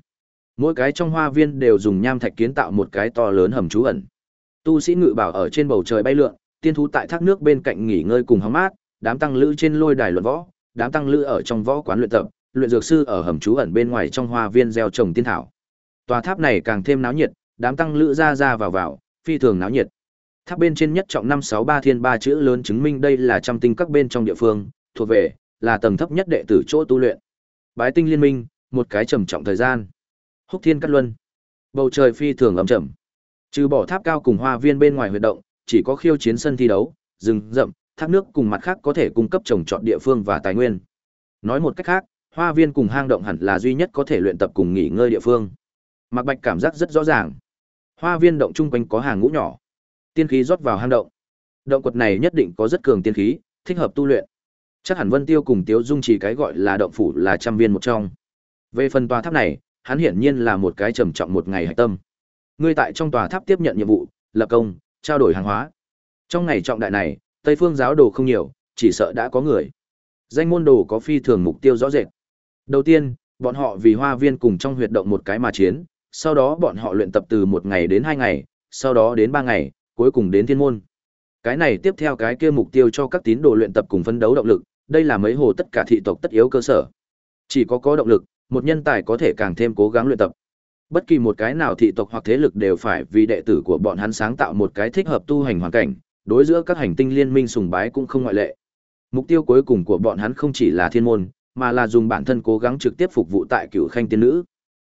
Mỗi cái trong hoa viên đều dùng nham thạch kiến tạo một cái to lớn hầm trú ẩn. Tu sĩ ngự bảo ở trên bầu trời bay lượn, tiên thú tại thác nước bên cạnh nghỉ ngơi cùng hóng mát, đám tăng lữ trên lôi đài luận võ, đám tăng lữ ở trong võ quán luyện tập, luyện dược sư ở hầm trú ẩn bên ngoài trong hoa viên gieo trồng tiên thảo. Tòa tháp này càng thêm náo nhiệt, đám tăng lữ ra ra vào vào, phi thường náo nhiệt. Tháp bên trên nhất trọng năm sáu ba thiên ba chữ lớn chứng minh đây là trăm tinh các bên trong địa phương, thuộc về là tầng thấp nhất đệ tử chỗ tu luyện. Bái tinh liên minh, một cái trầm trọng thời gian. Húc Thiên Cát Luân. Bầu trời phi thường ấm trầm. Trừ bỏ tháp cao cùng hoa viên bên ngoài huy động, chỉ có khiêu chiến sân thi đấu, rừng rậm, thác nước cùng mặt khác có thể cung cấp trồng trọt địa phương và tài nguyên. Nói một cách khác, hoa viên cùng hang động hẳn là duy nhất có thể luyện tập cùng nghỉ ngơi địa phương. Mạc Bạch cảm giác rất rõ ràng. Hoa viên động trung quanh có hàng ngũ nhỏ. Tiên khí rót vào hang động. Động quật này nhất định có rất cường tiên khí, thích hợp tu luyện. Chắc hẳn Vân Tiêu cùng Tiếu Dung chỉ cái gọi là động phủ là trăm viên một trong. Về phần tòa tháp này, hắn hiển nhiên là một cái trầm trọng một ngày hải tâm. Ngươi tại trong tòa tháp tiếp nhận nhiệm vụ, lập công, trao đổi hàng hóa. Trong ngày trọng đại này, Tây Phương giáo đồ không nhiều, chỉ sợ đã có người. Danh môn đồ có phi thường mục tiêu rõ rệt. Đầu tiên, bọn họ vì hoa viên cùng trong huyệt động một cái mà chiến, sau đó bọn họ luyện tập từ một ngày đến hai ngày, sau đó đến ba ngày, cuối cùng đến thiên môn. Cái này tiếp theo cái kia mục tiêu cho các tín đồ luyện tập cùng phấn đấu động lực, đây là mấy hồ tất cả thị tộc tất yếu cơ sở. Chỉ có có động lực, một nhân tài có thể càng thêm cố gắng luyện tập. Bất kỳ một cái nào thị tộc hoặc thế lực đều phải vì đệ tử của bọn hắn sáng tạo một cái thích hợp tu hành hoàn cảnh, đối giữa các hành tinh liên minh sùng bái cũng không ngoại lệ. Mục tiêu cuối cùng của bọn hắn không chỉ là thiên môn, mà là dùng bản thân cố gắng trực tiếp phục vụ tại cửu khanh tiên nữ.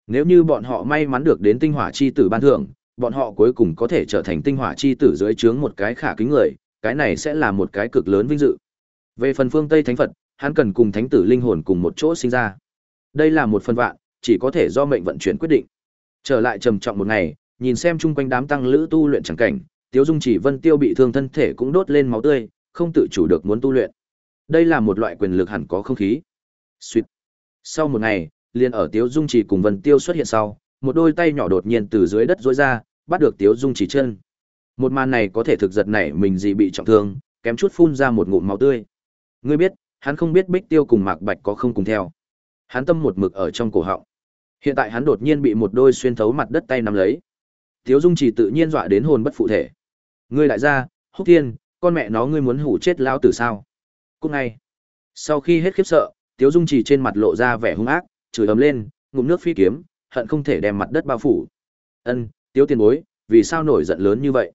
Nếu như bọn họ may mắn được đến tinh hỏa chi tử ban thưởng, bọn họ cuối cùng có thể trở thành tinh hỏa chi tử dưới trướng một cái khả kính người, cái này sẽ là một cái cực lớn vinh dự. Về phần phương Tây Thánh Phật, hắn cần cùng thánh tử linh hồn cùng một chỗ sinh ra. Đây là một phần vạn, chỉ có thể do mệnh vận chuyển quyết định. Trở lại trầm trọng một ngày, nhìn xem chung quanh đám tăng lữ tu luyện chẳng cảnh, Tiếu Dung Chỉ Vân Tiêu bị thương thân thể cũng đốt lên máu tươi, không tự chủ được muốn tu luyện. Đây là một loại quyền lực hẳn có không khí. Suýt. Sau một ngày, liền ở Tiếu Dung Chỉ cùng Vân Tiêu xuất hiện sau, một đôi tay nhỏ đột nhiên từ dưới đất rối ra, bắt được Tiếu Dung Chỉ chân. Một màn này có thể thực giật nảy mình gì bị trọng thương, kém chút phun ra một ngụm máu tươi. Ngươi biết, hắn không biết Bích Tiêu cùng Mạc Bạch có không cùng theo. Hắn tâm một mực ở trong cổ họng. Hiện tại hắn đột nhiên bị một đôi xuyên thấu mặt đất tay nắm lấy. Tiếu Dung chỉ tự nhiên dọa đến hồn bất phụ thể. Ngươi lại ra, Húc Thiên, con mẹ nó ngươi muốn hủ chết lão tử sao? Cút ngay. Sau khi hết khiếp sợ, Tiếu Dung chỉ trên mặt lộ ra vẻ hung ác, chửi ầm lên, ngụm nước phi kiếm, hận không thể đem mặt đất bao phủ. Ân, Tiếu tiền bối, vì sao nổi giận lớn như vậy?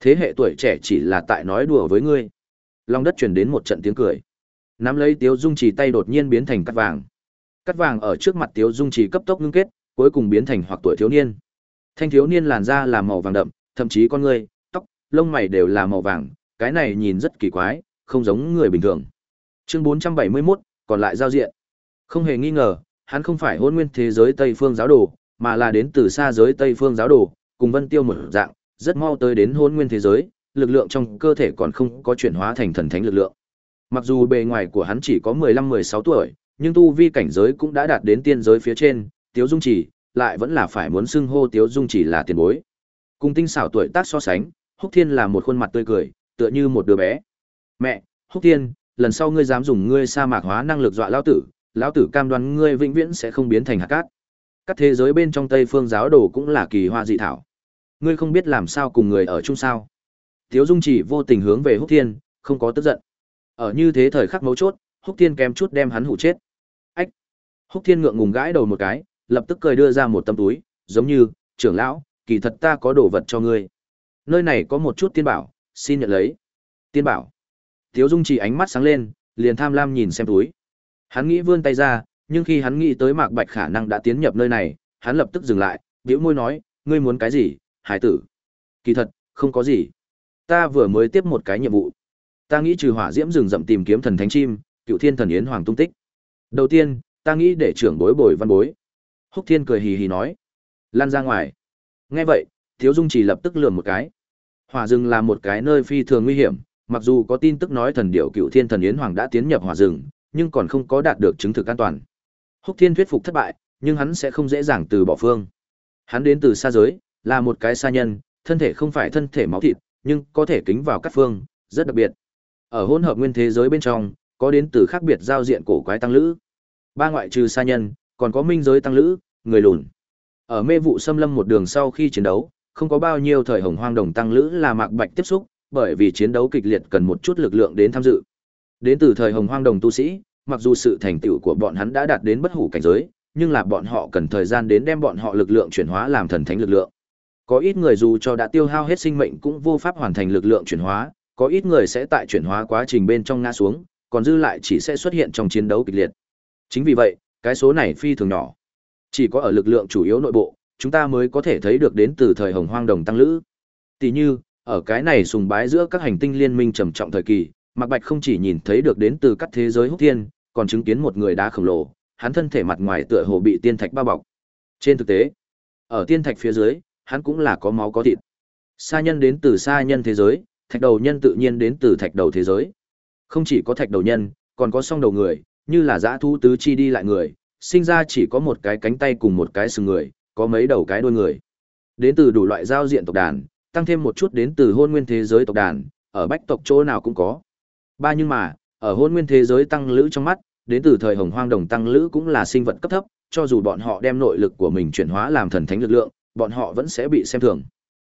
Thế hệ tuổi trẻ chỉ là tại nói đùa với ngươi. Long đất truyền đến một trận tiếng cười. Nắm lấy Tiếu Dung Chỉ tay đột nhiên biến thành cắt vàng. Cắt vàng ở trước mặt Tiếu Dung Chỉ cấp tốc ngưng kết, cuối cùng biến thành hoặc tuổi thiếu niên. Thanh thiếu niên làn da là màu vàng đậm, thậm chí con người, tóc, lông mày đều là màu vàng, cái này nhìn rất kỳ quái, không giống người bình thường. Chương 471, còn lại giao diện. Không hề nghi ngờ, hắn không phải hôn nguyên thế giới Tây phương giáo đồ, mà là đến từ xa giới Tây phương giáo đồ, cùng Vân Tiêu một dạng, rất mau tới đến hôn nguyên thế giới, lực lượng trong cơ thể còn không có chuyển hóa thành thần thánh lực lượng. Mặc dù bề ngoài của hắn chỉ có 15-16 tuổi, nhưng tu vi cảnh giới cũng đã đạt đến tiên giới phía trên, Tiếu Dung Chỉ, lại vẫn là phải muốn xưng hô Tiếu Dung Chỉ là tiền bối. Cùng tinh xảo tuổi tác so sánh, Húc Thiên là một khuôn mặt tươi cười, tựa như một đứa bé. Mẹ, Húc Thiên, lần sau ngươi dám dùng ngươi sa mạc hóa năng lực dọa lao tử, lão tử cam đoan ngươi vĩnh viễn sẽ không biến thành hạt cát. Các thế giới bên trong Tây phương giáo đồ cũng là kỳ hoa dị thảo. Ngươi không biết làm sao cùng người ở chung sao? Tiếu Dung chỉ vô tình hướng về Húc Thiên, không có tức giận. Ở như thế thời khắc mấu chốt, Húc Thiên kém chút đem hắn hụ chết. Ách. Húc Thiên ngượng ngùng gãi đầu một cái, lập tức cười đưa ra một tấm túi, giống như, trưởng lão, kỳ thật ta có đồ vật cho ngươi. Nơi này có một chút tiên bảo, xin nhận lấy. Tiên bảo. Tiếu Dung chỉ ánh mắt sáng lên, liền tham lam nhìn xem túi. Hắn nghĩ vươn tay ra, nhưng khi hắn nghĩ tới Mạc Bạch khả năng đã tiến nhập nơi này, hắn lập tức dừng lại, bĩu môi nói, ngươi muốn cái gì, hải tử? Kỳ thật, không có gì. Ta vừa mới tiếp một cái nhiệm vụ. Ta nghĩ trừ hỏa diễm rừng rậm tìm kiếm thần thánh chim, cựu thiên thần yến hoàng tung tích. Đầu tiên, ta nghĩ để trưởng bối bồi văn bối. Húc Thiên cười hì hì nói. Lan ra ngoài. Nghe vậy, Thiếu Dung chỉ lập tức lườm một cái. Hỏa rừng là một cái nơi phi thường nguy hiểm, mặc dù có tin tức nói thần điệu cựu thiên thần yến hoàng đã tiến nhập hỏa rừng, nhưng còn không có đạt được chứng thực an toàn. Húc Thiên thuyết phục thất bại, nhưng hắn sẽ không dễ dàng từ bỏ phương. Hắn đến từ xa giới, là một cái xa nhân, thân thể không phải thân thể máu thịt, nhưng có thể kính vào các phương, rất đặc biệt. Ở hỗn hợp nguyên thế giới bên trong, có đến từ khác biệt giao diện cổ quái tăng lữ. Ba ngoại trừ xa nhân, còn có minh giới tăng lữ, người lùn. Ở mê vụ xâm lâm một đường sau khi chiến đấu, không có bao nhiêu thời hồng hoang đồng tăng lữ là mạc bạch tiếp xúc, bởi vì chiến đấu kịch liệt cần một chút lực lượng đến tham dự. Đến từ thời hồng hoang đồng tu sĩ, mặc dù sự thành tựu của bọn hắn đã đạt đến bất hủ cảnh giới, nhưng là bọn họ cần thời gian đến đem bọn họ lực lượng chuyển hóa làm thần thánh lực lượng. Có ít người dù cho đã tiêu hao hết sinh mệnh cũng vô pháp hoàn thành lực lượng chuyển hóa, có ít người sẽ tại chuyển hóa quá trình bên trong ngã xuống, còn dư lại chỉ sẽ xuất hiện trong chiến đấu kịch liệt. Chính vì vậy, cái số này phi thường nhỏ. Chỉ có ở lực lượng chủ yếu nội bộ, chúng ta mới có thể thấy được đến từ thời hồng hoang đồng tăng lữ. Tỷ như, ở cái này sùng bái giữa các hành tinh liên minh trầm trọng thời kỳ, Mạc Bạch không chỉ nhìn thấy được đến từ các thế giới húc thiên, còn chứng kiến một người đá khổng lồ, hắn thân thể mặt ngoài tựa hồ bị tiên thạch bao bọc. Trên thực tế, ở tiên thạch phía dưới, hắn cũng là có máu có thịt. Sa nhân đến từ sa nhân thế giới, thạch đầu nhân tự nhiên đến từ thạch đầu thế giới. Không chỉ có thạch đầu nhân, còn có song đầu người, như là dã thú tứ chi đi lại người, sinh ra chỉ có một cái cánh tay cùng một cái sừng người, có mấy đầu cái đuôi người. Đến từ đủ loại giao diện tộc đàn, tăng thêm một chút đến từ hôn nguyên thế giới tộc đàn, ở bách tộc chỗ nào cũng có. Ba nhưng mà, ở hôn nguyên thế giới tăng lữ trong mắt, đến từ thời hồng hoang đồng tăng lữ cũng là sinh vật cấp thấp, cho dù bọn họ đem nội lực của mình chuyển hóa làm thần thánh lực lượng, bọn họ vẫn sẽ bị xem thường.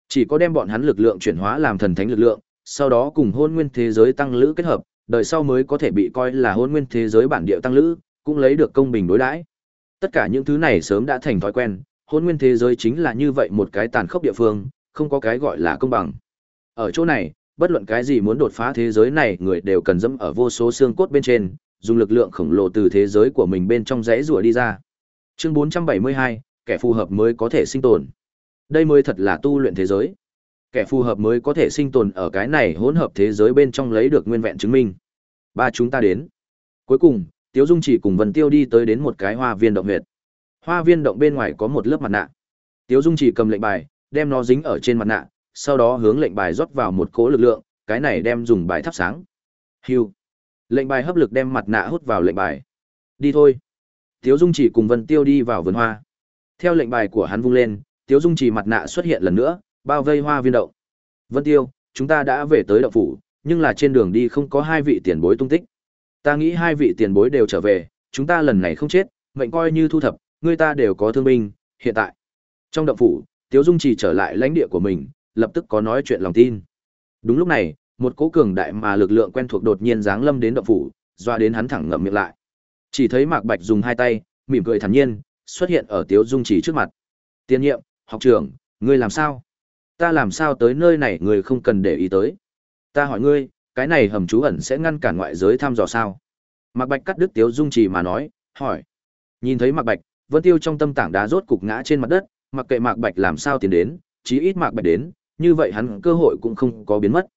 Chỉ có đem bọn hắn lực lượng chuyển hóa làm thần thánh lực lượng, sau đó cùng hôn nguyên thế giới tăng lữ kết hợp, đời sau mới có thể bị coi là hôn nguyên thế giới bản địa tăng lữ, cũng lấy được công bình đối đãi. Tất cả những thứ này sớm đã thành thói quen, hôn nguyên thế giới chính là như vậy một cái tàn khốc địa phương, không có cái gọi là công bằng. Ở chỗ này, bất luận cái gì muốn đột phá thế giới này, người đều cần dẫm ở vô số xương cốt bên trên, dùng lực lượng khổng lồ từ thế giới của mình bên trong rẽ rùa đi ra. Chương 472, kẻ phù hợp mới có thể sinh tồn. Đây mới thật là tu luyện thế giới. Kẻ phù hợp mới có thể sinh tồn ở cái này hỗn hợp thế giới bên trong lấy được nguyên vẹn chứng minh. Ba chúng ta đến. Cuối cùng, Tiếu Dung chỉ cùng Vân Tiêu đi tới đến một cái hoa viên động huyệt. Hoa viên động bên ngoài có một lớp mặt nạ. Tiếu Dung chỉ cầm lệnh bài, đem nó dính ở trên mặt nạ, sau đó hướng lệnh bài rót vào một cỗ lực lượng, cái này đem dùng bài thắp sáng. Hưu. Lệnh bài hấp lực đem mặt nạ hút vào lệnh bài. Đi thôi. Tiếu Dung chỉ cùng Vân Tiêu đi vào vườn hoa. Theo lệnh bài của hắn vung lên, Tiếu Dung chỉ mặt nạ xuất hiện lần nữa, bao vây hoa viên động. Vân Tiêu, chúng ta đã về tới động phủ, nhưng là trên đường đi không có hai vị tiền bối tung tích. Ta nghĩ hai vị tiền bối đều trở về, chúng ta lần này không chết, mệnh coi như thu thập, người ta đều có thương binh, hiện tại. Trong động phủ, Tiếu Dung chỉ trở lại lãnh địa của mình, lập tức có nói chuyện lòng tin. Đúng lúc này, một cỗ cường đại mà lực lượng quen thuộc đột nhiên giáng lâm đến động phủ, doa đến hắn thẳng ngậm miệng lại. Chỉ thấy Mạc Bạch dùng hai tay, mỉm cười thản nhiên, xuất hiện ở Tiếu Dung chỉ trước mặt. Tiên nhiệm, học trưởng, ngươi làm sao? Ta làm sao tới nơi này người không cần để ý tới. Ta hỏi ngươi, cái này hầm trú ẩn sẽ ngăn cản ngoại giới thăm dò sao? Mạc Bạch cắt đứt Tiếu Dung Chỉ mà nói, hỏi. Nhìn thấy Mạc Bạch, Vân Tiêu trong tâm tảng đá rốt cục ngã trên mặt đất, mặc kệ Mạc Bạch làm sao tiến đến, chí ít Mạc Bạch đến, như vậy hắn cơ hội cũng không có biến mất.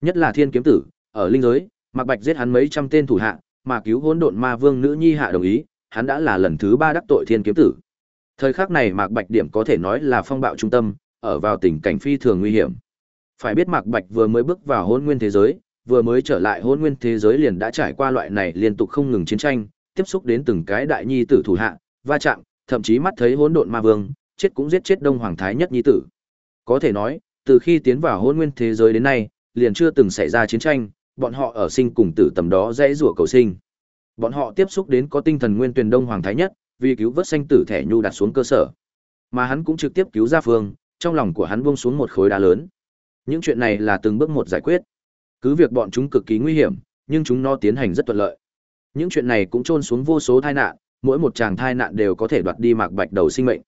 Nhất là Thiên kiếm tử, ở linh giới, Mạc Bạch giết hắn mấy trăm tên thủ hạ, mà cứu hỗn độn ma vương nữ nhi hạ đồng ý, hắn đã là lần thứ ba đắc tội Thiên kiếm tử. Thời khắc này Mạc Bạch điểm có thể nói là phong bạo trung tâm, ở vào tình cảnh phi thường nguy hiểm. Phải biết Mạc Bạch vừa mới bước vào hỗn nguyên thế giới, vừa mới trở lại hỗn nguyên thế giới liền đã trải qua loại này liên tục không ngừng chiến tranh, tiếp xúc đến từng cái đại nhi tử thủ hạ, va chạm, thậm chí mắt thấy hỗn độn ma vương, chết cũng giết chết Đông Hoàng thái nhất nhi tử. Có thể nói, từ khi tiến vào hôn nguyên thế giới đến nay, liền chưa từng xảy ra chiến tranh, bọn họ ở sinh cùng tử tầm đó dễ rủa cầu sinh. Bọn họ tiếp xúc đến có tinh thần nguyên tuyển Đông Hoàng thái nhất, vì cứu vớt sanh tử thẻ nhu đặt xuống cơ sở. Mà hắn cũng trực tiếp cứu ra phương, trong lòng của hắn buông xuống một khối đá lớn. Những chuyện này là từng bước một giải quyết. Cứ việc bọn chúng cực kỳ nguy hiểm, nhưng chúng nó tiến hành rất thuận lợi. Những chuyện này cũng trôn xuống vô số tai nạn, mỗi một chàng tai nạn đều có thể đoạt đi Mạc Bạch đầu sinh mệnh.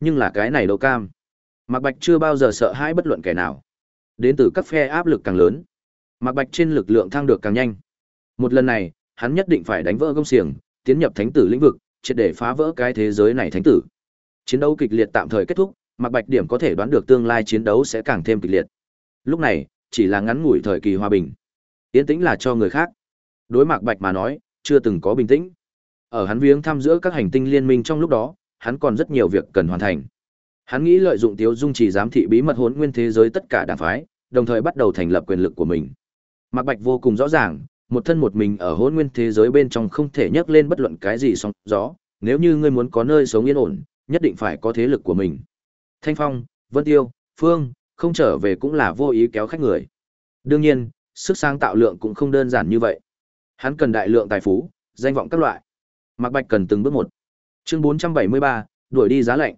Nhưng là cái này đâu cam. Mạc Bạch chưa bao giờ sợ hãi bất luận kẻ nào. Đến từ các phe áp lực càng lớn, Mạc Bạch trên lực lượng thăng được càng nhanh. Một lần này, hắn nhất định phải đánh vỡ gông xiềng, tiến nhập thánh tử lĩnh vực, triệt để phá vỡ cái thế giới này thánh tử. Chiến đấu kịch liệt tạm thời kết thúc, Mạc Bạch điểm có thể đoán được tương lai chiến đấu sẽ càng thêm kịch liệt. Lúc này, chỉ là ngắn ngủi thời kỳ hòa bình. Yên tĩnh là cho người khác. Đối Mạc Bạch mà nói, chưa từng có bình tĩnh. Ở hắn viếng thăm giữa các hành tinh liên minh trong lúc đó, hắn còn rất nhiều việc cần hoàn thành. Hắn nghĩ lợi dụng Tiếu Dung chỉ giám thị bí mật hỗn nguyên thế giới tất cả đảng phái, đồng thời bắt đầu thành lập quyền lực của mình. Mạc Bạch vô cùng rõ ràng, một thân một mình ở hỗn nguyên thế giới bên trong không thể nhấc lên bất luận cái gì sóng gió, nếu như ngươi muốn có nơi sống yên ổn, nhất định phải có thế lực của mình. Thanh Phong, Vân Tiêu, Phương, không trở về cũng là vô ý kéo khách người. Đương nhiên, sức sáng tạo lượng cũng không đơn giản như vậy. Hắn cần đại lượng tài phú, danh vọng các loại. Mạc Bạch cần từng bước một. Chương 473, đuổi đi giá lạnh.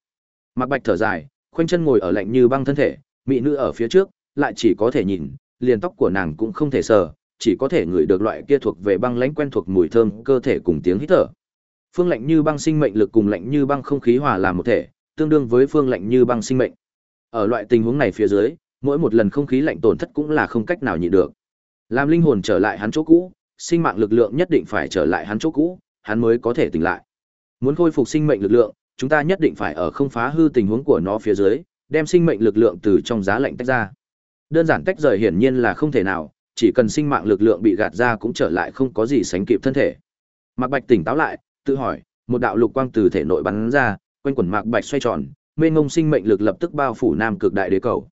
Mạc Bạch thở dài, khoanh chân ngồi ở lạnh như băng thân thể, mỹ nữ ở phía trước, lại chỉ có thể nhìn, liền tóc của nàng cũng không thể sờ, chỉ có thể ngửi được loại kia thuộc về băng lãnh quen thuộc mùi thơm cơ thể cùng tiếng hít thở. Phương lạnh như băng sinh mệnh lực cùng lạnh như băng không khí hòa làm một thể, tương đương với phương lạnh như băng sinh mệnh. Ở loại tình huống này phía dưới, mỗi một lần không khí lạnh tổn thất cũng là không cách nào nhịn được. Làm linh hồn trở lại hắn chỗ cũ, sinh mạng lực lượng nhất định phải trở lại hắn chỗ cũ, hắn mới có thể tỉnh lại. Muốn khôi phục sinh mệnh lực lượng, chúng ta nhất định phải ở không phá hư tình huống của nó phía dưới, đem sinh mệnh lực lượng từ trong giá lạnh tách ra. Đơn giản tách rời hiển nhiên là không thể nào, chỉ cần sinh mạng lực lượng bị gạt ra cũng trở lại không có gì sánh kịp thân thể. Mạc Bạch tỉnh táo lại, tự hỏi, một đạo lục quang từ thể nội bắn ra, quanh quần Mạc Bạch xoay tròn, mênh ngông sinh mệnh lực lập tức bao phủ Nam Cực Đại Đế cầu.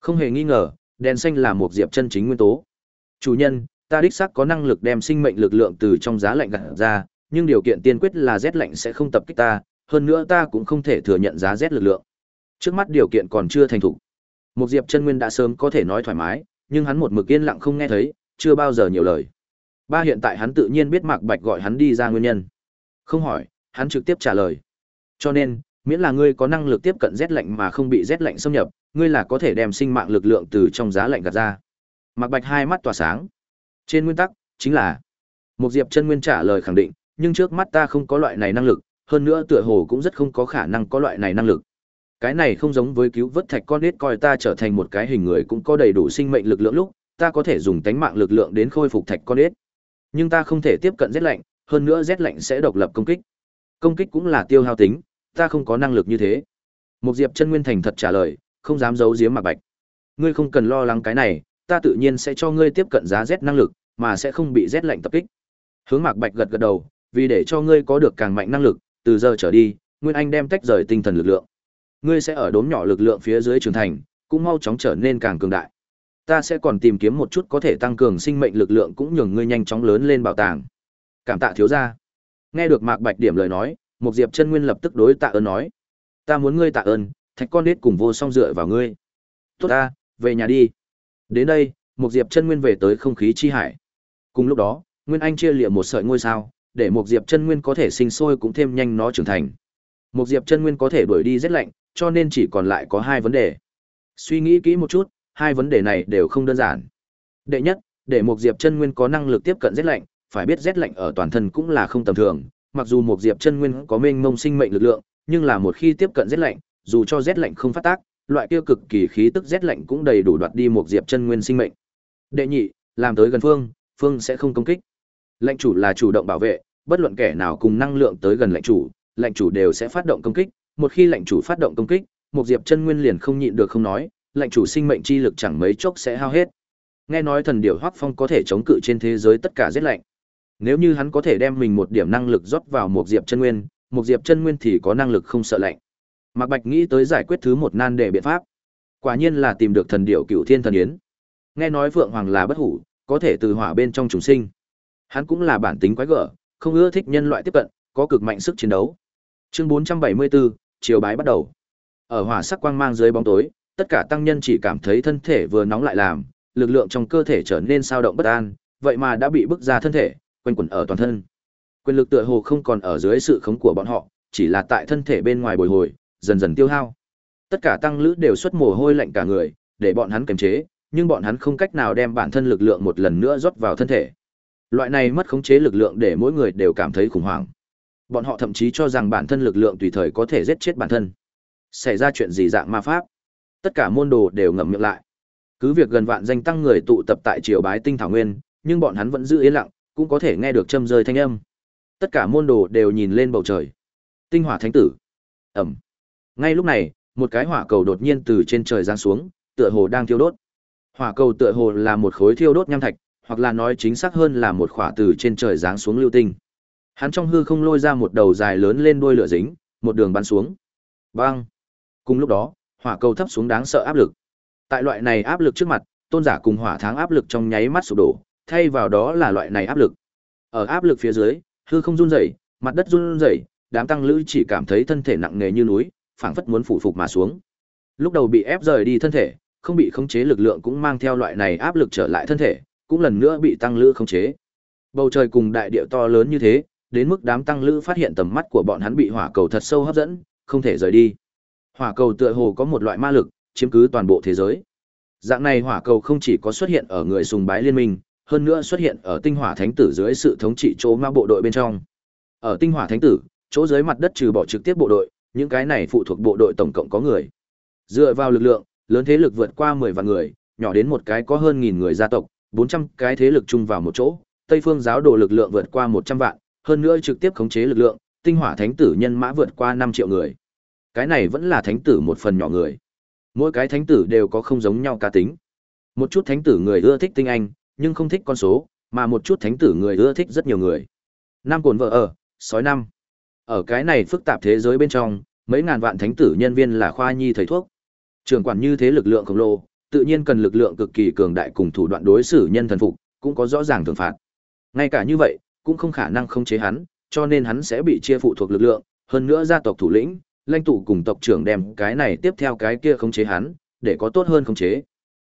Không hề nghi ngờ, đèn xanh là một diệp chân chính nguyên tố. Chủ nhân, ta đích xác có năng lực đem sinh mệnh lực lượng từ trong giá lạnh gạt ra, nhưng điều kiện tiên quyết là rét lạnh sẽ không tập kích ta, hơn nữa ta cũng không thể thừa nhận giá rét lực lượng. Trước mắt điều kiện còn chưa thành thủ. Một Diệp Chân Nguyên đã sớm có thể nói thoải mái, nhưng hắn một mực yên lặng không nghe thấy, chưa bao giờ nhiều lời. Ba hiện tại hắn tự nhiên biết Mạc Bạch gọi hắn đi ra nguyên nhân. Không hỏi, hắn trực tiếp trả lời. Cho nên, miễn là ngươi có năng lực tiếp cận rét lạnh mà không bị rét lạnh xâm nhập, ngươi là có thể đem sinh mạng lực lượng từ trong giá lạnh gạt ra. Mạc Bạch hai mắt tỏa sáng. Trên nguyên tắc, chính là một Diệp Chân Nguyên trả lời khẳng định, nhưng trước mắt ta không có loại này năng lực, hơn nữa tựa hồ cũng rất không có khả năng có loại này năng lực. Cái này không giống với cứu vớt thạch con nết coi ta trở thành một cái hình người cũng có đầy đủ sinh mệnh lực lượng lúc, ta có thể dùng tánh mạng lực lượng đến khôi phục thạch con nết. Nhưng ta không thể tiếp cận rét lạnh, hơn nữa rét lạnh sẽ độc lập công kích. Công kích cũng là tiêu hao tính, ta không có năng lực như thế. Một Diệp Chân Nguyên thành thật trả lời, không dám giấu giếm Mạc Bạch. Ngươi không cần lo lắng cái này, ta tự nhiên sẽ cho ngươi tiếp cận giá rét năng lực, mà sẽ không bị rét lạnh tập kích. Hướng Mạc Bạch gật gật đầu, vì để cho ngươi có được càng mạnh năng lực, từ giờ trở đi, Nguyên Anh đem tách rời tinh thần lực lượng. Ngươi sẽ ở đốm nhỏ lực lượng phía dưới trưởng thành, cũng mau chóng trở nên càng cường đại. Ta sẽ còn tìm kiếm một chút có thể tăng cường sinh mệnh lực lượng cũng nhường ngươi nhanh chóng lớn lên bảo tàng. Cảm tạ thiếu gia. Nghe được Mạc Bạch điểm lời nói, một Diệp Chân Nguyên lập tức đối tạ ơn nói: "Ta muốn ngươi tạ ơn, thạch con đít cùng vô song dựa vào ngươi." "Tốt ta, về nhà đi." Đến đây, một Diệp Chân Nguyên về tới không khí chi hải. Cùng lúc đó, Nguyên Anh chia liệm một sợi ngôi sao, để một Diệp Chân Nguyên có thể sinh sôi cũng thêm nhanh nó trưởng thành. Một Diệp Chân Nguyên có thể đuổi đi rét lạnh, cho nên chỉ còn lại có hai vấn đề. Suy nghĩ kỹ một chút, hai vấn đề này đều không đơn giản. Đệ nhất, để một Diệp Chân Nguyên có năng lực tiếp cận rét lạnh, phải biết rét lạnh ở toàn thân cũng là không tầm thường, mặc dù một Diệp Chân Nguyên có mênh mông sinh mệnh lực lượng, nhưng là một khi tiếp cận rét lạnh, dù cho rét lạnh không phát tác, loại kia cực kỳ khí tức rét lạnh cũng đầy đủ đoạt đi một Diệp Chân Nguyên sinh mệnh. Đệ nhị, làm tới gần phương, phương sẽ không công kích. Lệnh chủ là chủ động bảo vệ, bất luận kẻ nào cùng năng lượng tới gần lệnh chủ, lệnh chủ đều sẽ phát động công kích, một khi lệnh chủ phát động công kích, một diệp chân nguyên liền không nhịn được không nói, lệnh chủ sinh mệnh chi lực chẳng mấy chốc sẽ hao hết. Nghe nói thần điểu Hoắc Phong có thể chống cự trên thế giới tất cả giết lạnh. Nếu như hắn có thể đem mình một điểm năng lực rót vào một diệp chân nguyên, một diệp chân nguyên thì có năng lực không sợ lạnh. Mạc Bạch nghĩ tới giải quyết thứ một nan đề biện pháp. Quả nhiên là tìm được thần điệu cựu Thiên thần yến. Nghe nói Phượng Hoàng là bất hủ, có thể từ hỏa bên trong trùng sinh. Hắn cũng là bản tính quái gở, không ưa thích nhân loại tiếp cận, có cực mạnh sức chiến đấu. Chương 474, chiều bái bắt đầu. Ở hỏa sắc quang mang dưới bóng tối, tất cả tăng nhân chỉ cảm thấy thân thể vừa nóng lại làm, lực lượng trong cơ thể trở nên sao động bất an, vậy mà đã bị bức ra thân thể, quanh quẩn ở toàn thân. Quyền lực tựa hồ không còn ở dưới sự khống của bọn họ, chỉ là tại thân thể bên ngoài bồi hồi, dần dần tiêu hao. Tất cả tăng lữ đều xuất mồ hôi lạnh cả người, để bọn hắn kiềm chế, nhưng bọn hắn không cách nào đem bản thân lực lượng một lần nữa rót vào thân thể. Loại này mất khống chế lực lượng để mỗi người đều cảm thấy khủng hoảng. Bọn họ thậm chí cho rằng bản thân lực lượng tùy thời có thể giết chết bản thân. Xảy ra chuyện gì dạng ma pháp? Tất cả môn đồ đều ngậm miệng lại. Cứ việc gần vạn danh tăng người tụ tập tại triều bái tinh thảo nguyên, nhưng bọn hắn vẫn giữ yên lặng, cũng có thể nghe được châm rơi thanh âm. Tất cả môn đồ đều nhìn lên bầu trời. Tinh hỏa thánh tử. Ẩm. Ngay lúc này, một cái hỏa cầu đột nhiên từ trên trời giáng xuống, tựa hồ đang thiêu đốt. Hỏa cầu tựa hồ là một khối thiêu đốt nham thạch, hoặc là nói chính xác hơn là một khỏa từ trên trời giáng xuống lưu tinh. Hắn trong hư không lôi ra một đầu dài lớn lên đuôi lửa dính, một đường bắn xuống. Bang! Cùng lúc đó, hỏa cầu thấp xuống đáng sợ áp lực. Tại loại này áp lực trước mặt, tôn giả cùng hỏa tháng áp lực trong nháy mắt sụp đổ, thay vào đó là loại này áp lực. Ở áp lực phía dưới, hư không run rẩy, mặt đất run rẩy, đám tăng lữ chỉ cảm thấy thân thể nặng nề như núi, phảng phất muốn phủ phục mà xuống. Lúc đầu bị ép rời đi thân thể, không bị khống chế lực lượng cũng mang theo loại này áp lực trở lại thân thể, cũng lần nữa bị tăng lữ khống chế. Bầu trời cùng đại địa to lớn như thế, đến mức đám tăng lữ phát hiện tầm mắt của bọn hắn bị hỏa cầu thật sâu hấp dẫn, không thể rời đi. Hỏa cầu tựa hồ có một loại ma lực, chiếm cứ toàn bộ thế giới. Dạng này hỏa cầu không chỉ có xuất hiện ở người sùng bái liên minh, hơn nữa xuất hiện ở tinh hỏa thánh tử dưới sự thống trị chỗ ma bộ đội bên trong. Ở tinh hỏa thánh tử, chỗ dưới mặt đất trừ bỏ trực tiếp bộ đội, những cái này phụ thuộc bộ đội tổng cộng có người. Dựa vào lực lượng, lớn thế lực vượt qua 10 vạn người, nhỏ đến một cái có hơn nghìn người gia tộc, 400 cái thế lực chung vào một chỗ, Tây phương giáo đồ lực lượng vượt qua 100 vạn, hơn nữa trực tiếp khống chế lực lượng, tinh hỏa thánh tử nhân mã vượt qua 5 triệu người. Cái này vẫn là thánh tử một phần nhỏ người. Mỗi cái thánh tử đều có không giống nhau cá tính. Một chút thánh tử người ưa thích tinh anh, nhưng không thích con số, mà một chút thánh tử người ưa thích rất nhiều người. Nam cồn vợ ở, sói năm. Ở cái này phức tạp thế giới bên trong, mấy ngàn vạn thánh tử nhân viên là khoa nhi thầy thuốc. Trường quản như thế lực lượng khổng lồ, tự nhiên cần lực lượng cực kỳ cường đại cùng thủ đoạn đối xử nhân thần phục, cũng có rõ ràng thưởng phạt. Ngay cả như vậy, cũng không khả năng không chế hắn, cho nên hắn sẽ bị chia phụ thuộc lực lượng, hơn nữa gia tộc thủ lĩnh, lãnh tụ cùng tộc trưởng đem cái này tiếp theo cái kia khống chế hắn, để có tốt hơn khống chế.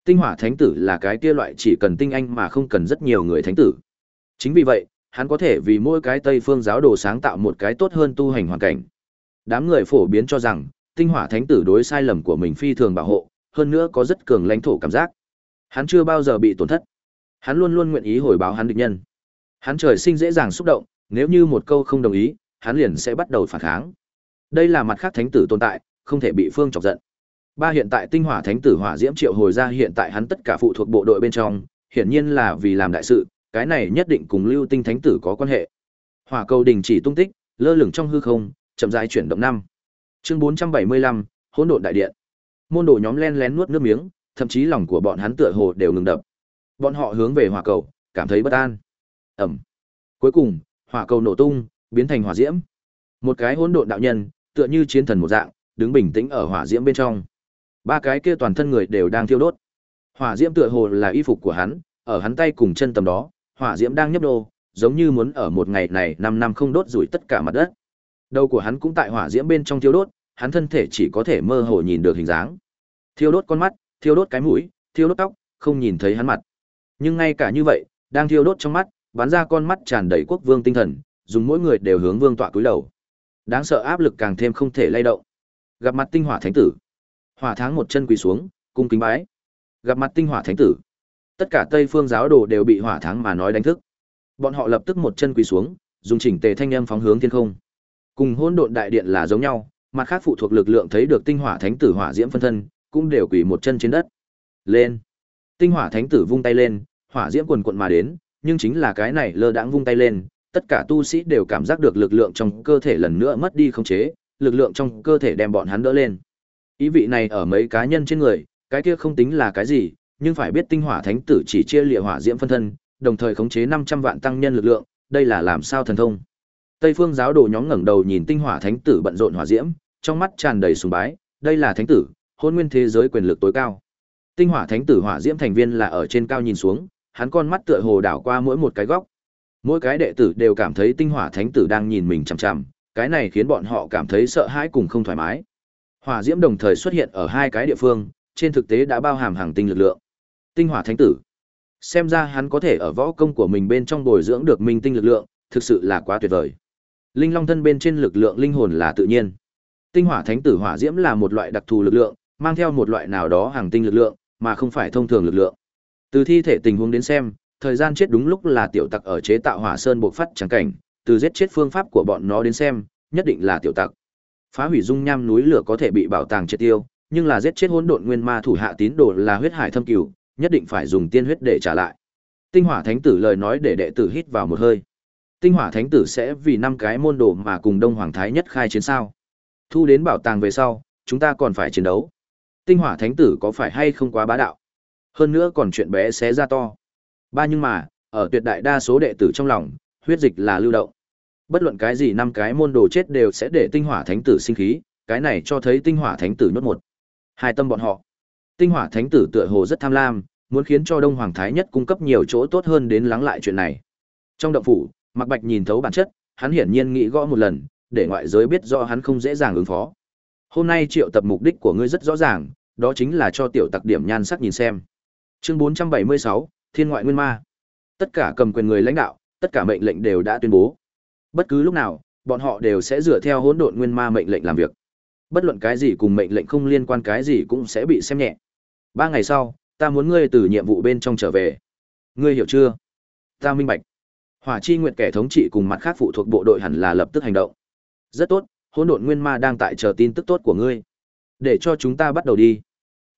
Tinh hỏa thánh tử là cái kia loại chỉ cần tinh anh mà không cần rất nhiều người thánh tử. Chính vì vậy, hắn có thể vì mỗi cái Tây phương giáo đồ sáng tạo một cái tốt hơn tu hành hoàn cảnh. Đám người phổ biến cho rằng, tinh hỏa thánh tử đối sai lầm của mình phi thường bảo hộ, hơn nữa có rất cường lãnh thổ cảm giác. Hắn chưa bao giờ bị tổn thất. Hắn luôn luôn nguyện ý hồi báo hắn địch nhân. Hắn trời sinh dễ dàng xúc động, nếu như một câu không đồng ý, hắn liền sẽ bắt đầu phản kháng. Đây là mặt khác thánh tử tồn tại, không thể bị phương chọc giận. Ba hiện tại tinh hỏa thánh tử hỏa diễm triệu hồi ra hiện tại hắn tất cả phụ thuộc bộ đội bên trong, hiển nhiên là vì làm đại sự, cái này nhất định cùng lưu tinh thánh tử có quan hệ. Hỏa cầu đình chỉ tung tích, lơ lửng trong hư không, chậm rãi chuyển động năm. Chương 475, hỗn độn đại điện. Môn đồ nhóm len lén nuốt nước miếng, thậm chí lòng của bọn hắn tựa hồ đều ngừng đập. Bọn họ hướng về hỏa cầu, cảm thấy bất an. Ẩm. Cuối cùng, hỏa cầu nổ tung, biến thành hỏa diễm. Một cái hỗn độn đạo nhân, tựa như chiến thần một dạng, đứng bình tĩnh ở hỏa diễm bên trong. Ba cái kia toàn thân người đều đang thiêu đốt. Hỏa diễm tựa hồ là y phục của hắn, ở hắn tay cùng chân tầm đó, hỏa diễm đang nhấp đô, giống như muốn ở một ngày này năm năm không đốt rủi tất cả mặt đất. Đầu của hắn cũng tại hỏa diễm bên trong thiêu đốt, hắn thân thể chỉ có thể mơ hồ nhìn được hình dáng. Thiêu đốt con mắt, thiêu đốt cái mũi, thiêu đốt tóc, không nhìn thấy hắn mặt. Nhưng ngay cả như vậy, đang thiêu đốt trong mắt, bắn ra con mắt tràn đầy quốc vương tinh thần, dùng mỗi người đều hướng vương tọa cúi đầu. Đáng sợ áp lực càng thêm không thể lay động. Gặp mặt tinh hỏa thánh tử. Hỏa tháng một chân quỳ xuống, cung kính bái. Gặp mặt tinh hỏa thánh tử. Tất cả Tây phương giáo đồ đều bị hỏa tháng mà nói đánh thức. Bọn họ lập tức một chân quỳ xuống, dùng chỉnh tề thanh âm phóng hướng thiên không. Cùng hỗn độn đại điện là giống nhau, mặt khác phụ thuộc lực lượng thấy được tinh hỏa thánh tử hỏa diễm phân thân, cũng đều quỳ một chân trên đất. Lên. Tinh hỏa thánh tử vung tay lên, Hỏa diễm quần quần mà đến, nhưng chính là cái này lơ đãng vung tay lên, tất cả tu sĩ đều cảm giác được lực lượng trong cơ thể lần nữa mất đi khống chế, lực lượng trong cơ thể đem bọn hắn đỡ lên. Ý vị này ở mấy cá nhân trên người, cái kia không tính là cái gì, nhưng phải biết tinh hỏa thánh tử chỉ chia lịa hỏa diễm phân thân, đồng thời khống chế 500 vạn tăng nhân lực lượng, đây là làm sao thần thông. Tây phương giáo đồ nhóm ngẩng đầu nhìn tinh hỏa thánh tử bận rộn hỏa diễm, trong mắt tràn đầy sùng bái, đây là thánh tử, hôn nguyên thế giới quyền lực tối cao. Tinh hỏa thánh tử hỏa diễm thành viên là ở trên cao nhìn xuống, hắn con mắt tựa hồ đảo qua mỗi một cái góc. Mỗi cái đệ tử đều cảm thấy tinh hỏa thánh tử đang nhìn mình chằm chằm, cái này khiến bọn họ cảm thấy sợ hãi cùng không thoải mái. Hỏa diễm đồng thời xuất hiện ở hai cái địa phương, trên thực tế đã bao hàm hàng tinh lực lượng. Tinh hỏa thánh tử. Xem ra hắn có thể ở võ công của mình bên trong bồi dưỡng được minh tinh lực lượng, thực sự là quá tuyệt vời. Linh Long thân bên trên lực lượng linh hồn là tự nhiên. Tinh hỏa thánh tử hỏa diễm là một loại đặc thù lực lượng, mang theo một loại nào đó hàng tinh lực lượng, mà không phải thông thường lực lượng. Từ thi thể tình huống đến xem, thời gian chết đúng lúc là tiểu tặc ở chế tạo hỏa sơn bộc phát chẳng cảnh, từ giết chết phương pháp của bọn nó đến xem, nhất định là tiểu tặc. Phá hủy dung nham núi lửa có thể bị bảo tàng triệt tiêu, nhưng là giết chết hỗn độn nguyên ma thủ hạ tín đồ là huyết hải thâm cửu, nhất định phải dùng tiên huyết để trả lại. Tinh Hỏa Thánh tử lời nói để đệ tử hít vào một hơi. Tinh Hỏa Thánh tử sẽ vì năm cái môn đồ mà cùng Đông Hoàng Thái nhất khai chiến sao? Thu đến bảo tàng về sau, chúng ta còn phải chiến đấu. Tinh Hỏa Thánh tử có phải hay không quá bá đạo? Hơn nữa còn chuyện bé xé ra to. Ba nhưng mà, ở tuyệt đại đa số đệ tử trong lòng, huyết dịch là lưu động. Bất luận cái gì năm cái môn đồ chết đều sẽ để tinh hỏa thánh tử sinh khí, cái này cho thấy tinh hỏa thánh tử nhốt một. Hai tâm bọn họ. Tinh hỏa thánh tử tựa hồ rất tham lam, muốn khiến cho Đông Hoàng Thái nhất cung cấp nhiều chỗ tốt hơn đến lắng lại chuyện này. Trong động phủ, Mặc Bạch nhìn thấu bản chất, hắn hiển nhiên nghĩ gõ một lần, để ngoại giới biết rõ hắn không dễ dàng ứng phó. Hôm nay triệu tập mục đích của ngươi rất rõ ràng, đó chính là cho tiểu tặc điểm nhan sắc nhìn xem. Chương 476, Thiên ngoại nguyên ma. Tất cả cầm quyền người lãnh đạo, tất cả mệnh lệnh đều đã tuyên bố. Bất cứ lúc nào, bọn họ đều sẽ dựa theo hỗn độn nguyên ma mệnh lệnh làm việc. Bất luận cái gì cùng mệnh lệnh không liên quan cái gì cũng sẽ bị xem nhẹ. Ba ngày sau, ta muốn ngươi từ nhiệm vụ bên trong trở về. Ngươi hiểu chưa? Ta minh bạch. Hỏa Chi Nguyệt kẻ thống trị cùng mặt khác phụ thuộc bộ đội hẳn là lập tức hành động. Rất tốt, hỗn độn nguyên ma đang tại chờ tin tức tốt của ngươi. Để cho chúng ta bắt đầu đi.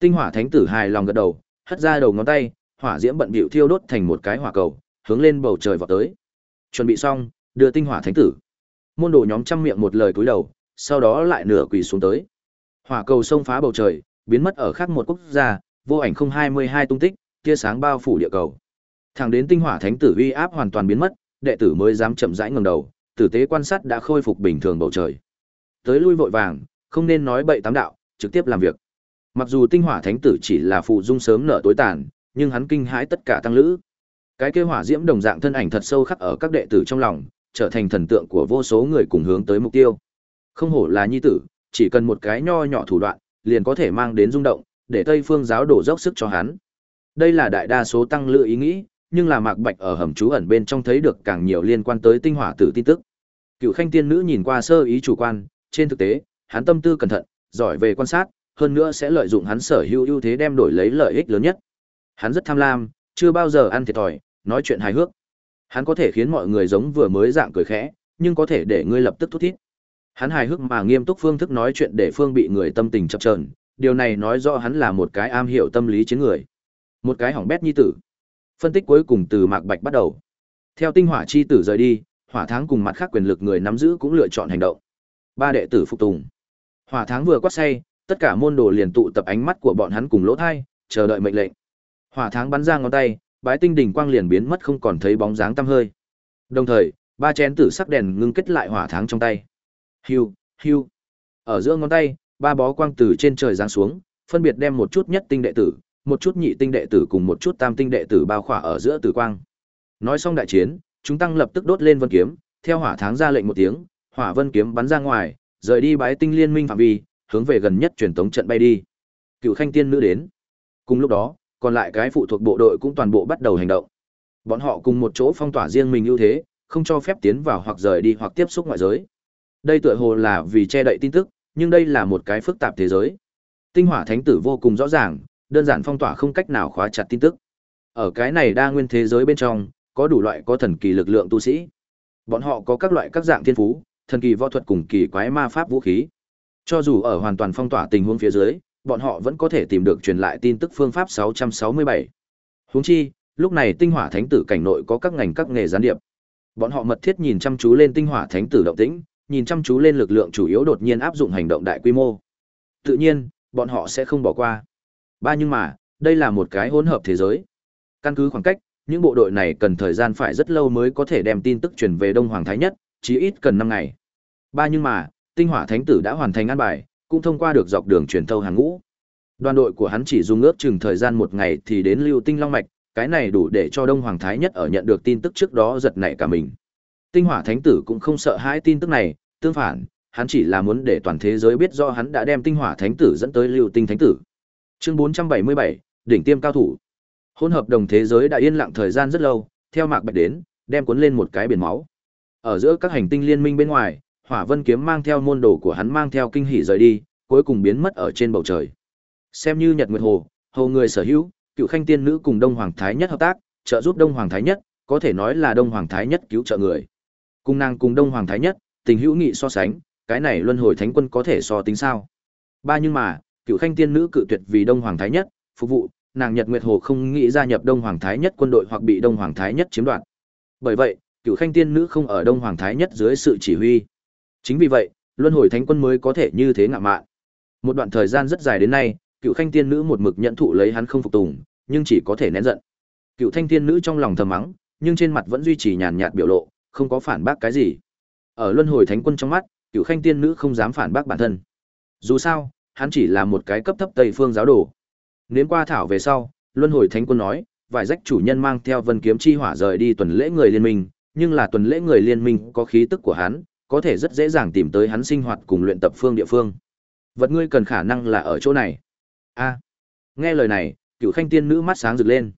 Tinh Hỏa Thánh tử hài lòng gật đầu, hất ra đầu ngón tay, hỏa diễm bận bịu thiêu đốt thành một cái hỏa cầu, hướng lên bầu trời vọt tới. Chuẩn bị xong, đưa tinh hỏa thánh tử. Môn đồ nhóm trăm miệng một lời cúi đầu, sau đó lại nửa quỳ xuống tới. Hỏa cầu xông phá bầu trời, biến mất ở khác một quốc gia, vô ảnh không hai mươi hai tung tích, tia sáng bao phủ địa cầu. Thẳng đến tinh hỏa thánh tử uy áp hoàn toàn biến mất, đệ tử mới dám chậm rãi ngẩng đầu, tử tế quan sát đã khôi phục bình thường bầu trời. Tới lui vội vàng, không nên nói bậy tám đạo, trực tiếp làm việc. Mặc dù tinh hỏa thánh tử chỉ là phụ dung sớm nở tối tàn, nhưng hắn kinh hãi tất cả tăng lữ. Cái kế hỏa diễm đồng dạng thân ảnh thật sâu khắc ở các đệ tử trong lòng, trở thành thần tượng của vô số người cùng hướng tới mục tiêu. Không hổ là nhi tử, chỉ cần một cái nho nhỏ thủ đoạn, liền có thể mang đến rung động, để Tây Phương giáo đổ dốc sức cho hắn. Đây là đại đa số tăng lữ ý nghĩ, nhưng là Mạc Bạch ở hầm trú ẩn bên trong thấy được càng nhiều liên quan tới tinh hỏa tử tin tức. Cựu Khanh tiên nữ nhìn qua sơ ý chủ quan, trên thực tế, hắn tâm tư cẩn thận, giỏi về quan sát, hơn nữa sẽ lợi dụng hắn sở hữu ưu thế đem đổi lấy lợi ích lớn nhất. Hắn rất tham lam, chưa bao giờ ăn thiệt thòi, nói chuyện hài hước. Hắn có thể khiến mọi người giống vừa mới dạng cười khẽ, nhưng có thể để ngươi lập tức thút thít. Hắn hài hước mà nghiêm túc phương thức nói chuyện để phương bị người tâm tình chập chờn, điều này nói rõ hắn là một cái am hiểu tâm lý chiến người. Một cái hỏng bét nhi tử. Phân tích cuối cùng từ Mạc Bạch bắt đầu. Theo tinh hỏa chi tử rời đi, hỏa tháng cùng mặt khác quyền lực người nắm giữ cũng lựa chọn hành động. Ba đệ tử phục tùng. Hỏa tháng vừa quát say, tất cả môn đồ liền tụ tập ánh mắt của bọn hắn cùng lỗ thai, chờ đợi mệnh lệnh. Hỏa tháng bắn ra ngón tay, bái tinh đỉnh quang liền biến mất không còn thấy bóng dáng tăm hơi. Đồng thời, ba chén tử sắc đèn ngưng kết lại hỏa tháng trong tay. Hưu, hưu. Ở giữa ngón tay, ba bó quang từ trên trời giáng xuống, phân biệt đem một chút nhất tinh đệ tử, một chút nhị tinh đệ tử cùng một chút tam tinh đệ tử bao khỏa ở giữa tử quang. Nói xong đại chiến, chúng tăng lập tức đốt lên vân kiếm, theo hỏa tháng ra lệnh một tiếng, hỏa vân kiếm bắn ra ngoài, rời đi bái tinh liên minh phạm vi, hướng về gần nhất truyền tống trận bay đi. Cựu Khanh tiên nữ đến. Cùng lúc đó, còn lại cái phụ thuộc bộ đội cũng toàn bộ bắt đầu hành động. Bọn họ cùng một chỗ phong tỏa riêng mình ưu thế, không cho phép tiến vào hoặc rời đi hoặc tiếp xúc ngoại giới. Đây tựa hồ là vì che đậy tin tức, nhưng đây là một cái phức tạp thế giới. Tinh hỏa thánh tử vô cùng rõ ràng, đơn giản phong tỏa không cách nào khóa chặt tin tức. Ở cái này đa nguyên thế giới bên trong, có đủ loại có thần kỳ lực lượng tu sĩ. Bọn họ có các loại các dạng thiên phú, thần kỳ võ thuật cùng kỳ quái ma pháp vũ khí. Cho dù ở hoàn toàn phong tỏa tình huống phía dưới, bọn họ vẫn có thể tìm được truyền lại tin tức phương pháp 667. Huống chi, lúc này tinh hỏa thánh tử cảnh nội có các ngành các nghề gián điệp. Bọn họ mật thiết nhìn chăm chú lên tinh hỏa thánh tử động tĩnh, nhìn chăm chú lên lực lượng chủ yếu đột nhiên áp dụng hành động đại quy mô. Tự nhiên, bọn họ sẽ không bỏ qua. Ba nhưng mà, đây là một cái hỗn hợp thế giới. Căn cứ khoảng cách, những bộ đội này cần thời gian phải rất lâu mới có thể đem tin tức truyền về Đông Hoàng Thái Nhất, chí ít cần năm ngày. Ba nhưng mà, tinh hỏa thánh tử đã hoàn thành an bài, cũng thông qua được dọc đường truyền thâu hàng ngũ. Đoàn đội của hắn chỉ dùng ước chừng thời gian một ngày thì đến Lưu Tinh Long mạch, cái này đủ để cho Đông Hoàng Thái Nhất ở nhận được tin tức trước đó giật nảy cả mình. Tinh Hỏa Thánh tử cũng không sợ hãi tin tức này, tương phản, hắn chỉ là muốn để toàn thế giới biết do hắn đã đem Tinh Hỏa Thánh tử dẫn tới Lưu Tinh Thánh tử. Chương 477, đỉnh tiêm cao thủ. Hỗn hợp đồng thế giới đã yên lặng thời gian rất lâu, theo Mạc Bạch đến, đem cuốn lên một cái biển máu. Ở giữa các hành tinh liên minh bên ngoài, Hỏa Vân kiếm mang theo môn đồ của hắn mang theo kinh hỉ rời đi, cuối cùng biến mất ở trên bầu trời. Xem như Nhật Nguyệt Hồ, hồ người sở hữu, cựu khanh tiên nữ cùng Đông Hoàng Thái Nhất hợp tác, trợ giúp Đông Hoàng Thái Nhất, có thể nói là Đông Hoàng Thái Nhất cứu trợ người. Cung nàng cùng Đông Hoàng Thái Nhất, tình hữu nghị so sánh, cái này luân hồi thánh quân có thể so tính sao? Ba nhưng mà, cựu khanh tiên nữ cự tuyệt vì Đông Hoàng Thái Nhất phục vụ, nàng Nhật Nguyệt Hồ không nghĩ gia nhập Đông Hoàng Thái Nhất quân đội hoặc bị Đông Hoàng Thái Nhất chiếm đoạt. Bởi vậy, cựu khanh tiên nữ không ở Đông Hoàng Thái Nhất dưới sự chỉ huy. Chính vì vậy, luân hồi thánh quân mới có thể như thế ngạo mạn. Một đoạn thời gian rất dài đến nay, cựu khanh tiên nữ một mực nhận thụ lấy hắn không phục tùng, nhưng chỉ có thể nén giận. Cựu thanh tiên nữ trong lòng thầm mắng, nhưng trên mặt vẫn duy trì nhàn nhạt biểu lộ, không có phản bác cái gì. Ở luân hồi thánh quân trong mắt, cựu khanh tiên nữ không dám phản bác bản thân. Dù sao, hắn chỉ là một cái cấp thấp Tây phương giáo đồ. Nếm qua thảo về sau, luân hồi thánh quân nói, vài rách chủ nhân mang theo vân kiếm chi hỏa rời đi tuần lễ người liên minh, nhưng là tuần lễ người liên minh có khí tức của hắn, có thể rất dễ dàng tìm tới hắn sinh hoạt cùng luyện tập phương địa phương. Vật ngươi cần khả năng là ở chỗ này. A. À. Nghe lời này, Cửu Khanh tiên nữ mắt sáng rực lên.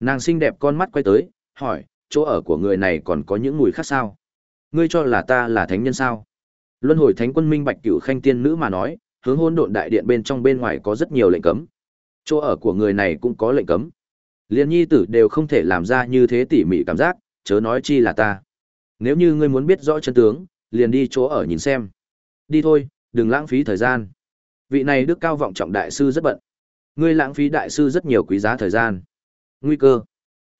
Nàng xinh đẹp con mắt quay tới, hỏi, chỗ ở của người này còn có những mùi khác sao? Ngươi cho là ta là thánh nhân sao? Luân hồi thánh quân minh bạch Cửu Khanh tiên nữ mà nói, hướng hôn độn đại điện bên trong bên ngoài có rất nhiều lệnh cấm. Chỗ ở của người này cũng có lệnh cấm. Liên nhi tử đều không thể làm ra như thế tỉ mỉ cảm giác, chớ nói chi là ta. Nếu như ngươi muốn biết rõ chân tướng, liền đi chỗ ở nhìn xem. Đi thôi, đừng lãng phí thời gian. Vị này đức cao vọng trọng đại sư rất bận. Ngươi lãng phí đại sư rất nhiều quý giá thời gian. Nguy cơ.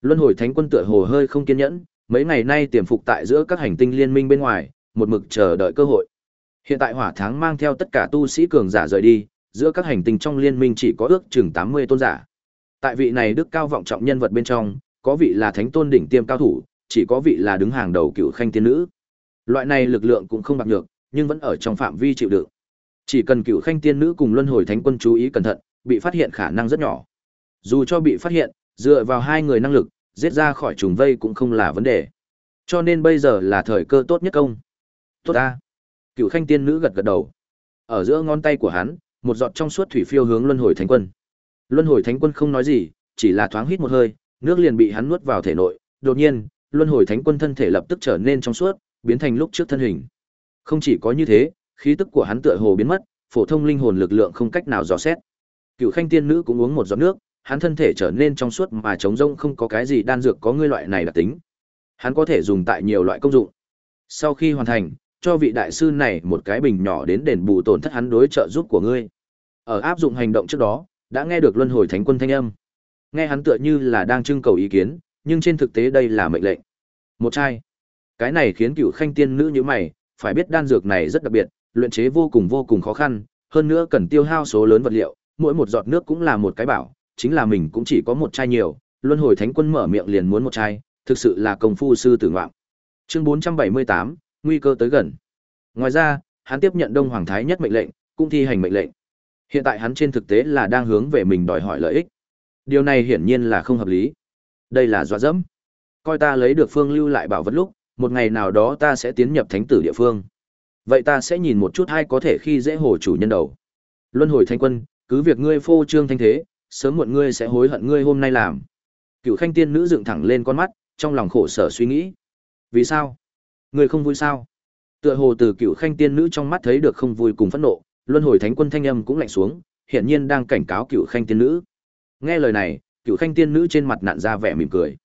Luân hồi thánh quân tựa hồ hơi không kiên nhẫn, mấy ngày nay tiềm phục tại giữa các hành tinh liên minh bên ngoài, một mực chờ đợi cơ hội. Hiện tại hỏa tháng mang theo tất cả tu sĩ cường giả rời đi, giữa các hành tinh trong liên minh chỉ có ước chừng 80 tôn giả. Tại vị này đức cao vọng trọng nhân vật bên trong, có vị là thánh tôn đỉnh tiêm cao thủ, chỉ có vị là đứng hàng đầu cựu khanh tiên nữ. Loại này lực lượng cũng không bạc nhược, nhưng vẫn ở trong phạm vi chịu đựng. Chỉ cần cựu khanh tiên nữ cùng luân hồi thánh quân chú ý cẩn thận, bị phát hiện khả năng rất nhỏ. Dù cho bị phát hiện, dựa vào hai người năng lực, giết ra khỏi trùng vây cũng không là vấn đề. Cho nên bây giờ là thời cơ tốt nhất công. Tốt ta. Cựu khanh tiên nữ gật gật đầu. Ở giữa ngón tay của hắn, một giọt trong suốt thủy phiêu hướng luân hồi thánh quân. Luân hồi thánh quân không nói gì, chỉ là thoáng hít một hơi, nước liền bị hắn nuốt vào thể nội. Đột nhiên, luân hồi thánh quân thân thể lập tức trở nên trong suốt, biến thành lúc trước thân hình. Không chỉ có như thế, khí tức của hắn tựa hồ biến mất, phổ thông linh hồn lực lượng không cách nào dò xét. Cựu Khanh tiên nữ cũng uống một giọt nước, hắn thân thể trở nên trong suốt mà trống rỗng không có cái gì đan dược có ngươi loại này đặc tính. Hắn có thể dùng tại nhiều loại công dụng. Sau khi hoàn thành, cho vị đại sư này một cái bình nhỏ đến đền bù tổn thất hắn đối trợ giúp của ngươi. Ở áp dụng hành động trước đó, đã nghe được luân hồi thánh quân thanh âm. Nghe hắn tựa như là đang trưng cầu ý kiến, nhưng trên thực tế đây là mệnh lệnh. Một chai. Cái này khiến Cựu Khanh tiên nữ như mày, phải biết đan dược này rất đặc biệt, luyện chế vô cùng vô cùng khó khăn, hơn nữa cần tiêu hao số lớn vật liệu, mỗi một giọt nước cũng là một cái bảo, chính là mình cũng chỉ có một chai nhiều, luân hồi thánh quân mở miệng liền muốn một chai, thực sự là công phu sư tử ngoạm. Chương 478, nguy cơ tới gần. Ngoài ra, hắn tiếp nhận Đông Hoàng Thái nhất mệnh lệnh, cũng thi hành mệnh lệnh. Hiện tại hắn trên thực tế là đang hướng về mình đòi hỏi lợi ích. Điều này hiển nhiên là không hợp lý. Đây là dọa dẫm. Coi ta lấy được phương lưu lại bảo vật lúc, một ngày nào đó ta sẽ tiến nhập thánh tử địa phương. Vậy ta sẽ nhìn một chút ai có thể khi dễ hồ chủ nhân đầu. Luân hồi thanh quân, cứ việc ngươi phô trương thanh thế, sớm muộn ngươi sẽ hối hận ngươi hôm nay làm. Cựu khanh tiên nữ dựng thẳng lên con mắt, trong lòng khổ sở suy nghĩ. Vì sao? Người không vui sao? Tựa hồ từ cựu khanh tiên nữ trong mắt thấy được không vui cùng phẫn nộ, luân hồi thánh quân thanh âm cũng lạnh xuống, hiển nhiên đang cảnh cáo cựu khanh tiên nữ. Nghe lời này, cựu khanh tiên nữ trên mặt nặn ra vẻ mỉm cười.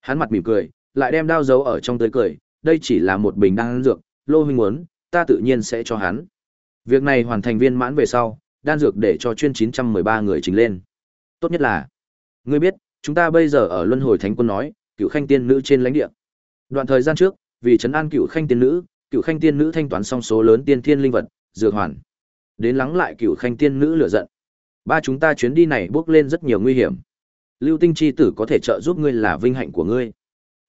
Hắn mặt mỉm cười, lại đem đao giấu ở trong tới cười, đây chỉ là một bình đan dược, lô huynh muốn, ta tự nhiên sẽ cho hắn. Việc này hoàn thành viên mãn về sau, đan dược để cho chuyên 913 người chính lên. Tốt nhất là, ngươi biết, chúng ta bây giờ ở luân hồi thánh quân nói cựu khanh tiên nữ trên lãnh địa đoạn thời gian trước vì trấn an cựu khanh tiên nữ, cựu khanh tiên nữ thanh toán xong số lớn tiên thiên linh vật, dược hoàn. Đến lắng lại cựu khanh tiên nữ lựa giận. Ba chúng ta chuyến đi này bước lên rất nhiều nguy hiểm. Lưu tinh chi tử có thể trợ giúp ngươi là vinh hạnh của ngươi.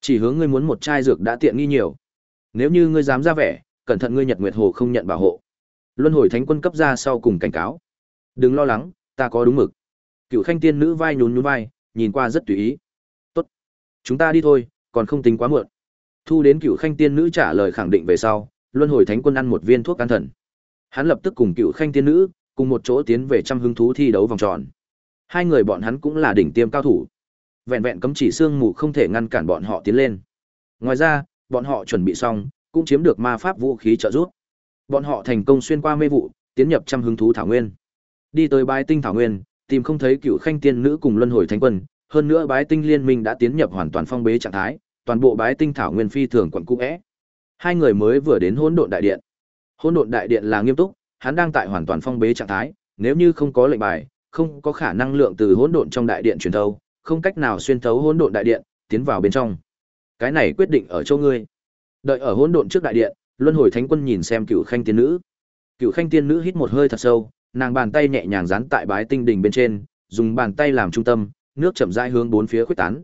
Chỉ hướng ngươi muốn một chai dược đã tiện nghi nhiều. Nếu như ngươi dám ra vẻ, cẩn thận ngươi nhật nguyệt hồ không nhận bảo hộ. Luân hồi thánh quân cấp ra sau cùng cảnh cáo. Đừng lo lắng, ta có đúng mực. Cựu khanh tiên nữ vai nhún nhún vai, nhìn qua rất tùy ý. Tốt. Chúng ta đi thôi, còn không tính quá muộn thu đến cựu khanh tiên nữ trả lời khẳng định về sau, luân hồi thánh quân ăn một viên thuốc can thần. Hắn lập tức cùng cựu khanh tiên nữ cùng một chỗ tiến về trăm hứng thú thi đấu vòng tròn. Hai người bọn hắn cũng là đỉnh tiêm cao thủ. Vẹn vẹn cấm chỉ xương mù không thể ngăn cản bọn họ tiến lên. Ngoài ra, bọn họ chuẩn bị xong, cũng chiếm được ma pháp vũ khí trợ giúp. Bọn họ thành công xuyên qua mê vụ, tiến nhập trăm hứng thú thảo nguyên. Đi tới bái tinh thảo nguyên, tìm không thấy cựu khanh tiên nữ cùng luân hồi thánh quân, hơn nữa bái tinh liên minh đã tiến nhập hoàn toàn phong bế trạng thái toàn bộ bái tinh thảo nguyên phi thường quận cũ é. hai người mới vừa đến hỗn độn đại điện. Hỗn độn đại điện là nghiêm túc, hắn đang tại hoàn toàn phong bế trạng thái, nếu như không có lệnh bài, không có khả năng lượng từ hỗn độn trong đại điện truyền thấu không cách nào xuyên thấu hỗn độn đại điện, tiến vào bên trong. Cái này quyết định ở chỗ ngươi. Đợi ở hỗn độn trước đại điện, luân hồi thánh quân nhìn xem cửu khanh tiên nữ. Cửu khanh tiên nữ hít một hơi thật sâu, nàng bàn tay nhẹ nhàng dán tại bái tinh đỉnh bên trên, dùng bàn tay làm trung tâm, nước chậm rãi hướng bốn phía khuếch tán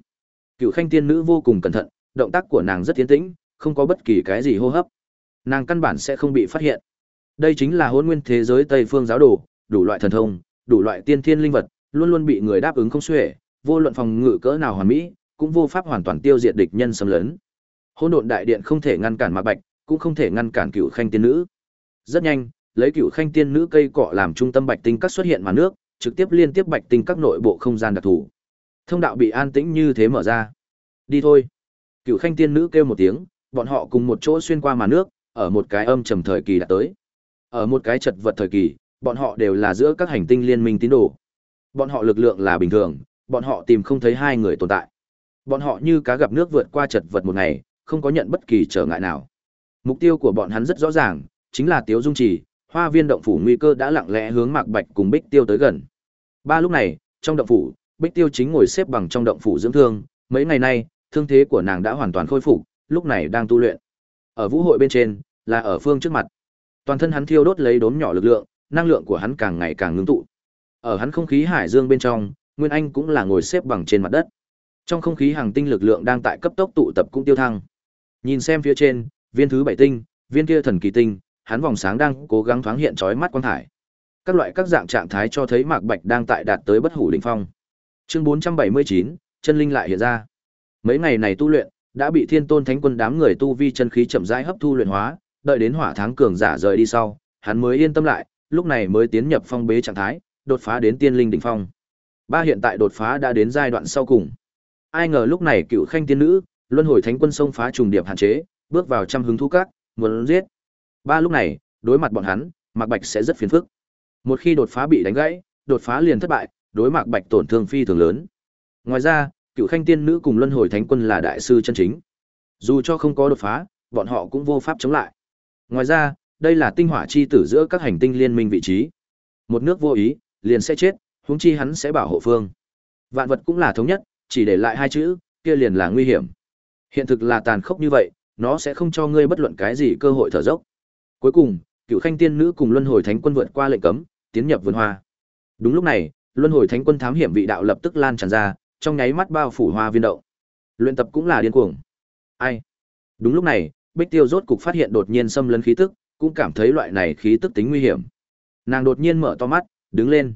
cựu khanh tiên nữ vô cùng cẩn thận, động tác của nàng rất tiến tĩnh, không có bất kỳ cái gì hô hấp. Nàng căn bản sẽ không bị phát hiện. Đây chính là hôn nguyên thế giới tây phương giáo đồ, đủ loại thần thông, đủ loại tiên thiên linh vật, luôn luôn bị người đáp ứng không xuể, vô luận phòng ngự cỡ nào hoàn mỹ, cũng vô pháp hoàn toàn tiêu diệt địch nhân xâm lấn. Hôn độn đại điện không thể ngăn cản mạc bạch, cũng không thể ngăn cản cựu khanh tiên nữ. Rất nhanh, lấy cựu khanh tiên nữ cây cọ làm trung tâm bạch tinh các xuất hiện màn nước, trực tiếp liên tiếp bạch tinh các nội bộ không gian đặc thù thông đạo bị an tĩnh như thế mở ra. Đi thôi. Cựu khanh tiên nữ kêu một tiếng, bọn họ cùng một chỗ xuyên qua màn nước, ở một cái âm trầm thời kỳ đã tới. Ở một cái chật vật thời kỳ, bọn họ đều là giữa các hành tinh liên minh tín đồ. Bọn họ lực lượng là bình thường, bọn họ tìm không thấy hai người tồn tại. Bọn họ như cá gặp nước vượt qua chật vật một ngày, không có nhận bất kỳ trở ngại nào. Mục tiêu của bọn hắn rất rõ ràng, chính là tiếu dung trì, hoa viên động phủ nguy cơ đã lặng lẽ hướng mạc bạch cùng bích tiêu tới gần. Ba lúc này, trong động phủ bích tiêu chính ngồi xếp bằng trong động phủ dưỡng thương, mấy ngày nay, thương thế của nàng đã hoàn toàn khôi phục, lúc này đang tu luyện. Ở vũ hội bên trên, là ở phương trước mặt. Toàn thân hắn thiêu đốt lấy đốm nhỏ lực lượng, năng lượng của hắn càng ngày càng ngưng tụ. Ở hắn không khí hải dương bên trong, nguyên anh cũng là ngồi xếp bằng trên mặt đất. Trong không khí hàng tinh lực lượng đang tại cấp tốc tụ tập cũng tiêu thăng. Nhìn xem phía trên, viên thứ bảy tinh, viên kia thần kỳ tinh, hắn vòng sáng đang cố gắng thoáng hiện chói mắt quang thải. Các loại các dạng trạng thái cho thấy Mạc Bạch đang tại đạt tới bất hủ đỉnh phong. Chương 479, chân linh lại hiện ra. Mấy ngày này tu luyện, đã bị Thiên Tôn Thánh Quân đám người tu vi chân khí chậm rãi hấp thu luyện hóa, đợi đến hỏa tháng cường giả rời đi sau, hắn mới yên tâm lại, lúc này mới tiến nhập phong bế trạng thái, đột phá đến tiên linh đỉnh phong. Ba hiện tại đột phá đã đến giai đoạn sau cùng. Ai ngờ lúc này cựu khanh tiên nữ, luân hồi thánh quân xông phá trùng điệp hạn chế, bước vào trăm hứng thú các, muốn giết. Ba lúc này, đối mặt bọn hắn, Mạc Bạch sẽ rất phiền phức. Một khi đột phá bị đánh gãy, đột phá liền thất bại, đối Mạc Bạch tổn thương phi thường lớn. Ngoài ra, Cựu Khanh Tiên Nữ cùng Luân Hồi Thánh Quân là đại sư chân chính. Dù cho không có đột phá, bọn họ cũng vô pháp chống lại. Ngoài ra, đây là tinh hỏa chi tử giữa các hành tinh liên minh vị trí. Một nước vô ý, liền sẽ chết, huống chi hắn sẽ bảo hộ phương. Vạn vật cũng là thống nhất, chỉ để lại hai chữ, kia liền là nguy hiểm. Hiện thực là tàn khốc như vậy, nó sẽ không cho ngươi bất luận cái gì cơ hội thở dốc. Cuối cùng, Cựu Khanh Tiên Nữ cùng Luân Hồi Thánh Quân vượt qua lệnh cấm, tiến nhập vườn hoa. Đúng lúc này, Luân Hồi Thánh Quân thám hiểm vị đạo lập tức lan tràn ra, trong nháy mắt bao phủ hoa viên động. Luyện tập cũng là điên cuồng. Ai? Đúng lúc này, Bích Tiêu rốt cục phát hiện đột nhiên xâm lấn khí tức, cũng cảm thấy loại này khí tức tính nguy hiểm. Nàng đột nhiên mở to mắt, đứng lên.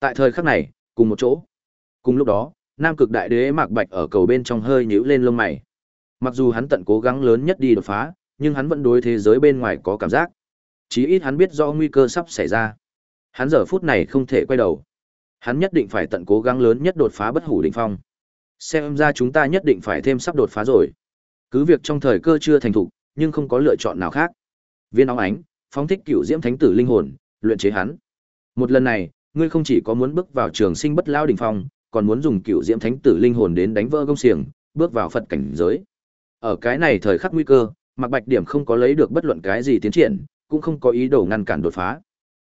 Tại thời khắc này, cùng một chỗ. Cùng lúc đó, Nam Cực Đại Đế Mạc Bạch ở cầu bên trong hơi nhíu lên lông mày. Mặc dù hắn tận cố gắng lớn nhất đi đột phá, nhưng hắn vẫn đối thế giới bên ngoài có cảm giác. Chí ít hắn biết rõ nguy cơ sắp xảy ra. Hắn giờ phút này không thể quay đầu. Hắn nhất định phải tận cố gắng lớn nhất đột phá bất hủ đỉnh phong. Xem ra chúng ta nhất định phải thêm sắp đột phá rồi. Cứ việc trong thời cơ chưa thành thục, nhưng không có lựa chọn nào khác. Viên óng ánh, phóng thích cựu diễm thánh tử linh hồn, luyện chế hắn. Một lần này, ngươi không chỉ có muốn bước vào trường sinh bất lao đỉnh phong, còn muốn dùng cựu diễm thánh tử linh hồn đến đánh vỡ công xiềng, bước vào Phật cảnh giới. Ở cái này thời khắc nguy cơ, Mạc Bạch Điểm không có lấy được bất luận cái gì tiến triển, cũng không có ý đồ ngăn cản đột phá.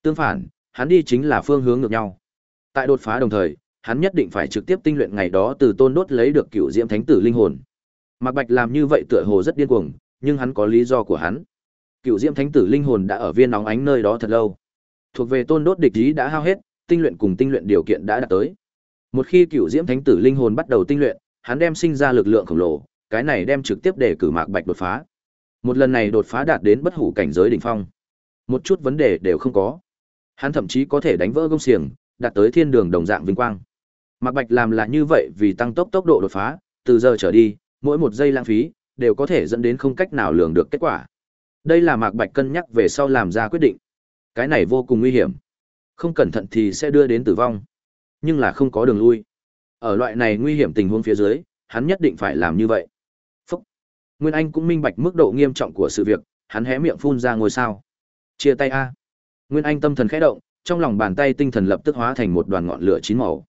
Tương phản, hắn đi chính là phương hướng ngược nhau. Tại đột phá đồng thời, hắn nhất định phải trực tiếp tinh luyện ngày đó từ tôn đốt lấy được cựu diễm thánh tử linh hồn. Mạc Bạch làm như vậy tựa hồ rất điên cuồng, nhưng hắn có lý do của hắn. Cựu diễm thánh tử linh hồn đã ở viên nóng ánh nơi đó thật lâu. Thuộc về tôn đốt địch ý đã hao hết, tinh luyện cùng tinh luyện điều kiện đã đạt tới. Một khi cựu diễm thánh tử linh hồn bắt đầu tinh luyện, hắn đem sinh ra lực lượng khổng lồ, cái này đem trực tiếp để cử Mạc Bạch đột phá. Một lần này đột phá đạt đến bất hủ cảnh giới đỉnh phong. Một chút vấn đề đều không có. Hắn thậm chí có thể đánh vỡ gông xiềng, đạt tới thiên đường đồng dạng vinh quang. Mạc Bạch làm là như vậy vì tăng tốc tốc độ đột phá, từ giờ trở đi, mỗi một giây lãng phí đều có thể dẫn đến không cách nào lường được kết quả. Đây là Mạc Bạch cân nhắc về sau làm ra quyết định. Cái này vô cùng nguy hiểm. Không cẩn thận thì sẽ đưa đến tử vong. Nhưng là không có đường lui. Ở loại này nguy hiểm tình huống phía dưới, hắn nhất định phải làm như vậy. Phúc. Nguyên Anh cũng minh bạch mức độ nghiêm trọng của sự việc, hắn hé miệng phun ra ngôi sao. Chia tay a. Nguyên Anh tâm thần khẽ động, trong lòng bàn tay tinh thần lập tức hóa thành một đoàn ngọn lửa chín màu.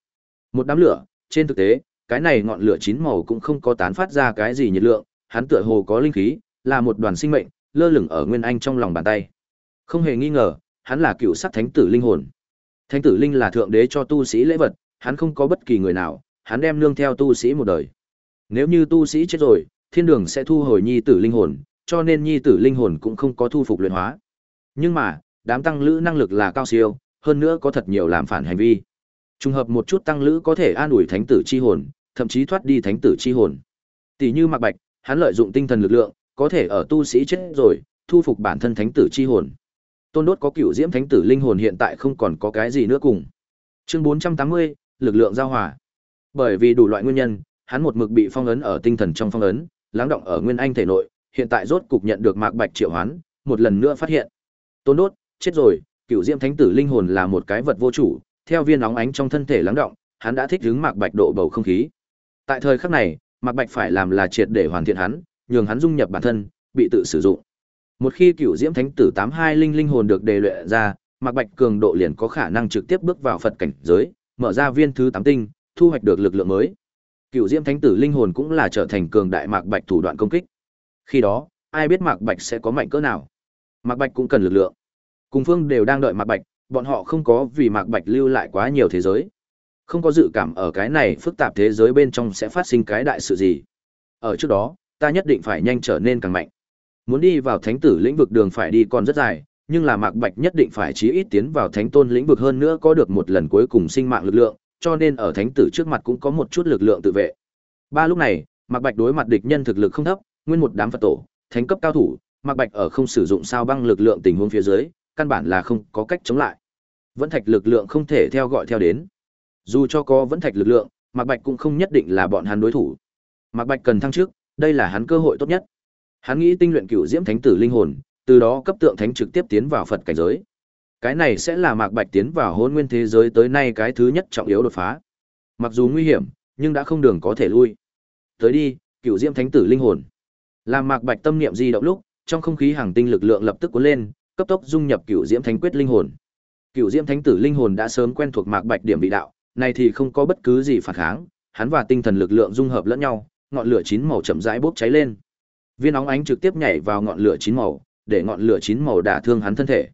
Một đám lửa, trên thực tế, cái này ngọn lửa chín màu cũng không có tán phát ra cái gì nhiệt lượng, hắn tựa hồ có linh khí, là một đoàn sinh mệnh, lơ lửng ở Nguyên Anh trong lòng bàn tay. Không hề nghi ngờ, hắn là cựu sắc thánh tử linh hồn. Thánh tử linh là thượng đế cho tu sĩ lễ vật, hắn không có bất kỳ người nào, hắn đem nương theo tu sĩ một đời. Nếu như tu sĩ chết rồi, thiên đường sẽ thu hồi nhi tử linh hồn, cho nên nhi tử linh hồn cũng không có thu phục luyện hóa. Nhưng mà, đám tăng lữ năng lực là cao siêu, hơn nữa có thật nhiều làm phản hành vi. Trùng hợp một chút tăng lữ có thể an ủi thánh tử chi hồn, thậm chí thoát đi thánh tử chi hồn. Tỷ như Mạc Bạch, hắn lợi dụng tinh thần lực lượng, có thể ở tu sĩ chết rồi, thu phục bản thân thánh tử chi hồn. Tôn Đốt có cựu diễm thánh tử linh hồn hiện tại không còn có cái gì nữa cùng. Chương 480, lực lượng giao hòa. Bởi vì đủ loại nguyên nhân, hắn một mực bị phong ấn ở tinh thần trong phong ấn, lắng động ở nguyên anh thể nội, hiện tại rốt cục nhận được Mạc Bạch triệu hoán, một lần nữa phát hiện. Tôn Đốt, chết rồi, cựu diễm thánh tử linh hồn là một cái vật vô chủ, theo viên óng ánh trong thân thể lắng động, hắn đã thích đứng Mạc Bạch độ bầu không khí. Tại thời khắc này, Mạc Bạch phải làm là triệt để hoàn thiện hắn, nhường hắn dung nhập bản thân, bị tự sử dụng. Một khi cựu diễm thánh tử tám hai linh linh hồn được đề luyện ra, Mạc Bạch cường độ liền có khả năng trực tiếp bước vào Phật cảnh giới, mở ra viên thứ tám tinh, thu hoạch được lực lượng mới. Cựu diễm thánh tử linh hồn cũng là trở thành cường đại Mạc Bạch thủ đoạn công kích. Khi đó, ai biết Mạc Bạch sẽ có mạnh cỡ nào? Mạc Bạch cũng cần lực lượng. Cùng phương đều đang đợi Mạc Bạch, bọn họ không có vì Mạc Bạch lưu lại quá nhiều thế giới. Không có dự cảm ở cái này phức tạp thế giới bên trong sẽ phát sinh cái đại sự gì. Ở trước đó, ta nhất định phải nhanh trở nên càng mạnh. Muốn đi vào thánh tử lĩnh vực đường phải đi còn rất dài, nhưng là Mạc Bạch nhất định phải chí ít tiến vào thánh tôn lĩnh vực hơn nữa có được một lần cuối cùng sinh mạng lực lượng, cho nên ở thánh tử trước mặt cũng có một chút lực lượng tự vệ. Ba lúc này, Mạc Bạch đối mặt địch nhân thực lực không thấp, nguyên một đám Phật tổ, thánh cấp cao thủ, Mạc Bạch ở không sử dụng sao băng lực lượng tình huống phía dưới, căn bản là không có cách chống lại. Vẫn thạch lực lượng không thể theo gọi theo đến. Dù cho có vẫn thạch lực lượng, Mạc Bạch cũng không nhất định là bọn hắn đối thủ. Mạc Bạch cần thăng trước, đây là hắn cơ hội tốt nhất. Hắn nghĩ tinh luyện cựu diễm thánh tử linh hồn, từ đó cấp tượng thánh trực tiếp tiến vào Phật cảnh giới. Cái này sẽ là Mạc Bạch tiến vào hôn nguyên thế giới tới nay cái thứ nhất trọng yếu đột phá. Mặc dù nguy hiểm, nhưng đã không đường có thể lui. Tới đi, cựu diễm thánh tử linh hồn. Làm Mạc Bạch tâm niệm di động lúc, trong không khí hàng tinh lực lượng lập tức cuốn lên, cấp tốc dung nhập cựu diễm thánh quyết linh hồn. Cựu diễm thánh tử linh hồn đã sớm quen thuộc Mạc Bạch điểm vị đạo, này thì không có bất cứ gì phản kháng, hắn và tinh thần lực lượng dung hợp lẫn nhau, ngọn lửa chín màu chậm rãi bốc cháy lên. Viên óng ánh trực tiếp nhảy vào ngọn lửa chín màu, để ngọn lửa chín màu đả thương hắn thân thể.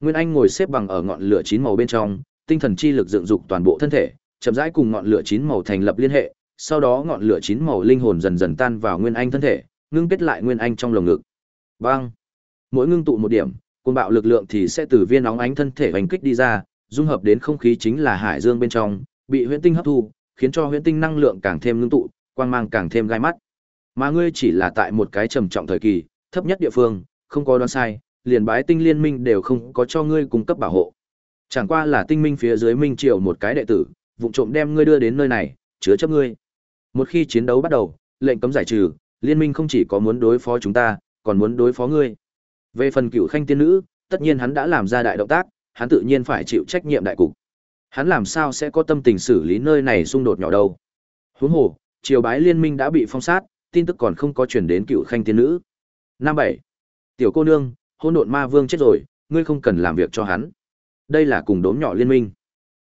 Nguyên Anh ngồi xếp bằng ở ngọn lửa chín màu bên trong, tinh thần chi lực dựng dục toàn bộ thân thể, chậm rãi cùng ngọn lửa chín màu thành lập liên hệ, sau đó ngọn lửa chín màu linh hồn dần dần tan vào Nguyên Anh thân thể, ngưng kết lại Nguyên Anh trong lồng ngực. Bang! Mỗi ngưng tụ một điểm, côn bạo lực lượng thì sẽ từ viên óng ánh thân thể hành kích đi ra, dung hợp đến không khí chính là hải dương bên trong, bị huyễn tinh hấp thu, khiến cho huyễn tinh năng lượng càng thêm ngưng tụ, quang mang càng thêm gai mắt. Mà ngươi chỉ là tại một cái trầm trọng thời kỳ, thấp nhất địa phương, không có đoán sai, liền bái tinh liên minh đều không có cho ngươi cung cấp bảo hộ. Chẳng qua là tinh minh phía dưới minh triều một cái đệ tử, vụng trộm đem ngươi đưa đến nơi này, chứa chấp ngươi. Một khi chiến đấu bắt đầu, lệnh cấm giải trừ, liên minh không chỉ có muốn đối phó chúng ta, còn muốn đối phó ngươi. Về phần cựu khanh tiên nữ, tất nhiên hắn đã làm ra đại động tác, hắn tự nhiên phải chịu trách nhiệm đại cục. Hắn làm sao sẽ có tâm tình xử lý nơi này xung đột nhỏ đâu. Huống hồ, triều bái liên minh đã bị phong sát, tin tức còn không có truyền đến cựu khanh tiên nữ. Năm bảy, Tiểu cô nương, hôn độn ma vương chết rồi, ngươi không cần làm việc cho hắn. Đây là cùng đốm nhỏ liên minh.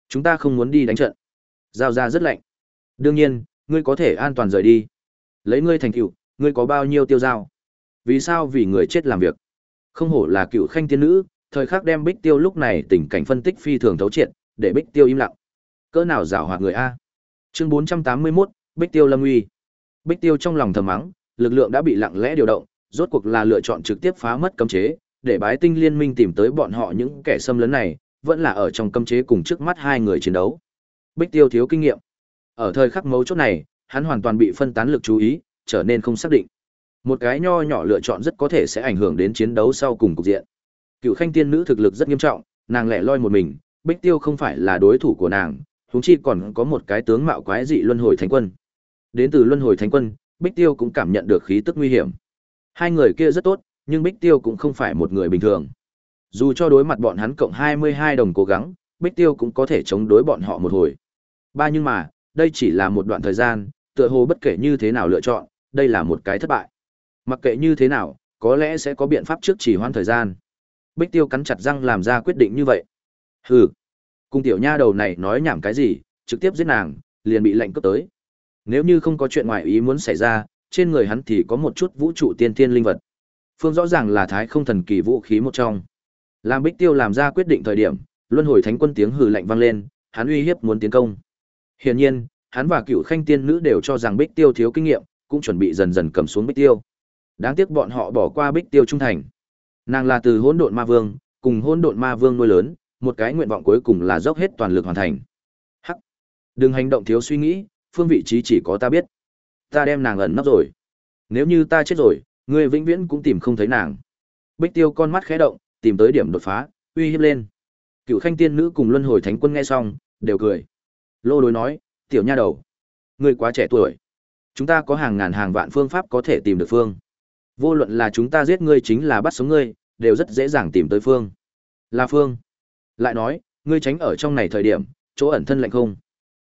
Chúng ta không muốn đi đánh trận. Giao ra rất lạnh. Đương nhiên, ngươi có thể an toàn rời đi. Lấy ngươi thành cựu, ngươi có bao nhiêu tiêu giao? Vì sao vì người chết làm việc? Không hổ là cựu khanh tiên nữ, thời khắc đem Bích Tiêu lúc này tình cảnh phân tích phi thường thấu triệt, để Bích Tiêu im lặng. Cỡ nào giảo hoạt người a. Chương 481, Bích Tiêu Lâm Uy. Bích Tiêu trong lòng thầm mắng, lực lượng đã bị lặng lẽ điều động, rốt cuộc là lựa chọn trực tiếp phá mất cấm chế, để bái tinh liên minh tìm tới bọn họ những kẻ xâm lấn này, vẫn là ở trong cấm chế cùng trước mắt hai người chiến đấu. Bích Tiêu thiếu kinh nghiệm. Ở thời khắc mấu chốt này, hắn hoàn toàn bị phân tán lực chú ý, trở nên không xác định. Một cái nho nhỏ lựa chọn rất có thể sẽ ảnh hưởng đến chiến đấu sau cùng cục diện. Cựu Khanh tiên nữ thực lực rất nghiêm trọng, nàng lẻ loi một mình, Bích Tiêu không phải là đối thủ của nàng, huống chi còn có một cái tướng mạo quái dị luân hồi thánh quân. Đến từ luân hồi thánh quân, Bích Tiêu cũng cảm nhận được khí tức nguy hiểm. Hai người kia rất tốt, nhưng Bích Tiêu cũng không phải một người bình thường. Dù cho đối mặt bọn hắn cộng 22 đồng cố gắng, Bích Tiêu cũng có thể chống đối bọn họ một hồi. Ba nhưng mà, đây chỉ là một đoạn thời gian, tựa hồ bất kể như thế nào lựa chọn, đây là một cái thất bại. Mặc kệ như thế nào, có lẽ sẽ có biện pháp trước chỉ hoãn thời gian. Bích Tiêu cắn chặt răng làm ra quyết định như vậy. Hừ, cung tiểu nha đầu này nói nhảm cái gì, trực tiếp giết nàng, liền bị lệnh cướp tới. Nếu như không có chuyện ngoài ý muốn xảy ra, trên người hắn thì có một chút vũ trụ tiên tiên linh vật. Phương rõ ràng là thái không thần kỳ vũ khí một trong. Làm Bích Tiêu làm ra quyết định thời điểm, luân hồi thánh quân tiếng hừ lạnh vang lên, hắn uy hiếp muốn tiến công. Hiển nhiên, hắn và cựu khanh tiên nữ đều cho rằng Bích Tiêu thiếu kinh nghiệm, cũng chuẩn bị dần dần cầm xuống Bích Tiêu. Đáng tiếc bọn họ bỏ qua Bích Tiêu trung thành. Nàng là từ hỗn độn ma vương, cùng hỗn độn ma vương nuôi lớn, một cái nguyện vọng cuối cùng là dốc hết toàn lực hoàn thành. Hắc. Đừng hành động thiếu suy nghĩ, phương vị trí chỉ có ta biết. Ta đem nàng ẩn nấp rồi. Nếu như ta chết rồi, ngươi vĩnh viễn cũng tìm không thấy nàng. Bích Tiêu con mắt khẽ động, tìm tới điểm đột phá, uy hiếp lên. Cựu Khanh tiên nữ cùng Luân Hồi Thánh Quân nghe xong, đều cười. Lô Đối nói, "Tiểu nha đầu, ngươi quá trẻ tuổi. Chúng ta có hàng ngàn hàng vạn phương pháp có thể tìm được phương. Vô luận là chúng ta giết ngươi chính là bắt sống ngươi, đều rất dễ dàng tìm tới phương." Là phương. Lại nói, ngươi tránh ở trong này thời điểm, chỗ ẩn thân lạnh không?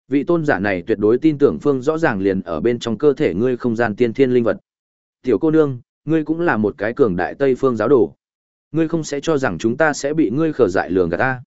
Vị tôn giả này tuyệt đối tin tưởng phương rõ ràng liền ở bên trong cơ thể ngươi không gian tiên thiên linh vật. Tiểu cô nương, ngươi cũng là một cái cường đại Tây phương giáo đồ. Ngươi không sẽ cho rằng chúng ta sẽ bị ngươi khở dại lường gạt ta.